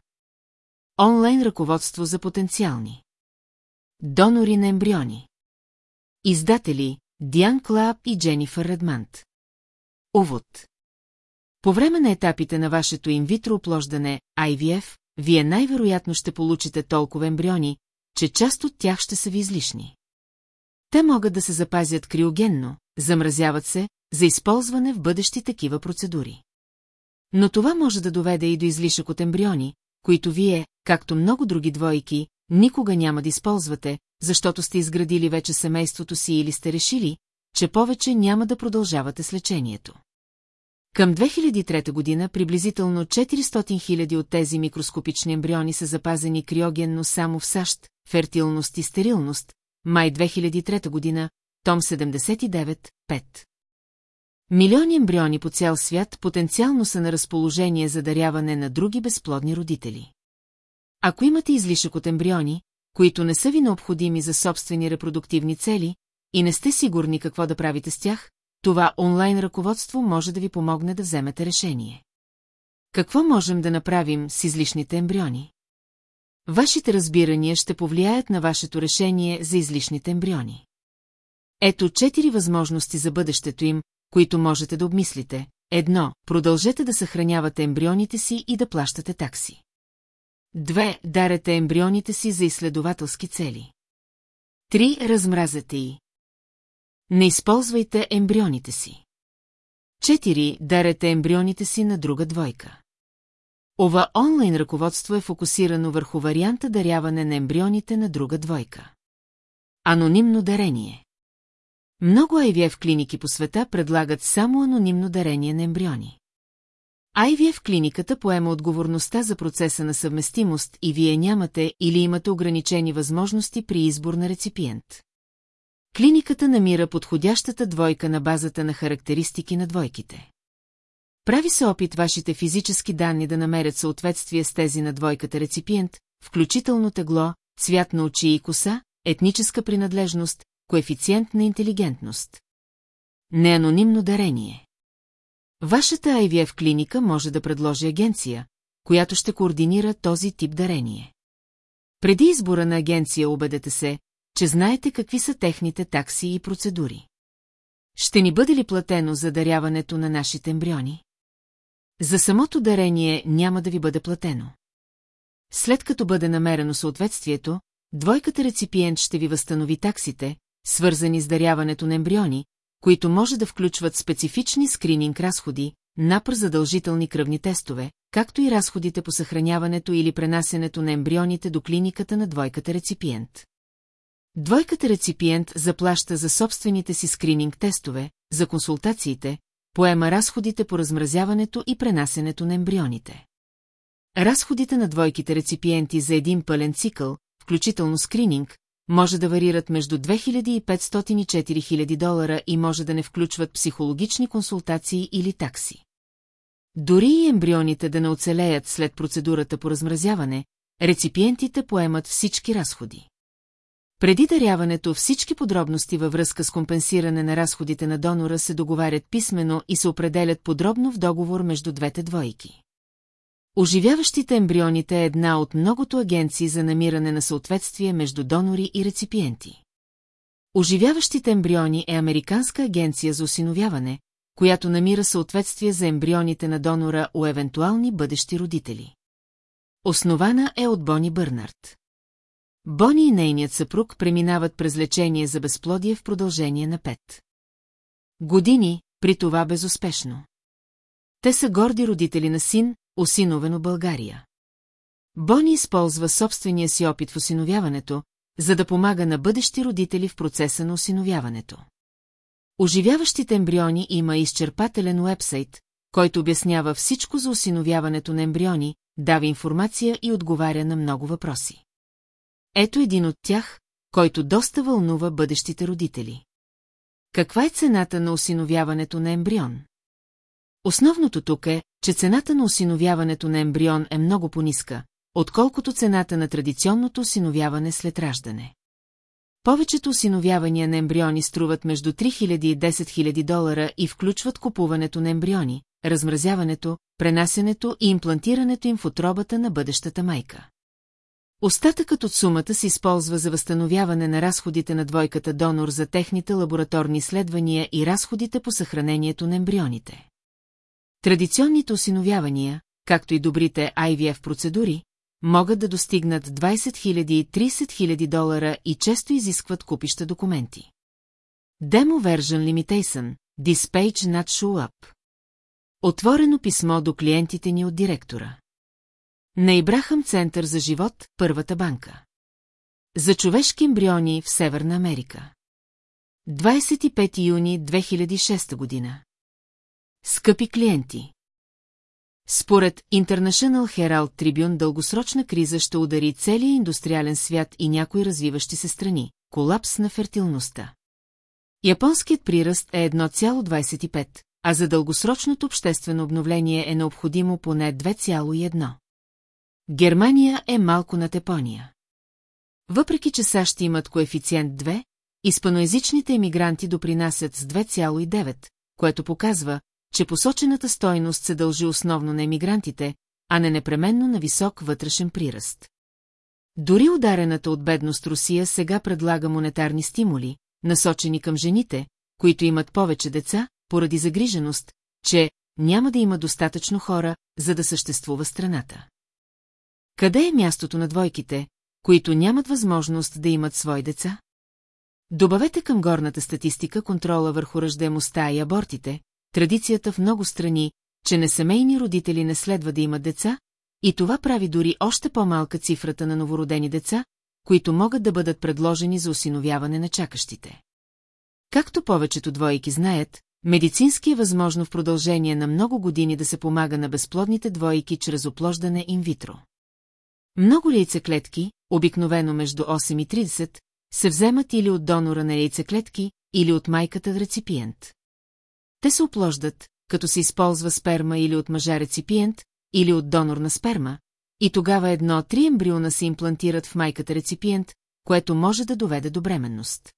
Онлайн ръководство за потенциални. Донори на ембриони. Издатели – Диан Клаб и Дженифър Редмант. Увод. По време на етапите на вашето инвитро оплождане, IVF, вие най-вероятно ще получите толкова ембриони, че част от тях ще са ви излишни. Те могат да се запазят криогенно, замразяват се, за използване в бъдещи такива процедури. Но това може да доведе и до излишък от ембриони, които вие, както много други двойки, никога няма да използвате, защото сте изградили вече семейството си или сте решили, че повече няма да продължавате с лечението. Към 2003 година приблизително 400 000 от тези микроскопични ембриони са запазени криогенно само в САЩ, фертилност и стерилност, май 2003 година, том 79, 5. Милиони ембриони по цял свят потенциално са на разположение за даряване на други безплодни родители. Ако имате излишък от ембриони, които не са ви необходими за собствени репродуктивни цели, и не сте сигурни какво да правите с тях, това онлайн ръководство може да ви помогне да вземете решение. Какво можем да направим с излишните ембриони? Вашите разбирания ще повлияят на вашето решение за излишните ембриони. Ето четири възможности за бъдещето им, които можете да обмислите. Едно, продължете да съхранявате ембрионите си и да плащате такси. Две, дарете ембрионите си за изследователски цели. Три, размразете и. Не използвайте ембрионите си. Четири, дарете ембрионите си на друга двойка. Ова онлайн ръководство е фокусирано върху варианта даряване на ембрионите на друга двойка. Анонимно дарение. Много IVF клиники по света предлагат само анонимно дарение на ембриони. IVF клиниката поема отговорността за процеса на съвместимост и вие нямате или имате ограничени възможности при избор на реципиент. Клиниката намира подходящата двойка на базата на характеристики на двойките. Прави се опит вашите физически данни да намерят съответствие с тези на двойката реципиент, включително тегло, цвят на очи и коса, етническа принадлежност, коефициент на интелигентност. Неанонимно дарение. Вашата IVF клиника може да предложи агенция, която ще координира този тип дарение. Преди избора на агенция убедете се, че знаете какви са техните такси и процедури. Ще ни бъде ли платено за даряването на нашите ембриони? За самото дарение няма да ви бъде платено. След като бъде намерено съответствието, двойката реципиент ще ви възстанови таксите, свързани с даряването на ембриони, които може да включват специфични скрининг разходи, напр задължителни кръвни тестове, както и разходите по съхраняването или пренасенето на ембрионите до клиниката на двойката реципиент. Двойката реципиент заплаща за собствените си скрининг тестове, за консултациите, поема разходите по размразяването и пренасенето на ембрионите. Разходите на двойките реципиенти за един пълен цикъл, включително скрининг, може да варират между 2500 и 4000 долара и може да не включват психологични консултации или такси. Дори и ембрионите да не оцелеят след процедурата по размразяване, реципиентите поемат всички разходи. Преди даряването всички подробности във връзка с компенсиране на разходите на донора се договарят писменно и се определят подробно в договор между двете двойки. Оживяващите ембрионите е една от многото агенции за намиране на съответствие между донори и реципиенти. Оживяващите ембриони е Американска агенция за осиновяване, която намира съответствие за ембрионите на донора у евентуални бъдещи родители. Основана е от Бони Бърнард. Бони и нейният съпруг преминават през лечение за безплодие в продължение на пет. Години, при това безуспешно. Те са горди родители на син, осиновен от България. Бони използва собствения си опит в осиновяването, за да помага на бъдещи родители в процеса на осиновяването. Оживяващите ембриони има изчерпателен уебсайт, който обяснява всичко за осиновяването на ембриони, дава информация и отговаря на много въпроси. Ето един от тях, който доста вълнува бъдещите родители. Каква е цената на осиновяването на ембрион? Основното тук е, че цената на осиновяването на ембрион е много по-ниска, отколкото цената на традиционното осиновяване след раждане. Повечето осиновявания на ембриони струват между 3000 и 10 000 долара и включват купуването на ембриони, размразяването, пренасенето и имплантирането им в отробата на бъдещата майка. Остатъкът от сумата се използва за възстановяване на разходите на двойката донор за техните лабораторни изследвания и разходите по съхранението на ембрионите. Традиционните осиновявания, както и добрите IVF процедури, могат да достигнат 20 000 и 30 000 долара и често изискват купища документи. Demo Version Limitation, Dispatch Not Show Up. Отворено писмо до клиентите ни от директора. На Ибрахам Център за живот, първата банка. За човешки ембриони в Северна Америка. 25 юни 2006 година. Скъпи клиенти! Според International Herald Tribune дългосрочна криза ще удари целия индустриален свят и някои развиващи се страни. Колапс на фертилността. Японският приръст е 1,25, а за дългосрочното обществено обновление е необходимо поне 2,1. Германия е малко над Япония. Въпреки, че САЩ имат коефициент 2, испаноязичните емигранти допринасят с 2,9, което показва, че посочената стойност се дължи основно на емигрантите, а не непременно на висок вътрешен приръст. Дори ударената от бедност Русия сега предлага монетарни стимули, насочени към жените, които имат повече деца, поради загриженост, че няма да има достатъчно хора, за да съществува страната. Къде е мястото на двойките, които нямат възможност да имат свои деца? Добавете към горната статистика контрола върху ръждаемостта и абортите, традицията в много страни, че несемейни родители не следва да имат деца, и това прави дори още по-малка цифрата на новородени деца, които могат да бъдат предложени за осиновяване на чакащите. Както повечето двойки знаят, медицински е възможно в продължение на много години да се помага на безплодните двойки чрез оплождане инвитро. Много яйцеклетки, обикновено между 8 и 30, се вземат или от донора на яйцеклетки, или от майката реципиент. Те се оплождат, като се използва сперма или от мъжа реципиент, или от донор на сперма, и тогава едно-три ембриона се имплантират в майката реципиент, което може да доведе до бременност.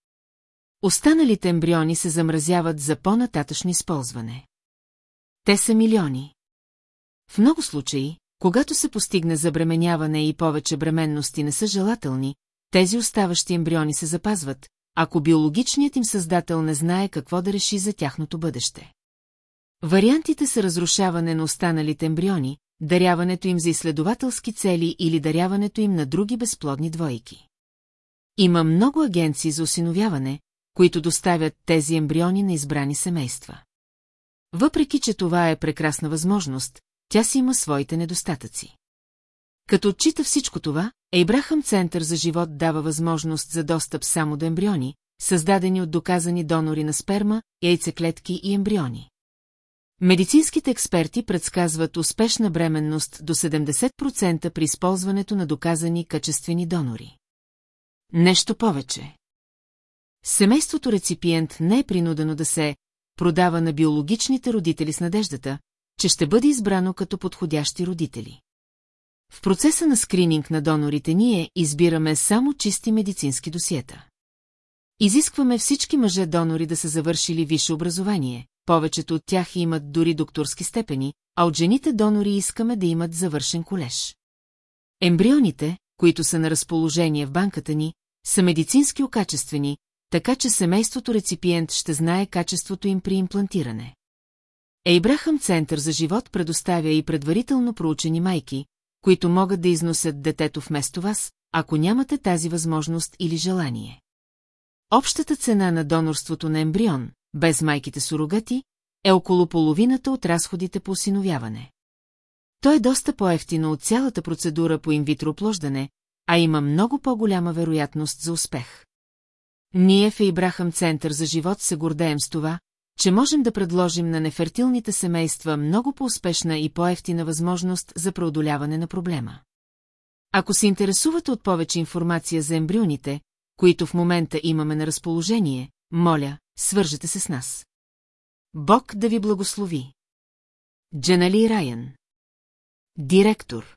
Останалите ембриони се замразяват за по-нататъчно използване. Те са милиони. В много случаи, когато се постигне забременяване и повече бременности не са желателни, тези оставащи ембриони се запазват, ако биологичният им създател не знае какво да реши за тяхното бъдеще. Вариантите са разрушаване на останалите ембриони, даряването им за изследователски цели или даряването им на други безплодни двойки. Има много агенции за осиновяване, които доставят тези ембриони на избрани семейства. Въпреки, че това е прекрасна възможност, тя си има своите недостатъци. Като отчита всичко това, Ейбрахам Център за живот дава възможност за достъп само до ембриони, създадени от доказани донори на сперма, яйцеклетки и ембриони. Медицинските експерти предсказват успешна бременност до 70% при използването на доказани качествени донори. Нещо повече. Семейството реципиент не е принудено да се продава на биологичните родители с надеждата, че ще бъде избрано като подходящи родители. В процеса на скрининг на донорите ние избираме само чисти медицински досиета. Изискваме всички мъже-донори да са завършили висше образование, повечето от тях имат дори докторски степени, а от жените донори искаме да имат завършен колеж. Ембрионите, които са на разположение в банката ни, са медицински окачествени, така че семейството реципиент ще знае качеството им при имплантиране. Ейбрахам Център за живот предоставя и предварително проучени майки, които могат да износят детето вместо вас, ако нямате тази възможност или желание. Общата цена на донорството на ембрион, без майките сурогати, е около половината от разходите по осиновяване. То е доста по-ефтино от цялата процедура по инвитро плождане, а има много по-голяма вероятност за успех. Ние в Ибрахам Център за живот се гордеем с това, че можем да предложим на нефертилните семейства много по-успешна и по-ефтина възможност за преодоляване на проблема. Ако се интересувате от повече информация за ембрионите, които в момента имаме на разположение, моля, свържете се с нас. Бог да ви благослови. Джанали Райан Директор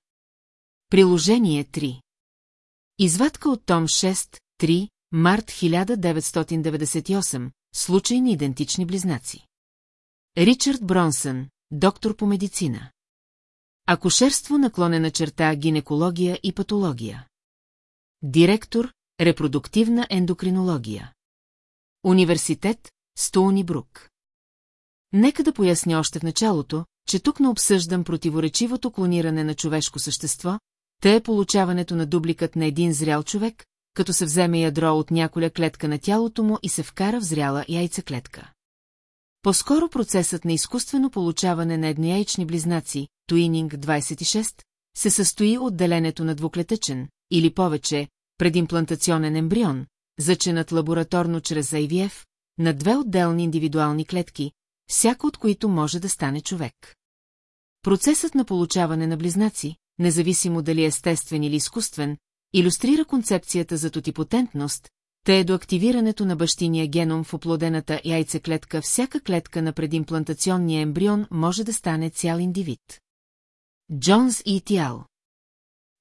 Приложение 3 Извадка от том 6, 3, март 1998, случай на идентични близнаци. Ричард Бронсън, доктор по медицина. Акушерство наклонена черта гинекология и патология. Директор, репродуктивна ендокринология. Университет, Стоуни Брук. Нека да поясня още в началото, че тук не обсъждам противоречивото клониране на човешко същество, те е получаването на дубликът на един зрял човек, като се вземе ядро от няколя клетка на тялото му и се вкара в зряла яйцеклетка. По-скоро процесът на изкуствено получаване на еднояични близнаци, Туининг 26, се състои от деленето на двуклетъчен, или повече, предимплантационен ембрион, заченат лабораторно чрез IVF, на две отделни индивидуални клетки, всяко от които може да стане човек. Процесът на получаване на близнаци, независимо дали е естествен или изкуствен, иллюстрира концепцията за тотипотентност, те е до активирането на бащиния геном в оплодената яйцеклетка всяка клетка на предимплантационния ембрион може да стане цял индивид. Джонс и Тиал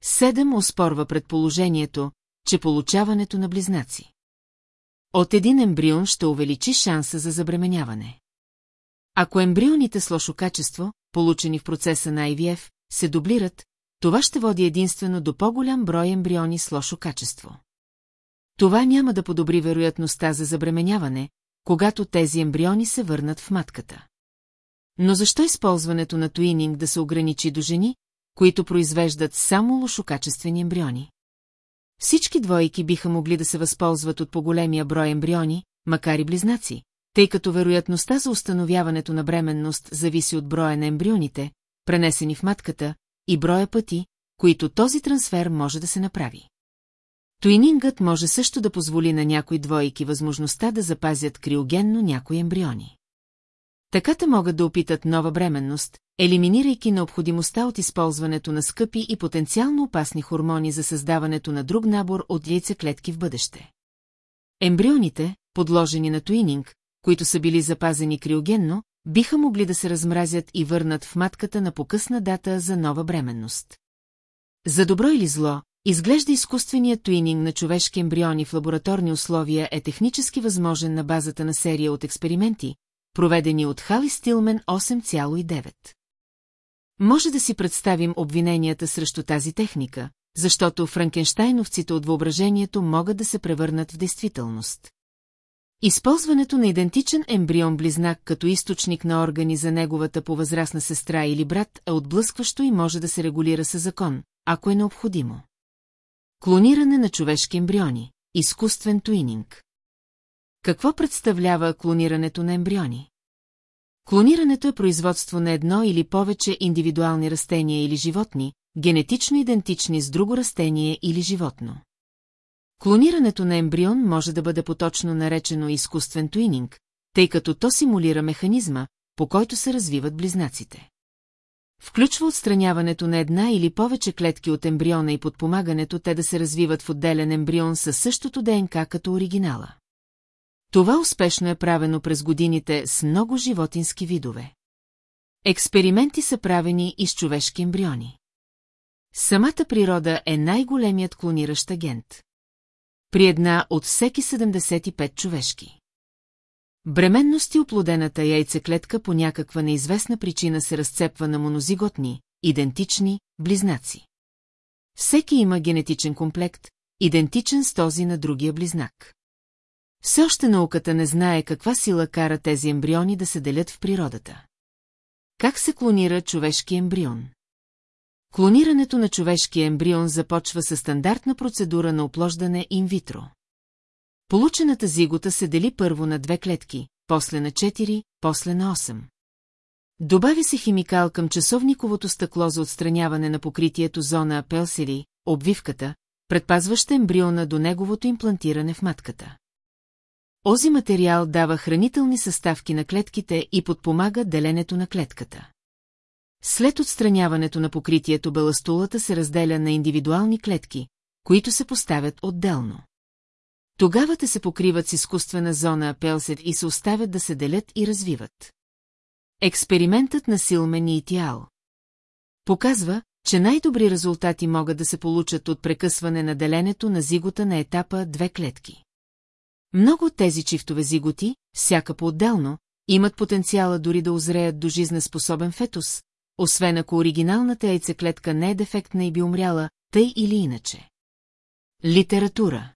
Седем оспорва предположението, че получаването на близнаци от един ембрион ще увеличи шанса за забременяване. Ако ембрионите с лошо качество, получени в процеса на IVF, се дублират, това ще води единствено до по-голям брой ембриони с лошо качество. Това няма да подобри вероятността за забременяване, когато тези ембриони се върнат в матката. Но защо използването на туининг да се ограничи до жени, които произвеждат само лошокачествени ембриони? Всички двойки биха могли да се възползват от по-големия брой ембриони, макар и близнаци, тъй като вероятността за установяването на бременност зависи от броя на ембрионите, пренесени в матката, и броя пъти, които този трансфер може да се направи. Туинингът може също да позволи на някои двойки възможността да запазят криогенно някои ембриони. Така те могат да опитат нова бременност, елиминирайки необходимостта от използването на скъпи и потенциално опасни хормони за създаването на друг набор от яйцеклетки в бъдеще. Ембрионите, подложени на туининг, които са били запазени криогенно, биха могли да се размразят и върнат в матката на покъсна дата за нова бременност. За добро или зло, изглежда изкуственият туининг на човешки ембриони в лабораторни условия е технически възможен на базата на серия от експерименти, проведени от Хали Стилмен 8,9. Може да си представим обвиненията срещу тази техника, защото франкенштайновците от въображението могат да се превърнат в действителност. Използването на идентичен ембрион-близнак като източник на органи за неговата повъзрастна сестра или брат е отблъскващо и може да се регулира със закон, ако е необходимо. Клониране на човешки ембриони. Изкуствен туининг. Какво представлява клонирането на ембриони? Клонирането е производство на едно или повече индивидуални растения или животни, генетично идентични с друго растение или животно. Клонирането на ембрион може да бъде поточно наречено изкуствен туининг, тъй като то симулира механизма, по който се развиват близнаците. Включва отстраняването на една или повече клетки от ембриона и подпомагането те да се развиват в отделен ембрион със същото ДНК като оригинала. Това успешно е правено през годините с много животински видове. Експерименти са правени и с човешки ембриони. Самата природа е най-големият клониращ агент. При една от всеки 75 човешки. Бременности оплодената яйцеклетка по някаква неизвестна причина се разцепва на монозиготни, идентични, близнаци. Всеки има генетичен комплект, идентичен с този на другия близнак. Все още науката не знае каква сила кара тези ембриони да се делят в природата. Как се клонира човешки ембрион? Клонирането на човешкия ембрион започва със стандартна процедура на оплождане инвитро. Получената зигота се дели първо на две клетки, после на 4, после на 8. Добави се химикал към часовниковото стъкло за отстраняване на покритието зона Пелсери, обвивката, предпазваща ембриона до неговото имплантиране в матката. Ози материал дава хранителни съставки на клетките и подпомага деленето на клетката. След отстраняването на покритието баластулата се разделя на индивидуални клетки, които се поставят отделно. Тогава те се покриват с изкуствена зона Пелсет и се оставят да се делят и развиват. Експериментът на Силмен и Тиал показва, че най-добри резултати могат да се получат от прекъсване на деленето на зигота на етапа две клетки. Много от тези чифтове зиготи, всяка по-отделно, имат потенциала дори да озреят до жизнеспособен фетус, освен ако оригиналната яйцеклетка не е дефектна и би умряла, тъй или иначе. Литература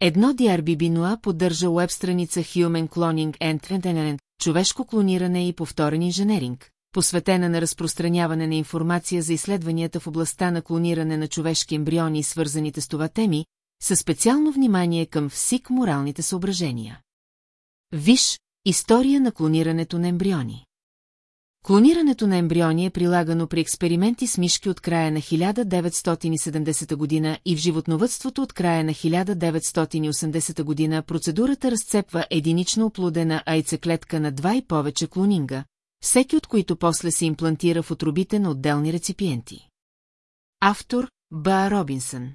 Едно DRB Бинуа поддържа уеб страница Human Cloning and Entertainment, човешко клониране и повторен инженеринг, посветена на разпространяване на информация за изследванията в областта на клониране на човешки ембриони и свързаните с това теми, със специално внимание към всик моралните съображения. Виж, история на клонирането на ембриони. Клонирането на ембриони е прилагано при експерименти с мишки от края на 1970 година и в животновътството от края на 1980 година процедурата разцепва единично оплодена айцеклетка на два и повече клонинга, всеки от които после се имплантира в отробите на отделни реципиенти. Автор Ба Робинсън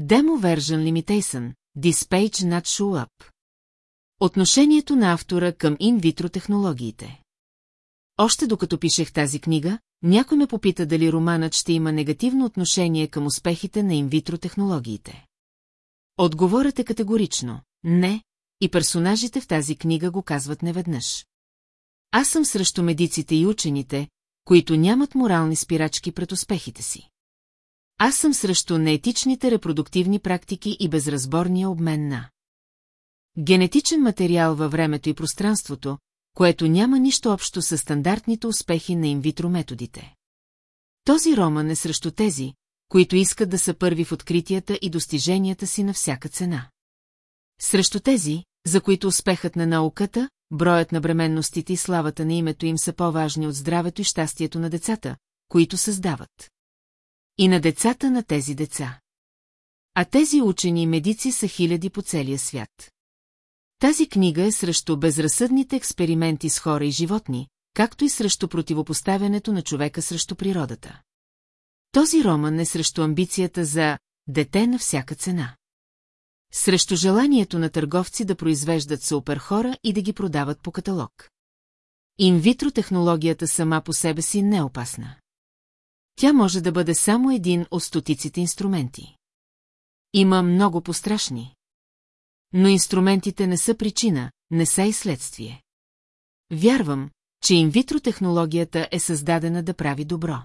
Demo Version Limitation, page not show up. Отношението на автора към инвитро технологиите. Още докато пишех тази книга, някой ме попита дали романът ще има негативно отношение към успехите на инвитро технологиите. Отговорът е категорично – не, и персонажите в тази книга го казват неведнъж. Аз съм срещу медиците и учените, които нямат морални спирачки пред успехите си. Аз съм срещу неетичните репродуктивни практики и безразборния обмен на генетичен материал във времето и пространството, което няма нищо общо с стандартните успехи на инвитро методите. Този роман е срещу тези, които искат да са първи в откритията и достиженията си на всяка цена. Срещу тези, за които успехът на науката, броят на бременностите и славата на името им са по-важни от здравето и щастието на децата, които създават. И на децата на тези деца. А тези учени и медици са хиляди по целия свят. Тази книга е срещу безразсъдните експерименти с хора и животни, както и срещу противопоставянето на човека срещу природата. Този роман е срещу амбицията за «дете на всяка цена». Срещу желанието на търговци да произвеждат суперхора и да ги продават по каталог. Инвитро технологията сама по себе си не е опасна. Тя може да бъде само един от стотиците инструменти. Има много пострашни. Но инструментите не са причина, не са и следствие. Вярвам, че инвитро технологията е създадена да прави добро.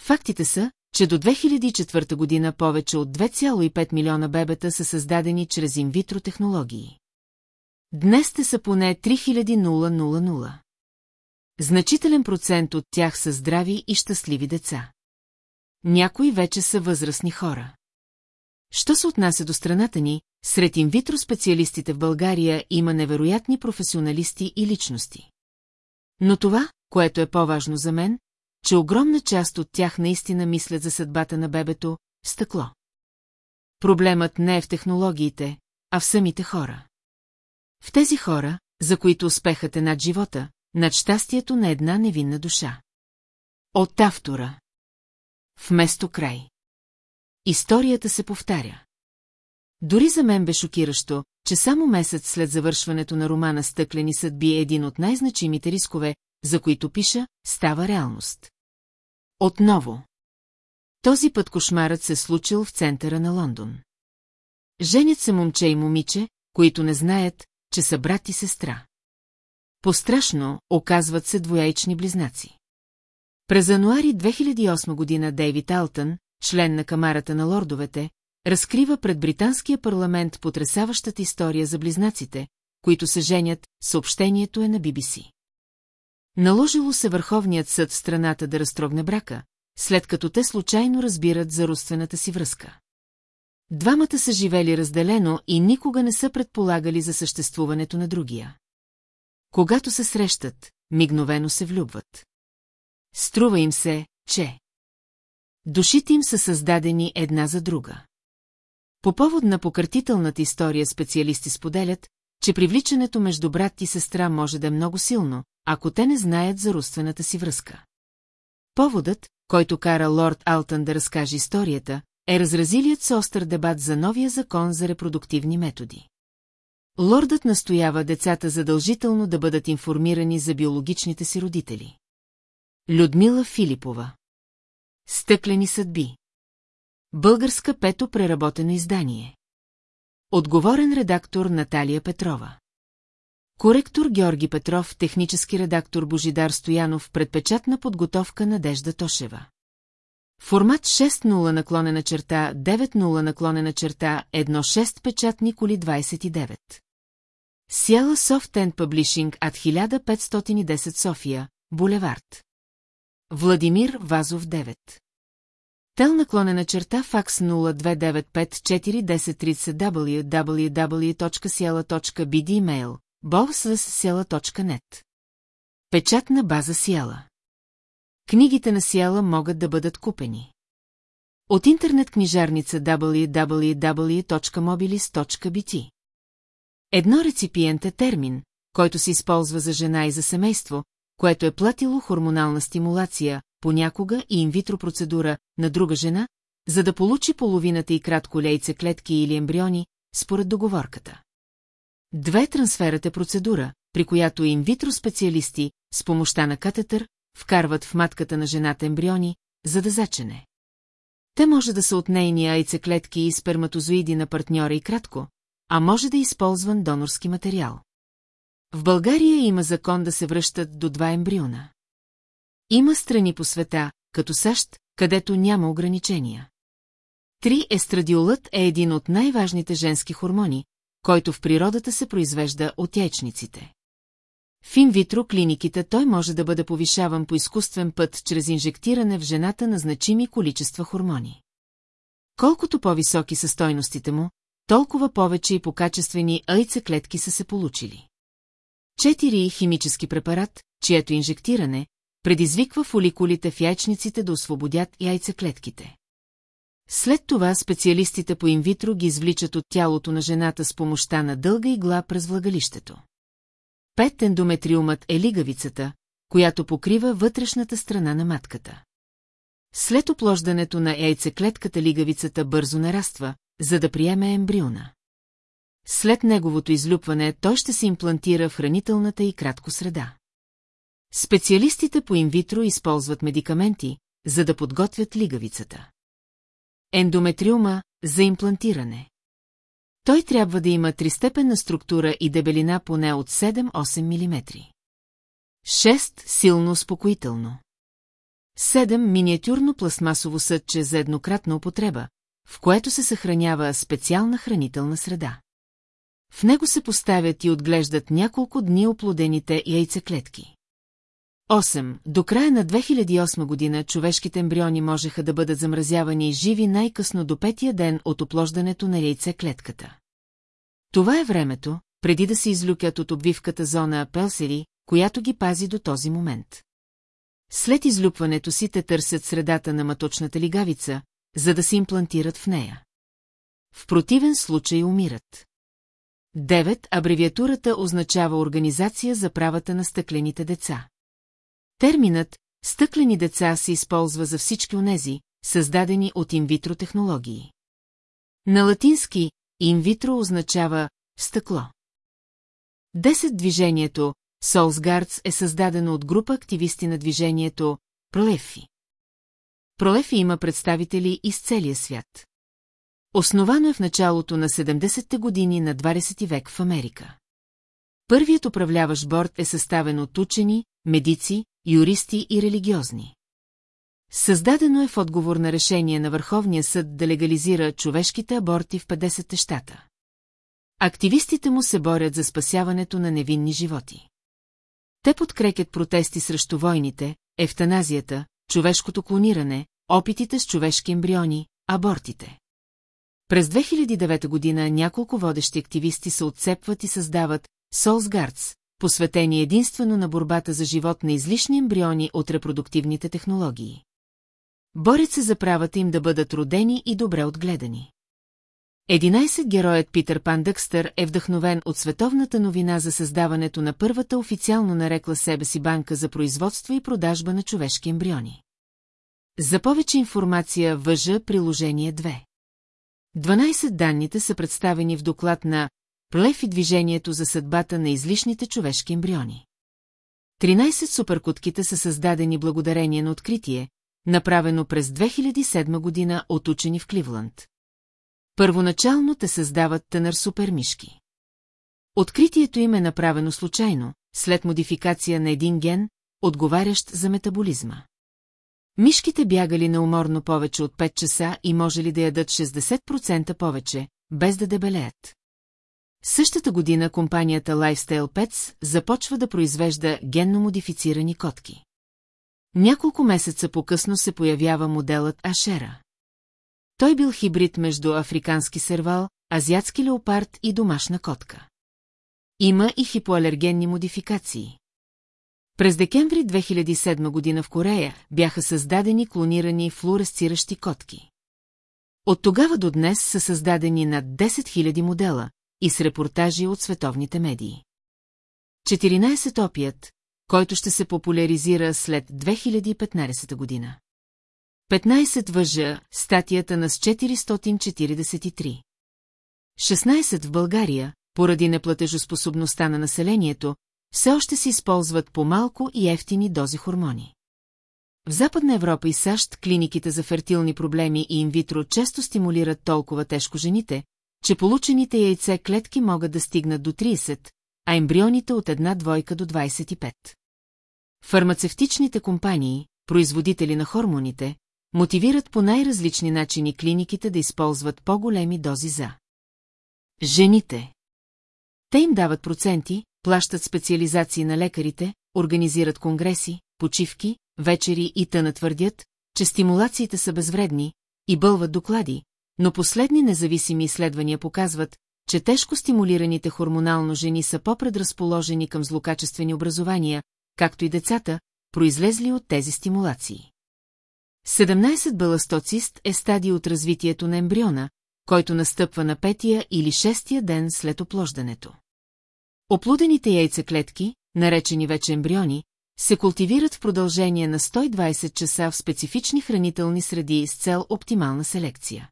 Фактите са, че до 2004 година повече от 2,5 милиона бебета са създадени чрез инвитро технологии. Днес те са поне 3000. Значителен процент от тях са здрави и щастливи деца. Някои вече са възрастни хора. Що се отнася до страната ни, сред инвитро специалистите в България има невероятни професионалисти и личности. Но това, което е по-важно за мен, че огромна част от тях наистина мислят за съдбата на бебето стъкло. Проблемът не е в технологиите, а в самите хора. В тези хора, за които успехът е над живота, над щастието на една невинна душа. От автора. Вместо край. Историята се повтаря. Дори за мен бе шокиращо, че само месец след завършването на романа Стъклени съдби е един от най-значимите рискове, за които пиша, става реалност. Отново. Този път кошмарът се случил в центъра на Лондон. Женят се момче и момиче, които не знаят, че са брат и сестра. Пострашно оказват се двояични близнаци. През януари 2008 година Дейвид Алтън, член на Камарата на лордовете, разкрива пред британския парламент потрясаващата история за близнаците, които се женят, съобщението е на BBC. Наложило се Върховният съд в страната да разтрогне брака, след като те случайно разбират за родствената си връзка. Двамата са живели разделено и никога не са предполагали за съществуването на другия. Когато се срещат, мигновено се влюбват. Струва им се, че... Душите им са създадени една за друга. По повод на пократителната история специалисти споделят, че привличането между брат и сестра може да е много силно, ако те не знаят за родствената си връзка. Поводът, който кара лорд Алтън да разкаже историята, е разразилият с остър дебат за новия закон за репродуктивни методи. Лордът настоява децата задължително да бъдат информирани за биологичните си родители. Людмила Филипова Стъклени съдби Българска пето преработено издание Отговорен редактор Наталия Петрова Коректор Георги Петров, технически редактор Божидар Стоянов, предпечатна подготовка Надежда Тошева. Формат 6.0 наклонена черта, 9.0 наклонена черта, 1.6 печатни коли 29. Сяла Soft End Publishing от 1510 София, Булевард. Владимир Вазов 9. Тел наклонена черта факс 029541030 www.ciela.bd email bovsvsciela.net Печатна база Сиела Книгите на Сиела могат да бъдат купени. От интернет книжарница www.mobilis.bt Едно реципиент е термин, който се използва за жена и за семейство, което е платило хормонална стимулация, понякога и инвитро процедура, на друга жена, за да получи половината и кратко лейце клетки или ембриони, според договорката. Две трансферът е процедура, при която инвитро специалисти, с помощта на катетър, вкарват в матката на жената ембриони, за да зачене. Те може да са от нейни яйцеклетки и сперматозоиди на партньора и кратко, а може да е използван донорски материал. В България има закон да се връщат до два ембриона. Има страни по света, като САЩ, където няма ограничения. Три естрадиолът е един от най-важните женски хормони, който в природата се произвежда от яйчниците. В инвитро клиниките той може да бъде повишаван по изкуствен път чрез инжектиране в жената на значими количества хормони. Колкото по-високи са стойностите му, толкова повече и по-качествени яйцеклетки са се получили. Четири химически препарат, чието инжектиране, предизвиква фоликулите в яйчниците да освободят яйцеклетките. След това специалистите по инвитро ги извличат от тялото на жената с помощта на дълга игла през влагалището. Пет ендометриумът е лигавицата, която покрива вътрешната страна на матката. След оплождането на яйцеклетката лигавицата бързо нараства, за да приеме ембриона. След неговото излюпване той ще се имплантира в хранителната и кратко среда. Специалистите по инвитро използват медикаменти, за да подготвят лигавицата. Ендометриума за имплантиране. Той трябва да има тристепенна структура и дебелина поне от 7-8 мм. 6. Силно успокоително. 7. Миниатюрно пластмасово съдче за еднократна употреба, в което се съхранява специална хранителна среда. В него се поставят и отглеждат няколко дни оплодените яйцеклетки. 8. До края на 2008 година човешките ембриони можеха да бъдат замразявани живи най-късно до петия ден от оплождането на яйцеклетката. Това е времето, преди да се излюкят от обвивката зона Пелсери, която ги пази до този момент. След излюпването си те търсят средата на маточната лигавица, за да се имплантират в нея. В противен случай умират. 9. Абревиатурата означава Организация за правата на стъклените деца. Терминът «стъклени деца» се използва за всички онези, създадени от инвитро технологии. На латински инвитро означава «стъкло». Десет движението Солсгардс е създадено от група активисти на движението Пролефи. Пролефи има представители из целия свят. Основано е в началото на 70-те години на 20 век в Америка. Първият управляващ борт е съставен от учени, медици, юристи и религиозни. Създадено е в отговор на решение на Върховния съд да легализира човешките аборти в 50-те щата. Активистите му се борят за спасяването на невинни животи. Те подкрепят протести срещу войните, ефтаназията, човешкото клониране, опитите с човешки ембриони, абортите. През 2009 година няколко водещи активисти се отцепват и създават Солсгардс, посветени единствено на борбата за живот на излишни ембриони от репродуктивните технологии. Борят се за правата им да бъдат родени и добре отгледани. 11 героят Питър Пан Дъкстър е вдъхновен от световната новина за създаването на първата официално нарекла себе си банка за производство и продажба на човешки ембриони. За повече информация въжа приложение 2. 12 данните са представени в доклад на Плев и движението за съдбата на излишните човешки ембриони. 13 суперкутките са създадени благодарение на откритие, направено през 2007 година от учени в Кливланд. Първоначално те създават тънър супермишки. Откритието им е направено случайно, след модификация на един ген, отговарящ за метаболизма. Мишките бягали неуморно повече от 5 часа и може ли да ядат 60% повече, без да дебелеят. Същата година компанията Lifestyle Pets започва да произвежда генно модифицирани котки. Няколко месеца по-късно се появява моделът Ашера. Той бил хибрид между африкански сервал, азиатски леопард и домашна котка. Има и хипоалергенни модификации. През декември 2007 година в Корея бяха създадени клонирани флуоресциращи котки. От тогава до днес са създадени над 10 000 модела и с репортажи от световните медии. 14 опият, който ще се популяризира след 2015 година. 15 въжа статията на с 443. 16 в България, поради неплатежоспособността на населението, все още се използват по-малко и ефтини дози хормони. В Западна Европа и САЩ клиниките за фертилни проблеми и инвитро често стимулират толкова тежко жените, че получените яйце клетки могат да стигнат до 30, а ембрионите от една двойка до 25. Фармацевтичните компании, производители на хормоните, мотивират по най-различни начини клиниките да използват по-големи дози за жените. Те им дават проценти, плащат специализации на лекарите, организират конгреси, почивки, вечери и тъна твърдят, че стимулациите са безвредни и бълват доклади, но последни независими изследвания показват, че тежко стимулираните хормонално жени са по-предразположени към злокачествени образования, както и децата, произлезли от тези стимулации. 17 баластоцист е стадий от развитието на ембриона, който настъпва на петия или шестия ден след оплождането. Оплудените яйцеклетки, наречени вече ембриони, се култивират в продължение на 120 часа в специфични хранителни среди с цел оптимална селекция.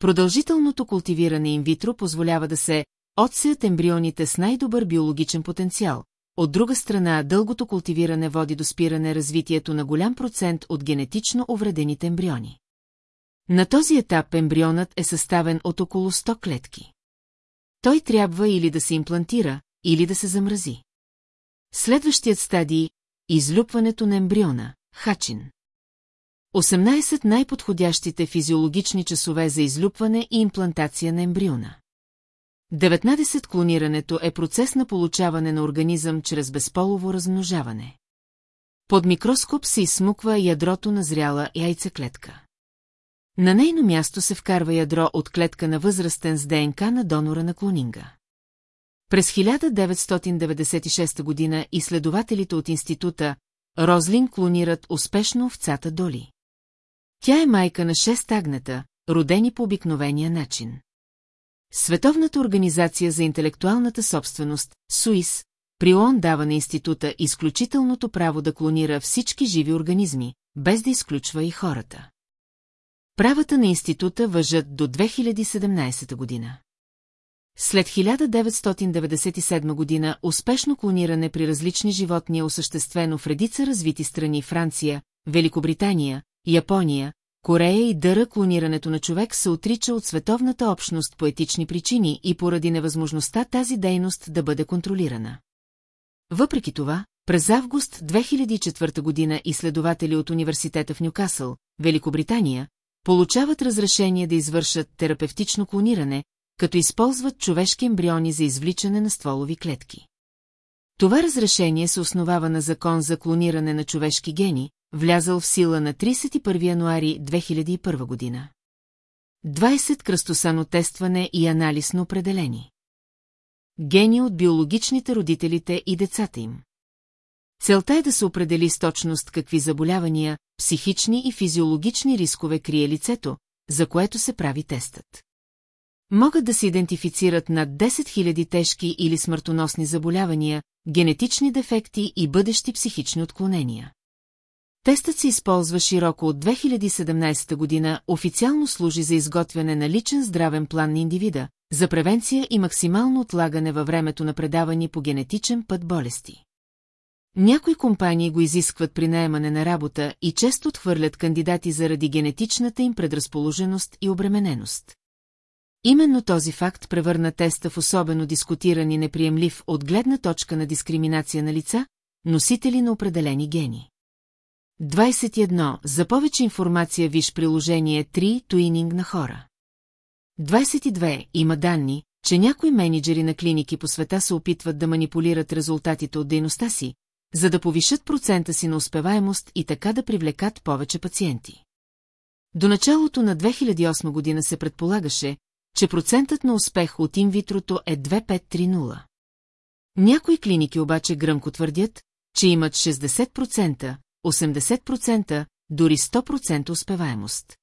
Продължителното култивиране инвитро позволява да се отсеят ембрионите с най-добър биологичен потенциал, от друга страна, дългото култивиране води до спиране развитието на голям процент от генетично увредените ембриони. На този етап ембрионът е съставен от около 100 клетки. Той трябва или да се имплантира, или да се замрази. Следващият стадий – излюпването на ембриона, хачин. 18 най-подходящите физиологични часове за излюпване и имплантация на ембриона. 19. Клонирането е процес на получаване на организъм чрез безполово размножаване. Под микроскоп се изсмуква ядрото на зряла яйцеклетка. На нейно място се вкарва ядро от клетка на възрастен с ДНК на донора на клонинга. През 1996 година изследователите от института Розлин клонират успешно овцата Доли. Тя е майка на 6 агнета, родени по обикновения начин. Световната организация за интелектуалната собственост, СУИС, при ООН дава на института изключителното право да клонира всички живи организми, без да изключва и хората. Правата на института въжат до 2017 година. След 1997 година успешно клониране при различни животни е осъществено в редица развити страни Франция, Великобритания, Япония, Корея и дъра клонирането на човек се отрича от световната общност по етични причини и поради невъзможността тази дейност да бъде контролирана. Въпреки това, през август 2004 година изследователи от университета в Нюкасъл, Великобритания, получават разрешение да извършат терапевтично клониране, като използват човешки ембриони за извличане на стволови клетки. Това разрешение се основава на закон за клониране на човешки гени, влязъл в сила на 31 януари 2001 година. 20 кръстосано тестване и анализ на определени. Гени от биологичните родителите и децата им. Целта е да се определи с точност какви заболявания, психични и физиологични рискове крие лицето, за което се прави тестът. Могат да се идентифицират над 10 000 тежки или смъртоносни заболявания, генетични дефекти и бъдещи психични отклонения. Тестът се използва широко от 2017 година, официално служи за изготвяне на личен здравен план на индивида, за превенция и максимално отлагане във времето на предавани по генетичен път болести. Някои компании го изискват при наемане на работа и често отхвърлят кандидати заради генетичната им предразположеност и обремененост. Именно този факт превърна теста в особено дискутиран и неприемлив от гледна точка на дискриминация на лица, носители на определени гени. 21. За повече информация виж приложение 3 Туининг на хора. 22. Има данни, че някои менеджери на клиники по света се опитват да манипулират резултатите от дейността си, за да повишат процента си на успеваемост и така да привлекат повече пациенти. До началото на 2008 година се предполагаше, че процентът на успех от инвитрото е 2530. Някои клиники обаче гръмко твърдят, че имат 60%, 80%, дори 100% успеваемост.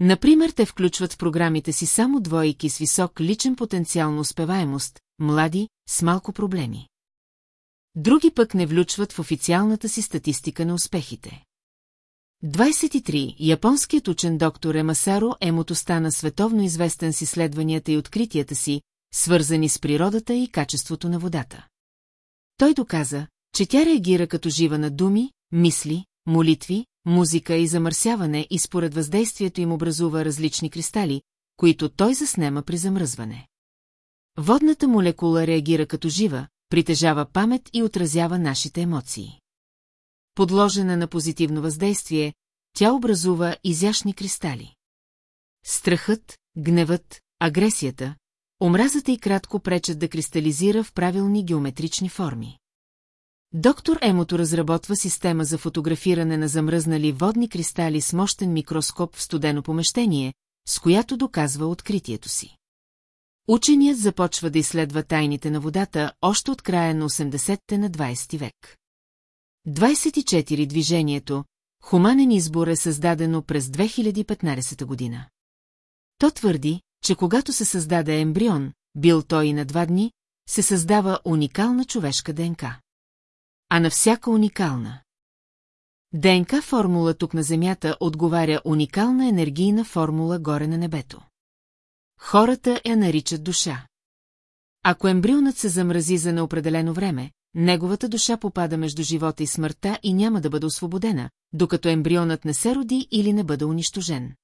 Например, те включват в програмите си само двойки с висок личен потенциал на успеваемост, млади, с малко проблеми. Други пък не влючват в официалната си статистика на успехите. 23. Японският учен доктор Емасаро Емото стана световно известен с изследванията и откритията си, свързани с природата и качеството на водата. Той доказа, че тя реагира като жива на думи, мисли, молитви, музика и замърсяване и според въздействието им образува различни кристали, които той заснема при замръзване. Водната молекула реагира като жива, притежава памет и отразява нашите емоции. Подложена на позитивно въздействие, тя образува изящни кристали. Страхът, гневът, агресията, омразата и кратко пречат да кристализира в правилни геометрични форми. Доктор Емото разработва система за фотографиране на замръзнали водни кристали с мощен микроскоп в студено помещение, с която доказва откритието си. Ученият започва да изследва тайните на водата още от края на 80-те на 20 век. 24 движението Хуманен избор е създадено през 2015 година. То твърди, че когато се създаде ембрион, бил той и на два дни, се създава уникална човешка ДНК. А на всяка уникална. ДНК формула тук на Земята отговаря уникална енергийна формула горе на небето. Хората я наричат душа. Ако ембрионът се замрази за неопределено време, неговата душа попада между живота и смъртта и няма да бъде освободена, докато ембрионът не се роди или не бъде унищожен.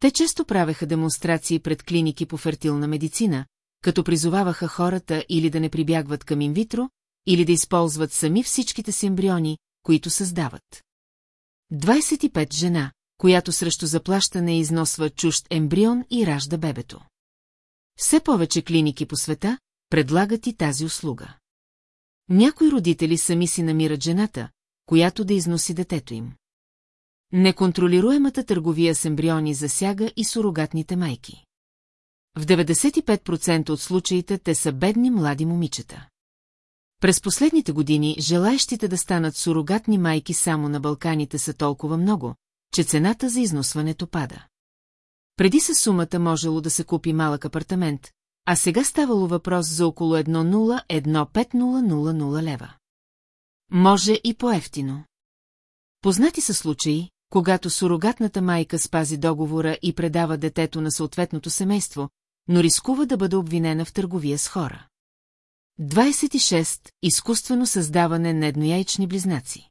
Те често правеха демонстрации пред клиники по фертилна медицина, като призоваваха хората или да не прибягват към инвитро, или да използват сами всичките си ембриони, които създават. 25 жена, която срещу заплащане износва чужд ембрион и ражда бебето. Все повече клиники по света предлагат и тази услуга. Някои родители сами си намират жената, която да износи детето им. Неконтролируемата търговия с ембриони засяга и сурогатните майки. В 95% от случаите те са бедни млади момичета. През последните години желаещите да станат сурогатни майки само на Балканите са толкова много, че цената за износването пада. Преди със сумата можело да се купи малък апартамент, а сега ставало въпрос за около 1,01500 лева. Може и по-ефтино. Познати са случаи, когато сурогатната майка спази договора и предава детето на съответното семейство, но рискува да бъде обвинена в търговия с хора. 26. Изкуствено създаване на еднояични близнаци.